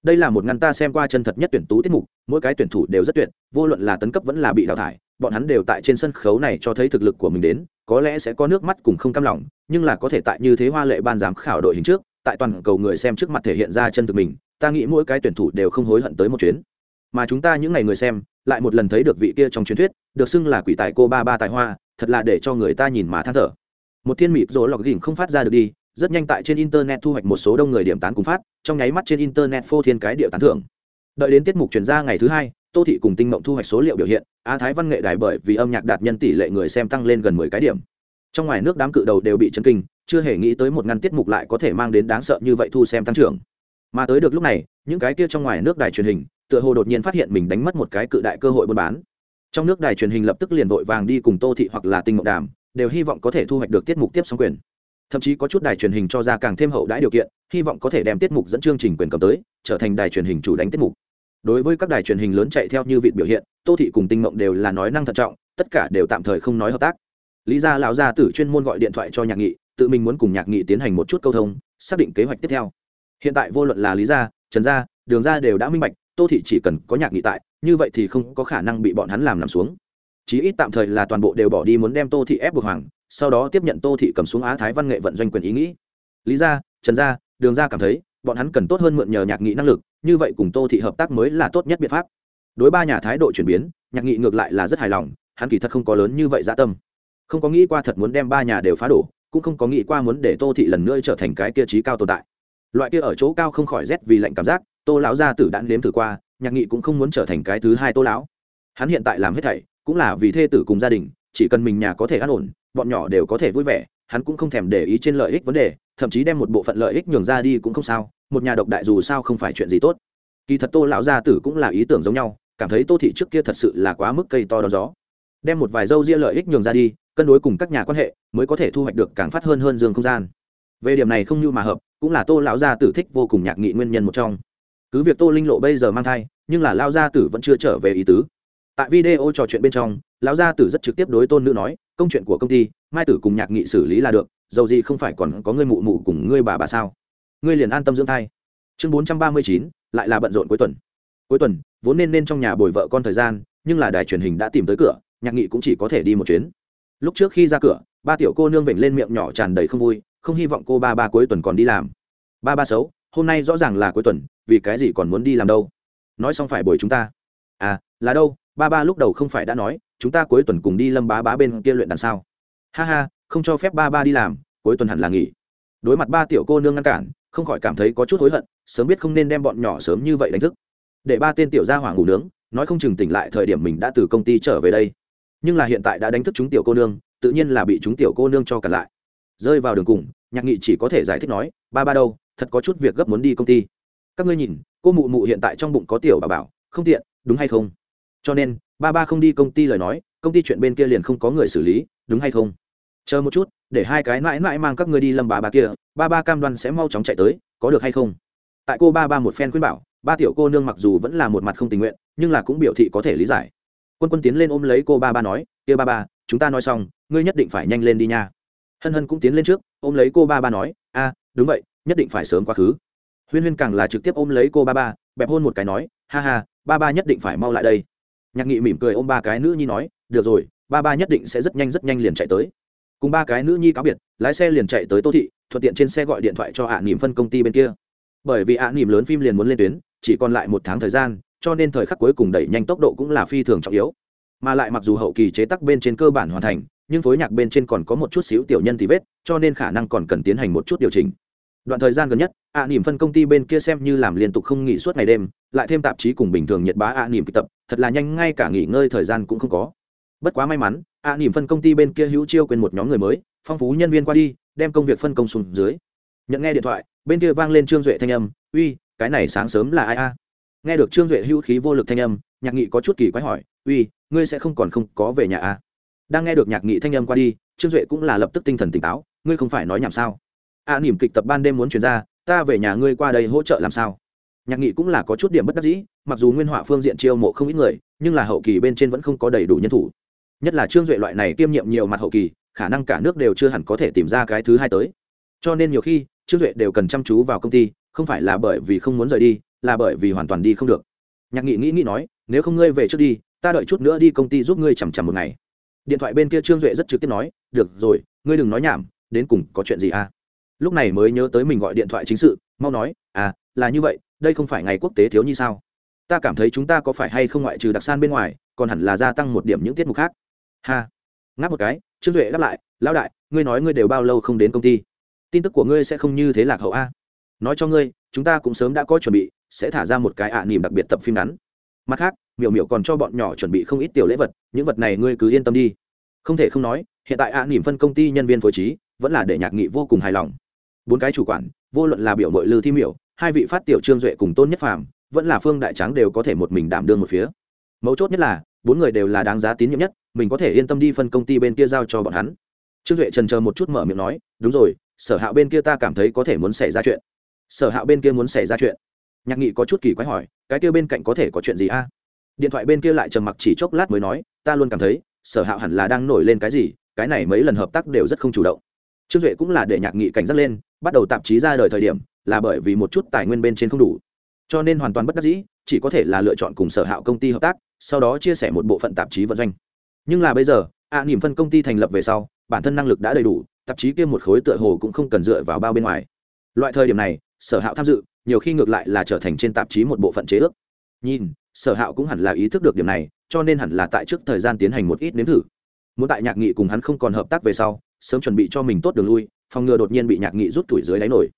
đây là một ngăn ta xem qua chân thật nhất tuyển tú tiết mục, mỗi cái tuyển thủ đều rất tuyệt, vô luận là tấn cấp vẫn là bị đào thải, bọn hắn đều tại trên sân khấu này cho thấy thực lực của mình đến, có lẽ sẽ có nước mắt cùng không cam lòng, nhưng là có thể tại như thế hoa lệ ban giám khảo đội hình trước, tại toàn cầu người xem trước mặt thể hiện ra chân thực mình, ta nghĩ mỗi cái tuyển thủ đều không hối hận tới một chuyến. Mà chúng ta những ngày người xem, lại một lần thấy được vị kia trong truyền thuyết, được xưng là quỷ tài cô ba ba tài hoa, thật là để cho người ta nhìn mà than thở. Một thiên mịp rồi lọc gỉnh không phát ra được đi rất nhanh tại trên internet thu hoạch một số đông người điểm tán cùng phát, trong nháy mắt trên internet phô thiên cái địa tán thưởng. Đợi đến tiết mục chuyển ra ngày thứ hai, tô thị cùng tinh mộng thu hoạch số liệu biểu hiện, á thái văn nghệ đài bởi vì âm nhạc đạt nhân tỷ lệ người xem tăng lên gần mười cái điểm. Trong ngoài nước đám cự đầu đều bị chấn kinh, chưa hề nghĩ tới một ngăn tiết mục lại có thể mang đến đáng sợ như vậy thu xem tăng trưởng. Mà tới được lúc này, những cái kia trong ngoài nước đài truyền hình, tựa hồ đột nhiên phát hiện mình đánh mất một cái cự đại cơ hội buôn bán. Trong nước đài truyền hình lập tức liền vội vàng đi cùng tô thị hoặc là tinh mộng đàm, đều hy vọng có thể thu hoạch được tiết mục tiếp sóng quyền thậm chí có chút đài truyền hình cho ra càng thêm hậu đãi điều kiện, hy vọng có thể đem tiết mục dẫn chương trình quyền cầm tới, trở thành đài truyền hình chủ đánh tiết mục. Đối với các đài truyền hình lớn chạy theo như vị biểu hiện, tô thị cùng tinh mộng đều là nói năng thận trọng, tất cả đều tạm thời không nói hợp tác. Lý gia lão gia tử chuyên môn gọi điện thoại cho nhạc nghị, tự mình muốn cùng nhạc nghị tiến hành một chút câu thông, xác định kế hoạch tiếp theo. Hiện tại vô luận là lý gia, trần gia, đường gia đều đã minh bạch, tô thị chỉ cần có nhạc nghị tại, như vậy thì không có khả năng bị bọn hắn làm nằm xuống. Chí ít tạm thời là toàn bộ đều bỏ đi muốn đem tô thị ép buộc hoàng sau đó tiếp nhận tô thị cầm xuống á thái văn nghệ vận doanh quyền ý nghĩ. Lý gia, trần gia, đường gia cảm thấy, bọn hắn cần tốt hơn mượn nhờ nhạc nghị năng lực, như vậy cùng tô thị hợp tác mới là tốt nhất biện pháp. Đối ba nhà thái độ chuyển biến, nhạc nghị ngược lại là rất hài lòng, hắn kỳ thật không có lớn như vậy dã tâm. Không có nghĩ qua thật muốn đem ba nhà đều phá đổ, cũng không có nghĩ qua muốn để tô thị lần nữa trở thành cái kia trí cao tồn tại. Loại kia ở chỗ cao không khỏi rét vì lạnh cảm giác, tô lão gia tử đã nếm thử qua, nhạc nghị cũng không muốn trở thành cái thứ hai tô lão. Hắn hiện tại làm hết thảy, cũng là vì thê tử cùng gia đình, chỉ cần mình nhà có thể an ổn bọn nhỏ đều có thể vui vẻ, hắn cũng không thèm để ý trên lợi ích vấn đề, thậm chí đem một bộ phận lợi ích nhường ra đi cũng không sao, một nhà độc đại dù sao không phải chuyện gì tốt. Kỳ thật tô lão gia tử cũng là ý tưởng giống nhau, cảm thấy tô thị trước kia thật sự là quá mức cây to đón gió. Đem một vài dâu ria lợi ích nhường ra đi, cân đối cùng các nhà quan hệ, mới có thể thu hoạch được càng phát hơn hơn dương không gian. Về điểm này không như mà hợp, cũng là tô lão gia tử thích vô cùng nhạc nghị nguyên nhân một trong. Cứ việc tô linh lộ bây giờ mang thai, nhưng là lao gia tử vẫn chưa trở về ý tứ tại video trò chuyện bên trong, lão gia tử rất trực tiếp đối tôn nữ nói, công chuyện của công ty, mai tử cùng nhạc nghị xử lý là được, dầu gì không phải còn có ngươi mụ mụ cùng ngươi bà bà sao? Ngươi liền an tâm dưỡng thai. Chương bốn trăm ba mươi chín, lại là bận rộn cuối tuần. Cuối tuần, vốn nên nên trong nhà bồi vợ con thời gian, nhưng là đài truyền hình đã tìm tới cửa, nhạc nghị cũng chỉ có thể đi một chuyến. Lúc trước khi ra cửa, ba tiểu cô nương vểnh lên miệng nhỏ tràn đầy không vui, không hy vọng cô ba ba cuối tuần còn đi làm. Ba ba xấu, hôm nay rõ ràng là cuối tuần, vì cái gì còn muốn đi làm đâu? Nói xong phải bồi chúng ta. À là đâu? Ba ba lúc đầu không phải đã nói, chúng ta cuối tuần cùng đi lâm bá bá bên kia luyện đàn sao. Ha ha, không cho phép ba ba đi làm, cuối tuần hẳn là nghỉ. Đối mặt ba tiểu cô nương ngăn cản, không khỏi cảm thấy có chút hối hận, sớm biết không nên đem bọn nhỏ sớm như vậy đánh thức. Để ba tên tiểu gia hỏa ngủ nướng, nói không chừng tỉnh lại thời điểm mình đã từ công ty trở về đây. Nhưng là hiện tại đã đánh thức chúng tiểu cô nương, tự nhiên là bị chúng tiểu cô nương cho cản lại. Rơi vào đường cùng, nhạc nghị chỉ có thể giải thích nói, ba ba đâu, thật có chút việc gấp muốn đi công ty. Các ngươi nhìn, cô mụ mụ hiện tại trong bụng có tiểu bà bảo, không tiện, đúng hay không? Cho nên, ba ba không đi công ty lời nói, công ty chuyện bên kia liền không có người xử lý, đúng hay không? Chờ một chút, để hai cái mãi mãi mang các ngươi đi lâm bà bà kia, ba ba cam đoan sẽ mau chóng chạy tới, có được hay không? Tại cô ba ba một phen khuyên bảo, ba tiểu cô nương mặc dù vẫn là một mặt không tình nguyện, nhưng là cũng biểu thị có thể lý giải. Quân quân tiến lên ôm lấy cô ba ba nói, kia ba ba, chúng ta nói xong, ngươi nhất định phải nhanh lên đi nha. Hân hân cũng tiến lên trước, ôm lấy cô ba ba nói, a, đúng vậy, nhất định phải sớm quá khứ. Huyên huyên càng là trực tiếp ôm lấy cô ba ba, bẹp hôn một cái nói, ha ha, ba ba nhất định phải mau lại đây nhạc nghị mỉm cười ôm ba cái nữ nhi nói, được rồi, ba ba nhất định sẽ rất nhanh rất nhanh liền chạy tới. Cùng ba cái nữ nhi cáo biệt, lái xe liền chạy tới tô thị, thuận tiện trên xe gọi điện thoại cho ạ à nỉm phân công ty bên kia. Bởi vì ạ à nỉm lớn phim liền muốn lên tuyến, chỉ còn lại một tháng thời gian, cho nên thời khắc cuối cùng đẩy nhanh tốc độ cũng là phi thường trọng yếu. Mà lại mặc dù hậu kỳ chế tác bên trên cơ bản hoàn thành, nhưng phối nhạc bên trên còn có một chút xíu tiểu nhân thì vết, cho nên khả năng còn cần tiến hành một chút điều chỉnh đoạn thời gian gần nhất ạ à, nỉm phân công ty bên kia xem như làm liên tục không nghỉ suốt ngày đêm lại thêm tạp chí cùng bình thường nhiệt bá ạ à, nỉm kịch tập thật là nhanh ngay cả nghỉ ngơi thời gian cũng không có. Bất quá may mắn ạ à, nỉm phân công ty bên kia hữu chiêu quên một nhóm người mới phong phú nhân viên qua đi đem công việc phân công xuống dưới. Nhận nghe điện thoại bên kia vang lên trương duệ thanh âm uy cái này sáng sớm là ai a? Nghe được trương duệ hữu khí vô lực thanh âm nhạc nghị có chút kỳ quái hỏi uy ngươi sẽ không còn không có về nhà a? Đang nghe được nhạc nghị thanh âm qua đi trương duệ cũng là lập tức tinh thần tỉnh táo ngươi không phải nói nhảm sao? A à, nỉm kịch tập ban đêm muốn chuyển ra ta về nhà ngươi qua đây hỗ trợ làm sao? Nhạc nghị cũng là có chút điểm bất đắc dĩ mặc dù nguyên họa phương diện chiêu mộ không ít người nhưng là hậu kỳ bên trên vẫn không có đầy đủ nhân thủ. Nhất là trương duệ loại này kiêm nhiệm nhiều mặt hậu kỳ khả năng cả nước đều chưa hẳn có thể tìm ra cái thứ hai tới. Cho nên nhiều khi trương duệ đều cần chăm chú vào công ty không phải là bởi vì không muốn rời đi là bởi vì hoàn toàn đi không được. Nhạc nghị nghĩ nghĩ nói nếu không ngươi về trước đi ta đợi chút nữa đi công ty giúp ngươi chằm chằm một ngày. Điện thoại bên kia trương duệ rất trực tiếp nói được rồi ngươi đừng nói nhảm đến cùng có chuyện gì à? Lúc này mới nhớ tới mình gọi điện thoại chính sự, mau nói à là như vậy, đây không phải ngày quốc tế thiếu nhi sao? Ta cảm thấy chúng ta có phải hay không ngoại trừ đặc san bên ngoài, còn hẳn là gia tăng một điểm những tiết mục khác. Ha. Ngáp một cái, trương duệ đáp lại, lão đại, ngươi nói ngươi đều bao lâu không đến công ty? Tin tức của ngươi sẽ không như thế lạc hậu a. Nói cho ngươi, chúng ta cũng sớm đã có chuẩn bị, sẽ thả ra một cái ạ à nỉm đặc biệt tập phim ngắn. Mặt khác, miểu miểu còn cho bọn nhỏ chuẩn bị không ít tiểu lễ vật, những vật này ngươi cứ yên tâm đi. Không thể không nói, hiện tại ạ à nỉm phân công ty nhân viên phối trí vẫn là để nhạc nghị vô cùng hài lòng bốn cái chủ quản, vô luận là biểu mội lư thi miểu, hai vị phát tiểu trương duệ cùng tôn nhất phàm, vẫn là phương đại tráng đều có thể một mình đảm đương một phía. Mấu chốt nhất là, bốn người đều là đáng giá tín nhiệm nhất, mình có thể yên tâm đi phân công ty bên kia giao cho bọn hắn. Trương duệ trần chờ một chút mở miệng nói, đúng rồi, sở hạo bên kia ta cảm thấy có thể muốn xảy ra chuyện. Sở hạo bên kia muốn xảy ra chuyện? Nhạc nghị có chút kỳ quái hỏi, cái kia bên cạnh có thể có chuyện gì a? Điện thoại bên kia lại trầm mặc chỉ chốc lát mới nói, ta luôn cảm thấy, sở hạo hẳn là đang nổi lên cái gì, cái này mấy lần hợp tác đều rất không chủ động. Trương duệ cũng là để nhạc nghị cảnh giác lên bắt đầu tạp chí ra đời thời điểm là bởi vì một chút tài nguyên bên trên không đủ. Cho nên hoàn toàn bất đắc dĩ chỉ có thể là lựa chọn cùng sở hạo công ty hợp tác sau đó chia sẻ một bộ phận tạp chí vận doanh. Nhưng là bây giờ ạ à, nỉm phân công ty thành lập về sau bản thân năng lực đã đầy đủ tạp chí kia một khối tựa hồ cũng không cần dựa vào bao bên ngoài. Loại thời điểm này sở hạo tham dự nhiều khi ngược lại là trở thành trên tạp chí một bộ phận chế ước. Nhìn sở hạo cũng hẳn là ý thức được điểm này cho nên hẳn là tại trước thời gian tiến hành một ít nếm thử. Muốn tại nhạc nghị cùng hắn không còn hợp tác về sau sớm chuẩn bị cho mình tốt đường lui phòng ngừa đột nhiên bị nhạc nghị rút tuổi dưới đáy nổi.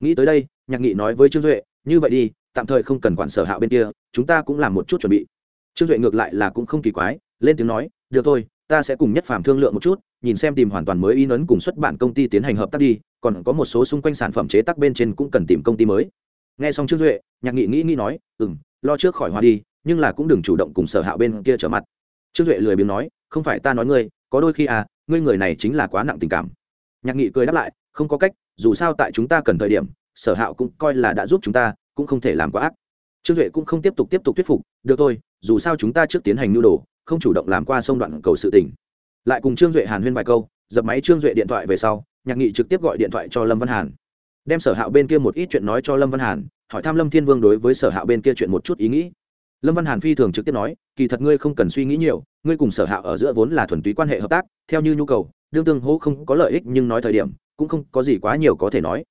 Nghĩ tới đây, nhạc nghị nói với trương duệ, như vậy đi, tạm thời không cần quản sở hạo bên kia, chúng ta cũng làm một chút chuẩn bị. Trương duệ ngược lại là cũng không kỳ quái, lên tiếng nói, được thôi, ta sẽ cùng nhất phàm thương lượng một chút, nhìn xem tìm hoàn toàn mới in ấn cùng xuất bản công ty tiến hành hợp tác đi, còn có một số xung quanh sản phẩm chế tác bên trên cũng cần tìm công ty mới. Nghe xong trương duệ, nhạc nghị nghĩ nghĩ nói ừ m lo trước khỏi hoa đi, nhưng là cũng đừng chủ động cùng sở hạo bên kia trở mặt. Trương duệ lười biếng nói, không phải ta nói ngươi, có đôi khi à ngươi người này chính là quá nặng tình cảm nhạc nghị cười đáp lại, không có cách, dù sao tại chúng ta cần thời điểm, sở hạo cũng coi là đã giúp chúng ta, cũng không thể làm quá ác. Trương duệ cũng không tiếp tục tiếp tục thuyết phục, được thôi, dù sao chúng ta trước tiến hành nhu đồ, không chủ động làm qua sông đoạn cầu sự tình. Lại cùng trương duệ hàn huyên vài câu, dập máy trương duệ điện thoại về sau, nhạc nghị trực tiếp gọi điện thoại cho lâm văn hàn. Đem sở hạo bên kia một ít chuyện nói cho lâm văn hàn, hỏi thăm lâm thiên vương đối với sở hạo bên kia chuyện một chút ý nghĩ. Lâm văn hàn phi thường trực tiếp nói, kỳ thật ngươi không cần suy nghĩ nhiều, ngươi cùng sở hạo ở giữa vốn là thuần túy quan hệ hợp tác, theo như nhu cầu đương tương hỗ không có lợi ích nhưng nói thời điểm, cũng không có gì quá nhiều có thể nói.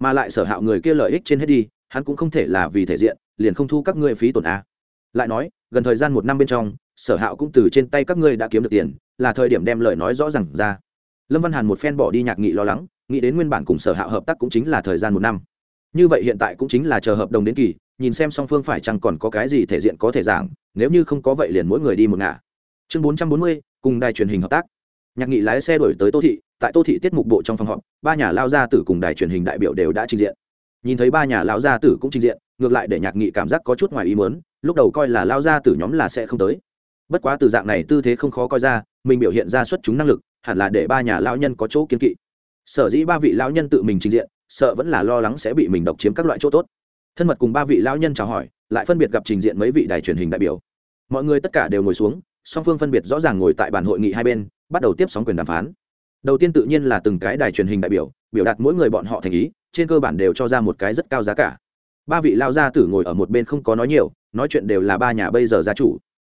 Mà lại sở hạo người kia lợi ích trên hết đi, hắn cũng không thể là vì thể diện, liền không thu các ngươi phí tổn a. Lại nói, gần thời gian một năm bên trong, sở hạo cũng từ trên tay các ngươi đã kiếm được tiền, là thời điểm đem lời nói rõ r à n g ra. Lâm văn hàn một phen bỏ đi nhạc nghị lo lắng, nghĩ đến nguyên bản cùng sở hạo hợp tác cũng chính là thời gian một năm. Như vậy hiện tại cũng chính là chờ hợp đồng đến kỳ, nhìn xem song phương phải chăng còn có cái gì thể diện có thể giảng, nếu như không có vậy liền mỗi người đi một ngả. Chương bốn trăm bốn mươi, cùng đài truyền hình hợp tác nhạc nghị lái xe đổi tới tô thị, tại tô thị tiết mục bộ trong phòng họp, ba nhà lao gia tử cùng đài truyền hình đại biểu đều đã trình diện. Nhìn thấy ba nhà lao gia tử cũng trình diện, ngược lại để nhạc nghị cảm giác có chút ngoài ý mớn lúc đầu coi là lao gia tử nhóm là sẽ không tới. Bất quá từ dạng này tư thế không khó coi ra, mình biểu hiện ra xuất chúng năng lực, hẳn là để ba nhà lao nhân có chỗ kiến kỵ. Sở dĩ ba vị lao nhân tự mình trình diện, sợ vẫn là lo lắng sẽ bị mình độc chiếm các loại chỗ tốt. Thân mật cùng ba vị lao nhân chào hỏi, lại phân biệt gặp trình diện mấy vị đài truyền hình đại biểu. Mọi người tất cả đều ngồi xuống, song phương phân biệt rõ ràng ngồi tại bàn hội nghị hai bên bắt đầu tiếp sóng quyền đàm phán. Đầu tiên tự nhiên là từng cái đài truyền hình đại biểu biểu đạt mỗi người bọn họ thành ý, trên cơ bản đều cho ra một cái rất cao giá cả. Ba vị lao gia tử ngồi ở một bên không có nói nhiều, nói chuyện đều là ba nhà bây giờ gia chủ.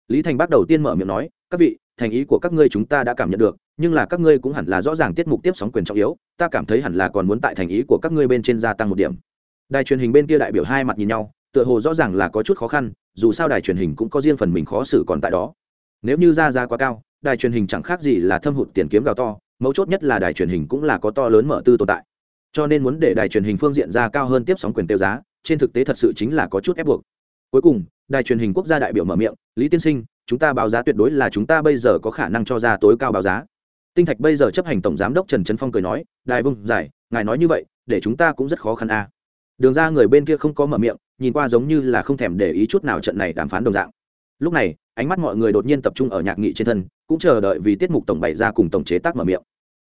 Lý thành bắt đầu tiên mở miệng nói, các vị, thành ý của các ngươi chúng ta đã cảm nhận được, nhưng là các ngươi cũng hẳn là rõ ràng tiết mục tiếp sóng quyền trọng yếu, ta cảm thấy hẳn là còn muốn tại thành ý của các ngươi bên trên gia tăng một điểm. Đài truyền hình bên kia đại biểu hai mặt nhìn nhau, tựa hồ rõ ràng là có chút khó khăn, dù sao đài truyền hình cũng có riêng phần mình khó xử còn tại đó. Nếu như ra giá quá cao đài truyền hình chẳng khác gì là thâm hụt tiền kiếm gào to, mấu chốt nhất là đài truyền hình cũng là có to lớn mở tư tồn tại. Cho nên muốn để đài truyền hình phương diện ra cao hơn tiếp sóng quyền tiêu giá, trên thực tế thật sự chính là có chút ép buộc. Cuối cùng, đài truyền hình quốc gia đại biểu mở miệng, lý tiên sinh, chúng ta báo giá tuyệt đối là chúng ta bây giờ có khả năng cho ra tối cao báo giá. Tinh thạch bây giờ chấp hành tổng giám đốc trần trấn phong cười nói, đài vung giải, ngài nói như vậy, để chúng ta cũng rất khó khăn a à. đường ra người bên kia không có mở miệng, nhìn qua giống như là không thèm để ý chút nào trận này đàm phán đồng dạng. Lúc này, ánh mắt mọi người đột nhiên tập trung ở nhạc nghị trên thân cũng chờ đợi vì tiết mục tổng bày ra cùng tổng chế tác mở miệng.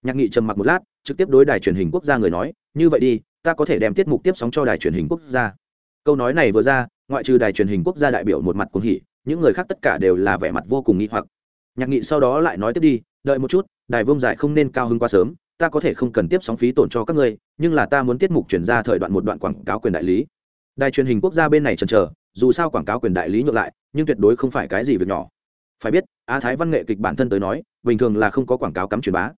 Nhạc nghị trầm mặc một lát, trực tiếp đối đài truyền hình quốc gia người nói, như vậy đi, ta có thể đem tiết mục tiếp sóng cho đài truyền hình quốc gia. Câu nói này vừa ra, ngoại trừ đài truyền hình quốc gia đại biểu một mặt cuồng hỉ, những người khác tất cả đều là vẻ mặt vô cùng nghi hoặc. Nhạc nghị sau đó lại nói tiếp đi, đợi một chút, đài vông dài không nên cao hơn quá sớm, ta có thể không cần tiếp sóng phí tổn cho các ngươi, nhưng là ta muốn tiết mục chuyển ra thời đoạn một đoạn quảng cáo quyền đại lý. Đài truyền hình quốc gia bên này chần chờ, dù sao quảng cáo quyền đại lý nhượng lại, nhưng tuyệt đối không phải cái gì việc nhỏ phải biết, á thái văn nghệ kịch bản thân tới nói, bình thường là không có quảng cáo cắm truyền bá.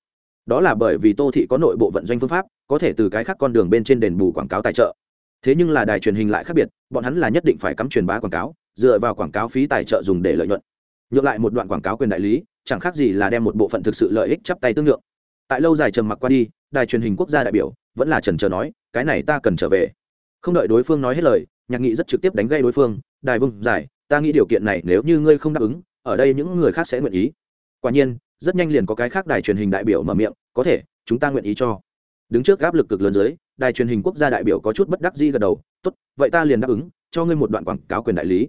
Đó là bởi vì tô thị có nội bộ vận doanh phương pháp, có thể từ cái khác con đường bên trên đền bù quảng cáo tài trợ. Thế nhưng là đài truyền hình lại khác biệt, bọn hắn là nhất định phải cắm truyền bá quảng cáo, dựa vào quảng cáo phí tài trợ dùng để lợi nhuận. Nhượng lại một đoạn quảng cáo quyền đại lý, chẳng khác gì là đem một bộ phận thực sự lợi ích chắp tay tương lượng tại lâu dài trầm mặc qua đi, đài truyền hình quốc gia đại biểu vẫn là trần trờ nói, cái này ta cần trở về. Không đợi đối phương nói hết lời, nhạc nghị rất trực tiếp đánh gây đối phương, đài vương, giải, ta nghĩ điều kiện này nếu như ngươi không đáp ứng ở đây những người khác sẽ nguyện ý. Quả nhiên, rất nhanh liền có cái khác đài truyền hình đại biểu mở miệng, có thể, chúng ta nguyện ý cho. Đứng trước áp lực cực lớn dưới, đài truyền hình quốc gia đại biểu có chút bất đắc dĩ gật đầu, tốt, vậy ta liền đáp ứng, cho ngươi một đoạn quảng cáo quyền đại lý.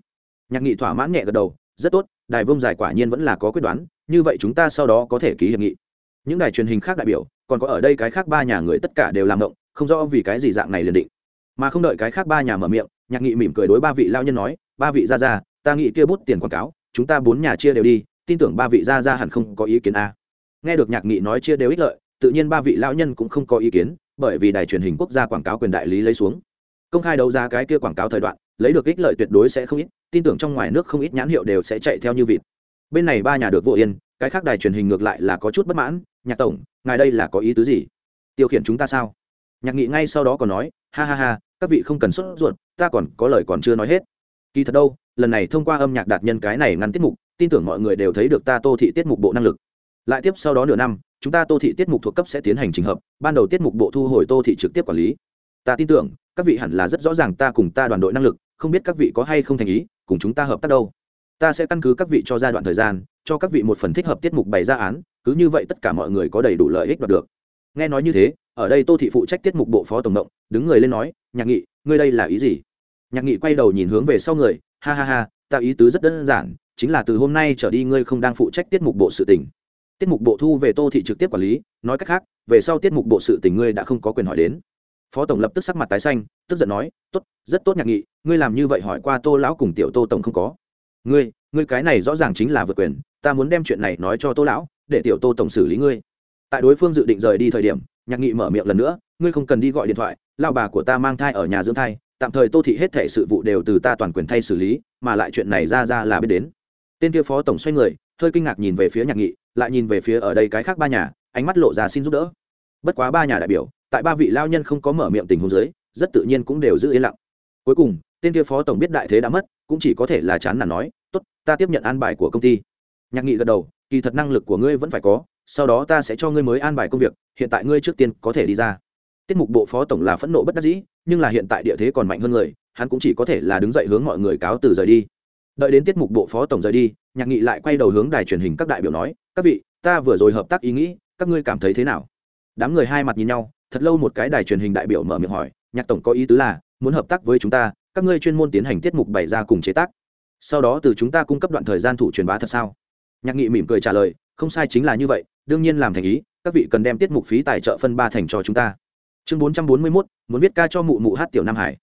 Nhạc nghị thỏa mãn nhẹ gật đầu, rất tốt, đài vông giải quả nhiên vẫn là có quyết đoán, như vậy chúng ta sau đó có thể ký hiệp nghị. Những đài truyền hình khác đại biểu, còn có ở đây cái khác ba nhà người tất cả đều làm động, không rõ vì cái gì dạng này liền định. Mà không đợi cái khác ba nhà mở miệng, nhạc nghị mỉm cười đối ba vị lao nhân nói, ba vị ra ra, ta nghĩ kia bút tiền quảng cáo chúng ta bốn nhà chia đều đi, tin tưởng ba vị gia ra hẳn không có ý kiến a. Nghe được nhạc nghị nói chia đều ích lợi, tự nhiên ba vị lão nhân cũng không có ý kiến, bởi vì đài truyền hình quốc gia quảng cáo quyền đại lý lấy xuống. Công khai đấu giá cái kia quảng cáo thời đoạn, lấy được ích lợi tuyệt đối sẽ không ít, tin tưởng trong ngoài nước không ít nhãn hiệu đều sẽ chạy theo như vịt. Bên này ba nhà được vô yên, cái khác đài truyền hình ngược lại là có chút bất mãn, nhạc tổng, ngài đây là có ý tứ gì? Tiêu khiển chúng ta sao? Nhạc nghị ngay sau đó còn nói, ha ha ha, các vị không cần sốt ruột, ta còn có lời còn chưa nói hết. Kỳ thật đâu lần này thông qua âm nhạc đạt nhân cái này ngăn tiết mục, tin tưởng mọi người đều thấy được ta tô thị tiết mục bộ năng lực. Lại tiếp sau đó nửa năm, chúng ta tô thị tiết mục thuộc cấp sẽ tiến hành trình hợp, ban đầu tiết mục bộ thu hồi tô thị trực tiếp quản lý. Ta tin tưởng, các vị hẳn là rất rõ ràng ta cùng ta đoàn đội năng lực, không biết các vị có hay không thành ý, cùng chúng ta hợp tác đâu. Ta sẽ căn cứ các vị cho giai đoạn thời gian, cho các vị một phần thích hợp tiết mục bày ra án, cứ như vậy tất cả mọi người có đầy đủ lợi ích đoạt được. Nghe nói như thế, ở đây tô thị phụ trách tiết mục bộ phó tổng động đứng người lên nói, nhạc nghị, ngươi đây là ý gì? Nhạc nghị quay đầu nhìn hướng về sau người ha ha ha, ta ý tứ rất đơn giản, chính là từ hôm nay trở đi ngươi không đang phụ trách tiết mục bộ sự tình. Tiết mục bộ thu về tô thị trực tiếp quản lý, nói cách khác, về sau tiết mục bộ sự tình ngươi đã không có quyền hỏi đến. Phó tổng lập tức sắc mặt tái xanh, tức giận nói, tốt, rất tốt nhạc nghị, ngươi làm như vậy hỏi qua tô lão cùng tiểu tô tổng không có. Ngươi ngươi cái này rõ ràng chính là vượt quyền, ta muốn đem chuyện này nói cho tô lão, để tiểu tô tổng xử lý ngươi. Tại đối phương dự định rời đi thời điểm, nhạc nghị mở miệng lần nữa, ngươi không cần đi gọi điện thoại lao bà của ta mang thai ở nhà dưỡng thai tạm thời tô thị hết thể sự vụ đều từ ta toàn quyền thay xử lý, mà lại chuyện này ra ra là biết đến. Tên kia phó tổng xoay người, hơi kinh ngạc nhìn về phía nhạc nghị, lại nhìn về phía ở đây cái khác ba nhà, ánh mắt lộ ra xin giúp đỡ. Bất quá ba nhà đại biểu, tại ba vị lao nhân không có mở miệng tình huống dưới, rất tự nhiên cũng đều giữ yên lặng. Cuối cùng, tên kia phó tổng biết đại thế đã mất, cũng chỉ có thể là chán nản nói, tốt, ta tiếp nhận an bài của công ty. Nhạc nghị gật đầu, kỳ thật năng lực của ngươi vẫn phải có, sau đó ta sẽ cho ngươi mới an bài công việc, hiện tại ngươi trước tiên có thể đi ra tiết mục bộ phó tổng là phẫn nộ bất đắc dĩ, nhưng là hiện tại địa thế còn mạnh hơn người, hắn cũng chỉ có thể là đứng dậy hướng mọi người cáo từ rời đi. Đợi đến tiết mục bộ phó tổng rời đi, nhạc nghị lại quay đầu hướng đài truyền hình các đại biểu nói, các vị, ta vừa rồi hợp tác ý nghĩ, các ngươi cảm thấy thế nào? Đám người hai mặt nhìn nhau, thật lâu một cái đài truyền hình đại biểu mở miệng hỏi, nhạc tổng có ý tứ là, muốn hợp tác với chúng ta, các ngươi chuyên môn tiến hành tiết mục bày ra cùng chế tác. Sau đó từ chúng ta cung cấp đoạn thời gian thủ truyền bá thật sao? Nhạc nghị mỉm cười trả lời, không sai chính là như vậy, đương nhiên làm thành ý, các vị cần đem tiết mục phí tài trợ phân ba thành cho chúng ta chương bốn trăm bốn mươi mốt, muốn viết ca cho mụ mụ hát tiểu nam hải.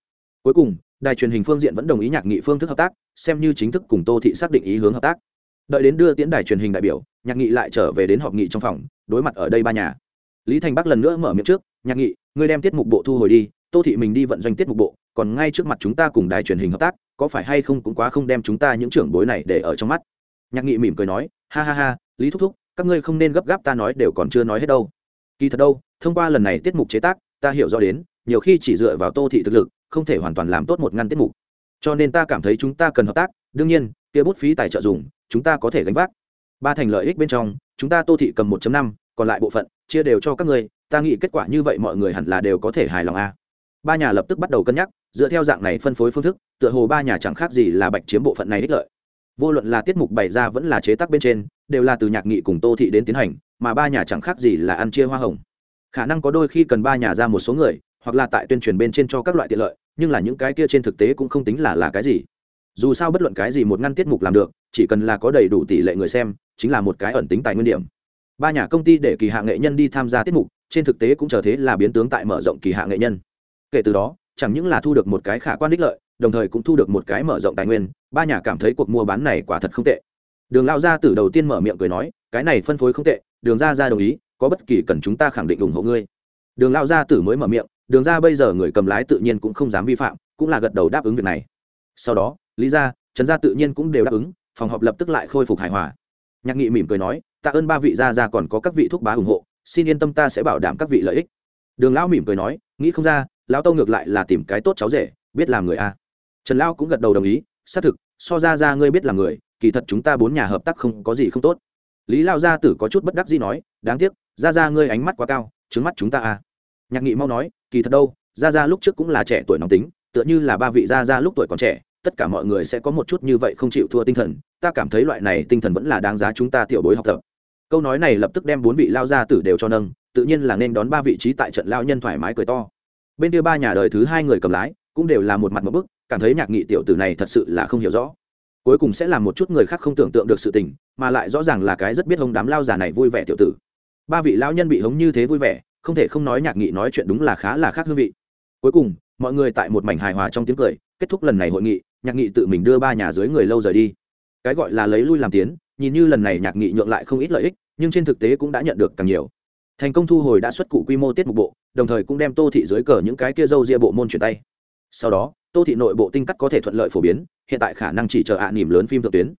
Cuối cùng, đài truyền hình phương diện vẫn đồng ý nhạc nghị phương thức hợp tác, xem như chính thức cùng tô thị xác định ý hướng hợp tác. Đợi đến đưa tiễn đài truyền hình đại biểu, nhạc nghị lại trở về đến họp nghị trong phòng, đối mặt ở đây ba nhà. Lý thành bắc lần nữa mở miệng trước, nhạc nghị, ngươi đem tiết mục bộ thu hồi đi, tô thị mình đi vận doanh tiết mục bộ, còn ngay trước mặt chúng ta cùng đài truyền hình hợp tác, có phải hay không cũng quá không đem chúng ta những trưởng bối này để ở trong mắt? Nhạc nghị mỉm cười nói, ha ha ha, lý thúc thúc, các ngươi không nên gấp gáp ta nói đều còn chưa nói hết đâu. Kỳ thật đâu, thông qua lần này tiết mục chế tác ta hiểu rõ đến, nhiều khi chỉ dựa vào tô thị thực lực, không thể hoàn toàn làm tốt một ngăn tiết mục. Cho nên ta cảm thấy chúng ta cần hợp tác, đương nhiên, kia bút phí tài trợ dùng, chúng ta có thể gánh vác. Ba thành lợi ích bên trong, chúng ta tô thị cầm 1 năm, còn lại bộ phận, chia đều cho các người. ta nghĩ kết quả như vậy mọi người hẳn là đều có thể hài lòng a. Ba nhà lập tức bắt đầu cân nhắc, dựa theo dạng này phân phối phương thức, tựa hồ ba nhà chẳng khác gì là bạch chiếm bộ phận này ích lợi. Vô luận là tiết mục bày ra vẫn là chế tác bên trên, đều là từ nhạc nghị cùng tô thị đến tiến hành, mà ba nhà chẳng khác gì là ăn chia hoa hồng khả năng có đôi khi cần ba nhà ra một số người, hoặc là tại tuyên truyền bên trên cho các loại tiện lợi, nhưng là những cái kia trên thực tế cũng không tính là là cái gì. Dù sao bất luận cái gì một ngăn tiết mục làm được, chỉ cần là có đầy đủ tỷ lệ người xem, chính là một cái ẩn tính tài nguyên điểm. Ba nhà công ty để kỳ hạ nghệ nhân đi tham gia tiết mục, trên thực tế cũng chờ thế là biến tướng tại mở rộng kỳ hạ nghệ nhân. Kể từ đó, chẳng những là thu được một cái khả quan đích lợi, đồng thời cũng thu được một cái mở rộng tài nguyên, ba nhà cảm thấy cuộc mua bán này quả thật không tệ. Đường lao gia từ đầu tiên mở miệng cười nói, cái này phân phối không tệ, đường ra ra đồng ý có bất kỳ cần chúng ta khẳng định ủng hộ ngươi. Đường lao gia tử mới mở miệng, đường ra bây giờ người cầm lái tự nhiên cũng không dám vi phạm, cũng là gật đầu đáp ứng việc này. Sau đó, lý gia, trần gia tự nhiên cũng đều đáp ứng, phòng họp lập tức lại khôi phục hài hòa. Nhạc nghị mỉm cười nói, tạ ơn ba vị gia gia còn có các vị thúc bá ủng hộ, xin yên tâm ta sẽ bảo đảm các vị lợi ích. Đường lão mỉm cười nói, nghĩ không ra, lão tâu ngược lại là tìm cái tốt cháu rể, biết làm người a. Trần lão cũng gật đầu đồng ý, xác thực, so ra ra ngươi biết làm người, kỳ thật chúng ta bốn nhà hợp tác không có gì không tốt. Lý lao gia tử có chút bất đắc gì nói, đáng tiếc ra ra ngươi ánh mắt quá cao, trứng mắt chúng ta à? nhạc nghị mau nói, kỳ thật đâu ra ra lúc trước cũng là trẻ tuổi nóng tính, tựa như là ba vị ra ra lúc tuổi còn trẻ, tất cả mọi người sẽ có một chút như vậy không chịu thua tinh thần, ta cảm thấy loại này tinh thần vẫn là đáng giá chúng ta tiểu bối học tập. Câu nói này lập tức đem bốn vị lao gia tử đều cho nâng, tự nhiên là nên đón ba vị trí tại trận lao nhân thoải mái cười to. Bên kia ba nhà đời thứ hai người cầm lái, cũng đều là một mặt một bức, cảm thấy nhạc nghị tiểu tử này thật sự là không hiểu rõ. Cuối cùng sẽ làm một chút người khác không tưởng tượng được sự tình, mà lại rõ ràng là cái rất biết hông đám lao già này vui vẻ tiểu tử ba vị lão nhân bị hống như thế vui vẻ, không thể không nói nhạc nghị nói chuyện đúng là khá là khác hương vị. Cuối cùng, mọi người tại một mảnh hài hòa trong tiếng cười, kết thúc lần này hội nghị, nhạc nghị tự mình đưa ba nhà dưới người lâu rời đi. Cái gọi là lấy lui làm tiến, nhìn như lần này nhạc nghị nhượng lại không ít lợi ích, nhưng trên thực tế cũng đã nhận được càng nhiều. Thành công thu hồi đã xuất cụ quy mô tiết mục bộ, đồng thời cũng đem tô thị dưới cờ những cái kia dâu ria bộ môn chuyển tay. Sau đó, tô thị nội bộ tinh cắt có thể thuận lợi phổ biến, hiện tại khả năng chỉ chờ ạ à nỉm lớn phim thượng tuyến.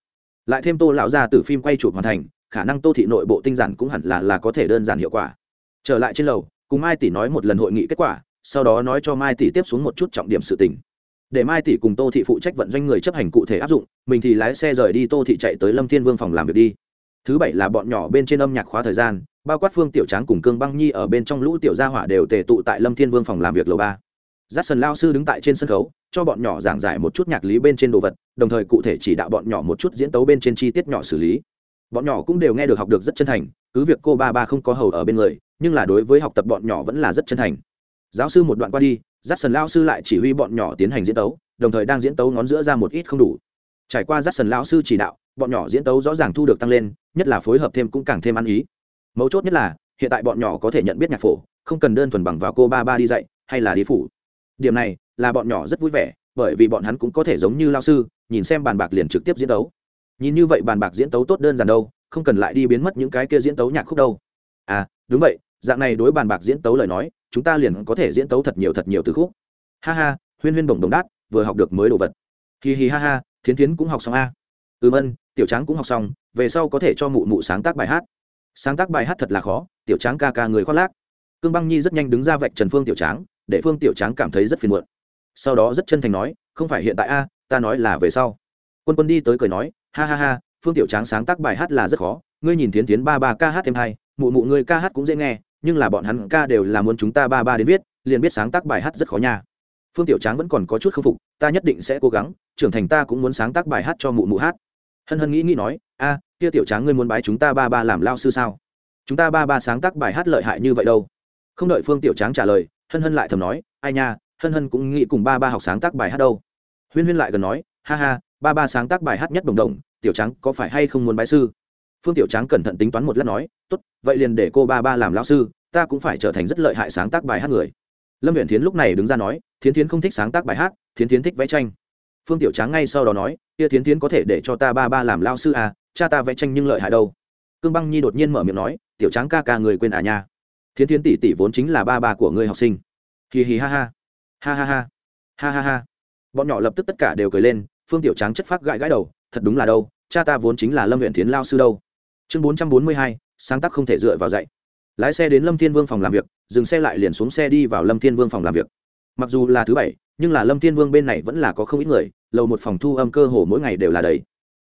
Lại thêm tô lão ra từ phim quay chụp hoàn thành khả năng tô thị nội bộ tinh giản cũng hẳn là là có thể đơn giản hiệu quả. Trở lại trên lầu, cùng mai tỷ nói một lần hội nghị kết quả, sau đó nói cho mai tỷ tiếp xuống một chút trọng điểm sự tình. Để mai tỷ cùng tô thị phụ trách vận doanh người chấp hành cụ thể áp dụng, mình thì lái xe rời đi tô thị chạy tới lâm thiên vương phòng làm việc đi. Thứ bảy là bọn nhỏ bên trên âm nhạc khóa thời gian, bao quát phương tiểu tráng cùng cương băng nhi ở bên trong lũ tiểu gia hỏa đều tề tụ tại lâm thiên vương phòng làm việc lầu ba. Giắt sần lao sư đứng tại trên sân khấu, cho bọn nhỏ giảng giải một chút nhạc lý bên trên đồ vật, đồng thời cụ thể chỉ đạo bọn nhỏ một chút diễn tấu bên trên chi tiết nhỏ xử lý bọn nhỏ cũng đều nghe được học được rất chân thành, cứ việc cô ba ba không có hầu ở bên người, nhưng là đối với học tập bọn nhỏ vẫn là rất chân thành. Giáo sư một đoạn qua đi giắt sần lao sư lại chỉ huy bọn nhỏ tiến hành diễn tấu, đồng thời đang diễn tấu ngón giữa ra một ít không đủ. Trải qua giắt sần lao sư chỉ đạo, bọn nhỏ diễn tấu rõ ràng thu được tăng lên, nhất là phối hợp thêm cũng càng thêm ăn ý. Mấu chốt nhất là, hiện tại bọn nhỏ có thể nhận biết nhạc phổ, không cần đơn thuần bằng vào cô ba ba đi dạy, hay là đi phủ. Điểm này, là bọn nhỏ rất vui vẻ, bởi vì bọn hắn cũng có thể giống như lao sư, nhìn xem bàn bạc liền trực tiếp diễn tấu nhìn như vậy bàn bạc diễn tấu tốt đơn giản đâu, không cần lại đi biến mất những cái kia diễn tấu nhạc khúc đâu. À đúng vậy, dạng này đối bàn bạc diễn tấu lời nói, chúng ta liền có thể diễn tấu thật nhiều thật nhiều từ khúc. Ha ha, huyên huyên bổng đồng đát, vừa học được mới đồ vật. Hì hì ha ha, thiến thiến cũng học xong a. Ừm ân tiểu tráng cũng học xong, về sau có thể cho mụ mụ sáng tác bài hát. Sáng tác bài hát thật là khó, tiểu tráng ca ca người khoác lác. Cương băng nhi rất nhanh đứng ra vạch trần phương tiểu tráng, để phương tiểu tráng cảm thấy rất phiền muộn. Sau đó rất chân thành nói, không phải hiện tại a, ta nói là về sau. Quân quân đi tới cười nói ha ha ha, phương tiểu tráng sáng tác bài hát là rất khó, ngươi nhìn tiến tiến ba ba ca hát thêm hai mụ mụ ngươi ca hát cũng dễ nghe, nhưng là bọn hắn ca đều là muốn chúng ta ba ba đến viết, liền biết sáng tác bài hát rất khó nha. Phương tiểu tráng vẫn còn có chút k phục, ta nhất định sẽ cố gắng, trưởng thành ta cũng muốn sáng tác bài hát cho mụ mụ hát. Hân hân nghĩ nghĩ nói, a, kia tiểu tráng ngươi muốn bái chúng ta ba ba làm lao sư sao? Chúng ta ba ba sáng tác bài hát lợi hại như vậy đâu. Không đợi phương tiểu tráng trả lời, hân hân lại thầm nói, ai nha, hân hân cũng nghĩ cùng ba ba học sáng tác bài hát đâu. Huyên huyên lại gần nói, ha ha ba ba sáng tác bài hát nhất đồng đồng, tiểu tráng có phải hay không muốn bái sư? Phương tiểu tráng cẩn thận tính toán một lát nói, tốt, vậy liền để cô ba ba làm lão sư, ta cũng phải trở thành rất lợi hại sáng tác bài hát người. Lâm huyện thiến lúc này đứng ra nói, thiến thiến không thích sáng tác bài hát, thiến thiến thích vẽ tranh. Phương tiểu tráng ngay sau đó nói, kia thiến thiến có thể để cho ta ba ba làm lao sư à cha ta vẽ tranh nhưng lợi hại đâu. Cương băng nhi đột nhiên mở miệng nói, tiểu tráng ca ca người quên à nha. Thiến thiến tỷ tỷ vốn chính là ba ba của người học sinh. Hì hì ha ha. Ha ha ha. Ha ha ha. Bọn nhỏ lập tức tất cả đều cười lên phương tiểu tráng chất phát gãi gãi đầu, thật đúng là đâu, cha ta vốn chính là lâm huyện tiến lao sư đâu. Chương bốn trăm bốn mươi hai, sáng tác không thể dựa vào dạy. Lái xe đến lâm thiên vương phòng làm việc, dừng xe lại liền xuống xe đi vào lâm thiên vương phòng làm việc. Mặc dù là thứ bảy, nhưng là lâm thiên vương bên này vẫn là có không ít người, lầu một phòng thu âm cơ hồ mỗi ngày đều là đầy.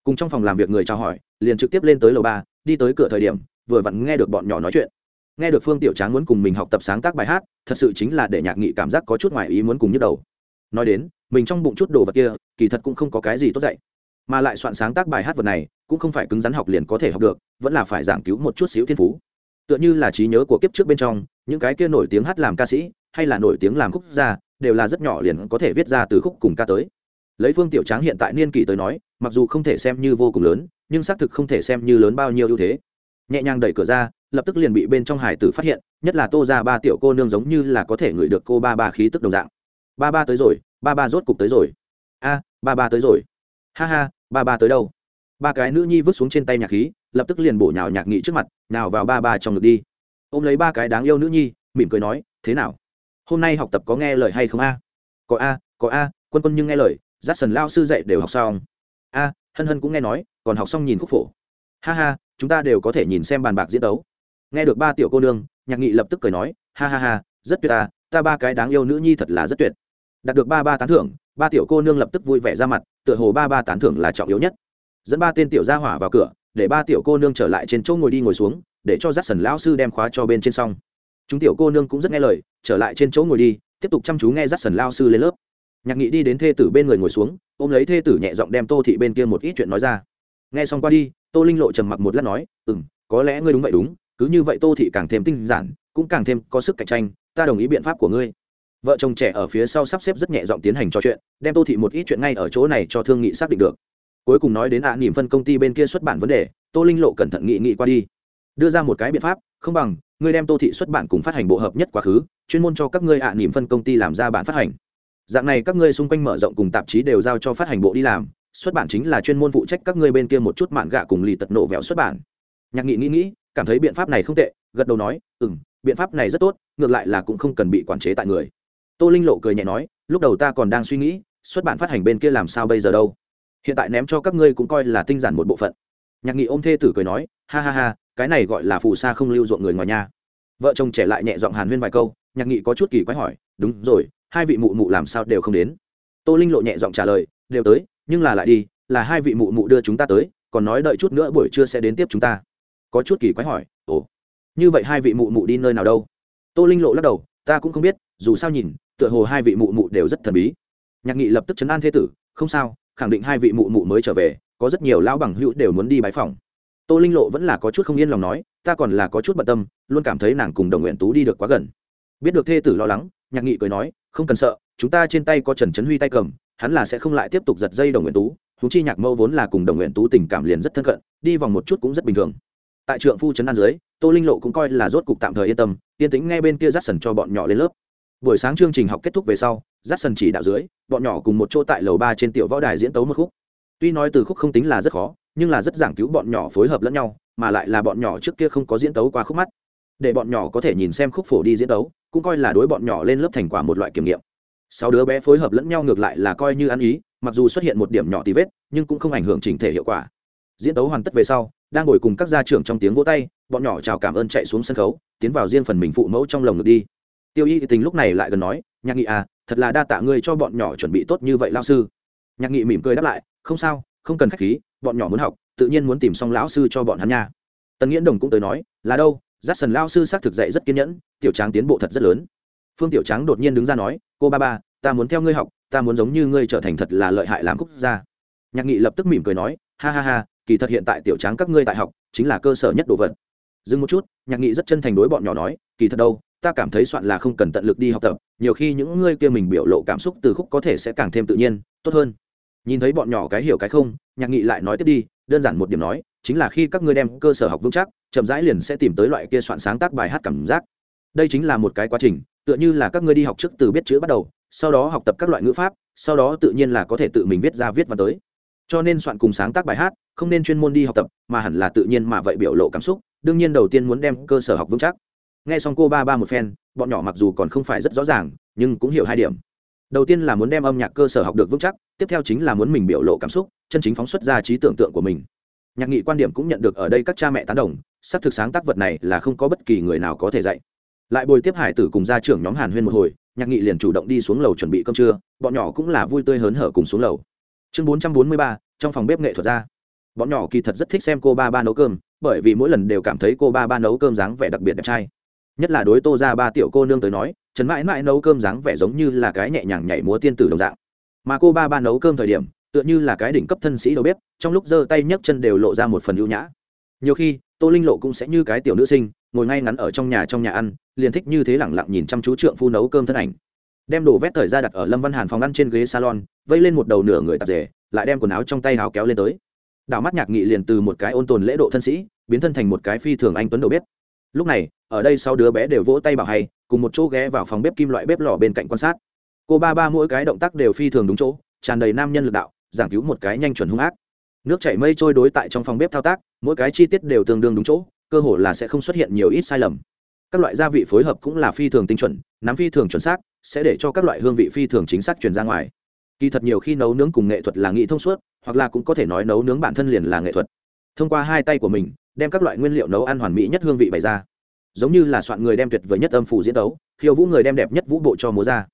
Cùng trong phòng làm việc người trao hỏi, liền trực tiếp lên tới lầu ba, đi tới cửa thời điểm, vừa vặn nghe được bọn nhỏ nói chuyện. Nghe được phương tiểu tráng muốn cùng mình học tập sáng tác bài hát, thật sự chính là để nhạc nghị cảm giác có chút ngoài ý muốn cùng nhức đầu nói đến, mình trong bụng chút đồ vật kia, kỳ thật cũng không có cái gì tốt dạy. Mà lại soạn sáng tác bài hát vật này, cũng không phải cứng rắn học liền có thể học được, vẫn là phải giảng cứu một chút xíu thiên phú. Tựa như là trí nhớ của kiếp trước bên trong, những cái kia nổi tiếng hát làm ca sĩ, hay là nổi tiếng làm khúc gia, đều là rất nhỏ liền có thể viết ra từ khúc cùng ca tới. Lấy phương tiểu tráng hiện tại niên kỷ tới nói, mặc dù không thể xem như vô cùng lớn, nhưng xác thực không thể xem như lớn bao nhiêu ưu thế. Nhẹ nhàng đẩy cửa ra, lập tức liền bị bên trong hải tử phát hiện, nhất là tô ra ba tiểu cô nương giống như là có thể ngửi được cô ba ba khí tức đồng dạng ba ba tới rồi, ba ba rốt cục tới rồi. A, ba ba tới rồi. Ha ha, ba ba tới đâu? Ba cái nữ nhi vứt xuống trên tay nhạc khí, lập tức liền bổ nhào nhạc nghị trước mặt, nào vào ba ba trong ngực đi. Ôm lấy ba cái đáng yêu nữ nhi, mỉm cười nói, thế nào? Hôm nay học tập có nghe lời hay không a? Có a có a, quân quân nhưng nghe lời dắt sần lao sư dạy đều học xong. A, hân hân cũng nghe nói, còn học xong nhìn khúc phổ. Ha ha, chúng ta đều có thể nhìn xem bàn bạc diễn tấu. Nghe được ba tiểu cô nương, nhạc nghị lập tức cười nói, ha ha ha, rất tuyệt ta ta ba cái đáng yêu nữ nhi thật là rất tuyệt đạt được ba ba tán thưởng, ba tiểu cô nương lập tức vui vẻ ra mặt, tựa hồ ba ba tán thưởng là trọng yếu nhất. Dẫn ba tên tiểu gia hỏa vào cửa, để ba tiểu cô nương trở lại trên chỗ ngồi đi ngồi xuống, để cho dắt sần lão sư đem khóa cho bên trên xong. Chúng tiểu cô nương cũng rất nghe lời, trở lại trên chỗ ngồi đi, tiếp tục chăm chú nghe dắt sần lao sư lên lớp. Nhạc nghị đi đến thê tử bên người ngồi xuống, ôm lấy thê tử nhẹ giọng đem tô thị bên kia một ít chuyện nói ra. Nghe xong qua đi, tô linh lộ trầm mặc một lát nói ừ m có lẽ ngươi đúng vậy đúng, cứ như vậy tô thị càng thêm tinh giản, cũng càng thêm có sức cạnh tranh, ta đồng ý biện pháp của ngươi vợ chồng trẻ ở phía sau sắp xếp rất nhẹ giọng tiến hành trò chuyện đem tô thị một ít chuyện ngay ở chỗ này cho thương nghị xác định được. Cuối cùng nói đến ạ à, nỉm phân công ty bên kia xuất bản vấn đề tô linh lộ cẩn thận nghị nghị qua đi. Đưa ra một cái biện pháp không bằng ngươi đem tô thị xuất bản cùng phát hành bộ hợp nhất quá khứ chuyên môn cho các ngươi ạ à, nỉm phân công ty làm ra bản phát hành. Dạng này các ngươi xung quanh mở rộng cùng tạp chí đều giao cho phát hành bộ đi làm xuất bản chính là chuyên môn phụ trách các ngươi bên kia một chút mạn gạ cùng lì tật nổ vẹo xuất bản. Nhạc nghị nghĩ nghĩ cảm thấy biện pháp này không tệ gật đầu nói ừ m biện pháp này rất tốt ngược lại là cũng không cần bị quản chế tại người tô linh lộ cười nhẹ nói, lúc đầu ta còn đang suy nghĩ, xuất bản phát hành bên kia làm sao bây giờ đâu? Hiện tại ném cho các ngươi cũng coi là tinh giản một bộ phận. Nhạc nghị ôm thê tử cười nói, ha ha ha, cái này gọi là phù sa không lưu ruộng người ngoài nhà. Vợ chồng trẻ lại nhẹ giọng hàn huyên vài câu, nhạc nghị có chút kỳ quái hỏi, đúng rồi, hai vị mụ mụ làm sao đều không đến? Tô linh lộ nhẹ giọng trả lời, đều tới, nhưng là lại đi, là hai vị mụ mụ đưa chúng ta tới, còn nói đợi chút nữa buổi trưa sẽ đến tiếp chúng ta. Có chút kỳ quái hỏi, ồ, như vậy hai vị mụ mụ đi nơi nào đâu? Tô linh lộ lắc đầu, ta cũng không biết, dù sao nhìn tựa hồ hai vị mụ mụ đều rất thần bí. Nhạc nghị lập tức chấn an thế tử, không sao, khẳng định hai vị mụ mụ mới trở về, có rất nhiều lão bằng hữu đều muốn đi bái phòng tô linh lộ vẫn là có chút không yên lòng nói, ta còn là có chút bận tâm, luôn cảm thấy nàng cùng đồng nguyện tú đi được quá gần. Biết được thê tử lo lắng, nhạc nghị cười nói, không cần sợ, chúng ta trên tay có trần trấn huy tay cầm, hắn là sẽ không lại tiếp tục giật dây đồng nguyện tú. Thú chi nhạc mẫu vốn là cùng đồng nguyện tú tình cảm liền rất thân cận, đi vòng một chút cũng rất bình thường. Tại trượng phu trấn an dưới, tô linh lộ cũng coi là rốt cục tạm thời yên tâm, yên tĩnh nghe bên kia dắt sần cho bọn nhỏ lên lớp buổi sáng chương trình học kết thúc về sau rát sần chỉ đạo dưới, bọn nhỏ cùng một chỗ tại lầu ba trên tiểu võ đài diễn tấu một khúc. Tuy nói từ khúc không tính là rất khó, nhưng là rất giảng cứu bọn nhỏ phối hợp lẫn nhau, mà lại là bọn nhỏ trước kia không có diễn tấu qua khúc mắt. Để bọn nhỏ có thể nhìn xem khúc phổ đi diễn tấu, cũng coi là đối bọn nhỏ lên lớp thành quả một loại kiểm nghiệm. Sáu đứa bé phối hợp lẫn nhau ngược lại là coi như ăn ý, mặc dù xuất hiện một điểm nhỏ tí vết, nhưng cũng không ảnh hưởng chỉnh thể hiệu quả. Diễn tấu hoàn tất về sau, đang ngồi cùng các gia trưởng trong tiếng vỗ tay, bọn nhỏ chào cảm ơn chạy xuống sân khấu, tiến vào riêng phần mình phụ mẫu trong lồng ngực đi tiêu y thì tình lúc này lại gần nói, nhạc nghị à thật là đa tạ ngươi cho bọn nhỏ chuẩn bị tốt như vậy lao sư. Nhạc nghị mỉm cười đáp lại, không sao, không cần k h á c h khí, bọn nhỏ muốn học, tự nhiên muốn tìm xong lão sư cho bọn hắn nha. Tần nghiễn đồng cũng tới nói, là đâu giắt sần lao sư xác thực dạy rất kiên nhẫn, tiểu tráng tiến bộ thật rất lớn. Phương tiểu tráng đột nhiên đứng ra nói, cô ba ba, ta muốn theo ngươi học, ta muốn giống như ngươi trở thành thật là lợi hại làm quốc gia. Nhạc nghị lập tức mỉm cười nói, ha ha ha, kỳ thật hiện tại tiểu tráng các ngươi tại học, chính là cơ sở nhất đồ vật. Dừng một chút, nhạc nghị rất chân thành đối bọn nhỏ nói, kỳ thật đâu ta cảm thấy soạn là không cần tận lực đi học tập, nhiều khi những ngươi kia mình biểu lộ cảm xúc từ khúc có thể sẽ càng thêm tự nhiên, tốt hơn. Nhìn thấy bọn nhỏ cái hiểu cái không, nhạc nghị lại nói tiếp đi, đơn giản một điểm nói, chính là khi các ngươi đem cơ sở học vững chắc, chậm rãi liền sẽ tìm tới loại kia soạn sáng tác bài hát cảm giác. Đây chính là một cái quá trình, tựa như là các ngươi đi học trước từ biết chữ bắt đầu, sau đó học tập các loại ngữ pháp, sau đó tự nhiên là có thể tự mình viết ra viết văn tới. Cho nên soạn cùng sáng tác bài hát, không nên chuyên môn đi học tập, mà hẳn là tự nhiên mà vậy biểu lộ cảm xúc, đương nhiên đầu tiên muốn đem cơ sở học vững chắc nghe xong cô ba ba một phen, bọn nhỏ mặc dù còn không phải rất rõ ràng, nhưng cũng hiểu hai điểm. Đầu tiên là muốn đem âm nhạc cơ sở học được vững chắc, tiếp theo chính là muốn mình biểu lộ cảm xúc, chân chính phóng xuất ra trí tưởng tượng của mình. Nhạc nghị quan điểm cũng nhận được ở đây các cha mẹ tán đồng, xác thực sáng tác vật này là không có bất kỳ người nào có thể dạy. Lại bồi tiếp hải tử cùng gia trưởng nhóm hàn huyên một hồi, nhạc nghị liền chủ động đi xuống lầu chuẩn bị cơm trưa, bọn nhỏ cũng là vui tươi hớn hở cùng xuống lầu. Chương bốn trăm bốn mươi ba, trong phòng bếp nghệ thuật ra. Bọn nhỏ kỳ thật rất thích xem cô ba ba nấu cơm, bởi vì mỗi lần đều cảm thấy cô ba ba nấu cơm dáng vẻ đặc biệt đẹp trai nhất là đối tô ra ba tiểu cô nương tới nói, trần mãi mãi nấu cơm dáng vẻ giống như là cái nhẹ nhàng nhảy múa tiên tử đồng dạng. Mà cô ba ba nấu cơm thời điểm, tựa như là cái đỉnh cấp thân sĩ đầu bếp, trong lúc giơ tay nhấc chân đều lộ ra một phần ưu nhã. Nhiều khi, tô linh lộ cũng sẽ như cái tiểu nữ sinh, ngồi ngay ngắn ở trong nhà trong nhà ăn, liền thích như thế lẳng lặng nhìn chăm chú trượng phu nấu cơm thân ảnh. Đem đồ vét thời ra đặt ở lâm văn hàn phòng ăn trên ghế salon, vây lên một đầu nửa người tạp rể lại đem quần áo trong tay áo kéo lên tới. Đảo mắt nhạc nghị liền từ một cái ôn tồn lễ độ thân sĩ, biến thân thành một cái phi thường anh tuấn đầu bếp. Lúc này ở đây sau đứa bé đều vỗ tay bảo hay, cùng một chỗ ghé vào phòng bếp kim loại bếp lò bên cạnh quan sát. Cô ba ba mỗi cái động tác đều phi thường đúng chỗ, tràn đầy nam nhân lực đạo, giảng cứu một cái nhanh chuẩn hung ác. Nước chảy mây trôi đối tại trong phòng bếp thao tác, mỗi cái chi tiết đều tương đương đúng chỗ, cơ hồ là sẽ không xuất hiện nhiều ít sai lầm. Các loại gia vị phối hợp cũng là phi thường tinh chuẩn, nắm phi thường chuẩn xác, sẽ để cho các loại hương vị phi thường chính xác truyền ra ngoài. Kỳ thật nhiều khi nấu nướng cùng nghệ thuật là nghĩ thông suốt, hoặc là cũng có thể nói nấu nướng bản thân liền là nghệ thuật. Thông qua hai tay của mình, đem các loại nguyên liệu nấu ăn hoàn mỹ nhất hương vị bày ra giống như là soạn người đem tuyệt vời nhất âm phủ diễn tấu khiêu vũ người đem đẹp nhất vũ bộ cho múa ra.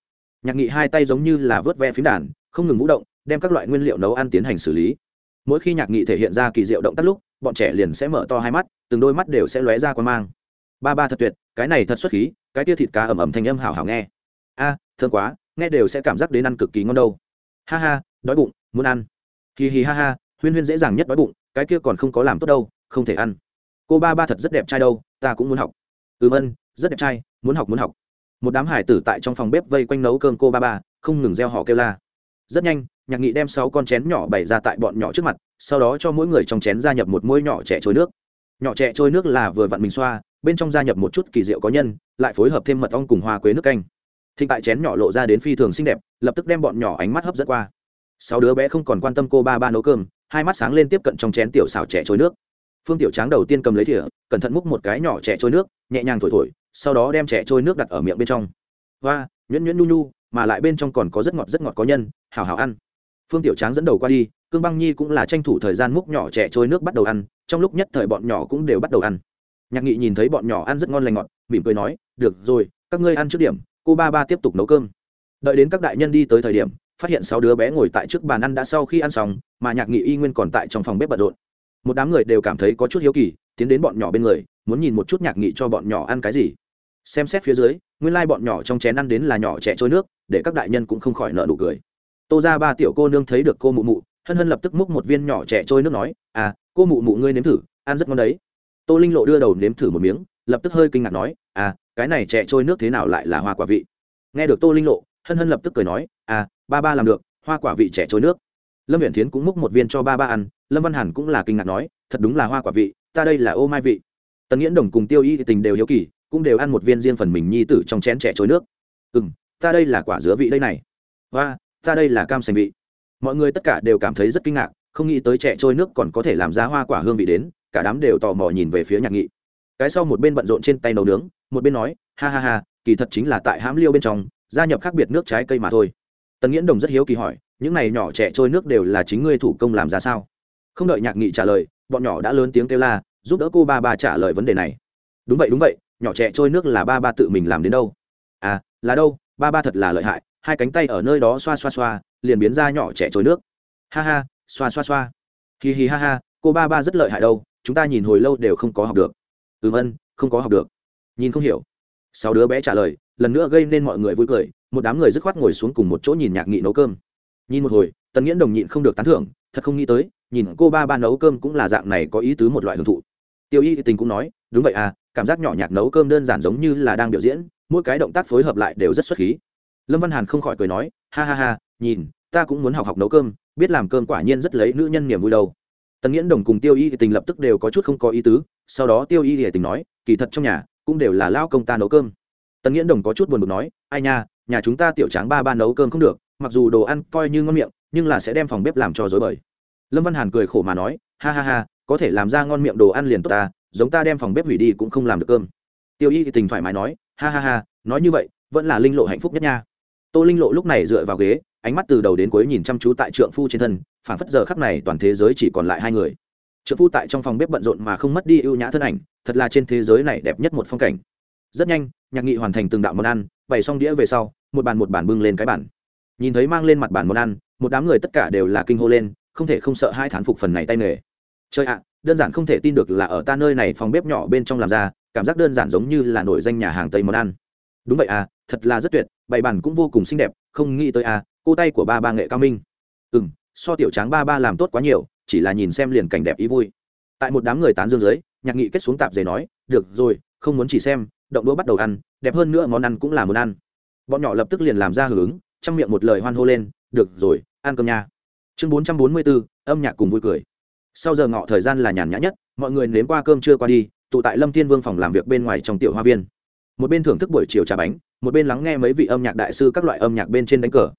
Nhạc nghị hai tay giống như là vớt ve phím đàn không ngừng vũ động đem các loại nguyên liệu nấu ăn tiến hành xử lý. Mỗi khi nhạc nghị thể hiện ra kỳ diệu động tác lúc bọn trẻ liền sẽ mở to hai mắt từng đôi mắt đều sẽ lóe ra quan mang. Ba ba thật tuyệt cái này thật xuất khí cái tia thịt cá ẩm ẩm thành âm hảo hảo nghe. A à, thương quá nghe đều sẽ cảm giác đến ăn cực kỳ ngon đâu. Ha ha đói bụng muốn ăn. Hì hì ha ha huyên huyên dễ dàng nhất đói bụng cái kia còn không có làm tốt đâu không thể ăn. Cô ba ba thật rất đẹp trai đâu ta cũng muốn học ừm ân rất đẹp trai, muốn học muốn học. Một đám hải tử tại trong phòng bếp vây quanh nấu cơm cô ba ba, không ngừng gieo họ kêu la. Rất nhanh, nhạc nghị đem sáu con chén nhỏ bày ra tại bọn nhỏ trước mặt, sau đó cho mỗi người trong chén gia nhập một môi nhỏ trẻ trôi nước. Nhỏ trẻ trôi nước là vừa vặn mình xoa, bên trong gia nhập một chút kỳ diệu có nhân, lại phối hợp thêm mật ong cùng hoa quế nước canh. Thịnh tại chén nhỏ lộ ra đến phi thường xinh đẹp, lập tức đem bọn nhỏ ánh mắt hấp dẫn qua. Sáu đứa bé không còn quan tâm cô ba ba nấu cơm, hai mắt sáng lên tiếp cận trong chén tiểu xào trẻ trôi nước. Phương tiểu tráng đầu tiên cầm lấy thìa, cẩn thận múc một cái nhỏ trẻ trôi nước nhẹ nhàng thổi thổi, sau đó đem trẻ trôi nước đặt ở miệng bên trong. Và nhuyễn nhuyễn nhu nhu, mà lại bên trong còn có rất ngọt rất ngọt có nhân hào hào ăn. Phương tiểu tráng dẫn đầu qua đi, cương băng nhi cũng là tranh thủ thời gian múc nhỏ trẻ trôi nước bắt đầu ăn, trong lúc nhất thời bọn nhỏ cũng đều bắt đầu ăn. Nhạc nghị nhìn thấy bọn nhỏ ăn rất ngon lành ngọt, mỉm cười nói, được rồi, các ngươi ăn trước điểm, cô ba ba tiếp tục nấu cơm. Đợi đến các đại nhân đi tới thời điểm, phát hiện sáu đứa bé ngồi tại trước bàn ăn đã sau khi ăn xong, mà nhạc nghị y nguyên còn tại trong phòng bếp bận rộn. Một đám người đều cảm thấy có chút hiếu kỳ, tiến đến bọn nhỏ bên người muốn nhìn một chút nhạc nghị cho bọn nhỏ ăn cái gì. Xem xét phía dưới, nguyên lai、like、bọn nhỏ trong chén ăn đến là nhỏ trẻ trôi nước, để các đại nhân cũng không khỏi nợ nụ cười. Tô ra ba tiểu cô nương thấy được cô mụ mụ, hân hân lập tức múc một viên nhỏ trẻ trôi nước nói à cô mụ mụ ngươi nếm thử, ăn rất ngon đấy. Tô linh lộ đưa đầu nếm thử một miếng, lập tức hơi kinh ngạc nói à cái này trẻ trôi nước thế nào lại là hoa quả vị? Nghe được tô linh lộ, hân hân lập tức cười nói à ba ba làm được, hoa quả vị trẻ trôi nước. Lâm viện thiến cũng múc một viên cho ba ba ăn, lâm văn hàn cũng là kinh ngạc nói, thật đúng là hoa quả vị, ta đây là ô mai vị tần nghiễn đồng cùng tiêu y thì tình đều hiếu kỳ, cũng đều ăn một viên riêng phần mình nhi tử trong chén trẻ trôi nước. Ừ m ta đây là quả dứa vị đây này. Và ta đây là cam sành vị. Mọi người tất cả đều cảm thấy rất kinh ngạc, không nghĩ tới trẻ trôi nước còn có thể làm ra hoa quả hương vị đến, cả đám đều tò mò nhìn về phía nhạc nghị. Cái sau một bên bận rộn trên tay nấu nướng, một bên nói, ha ha ha, kỳ thật chính là tại hãm liêu bên trong, gia nhập khác biệt nước trái cây mà thôi. Tần nghiễn đồng rất hiếu kỳ hỏi, những này nhỏ trẻ trôi nước đều là chính ngươi thủ công làm ra sao? Không đợi nhạc nghị trả lời, bọn nhỏ đã lớn tiếng kêu la giúp đỡ cô ba ba trả lời vấn đề này. Đúng vậy đúng vậy, nhỏ trẻ trôi nước là ba ba tự mình làm đến đâu? À là đâu? Ba ba thật là lợi hại, hai cánh tay ở nơi đó xoa xoa xoa, liền biến ra nhỏ trẻ trôi nước. Ha ha, xoa xoa xoa. Hì hì ha ha, cô ba ba rất lợi hại đâu, chúng ta nhìn hồi lâu đều không có học được. Ừm ân, không có học được. Nhìn không hiểu. Sáu đứa bé trả lời, lần nữa gây nên mọi người vui cười, một đám người dứt khoát ngồi xuống cùng một chỗ nhìn nhạc nghị nấu cơm. Nhìn một hồi, tần nghiễn đồng nhịn không được tán thưởng, thật không nghĩ tới, nhìn cô ba ba nấu cơm cũng là dạng này có ý tứ một loại hưởng thụ tiêu y tình cũng nói, đúng vậy à cảm giác nhỏ nhạc nấu cơm đơn giản giống như là đang biểu diễn, mỗi cái động tác phối hợp lại đều rất xuất khí. Lâm văn hàn không khỏi cười nói, ha ha ha, nhìn, ta cũng muốn học học nấu cơm, biết làm cơm quả nhiên rất lấy nữ nhân niềm vui đâu. Tần nghiễn đồng cùng tiêu y tình lập tức đều có chút không có ý tứ, sau đó tiêu y tình nói, kỳ thật trong nhà cũng đều là lao công ta nấu cơm. Tần nghiễn đồng có chút buồn bực nói, ai nha, nhà chúng ta tiểu tráng ba ba nấu cơm không được, mặc dù đồ ăn coi như ngon miệng, nhưng là sẽ đem phòng bếp làm cho dối bời. Lâm văn hàn cười khổ mà nói, ha ha ha có thể làm ra ngon miệng đồ ăn liền tốt ta, giống ta đem phòng bếp hủy đi cũng không làm được cơm. Tiêu y thì tình thoải mái nói, ha ha ha, nói như vậy, vẫn là linh lộ hạnh phúc nhất nha. Tô linh lộ lúc này dựa vào ghế, ánh mắt từ đầu đến cuối nhìn chăm chú tại trượng phu trên thân, phảng phất giờ khắc này toàn thế giới chỉ còn lại hai người. Trượng phu tại trong phòng bếp bận rộn mà không mất đi ưu nhã thân ảnh, thật là trên thế giới này đẹp nhất một phong cảnh. Rất nhanh, nhạc nghị hoàn thành từng đạo món ăn, bày xong đĩa về sau, một bàn một bàn bưng lên cái bản nhìn thấy mang lên mặt bàn món ăn, một đám người tất cả đều là kinh hô lên, không thể không sợ hai thán phục phần này tay nghề trời ạ, đơn giản không thể tin được là ở ta nơi này phòng bếp nhỏ bên trong làm ra, cảm giác đơn giản giống như là nổi danh nhà hàng tây món ăn. Đúng vậy à thật là rất tuyệt, bày bàn cũng vô cùng xinh đẹp, không nghĩ tới à cô tay của ba ba nghệ cao minh. Ừ m so tiểu tráng ba ba làm tốt quá nhiều, chỉ là nhìn xem liền cảnh đẹp ý vui. Tại một đám người tán dương dưới, nhạc nghị kết xuống tạp giấy nói, được rồi, không muốn chỉ xem, động đũa bắt đầu ăn, đẹp hơn nữa món ăn cũng là muốn ăn. Bọn nhỏ lập tức liền làm ra hưởng ứng, trong miệng một lời hoan hô lên, được rồi, ăn cơm nha. Chương bốn trăm bốn mươi bốn âm nhạc cùng vui cười sau giờ ngọ thời gian là nhàn nhã nhất, mọi người nếm qua cơm trưa qua đi, tụ tại lâm thiên vương phòng làm việc bên ngoài trong tiểu hoa viên. Một bên thưởng thức buổi chiều trà bánh, một bên lắng nghe mấy vị âm nhạc đại sư các loại âm nhạc bên trên đánh cờ.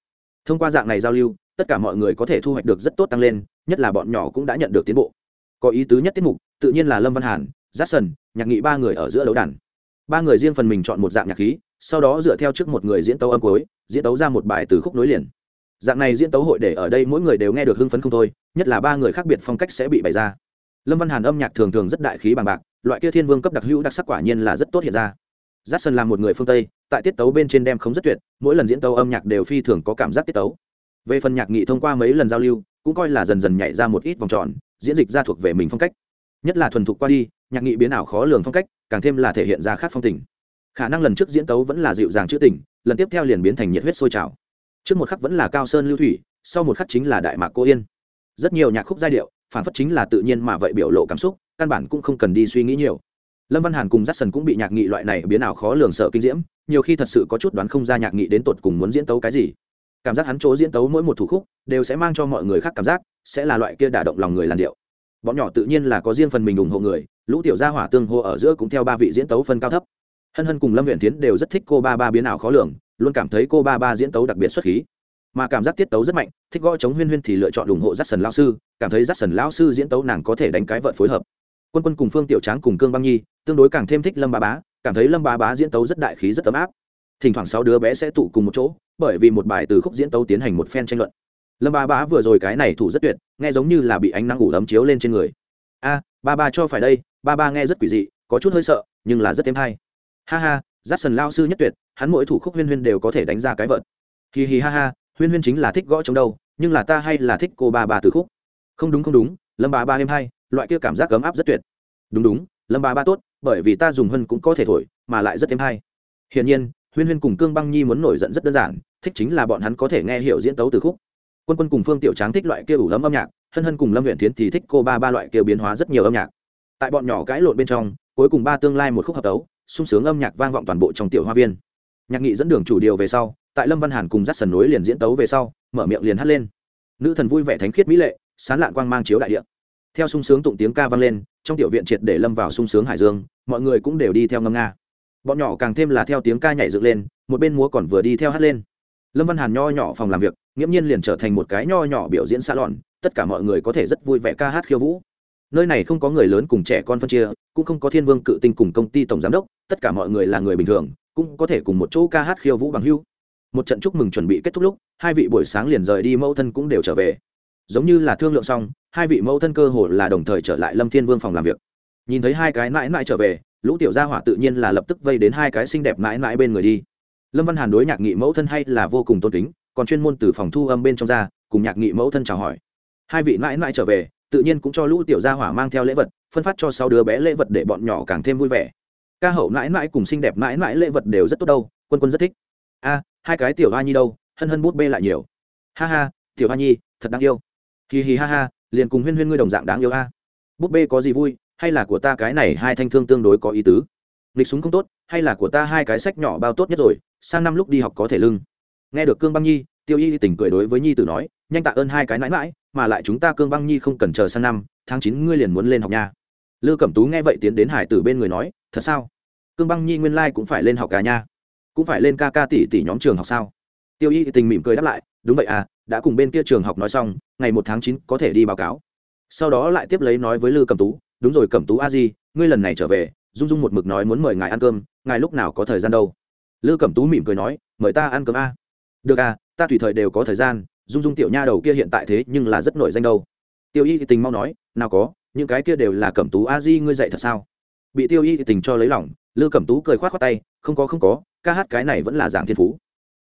Thông qua dạng này giao lưu, tất cả mọi người có thể thu hoạch được rất tốt tăng lên, nhất là bọn nhỏ cũng đã nhận được tiến bộ. Có ý tứ nhất tiết mục, tự nhiên là lâm văn hàn giáp sần nhạc nghị ba người ở giữa đấu đàn. Ba người riêng phần mình chọn một dạng nhạc khí, sau đó dựa theo trước một người diễn tấu âm cuối, diễn tấu ra một bài từ khúc nối liền dạng này diễn tấu hội để ở đây mỗi người đều nghe được hưng phấn không thôi, nhất là ba người khác biệt phong cách sẽ bị bày ra. Lâm văn hàn âm nhạc thường thường rất đại khí bằng bạc, loại kia thiên vương cấp đặc hữu đặc sắc quả nhiên là rất tốt hiện ra. J a là một người phương tây, tại tiết tấu bên trên đem không rất tuyệt, mỗi lần diễn tấu âm nhạc đều phi thường có cảm giác tiết tấu. Về phần nhạc nghị thông qua mấy lần giao lưu, cũng coi là dần dần nhảy ra một ít vòng tròn, diễn dịch ra thuộc về mình phong cách. Nhất là thuần thục qua đi, nhạc nghị biến ảo khó lường phong cách, càng thêm là thể hiện ra khác phong tình. Khả năng lần trước diễn tấu vẫn là dịu dàng chữ tình, lần tiếp theo liền biến thành nhiệt huyết sôi trào trước một khắc vẫn là cao sơn lưu thủy, sau một khắc chính là đại mạc cô yên. Rất nhiều nhạc khúc giai điệu, phản phất chính là tự nhiên mà vậy biểu lộ cảm xúc, căn bản cũng không cần đi suy nghĩ nhiều. Lâm văn hàn cùng j a c k s o n cũng bị nhạc nghị loại này biến ảo khó lường sợ kinh diễm, nhiều khi thật sự có chút đoán không ra nhạc nghị đến tột cùng muốn diễn tấu cái gì. Cảm giác hắn chỗ diễn tấu mỗi một thủ khúc, đều sẽ mang cho mọi người khác cảm giác, sẽ là loại kia đả động lòng người làn điệu. Bọn nhỏ tự nhiên là có riêng phần mình ủng hộ người, lũ tiểu gia hỏa tương hô ở giữa cũng theo ba vị diễn tấu phân cao thấp. Hân hân cùng lâm huyện tiến đều rất thích cô ba ba biến ảo khó lường luôn cảm thấy cô ba ba diễn tấu đặc biệt xuất khí. Mà cảm giác tiết tấu rất mạnh, thích gõ chống huyên huyên thì lựa chọn ủng hộ j a c k s o n lao sư, cảm thấy j a c k s o n lao sư diễn tấu nàng có thể đánh cái vợt phối hợp. Quân quân cùng phương tiểu tráng cùng cương băng nhi, tương đối càng thêm thích lâm ba bá, cảm thấy lâm ba bá diễn tấu rất đại khí rất ấm áp. Thỉnh thoảng sáu đứa bé sẽ tụ cùng một chỗ, bởi vì một bài từ khúc diễn tấu tiến hành một phen tranh luận. Lâm ba bá vừa rồi cái này thủ rất tuyệt, nghe giống như là bị ánh nắng ủ ấm chiếu lên trên người. A, ba ba cho phải đây, ba ba nghe rất quỷ dị, có chút hơi sợ, nhưng là rất thêm hay. Ha ha giắt sần lao sư nhất tuyệt hắn mỗi thủ khúc huyên huyên đều có thể đánh ra cái vợt. Hì hì ha ha, huyên huyên chính là thích gõ chống đâu, nhưng là ta hay là thích cô ba ba từ khúc. Không đúng không đúng, lâm ba ba êm hay loại kia cảm giác ấm áp rất tuyệt. Đúng đúng, lâm ba ba tốt, bởi vì ta dùng hân cũng có thể thổi, mà lại rất êm hay hiển nhiên, huyên huyên cùng cương băng nhi muốn nổi giận rất đơn giản, thích chính là bọn hắn có thể nghe hiểu diễn tấu từ khúc. Quân quân cùng phương tiểu tráng thích loại kia ủ lấm âm nhạc, hân hân cùng lâm huyện tiến thì thích cô ba ba loại kia biến hóa rất nhiều âm nhạc. Tại bọn nhỏ cãi lộn bên trong, cuối cùng ba tương lai một khúc hợp tấu, sung sướng âm nhạc vang vọng toàn bộ trong tiểu hoa viên nhạc nghị dẫn đường chủ điều về sau tại lâm văn hàn cùng dắt sần nối liền diễn tấu về sau mở miệng liền hát lên. Nữ thần vui vẻ thánh khiết mỹ lệ sán lạn quang mang chiếu đại địa. Theo sung sướng tụng tiếng ca vang lên trong tiểu viện triệt để lâm vào sung sướng hải dương mọi người cũng đều đi theo ngâm nga. Bọn nhỏ càng thêm là theo tiếng ca nhảy dựng lên một bên múa còn vừa đi theo hát lên. Lâm văn hàn nho nhỏ phòng làm việc nghiễm nhiên liền trở thành một cái nho nhỏ biểu diễn xa lòn, tất cả mọi người có thể rất vui vẻ ca hát khiêu vũ. Nơi này không có người lớn cùng trẻ con phân chia cũng không có thiên vương cự tinh cùng công ty tổng giám đốc tất cả mọi người là người bình thường cũng có thể cùng một chỗ ca hát khiêu vũ bằng hưu. Một trận chúc mừng chuẩn bị kết thúc lúc, hai vị buổi sáng liền rời đi, mẫu thân cũng đều trở về. Giống như là thương lượng xong, hai vị mẫu thân cơ hồ là đồng thời trở lại lâm thiên vương phòng làm việc. Nhìn thấy hai cái mãi mãi trở về, lũ tiểu gia hỏa tự nhiên là lập tức vây đến hai cái xinh đẹp mãi mãi bên người đi. Lâm văn hàn đối nhạc nghị mẫu thân hay là vô cùng tôn kính, còn chuyên môn từ phòng thu âm bên trong ra, cùng nhạc nghị mẫu thân chào hỏi. Hai vị mãi mãi trở về, tự nhiên cũng cho lũ tiểu gia hỏa mang theo lễ vật, phân phát cho sáu đứa bé lễ vật để bọn nhỏ càng thêm vui vẻ ca hậu mãi mãi cùng xinh đẹp mãi mãi lễ vật đều rất tốt đâu, quân quân rất thích. A, hai cái tiểu hoa nhi đâu, hân hân bút bê lại nhiều. Ha ha, tiểu hoa nhi, thật đáng yêu. Hì hì ha ha, liền cùng huyên huyên ngươi đồng dạng đáng yêu a. Bút bê có gì vui, hay là của ta cái này hai thanh thương tương đối có ý tứ? Nghịch súng không tốt, hay là của ta hai cái sách nhỏ bao tốt nhất rồi, sang năm lúc đi học có thể lưng. Nghe được cương băng nhi, tiêu y tình cười đối với nhi tử nói, nhanh tạ ơn hai cái mãi mãi, mà lại chúng ta cương băng nhi không cần chờ sang năm, tháng chín ngươi liền muốn lên học nha lư cẩm tú nghe vậy tiến đến hải tử bên người nói, thật sao? Cương băng nhi nguyên lai cũng phải lên học cả nha? Cũng phải lên ca ca tỷ tỷ nhóm trường học sao? Tiêu y tình mỉm cười đáp lại, đúng vậy à đã cùng bên kia trường học nói xong, ngày một tháng chín có thể đi báo cáo. Sau đó lại tiếp lấy nói với lư cẩm tú, đúng rồi cẩm tú a di, ngươi lần này trở về, dung dung một mực nói muốn mời ngài ăn cơm, ngài lúc nào có thời gian đâu? Lư cẩm tú mỉm cười nói, mời ta ăn cơm a. Được à ta tùy thời đều có thời gian, dung dung tiểu nha đầu kia hiện tại thế nhưng là rất nổi danh đâu. Tiêu y tình mau nói, nào có những cái kia đều là cẩm tú a di ngươi dạy thật sao? Bị tiêu y tình cho lấy lòng, lư cẩm tú cười khoát khoát tay, không có không có, ca hát cái này vẫn là giảng thiên phú.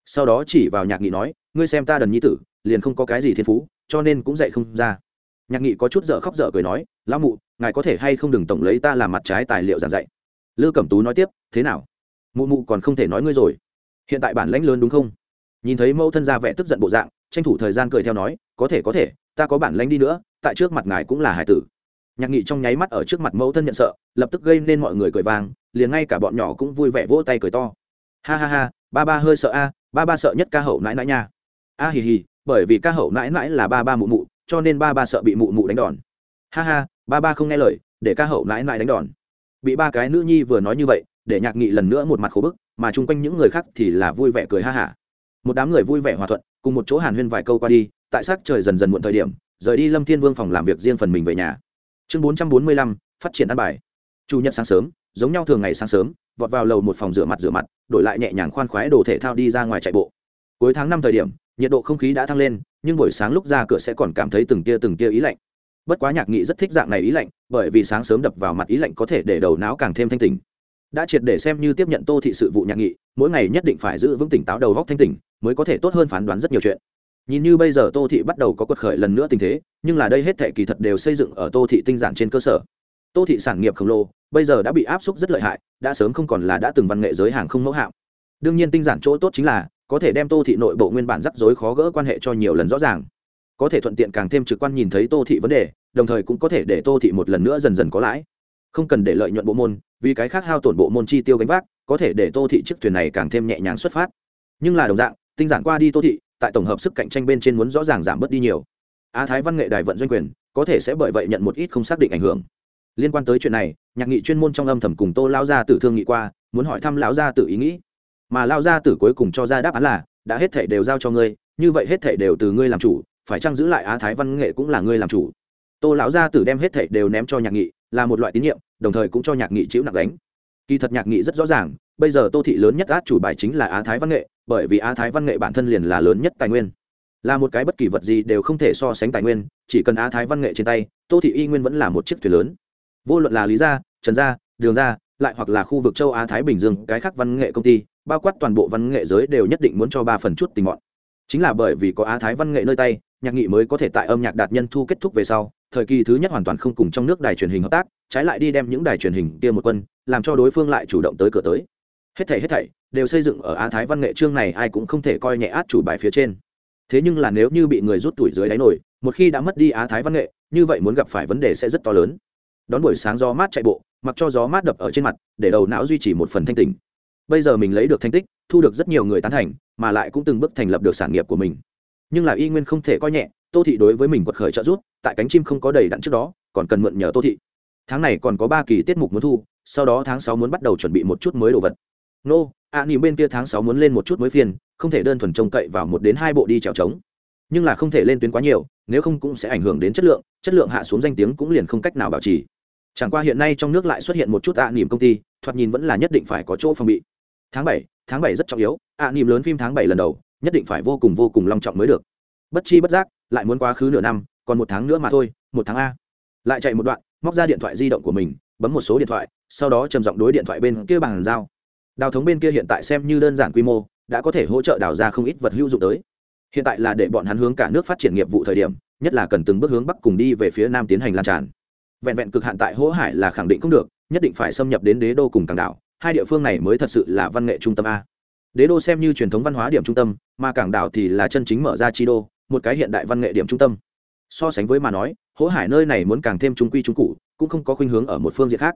Sau đó chỉ vào nhạc nghị nói, ngươi xem ta đần nhi tử, liền không có cái gì thiên phú, cho nên cũng dạy không ra. Nhạc nghị có chút dở khóc dở cười nói, lão mụ, ngài có thể hay không đừng tổng lấy ta làm mặt trái tài liệu giảng dạy? Lư cẩm tú nói tiếp, thế nào? Mụ mụ còn không thể nói ngươi rồi. Hiện tại bản lãnh lớn đúng không? Nhìn thấy mẫu thân ra vẻ tức giận bộ dạng, tranh thủ thời gian cười theo nói, có thể có thể, ta có bản lãnh đi nữa, tại trước mặt ngài cũng là hải tử nhạc nghị trong nháy mắt ở trước mặt mẫu thân nhận sợ, lập tức gây nên mọi người cười vang, liền ngay cả bọn nhỏ cũng vui vẻ vỗ tay cười to. Ha ha ha, ba ba hơi sợ a, ba ba sợ nhất ca hậu nãi nãi nha. A hì hì, bởi vì ca hậu nãi nãi là ba ba mụ mụ, cho nên ba ba sợ bị mụ mụ đánh đòn. Ha ha, ba ba không nghe lời, để ca hậu nãi nãi đánh đòn. Bị ba cái nữ nhi vừa nói như vậy, để nhạc nghị lần nữa một mặt khổ bức, mà chung quanh những người khác thì là vui vẻ cười ha hả. Một đám người vui vẻ hòa thuận, cùng một chỗ hàn huyên vài câu qua đi, tại sắc trời dần dần muộn thời điểm, rời đi lâm thiên vương phòng làm việc riêng phần mình về nhà chương bốn trăm bốn mươi lăm, phát triển ăn bài. Chủ nhật sáng sớm, giống nhau thường ngày sáng sớm, vọt vào lầu một phòng rửa mặt rửa mặt, đổi lại nhẹ nhàng khoan khoái đồ thể thao đi ra ngoài chạy bộ. Cuối tháng năm thời điểm, nhiệt độ không khí đã thăng lên, nhưng buổi sáng lúc ra cửa sẽ còn cảm thấy từng tia từng tia ý lạnh. Bất quá nhạc nghị rất thích dạng này ý lạnh, bởi vì sáng sớm đập vào mặt ý lạnh có thể để đầu não càng thêm thanh tình đã triệt để xem như tiếp nhận tô thị sự vụ nhạc nghị, mỗi ngày nhất định phải giữ vững tỉnh táo đầu góc thanh tỉnh, mới có thể tốt hơn phán đoán rất nhiều chuyện nhìn như bây giờ tô thị bắt đầu có quật khởi lần nữa tình thế, nhưng là đây hết thệ kỳ thật đều xây dựng ở tô thị tinh giản trên cơ sở. Tô thị sản nghiệp khổng lồ, bây giờ đã bị áp suất rất lợi hại, đã sớm không còn là đã từng văn nghệ giới hàng không mẫu hạm. Đương nhiên tinh giản chỗ tốt chính là, có thể đem tô thị nội bộ nguyên bản rắc rối khó gỡ quan hệ cho nhiều lần rõ ràng. Có thể thuận tiện càng thêm trực quan nhìn thấy tô thị vấn đề, đồng thời cũng có thể để tô thị một lần nữa dần dần có lãi. Không cần để lợi nhuận bộ môn, vì cái khác hao tổn bộ môn chi tiêu gánh vác, có thể để tô thị chiếc thuyền này càng thêm nhẹ nhàng xuất phát. Nhưng là đồng dạng, tinh giản qua đi tô thị tại tổng hợp sức cạnh tranh bên trên muốn rõ ràng giảm bớt đi nhiều. Á thái văn nghệ đài vận doanh quyền, có thể sẽ bởi vậy nhận một ít không xác định ảnh hưởng. Liên quan tới chuyện này, nhạc nghị chuyên môn trong âm thầm cùng tô lao gia tử thương nghị qua, muốn hỏi thăm lão gia tử ý nghĩ. Mà lao gia tử cuối cùng cho ra đáp án là, đã hết thể đều giao cho ngươi, như vậy hết thể đều từ ngươi làm chủ, phải chăng giữ lại á thái văn nghệ cũng là ngươi làm chủ? Tô lão gia tử đem hết thể đều ném cho nhạc nghị, là một loại tín nhiệm, đồng thời cũng cho nhạc nghị chịu nặng đánh kỳ thật nhạc nghị rất rõ ràng, bây giờ tô thị lớn nhất át chủ bài chính là á thái văn nghệ bởi vì á thái văn nghệ bản thân liền là lớn nhất tài nguyên. Là một cái bất kỳ vật gì đều không thể so sánh tài nguyên, chỉ cần á thái văn nghệ trên tay, tô thị y nguyên vẫn là một chiếc thuyền lớn. Vô luận là lý gia, trần gia, đường gia, lại hoặc là khu vực châu á thái bình dương, cái khác văn nghệ công ty, bao quát toàn bộ văn nghệ giới đều nhất định muốn cho ba phần chút tình mọn. Chính là bởi vì có á thái văn nghệ nơi tay, nhạc nghị mới có thể tại âm nhạc đạt nhân thu kết thúc về sau, thời kỳ thứ nhất hoàn toàn không cùng trong nước đài truyền hình hợp tác, trái lại đi đem những đài truyền hình kia một quân, làm cho đối phương lại chủ động tới cửa tới hết thảy hết thảy đều xây dựng ở á thái văn nghệ chương này, ai cũng không thể coi nhẹ át chủ bài phía trên. Thế nhưng là nếu như bị người rút tuổi dưới đáy nổi, một khi đã mất đi á thái văn nghệ, như vậy muốn gặp phải vấn đề sẽ rất to lớn. Đón buổi sáng gió mát chạy bộ, mặc cho gió mát đập ở trên mặt, để đầu não duy trì một phần thanh tình bây giờ mình lấy được thành tích, thu được rất nhiều người tán thành, mà lại cũng từng bước thành lập được sản nghiệp của mình. Nhưng là y nguyên không thể coi nhẹ, tô thị đối với mình quật khởi trợ giúp, tại cánh chim không có đầy đặn trước đó, còn cần mượn nhờ tô thị. Tháng này còn có ba kỳ tiết mục muốn thu, sau đó tháng sáu muốn bắt đầu chuẩn bị một chút mới đồ vật nô ạ à, bên kia tháng sáu muốn lên một chút mới phiên không thể đơn thuần trông cậy vào một đến hai bộ đi trèo trống nhưng là không thể lên tuyến quá nhiều nếu không cũng sẽ ảnh hưởng đến chất lượng chất lượng hạ xuống danh tiếng cũng liền không cách nào bảo trì. Chẳng qua hiện nay trong nước lại xuất hiện một chút ạ à, công ty thoạt nhìn vẫn là nhất định phải có chỗ phòng bị. Tháng bảy tháng bảy rất trọng yếu ạ à, lớn phim tháng bảy lần đầu nhất định phải vô cùng vô cùng long trọng mới được. Bất chi bất giác lại muốn quá khứ nửa năm còn một tháng nữa mà thôi một tháng a. Lại chạy một đoạn móc ra điện thoại di động của mình bấm một số điện thoại sau đó trầm giọng đối điện thoại bên kia bàn giao đào thống bên kia hiện tại xem như đơn giản quy mô, đã có thể hỗ trợ đào ra không ít vật hữu dụng tới. Hiện tại là để bọn hắn hướng cả nước phát triển nghiệp vụ thời điểm, nhất là cần từng bước hướng bắc cùng đi về phía nam tiến hành lan tràn. Vẹn vẹn cực hạn tại hỗ hải là khẳng định không được, nhất định phải xâm nhập đến đế đô cùng cảng đảo, hai địa phương này mới thật sự là văn nghệ trung tâm a. Đế đô xem như truyền thống văn hóa điểm trung tâm, mà cảng đảo thì là chân chính mở ra chi đô, một cái hiện đại văn nghệ điểm trung tâm. So sánh với mà nói, hỗ hải nơi này muốn càng thêm trung quy trung cụ, cũng không có khuynh hướng ở một phương diện khác.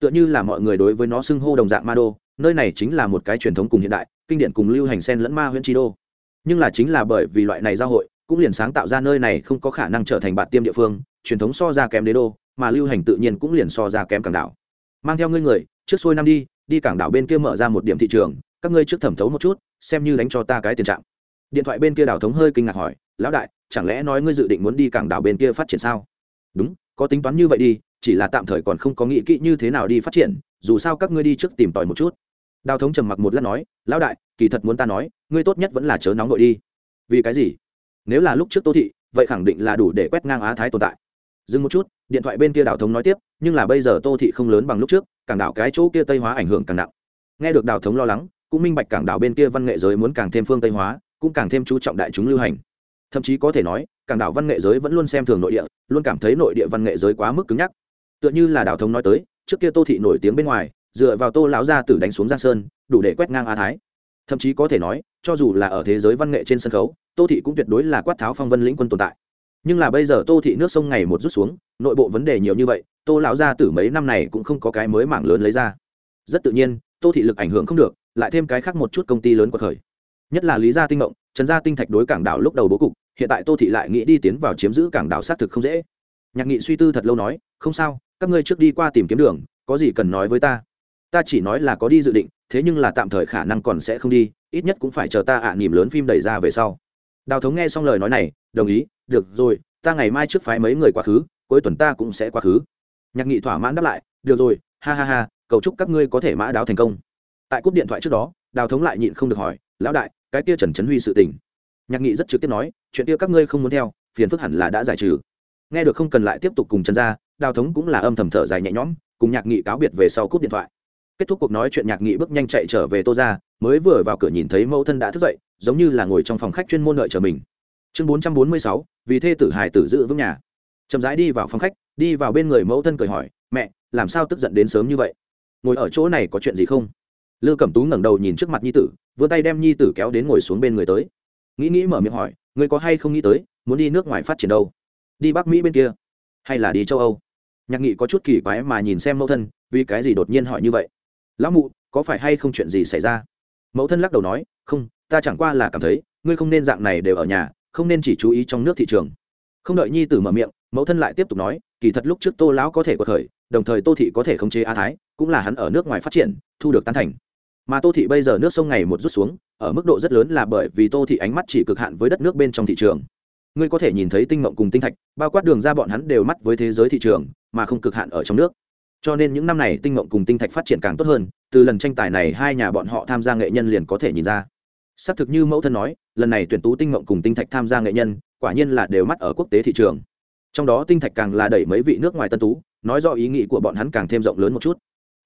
Tựa như là mọi người đối với nó xưng hô đồng dạng ma đô nơi này chính là một cái truyền thống cùng hiện đại, kinh điển cùng lưu hành sen lẫn ma huyện tri đô. Nhưng là chính là bởi vì loại này giao hội, cũng liền sáng tạo ra nơi này không có khả năng trở thành bạn tiêm địa phương, truyền thống so ra kém đế đô, mà lưu hành tự nhiên cũng liền so ra kém cảng đảo. Mang theo ngươi người, trước xuôi năm đi đi cảng đảo bên kia mở ra một điểm thị trường, các ngươi trước thẩm thấu một chút, xem như đánh cho ta cái tiền trạng. Điện thoại bên kia đảo thống hơi kinh ngạc hỏi, lão đại, chẳng lẽ nói ngươi dự định muốn đi cảng đảo bên kia phát triển sao? Đúng, có tính toán như vậy đi, chỉ là tạm thời còn không có nghĩ kỹ như thế nào đi phát triển dù sao các ngươi đi trước tìm tòi một chút. Đào thống trầm mặc một lát nói, lão đại, kỳ thật muốn ta nói, ngươi tốt nhất vẫn là chớ nóng nội đi. Vì cái gì? Nếu là lúc trước tô thị, vậy khẳng định là đủ để quét ngang á thái tồn tại. Dừng một chút, điện thoại bên kia đào thống nói tiếp, nhưng là bây giờ tô thị không lớn bằng lúc trước, cảng đảo cái chỗ kia tây hóa ảnh hưởng càng nặng. Nghe được đào thống lo lắng, cũng minh bạch cảng đảo bên kia văn nghệ giới muốn càng thêm phương tây hóa, cũng càng thêm chú trọng đại chúng lưu hành. Thậm chí có thể nói, cảng đảo văn nghệ giới vẫn luôn xem thường nội địa, luôn cảm thấy nội địa văn nghệ giới quá mức cứng nhắc. Tựa như là đào thống nói tới trước kia tô thị nổi tiếng bên ngoài, dựa vào tô lão gia tử đánh xuống giang sơn, đủ để quét ngang a thái. Thậm chí có thể nói, cho dù là ở thế giới văn nghệ trên sân khấu, tô thị cũng tuyệt đối là quát tháo phong vân lĩnh quân tồn tại. Nhưng là bây giờ tô thị nước sông ngày một rút xuống, nội bộ vấn đề nhiều như vậy, tô lão gia tử mấy năm này cũng không có cái mới mảng lớn lấy ra. Rất tự nhiên, tô thị lực ảnh hưởng không được, lại thêm cái khác một chút công ty lớn của khởi. Nhất là lý gia tinh động trần gia tinh thạch đối cảng đảo lúc đầu bố cục, hiện tại tô thị lại nghĩ đi tiến vào chiếm giữ cảng đảo xác thực không dễ. Nhạc nghị suy tư thật lâu nói, không sao các ngươi trước đi qua tìm kiếm đường, có gì cần nói với ta? Ta chỉ nói là có đi dự định, thế nhưng là tạm thời khả năng còn sẽ không đi, ít nhất cũng phải chờ ta ạ à nỉm lớn phim đẩy ra về sau. Đào thống nghe xong lời nói này, đồng ý, được rồi, ta ngày mai trước phái mấy người quá khứ, cuối tuần ta cũng sẽ quá khứ. Nhạc nghị thỏa mãn đáp lại, được rồi, ha ha ha, cầu chúc các ngươi có thể mã đáo thành công. Tại cúp điện thoại trước đó, đào thống lại nhịn không được hỏi, lão đại, cái kia trần trấn huy sự tình? Nhạc nghị rất trực tiếp nói, chuyện kia các ngươi không muốn theo, phiền phức hẳn là đã giải trừ nghe được không cần lại tiếp tục cùng trần gia, đào thống cũng là âm thầm thở dài nhẹ nhõm, cùng nhạc nghị cáo biệt về sau cúp điện thoại. Kết thúc cuộc nói chuyện, nhạc nghị bước nhanh chạy trở về tô ra mới vừa vào cửa nhìn thấy mẫu thân đã thức dậy, giống như là ngồi trong phòng khách chuyên môn đợi chờ mình. Chương bốn trăm bốn mươi sáu, vì thê tử hài tử giữ vững nhà. Chậm rãi đi vào phòng khách, đi vào bên người mẫu thân cười hỏi, mẹ, làm sao tức giận đến sớm như vậy? Ngồi ở chỗ này có chuyện gì không? Lư cẩm tú ngẩng đầu nhìn trước mặt nhi tử, vươn tay đem nhi tử kéo đến ngồi xuống bên người tới. Nghĩ nghĩ mở miệng hỏi người có hay không nghĩ tới, muốn đi nước ngoài phát triển đâu? Đi bắc mỹ bên kia hay là đi châu âu nhạc nghị có chút kỳ quái mà nhìn xem mẫu thân vì cái gì đột nhiên hỏi như vậy lão mụ có phải hay không chuyện gì xảy ra mẫu thân lắc đầu nói không ta chẳng qua là cảm thấy ngươi không nên dạng này đều ở nhà không nên chỉ chú ý trong nước thị trường không đợi nhi tử mở miệng mẫu thân lại tiếp tục nói kỳ thật lúc trước tô lão có thể có khởi đồng thời tô thị có thể khống chế a thái cũng là hắn ở nước ngoài phát triển thu được tán thành mà tô thị bây giờ nước sông ngày một rút xuống ở mức độ rất lớn là bởi vì tô thị ánh mắt chỉ cực hạn với đất nước bên trong thị trường ngươi có thể nhìn thấy tinh mộng cùng tinh thạch, bao quát đường ra bọn hắn đều mắt với thế giới thị trường, mà không cực hạn ở trong nước. Cho nên những năm này tinh mộng cùng tinh thạch phát triển càng tốt hơn, từ lần tranh tài này hai nhà bọn họ tham gia nghệ nhân liền có thể nhìn ra. Xác thực như mẫu thân nói, lần này tuyển tú tinh mộng cùng tinh thạch tham gia nghệ nhân, quả nhiên là đều mắt ở quốc tế thị trường. Trong đó tinh thạch càng là đẩy mấy vị nước ngoài tân tú, nói do ý nghĩ của bọn hắn càng thêm rộng lớn một chút.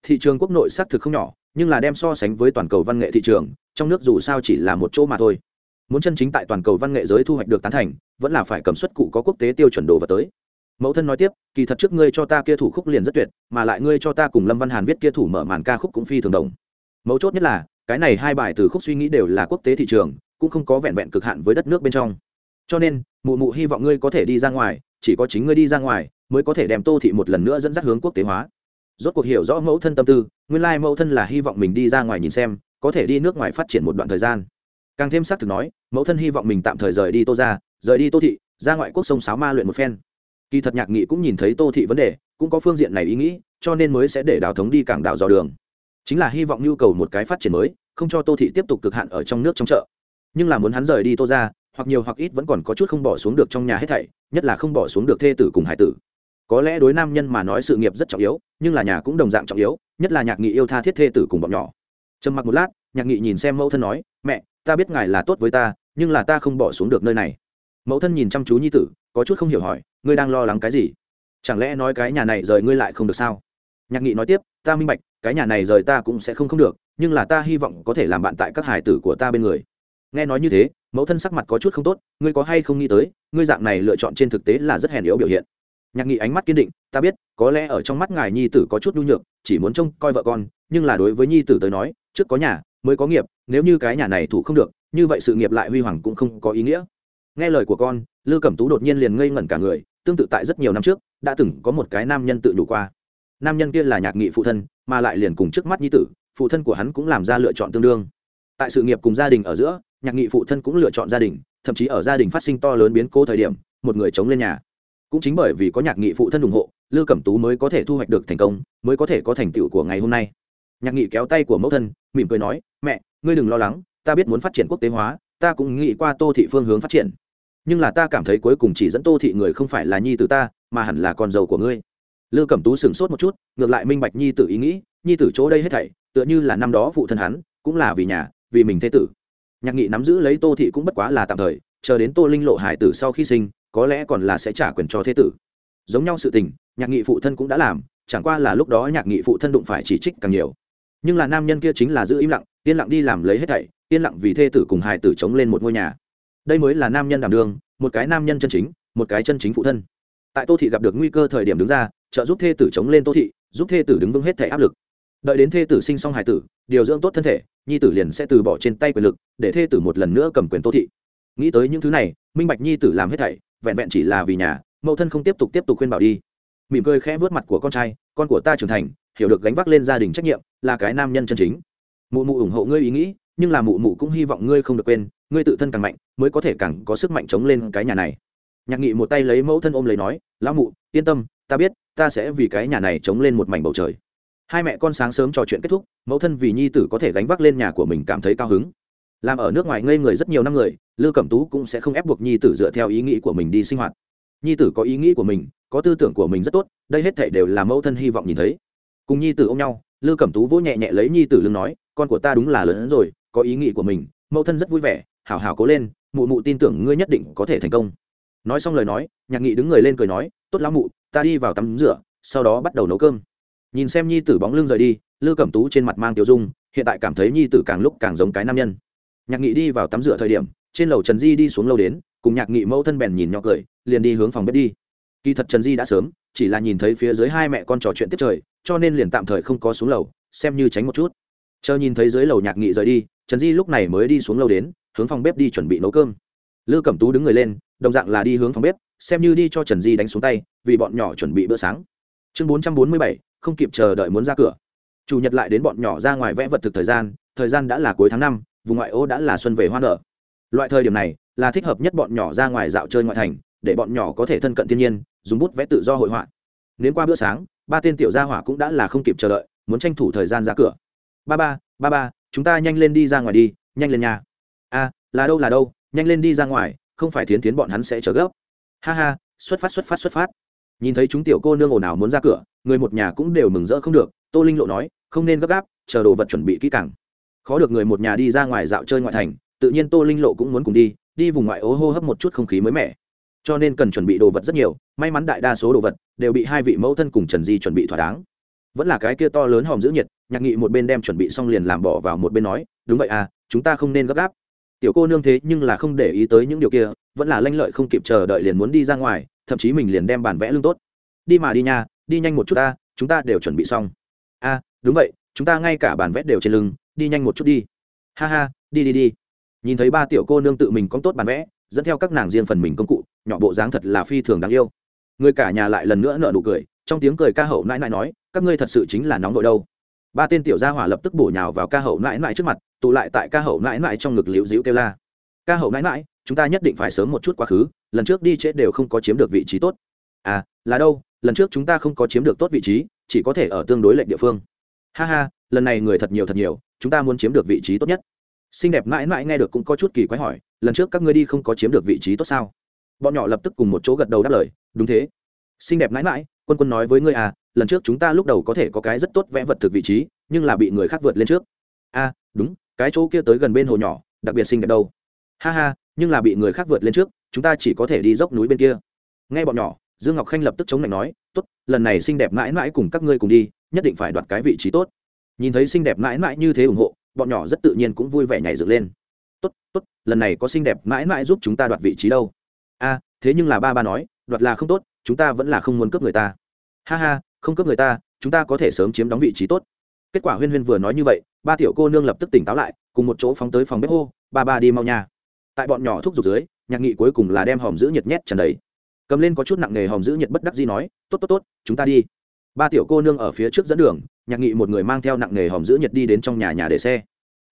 Thị trường quốc nội xác thực không nhỏ, nhưng là đem so sánh với toàn cầu văn nghệ thị trường, trong nước dù sao chỉ là một chỗ mà thôi muốn chân chính tại toàn cầu văn nghệ giới thu hoạch được tán thành, vẫn là phải cầm xuất cụ có quốc tế tiêu chuẩn đồ và tới. Mẫu thân nói tiếp, kỳ thật trước ngươi cho ta kia thủ khúc liền rất tuyệt, mà lại ngươi cho ta cùng lâm văn hàn viết kia thủ mở màn ca khúc cũng phi thường đồng. Mấu chốt nhất là, cái này hai bài từ khúc suy nghĩ đều là quốc tế thị trường, cũng không có vẹn vẹn cực hạn với đất nước bên trong. Cho nên, mụ mụ hy vọng ngươi có thể đi ra ngoài, chỉ có chính ngươi đi ra ngoài, mới có thể đem tô thị một lần nữa dẫn dắt hướng quốc tế hóa. Rốt cuộc hiểu rõ mẫu thân tâm tư, nguyên lai mẫu thân là hy vọng mình đi ra ngoài nhìn xem, có thể đi nước ngoài phát triển một đoạn thời gian càng thêm xác thực nói, mẫu thân hy vọng mình tạm thời rời đi tô ra rời đi tô thị, ra ngoại quốc sông sáo ma luyện một phen. Kỳ thật nhạc nghị cũng nhìn thấy tô thị vấn đề, cũng có phương diện này ý nghĩ, cho nên mới sẽ để đào thống đi cảng đảo dò đường. Chính là hy vọng nhu cầu một cái phát triển mới, không cho tô thị tiếp tục cực hạn ở trong nước trong chợ. Nhưng là muốn hắn rời đi tô ra hoặc nhiều hoặc ít vẫn còn có chút không bỏ xuống được trong nhà hết thảy, nhất là không bỏ xuống được thê tử cùng hải tử. Có lẽ đối nam nhân mà nói sự nghiệp rất trọng yếu, nhưng là nhà cũng đồng dạng trọng yếu, nhất là nhạc nghị yêu tha thiết thê tử cùng bọn nhỏ. Trầm mặc một lát, nhạc nghị nhìn xem mẫu thân nói, mẹ ta biết ngài là tốt với ta, nhưng là ta không bỏ xuống được nơi này. Mẫu thân nhìn chăm chú nhi tử, có chút không hiểu hỏi, ngươi đang lo lắng cái gì? Chẳng lẽ nói cái nhà này rời ngươi lại không được sao? Nhạc nghị nói tiếp, ta minh bạch, cái nhà này rời ta cũng sẽ không không được, nhưng là ta hy vọng có thể làm bạn tại các hải tử của ta bên người. Nghe nói như thế, mẫu thân sắc mặt có chút không tốt, ngươi có hay không nghĩ tới, ngươi dạng này lựa chọn trên thực tế là rất hèn yếu biểu hiện. Nhạc nghị ánh mắt kiên định, ta biết, có lẽ ở trong mắt ngài nhi tử có chút nhu nhược, chỉ muốn trông coi vợ con, nhưng là đối với nhi tử tới nói, trước có nhà mới có nghiệp, nếu như cái nhà này thủ không được, như vậy sự nghiệp lại huy hoàng cũng không có ý nghĩa. Nghe lời của con, lư cẩm tú đột nhiên liền ngây ngẩn cả người, tương tự tại rất nhiều năm trước, đã từng có một cái nam nhân tự đủ qua. Nam nhân kia là nhạc nghị phụ thân, mà lại liền cùng trước mắt nhi tử, phụ thân của hắn cũng làm ra lựa chọn tương đương. Tại sự nghiệp cùng gia đình ở giữa, nhạc nghị phụ thân cũng lựa chọn gia đình, thậm chí ở gia đình phát sinh to lớn biến cố thời điểm, một người chống lên nhà. Cũng chính bởi vì có nhạc nghị phụ thân ủng hộ, lư cẩm tú mới có thể thu hoạch được thành công, mới có thể có thành tựu của ngày hôm nay nhạc nghị kéo tay của mẫu thân, mỉm cười nói, mẹ, ngươi đừng lo lắng, ta biết muốn phát triển quốc tế hóa, ta cũng nghĩ qua tô thị phương hướng phát triển. Nhưng là ta cảm thấy cuối cùng chỉ dẫn tô thị người không phải là nhi tử ta, mà hẳn là con dâu của ngươi. Lư cẩm tú sửng sốt một chút, ngược lại minh bạch nhi tử ý nghĩ, nhi tử chỗ đây hết thảy, tựa như là năm đó phụ thân hắn, cũng là vì nhà, vì mình thế tử. Nhạc nghị nắm giữ lấy tô thị cũng bất quá là tạm thời, chờ đến tô linh lộ hải tử sau khi sinh, có lẽ còn là sẽ trả quyền cho thế tử. Giống nhau sự tình, nhạc nghị phụ thân cũng đã làm, chẳng qua là lúc đó nhạc nghị phụ thân đụng phải chỉ trích càng nhiều nhưng là nam nhân kia chính là giữ im lặng, yên lặng đi làm lấy hết thảy, yên lặng vì thê tử cùng hài tử chống lên một ngôi nhà. Đây mới là nam nhân đảm đương, một cái nam nhân chân chính, một cái chân chính phụ thân. Tại tô thị gặp được nguy cơ thời điểm đứng ra, trợ giúp thê tử chống lên tô thị, giúp thê tử đứng vững hết thảy áp lực. Đợi đến thê tử sinh xong hài tử, điều dưỡng tốt thân thể, nhi tử liền sẽ từ bỏ trên tay quyền lực, để thê tử một lần nữa cầm quyền tô thị. Nghĩ tới những thứ này, minh bạch nhi tử làm hết thảy, vẹn vẹn chỉ là vì nhà, mẫu thân không tiếp tục tiếp tục khuyên bảo đi mỉm cười khẽ vớt mặt của con trai, con của ta trưởng thành, hiểu được gánh vác lên gia đình trách nhiệm, là cái nam nhân chân chính. Mụ mụ ủng hộ ngươi ý nghĩ, nhưng là mụ mụ cũng hy vọng ngươi không được quên, ngươi tự thân càng mạnh, mới có thể càng có sức mạnh chống lên cái nhà này. Nhạc nghị một tay lấy mẫu thân ôm lấy nói, lão mụ, yên tâm, ta biết, ta sẽ vì cái nhà này chống lên một mảnh bầu trời. Hai mẹ con sáng sớm trò chuyện kết thúc, mẫu thân vì nhi tử có thể gánh vác lên nhà của mình cảm thấy cao hứng. Làm ở nước ngoài ngây người rất nhiều năm người, lư cẩm tú cũng sẽ không ép buộc nhi tử dựa theo ý nghĩ của mình đi sinh hoạt nhi tử có ý nghĩ của mình, có tư tưởng của mình rất tốt, đây hết thể đều là mẫu thân hy vọng nhìn thấy. Cùng nhi tử ôm nhau, lư cẩm tú vỗ nhẹ nhẹ lấy nhi tử lưng nói, con của ta đúng là lớn hơn rồi, có ý nghĩ của mình, mẫu thân rất vui vẻ, hảo hảo cố lên, mụ mụ tin tưởng ngươi nhất định có thể thành công. Nói xong lời nói, nhạc nghị đứng người lên cười nói, tốt lão mụ, ta đi vào tắm rửa, sau đó bắt đầu nấu cơm. Nhìn xem nhi tử bóng lưng rời đi, lư cẩm tú trên mặt mang tiêu dung, hiện tại cảm thấy nhi tử càng lúc càng giống cái nam nhân. Nhạc nghị đi vào tắm rửa thời điểm, trên lầu trần di đi xuống lâu đến, cùng nhạc nghị mẫu thân bèn nhìn nhỏ cười liền đi hướng phòng bếp đi. Kỳ thật trần di đã sớm, chỉ là nhìn thấy phía dưới hai mẹ con trò chuyện tiếp trời, cho nên liền tạm thời không có xuống lầu, xem như tránh một chút. Chờ nhìn thấy dưới lầu nhạc nghị rời đi, trần di lúc này mới đi xuống lầu đến, hướng phòng bếp đi chuẩn bị nấu cơm. Lư cẩm tú đứng người lên, đồng dạng là đi hướng phòng bếp, xem như đi cho trần di đánh xuống tay, vì bọn nhỏ chuẩn bị bữa sáng. Chương bốn trăm bốn mươi bảy, không kịp chờ đợi muốn ra cửa. Chủ nhật lại đến bọn nhỏ ra ngoài vẽ vật thực thời gian thời gian đã là cuối tháng năm, vùng ngoại ô đã là xuân về hoa nở. Loại thời điểm này, là thích hợp nhất bọn nhỏ ra ngoài dạo chơi ngoại thành để bọn nhỏ có thể thân cận thiên nhiên, dùng bút vẽ tự do hội họa. Nếu qua bữa sáng, ba tên tiểu gia hỏa cũng đã là không kịp chờ đợi, muốn tranh thủ thời gian ra cửa. Ba ba ba ba, chúng ta nhanh lên đi ra ngoài đi, nhanh lên nhà. A, là đâu là đâu, nhanh lên đi ra ngoài, không phải thiến thiến bọn hắn sẽ chờ gấp. Ha ha, xuất phát xuất phát xuất phát. Nhìn thấy chúng tiểu cô nương ồn ào muốn ra cửa, người một nhà cũng đều mừng rỡ không được, tô linh lộ nói, không nên gấp gáp, chờ đồ vật chuẩn bị kỹ càng. Khó được người một nhà đi ra ngoài dạo chơi ngoại thành, tự nhiên tô linh lộ cũng muốn cùng đi đi vùng ngoại ố hô hấp một chút không khí mới mẻ cho nên cần chuẩn bị đồ vật rất nhiều, may mắn đại đa số đồ vật đều bị hai vị mẫu thân cùng trần di chuẩn bị thỏa đáng. Vẫn là cái kia to lớn hòm giữ nhiệt, nhạc nghị một bên đem chuẩn bị xong liền làm bỏ vào một bên nói, đúng vậy à chúng ta không nên gấp gáp. Tiểu cô nương thế nhưng là không để ý tới những điều kia, vẫn là lanh lợi không kịp chờ đợi liền muốn đi ra ngoài, thậm chí mình liền đem bản vẽ lương tốt. Đi mà đi nha, đi nhanh một chút ta, chúng ta đều chuẩn bị xong. A, đúng vậy, chúng ta ngay cả bản vẽ đều trên lưng, đi nhanh một chút đi. Ha ha, đi đi đi. Nhìn thấy ba tiểu cô nương tự mình có tốt bản vẽ dẫn theo các nàng riêng phần mình công cụ, nhỏ bộ dáng thật là phi thường đáng yêu. Người cả nhà lại lần nữa nợ nụ cười, trong tiếng cười ca hậu nãi nãi nói, các ngươi thật sự chính là nóng nội đâu. Ba tên tiểu gia hỏa lập tức bổ nhào vào ca hậu nãi nãi trước mặt, tụ lại tại ca hậu nãi nãi trong ngực liễu dĩu kêu la. Ca hậu nãi nãi, chúng ta nhất định phải sớm một chút quá khứ, lần trước đi trễ đều không có chiếm được vị trí tốt. À là đâu, lần trước chúng ta không có chiếm được tốt vị trí, chỉ có thể ở tương đối lệnh địa phương. Ha ha, lần này người thật nhiều thật nhiều, chúng ta muốn chiếm được vị trí tốt nhất xinh đẹp mãi mãi nghe được cũng có chút kỳ quái hỏi lần trước các ngươi đi không có chiếm được vị trí tốt sao? Bọn nhỏ lập tức cùng một chỗ gật đầu đáp lời đúng thế. Xinh đẹp mãi mãi quân quân nói với ngươi à lần trước chúng ta lúc đầu có thể có cái rất tốt vẽ vật thực vị trí nhưng là bị người khác vượt lên trước. A à, đúng cái chỗ kia tới gần bên hồ nhỏ đặc biệt xinh đẹp đâu. Ha ha nhưng là bị người khác vượt lên trước chúng ta chỉ có thể đi dốc núi bên kia. Nghe bọn nhỏ dương ngọc khanh lập tức chống lạnh nói tốt lần này xinh đẹp mãi mãi cùng các ngươi cùng đi nhất định phải đoạt cái vị trí tốt. Nhìn thấy xinh đẹp mãi mãi như thế ủng hộ bọn nhỏ rất tự nhiên cũng vui vẻ nhảy dựng lên. Tốt tốt, lần này có xinh đẹp mãi mãi giúp chúng ta đoạt vị trí đâu. A, thế nhưng là ba ba nói, đoạt là không tốt, chúng ta vẫn là không muốn cướp người ta. Ha ha, không cướp người ta, chúng ta có thể sớm chiếm đóng vị trí tốt. Kết quả huyên huyên vừa nói như vậy, ba tiểu cô nương lập tức tỉnh táo lại, cùng một chỗ phóng tới phòng bếp hô, ba ba đi mau nha. Tại bọn nhỏ thúc giục dưới, nhạc nghị cuối cùng là đem hòm giữ nhiệt nhét trần đầy. Cầm lên có chút nặng nề hòm giữ nhiệt bất đắc gì nói, tốt tốt tốt, chúng ta đi ba tiểu cô nương ở phía trước dẫn đường, nhạc nghị một người mang theo nặng nề hòm giữ nhiệt đi đến trong nhà nhà để xe.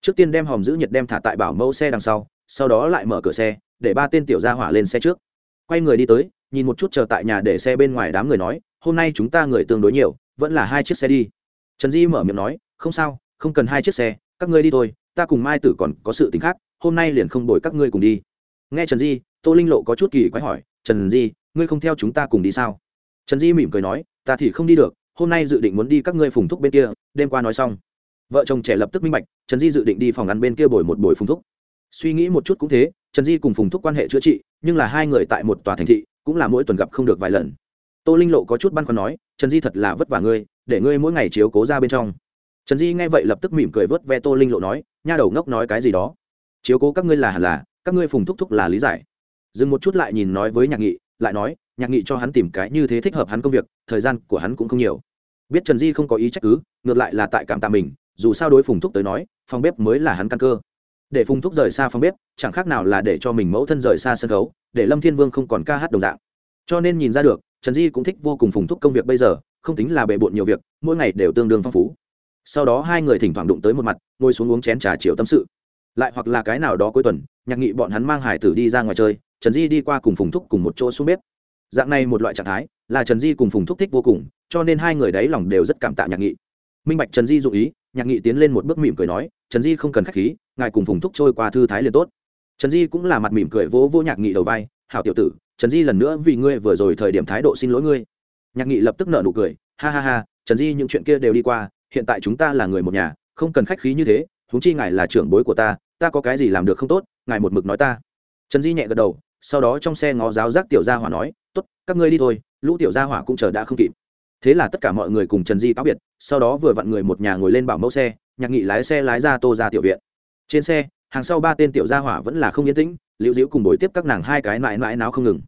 Trước tiên đem hòm giữ nhiệt đem thả tại bảo mẫu xe đằng sau sau đó lại mở cửa xe, để ba tên tiểu gia hỏa lên xe trước. Quay người đi tới, nhìn một chút chờ tại nhà để xe bên ngoài đám người nói, hôm nay chúng ta người tương đối nhiều, vẫn là hai chiếc xe đi. Trần di mở miệng nói, không sao, không cần hai chiếc xe, các ngươi đi thôi, ta cùng mai tử còn có sự t ì n h khác, hôm nay liền không đổi các ngươi cùng đi. Nghe trần di, tô linh lộ có chút kỳ quái hỏi, trần di, ngươi không theo chúng ta cùng đi sao? Trần di mỉm cười nói ta thì không đi được, hôm nay dự định muốn đi các ngươi phùng thúc bên kia, đêm qua nói xong. Vợ chồng trẻ lập tức minh bạch, trần di dự định đi phòng ăn bên kia bồi một buổi phùng thúc. Suy nghĩ một chút cũng thế, trần di cùng phùng thúc quan hệ chữa trị, nhưng là hai người tại một tòa thành thị, cũng là mỗi tuần gặp không được vài lần. Tô linh lộ có chút băn khoăn nói, trần di thật là vất vả ngươi, để ngươi mỗi ngày chiếu cố ra bên trong. Trần di nghe vậy lập tức mỉm cười vớt ve tô linh lộ nói, nha đầu ngốc nói cái gì đó. Chiếu cố các ngươi là hẳn là, các ngươi phùng thúc thúc là lý giải. Dừng một chút lại nhìn nói với nhạc nghị, lại nói nhạc nghị cho hắn tìm cái như thế thích hợp hắn công việc, thời gian của hắn cũng không nhiều. Biết trần di không có ý trách cứ, ngược lại là tại cảm tạ mình, dù sao đối phùng thúc tới nói, phòng bếp mới là hắn căn cơ. Để phùng thúc rời xa phòng bếp, chẳng khác nào là để cho mình mẫu thân rời xa sân khấu, để lâm thiên vương không còn ca hát đồng dạng. Cho nên nhìn ra được, trần di cũng thích vô cùng phùng thúc công việc bây giờ, không tính là bề bộn nhiều việc, mỗi ngày đều tương đương phong phú. Sau đó hai người thỉnh thoảng đụng tới một mặt, ngồi xuống uống chén trà chiều tâm sự. Lại hoặc là cái nào đó cuối tuần, nhạc nghị bọn hắn mang hải tử đi ra ngoài chơi, trần di đi qua cùng phùng thúc cùng một chỗ xuống bếp dạng này một loại trạng thái, là trần di cùng phùng thúc thích vô cùng, cho nên hai người đáy lòng đều rất cảm tạ nhạc nghị. Minh bạch trần di dụ ý, nhạc nghị tiến lên một bước mỉm cười nói, trần di không cần k h á c h khí, ngài cùng phùng thúc trôi qua thư thái liền tốt. Trần di cũng là mặt mỉm cười vỗ vỗ nhạc nghị đầu vai, hảo tiểu tử, trần di lần nữa vì ngươi vừa rồi thời điểm thái độ xin lỗi ngươi. Nhạc nghị lập tức nợ nụ cười, ha ha ha, trần di những chuyện kia đều đi qua, hiện tại chúng ta là người một nhà, không cần khách khí như thế, huống chi ngài là trưởng bối của ta ta có cái gì làm được không tốt, ngài một mực nói ta. Trần di nhẹ gật đầu, sau đó trong xe ngó giáo giác tiểu gia hỏa nói Tốt, các ngươi đi thôi lũ tiểu gia hỏa cũng chờ đã không kịp. Thế là tất cả mọi người cùng trần di cáo biệt sau đó vừa vặn người một nhà ngồi lên bảo mẫu xe nhạc nghị lái xe lái ra tô ra tiểu viện. Trên xe hàng sau ba tên tiểu gia hỏa vẫn là không yên tĩnh liễu diễu cùng bồi tiếp các nàng hai cái mãi mãi náo không ngừng.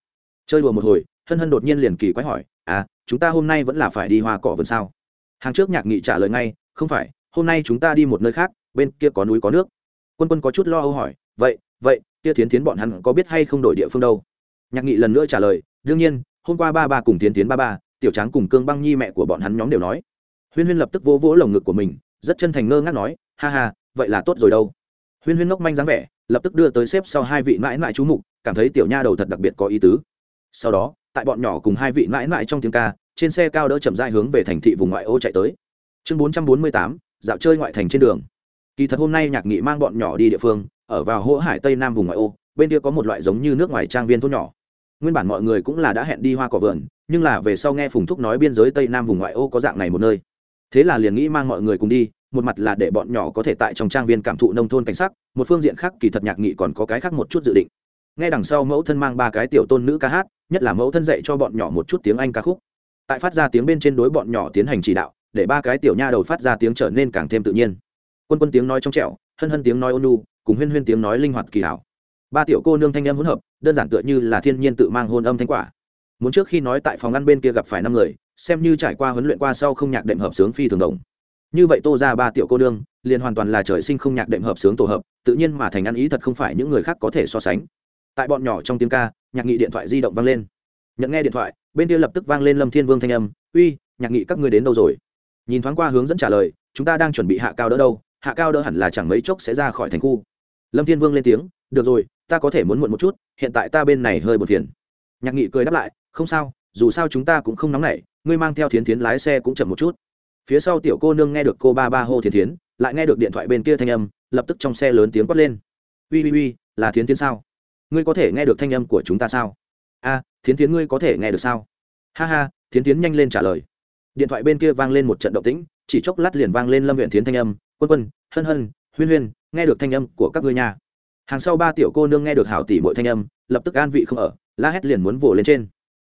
Chơi đùa một hồi hân hân đột nhiên liền kỳ quái hỏi à chúng ta hôm nay vẫn là phải đi hoa cỏ vườn sao? Hàng trước nhạc nghị trả lời ngay không phải hôm nay chúng ta đi một nơi khác bên kia có núi có nước. Quân quân có chút lo âu hỏi vậy vậy kia Thiến Thiến bọn hắn có biết hay không đổi địa phương đâu? Nhạc nghị lần nữa trả lời đương nhiên, hôm qua ba ba cùng tiến tiến ba ba, tiểu tráng cùng cương băng nhi mẹ của bọn hắn nhóm đều nói. Huyên huyên lập tức vỗ vỗ lồng ngực của mình, rất chân thành ngơ ngác nói, ha ha, vậy là tốt rồi đâu. Huyên huyên ngốc manh dáng vẻ, lập tức đưa tới xếp sau hai vị mãi mãi chú mục, cảm thấy tiểu nha đầu thật đặc biệt có ý tứ. Sau đó, tại bọn nhỏ cùng hai vị mãi mãi trong tiếng ca, trên xe cao đỡ chậm dai hướng về thành thị vùng ngoại ô chạy tới. Chương bốn trăm bốn mươi tám, dạo chơi ngoại thành trên đường. Kỳ thật hôm nay nhạc nghị mang bọn nhỏ đi địa phương, ở vào hỗ hải tây nam vùng ngoại ô, bên kia có một loại giống như nước ngoài trang viên thôn nhỏ nguyên bản mọi người cũng là đã hẹn đi hoa cỏ vườn, nhưng là về sau nghe phùng thúc nói biên giới tây nam vùng ngoại ô có dạng này một nơi. Thế là liền nghĩ mang mọi người cùng đi, một mặt là để bọn nhỏ có thể tại trong trang viên cảm thụ nông thôn cảnh sắc, một phương diện khác kỳ thật nhạc nghị còn có cái khác một chút dự định. Nghe đằng sau mẫu thân mang ba cái tiểu tôn nữ ca hát, nhất là mẫu thân dạy cho bọn nhỏ một chút tiếng anh ca khúc. Tại phát ra tiếng bên trên đối bọn nhỏ tiến hành chỉ đạo, để ba cái tiểu nha đầu phát ra tiếng trở nên càng thêm tự nhiên. Quân quân tiếng nói trong trẻo, hân hân tiếng nói ônu cùng huyên huyên tiếng nói linh hoạt kỳ hảo ba tiểu cô nương thanh em hỗn hợp, đơn giản tựa như là thiên nhiên tự mang hôn âm thanh quả. Muốn trước khi nói tại phòng ngăn bên kia gặp phải năm người, xem như trải qua huấn luyện qua sau không nhạc đệm hợp sướng phi thường đồng. Như vậy tô ra ba tiểu cô nương, liền hoàn toàn là trời sinh không nhạc đệm hợp sướng tổ hợp, tự nhiên mà thành ăn ý thật không phải những người khác có thể so sánh. Tại bọn nhỏ trong tiếng ca, nhạc nghị điện thoại di động vang lên. Nhận nghe điện thoại, bên kia lập tức vang lên lâm thiên vương thanh âm, uy, nhạc nghị các ngươi đến đâu rồi? Nhìn thoáng qua hướng dẫn trả lời, chúng ta đang chuẩn bị hạ cao đỡ đâu? Hạ cao đỡ hẳn là chẳng mấy chốc sẽ ra khỏi thành khu lâm thiên vương lên tiếng, được rồi, ta có thể muốn muộn một chút, hiện tại ta bên này hơi buồn phiền. Nhạc nghị cười đáp lại, không sao, dù sao chúng ta cũng không nóng nảy, ngươi mang theo thiến thiến lái xe cũng chậm một chút. Phía sau tiểu cô nương nghe được cô ba ba hô thiến thiến, lại nghe được điện thoại bên kia thanh âm, lập tức trong xe lớn tiếng quát lên. Ui ui ui là thiến thiến sao? Ngươi có thể nghe được thanh âm của chúng ta sao? A, thiến thiến ngươi có thể nghe được sao? Ha ha, thiến thiến nhanh lên trả lời. Điện thoại bên kia vang lên một trận động tĩnh, chỉ chốc lát liền vang lên lâm huyện thiến thanh âm. Quân quân, hân hân, huyên huyên nghe được thanh âm của các ngươi nha. hàng sau ba tiểu cô nương nghe được hảo tỷ mọi thanh âm, lập tức an vị không ở, la hét liền muốn vồ lên trên.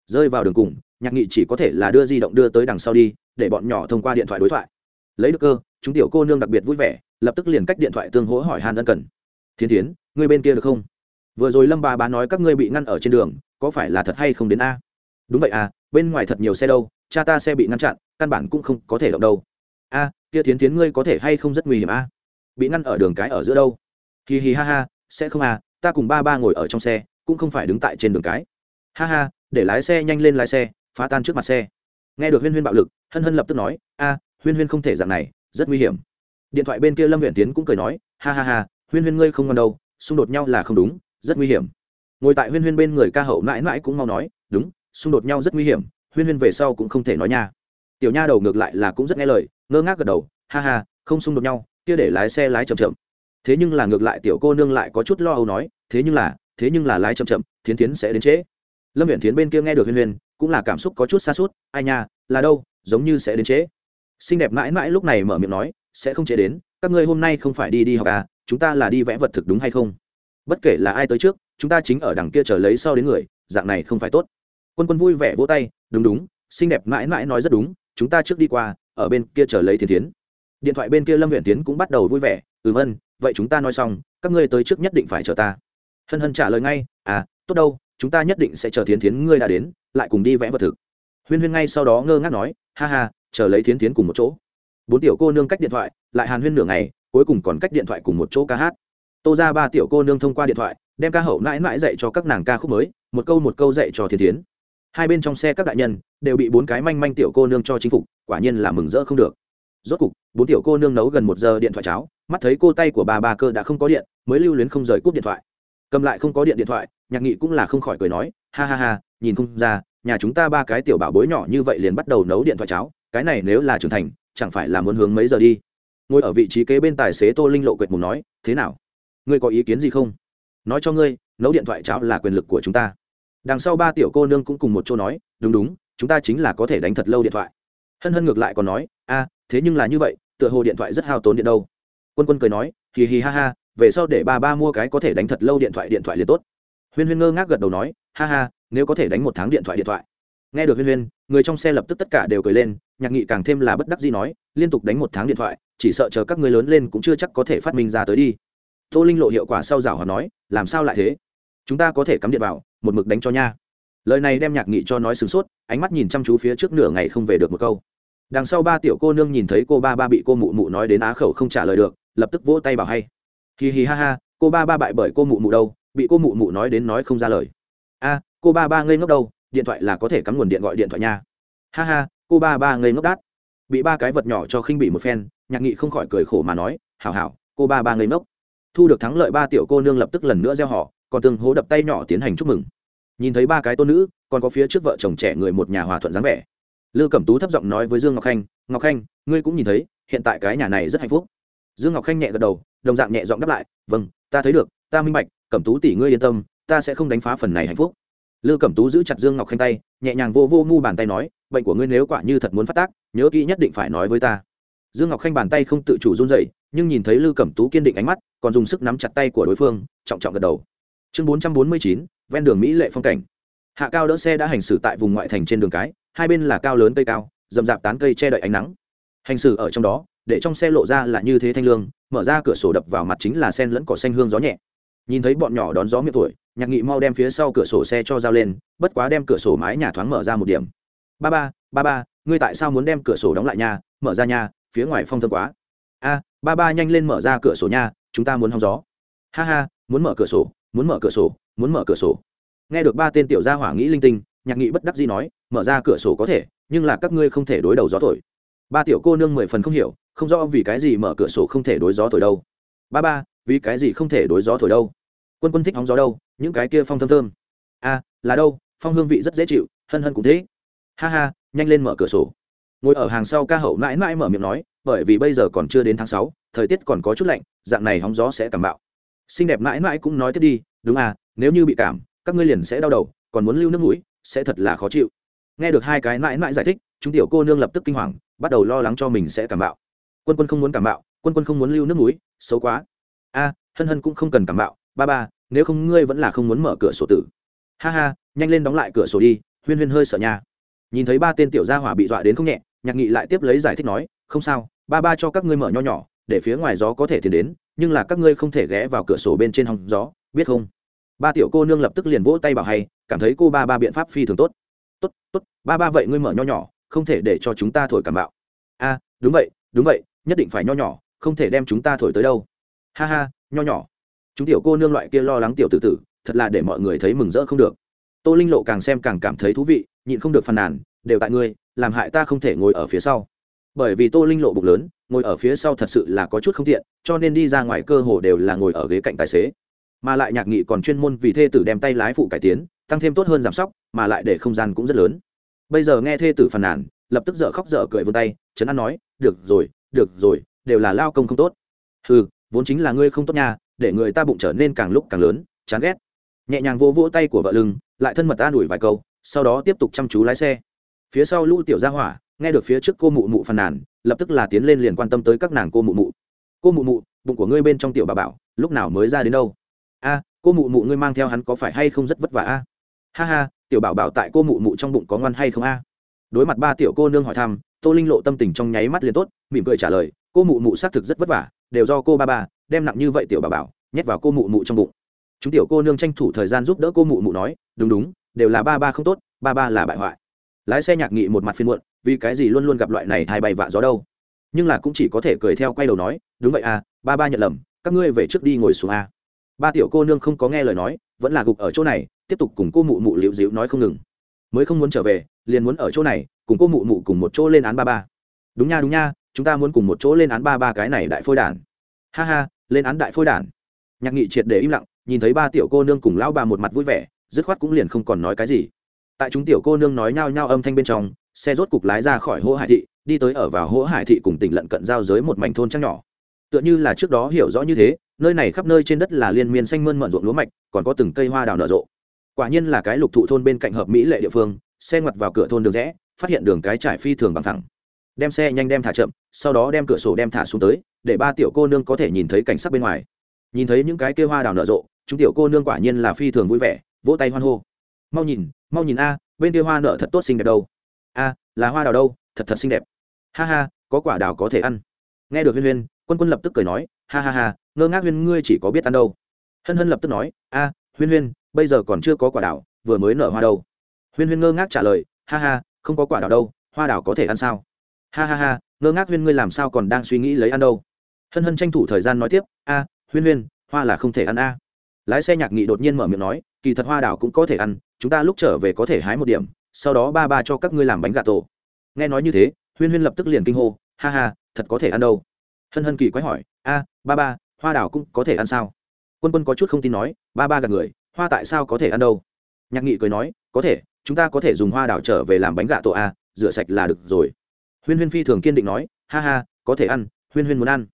Rơi vào đường cùng, nhạc nghị chỉ có thể là đưa di động đưa tới đằng sau đi, để bọn nhỏ thông qua điện thoại đối thoại. Lấy được cơ, chúng tiểu cô nương đặc biệt vui vẻ, lập tức liền cách điện thoại tương hỗ hỏi hàn ân cần. Thiên thiến, ngươi bên kia được không? Vừa rồi lâm bà bá nói các ngươi bị ngăn ở trên đường, có phải là thật hay không đến a? Đúng vậy à bên ngoài thật nhiều xe đâu, cha ta xe bị ngăn chặn, căn bản cũng không có thể động đâu. A, kia thiến thiến ngươi có thể hay không rất nguy hiểm a? Bị ngăn ở đường cái ở giữa đâu. Hì hì ha ha, sẽ không à ta cùng ba ba ngồi ở trong xe, cũng không phải đứng tại trên đường cái. Ha ha, để lái xe nhanh lên lái xe, phá tan trước mặt xe. Nghe được huyên huyên bạo lực, hân hân lập tức nói, a, huyên huyên không thể dạng này, rất nguy hiểm. Điện thoại bên kia lâm huyện tiến cũng cười nói, ha ha ha, huyên huyên ngươi không ngon đâu, xung đột nhau là không đúng, rất nguy hiểm. Ngồi tại huyên huyên bên người ca hậu mãi mãi cũng mau nói, đúng, xung đột nhau rất nguy hiểm, huyên huyên về sau cũng không thể nói nha. Tiểu nha đầu ngược lại là cũng rất nghe lời, ngơ ngác gật đầu, ha ha, không xung đột nhau kia để lái xe lái chậm chậm. Thế nhưng là ngược lại tiểu cô nương lại có chút lo âu nói, thế nhưng là, thế nhưng là lái chậm chậm, thiến thiến sẽ đến trễ. Lâm huyện thiến bên kia nghe được huyên huyên, cũng là cảm xúc có chút xa suốt ai nha, là đâu, giống như sẽ đến trễ. Xinh đẹp mãi mãi lúc này mở miệng nói, sẽ không trễ đến, các ngươi hôm nay không phải đi đi học à chúng ta là đi vẽ vật thực đúng hay không? Bất kể là ai tới trước, chúng ta chính ở đằng kia chờ lấy sau đến người, dạng này không phải tốt. Quân quân vui vẻ vỗ tay, đúng đúng, xinh đẹp mãi mãi nói rất đúng, chúng ta trước đi qua, ở bên kia chờ lấy thiên Thiến điện thoại bên kia lâm huyện tiến cũng bắt đầu vui vẻ, ừm ân, vậy chúng ta nói xong, các ngươi tới trước nhất định phải chờ ta. Hân hân trả lời ngay à tốt đâu, chúng ta nhất định sẽ chờ thiến thiến ngươi đã đến, lại cùng đi vẽ vật thực. Huyên huyên ngay sau đó ngơ ngác nói, ha ha, chờ lấy thiến thiến cùng một chỗ. Bốn tiểu cô nương cách điện thoại, lại hàn huyên nửa ngày, cuối cùng còn cách điện thoại cùng một chỗ ca hát. Tô ra ba tiểu cô nương thông qua điện thoại, đem ca hậu mãi mãi dạy cho các nàng ca khúc mới, một câu một câu dạy cho thiên thiến. Hai bên trong xe các đại nhân đều bị bốn cái manh manh tiểu cô nương cho chính phục, quả nhiên là mừng rỡ không được rốt cục, bốn tiểu cô nương nấu gần một giờ điện thoại cháo, mắt thấy cô tay của bà ba cơ đã không có điện, mới lưu luyến không rời cúp điện thoại. Cầm lại không có điện điện thoại, nhạc nghị cũng là không khỏi cười nói, ha ha ha, nhìn không ra, nhà chúng ta ba cái tiểu bảo bối nhỏ như vậy liền bắt đầu nấu điện thoại cháo, cái này nếu là trưởng thành, chẳng phải là muốn hướng mấy giờ đi? Ngồi ở vị trí kế bên tài xế tô linh lộ quệt mùng nói, thế nào? Ngươi có ý kiến gì không? Nói cho ngươi, nấu điện thoại cháo là quyền lực của chúng ta. Đằng sau ba tiểu cô nương cũng cùng một chỗ nói, đúng đúng, chúng ta chính là có thể đánh thật lâu điện thoại. Hân hân ngược lại còn nói, a thế nhưng là như vậy, tựa hồ điện thoại rất hao tốn điện đâu. Quân quân cười nói, hì hì ha ha, về sau để ba ba mua cái có thể đánh thật lâu điện thoại điện thoại liền tốt. Huyên huyên ngơ ngác gật đầu nói, ha ha, nếu có thể đánh một tháng điện thoại điện thoại. Nghe được huyên huyên, người trong xe lập tức tất cả đều cười lên, nhạc nghị càng thêm là bất đắc gì nói, liên tục đánh một tháng điện thoại, chỉ sợ chờ các người lớn lên cũng chưa chắc có thể phát minh ra tới đi. Tô linh lộ hiệu quả sau rào hòa nói, làm sao lại thế? Chúng ta có thể cắm điện vào, một mực đánh cho nha. Lời này đem nhạc nghị cho nói sửng sốt, ánh mắt nhìn chăm chú phía trước nửa ngày không về được một câu đằng sau ba tiểu cô nương nhìn thấy cô ba ba bị cô mụ mụ nói đến á khẩu không trả lời được, lập tức vỗ tay bảo hay. Hì hì ha ha, cô ba ba bại bởi cô mụ mụ đâu, bị cô mụ mụ nói đến nói không ra lời. A, cô ba ba ngây ngốc đâu, điện thoại là có thể cắm nguồn điện gọi điện thoại nha. Ha ha, cô ba ba ngây ngốc đát. Bị ba cái vật nhỏ cho khinh bị một phen, nhạc nghị không khỏi cười khổ mà nói, hảo hảo, cô ba ba ngây ngốc. Thu được thắng lợi ba tiểu cô nương lập tức lần nữa gieo họ, còn tương hố đập tay nhỏ tiến hành chúc mừng. Nhìn thấy ba cái tôn nữ, còn có phía trước vợ chồng trẻ người một nhà hòa thuận dáng vẻ lư cẩm tú thấp giọng nói với dương ngọc khanh ngọc khanh, ngươi cũng nhìn thấy, hiện tại cái nhà này rất hạnh phúc. Dương ngọc khanh nhẹ gật đầu, đồng dạng nhẹ giọng đáp lại vâng ta thấy được, ta minh bạch, cẩm tú tỷ ngươi yên tâm, ta sẽ không đánh phá phần này hạnh phúc. Lư cẩm tú giữ chặt dương ngọc khanh tay, nhẹ nhàng vô vô mu bàn tay nói, bệnh của ngươi nếu quả như thật muốn phát tác, nhớ kỹ nhất định phải nói với ta. Dương ngọc khanh bàn tay không tự chủ run dậy nhưng nhìn thấy lư cẩm tú kiên định ánh mắt, còn dùng sức nắm chặt tay của đối phương, trọng trọng gật đầu. Chương bốn trăm bốn mươi chín, ven đường mỹ lệ phong cảnh. Hạ cao đỡ xe đã hành xử tại vùng ngoại thành trên đường cái hai bên là cao lớn cây cao, rậm rạp tán cây che đậy ánh nắng. Hành xử ở trong đó, để trong xe lộ ra là như thế thanh lương, mở ra cửa sổ đập vào mặt chính là sen lẫn cỏ xanh hương gió nhẹ. Nhìn thấy bọn nhỏ đón gió miệng tuổi, nhạc nghị mau đem phía sau cửa sổ xe cho dao lên, bất quá đem cửa sổ mái nhà thoáng mở ra một điểm. Ba ba ba ba, ngươi tại sao muốn đem cửa sổ đóng lại nha? Mở ra nha, phía ngoài phong thơm quá. A, ba ba nhanh lên mở ra cửa sổ nha, chúng ta muốn hóng gió. Ha ha, muốn mở cửa sổ, muốn mở cửa sổ, muốn mở cửa sổ. Nghe được ba tên tiểu gia hỏa nghĩ linh tinh, nhạc nghị bất đắc dĩ nói mở ra cửa sổ có thể, nhưng là các ngươi không thể đối đầu gió thổi. Ba tiểu cô nương mười phần không hiểu, không rõ vì cái gì mở cửa sổ không thể đối gió thổi đâu. Ba ba, vì cái gì không thể đối gió thổi đâu? Quân quân thích hóng gió đâu? Những cái kia phong thơm thơm. A là đâu? Phong hương vị rất dễ chịu, hân hân cũng thế. Ha ha, nhanh lên mở cửa sổ. Ngồi ở hàng sau ca hậu mãi mãi mở miệng nói, bởi vì bây giờ còn chưa đến tháng sáu, thời tiết còn có chút lạnh, dạng này hóng gió sẽ cảm bạo. Xinh đẹp mãi mãi cũng nói tiếp đi, đúng à nếu như bị cảm, các ngươi liền sẽ đau đầu, còn muốn lưu nước mũi, sẽ thật là khó chịu nghe được hai cái mãi mãi giải thích, chúng tiểu cô nương lập tức kinh hoàng, bắt đầu lo lắng cho mình sẽ cảm bạo. Quân quân không muốn cảm bạo, quân quân không muốn lưu nước mũi xấu quá. A, hân hân cũng không cần cảm bạo, ba ba, nếu không ngươi vẫn là không muốn mở cửa sổ tử. Ha ha, nhanh lên đóng lại cửa sổ đi, huyên huyên hơi sợ nha. Nhìn thấy ba tên tiểu gia hỏa bị dọa đến không nhẹ, nhạc nghị lại tiếp lấy giải thích nói, không sao, ba ba cho các ngươi mở nho nhỏ, để phía ngoài gió có thể tiến đến, nhưng là các ngươi không thể ghé vào cửa sổ bên trên hòng gió, biết không? Ba tiểu cô nương lập tức liền vỗ tay bảo hay, cảm thấy cô ba ba biện pháp phi thường tốt tốt tốt, ba ba vậy ngươi mở nho nhỏ, không thể để cho chúng ta thổi cảm bạo. A, đúng vậy đúng vậy, nhất định phải nho nhỏ, không thể đem chúng ta thổi tới đâu. Ha ha, nho nhỏ. Chúng tiểu cô nương loại kia lo lắng tiểu tự tử, thật là để mọi người thấy mừng rỡ không được. Tô linh lộ càng xem càng cảm thấy thú vị, nhịn không được phàn nàn, đều tại ngươi, làm hại ta không thể ngồi ở phía sau. Bởi vì tô linh lộ bụng lớn, ngồi ở phía sau thật sự là có chút không tiện, cho nên đi ra ngoài cơ hồ đều là ngồi ở ghế cạnh tài xế mà lại nhạc nghị còn chuyên môn vì thê tử đem tay lái phụ cải tiến, tăng thêm tốt hơn giảm sóc, mà lại để không gian cũng rất lớn. Bây giờ nghe thê tử phàn nàn, lập tức dở khóc dở cười vươn tay, trấn an nói, được rồi được rồi, đều là lao công không tốt. Ừ vốn chính là ngươi không tốt nha, để người ta bụng trở nên càng lúc càng lớn, chán ghét. Nhẹ nhàng vỗ vỗ tay của vợ lưng, lại thân mật ta đuổi vài câu, sau đó tiếp tục chăm chú lái xe. Phía sau lũ tiểu gia hỏa, nghe được phía trước cô mụ mụ phàn nàn, lập tức là tiến lên liền quan tâm tới các nàng cô mụ mụ. Cô mụ mụ, bụng của ngươi bên trong tiểu bà bảo, lúc nào mới ra đến đâu? A, cô mụ mụ ngươi mang theo hắn có phải hay không rất vất vả a? Ha ha, tiểu bảo bảo tại cô mụ mụ trong bụng có ngoan hay không a? Đối mặt ba tiểu cô nương hỏi thăm, tô linh lộ tâm tình trong nháy mắt liền tốt, mỉm cười trả lời, cô mụ mụ xác thực rất vất vả, đều do cô ba ba, đem nặng như vậy tiểu bảo bảo, nhét vào cô mụ mụ trong bụng. Chúng tiểu cô nương tranh thủ thời gian giúp đỡ cô mụ mụ nói, đúng đúng, đều là ba ba không tốt, ba ba là bại hoại. Lái xe nhạc nghị một mặt phiên muộn, vì cái gì luôn luôn gặp loại này thay bay vạ gió đâu? Nhưng là cũng chỉ có thể cười theo quay đầu nói, đúng vậy à ba ba nhận lầm, các ngươi về trước đi ngồi xuống a ba tiểu cô nương không có nghe lời nói, vẫn là gục ở chỗ này, tiếp tục cùng cô mụ mụ liễu dịu nói không ngừng. Mới không muốn trở về, liền muốn ở chỗ này, cùng cô mụ mụ cùng một chỗ lên án ba ba. Đúng nha đúng nha, chúng ta muốn cùng một chỗ lên án ba ba cái này đại phôi đản. Ha ha, lên án đại phôi đản. Nhạc nghị triệt để im lặng, nhìn thấy ba tiểu cô nương cùng lão bà một mặt vui vẻ, dứt khoát cũng liền không còn nói cái gì. Tại chúng tiểu cô nương nói nhao nhao âm thanh bên trong, xe rốt cục lái ra khỏi hỗ hải thị, đi tới ở vào hỗ hải thị cùng tỉnh lận cận giao giới một mảnh thôn trăng nhỏ. Tựa như là trước đó hiểu rõ như thế nơi này khắp nơi trên đất là liên miên xanh mơn mận ruộng lúa mạch, còn có từng cây hoa đào nở rộ. Quả nhiên là cái lục thụ thôn bên cạnh hợp mỹ lệ địa phương, xe ngoặt vào cửa thôn đường rẽ, phát hiện đường cái trải phi thường bằng thẳng. Đem xe nhanh đem thả chậm, sau đó đem cửa sổ đem thả xuống tới, để ba tiểu cô nương có thể nhìn thấy cảnh sắc bên ngoài. Nhìn thấy những cái kia hoa đào nở rộ, chúng tiểu cô nương quả nhiên là phi thường vui vẻ, vỗ tay hoan hô. Mau nhìn mau nhìn a, bên kia hoa nở thật tốt xinh đẹp đâu. A, là hoa đào đâu, thật thật xinh đẹp. Ha ha, có quả đào có thể ăn. Nghe được huyên huyên, quân quân lập tức cười nói, ha ha ha ngơ ngác huyên ngươi chỉ có biết ăn đâu. Hân hân lập tức nói, a, huyên huyên, bây giờ còn chưa có quả đào vừa mới nở hoa đâu. Huyên huyên ngơ ngác trả lời, ha ha, không có quả đào đâu, hoa đào có thể ăn sao? Ha ha ha, ngơ ngác huyên ngươi làm sao còn đang suy nghĩ lấy ăn đâu? Hân hân tranh thủ thời gian nói tiếp, a, huyên huyên, hoa là không thể ăn a. Lái xe nhạc nghị đột nhiên mở miệng nói, kỳ thật hoa đào cũng có thể ăn, chúng ta lúc trở về có thể hái một điểm, sau đó ba ba cho các ngươi làm bánh gà tổ. Nghe nói như thế, huyên huyên lập tức liền kinh hô, ha ha, thật có thể ăn đâu. Hân hân kỳ quái hỏi, a, ba ba hoa đào cũng có thể ăn sao? Quân quân có chút không tin nói, ba ba gạt người, hoa tại sao có thể ăn đâu? Nhạc nghị cười nói, có thể, chúng ta có thể dùng hoa đào trở về làm bánh gà tổ a, rửa sạch là được rồi. Huyên huyên phi thường kiên định nói, ha ha, có thể ăn, huyên huyên muốn ăn.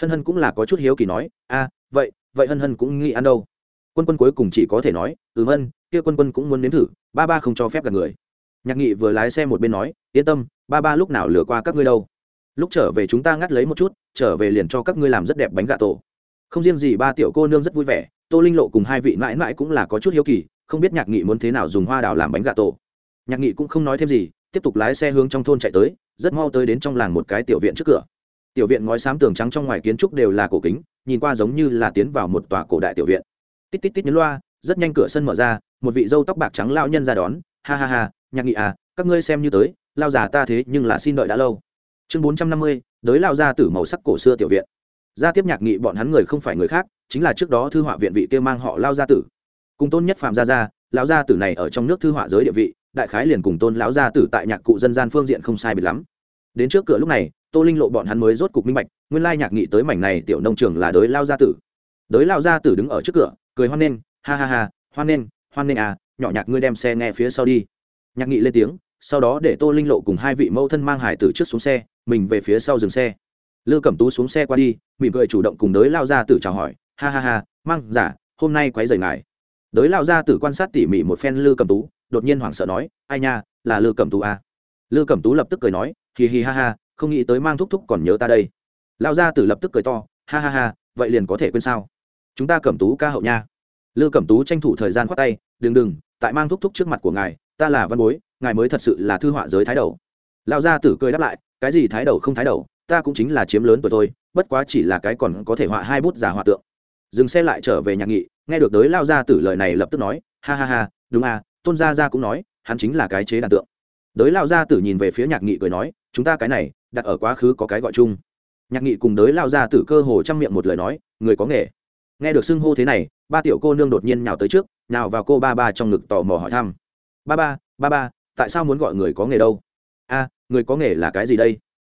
Hân hân cũng là có chút hiếu kỳ nói, a, vậy vậy hân hân cũng nghĩ ăn đâu? Quân quân cuối cùng chỉ có thể nói, ừm ân, kia quân quân cũng muốn nếm thử, ba ba không cho phép gạt người. Nhạc nghị vừa lái xe một bên nói, yên tâm, ba ba lúc nào lừa qua các ngươi đâu. Lúc trở về chúng ta ngắt lấy một chút, trở về liền cho các ngươi làm rất đẹp bánh gà tổ không riêng gì ba tiểu cô nương rất vui vẻ, tô linh lộ cùng hai vị mãi mãi cũng là có chút hiếu kỳ, không biết nhạc nghị muốn thế nào dùng hoa đào làm bánh gà tổ. Nhạc nghị cũng không nói thêm gì, tiếp tục lái xe hướng trong thôn chạy tới, rất mau tới đến trong làng một cái tiểu viện trước cửa. Tiểu viện ngói xám tường trắng trong ngoài kiến trúc đều là cổ kính, nhìn qua giống như là tiến vào một tòa cổ đại tiểu viện. Tít tít tít nhấn loa, rất nhanh cửa sân mở ra, một vị dâu tóc bạc trắng lao nhân ra đón, ha ha ha, nhạc nghị à các ngươi xem như tới, lao già ta thế nhưng là xin đợi đã lâu. Chương bốn trăm năm mươi, đới lao ra từ màu sắc cổ xưa tiểu viện gia tiếp nhạc nghị bọn hắn người không phải người khác, chính là trước đó thư họa viện vị kia mang họ lao gia tử. Cùng tôn nhất phạm gia gia, lão gia tử này ở trong nước thư họa giới địa vị, đại khái liền cùng tôn lão gia tử tại nhạc cụ dân gian phương diện không sai biệt lắm. Đến trước cửa lúc này, tô linh lộ bọn hắn mới rốt cục minh bạch, nguyên lai nhạc nghị tới mảnh này tiểu nông trường là đới lao gia tử. Đới lao gia tử đứng ở trước cửa, cười hoan nghênh, ha ha ha, hoan nghênh hoan nghênh à nhỏ nhạc ngươi đem xe nghe phía sau đi. Nhạc nghị lên tiếng, sau đó để tô linh lộ cùng hai vị mẫu thân mang hải tử trước xuống xe, mình về phía sau dừng xe lư cẩm tú xuống xe qua đi, mỉm cười chủ động cùng đới lao gia tử chào hỏi, ha ha ha, mang giả, hôm nay quấy rầy ngài. Đới lao gia tử quan sát tỉ mỉ một phen lư cẩm tú, đột nhiên hoảng sợ nói, ai nha, là lư cẩm tú à. lư cẩm tú lập tức cười nói hì hì ha ha, không nghĩ tới mang thúc thúc còn nhớ ta đây. Lao gia tử lập tức cười to, ha ha ha, vậy liền có thể quên sao? Chúng ta cẩm tú ca hậu nha. Lư cẩm tú tranh thủ thời gian khoát tay, đừng đừng, tại mang thúc thúc trước mặt của ngài, ta là văn bối, ngài mới thật sự là thư họa giới thái đầu. Lao gia tử cười đáp lại, cái gì thái đầu không thái đầu? Ta cũng chính là chiếm lớn tuổi tôi, bất quá chỉ là cái còn có thể họa hai bút giả họa tượng. Dừng xe lại trở về nhạc nghị, nghe được đới lao gia tử lời này lập tức nói, ha ha ha, đúng à tôn gia gia cũng nói, hắn chính là cái chế đàn tượng. Đới lao gia tử nhìn về phía nhạc nghị cười nói, chúng ta cái này, đặt ở quá khứ có cái gọi chung. Nhạc nghị cùng đới lao gia tử cơ hồ chăm miệng một lời nói, người có nghề. Nghe được xưng hô thế này, ba tiểu cô nương đột nhiên nhào tới trước, nhào vào cô ba ba trong ngực tò mò hỏi thăm. Ba ba ba ba, tại sao muốn gọi người có nghề đâu? A, người có nghề là cái gì đây?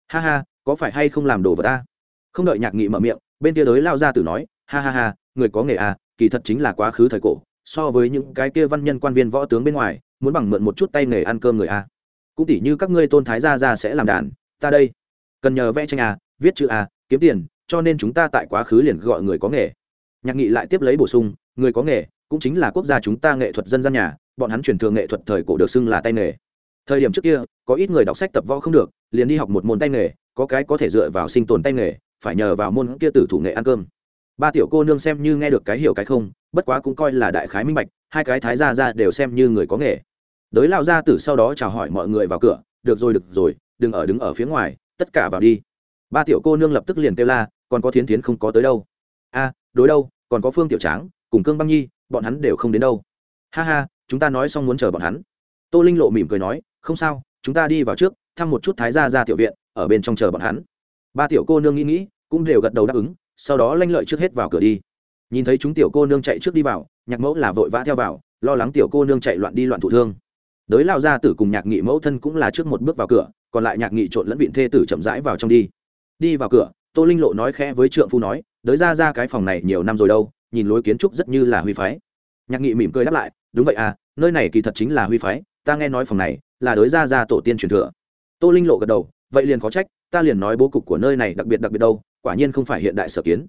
Ha ha có phải hay không làm đồ vật ta? Không đợi nhạc nghị mở miệng, bên kia đới lao ra tử nói, ha ha ha, người có nghề à kỳ thật chính là quá khứ thời cổ, so với những cái kia văn nhân quan viên võ tướng bên ngoài, muốn bằng mượn một chút tay nghề ăn cơm người à. cũng tỉ như các ngươi tôn thái gia ra sẽ làm đàn, ta đây, cần nhờ vẽ tranh à viết chữ à kiếm tiền, cho nên chúng ta tại quá khứ liền gọi người có nghề. Nhạc nghị lại tiếp lấy bổ sung, người có nghề cũng chính là quốc gia chúng ta nghệ thuật dân gian nhà, bọn hắn truyền thừa nghệ thuật thời cổ được xưng là tay nghề. Thời điểm trước kia, có ít người đọc sách tập võ không được, liền đi học một môn tay nghề có cái có thể dựa vào sinh tồn tay nghề, phải nhờ vào môn kia tử thủ nghệ ăn cơm. Ba tiểu cô nương xem như nghe được cái hiểu cái không, bất quá cũng coi là đại khái minh bạch, hai cái thái gia ra đều xem như người có nghề. Đới lao gia tử sau đó chào hỏi mọi người vào cửa, được rồi được rồi, đừng ở đứng ở phía ngoài, tất cả vào đi. Ba tiểu cô nương lập tức liền kêu la, còn có thiến thiến không có tới đâu. A, đối đâu, còn có phương tiểu tráng, cùng cương băng nhi, bọn hắn đều không đến đâu. Ha ha, chúng ta nói xong muốn chờ bọn hắn. Tô linh lộ mỉm cười nói, không sao, chúng ta đi vào trước, thăm một chút thái gia ra tiểu viện ở bên trong chờ bọn hắn. Ba tiểu cô nương nghĩ nghĩ, cũng đều gật đầu đáp ứng, sau đó lanh lợi trước hết vào cửa đi. Nhìn thấy chúng tiểu cô nương chạy trước đi vào, nhạc mẫu là vội vã theo vào, lo lắng tiểu cô nương chạy loạn đi loạn thụ thương. Đới lao ra tử cùng nhạc nghị mẫu thân cũng là trước một bước vào cửa, còn lại nhạc nghị trộn lẫn vịn thê tử chậm rãi vào trong đi. Đi vào cửa, tô linh lộ nói khẽ với trượng phu nói, đới ra ra cái phòng này nhiều năm rồi đâu, nhìn lối kiến trúc rất như là huy phái. Nhạc nghị mỉm cười đáp lại, đúng vậy à nơi này kỳ thật chính là huy phái, ta nghe nói phòng này là đới ra ra tổ tiên truyền thừa. Tô linh lộ gật đầu vậy liền có trách, ta liền nói bố cục của nơi này đặc biệt đặc biệt đâu, quả nhiên không phải hiện đại sở kiến.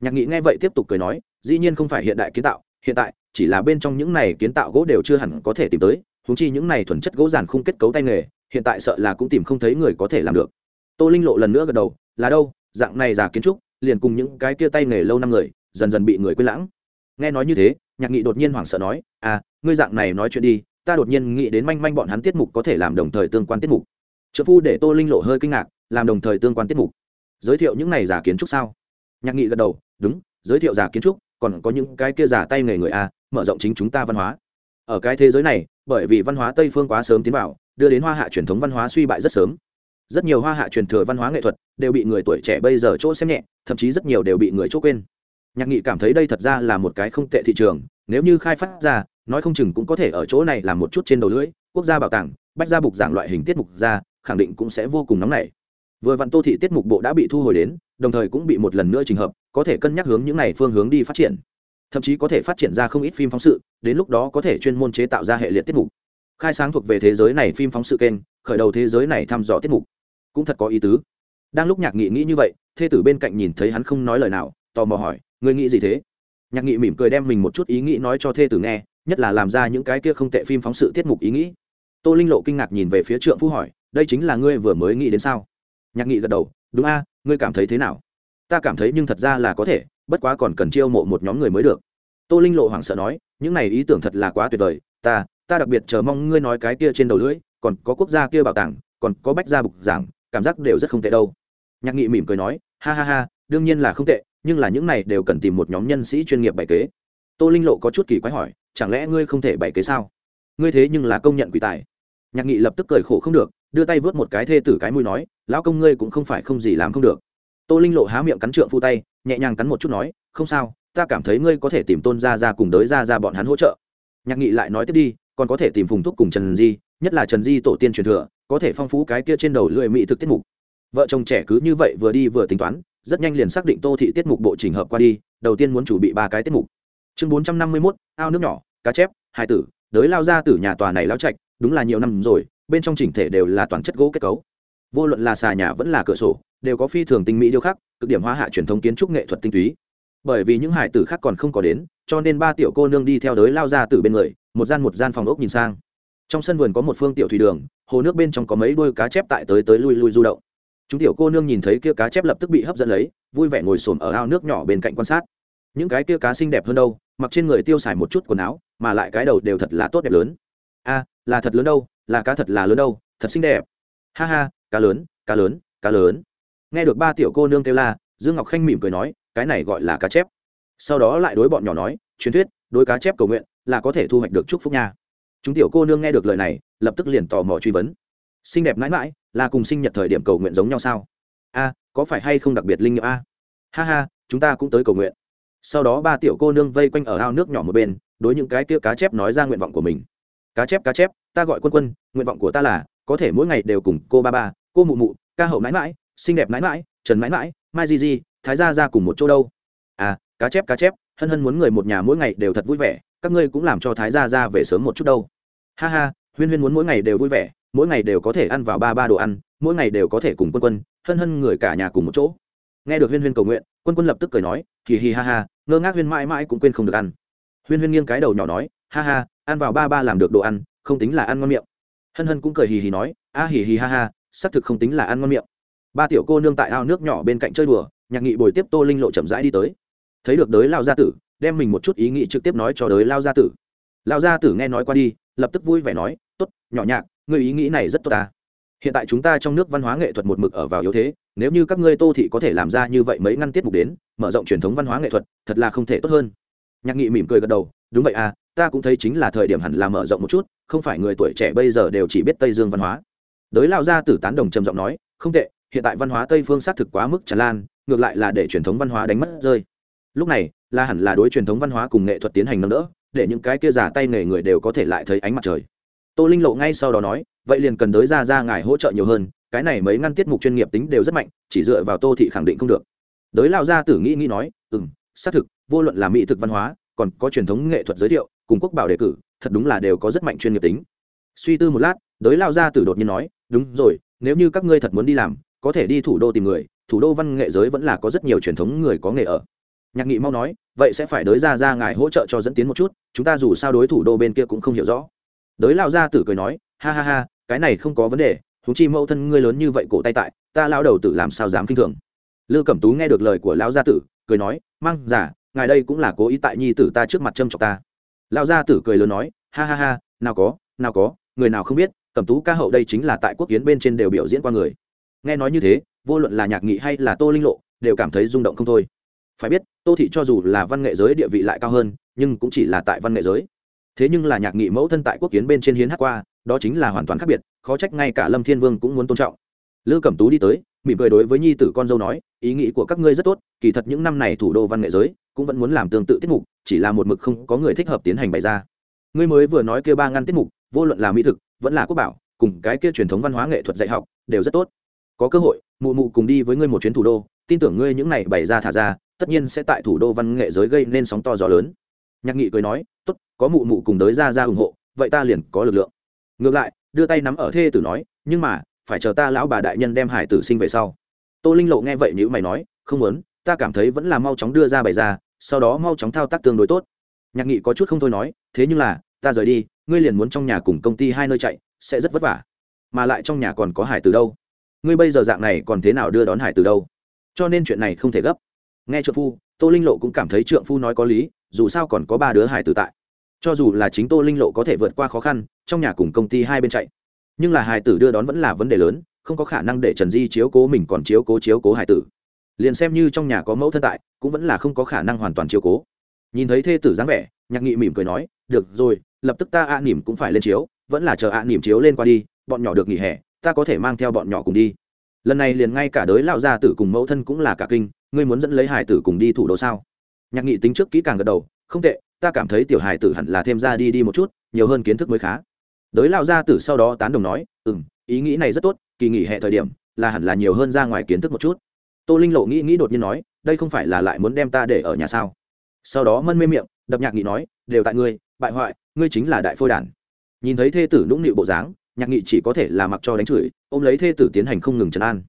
Nhạc nghị nghe vậy tiếp tục cười nói, dĩ nhiên không phải hiện đại kiến tạo, hiện tại, chỉ là bên trong những này kiến tạo gỗ đều chưa hẳn có thể tìm tới húng chi những này thuần chất gỗ giản không kết cấu tay nghề, hiện tại sợ là cũng tìm không thấy người có thể làm được. Tô linh lộ lần nữa gật đầu, là đâu, dạng này giả kiến trúc, liền cùng những cái kia tay nghề lâu năm người, dần dần bị người quên lãng. Nghe nói như thế, nhạc nghị đột nhiên hoảng sợ nói à ngươi dạng này nói chuyện đi, ta đột nhiên nghĩ đến manh manh bọn hắn tiết mục có thể làm đồng thời tương quan tiết mục trợ phu để tô linh lộ hơi kinh ngạc, làm đồng thời tương quan tiết mục. Giới thiệu những này giả kiến trúc sao? Nhạc nghị gật đầu, đúng, giới thiệu giả kiến trúc, còn có những cái kia giả tay nghề người a, mở rộng chính chúng ta văn hóa. Ở cái thế giới này, bởi vì văn hóa tây phương quá sớm tiến vào, đưa đến hoa hạ truyền thống văn hóa suy bại rất sớm. Rất nhiều hoa hạ truyền thừa văn hóa nghệ thuật đều bị người tuổi trẻ bây giờ chỗ xem nhẹ, thậm chí rất nhiều đều bị người chỗ quên. Nhạc nghị cảm thấy đây thật ra là một cái không tệ thị trường, nếu như khai phát ra, nói không chừng cũng có thể ở chỗ này làm một chút trên đầu lưỡi, quốc gia bảo tàng, bách gia bục giảng loại hình tiết mục ra khẳng định cũng sẽ vô cùng nóng nảy. Vừa vặn tô thị tiết mục bộ đã bị thu hồi đến, đồng thời cũng bị một lần nữa trình hợp, có thể cân nhắc hướng những này phương hướng đi phát triển. Thậm chí có thể phát triển ra không ít phim phóng sự, đến lúc đó có thể chuyên môn chế tạo ra hệ liệt tiết mục. Khai sáng thuộc về thế giới này phim phóng sự kênh, khởi đầu thế giới này thăm dò tiết mục. Cũng thật có ý tứ. Đang lúc nhạc nghị nghĩ như vậy, thê tử bên cạnh nhìn thấy hắn không nói lời nào, tò mò hỏi, ngươi nghĩ gì thế? Nhạc nghị mỉm cười đem mình một chút ý nghĩ nói cho thê tử nghe, nhất là làm ra những cái kia không tệ phim phóng sự tiết mục ý nghĩ. Tô linh lộ kinh ngạc nhìn về phía trượng phu hỏi đây chính là ngươi vừa mới nghĩ đến sao? Nhạc nghị gật đầu, đúng a, ngươi cảm thấy thế nào? Ta cảm thấy nhưng thật ra là có thể, bất quá còn cần chiêu mộ một nhóm người mới được. Tô linh lộ hoảng sợ nói, những này ý tưởng thật là quá tuyệt vời, ta ta đặc biệt chờ mong ngươi nói cái kia trên đầu lưỡi, còn có quốc gia kia bảo tàng, còn có bách gia bục giảng, cảm giác đều rất không tệ đâu. Nhạc nghị mỉm cười nói, ha ha ha, đương nhiên là không tệ, nhưng là những này đều cần tìm một nhóm nhân sĩ chuyên nghiệp bày kế. Tô linh lộ có chút kỳ quái hỏi, chẳng lẽ ngươi không thể bày kế sao? Ngươi thế nhưng là công nhận quỷ tài. Nhạc nghị lập tức cười khổ không được đưa tay vớt một cái thê tử cái mũi nói, lão công ngươi cũng không phải không gì làm không được. Tô linh lộ há miệng cắn trượng phu tay, nhẹ nhàng cắn một chút nói, không sao, ta cảm thấy ngươi có thể tìm tôn ra ra cùng đới ra ra bọn hắn hỗ trợ. Nhạc nghị lại nói tiếp đi, còn có thể tìm phùng thúc cùng trần di, nhất là trần di tổ tiên truyền thừa, có thể phong phú cái kia trên đầu lưỡi mỹ thực tiết mục. Vợ chồng trẻ cứ như vậy vừa đi vừa tính toán, rất nhanh liền xác định tô thị tiết mục bộ trình hợp qua đi, đầu tiên muốn chuẩn bị ba cái tiết mục. Chương bốn trăm năm mươi mốt, ao nước nhỏ, cá chép hai tử, đới lao ra từ nhà tòa này lao trạch, đúng là nhiều năm rồi bên trong chỉnh thể đều là toàn chất gỗ kết cấu. Vô luận là xà nhà vẫn là cửa sổ, đều có phi thường tinh mỹ điêu khắc, cực điểm hóa hạ truyền thống kiến trúc nghệ thuật tinh túy. Bởi vì những hải tử khác còn không có đến, cho nên ba tiểu cô nương đi theo đới lao ra từ bên người, một gian một gian phòng ốc nhìn sang. Trong sân vườn có một phương tiểu thủy đường, hồ nước bên trong có mấy đôi cá chép tại tới tới lui lui du động. Chúng tiểu cô nương nhìn thấy kia cá chép lập tức bị hấp dẫn lấy, vui vẻ ngồi xổm ở ao nước nhỏ bên cạnh quan sát. Những cái kia cá xinh đẹp hơn đâu, mặc trên người tiêu xài một chút quần áo, mà lại cái đầu đều thật là tốt đẹp lớn. A, là thật lớn đâu là cá thật là lớn đâu, thật xinh đẹp. Ha ha, cá lớn cá lớn cá lớn. Nghe được ba tiểu cô nương kêu la, dương ngọc khanh mỉm cười nói, cái này gọi là cá chép. Sau đó lại đối bọn nhỏ nói, truyền thuyết, đối cá chép cầu nguyện là có thể thu hoạch được chúc phúc nha. Chúng tiểu cô nương nghe được lời này, lập tức liền tò mò truy vấn. Xinh đẹp mãi mãi, là cùng sinh nhật thời điểm cầu nguyện giống nhau sao? A, có phải hay không đặc biệt linh nghiệm a? Ha ha, chúng ta cũng tới cầu nguyện. Sau đó ba tiểu cô nương vây quanh ở ao nước nhỏ một bên, đối những cái kia cá chép nói ra nguyện vọng của mình cá chép cá chép, ta gọi quân quân, nguyện vọng của ta là, có thể mỗi ngày đều cùng cô ba ba, cô mụ mụ, ca hậu mãi mãi, xinh đẹp mãi mãi, trần mãi mãi, mai di di, thái gia ra cùng một chỗ đâu. À cá chép cá chép, hân hân muốn người một nhà mỗi ngày đều thật vui vẻ, các ngươi cũng làm cho thái gia ra về sớm một chút đâu. Ha ha, huyên huyên muốn mỗi ngày đều vui vẻ, mỗi ngày đều có thể ăn vào ba ba đồ ăn, mỗi ngày đều có thể cùng quân quân, hân hân người cả nhà cùng một chỗ. Nghe được huyên huyên cầu nguyện, quân quân lập tức cười nói kỳ hì ha ha, ngơ ngác huyên mãi mãi cũng quên không được ăn. Huyên huyên nghiêng cái đầu nhỏ nói ha ha, ăn vào ba ba làm được đồ ăn, không tính là ăn ngon miệng. Hân hân cũng cười hì hì nói, a hì hì ha ha, xác thực không tính là ăn ngon miệng. Ba tiểu cô nương tại ao nước nhỏ bên cạnh chơi đùa, nhạc nghị bồi tiếp tô linh lộ chậm rãi đi tới. Thấy được đới lao gia tử, đem mình một chút ý nghĩ trực tiếp nói cho đới lao gia tử. Lao gia tử nghe nói qua đi, lập tức vui vẻ nói, tốt, nhỏ nhạc người ý nghĩ này rất tốt ta. Hiện tại chúng ta trong nước văn hóa nghệ thuật một mực ở vào yếu thế, nếu như các ngươi tô thị có thể làm ra như vậy mấy ngăn tiết mục đến, mở rộng truyền thống văn hóa nghệ thuật, thật là không thể tốt hơn. Nhạc nghị mỉm cười gật đầu, đúng vậy à ta cũng thấy chính là thời điểm hẳn là mở rộng một chút, không phải người tuổi trẻ bây giờ đều chỉ biết tây dương văn hóa. Đới lao gia tử tán đồng trầm giọng nói, không tệ, hiện tại văn hóa tây phương xác thực quá mức tràn lan, ngược lại là để truyền thống văn hóa đánh mất rơi. Lúc này, là hẳn là đối truyền thống văn hóa cùng nghệ thuật tiến hành nâng đỡ, để những cái kia giả tay nghề người đều có thể lại thấy ánh mặt trời. Tô linh lộ ngay sau đó nói, vậy liền cần đới ra ra ngài hỗ trợ nhiều hơn, cái này mấy ngăn tiết mục chuyên nghiệp tính đều rất mạnh, chỉ dựa vào tô thị khẳng định không được. Đới lao gia tử nghĩ nghĩ nói ừ m xác thực, vô luận là mỹ thực văn hóa, còn có truyền thống nghệ thuật giới thiệu cùng quốc bảo đề cử, thật đúng là đều có rất mạnh chuyên nghiệp tính. Suy tư một lát, đới lao gia tử đột nhiên nói, đúng rồi, nếu như các ngươi thật muốn đi làm, có thể đi thủ đô tìm người, thủ đô văn nghệ giới vẫn là có rất nhiều truyền thống người có nghề ở. Nhạc nghị mau nói, vậy sẽ phải đới ra ra ngài hỗ trợ cho dẫn tiến một chút, chúng ta dù sao đối thủ đô bên kia cũng không hiểu rõ. Đới lao gia tử cười nói, ha ha ha, cái này không có vấn đề thú chi mẫu thân ngươi lớn như vậy cổ tay tại, ta lao đầu tử làm sao dám kinh thường. Lư cẩm tú nghe được lời của lão gia tử, cười nói, mang giả, ngài đây cũng là cố ý tại nhi tử ta trước mặt trâm trọng ta lão gia tử cười lớn nói, ha ha ha, nào có nào có, người nào không biết, cẩm tú ca hậu đây chính là tại quốc kiến bên trên đều biểu diễn qua người. Nghe nói như thế, vô luận là nhạc nghị hay là tô linh lộ, đều cảm thấy rung động không thôi. Phải biết, tô thị cho dù là văn nghệ giới địa vị lại cao hơn, nhưng cũng chỉ là tại văn nghệ giới. Thế nhưng là nhạc nghị mẫu thân tại quốc kiến bên trên hiến hát qua, đó chính là hoàn toàn khác biệt, khó trách ngay cả lâm thiên vương cũng muốn tôn trọng. Lư cẩm tú đi tới, mỉm cười đối với nhi tử con dâu nói, ý nghĩ của các ngươi rất tốt, kỳ thật những năm này thủ đô văn nghệ giới cũng vẫn muốn làm tương tự tiết mục, chỉ là một mực không có người thích hợp tiến hành bày ra. Ngươi mới vừa nói kia ba ngăn tiết mục, vô luận là mỹ thực, vẫn là quốc bảo, cùng cái kia truyền thống văn hóa nghệ thuật dạy học, đều rất tốt. Có cơ hội, mụ mụ cùng đi với ngươi một chuyến thủ đô, tin tưởng ngươi những này bày ra thả ra, tất nhiên sẽ tại thủ đô văn nghệ giới gây nên sóng to gió lớn. Nhạc nghị cười nói, tốt, có mụ mụ cùng đới ra ra ủng hộ, vậy ta liền có lực lượng. Ngược lại, đưa tay nắm ở thê tử nói, nhưng mà, phải chờ ta lão bà đại nhân đem hải tử sinh về sau. Tô linh lộ nghe vậy như mày nói, không muốn, ta cảm thấy vẫn là mau chóng đưa ra bày ra sau đó mau chóng thao tác tương đối tốt. Nhạc nghị có chút không thôi nói, thế nhưng là, ta rời đi, ngươi liền muốn trong nhà cùng công ty hai nơi chạy, sẽ rất vất vả. Mà lại trong nhà còn có hải từ đâu? Ngươi bây giờ dạng này còn thế nào đưa đón hải từ đâu? Cho nên chuyện này không thể gấp. Nghe trợ phu, tô linh lộ cũng cảm thấy trượng phu nói có lý, dù sao còn có ba đứa hải tử tại. Cho dù là chính tô linh lộ có thể vượt qua khó khăn, trong nhà cùng công ty hai bên chạy. Nhưng là hải tử đưa đón vẫn là vấn đề lớn, không có khả năng để trần di chiếu cố mình còn chiếu cố chiếu cố hải tử liền xem như trong nhà có mẫu thân tại, cũng vẫn là không có khả năng hoàn toàn chiếu cố. Nhìn thấy thê tử dáng vẻ, nhạc nghị mỉm cười nói, được rồi, lập tức ta ạ à nỉm cũng phải lên chiếu, vẫn là chờ ạ à nỉm chiếu lên qua đi, bọn nhỏ được nghỉ hè, ta có thể mang theo bọn nhỏ cùng đi. Lần này liền ngay cả đới lão gia tử cùng mẫu thân cũng là cả kinh, ngươi muốn dẫn lấy hải tử cùng đi thủ đô sao? Nhạc nghị tính trước kỹ càng gật đầu, không tệ, ta cảm thấy tiểu hải tử hẳn là thêm ra đi đi một chút, nhiều hơn kiến thức mới khá. Đới lão gia tử sau đó tán đồng nói ừ m ý nghĩ này rất tốt, kỳ nghỉ hè thời điểm, là hẳn là nhiều hơn ra ngoài kiến thức một chút tô linh lộ nghĩ nghĩ đột nhiên nói, đây không phải là lại muốn đem ta để ở nhà sao? Sau đó mân mê miệng, đập nhạc nghị nói, đều tại ngươi, bại hoại, ngươi chính là đại phôi đản nhìn thấy thê tử nũng nịu bộ dáng, nhạc nghị chỉ có thể là mặc cho đánh chửi, ôm lấy thê tử tiến hành không ngừng trấn an.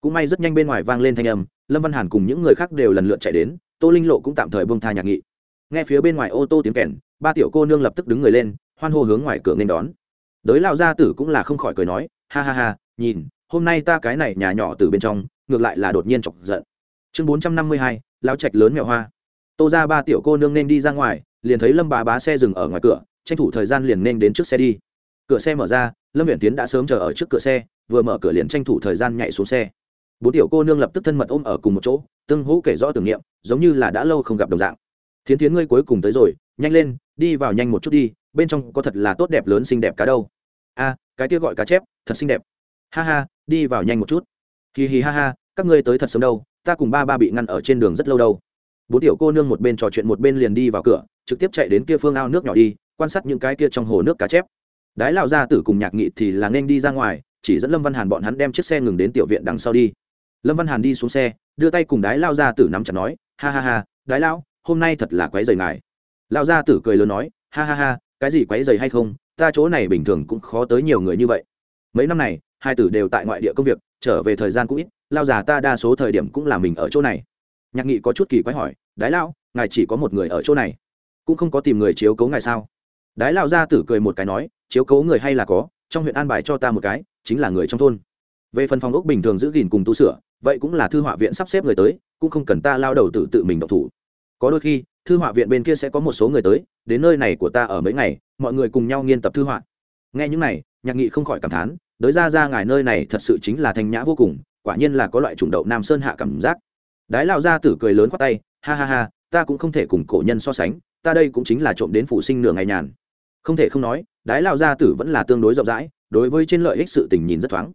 Cũng may rất nhanh bên ngoài vang lên thanh âm, lâm văn hàn cùng những người khác đều lần lượt chạy đến, tô linh lộ cũng tạm thời bông tha nhạc nghị. Nghe phía bên ngoài ô tô tiếng kèn, ba tiểu cô nương lập tức đứng người lên, hoan hô hướng ngoài cửa nên đón. Đới lao gia tử cũng là không khỏi cười nói, ha ha ha, nhìn, hôm nay ta cái này nhà nhỏ từ bên trong ngược lại là đột nhiên chọc giận. Chương bốn trăm năm mươi hai lao trạch lớn mèo hoa. Tô ra ba tiểu cô nương nên đi ra ngoài, liền thấy lâm bà bá xe dừng ở ngoài cửa, tranh thủ thời gian liền nên đến trước xe đi. Cửa xe mở ra, lâm huyện tiến đã sớm chờ ở trước cửa xe, vừa mở cửa liền tranh thủ thời gian nhảy xuống xe. Bốn tiểu cô nương lập tức thân mật ôm ở cùng một chỗ, tương hữu kể rõ tưởng niệm, giống như là đã lâu không gặp đồng dạng. Thiến tiến ngươi cuối cùng tới rồi, nhanh lên, đi vào nhanh một chút đi, bên trong có thật là tốt đẹp lớn xinh đẹp cá đâu. A, cái kia gọi cá chép, thật xinh đẹp. Ha ha, đi vào nhanh một chút. Hì hì ha ha các ngươi tới thật sớm đâu, ta cùng ba ba bị ngăn ở trên đường rất lâu đâu. Bốn tiểu cô nương một bên trò chuyện một bên liền đi vào cửa, trực tiếp chạy đến kia phương ao nước nhỏ đi, quan sát những cái kia trong hồ nước cá chép. Đái lão gia tử cùng nhạc nghị thì là nên đi ra ngoài, chỉ dẫn lâm văn hàn bọn hắn đem chiếc xe ngừng đến tiểu viện đằng sau đi. Lâm văn hàn đi xuống xe, đưa tay cùng đái lao gia tử nắm chặt nói, ha ha ha, đái lão, hôm nay thật là quái dày ngài. Lao gia tử cười lớn nói, ha ha ha, cái gì quái dày hay không, ta chỗ này bình thường cũng khó tới nhiều người như vậy. Mấy năm này, hai tử đều tại ngoại địa công việc, trở về thời gian cũng ít lao già ta đa số thời điểm cũng là mình ở chỗ này. Nhạc nghị có chút kỳ quái hỏi, đái lão, ngài chỉ có một người ở chỗ này, cũng không có tìm người chiếu cấu ngài sao? Đái lão gia tử cười một cái nói, chiếu cấu người hay là có, trong huyện an bài cho ta một cái, chính là người trong thôn. Về phần phòng ốc bình thường giữ gìn cùng tu sửa, vậy cũng là thư họa viện sắp xếp người tới, cũng không cần ta lao đầu tự tự mình độc thủ. Có đôi khi, thư họa viện bên kia sẽ có một số người tới, đến nơi này của ta ở mấy ngày, mọi người cùng nhau nghiên tập thư họa. Nghe những này, nhạc nghị không khỏi cảm thán, đới ra ra ngài nơi này thật sự chính là thanh nhã vô cùng quả nhiên là có loại chủng đậu nam sơn hạ cảm giác. Đái lao ra tử cười lớn khoát tay, ha ha ha, ta cũng không thể cùng cổ nhân so sánh, ta đây cũng chính là trộm đến phụ sinh nửa ngày nhàn. Không thể không nói, đái lao gia tử vẫn là tương đối rộng rãi, đối với trên lợi ích sự tình nhìn rất thoáng.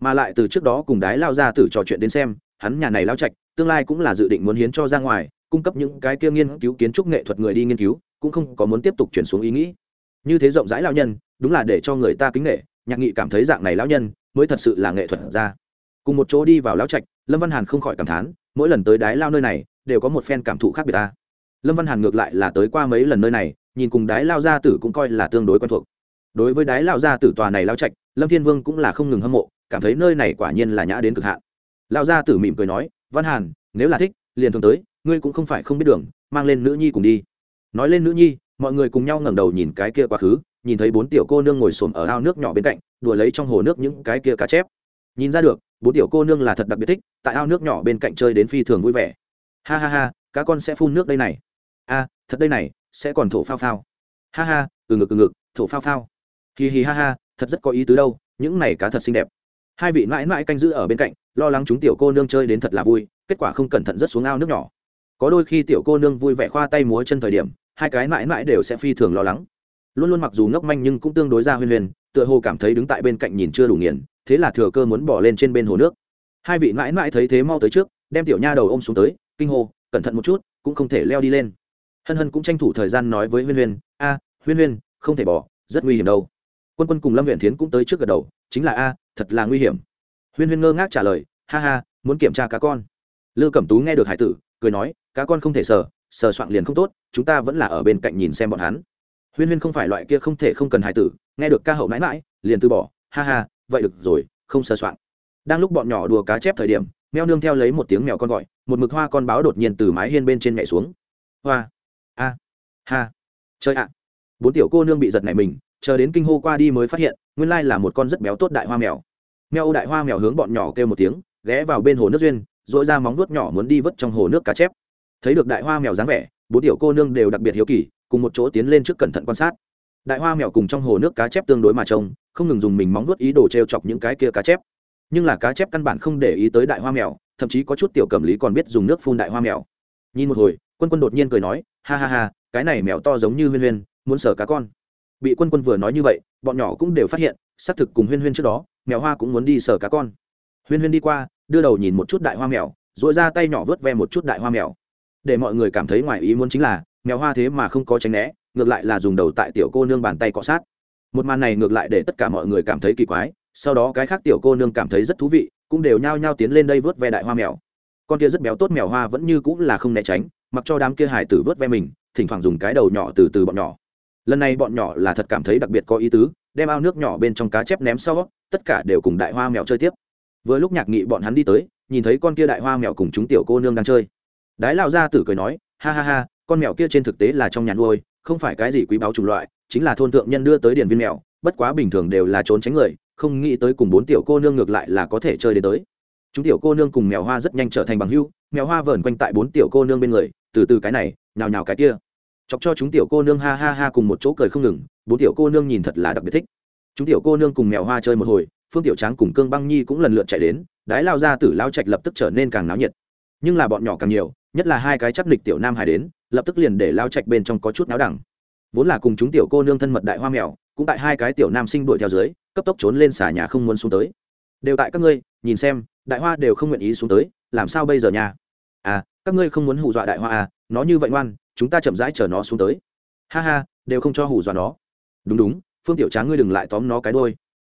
Mà lại từ trước đó cùng đái lao gia tử trò chuyện đến xem, hắn nhà này lao trạch, tương lai cũng là dự định muốn hiến cho ra ngoài, cung cấp những cái kia nghiên cứu kiến trúc nghệ thuật người đi nghiên cứu, cũng không có muốn tiếp tục chuyển xuống ý nghĩ. Như thế rộng rãi lao nhân, đúng là để cho người ta kính nghệ nhạc nghị cảm thấy dạng này lão nhân mới thật sự là nghệ thuật ra cùng một chỗ đi vào lão trạch, lâm văn hàn không khỏi cảm thán, mỗi lần tới đái lao nơi này, đều có một phen cảm thụ khác biệt ta. Lâm văn hàn ngược lại là tới qua mấy lần nơi này, nhìn cùng đái lao gia tử cũng coi là tương đối quen thuộc. Đối với đái lao gia tử tòa này lao trạch, lâm thiên vương cũng là không ngừng hâm mộ, cảm thấy nơi này quả nhiên là nhã đến cực hạn. Lao gia tử mỉm cười nói, văn hàn, nếu là thích, liền thường tới, ngươi cũng không phải không biết đường, mang lên nữ nhi cùng đi. Nói lên nữ nhi, mọi người cùng nhau ngẩng đầu nhìn cái kia quá khứ, nhìn thấy bốn tiểu cô nương ngồi xổm ở ao nước nhỏ bên cạnh, đùa lấy trong hồ nước những cái kia cá chép. Nhìn ra được bốn tiểu cô nương là thật đặc biệt thích, tại ao nước nhỏ bên cạnh chơi đến phi thường vui vẻ. Ha ha ha, cá con sẽ phun nước đây này. A, thật đây này, sẽ còn thổ phao phao. Ha ha, từ ngực từ ngực, thổ phao phao. Hì hì ha ha, thật rất có ý tứ đâu, những này cá thật xinh đẹp. Hai vị mãi mãi canh giữ ở bên cạnh, lo lắng chúng tiểu cô nương chơi đến thật là vui, kết quả không cẩn thận rất xuống ao nước nhỏ. Có đôi khi tiểu cô nương vui vẻ khoa tay múa chân thời điểm, hai cái mãi mãi đều sẽ phi thường lo lắng. Luôn luôn mặc dù ngốc manh nhưng cũng tương đối ra huyên huyền tựa hồ cảm thấy đứng tại bên cạnh nhìn chưa đủ nghiền, thế là thừa cơ muốn bỏ lên trên bên hồ nước. Hai vị mãi mãi thấy thế mau tới trước, đem tiểu nha đầu ôm xuống tới, kinh hô, cẩn thận một chút, cũng không thể leo đi lên. Hân hân cũng tranh thủ thời gian nói với huyên huyên, a, huyên huyên, không thể bỏ, rất nguy hiểm đâu. Quân quân cùng lâm huyện thiến cũng tới trước gật đầu, chính là a, thật là nguy hiểm. Huyên huyên ngơ ngác trả lời, ha ha, muốn kiểm tra cá con. Lư cẩm tú nghe được hải tử, cười nói, cá con không thể sờ sờ soạn liền không tốt, chúng ta vẫn là ở bên cạnh nhìn xem bọn hắn. Huyên huyên không phải loại kia không thể không cần hải tử nghe được ca hậu mãi mãi, liền từ bỏ, ha ha, vậy được rồi, không sờ soạn đang lúc bọn nhỏ đùa cá chép thời điểm, mèo nương theo lấy một tiếng mèo con gọi, một mực hoa con báo đột nhiên từ mái hiên bên trên nhảy xuống. Hoa, a, ha chơi ạ. Bốn tiểu cô nương bị giật nảy mình, chờ đến kinh hô qua đi mới phát hiện, nguyên lai là một con rất béo tốt đại hoa mèo. Mèo đại hoa mèo hướng bọn nhỏ kêu một tiếng, ghé vào bên hồ nước duyên dội ra móng vuốt nhỏ muốn đi vớt trong hồ nước cá chép. Thấy được đại hoa mèo dáng vẻ, bốn tiểu cô nương đều đặc biệt hiếu kỳ, cùng một chỗ tiến lên trước cẩn thận quan sát đại hoa mèo cùng trong hồ nước cá chép tương đối mà trông, không ngừng dùng mình móng vuốt ý đồ t r e o chọc những cái kia cá chép. Nhưng là cá chép căn bản không để ý tới đại hoa mèo, thậm chí có chút tiểu cầm lý còn biết dùng nước phun đại hoa mèo. Nhìn một hồi, quân quân đột nhiên cười nói, ha ha ha, cái này mèo to giống như huyên huyên, muốn sở cá con. Bị quân quân vừa nói như vậy, bọn nhỏ cũng đều phát hiện, xác thực cùng huyên huyên trước đó, mèo hoa cũng muốn đi sở cá con. Huyên huyên đi qua, đưa đầu nhìn một chút đại hoa mèo dội ra tay nhỏ vớt ve một chút đại hoa mèo. Để mọi người cảm thấy ngoài ý muốn chính là, mèo hoa thế mà không có tránh né ngược lại là dùng đầu tại tiểu cô nương bàn tay cọ sát. Một màn này ngược lại để tất cả mọi người cảm thấy kỳ quái, sau đó cái khác tiểu cô nương cảm thấy rất thú vị, cũng đều nhao nhao tiến lên đây vớt ve đại hoa mèo. Con kia rất béo tốt mèo hoa vẫn như cũng là không né tránh, mặc cho đám kia hải tử vớt ve mình, thỉnh thoảng dùng cái đầu nhỏ từ từ bọn nhỏ. Lần này bọn nhỏ là thật cảm thấy đặc biệt có ý tứ, đem ao nước nhỏ bên trong cá chép ném sau, tất cả đều cùng đại hoa mèo chơi tiếp. Vừa lúc nhạc nghị bọn hắn đi tới, nhìn thấy con kia đại hoa mèo cùng chúng tiểu cô nương đang chơi. Đái lao ra tử cười nói, ha ha ha con mèo kia trên thực tế là trong nhà nuôi, không phải cái gì quý báu chủng loại, chính là thôn thượng nhân đưa tới điển viên mèo, bất quá bình thường đều là trốn tránh người, không nghĩ tới cùng bốn tiểu cô nương ngược lại là có thể chơi đến tới. Chúng tiểu cô nương cùng mèo hoa rất nhanh trở thành bằng hưu mèo hoa vờn quanh tại bốn tiểu cô nương bên người, từ từ cái này, nhào nhào cái kia. Chọc cho chúng tiểu cô nương ha ha ha cùng một chỗ cười không ngừng, bốn tiểu cô nương nhìn thật là đặc biệt thích. Chúng tiểu cô nương cùng mèo hoa chơi một hồi, phương tiểu tráng cùng cương băng nhi cũng lần lượt chạy đến, đái lao ra tử lao trạch lập tức trở nên càng náo nhiệt. Nhưng là bọn nhỏ càng nhiều nhất là hai cái chắc lịch tiểu nam hải đến, lập tức liền để lao trạch bên trong có chút náo đẳng. Vốn là cùng chúng tiểu cô nương thân mật đại hoa mèo, cũng tại hai cái tiểu nam sinh đuổi theo dưới, cấp tốc trốn lên xả nhà không muốn xuống tới. Đều tại các ngươi, nhìn xem, đại hoa đều không nguyện ý xuống tới, làm sao bây giờ nha? À các ngươi không muốn hù dọa đại hoa à nó như vậy ngoan, chúng ta chậm rãi chờ nó xuống tới. Ha ha, đều không cho hù dọa nó. Đúng đúng, phương tiểu tráng ngươi đừng lại tóm nó cái đôi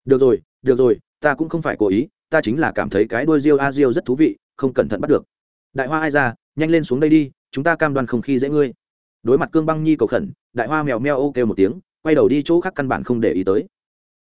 được rồi được rồi, ta cũng không phải cố ý, ta chính là cảm thấy cái đôi riêu a riêu rất thú vị, không cẩn thận bắt được. Đại hoa ai ra nhanh lên xuống đây đi, chúng ta cam đoan không khi dễ ngươi. Đối mặt cương băng nhi cầu khẩn, đại hoa mèo meo ô kêu một tiếng, quay đầu đi chỗ khác căn bản không để ý tới.